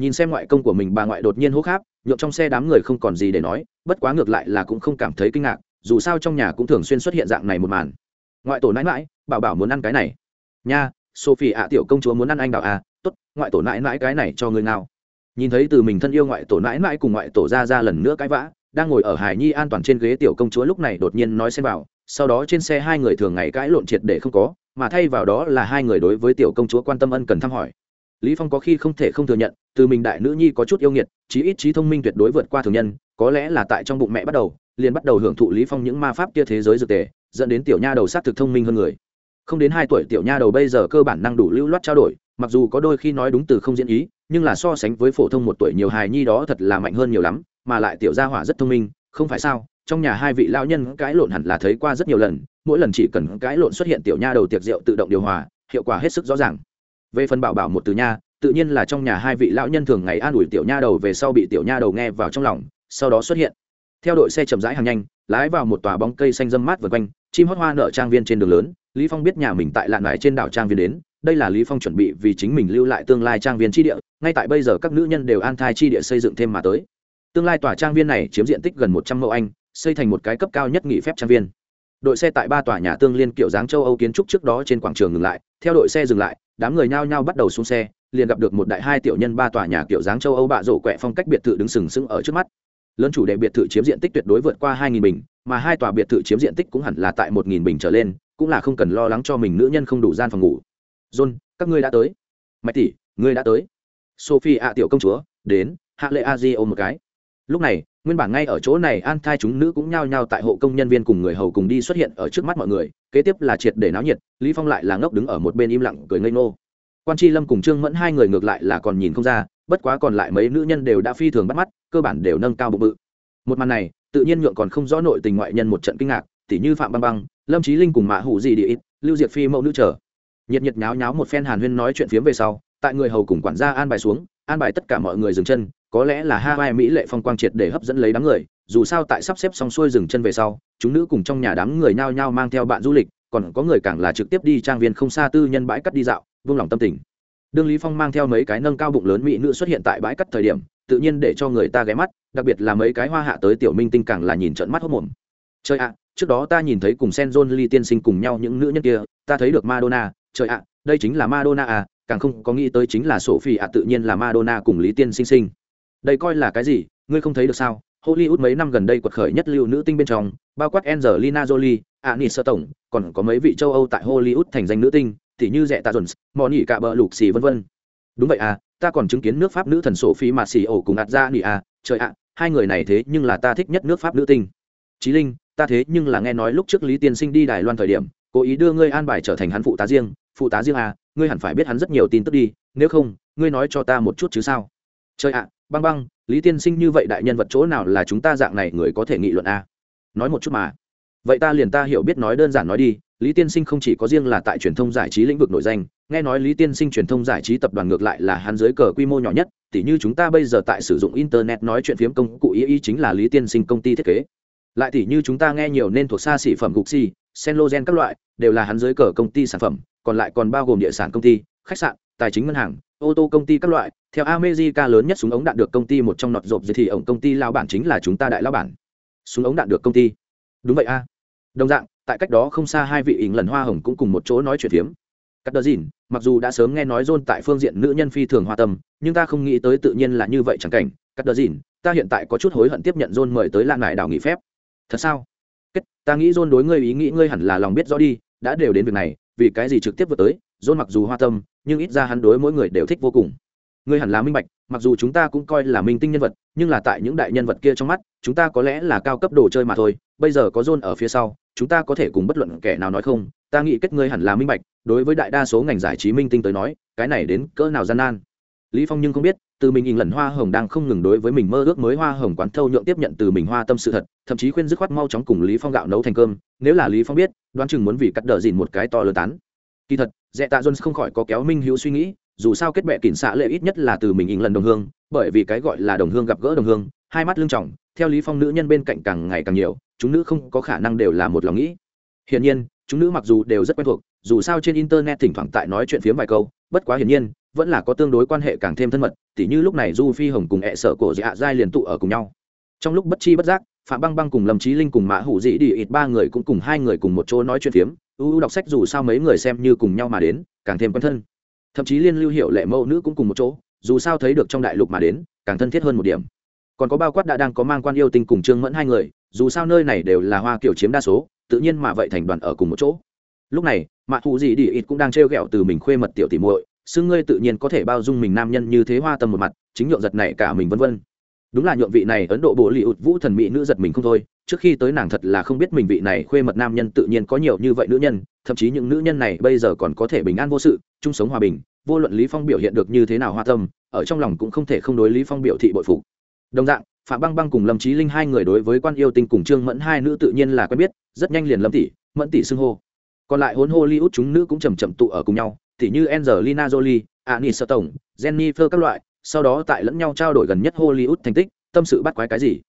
Nhìn xem ngoại công của mình, bà ngoại đột nhiên hô kháp nhộn trong xe đám người không còn gì để nói, bất quá ngược lại là cũng không cảm thấy kinh ngạc, dù sao trong nhà cũng thường xuyên xuất hiện dạng này một màn. Ngoại tổ nãi mãi bảo bảo muốn ăn cái này. Nha sophie ạ tiểu công chúa muốn ăn anh đào à tốt, ngoại tổ nãi mãi cái này cho người nào nhìn thấy từ mình thân yêu ngoại tổ nãi mãi cùng ngoại tổ ra ra lần nữa cãi vã, đang ngồi ở hải nhi an toàn trên ghế tiểu công chúa lúc này đột nhiên nói xem vào, sau đó trên xe hai người thường ngày cãi lộn triệt để không có, mà thay vào đó là hai người đối với tiểu công chúa quan tâm ân cần thăm hỏi lý phong có khi không thể không thừa nhận, từ mình đại nữ nhi có chút yêu nghiệt trí ít trí thông minh tuyệt đối vượt qua thường nhân, có lẽ là tại trong bụng mẹ bắt đầu, liền bắt đầu hưởng thụ lý phong những ma pháp kia thế giới dược tề, dẫn đến tiểu nha đầu sát thực thông minh hơn người. Không đến hai tuổi, tiểu nha đầu bây giờ cơ bản năng đủ lưu loát trao đổi, mặc dù có đôi khi nói đúng từ không diễn ý, nhưng là so sánh với phổ thông một tuổi nhiều hài nhi đó thật là mạnh hơn nhiều lắm, mà lại tiểu gia hỏa rất thông minh, không phải sao, trong nhà hai vị lão nhân cãi lộn hẳn là thấy qua rất nhiều lần, mỗi lần chỉ cần cãi lộn xuất hiện tiểu nha đầu tiệc rượu tự động điều hòa, hiệu quả hết sức rõ ràng về phần bảo bảo một từ nha, tự nhiên là trong nhà hai vị lão nhân thường ngày an ủi tiểu nha đầu về sau bị tiểu nha đầu nghe vào trong lòng, sau đó xuất hiện. Theo đội xe chậm rãi hàng nhanh, lái vào một tòa bóng cây xanh dâm mát vượt quanh, chim hót hoa nở trang viên trên đường lớn, lý phong biết nhà mình tại lạn lại trên đảo trang viên đến, đây là lý phong chuẩn bị vì chính mình lưu lại tương lai trang viên chi địa, ngay tại bây giờ các nữ nhân đều an thai chi địa xây dựng thêm mà tới. Tương lai tòa trang viên này chiếm diện tích gần một trăm mẫu anh, xây thành một cái cấp cao nhất nghỉ phép trang viên đội xe tại ba tòa nhà tương liên kiểu dáng châu âu kiến trúc trước đó trên quảng trường ngừng lại, theo đội xe dừng lại, đám người nhao nhao bắt đầu xuống xe, liền gặp được một đại hai tiểu nhân ba tòa nhà kiểu dáng châu âu bạ rổ quẹ phong cách biệt thự đứng sừng sững ở trước mắt. Lớn chủ đề biệt thự chiếm diện tích tuyệt đối vượt qua hai nghìn bình, mà hai tòa biệt thự chiếm diện tích cũng hẳn là tại một nghìn bình trở lên, cũng là không cần lo lắng cho mình nữ nhân không đủ gian phòng ngủ. John, các ngươi đã tới. Mạch tỷ, ngươi đã tới. Sophie ạ, tiểu công chúa, đến, hạ lệ a di ôm một cái. Lúc này nguyên bản ngay ở chỗ này an thai chúng nữ cũng nhao nhao tại hộ công nhân viên cùng người hầu cùng đi xuất hiện ở trước mắt mọi người, kế tiếp là triệt để náo nhiệt, lý phong lại là ngốc đứng ở một bên im lặng cười ngây ngô. Quan tri lâm cùng trương mẫn hai người ngược lại là còn nhìn không ra, bất quá còn lại mấy nữ nhân đều đã phi thường bắt mắt, cơ bản đều nâng cao bụng bự. Một màn này, tự nhiên nhượng còn không rõ nội tình ngoại nhân một trận kinh ngạc, tỉ như phạm băng băng, lâm trí linh cùng mạ hủ gì địa ít, lưu diệt phi mẫu nữ trở nhiệt nhiệt nháo nháo một phen hàn huyên nói chuyện phiếm về sau, tại người hầu cùng quản gia an bài xuống an bài tất cả mọi người dừng chân, có lẽ là hai mỹ lệ phong quang triệt để hấp dẫn lấy đám người, dù sao tại sắp xếp xong xuôi dừng chân về sau, chúng nữ cùng trong nhà đám người nhao nhao mang theo bạn du lịch, còn có người càng là trực tiếp đi trang viên không xa tư nhân bãi cắt đi dạo vương lòng tâm tình. Đương lý phong mang theo mấy cái nâng cao bụng lớn mỹ nữ xuất hiện tại bãi cắt thời điểm, tự nhiên để cho người ta ghé mắt, đặc biệt là mấy cái hoa hạ tới tiểu minh tinh càng là nhìn trận mắt hốt mồm trời ạ, trước đó ta nhìn thấy cùng sen john lee tiên sinh cùng nhau những nữ nhân kia, ta thấy được madonna, trời ạ, đây chính là madonna à càng không có nghĩ tới chính là sophie ạ, tự nhiên là madonna cùng lý tiên sinh sinh. Đây coi là cái gì? Ngươi không thấy được sao? Hollywood mấy năm gần đây quật khởi nhất lưu nữ tinh bên trong, bao quát angelina jolie, annie sơ tổng còn có mấy vị châu âu tại hollywood thành danh nữ tinh, tỉ như rẻ tạ jones mò nỉ cả bờ lục xì vân vân. Đúng vậy à ta còn chứng kiến nước pháp nữ thần sổ phi mà xì ổ cùng ạt ra nỉ à. Trời ạ, hai người này thế nhưng là ta thích nhất nước pháp nữ tinh. Chí linh, ta thế nhưng là nghe nói lúc trước lý tiên sinh đi đài loan thời điểm, cố ý đưa ngươi an bài trở thành hắn phụ tá riêng phụ tá riêng à ngươi hẳn phải biết hắn rất nhiều tin tức đi, nếu không, ngươi nói cho ta một chút chứ sao? Trời ạ, băng băng, lý tiên sinh như vậy đại nhân vật chỗ nào là chúng ta dạng này người có thể nghị luận à? nói một chút mà. Vậy ta liền ta hiểu biết nói đơn giản nói đi, lý tiên sinh không chỉ có riêng là tại truyền thông giải trí lĩnh vực nổi danh, nghe nói lý tiên sinh truyền thông giải trí tập đoàn ngược lại là hắn dưới cờ quy mô nhỏ nhất, tỉ như chúng ta bây giờ tại sử dụng internet nói chuyện phiếm công cụ ý ý chính là lý tiên sinh công ty thiết kế. Lại tỉ như chúng ta nghe nhiều nên thuộc xa xỉ phẩm gục senlogen các loại đều là hắn dưới cờ công ty sản phẩm, còn lại còn bao gồm địa sản công ty, khách sạn, tài chính ngân hàng, ô tô công ty các loại. Theo america lớn nhất súng ống đạn được công ty một trong nọt rộp thì ổng công ty lao bản chính là chúng ta đại lao bản. Súng ống đạn được công ty. Đúng vậy a. Đồng dạng, tại cách đó không xa hai vị ỉng lần hoa hồng cũng cùng một chỗ nói chuyện phiếm. Cắt đờ dìn mặc dù đã sớm nghe nói john tại phương diện nữ nhân phi thường hoa tâm, nhưng ta không nghĩ tới tự nhiên là như vậy chẳng cảnh. Cắt đờ dìn ta hiện tại có chút hối hận tiếp nhận john mời tới lan lại đảo nghỉ phép. Thật sao? Kết, ta nghĩ john đối ngươi ý nghĩ ngươi hẳn là lòng biết rõ đi, đã đều đến việc này, vì cái gì trực tiếp vượt tới, john mặc dù hoa tâm, nhưng ít ra hắn đối mỗi người đều thích vô cùng. Ngươi hẳn là minh bạch, mặc dù chúng ta cũng coi là minh tinh nhân vật, nhưng là tại những đại nhân vật kia trong mắt, chúng ta có lẽ là cao cấp đồ chơi mà thôi, bây giờ có john ở phía sau, chúng ta có thể cùng bất luận kẻ nào nói không, ta nghĩ kết ngươi hẳn là minh bạch, đối với đại đa số ngành giải trí minh tinh tới nói, cái này đến cỡ nào gian nan. Lý phong nhưng không biết từ mình nhìn lần hoa hồng đang không ngừng đối với mình mơ ước mới hoa hồng quán thâu nhượng tiếp nhận từ mình hoa tâm sự thật, thậm chí khuyên dứt khoát mau chóng cùng lý phong gạo nấu thành cơm, nếu là lý phong biết, đoán chừng muốn vì cắt đờ dìn một cái to lớn tán. Kỳ thật dẹ tạ jones không khỏi có kéo minh hữu suy nghĩ, dù sao kết bệ kỉnh xạ lệ ít nhất là từ mình nhìn lần đồng hương, bởi vì cái gọi là đồng hương gặp gỡ đồng hương, hai mắt lưng trọng, theo lý phong nữ nhân bên cạnh càng ngày càng nhiều, chúng nữ không có khả năng đều là một lòng nghĩ. Hiển nhiên, chúng nữ mặc dù đều rất quen thuộc, dù sao trên internet thỉnh thoảng tại nói chuyện phiếm vài câu, bất quá hiển nhiên vẫn là có tương đối quan hệ càng thêm thân mật, tỉ như lúc này du phi hồng cùng ẹ sợ cổ dạ giai liền tụ ở cùng nhau. Trong lúc bất chi bất giác, phạm băng băng cùng lâm trí linh cùng mã hủ dĩ đi ít ba người cũng cùng hai người cùng một chỗ nói chuyện phiếm ưu đọc sách dù sao mấy người xem như cùng nhau mà đến, càng thêm quen thân. Thậm chí liên lưu hiệu lệ mẫu nữ cũng cùng một chỗ, dù sao thấy được trong đại lục mà đến, càng thân thiết hơn một điểm. Còn có bao quát đã đang có mang quan yêu tinh cùng trương mẫn hai người, dù sao nơi này đều là hoa kiểu chiếm đa số, tự nhiên mà vậy thành đoàn ở cùng một chỗ. Lúc này mạ thù gì đi ít cũng đang trêu ghẹo từ mình khuê mật tiểu tỉ muội xưng ngươi tự nhiên có thể bao dung mình nam nhân như thế hoa tâm một mặt, chính nhượng giật này cả mình vân vân. Đúng là nhượng vị này ấn độ bộ lì ụt vũ thần mỹ nữ giật mình không thôi, trước khi tới nàng thật là không biết mình vị này khuê mật nam nhân tự nhiên có nhiều như vậy nữ nhân, thậm chí những nữ nhân này bây giờ còn có thể bình an vô sự, chung sống hòa bình, vô luận lý phong biểu hiện được như thế nào hoa tâm, ở trong lòng cũng không thể không đối lý phong biểu thị bội phục. Đồng dạng, phạm băng băng cùng lâm trí linh hai người đối với quan yêu tinh cùng trương mẫn hai nữ tự nhiên là quen biết, rất nhanh liền lâm tỷ, mẫn tỷ xưng hô. Còn lại hôn út chúng nữ cũng chầm chậm tụ ở cùng nhau thì như angelina jolie anis tổng jennifer các loại sau đó tại lẫn nhau trao đổi gần nhất hollywood thành tích tâm sự bắt quái cái gì?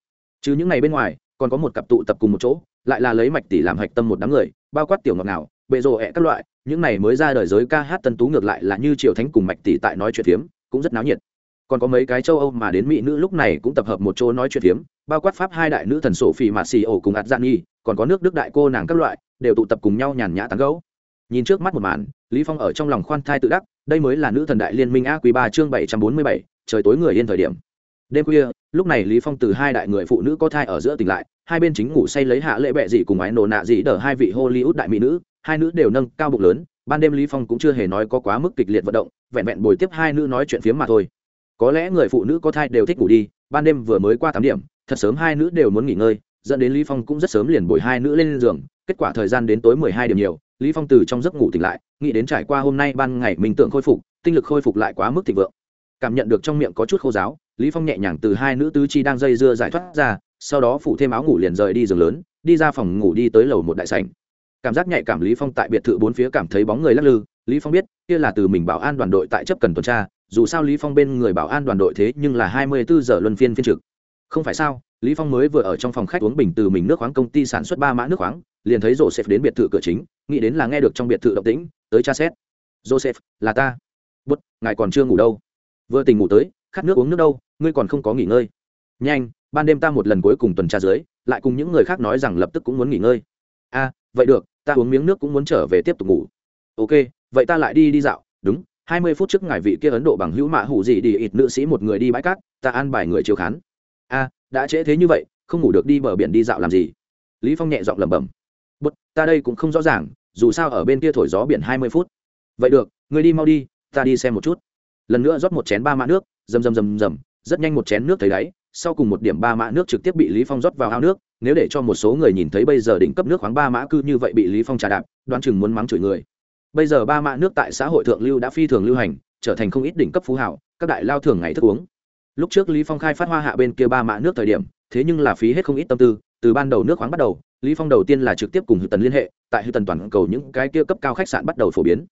Chứ những ngày bên ngoài còn có một cặp tụ tập cùng một chỗ lại là lấy mạch tỷ làm hạch tâm một đám người bao quát tiểu ngọt nào bệ rồ ẹ các loại những này mới ra đời giới ca hát tân tú ngược lại là như triều thánh cùng mạch tỷ tại nói chuyện phiếm cũng rất náo nhiệt. Còn có mấy cái châu âu mà đến mỹ nữ lúc này cũng tập hợp một chỗ nói chuyện phiếm bao quát pháp hai đại nữ thần sổ phỉ mà xì ổ cùng ạt dạng nghi, còn có nước đức đại cô nàng các loại đều tụ tập cùng nhau nhàn nhã tán gấu nhìn trước mắt một màn lý phong ở trong lòng khoan thai tự đắc, đây mới là nữ thần đại liên minh a quý ba chương bảy trăm bốn mươi bảy, trời tối người yên thời điểm. Đêm khuya, lúc này lý phong từ hai đại người phụ nữ có thai ở giữa tỉnh lại, hai bên chính ngủ say lấy hạ lệ bệ dị cùng ái nổ nạ dị đỡ hai vị hollywood đại mỹ nữ, hai nữ đều nâng cao bụng lớn, ban đêm lý phong cũng chưa hề nói có quá mức kịch liệt vận động, vẹn vẹn bồi tiếp hai nữ nói chuyện phiếm mà thôi. Có lẽ người phụ nữ có thai đều thích ngủ đi, ban đêm vừa mới qua tám điểm, thật sớm hai nữ đều muốn nghỉ ngơi, dẫn đến lý phong cũng rất sớm liền bồi hai nữ lên giường, kết quả thời gian đến tối mười hai điểm nhiều lý phong từ trong giấc ngủ tỉnh lại, nghĩ đến trải qua hôm nay ban ngày mình tượng khôi phục, tinh lực khôi phục lại quá mức thịnh vượng. Cảm nhận được trong miệng có chút khô giáo lý phong nhẹ nhàng từ hai nữ tứ chi đang dây dưa giải thoát ra, sau đó phủ thêm áo ngủ liền rời đi giường lớn, đi ra phòng ngủ đi tới lầu một đại sảnh. Cảm giác nhạy cảm lý phong tại biệt thự bốn phía cảm thấy bóng người lắc lư, lý phong biết, kia là từ mình bảo an đoàn đội tại chấp cần tuần tra, dù sao lý phong bên người bảo an đoàn đội thế nhưng là hai mươi bốn giờ luân phiên phiên trực. Không phải sao? Lý phong mới vừa ở trong phòng khách uống bình từ mình nước khoáng công ty sản xuất ba mã nước khoáng, liền thấy joseph đến biệt thự cửa chính, nghĩ đến là nghe được trong biệt thự động tĩnh, tới tra xét. Joseph, là ta. Bút, ngài còn chưa ngủ đâu. Vừa tỉnh ngủ tới, khát nước uống nước đâu, ngươi còn không có nghỉ ngơi. Nhanh, ban đêm ta một lần cuối cùng tuần tra dưới, lại cùng những người khác nói rằng lập tức cũng muốn nghỉ ngơi. A, vậy được, ta uống miếng nước cũng muốn trở về tiếp tục ngủ. Ok, vậy ta lại đi đi dạo. Đúng, hai mươi phút trước ngài vị kia ấn độ bằng hữu mạ hủ gì đi ít nữ sĩ một người đi bãi cát, ta an bài người chiếu khán. A đã trễ thế như vậy, không ngủ được đi bờ biển đi dạo làm gì? Lý phong nhẹ giọng lẩm bẩm. Bút ta đây cũng không rõ ràng, dù sao ở bên kia thổi gió biển hai mươi phút. Vậy được người đi mau đi, ta đi xem một chút. Lần nữa rót một chén ba mã nước, rầm rầm rầm rầm, rất nhanh một chén nước thấy đáy, sau cùng một điểm ba mã nước trực tiếp bị lý phong rót vào ao nước, nếu để cho một số người nhìn thấy bây giờ đỉnh cấp nước khoáng ba mã cư như vậy bị lý phong trà đạp, đoán chừng muốn mắng chửi người. Bây giờ ba mã nước tại xã hội thượng lưu đã phi thường lưu hành, trở thành không ít đỉnh cấp phú hảo các đại lao thường ngày thức uống lúc trước lý phong khai phát hoa hạ bên kia ba mã nước thời điểm, thế nhưng là phí hết không ít tâm tư, từ ban đầu nước khoáng bắt đầu, lý phong đầu tiên là trực tiếp cùng hư tần liên hệ, tại hư tần toàn cầu những cái kia cấp cao khách sạn bắt đầu phổ biến.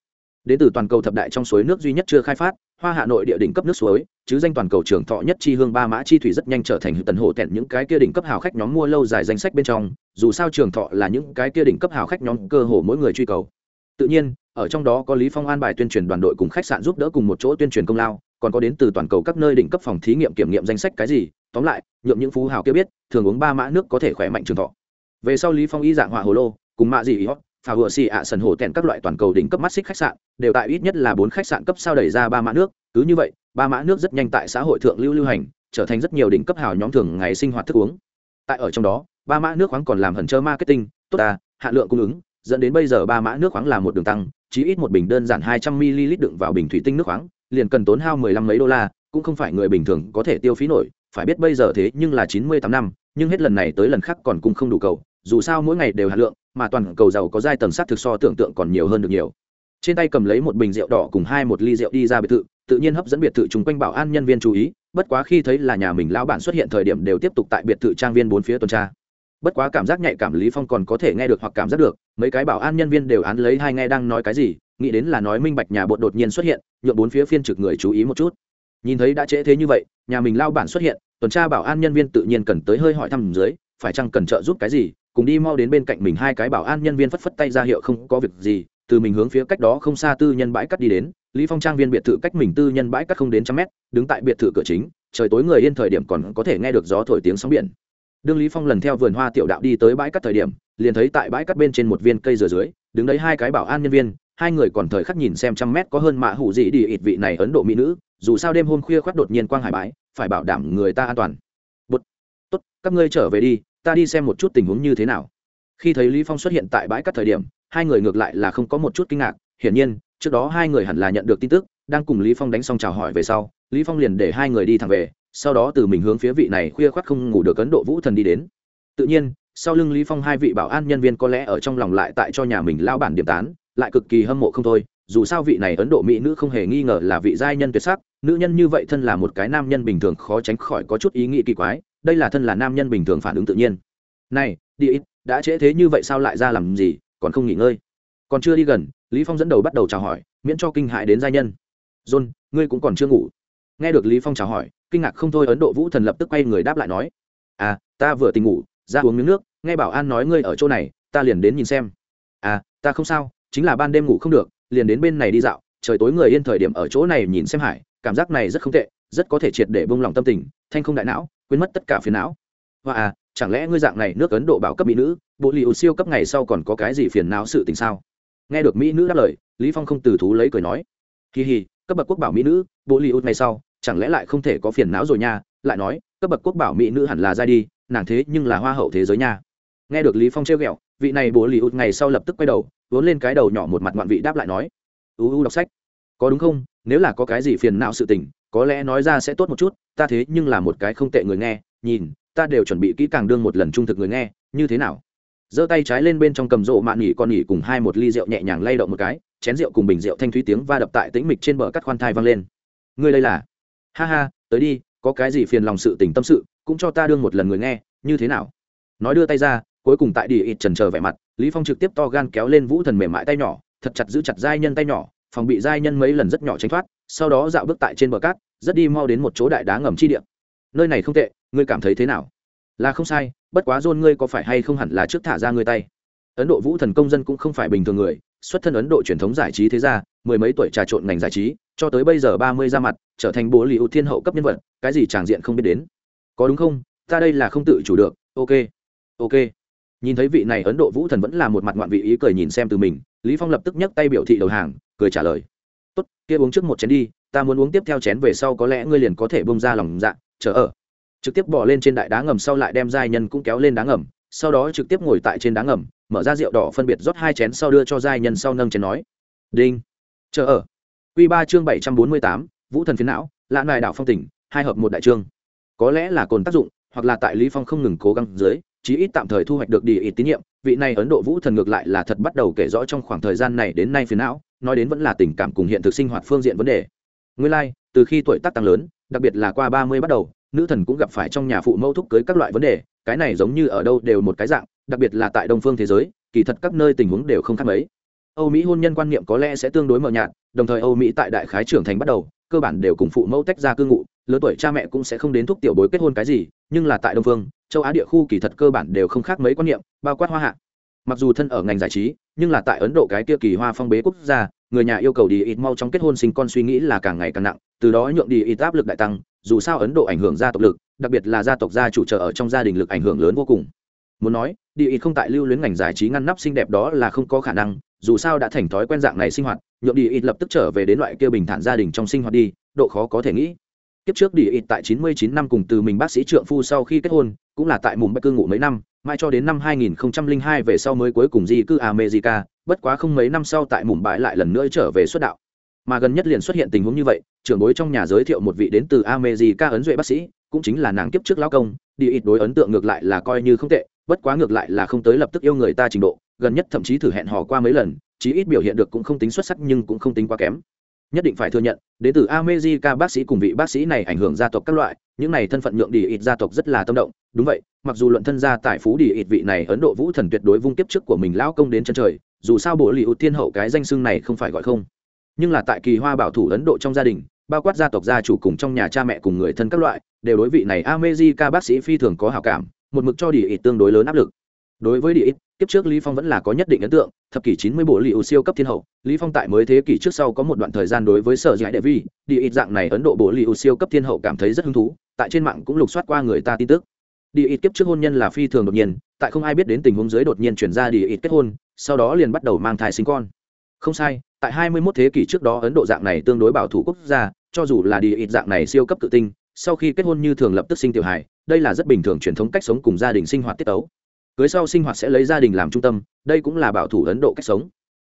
Đến từ toàn cầu thập đại trong suối nước duy nhất chưa khai phát, hoa hạ nội địa đỉnh cấp nước suối, chứ danh toàn cầu trường thọ nhất chi hương ba mã chi thủy rất nhanh trở thành hư tần hộ tẹn những cái kia đỉnh cấp hào khách nhóm mua lâu dài danh sách bên trong, dù sao trường thọ là những cái kia đỉnh cấp hào khách nhóm cơ hồ mỗi người truy cầu. Tự nhiên, ở trong đó có lý phong an bài tuyên truyền đoàn đội cùng khách sạn giúp đỡ cùng một chỗ tuyên truyền công lao còn có đến từ toàn cầu các nơi đỉnh cấp phòng thí nghiệm kiểm nghiệm danh sách cái gì, tóm lại, nhượng những phú hào kia biết, thường uống ba mã nước có thể khỏe mạnh trường thọ. Về sau lý phong y dạng họa hồ lô, cùng mạ gì ý hót, phà vừa xì ạ sần hồ tèn các loại toàn cầu đỉnh cấp mắt xích khách sạn, đều tại ít nhất là bốn khách sạn cấp sao đẩy ra ba mã nước. Cứ như vậy, ba mã nước rất nhanh tại xã hội thượng lưu lưu hành, trở thành rất nhiều đỉnh cấp hào nhóm thường ngày sinh hoạt thức uống. Tại ở trong đó, ba mã nước khoáng còn làm hẩn trơ marketing, tốt à hạn lượng cung ứng, dẫn đến bây giờ ba mã nước khoáng là một đường tăng chỉ ít một bình đơn giản hai trăm ml đựng vào bình thủy tinh nước khoáng liền cần tốn hao mười lăm mấy đô la, cũng không phải người bình thường có thể tiêu phí nổi, phải biết bây giờ thế nhưng là chín mươi tám năm, nhưng hết lần này tới lần khác còn cũng không đủ cầu, dù sao mỗi ngày đều hạt lượng, mà toàn cầu giàu có giai tầng sắc thực so tưởng tượng còn nhiều hơn được nhiều. Trên tay cầm lấy một bình rượu đỏ cùng hai một ly rượu đi ra biệt thự, tự nhiên hấp dẫn biệt thự chung quanh bảo an nhân viên chú ý, bất quá khi thấy là nhà mình lão bản xuất hiện thời điểm đều tiếp tục tại biệt thự trang viên bốn phía tuần tra. Bất quá cảm giác nhạy cảm lý phong còn có thể nghe được hoặc cảm giác được, mấy cái bảo an nhân viên đều án lấy hai nghe đang nói cái gì nghĩ đến là nói minh bạch nhà bột đột nhiên xuất hiện nhuộm bốn phía phiên trực người chú ý một chút. Nhìn thấy đã trễ thế như vậy, nhà mình lao bản xuất hiện, tuần tra bảo an nhân viên tự nhiên cần tới hơi hỏi thăm dưới, phải chăng cần trợ giúp cái gì, cùng đi mau đến bên cạnh mình hai cái bảo an nhân viên phất phất tay ra hiệu không có việc gì, từ mình hướng phía cách đó không xa tư nhân bãi cắt đi đến, lý phong trang viên biệt thự cách mình tư nhân bãi cắt không đến trăm mét, đứng tại biệt thự cửa chính, trời tối người yên thời điểm còn có thể nghe được gió thổi tiếng sóng biển. Đương lý phong lần theo vườn hoa tiểu đạo đi tới bãi cắt thời điểm, liền thấy tại bãi cắt bên trên một viên cây dừa dưới, đứng đấy hai cái bảo an nhân viên hai người còn thời khắc nhìn xem trăm mét có hơn mạ hủ gì đi ít vị này ấn độ mỹ nữ, dù sao đêm hôm khuya khoác đột nhiên quang hải bãi phải bảo đảm người ta an toàn. Bút tốt, các ngươi trở về đi, ta đi xem một chút tình huống như thế nào. Khi thấy lý phong xuất hiện tại bãi cắt thời điểm, hai người ngược lại là không có một chút kinh ngạc, hiển nhiên, trước đó hai người hẳn là nhận được tin tức, đang cùng lý phong đánh xong chào hỏi về sau, lý phong liền để hai người đi thẳng về, sau đó từ mình hướng phía vị này khuya khoác không ngủ được ấn độ vũ thần đi đến. Tự nhiên, sau lưng lý phong hai vị bảo an nhân viên có lẽ ở trong lòng lại tại cho nhà mình lao bản điểm tán lại cực kỳ hâm mộ không thôi, dù sao vị này ấn độ mỹ nữ không hề nghi ngờ là vị giai nhân tuyệt sắc, nữ nhân như vậy thân là một cái nam nhân bình thường khó tránh khỏi có chút ý nghĩ kỳ quái, đây là thân là nam nhân bình thường phản ứng tự nhiên. Này, đi ít, đã trễ thế như vậy sao lại ra làm gì, còn không nghỉ ngơi? Còn chưa đi gần, lý phong dẫn đầu bắt đầu chào hỏi, miễn cho kinh hại đến giai nhân. John, ngươi cũng còn chưa ngủ. Nghe được lý phong chào hỏi, kinh ngạc không thôi ấn độ vũ thần lập tức quay người đáp lại nói à ta vừa tỉnh ngủ, ra uống miếng nước, nghe bảo an nói ngươi ở chỗ này, ta liền đến nhìn xem. À ta không sao chính là ban đêm ngủ không được, liền đến bên này đi dạo, trời tối người yên thời điểm ở chỗ này nhìn xem hải, cảm giác này rất không tệ, rất có thể triệt để bông lòng tâm tình, thanh không đại não, quên mất tất cả phiền não. Và à chẳng lẽ ngươi dạng này nước ấn độ bảo cấp mỹ nữ, bộ liệu siêu cấp ngày sau còn có cái gì phiền não sự tình sao? Nghe được mỹ nữ đáp lời, lý phong không từ thú lấy cười nói. Kỳ hì, cấp bậc quốc bảo mỹ nữ, bộ liệu ngày sau, chẳng lẽ lại không thể có phiền não rồi nha? Lại nói, cấp bậc quốc bảo mỹ nữ hẳn là giai đi, nàng thế nhưng là hoa hậu thế giới nha. Nghe được lý phong trêu ghẹo, vị này bộ lì ngày sau lập tức quay đầu vốn lên cái đầu nhỏ một mặt ngoạn vị đáp lại nói, u u đọc sách, có đúng không? Nếu là có cái gì phiền não sự tình, có lẽ nói ra sẽ tốt một chút, ta thế nhưng là một cái không tệ người nghe, nhìn, ta đều chuẩn bị kỹ càng đương một lần trung thực người nghe, như thế nào? Giơ tay trái lên bên trong cầm rộ mạn nghỉ con nghỉ cùng hai một ly rượu nhẹ nhàng lay động một cái, chén rượu cùng bình rượu thanh thúy tiếng va đập tại tĩnh mịch trên bờ cắt khoan thai vang lên. Ngươi đây là? Ha ha, tới đi, có cái gì phiền lòng sự tình tâm sự, cũng cho ta đương một lần người nghe, như thế nào? Nói đưa tay ra, cuối cùng tại đi ít trần chờ vẻ mặt lý phong trực tiếp to gan kéo lên vũ thần mềm mại tay nhỏ, thật chặt giữ chặt giai nhân tay nhỏ, phòng bị giai nhân mấy lần rất nhỏ tránh thoát, sau đó dạo bước tại trên bờ cát, rất đi mau đến một chỗ đại đá ngầm chi địa. Nơi này không tệ, ngươi cảm thấy thế nào? Là không sai, bất quá dôn ngươi có phải hay không hẳn là trước thả ra ngươi tay? Ấn độ vũ thần công dân cũng không phải bình thường người, xuất thân ấn độ truyền thống giải trí thế gia, mười mấy tuổi trà trộn ngành giải trí, cho tới bây giờ ba mươi ra mặt, trở thành bố lì ưu thiên hậu cấp nhân vật, cái gì tràng diện không biết đến. Có đúng không? Ta đây là không tự chủ được, ok ok nhìn thấy vị này ấn độ vũ thần vẫn là một mặt ngoạn vị ý cười nhìn xem từ mình, lý phong lập tức nhấc tay biểu thị đầu hàng, cười trả lời. Tốt, kia uống trước một chén đi, ta muốn uống tiếp theo chén về sau có lẽ ngươi liền có thể bông ra lòng dạ chờ ở. Trực tiếp bỏ lên trên đại đá ngầm sau lại đem giai nhân cũng kéo lên đá ngầm, sau đó trực tiếp ngồi tại trên đá ngầm, mở ra rượu đỏ phân biệt rót hai chén sau đưa cho giai nhân sau nâng chén nói. Đinh, chờ ở. Quy ba chương bảy trăm bốn mươi tám, vũ thần phiến não lạ nài đảo phong tỉnh, hai hợp một đại trương. Có lẽ là cồn tác dụng, hoặc là tại lý phong không ngừng cố gắng dưới chí ít tạm thời thu hoạch được đi ít tín nhiệm. Vị này ấn độ vũ thần ngược lại là thật bắt đầu kể rõ trong khoảng thời gian này đến nay phiền não nói đến vẫn là tình cảm cùng hiện thực sinh hoạt phương diện vấn đề. Nguyên lai like, từ khi tuổi tác tăng lớn đặc biệt là qua ba mươi bắt đầu nữ thần cũng gặp phải trong nhà phụ mẫu thúc cưới các loại vấn đề cái này giống như ở đâu đều một cái dạng đặc biệt là tại đông phương thế giới kỳ thật các nơi tình huống đều không khác mấy. Âu mỹ hôn nhân quan niệm có lẽ sẽ tương đối mờ nhạt đồng thời âu mỹ tại đại khái trưởng thành bắt đầu cơ bản đều cùng phụ mẫu tách ra cư ngụ lớn tuổi cha mẹ cũng sẽ không đến thúc tiểu bối kết hôn cái gì nhưng là tại đông phương châu á địa khu kỳ thật cơ bản đều không khác mấy quan niệm, bao quát hoa hạ. Mặc dù thân ở ngành giải trí, nhưng là tại ấn độ cái kia kỳ hoa phong bế quốc gia, người nhà yêu cầu đi ít mau trong kết hôn sinh con suy nghĩ là càng ngày càng nặng, từ đó nhượng đi ít áp lực đại tăng, dù sao ấn độ ảnh hưởng gia tộc lực, đặc biệt là gia tộc gia chủ trợ ở trong gia đình lực ảnh hưởng lớn vô cùng. Muốn nói, đi ít không tại lưu luyến ngành giải trí ngăn nắp xinh đẹp đó là không có khả năng, dù sao đã thành thói quen dạng này sinh hoạt, nhượng đi ít lập tức trở về đến loại kia bình thản gia đình trong sinh hoạt đi, độ khó có thể nghĩ kiếp trước đi ít tại 99 năm cùng từ mình bác sĩ trượng phu sau khi kết hôn cũng là tại mùng bắc cư ngụ mấy năm mãi cho đến năm 2002 về sau mới cuối cùng di cư America, bất quá không mấy năm sau tại mùng bãi lại lần nữa trở về xuất đạo. Mà gần nhất liền xuất hiện tình huống như vậy, trưởng bối trong nhà giới thiệu một vị đến từ America ấn duệ bác sĩ, cũng chính là nàng kiếp trước lão công, đi ít đối ấn tượng ngược lại là coi như không tệ, bất quá ngược lại là không tới lập tức yêu người ta trình độ, gần nhất thậm chí thử hẹn hò qua mấy lần, chí ít biểu hiện được cũng không tính xuất sắc nhưng cũng không tính quá kém nhất định phải thừa nhận, đến từ america, bác sĩ cùng vị bác sĩ này ảnh hưởng gia tộc các loại, những này thân phận nhượng đi ít gia tộc rất là tâm động. Đúng vậy, mặc dù luận thân gia tại phú đi ít vị này ấn độ vũ thần tuyệt đối vung tiếp trước của mình lão công đến chân trời, dù sao bộ liệu thiên hậu cái danh xưng này không phải gọi không. Nhưng là tại kỳ hoa bảo thủ ấn độ trong gia đình, bao quát gia tộc gia chủ cùng trong nhà cha mẹ cùng người thân các loại, đều đối vị này america bác sĩ phi thường có hảo cảm, một mực cho đi ít tương đối lớn áp lực đối với địa ít kiếp trước lý phong vẫn là có nhất định ấn tượng, thập kỷ 90 bộ liệu siêu cấp thiên hậu, lý phong tại mới thế kỷ trước sau có một đoạn thời gian đối với sở giải đệ vi địa ít dạng này ấn độ bộ liệu siêu cấp thiên hậu cảm thấy rất hứng thú, tại trên mạng cũng lục soát qua người ta tin tức. Địa ít kiếp trước hôn nhân là phi thường đột nhiên, tại không ai biết đến tình huống dưới đột nhiên chuyển ra địa ít kết hôn, sau đó liền bắt đầu mang thai sinh con. Không sai, tại 21 thế kỷ trước đó ấn độ dạng này tương đối bảo thủ quốc gia, cho dù là địa ít dạng này siêu cấp tự tinh, sau khi kết hôn như thường lập tức sinh tiểu hài, đây là rất bình thường truyền thống cách sống cùng gia đình sinh hoạt tiết tấu cưới sau sinh hoạt sẽ lấy gia đình làm trung tâm, đây cũng là bảo thủ ấn độ cách sống.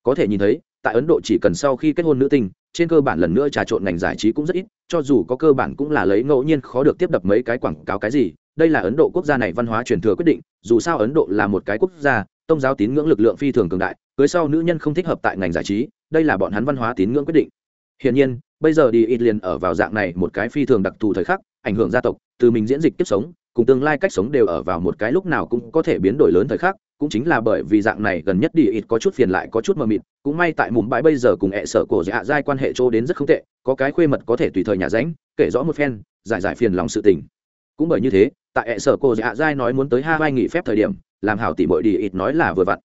Có thể nhìn thấy, tại ấn độ chỉ cần sau khi kết hôn nữ tinh trên cơ bản lần nữa trà trộn ngành giải trí cũng rất ít, cho dù có cơ bản cũng là lấy ngẫu nhiên khó được tiếp đập mấy cái quảng cáo cái gì, đây là ấn độ quốc gia này văn hóa truyền thừa quyết định, dù sao ấn độ là một cái quốc gia tôn giáo tín ngưỡng lực lượng phi thường cường đại, cưới sau nữ nhân không thích hợp tại ngành giải trí, đây là bọn hắn văn hóa tín ngưỡng quyết định. Hiển nhiên, bây giờ đi ít liền ở vào dạng này một cái phi thường đặc thù thời khắc, ảnh hưởng gia tộc, từ mình diễn dịch tiếp sống cùng tương lai cách sống đều ở vào một cái lúc nào cũng có thể biến đổi lớn thời khắc, cũng chính là bởi vì dạng này gần nhất đi ít có chút phiền lại có chút mờ mịt, cũng may tại mùng bãi bây giờ cùng hệ sở cổ dạ giai quan hệ chỗ đến rất không tệ, có cái khuê mật có thể tùy thời nhà ránh, kể rõ một phen, giải giải phiền lòng sự tình. Cũng bởi như thế, tại hệ sở cổ dạ giai nói muốn tới hai vai nghỉ phép thời điểm, làm hảo tỷ bội đi ít nói là vừa vặn.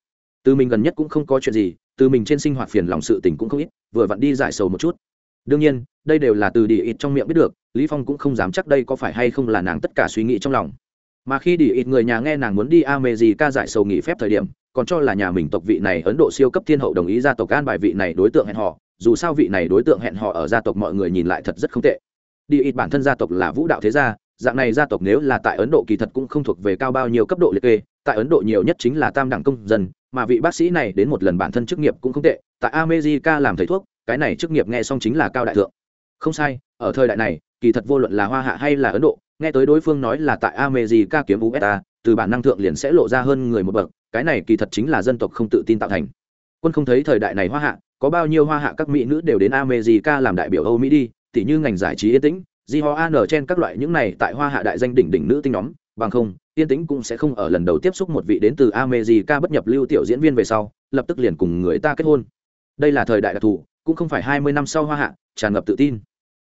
Từ mình gần nhất cũng không có chuyện gì, từ mình trên sinh hoạt phiền lòng sự tình cũng không ít, vừa vặn đi giải sầu một chút đương nhiên, đây đều là từ đi ít trong miệng biết được, lý phong cũng không dám chắc đây có phải hay không là nàng tất cả suy nghĩ trong lòng. Mà khi đi ít người nhà nghe nàng muốn đi America giải sầu nghỉ phép thời điểm, còn cho là nhà mình tộc vị này ấn độ siêu cấp thiên hậu đồng ý gia tộc an bài vị này đối tượng hẹn họ dù sao vị này đối tượng hẹn họ ở gia tộc mọi người nhìn lại thật rất không tệ. Đi ít bản thân gia tộc là vũ đạo thế gia, dạng này gia tộc nếu là tại ấn độ kỳ thật cũng không thuộc về cao bao nhiêu cấp độ liệt kê, tại ấn độ nhiều nhất chính là tam đẳng công dân, mà vị bác sĩ này đến một lần bản thân chức nghiệp cũng không tệ, tại america làm thầy thuốc cái này chức nghiệp nghe xong chính là cao đại thượng. Không sai, ở thời đại này, kỳ thật vô luận là hoa hạ hay là ấn độ, nghe tới đối phương nói là tại america kiếm usa từ bản năng thượng liền sẽ lộ ra hơn người một bậc, cái này kỳ thật chính là dân tộc không tự tin tạo thành. Quân không thấy thời đại này hoa hạ, có bao nhiêu hoa hạ các mỹ nữ đều đến america làm đại biểu âu mỹ đi, tỉ như ngành giải trí yên tĩnh di ho an trên các loại những này tại hoa hạ đại danh đỉnh đỉnh nữ tinh nhóm, bằng không, yên tĩnh cũng sẽ không ở lần đầu tiếp xúc một vị đến từ america bất nhập lưu tiểu diễn viên về sau, lập tức liền cùng người ta kết hôn. Đây là thời đại đặc thù cũng không phải hai mươi năm sau hoa hạ, tràn ngập tự tin.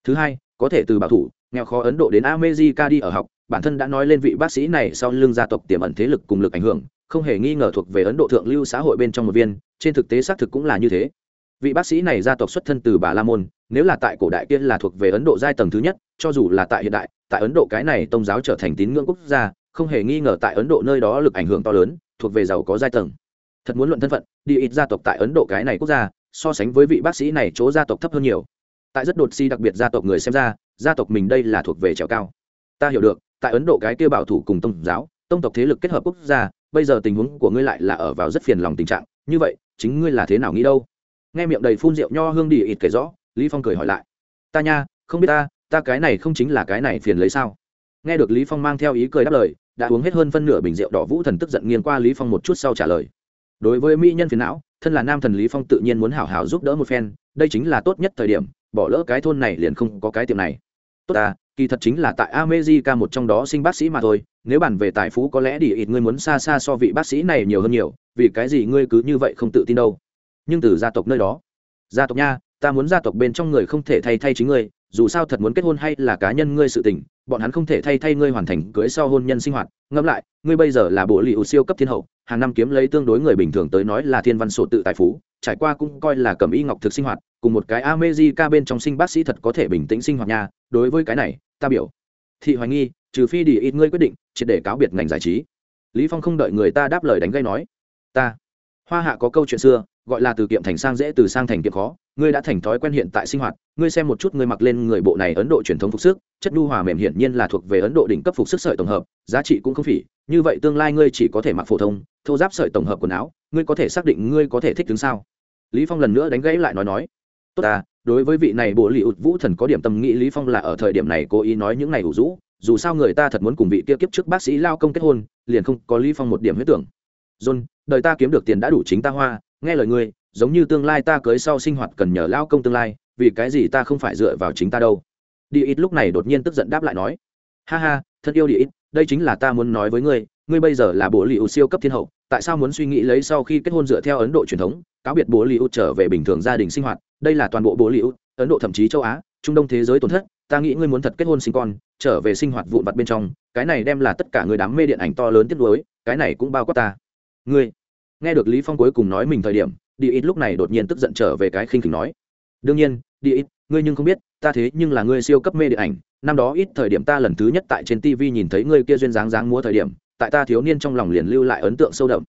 Thứ hai, có thể từ bảo thủ, nghèo khó ấn độ đến america đi ở học, bản thân đã nói lên vị bác sĩ này sau lưng gia tộc tiềm ẩn thế lực cùng lực ảnh hưởng, không hề nghi ngờ thuộc về ấn độ thượng lưu xã hội bên trong một viên, trên thực tế xác thực cũng là như thế. Vị bác sĩ này gia tộc xuất thân từ bà la môn, nếu là tại cổ đại kia là thuộc về ấn độ giai tầng thứ nhất, cho dù là tại hiện đại, tại ấn độ cái này tôn giáo trở thành tín ngưỡng quốc gia, không hề nghi ngờ tại ấn độ nơi đó lực ảnh hưởng to lớn, thuộc về giàu có giai tầng. Thật muốn luận thân phận, đi ít gia tộc tại ấn độ cái này quốc gia so sánh với vị bác sĩ này chỗ gia tộc thấp hơn nhiều. Tại rất đột si đặc biệt gia tộc người xem ra, gia tộc mình đây là thuộc về trèo cao. Ta hiểu được, tại ấn độ cái kia bảo thủ cùng tôn giáo, tông tộc thế lực kết hợp quốc gia, bây giờ tình huống của ngươi lại là ở vào rất phiền lòng tình trạng. Như vậy, chính ngươi là thế nào nghĩ đâu? Nghe miệng đầy phun rượu nho hương đi ít kể rõ, lý phong cười hỏi lại. Ta nha, không biết ta ta cái này không chính là cái này phiền lấy sao? Nghe được lý phong mang theo ý cười đáp lời, đã uống hết hơn phân nửa bình rượu đỏ vũ thần tức giận nghiêng qua lý phong một chút sau trả lời. Đối với mỹ nhân phiền não thân là nam thần lý phong tự nhiên muốn hảo hảo giúp đỡ một phen đây chính là tốt nhất thời điểm bỏ lỡ cái thôn này liền không có cái tiệm này tốt à kỳ thật chính là tại America một trong đó sinh bác sĩ mà thôi, nếu bàn về tài phú có lẽ đi ít ngươi muốn xa xa so vị bác sĩ này nhiều hơn nhiều, vì cái gì ngươi cứ như vậy không tự tin đâu. Nhưng từ gia tộc nơi đó, gia tộc nha, ta muốn gia tộc bên trong người không thể thay thay chính ngươi, dù sao thật muốn kết hôn hay là cá nhân ngươi sự tình, bọn hắn không thể thay thay ngươi hoàn thành cưới sau hôn nhân sinh hoạt, ngẫm lại, ngươi bây giờ là bộ liệu siêu cấp thiên hậu, hàng năm kiếm lấy tương đối người bình thường tới nói là thiên văn sổ tự tài phú, trải qua cũng coi là cầm y ngọc thực sinh hoạt, cùng một cái America bên trong sinh bác sĩ thật có thể bình tĩnh sinh hoạt nha, đối với cái này, ta biểu thị hoài nghi trừ phi đi ít ngươi quyết định triệt để cáo biệt ngành giải trí. Lý phong không đợi người ta đáp lời đánh gây nói ta. Hoa hạ có câu chuyện xưa gọi là từ kiệm thành sang dễ từ sang thành kiệm khó ngươi đã thành thói quen hiện tại sinh hoạt, ngươi xem một chút ngươi mặc lên người bộ này ấn độ truyền thống phục sức, chất nhu hòa mềm hiển nhiên là thuộc về ấn độ đỉnh cấp phục sức sợi tổng hợp, giá trị cũng không phỉ, như vậy tương lai ngươi chỉ có thể mặc phổ thông, thô giáp sợi tổng hợp quần áo, ngươi có thể xác định ngươi có thể thích đứng sao? Lý phong lần nữa đánh gãy lại nói nói. Tốt ta, đối với vị này bộ lì ụt vũ thần có điểm tâm nghĩ, lý phong là ở thời điểm này cố ý nói những này ủ rũ, dù sao người ta thật muốn cùng vị kia kiếp trước bác sĩ lao công kết hôn, liền không có lý phong một điểm huyết tưởng. John, đời ta kiếm được tiền đã đủ chính ta hoa, nghe lời ngươi giống như tương lai ta cưới sau sinh hoạt cần nhờ lao công tương lai, vì cái gì ta không phải dựa vào chính ta đâu? Đi ít lúc này đột nhiên tức giận đáp lại nói, ha ha, thân yêu đi ít, đây chính là ta muốn nói với ngươi ngươi bây giờ là bộ lì siêu cấp thiên hậu, tại sao muốn suy nghĩ lấy sau khi kết hôn dựa theo ấn độ truyền thống, cáo biệt bố li trở về bình thường gia đình sinh hoạt, đây là toàn bộ bố li ấn độ thậm chí châu á, trung đông thế giới tổn thất, ta nghĩ ngươi muốn thật kết hôn sinh con, trở về sinh hoạt vụn vặt bên trong, cái này đem là tất cả người đám mê điện ảnh to lớn tiếp nối cái này cũng bao quát ta. Ngươi? Nghe được lý phong cuối cùng nói mình thời điểm đi ít lúc này đột nhiên tức giận trở về cái khinh khỉnh nói, đương nhiên, đi ít, ngươi nhưng không biết, ta thế nhưng là ngươi siêu cấp mê điện ảnh, năm đó ít thời điểm ta lần thứ nhất tại trên tv nhìn thấy ngươi kia duyên dáng dáng múa thời điểm, tại ta thiếu niên trong lòng liền lưu lại ấn tượng sâu đậm.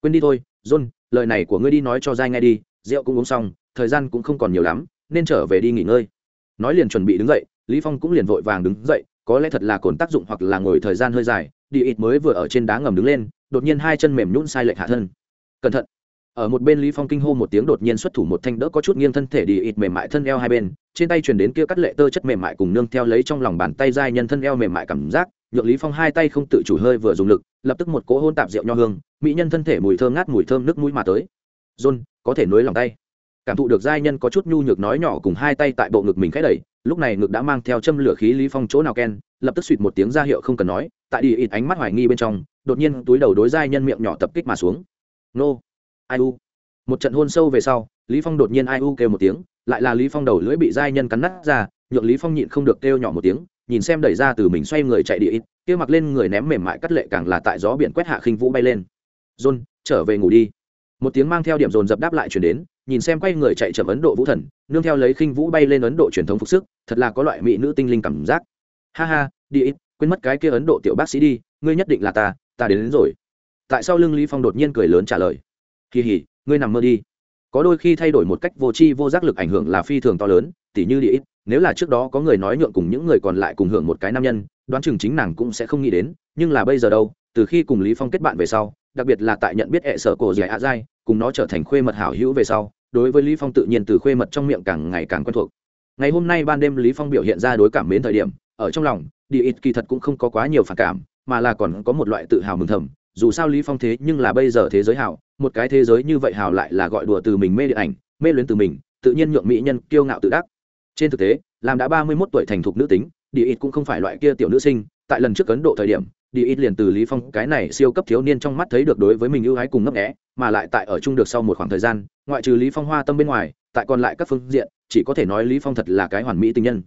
Quên đi thôi, john, lời này của ngươi đi nói cho dai nghe đi, rượu cũng uống xong, thời gian cũng không còn nhiều lắm, nên trở về đi nghỉ ngơi. Nói liền chuẩn bị đứng dậy, lý phong cũng liền vội vàng đứng dậy, có lẽ thật là cồn tác dụng hoặc là ngồi thời gian hơi dài, đi ít mới vừa ở trên đá ngầm đứng lên, đột nhiên hai chân mềm nhũn sai lệch hạ thân. Cẩn thận ở một bên lý phong kinh hô một tiếng đột nhiên xuất thủ một thanh đỡ có chút nghiêng thân thể đi ít mềm mại thân eo hai bên, trên tay truyền đến kia cắt lệ tơ chất mềm mại cùng nương theo lấy trong lòng bàn tay dai nhân thân eo mềm mại cảm giác, nhượng lý phong hai tay không tự chủ hơi vừa dùng lực, lập tức một cỗ hôn tạp rượu nho hương, mỹ nhân thân thể mùi thơm ngát mùi thơm nước mũi mà tới. John, có thể nối lòng tay. Cảm thụ được giai nhân có chút nhu nhược nói nhỏ cùng hai tay tại bộ ngực mình khẽ đẩy, lúc này ngực đã mang theo châm lửa khí lý phong chỗ nào ken, lập tức suýt một tiếng ra hiệu không cần nói, tại đi ít ánh mắt hoài nghi bên trong, đột nhiên túi đầu đối giai nhân miệng nhỏ tập kích mà xuống. Nô ai u. Một trận hôn sâu về sau lý phong đột nhiên ai u kêu một tiếng lại là lý phong đầu lưỡi bị giai nhân cắn nát ra nhượng lý phong nhịn không được kêu nhỏ một tiếng nhìn xem đẩy ra từ mình xoay người chạy đi ít kia mặc lên người ném mềm mại cắt lệ càng là tại gió biển quét hạ khinh vũ bay lên. John trở về ngủ đi. Một tiếng mang theo điểm dồn dập đáp lại chuyển đến nhìn xem quay người chạy chậm ấn độ vũ thần nương theo lấy khinh vũ bay lên ấn độ truyền thống phục sức thật là có loại mỹ nữ tinh linh cảm giác. Ha ha đi ít quên mất cái kia ấn độ tiểu bác sĩ đi ngươi nhất định là ta ta đến, đến rồi. Tại sao lưng lý phong đột nhiên cười lớn trả lời kỳ hỉ ngươi nằm mơ đi có đôi khi thay đổi một cách vô tri vô giác lực ảnh hưởng là phi thường to lớn, tỉ như đi ít, nếu là trước đó có người nói nhượng cùng những người còn lại cùng hưởng một cái nam nhân, đoán chừng chính nàng cũng sẽ không nghĩ đến, nhưng là bây giờ đâu, từ khi cùng lý phong kết bạn về sau, đặc biệt là tại nhận biết hệ sở cổ dẻ ạ dai, cùng nó trở thành khuê mật hảo hữu về sau, đối với lý phong tự nhiên từ khuê mật trong miệng càng ngày càng quen thuộc ngày hôm nay ban đêm lý phong biểu hiện ra đối cảm mến thời điểm, ở trong lòng, đi ít kỳ thật cũng không có quá nhiều phản cảm, mà là còn có một loại tự hào mừng thầm, dù sao lý phong thế nhưng là bây giờ thế giới hảo một cái thế giới như vậy hào lại là gọi đùa từ mình mê điện ảnh mê luyến từ mình tự nhiên nhượng mỹ nhân kiêu ngạo tự đắc. Trên thực tế làm đã ba mươi mốt tuổi thành thục nữ tính đi ít cũng không phải loại kia tiểu nữ sinh tại lần trước ấn độ thời điểm đi ít liền từ lý phong cái này siêu cấp thiếu niên trong mắt thấy được đối với mình ưu ái cùng ngấp nghé mà lại tại ở chung được sau một khoảng thời gian ngoại trừ lý phong hoa tâm bên ngoài tại còn lại các phương diện chỉ có thể nói lý phong thật là cái hoàn mỹ tình nhân.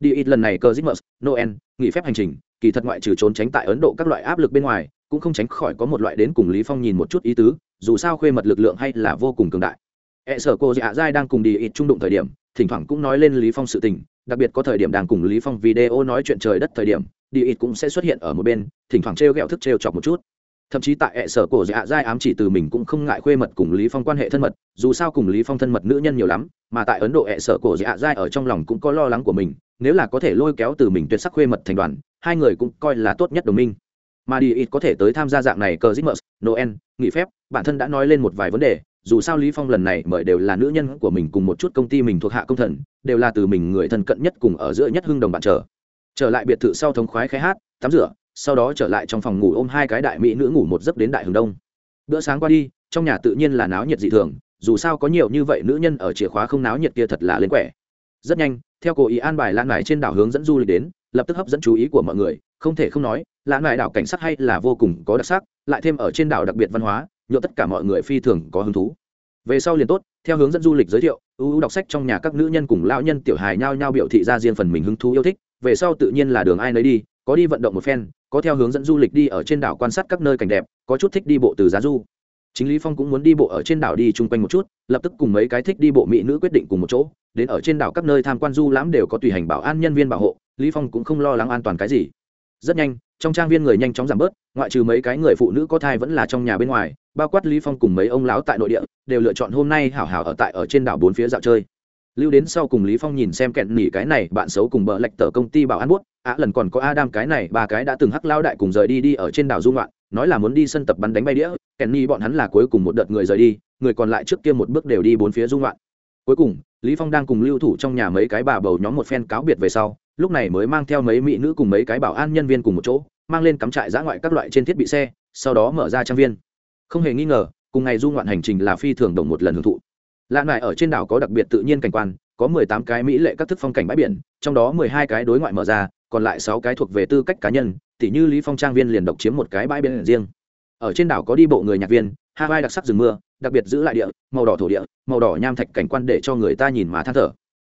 Đi ít lần này cơ Christmas, Noel, nghỉ phép hành trình, kỳ thật ngoại trừ trốn tránh tại Ấn Độ các loại áp lực bên ngoài, cũng không tránh khỏi có một loại đến cùng Lý Phong nhìn một chút ý tứ, dù sao khuê mật lực lượng hay là vô cùng cường đại. E sở cô Dạ Giai đang cùng đi ít trung đụng thời điểm, thỉnh thoảng cũng nói lên Lý Phong sự tình, đặc biệt có thời điểm đang cùng Lý Phong video nói chuyện trời đất thời điểm, đi ít cũng sẽ xuất hiện ở một bên, thỉnh thoảng trêu ghẹo thức trêu chọc một chút thậm chí tại hệ sở cổ dạ giai ám chỉ từ mình cũng không ngại khuê mật cùng lý phong quan hệ thân mật dù sao cùng lý phong thân mật nữ nhân nhiều lắm mà tại ấn độ hệ sở cổ dạ giai ở trong lòng cũng có lo lắng của mình nếu là có thể lôi kéo từ mình tuyệt sắc khuê mật thành đoàn hai người cũng coi là tốt nhất đồng minh mà đi ít có thể tới tham gia dạng này cờ Christmas, Noel, nghỉ phép, bản thân đã nói lên một vài vấn đề, dù sao Lý Phong lần này mời đều là nữ nhân của mình cùng một chút công ty mình thuộc hạ công thần, đều là từ mình người thân cận nhất cùng ở giữa nhất hưng đồng bạn trở. Trở lại biệt thự sau thống khoái khai hát, tắm rửa, sau đó trở lại trong phòng ngủ ôm hai cái đại mỹ nữ ngủ một giấc đến đại hướng đông bữa sáng qua đi trong nhà tự nhiên là náo nhiệt dị thường dù sao có nhiều như vậy nữ nhân ở chìa khóa không náo nhiệt kia thật là lên quẻ rất nhanh theo cố ý an bài lan mải trên đảo hướng dẫn du lịch đến lập tức hấp dẫn chú ý của mọi người không thể không nói lãn mại đảo cảnh sắc hay là vô cùng có đặc sắc, lại thêm ở trên đảo đặc biệt văn hóa nhộn tất cả mọi người phi thường có hứng thú. Về sau liền tốt, theo hướng dẫn du lịch giới thiệu ưu đọc sách trong nhà các nữ nhân cùng lão nhân tiểu hài nhao nhao biểu thị ra riêng phần mình hứng thú yêu thích, về sau tự nhiên là đường ai nấy đi, có đi vận động một phen, có theo hướng dẫn du lịch đi ở trên đảo quan sát các nơi cảnh đẹp, có chút thích đi bộ từ giá du. Chính lý phong cũng muốn đi bộ ở trên đảo đi chung quanh một chút, lập tức cùng mấy cái thích đi bộ mỹ nữ quyết định cùng một chỗ, đến ở trên đảo các nơi tham quan du lãm đều có tùy hành bảo an nhân viên bảo hộ, lý phong cũng không lo lắng an toàn cái gì. Rất nhanh trong trang viên người nhanh chóng giảm bớt, ngoại trừ mấy cái người phụ nữ có thai vẫn là trong nhà bên ngoài, bao quát lý phong cùng mấy ông lão tại nội địa, đều lựa chọn hôm nay hảo hảo ở tại ở trên đảo bốn phía dạo chơi. Lưu đến sau cùng lý phong nhìn xem kẹn nỉ cái này, bạn xấu cùng bờ lệch tờ công ty bảo an buốt á, lần còn có adam cái này, ba cái đã từng hắc lao đại cùng rời đi đi ở trên đảo du loạn nói là muốn đi sân tập bắn đánh bay đĩa, kẹn nỉ bọn hắn là cuối cùng một đợt người rời đi, người còn lại trước kia một bước đều đi bốn phía du loạn cuối cùng, lý phong đang cùng lưu thủ trong nhà mấy cái bà bầu nhóm một phen cáo biệt về sau lúc này mới mang theo mấy mỹ nữ cùng mấy cái bảo an nhân viên cùng một chỗ, mang lên cắm trại giã ngoại các loại trên thiết bị xe, sau đó mở ra trang viên. Không hề nghi ngờ, cùng ngày du ngoạn hành trình là phi thường đồng một lần hưởng thụ. Lạ lại ở trên đảo có đặc biệt tự nhiên cảnh quan, có mười tám cái mỹ lệ các thức phong cảnh bãi biển, trong đó mười hai cái đối ngoại mở ra, còn lại sáu cái thuộc về tư cách cá nhân, tỉ như lý phong trang viên liền độc chiếm một cái bãi biển riêng. Ở trên đảo có đi bộ người nhạc viên hai đặc sắc rừng mưa, đặc biệt giữ lại địa, màu đỏ thổ địa, màu đỏ nham thạch cảnh quan để cho người ta nhìn mà than thở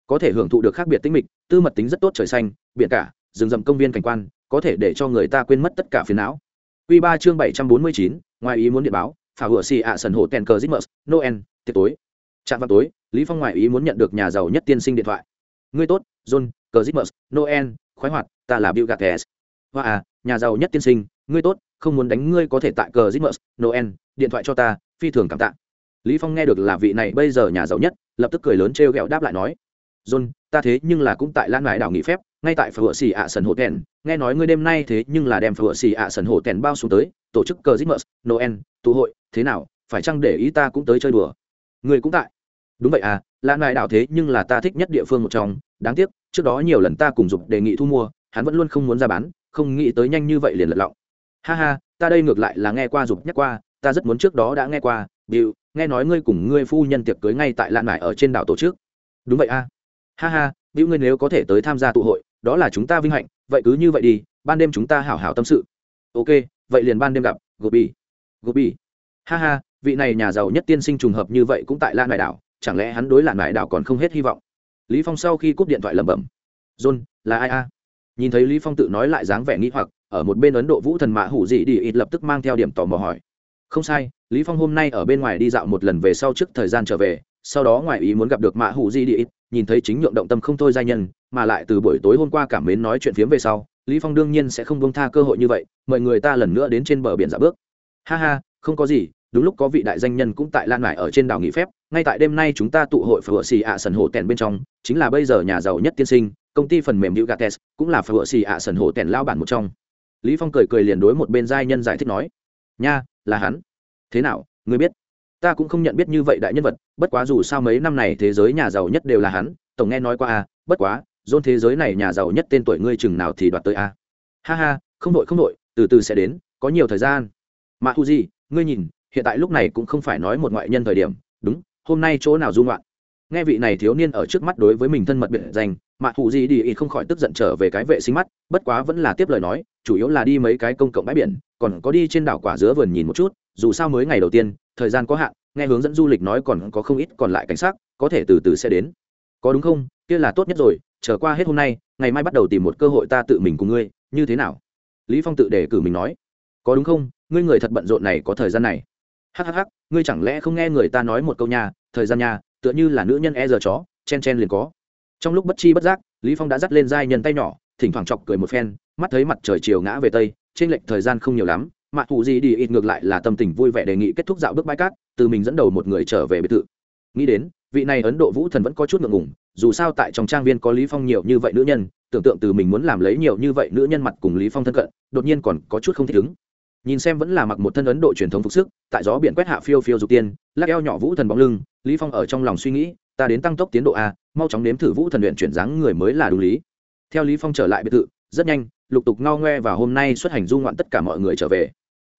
có thể hưởng thụ được khác biệt tính mịch tư mật tính rất tốt trời xanh biển cả rừng rậm công viên cảnh quan có thể để cho người ta quên mất tất cả phiền não. Quy 3 chương 749, ngoài ý muốn điện báo, phả hựa xì ạ sần hồ tèn cờ Christmas, Noel, tiệc tối. Trạm vào tối lý phong ngoại ý muốn nhận được nhà giàu nhất tiên sinh điện thoại. Ngươi tốt john cờ christmas noel khoái hoạt ta là bill gates. Hoa à nhà giàu nhất tiên sinh ngươi tốt không muốn đánh ngươi có thể tại cờ christmas noel điện thoại cho ta phi thường cảm tạ. Lý phong nghe được là vị này bây giờ nhà giàu nhất lập tức cười lớn trêu ghẹo đáp lại nói john ta thế nhưng là cũng tại lan ngải đảo nghỉ phép ngay tại phở xì ạ sần hồ tèn. Nghe nói ngươi đêm nay thế nhưng là đem phở xì ạ sần hồ tèn bao xuống tới tổ chức cờ christmas noel tụ hội thế nào phải chăng để ý ta cũng tới chơi đùa? Ngươi cũng tại. Đúng vậy à lan ngài đảo thế nhưng là ta thích nhất địa phương một trong đáng tiếc trước đó nhiều lần ta cùng dục đề nghị thu mua hắn vẫn luôn không muốn ra bán không nghĩ tới nhanh như vậy liền lật lọng. Ha ha ta đây ngược lại là nghe qua dục nhắc qua ta rất muốn trước đó đã nghe qua Biểu, nghe nói ngươi cùng ngươi phu nhân tiệc cưới ngay tại lạn mải ở trên đảo tổ chức. Đúng vậy a à ha ha Bill ngươi nếu có thể tới tham gia tụ hội, đó là chúng ta vinh hạnh, vậy cứ như vậy đi, ban đêm chúng ta hảo hảo tâm sự. Ok, vậy liền ban đêm gặp, gobi. Gobi. Ha ha, vị này nhà giàu nhất tiên sinh trùng hợp như vậy cũng tại lan mải đảo, chẳng lẽ hắn đối lạn mải đảo còn không hết hy vọng? Lý phong sau khi cúp điện thoại lẩm bẩm. John, là ai a? Nhìn thấy lý phong tự nói lại dáng vẻ nghĩ hoặc, ở một bên ấn độ vũ thần mã hủ dị đi ít lập tức mang theo điểm tò mò hỏi. Không sai, lý phong hôm nay ở bên ngoài đi dạo một lần về sau trước thời gian trở về, sau đó ngoài ý muốn gặp được mã hủ dị đi ít nhìn thấy chính nhượng động tâm không thôi gia nhân, mà lại từ buổi tối hôm qua cảm mến nói chuyện phiếm về sau, lý phong đương nhiên sẽ không buông tha cơ hội như vậy, mời người ta lần nữa đến trên bờ biển dạo bước. Ha ha, không có gì, đúng lúc có vị đại danh nhân cũng tại lan mải ở trên đảo nghỉ phép, ngay tại đêm nay chúng ta tụ hội phở xì ạ sần hồ tèn bên trong, chính là bây giờ nhà giàu nhất tiên sinh, công ty phần mềm hữu gates cũng là phở xì ạ sần hồ tèn lao bản một trong. Lý phong cười cười liền đối một bên giai nhân giải thích nói, nha, là hắn. Thế nào ngươi biết? Ta cũng không nhận biết như vậy đại nhân vật bất quá dù sao mấy năm này thế giới nhà giàu nhất đều là hắn tổng nghe nói qua à, bất quá dôn thế giới này nhà giàu nhất tên tuổi ngươi chừng nào thì đoạt tới à? ha ha không đội không đội từ từ sẽ đến có nhiều thời gian mà thu gì ngươi nhìn hiện tại lúc này cũng không phải nói một ngoại nhân thời điểm đúng hôm nay chỗ nào dung loạn nghe vị này thiếu niên ở trước mắt đối với mình thân mật biệt danh mạ thu gì đi ý không khỏi tức giận trở về cái vệ sinh mắt bất quá vẫn là tiếp lời nói chủ yếu là đi mấy cái công cộng bãi biển còn có đi trên đảo quả dứa vườn nhìn một chút dù sao mới ngày đầu tiên, thời gian có hạn, nghe hướng dẫn du lịch nói còn có không ít còn lại cảnh sát, có thể từ từ sẽ đến. Có đúng không? Kia là tốt nhất rồi, chờ qua hết hôm nay, ngày mai bắt đầu tìm một cơ hội ta tự mình cùng ngươi, như thế nào? Lý phong tự đề cử mình nói. Có đúng không? Ngươi người thật bận rộn này có thời gian này. Hhh ngươi chẳng lẽ không nghe người ta nói một câu nhà thời gian nhà tựa như là nữ nhân e giờ chó, chen chen liền có. Trong lúc bất chi bất giác, lý phong đã dắt lên giai nhân tay nhỏ, thỉnh thoảng chọc cười một phen, mắt thấy mặt trời chiều ngã về tây trên lệch thời gian không nhiều lắm mạ thù gì đi ít ngược lại là tâm tình vui vẻ đề nghị kết thúc dạo bước bãi cát, từ mình dẫn đầu một người trở về biệt thự. Nghĩ đến, vị này ấn độ vũ thần vẫn có chút ngượng ngùng, dù sao tại trong trang viên có lý phong nhiều như vậy nữ nhân, tưởng tượng từ mình muốn làm lấy nhiều như vậy nữ nhân mặt cùng lý phong thân cận, đột nhiên còn có chút không thích ứng. Nhìn xem vẫn là mặc một thân ấn độ truyền thống phục sức, tại gió biển quét hạ phiêu phiêu dục tiên, lắc eo nhỏ vũ thần bóng lưng, lý phong ở trong lòng suy nghĩ, ta đến tăng tốc tiến độ a, mau chóng nếm thử vũ thần luyện chuyển dáng người mới là đúng lý. Theo lý phong trở lại biệt thự, rất nhanh lục tục ngao ngoe và hôm nay xuất hành du ngoạn tất cả mọi người trở về.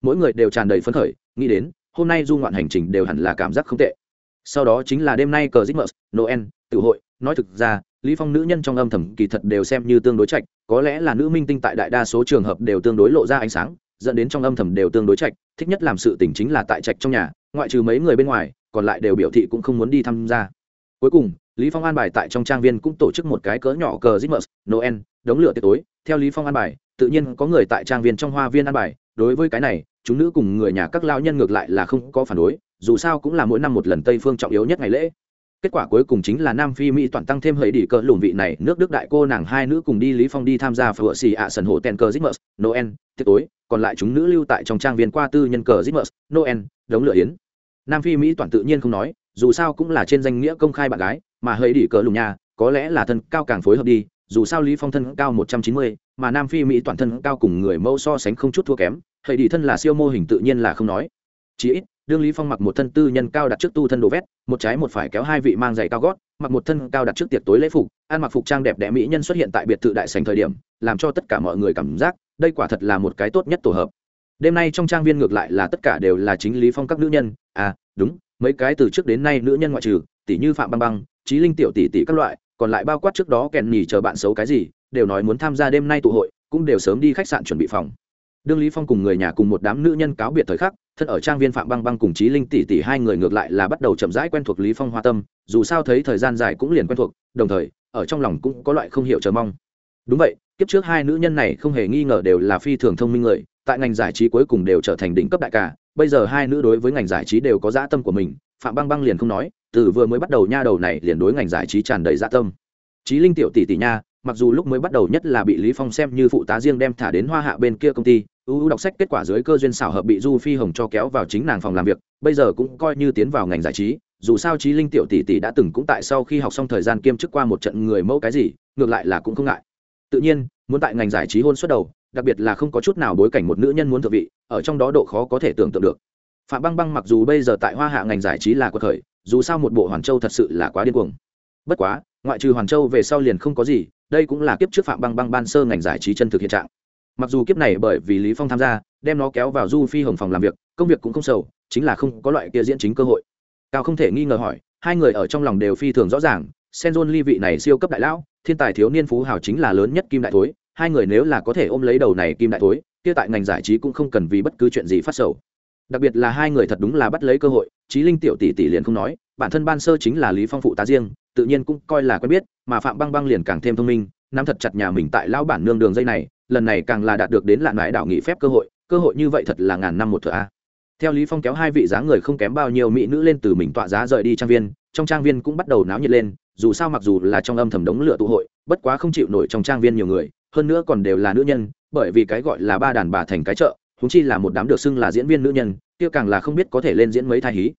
Mỗi người đều tràn đầy phấn khởi nghĩ đến hôm nay du ngoạn hành trình đều hẳn là cảm giác không tệ. Sau đó chính là đêm nay cờ Christmas, Noel, tự hội, nói thực ra, Lý Phong nữ nhân trong âm thầm kỳ thật đều xem như tương đối trạch, có lẽ là nữ minh tinh tại đại đa số trường hợp đều tương đối lộ ra ánh sáng, dẫn đến trong âm thầm đều tương đối trạch, thích nhất làm sự tình chính là tại trạch trong nhà, ngoại trừ mấy người bên ngoài, còn lại đều biểu thị cũng không muốn đi tham gia. Cuối cùng, Lý Phong an bài tại trong trang viên cũng tổ chức một cái cỡ nhỏ cờ Christmas, Noel, đống lửa tiệc tối, theo Lý Phong an bài, tự nhiên có người tại trang viên trong hoa viên an bài, đối với cái này, chúng nữ cùng người nhà các lao nhân ngược lại là không có phản đối, dù sao cũng là mỗi năm một lần tây phương trọng yếu nhất ngày lễ. Kết quả cuối cùng chính là nam phi mỹ toàn tăng thêm hơi đỉ cỡ lùn vị này nước đức đại cô nàng hai nữ cùng đi lý phong đi tham gia phở xì ạ sần hồ ten cờ zimmer noel tiệc tối. Còn lại chúng nữ lưu tại trong trang viên qua tư nhân cờ zimmer noel đống lửa yến. Nam phi mỹ toàn tự nhiên không nói dù sao cũng là trên danh nghĩa công khai bạn gái mà hơi đỉ cỡ lùn nhà có lẽ là thân cao càng phối hợp đi dù sao lý phong thân cao một trăm chín mươi, mà nam phi mỹ toàn thân cao cùng người mẫu so sánh không chút thua kém hệ đi thân là siêu mô hình tự nhiên là không nói. Chỉ ít đương lý phong mặc một thân tư nhân cao đặt trước tu thân đồ vét một trái một phải kéo hai vị mang giày cao gót mặc một thân cao đặt trước tiệc tối lễ phục ăn mặc phục trang đẹp đẽ mỹ nhân xuất hiện tại biệt thự đại sành thời điểm làm cho tất cả mọi người cảm giác đây quả thật là một cái tốt nhất tổ hợp. Đêm nay trong trang viên ngược lại là tất cả đều là chính lý phong các nữ nhân à đúng mấy cái từ trước đến nay nữ nhân ngoại trừ tỷ như phạm băng băng trí linh tiểu tỷ tỷ các loại còn lại bao quát trước đó kèn nhì chờ bạn xấu cái gì, đều nói muốn tham gia đêm nay tụ hội, cũng đều sớm đi khách sạn chuẩn bị phòng. Đương lý phong cùng người nhà cùng một đám nữ nhân cáo biệt thời khắc, thân ở trang viên phạm băng băng cùng trí linh tỷ tỷ hai người ngược lại là bắt đầu chậm rãi quen thuộc lý phong hoa tâm, dù sao thấy thời gian dài cũng liền quen thuộc, đồng thời, ở trong lòng cũng có loại không hiểu chờ mong. Đúng vậy, kiếp trước hai nữ nhân này không hề nghi ngờ đều là phi thường thông minh người, tại ngành giải trí cuối cùng đều trở thành đỉnh cấp đại ca, bây giờ hai nữ đối với ngành giải trí đều có dã tâm của mình, phạm băng băng liền không nói từ vừa mới bắt đầu nha đầu này liền đối ngành giải trí tràn đầy dạ tâm. Trí linh tiểu tỷ tỷ nha, mặc dù lúc mới bắt đầu nhất là bị lý phong xem như phụ tá riêng đem thả đến hoa hạ bên kia công ty ưu đọc sách kết quả dưới cơ duyên xảo hợp bị du phi hồng cho kéo vào chính nàng phòng làm việc, bây giờ cũng coi như tiến vào ngành giải trí, dù sao trí linh tiểu tỷ tỷ đã từng cũng tại sau khi học xong thời gian kiêm chức qua một trận người mẫu cái gì, ngược lại là cũng không ngại. Tự nhiên, muốn tại ngành giải trí hôn suất đầu, đặc biệt là không có chút nào bối cảnh một nữ nhân muốn thượng vị, ở trong đó độ khó có thể tưởng tượng được. Phạm băng băng mặc dù bây giờ tại hoa hạ ngành giải trí là quật khởi dù sao một bộ hoàn châu thật sự là quá điên cuồng. Bất quá, ngoại trừ hoàn châu về sau liền không có gì, đây cũng là kiếp trước phạm băng băng ban sơ ngành giải trí chân thực hiện trạng. Mặc dù kiếp này bởi vì lý phong tham gia, đem nó kéo vào du phi hồng phòng làm việc, công việc cũng không sầu, chính là không có loại kia diễn chính cơ hội. Cao không thể nghi ngờ hỏi, hai người ở trong lòng đều phi thường rõ ràng senjon ly vị này siêu cấp đại lão, thiên tài thiếu niên phú hào chính là lớn nhất kim đại thối, hai người nếu là có thể ôm lấy đầu này kim đại thối, kia tại ngành giải trí cũng không cần vì bất cứ chuyện gì phát sầu đặc biệt là hai người thật đúng là bắt lấy cơ hội trí linh tiểu tỷ tỷ liền không nói, bản thân ban sơ chính là lý phong phụ tá riêng, tự nhiên cũng coi là quen biết, mà phạm băng băng liền càng thêm thông minh, nắm thật chặt nhà mình tại lão bản nương đường dây này, lần này càng là đạt được đến lạn mãi đảo nghị phép cơ hội cơ hội như vậy thật là ngàn năm một thợ a. Theo lý phong kéo hai vị dáng người không kém bao nhiêu mỹ nữ lên từ mình tọa giá rời đi trang viên, trong trang viên cũng bắt đầu náo nhiệt lên, dù sao mặc dù là trong âm thầm đống lửa tụ hội, bất quá không chịu nổi trong trang viên nhiều người, hơn nữa còn đều là nữ nhân, bởi vì cái gọi là ba đàn bà thành cái chợ chúng chi là một đám được xưng là diễn viên nữ nhân, kia càng là không biết có thể lên diễn mấy thai hí.